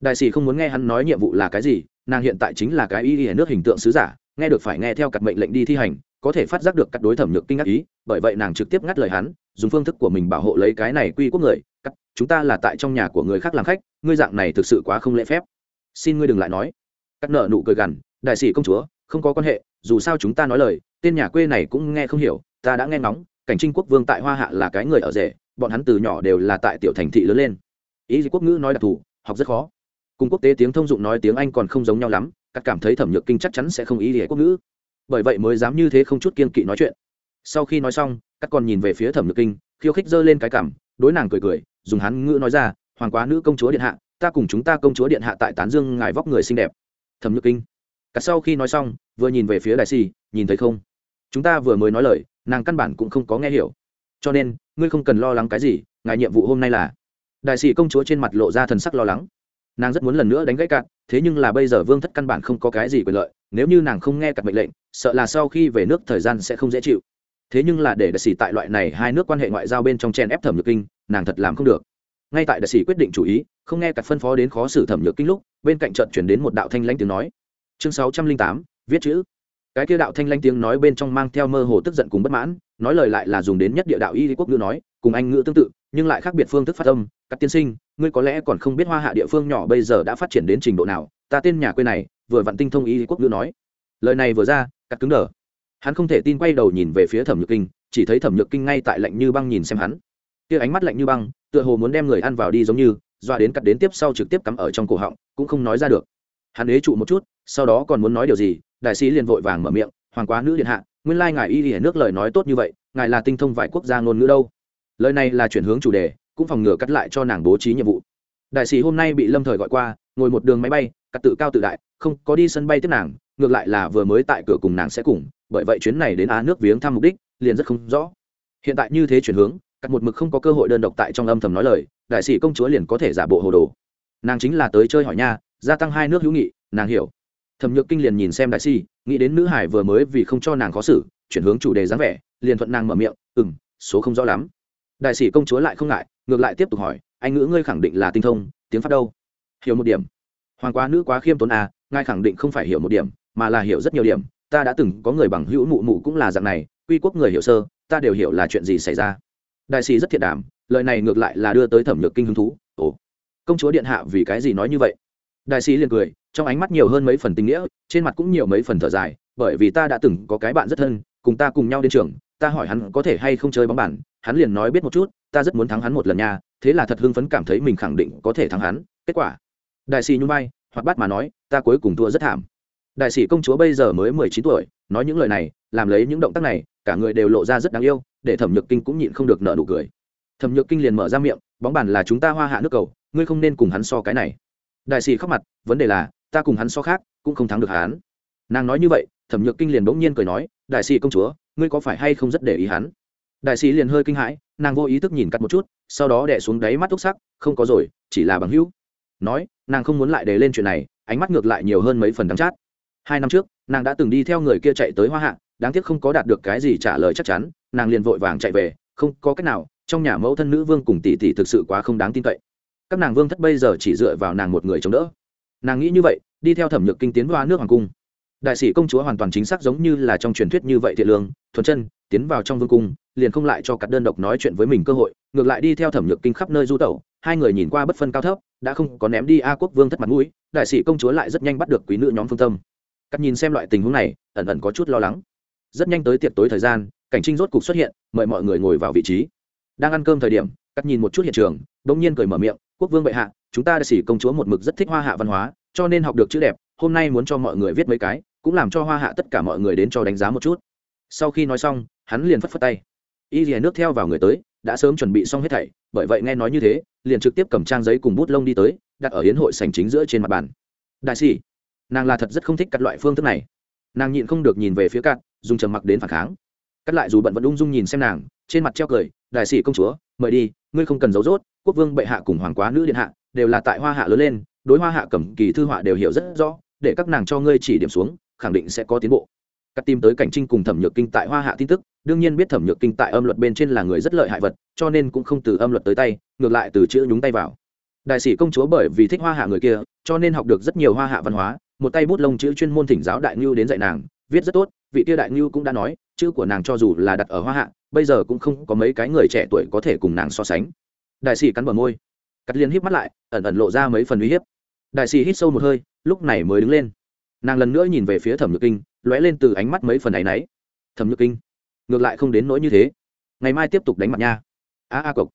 Đại sĩ không muốn nghe hắn nói nhiệm vụ là cái gì, nàng hiện tại chính là cái y y nước hình tượng sứ giả, nghe được phải nghe theo cặp mệnh lệnh đi thi hành, có thể phát giác được các đối thẩm nhược kinh ngạc ý, bởi vậy nàng trực tiếp ngắt lời hắn dùng phương thức của mình bảo hộ lấy cái này quy quốc người, cắt, chúng ta là tại trong nhà của người khác làm khách, ngươi dạng này thực sự quá không lễ phép. Xin ngươi đừng lại nói. Cắt nợ nụ cười gằn, đại sĩ công chúa, không có quan hệ, dù sao chúng ta nói lời, tên nhà quê này cũng nghe không hiểu, ta đã nghe ngóng, cảnh trinh quốc vương tại hoa hạ là cái người ở rể, bọn hắn từ nhỏ đều là tại tiểu thành thị lớn lên. Ý quốc ngữ nói đặc thù, học rất khó. Cùng quốc tế tiếng thông dụng nói tiếng anh còn không giống nhau lắm các cảm thấy thẩm nhược kinh chắc chắn sẽ không ý nghĩa quốc ngữ. Bởi vậy mới dám như thế không chút kiên kỵ nói chuyện sau khi nói xong các con nhìn về phía thẩm nhược kinh khiêu khích giơ lên cái cảm đối nàng cười cười dùng hắn ngữ nói ra hoàng quá nữ công chúa điện hạ ta cùng chúng ta công chúa điện hạ tại tán dương ngài vóc người xinh đẹp. Thẩm nhược kinh. Cả sau khi nói xong vừa nhìn về phía đại Sĩ, nhìn thấy không? Chúng ta vừa mới nói lời nàng căn bản cũng không có nghe hiểu. Cho nên ngươi không cần lo lắng cái gì ngài nhiệm vụ hôm nay là. Đại sĩ công chúa trên mặt lộ ra thần sắc lo lắng. Nàng rất muốn lần nữa đánh gãy cạn thế nhưng là bây giờ vương thất căn bản không có cái gì quyền lợi nếu như nàng không nghe cặp mệnh lệnh sợ là sau khi về nước thời gian sẽ không dễ chịu thế nhưng là để đại sĩ tại loại này hai nước quan hệ ngoại giao bên trong chen ép thẩm nhược kinh, nàng thật làm không được. Ngay tại đại sĩ quyết định chủ ý, không nghe cặt phân phó đến khó xử thẩm nhược kinh lúc, bên cạnh trận chuyển đến một đạo thanh lãnh tiếng nói. Chương sáu trăm linh tám, viết chữ. Cái kia đạo thanh lãnh tiếng nói bên trong mang theo mơ hồ tức giận cùng bất mãn, nói lời lại là dùng đến nhất địa đạo y quốc ngữ nói, cùng anh ngữ tương tự, nhưng lại khác biệt phương thức phát âm. Các tiên sinh, ngươi có lẽ còn không biết hoa hạ địa phương nhỏ bây giờ đã phát triển đến trình độ nào, ta tên nhà quê này, vừa vặn tinh thông y quốc ngữ nói. Lời này vừa ra cắt cứng đờ hắn không thể tin quay đầu nhìn về phía thẩm nhược kinh, chỉ thấy thẩm nhược kinh ngay tại lạnh như băng nhìn xem hắn. Kia ánh mắt lạnh như băng, tựa hồ muốn đem người ăn vào đi giống như doa đến cắt đến tiếp sau trực tiếp cắm ở trong cổ họng, cũng không nói ra được. Hắn ế trụ một chút, sau đó còn muốn nói điều gì, đại sĩ liền vội vàng mở miệng, hoàng quá nữ điện hạ, nguyên lai ngài y hiển nước lời nói tốt như vậy, ngài là tinh thông vài quốc gia ngôn ngữ đâu? Lời này là chuyển hướng chủ đề, cũng phòng ngừa cắt lại cho nàng bố trí nhiệm vụ. Đại sĩ hôm nay bị lâm thời gọi qua, ngồi một đường máy bay, cắt tự cao tự đại, không có đi sân bay tiếp nàng, ngược lại là vừa mới tại cửa cùng nàng sẽ cùng bởi vậy chuyến này đến á nước viếng thăm mục đích liền rất không rõ. Hiện tại như thế chuyển hướng, cắt một mực không có cơ hội đơn độc tại trong âm thầm nói lời, đại sĩ công chúa liền có thể giả bộ hồ đồ. Nàng chính là tới chơi hỏi nha, gia tăng hai nước hữu nghị, nàng hiểu. Thẩm nhược kinh liền nhìn xem đại sĩ, nghĩ đến nữ hải vừa mới vì không cho nàng khó xử, chuyển hướng chủ đề dáng vẻ, liền thuận nàng mở miệng ừ m số không rõ lắm. Đại sĩ công chúa lại không ngại, ngược lại tiếp tục hỏi, anh ngữ ngươi khẳng định là tinh thông, tiếng pháp đâu? Hiểu một điểm. Hoàng quá nữ quá khiêm tốn à ngài khẳng định không phải hiểu một điểm, mà là hiểu rất nhiều điểm ta đã từng có người bằng hữu mụ mụ cũng là dạng này, quy quốc người hiểu sơ, ta đều hiểu là chuyện gì xảy ra. Đại sĩ rất thiệt đảm, lời này ngược lại là đưa tới thẩm nhược kinh hứng thú. Ồ, công chúa điện hạ vì cái gì nói như vậy? Đại sĩ liền cười, trong ánh mắt nhiều hơn mấy phần tình nghĩa, trên mặt cũng nhiều mấy phần thở dài, bởi vì ta đã từng có cái bạn rất thân, cùng ta cùng nhau đến trường, ta hỏi hắn có thể hay không chơi bóng bàn, hắn liền nói biết một chút, ta rất muốn thắng hắn một lần nha, thế là thật hưng phấn cảm thấy mình khẳng định có thể thắng hắn, kết quả. Đại sĩ nhung bay hoặc bắt mà nói, ta cuối cùng thua rất thảm đại sĩ công chúa bây giờ mới mười chín tuổi, nói những lời này, làm lấy những động tác này, cả người đều lộ ra rất đáng yêu, để thẩm nhược kinh cũng nhịn không được nợ nụ cười. Thẩm nhược kinh liền mở ra miệng, bóng bàn là chúng ta hoa hạ nước cầu, ngươi không nên cùng hắn so cái này. Đại sĩ khóc mặt, vấn đề là, ta cùng hắn so khác, cũng không thắng được hắn. Nàng nói như vậy, thẩm nhược kinh liền bỗng nhiên cười nói, đại sĩ công chúa, ngươi có phải hay không rất để ý hắn? Đại sĩ liền hơi kinh hãi, nàng vô ý thức nhìn cắt một chút, sau đó đẻ xuống đáy mắt túc sắc, không có rồi, chỉ là bằng hữu. Nói, nàng không muốn lại để lên chuyện này, ánh mắt ngược lại nhiều hơn mấy phần đắng chát hai năm trước, nàng đã từng đi theo người kia chạy tới hoa hạ, đáng tiếc không có đạt được cái gì trả lời chắc chắn, nàng liền vội vàng chạy về, không có cách nào, trong nhà mẫu thân nữ vương cùng tỷ tỷ thực sự quá không đáng tin cậy. Các nàng vương thất bây giờ chỉ dựa vào nàng một người chống đỡ. Nàng nghĩ như vậy, đi theo thẩm nhược kinh tiến hoa nước hoàng cung. Đại sĩ công chúa hoàn toàn chính xác giống như là trong truyền thuyết như vậy thiện lương, thuần chân, tiến vào trong vương cung, liền không lại cho các đơn độc nói chuyện với mình cơ hội, ngược lại đi theo thẩm nhược kinh khắp nơi du tẩu, hai người nhìn qua bất phân cao thấp, đã không có ném đi a quốc vương thất mặt mũi, đại sĩ công chúa lại rất nhanh bắt được quý nữ nhóm phương tâm cắt nhìn xem loại tình huống này, ẩn ẩn có chút lo lắng. Rất nhanh tới tiệc tối thời gian, cảnh trinh rốt cục xuất hiện, mời mọi người ngồi vào vị trí. Đang ăn cơm thời điểm, cắt nhìn một chút hiện trường đ ỗ n g nhiên cười mở miệng, quốc vương bệ hạ, chúng ta đại xỉ công chúa một mực rất thích hoa hạ văn hóa, cho nên học được chữ đẹp, hôm nay muốn cho mọi người viết mấy cái, cũng làm cho hoa hạ tất cả mọi người đến cho đánh giá một chút. Sau khi nói xong, hắn liền phất phất tay. Y rìa nước theo vào người tới, đã sớm chuẩn bị xong hết thảy, bởi vậy nghe nói như thế, liền trực tiếp cầm trang giấy cùng bút lông đi tới, đặt ở hiến hội sành chính giữa trên mặt bàn. Đại sĩ nàng là thật rất không thích các loại phương thức này. Nàng nhịn không được nhìn về phía cát dùng trầm mặc đến phản kháng. Cắt lại dù bận vẫn ung dung nhìn xem nàng, trên mặt treo cười, đại sĩ công chúa, mời đi, ngươi không cần giấu rốt, quốc vương bệ hạ cùng hoàng quá nữ điện hạ đều là tại hoa hạ lớn lên, đối hoa hạ cầm kỳ thư họa đều hiểu rất rõ, để các nàng cho ngươi chỉ điểm xuống, khẳng định sẽ có tiến bộ. Cắt tìm tới cảnh trinh cùng thẩm nhược kinh tại hoa hạ tin tức, đương nhiên biết thẩm nhược kinh tại âm luật bên trên là người rất lợi hại vật, cho nên cũng không từ âm luật tới tay, ngược lại từ chữ nhúng tay vào. Đại sĩ công chúa bởi vì thích hoa hạ người kia, cho nên học được rất nhiều hoa hạ văn hóa một tay bút lông chữ chuyên môn thỉnh giáo đại ngưu đến dạy nàng, viết rất tốt, vị tiêu đại ngưu cũng đã nói, chữ của nàng cho dù là đặt ở hoa hạ, bây giờ cũng không có mấy cái người trẻ tuổi có thể cùng nàng so sánh. Đại sĩ cắn bờ môi. Cắt liên híp mắt lại, ẩn ẩn lộ ra mấy phần uy hiếp. Đại sĩ hít sâu một hơi, lúc này mới đứng lên. Nàng lần nữa nhìn về phía thẩm nhược kinh, lóe lên từ ánh mắt mấy phần ấ náy. Thẩm nhược kinh, ngược lại không đến nỗi như thế. Ngày mai tiếp tục đánh mặt nha. A a cộc.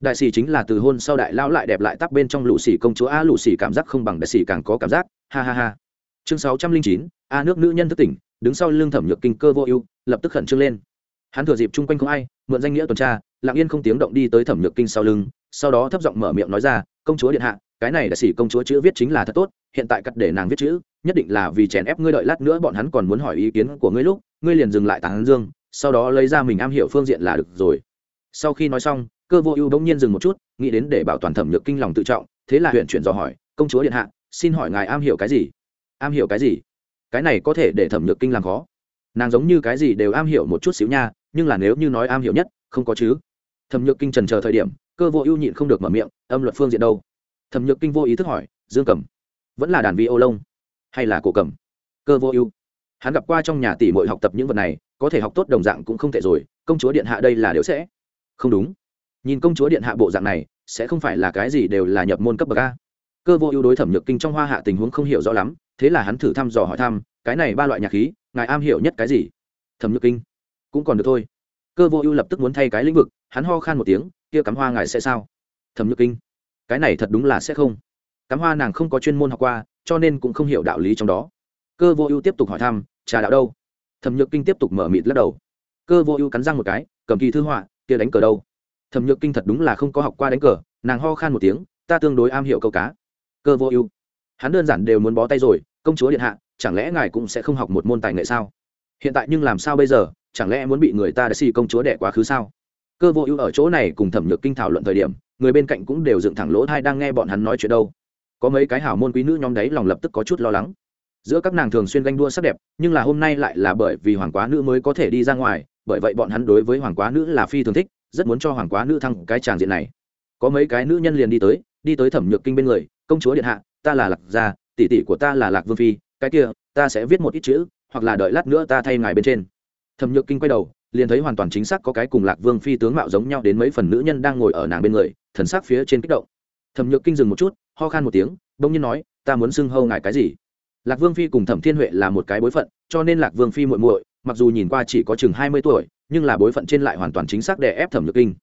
Đại sĩ chính là từ hôn sau đại lão lại đẹp lại tắc bên trong lũ sĩ công chúa, a lũ sĩ cảm giác không bằng đại sĩ càng có cảm giác. Ha ha ha chương sáu trăm linh chín, a nước nữ nhân thức tỉnh, đứng sau lưng thẩm nhược kinh cơ vô ưu, lập tức khẩn trương lên. Hắn thừa dịp chung quanh không ai, mượn danh nghĩa tuần tra, lặng yên không tiếng động đi tới thẩm nhược kinh sau lưng, sau đó thấp giọng mở miệng nói ra, công chúa điện hạ, cái này đã xỉ công chúa chữ viết chính là thật tốt, hiện tại cắt để nàng viết chữ, nhất định là vì chèn ép ngươi đợi lát nữa bọn hắn còn muốn hỏi ý kiến của ngươi lúc, ngươi liền dừng lại tán dương, sau đó lấy ra mình am hiểu phương diện là được rồi. Sau khi nói xong, cơ vô ưu bỗng nhiên dừng một chút, nghĩ đến để bảo toàn thẩm nhược kinh lòng tự trọng, thế là huyện chuyển dò hỏi, công chúa điện hạ, xin hỏi ngài am hiểu cái gì? Am hiểu cái gì? Cái này có thể để thẩm nhược kinh làm khó. Nàng giống như cái gì đều am hiểu một chút xíu nha, nhưng là nếu như nói am hiểu nhất, không có chứ. Thẩm nhược kinh trần chờ thời điểm, cơ vô ưu nhịn không được mở miệng, âm luật phương diện đâu? Thẩm nhược kinh vô ý thức hỏi, dương cầm vẫn là đàn vi ô lông, hay là cổ cầm? Cơ vô ưu, hắn gặp qua trong nhà tỷ mội học tập những vật này, có thể học tốt đồng dạng cũng không thể rồi, công chúa điện hạ đây là đều sẽ. Không đúng. Nhìn công chúa điện hạ bộ dạng này, sẽ không phải là cái gì đều là nhập môn cấp bậc a. Cơ vô ưu đối thẩm nhược kinh trong hoa hạ tình huống không hiểu rõ lắm thế là hắn thử thăm dò hỏi thăm, cái này ba loại nhạc khí, ngài am hiểu nhất cái gì? Thẩm nhược kinh. Cũng còn được thôi. Cơ vô ưu lập tức muốn thay cái lĩnh vực, hắn ho khan một tiếng, kia cắm hoa ngài sẽ sao? Thẩm nhược kinh. Cái này thật đúng là sẽ không. Cắm hoa nàng không có chuyên môn học qua, cho nên cũng không hiểu đạo lý trong đó. Cơ vô ưu tiếp tục hỏi thăm, trà đạo đâu? Thẩm nhược kinh tiếp tục mở mịt lắc đầu. Cơ vô ưu cắn răng một cái, cầm kỳ thư họa, kia đánh cờ đâu? Thẩm nhược kinh thật đúng là không có học qua đánh cờ, nàng ho khan một tiếng, ta tương đối am hiểu câu cá. Cơ vô ưu hắn đơn giản đều muốn bó tay rồi, công chúa điện hạ, chẳng lẽ ngài cũng sẽ không học một môn tài nghệ sao? Hiện tại nhưng làm sao bây giờ, chẳng lẽ muốn bị người ta đã xì công chúa đẻ quá khứ sao? Cơ vô ưu ở chỗ này cùng thẩm nhược kinh thảo luận thời điểm, người bên cạnh cũng đều dựng thẳng lỗ thai đang nghe bọn hắn nói chuyện đâu. Có mấy cái hảo môn quý nữ nhóm đấy lòng lập tức có chút lo lắng. Giữa các nàng thường xuyên ganh đua sắc đẹp, nhưng là hôm nay lại là bởi vì hoàng quá nữ mới có thể đi ra ngoài, bởi vậy bọn hắn đối với hoàng quá nữ là phi thường thích, rất muốn cho hoàng quá nữ thăng cái tràng diện này. Có mấy cái nữ nhân liền đi tới đi tới thẩm nhược kinh bên người, công chúa điện hạ ta là lạc gia, tỷ tỷ của ta là lạc vương phi, cái kia, ta sẽ viết một ít chữ, hoặc là đợi lát nữa ta thay ngài bên trên. Thẩm nhược kinh quay đầu, liền thấy hoàn toàn chính xác có cái cùng lạc vương phi tướng mạo giống nhau đến mấy phần nữ nhân đang ngồi ở nàng bên người, thần sắc phía trên kích động. Thẩm nhược kinh dừng một chút, ho khan một tiếng, bỗng nhiên nói, ta muốn xưng hâu ngài cái gì? Lạc vương phi cùng thẩm thiên huệ là một cái bối phận, cho nên lạc vương phi muội muội, mặc dù nhìn qua chỉ có chừng hai mươi tuổi, nhưng là bối phận trên lại hoàn toàn chính xác để ép thẩm nhược kinh.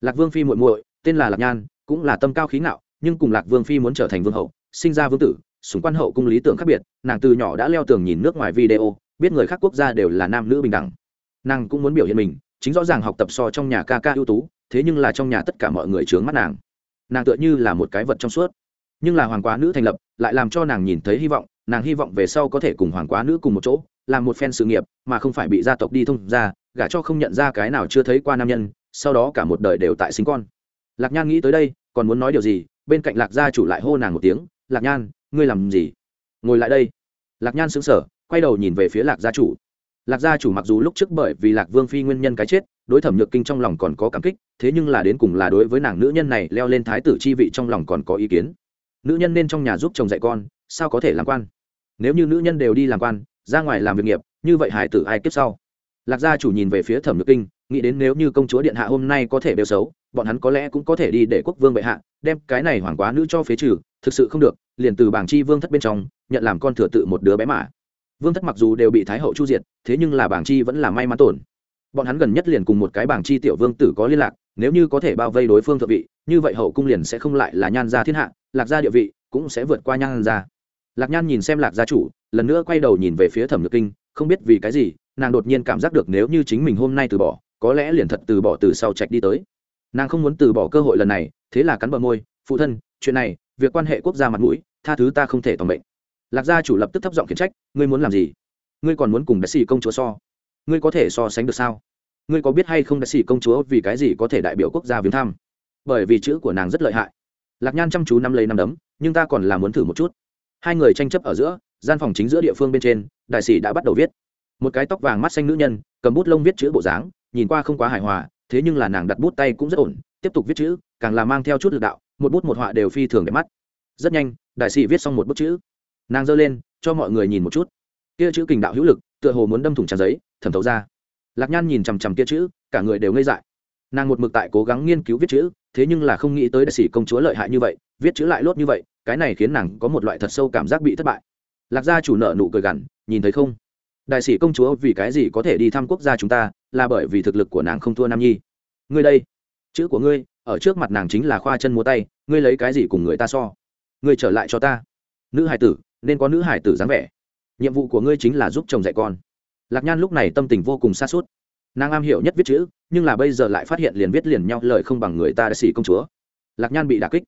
Lạc vương phi muội muội, tên là lạc nhan, cũng là tâm cao khí ngạo, nhưng cùng lạc vương phi muốn trở thành vương hậu sinh ra vương tử súng quan hậu cung lý tưởng khác biệt, nàng từ nhỏ đã leo tường nhìn nước ngoài video, biết người khác quốc gia đều là nam nữ bình đẳng. Nàng cũng muốn biểu hiện mình, chính rõ ràng học tập so trong nhà ca ca ưu tú, thế nhưng là trong nhà tất cả mọi người trướng mắt nàng. Nàng tựa như là một cái vật trong suốt. Nhưng là hoàng quá nữ thành lập, lại làm cho nàng nhìn thấy hy vọng, nàng hy vọng về sau có thể cùng hoàng quá nữ cùng một chỗ, làm một phen sự nghiệp, mà không phải bị gia tộc đi thông ra gả cho không nhận ra cái nào chưa thấy qua nam nhân, sau đó cả một đời đều tại sinh con. Lạc nhan nghĩ tới đây, còn muốn nói điều gì, bên cạnh lạc gia chủ lại hô nàng một tiếng lạc nhan, ngươi làm gì? Ngồi lại đây. Lạc nhan xứng sở quay đầu nhìn về phía lạc gia chủ. Lạc gia chủ mặc dù lúc trước bởi vì lạc vương phi nguyên nhân cái chết, đối thẩm nhược kinh trong lòng còn có cảm kích, thế nhưng là đến cùng là đối với nàng nữ nhân này leo lên thái tử chi vị trong lòng còn có ý kiến. Nữ nhân nên trong nhà giúp chồng dạy con, sao có thể làm quan? Nếu như nữ nhân đều đi làm quan, ra ngoài làm việc nghiệp, như vậy hải tử ai kiếp sau? Lạc gia chủ nhìn về phía thẩm nhược kinh, nghĩ đến nếu như công chúa điện hạ hôm nay có thể đều xấu, bọn hắn có lẽ cũng có thể đi để quốc vương bệ hạ đem cái này hoàng quá nữ cho phế trừ, thực sự không được, liền từ bảng chi vương thất bên trong, nhận làm con thừa tự một đứa bé mà. Vương thất mặc dù đều bị thái hậu chu diệt, thế nhưng là bảng chi vẫn là may mắn tổn. Bọn hắn gần nhất liền cùng một cái bảng chi tiểu vương tử có liên lạc, nếu như có thể bao vây đối phương thượng vị, như vậy hậu cung liền sẽ không lại là nhan gia thiên hạ, lạc gia địa vị cũng sẽ vượt qua nhan gia. Lạc nhan nhìn xem lạc gia chủ, lần nữa quay đầu nhìn về phía thẩm nhược kinh, không biết vì cái gì, nàng đột nhiên cảm giác được nếu như chính mình hôm nay từ bỏ, có lẽ liền thật từ bỏ từ sau trạch đi tới nàng không muốn từ bỏ cơ hội lần này, thế là cắn bờ môi, phụ thân, chuyện này, việc quan hệ quốc gia mặt mũi, tha thứ ta không thể toàn bệnh lạc gia chủ lập tức thấp giọng khiển trách, ngươi muốn làm gì? Ngươi còn muốn cùng đại sĩ công chúa so? Ngươi có thể so sánh được sao? Ngươi có biết hay không đại sĩ công chúa vì cái gì có thể đại biểu quốc gia viếng thăm? Bởi vì chữ của nàng rất lợi hại. Lạc nhan chăm chú năm lấy năm đấm, nhưng ta còn là muốn thử một chút. Hai người tranh chấp ở giữa, gian phòng chính giữa địa phương bên trên, đại sĩ đã bắt đầu viết. Một cái tóc vàng mắt xanh nữ nhân, cầm bút lông viết chữ bộ dáng, nhìn qua không quá hài hòa thế nhưng là nàng đặt bút tay cũng rất ổn, tiếp tục viết chữ, càng là mang theo chút lực đạo, một bút một họa đều phi thường đẹp mắt. Rất nhanh, đại sĩ viết xong một bức chữ. Nàng giơ lên, cho mọi người nhìn một chút. Kia chữ kình đạo hữu lực, tựa hồ muốn đâm thủng trang giấy, thẩm thấu ra. Lạc nhan nhìn chằm chằm kia chữ, cả người đều ngây dại. Nàng một mực tại cố gắng nghiên cứu viết chữ, thế nhưng là không nghĩ tới đại sĩ công chúa lợi hại như vậy, viết chữ lại lốt như vậy, cái này khiến nàng có một loại thật sâu cảm giác bị thất bại. Lạc gia chủ nợ nụ cười gằn, nhìn thấy không? Đại sĩ công chúa vì cái gì có thể đi thăm quốc gia chúng ta là bởi vì thực lực của nàng không thua nam nhi. Ngươi đây, chữ của ngươi, ở trước mặt nàng chính là khoa chân múa tay, ngươi lấy cái gì cùng người ta so? Ngươi trở lại cho ta. Nữ hải tử, nên có nữ hải tử dáng vẻ. Nhiệm vụ của ngươi chính là giúp chồng dạy con. Lạc nhan lúc này tâm tình vô cùng xa suốt nàng am hiểu nhất viết chữ, nhưng là bây giờ lại phát hiện liền viết liền nhau, lời không bằng người ta đã xỉ công chúa. Lạc nhan bị đà kích.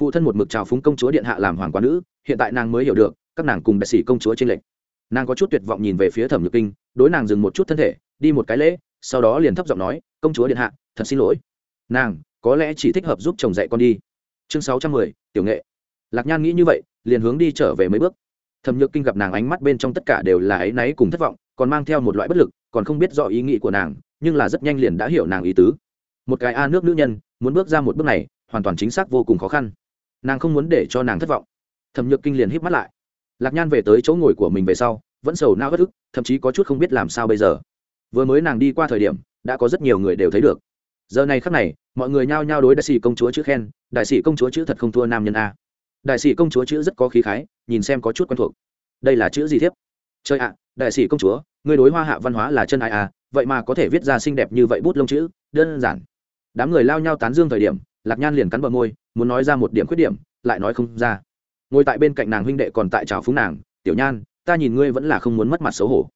Phụ thân một mực trào phúng công chúa điện hạ làm hoàng quá nữ, hiện tại nàng mới hiểu được, các nàng cùng đại sĩ công chúa trên lệnh nàng có chút tuyệt vọng nhìn về phía thẩm nhược kinh, đối nàng dừng một chút thân thể, đi một cái lễ sau đó liền thấp giọng nói, công chúa điện hạ, thật xin lỗi. Nàng, có lẽ chỉ thích hợp giúp chồng dạy con đi. Chương sáu trăm mười, tiểu nghệ. Lạc nhan nghĩ như vậy, liền hướng đi trở về mấy bước. Thẩm nhược kinh gặp nàng ánh mắt bên trong tất cả đều là áy náy cùng thất vọng, còn mang theo một loại bất lực, còn không biết rõ ý nghĩ của nàng, nhưng là rất nhanh liền đã hiểu nàng ý tứ. Một cái a nước nữ nhân, muốn bước ra một bước này, hoàn toàn chính xác vô cùng khó khăn. Nàng không muốn để cho nàng thất vọng. Thẩm nhược kinh liền híp mắt lại. Lạc nhan về tới chỗ ngồi của mình về sau, vẫn sầu nao bất ức, thậm chí có chút không biết làm sao bây giờ vừa mới nàng đi qua thời điểm, đã có rất nhiều người đều thấy được. Giờ này khắc này, mọi người nhao nhao đối đại sĩ công chúa chữ khen, đại sĩ công chúa chữ thật không thua nam nhân a. Đại sĩ công chúa chữ rất có khí khái, nhìn xem có chút quen thuộc. Đây là chữ gì thiếp? Chơi ạ, đại sĩ công chúa, người đối hoa hạ văn hóa là chân ai à vậy mà có thể viết ra xinh đẹp như vậy bút lông chữ, đơn giản. Đám người lao nhau tán dương thời điểm, lạc nhan liền cắn bờ môi, muốn nói ra một điểm khuyết điểm, lại nói không ra. Ngồi tại bên cạnh nàng huynh đệ còn tại trào phúng nàng, tiểu nhan, ta nhìn ngươi vẫn là không muốn mất mặt xấu hổ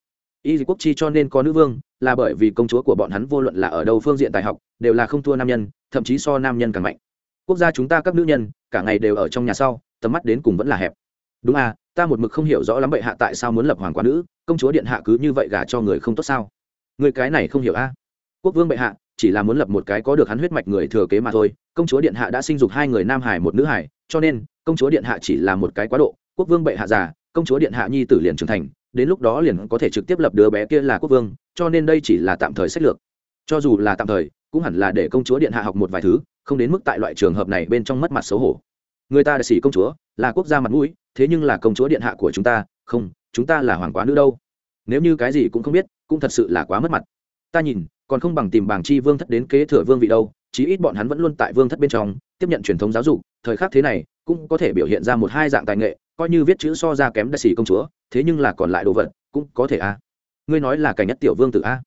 y quốc chi cho nên có nữ vương, là bởi vì công chúa của bọn hắn vô luận là ở đâu phương diện tài học, đều là không thua nam nhân, thậm chí so nam nhân càng mạnh. Quốc gia chúng ta các nữ nhân, cả ngày đều ở trong nhà sau, tầm mắt đến cùng vẫn là hẹp. Đúng à ta một mực không hiểu rõ lắm bệ hạ tại sao muốn lập hoàng quá nữ, công chúa điện hạ cứ như vậy gả cho người không tốt sao? Người cái này không hiểu a quốc vương bệ hạ, chỉ là muốn lập một cái có được hắn huyết mạch người thừa kế mà thôi, công chúa điện hạ đã sinh dục hai người nam hải một nữ hải, cho nên, công chúa điện hạ chỉ là một cái quá độ. Quốc vương bệ hạ già, công chúa điện hạ nhi tử liền trưởng thành đến lúc đó liền có thể trực tiếp lập đứa bé kia là quốc vương, cho nên đây chỉ là tạm thời sách lược. Cho dù là tạm thời, cũng hẳn là để công chúa điện hạ học một vài thứ, không đến mức tại loại trường hợp này bên trong mất mặt xấu hổ. Người ta đại sĩ công chúa, là quốc gia mặt mũi, thế nhưng là công chúa điện hạ của chúng ta, không, chúng ta là hoàng quá nữ đâu. Nếu như cái gì cũng không biết, cũng thật sự là quá mất mặt. Ta nhìn, còn không bằng tìm bảng chi vương thất đến kế thừa vương vị đâu, chí ít bọn hắn vẫn luôn tại vương thất bên trong, tiếp nhận truyền thống giáo dục, thời khắc thế này, cũng có thể biểu hiện ra một hai dạng tài nghệ coi như viết chữ so ra kém đại sĩ công chúa, thế nhưng là còn lại đồ vật, cũng có thể a. Ngươi nói là cảnh nhất tiểu vương tử a?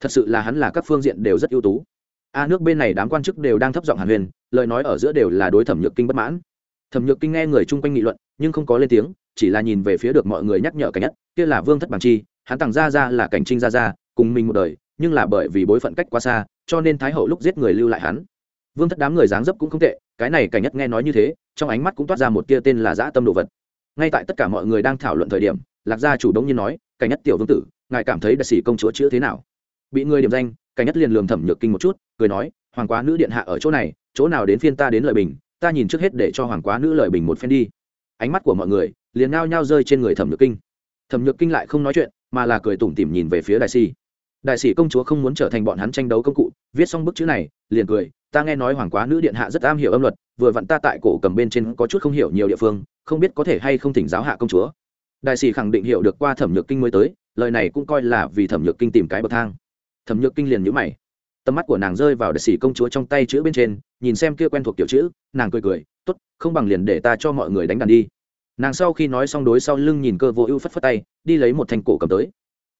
Thật sự là hắn là các phương diện đều rất ưu tú. A, nước bên này đám quan chức đều đang thấp giọng hàn huyền, lời nói ở giữa đều là đối thẩm nhược kinh bất mãn. Thẩm nhược kinh nghe người chung quanh nghị luận, nhưng không có lên tiếng, chỉ là nhìn về phía được mọi người nhắc nhở cảnh nhất, kia là vương thất bằng chi, hắn tặng ra ra là cảnh trinh ra ra cùng mình một đời, nhưng là bởi vì bối phận cách quá xa, cho nên thái hậu lúc giết người lưu lại hắn. Vương thất đám người dáng dấp cũng không tệ, cái này cảnh nhất nghe nói như thế, trong ánh mắt cũng toát ra một tia tên là dã tâm đồ vật ngay tại tất cả mọi người đang thảo luận thời điểm, lạc gia chủ động như nói, cảnh nhất tiểu vương tử, ngài cảm thấy đại sĩ công chúa chữa thế nào? Bị người điểm danh, cảnh nhất liền lườm thẩm nhược kinh một chút, cười nói, hoàng quá nữ điện hạ ở chỗ này, chỗ nào đến phiên ta đến lời bình, ta nhìn trước hết để cho hoàng quá nữ lời bình một phen đi. Ánh mắt của mọi người liền nao nhao rơi trên người thẩm nhược kinh. Thẩm nhược kinh lại không nói chuyện, mà là cười tủm tỉm nhìn về phía đại sĩ. Đại sĩ công chúa không muốn trở thành bọn hắn tranh đấu công cụ, viết xong bức chữ này, liền cười, ta nghe nói hoàng quá nữ điện hạ rất am hiểu âm luật, vừa vặn ta tại cổ cầm bên trên có chút không hiểu nhiều địa phương không biết có thể hay không thỉnh giáo hạ công chúa. Đại sĩ khẳng định hiểu được qua thẩm nhược kinh mới tới, lời này cũng coi là vì thẩm nhược kinh tìm cái bậc thang. Thẩm nhược kinh liền nhữ mày. Tầm mắt của nàng rơi vào đại sĩ công chúa trong tay chữ bên trên, nhìn xem kia quen thuộc tiểu chữ, nàng cười cười, tốt, không bằng liền để ta cho mọi người đánh đàn đi. Nàng sau khi nói xong đối sau lưng nhìn cơ vô ưu phất phất tay, đi lấy một thanh cổ cầm tới.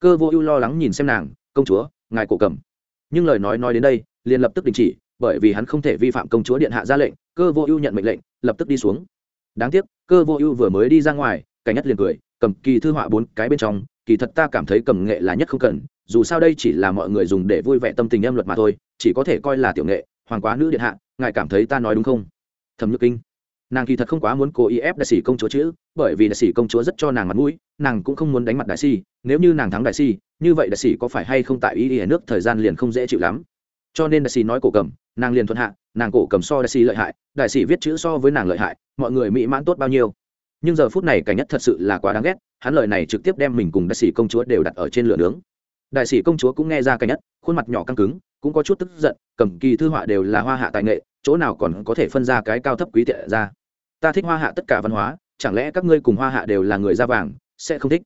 Cơ vô ưu lo lắng nhìn xem nàng, công chúa, ngài cổ cầm. Nhưng lời nói nói đến đây, liền lập tức đình chỉ, bởi vì hắn không thể vi phạm công chúa điện hạ ra lệnh, cơ vô ưu nhận mệnh lệnh, lập tức đi xuống. Đáng tiếc cơ vô ưu vừa mới đi ra ngoài, cảnh nhất liền cười, cầm kỳ thư họa bốn cái bên trong, kỳ thật ta cảm thấy cầm nghệ là nhất không cần, dù sao đây chỉ là mọi người dùng để vui vẻ tâm tình âm luật mà thôi, chỉ có thể coi là tiểu nghệ, hoàng quá nữ điện hạ, ngài cảm thấy ta nói đúng không? Thẩm nhược kinh. Nàng kỳ thật không quá muốn cố ý ép đại sĩ công chúa chữ, bởi vì đại sĩ công chúa rất cho nàng mặt mũi, nàng cũng không muốn đánh mặt đại sĩ, nếu như nàng thắng đại sĩ, như vậy đại sĩ có phải hay không tại ý ý nước thời gian liền không dễ chịu lắm. Cho nên đại sĩ nói cổ cầm, nàng liền thuận hạ nàng cổ cầm so đại sĩ lợi hại, đại sĩ viết chữ so với nàng lợi hại, mọi người mỹ mãn tốt bao nhiêu. Nhưng giờ phút này cảnh nhất thật sự là quá đáng ghét, hắn lời này trực tiếp đem mình cùng đại sĩ công chúa đều đặt ở trên lửa nướng. Đại sĩ công chúa cũng nghe ra cảnh nhất, khuôn mặt nhỏ căng cứng, cũng có chút tức giận, cầm kỳ thư họa đều là hoa hạ tài nghệ, chỗ nào còn có thể phân ra cái cao thấp quý tệ ra. Ta thích hoa hạ tất cả văn hóa, chẳng lẽ các ngươi cùng hoa hạ đều là người da vàng, sẽ không thích?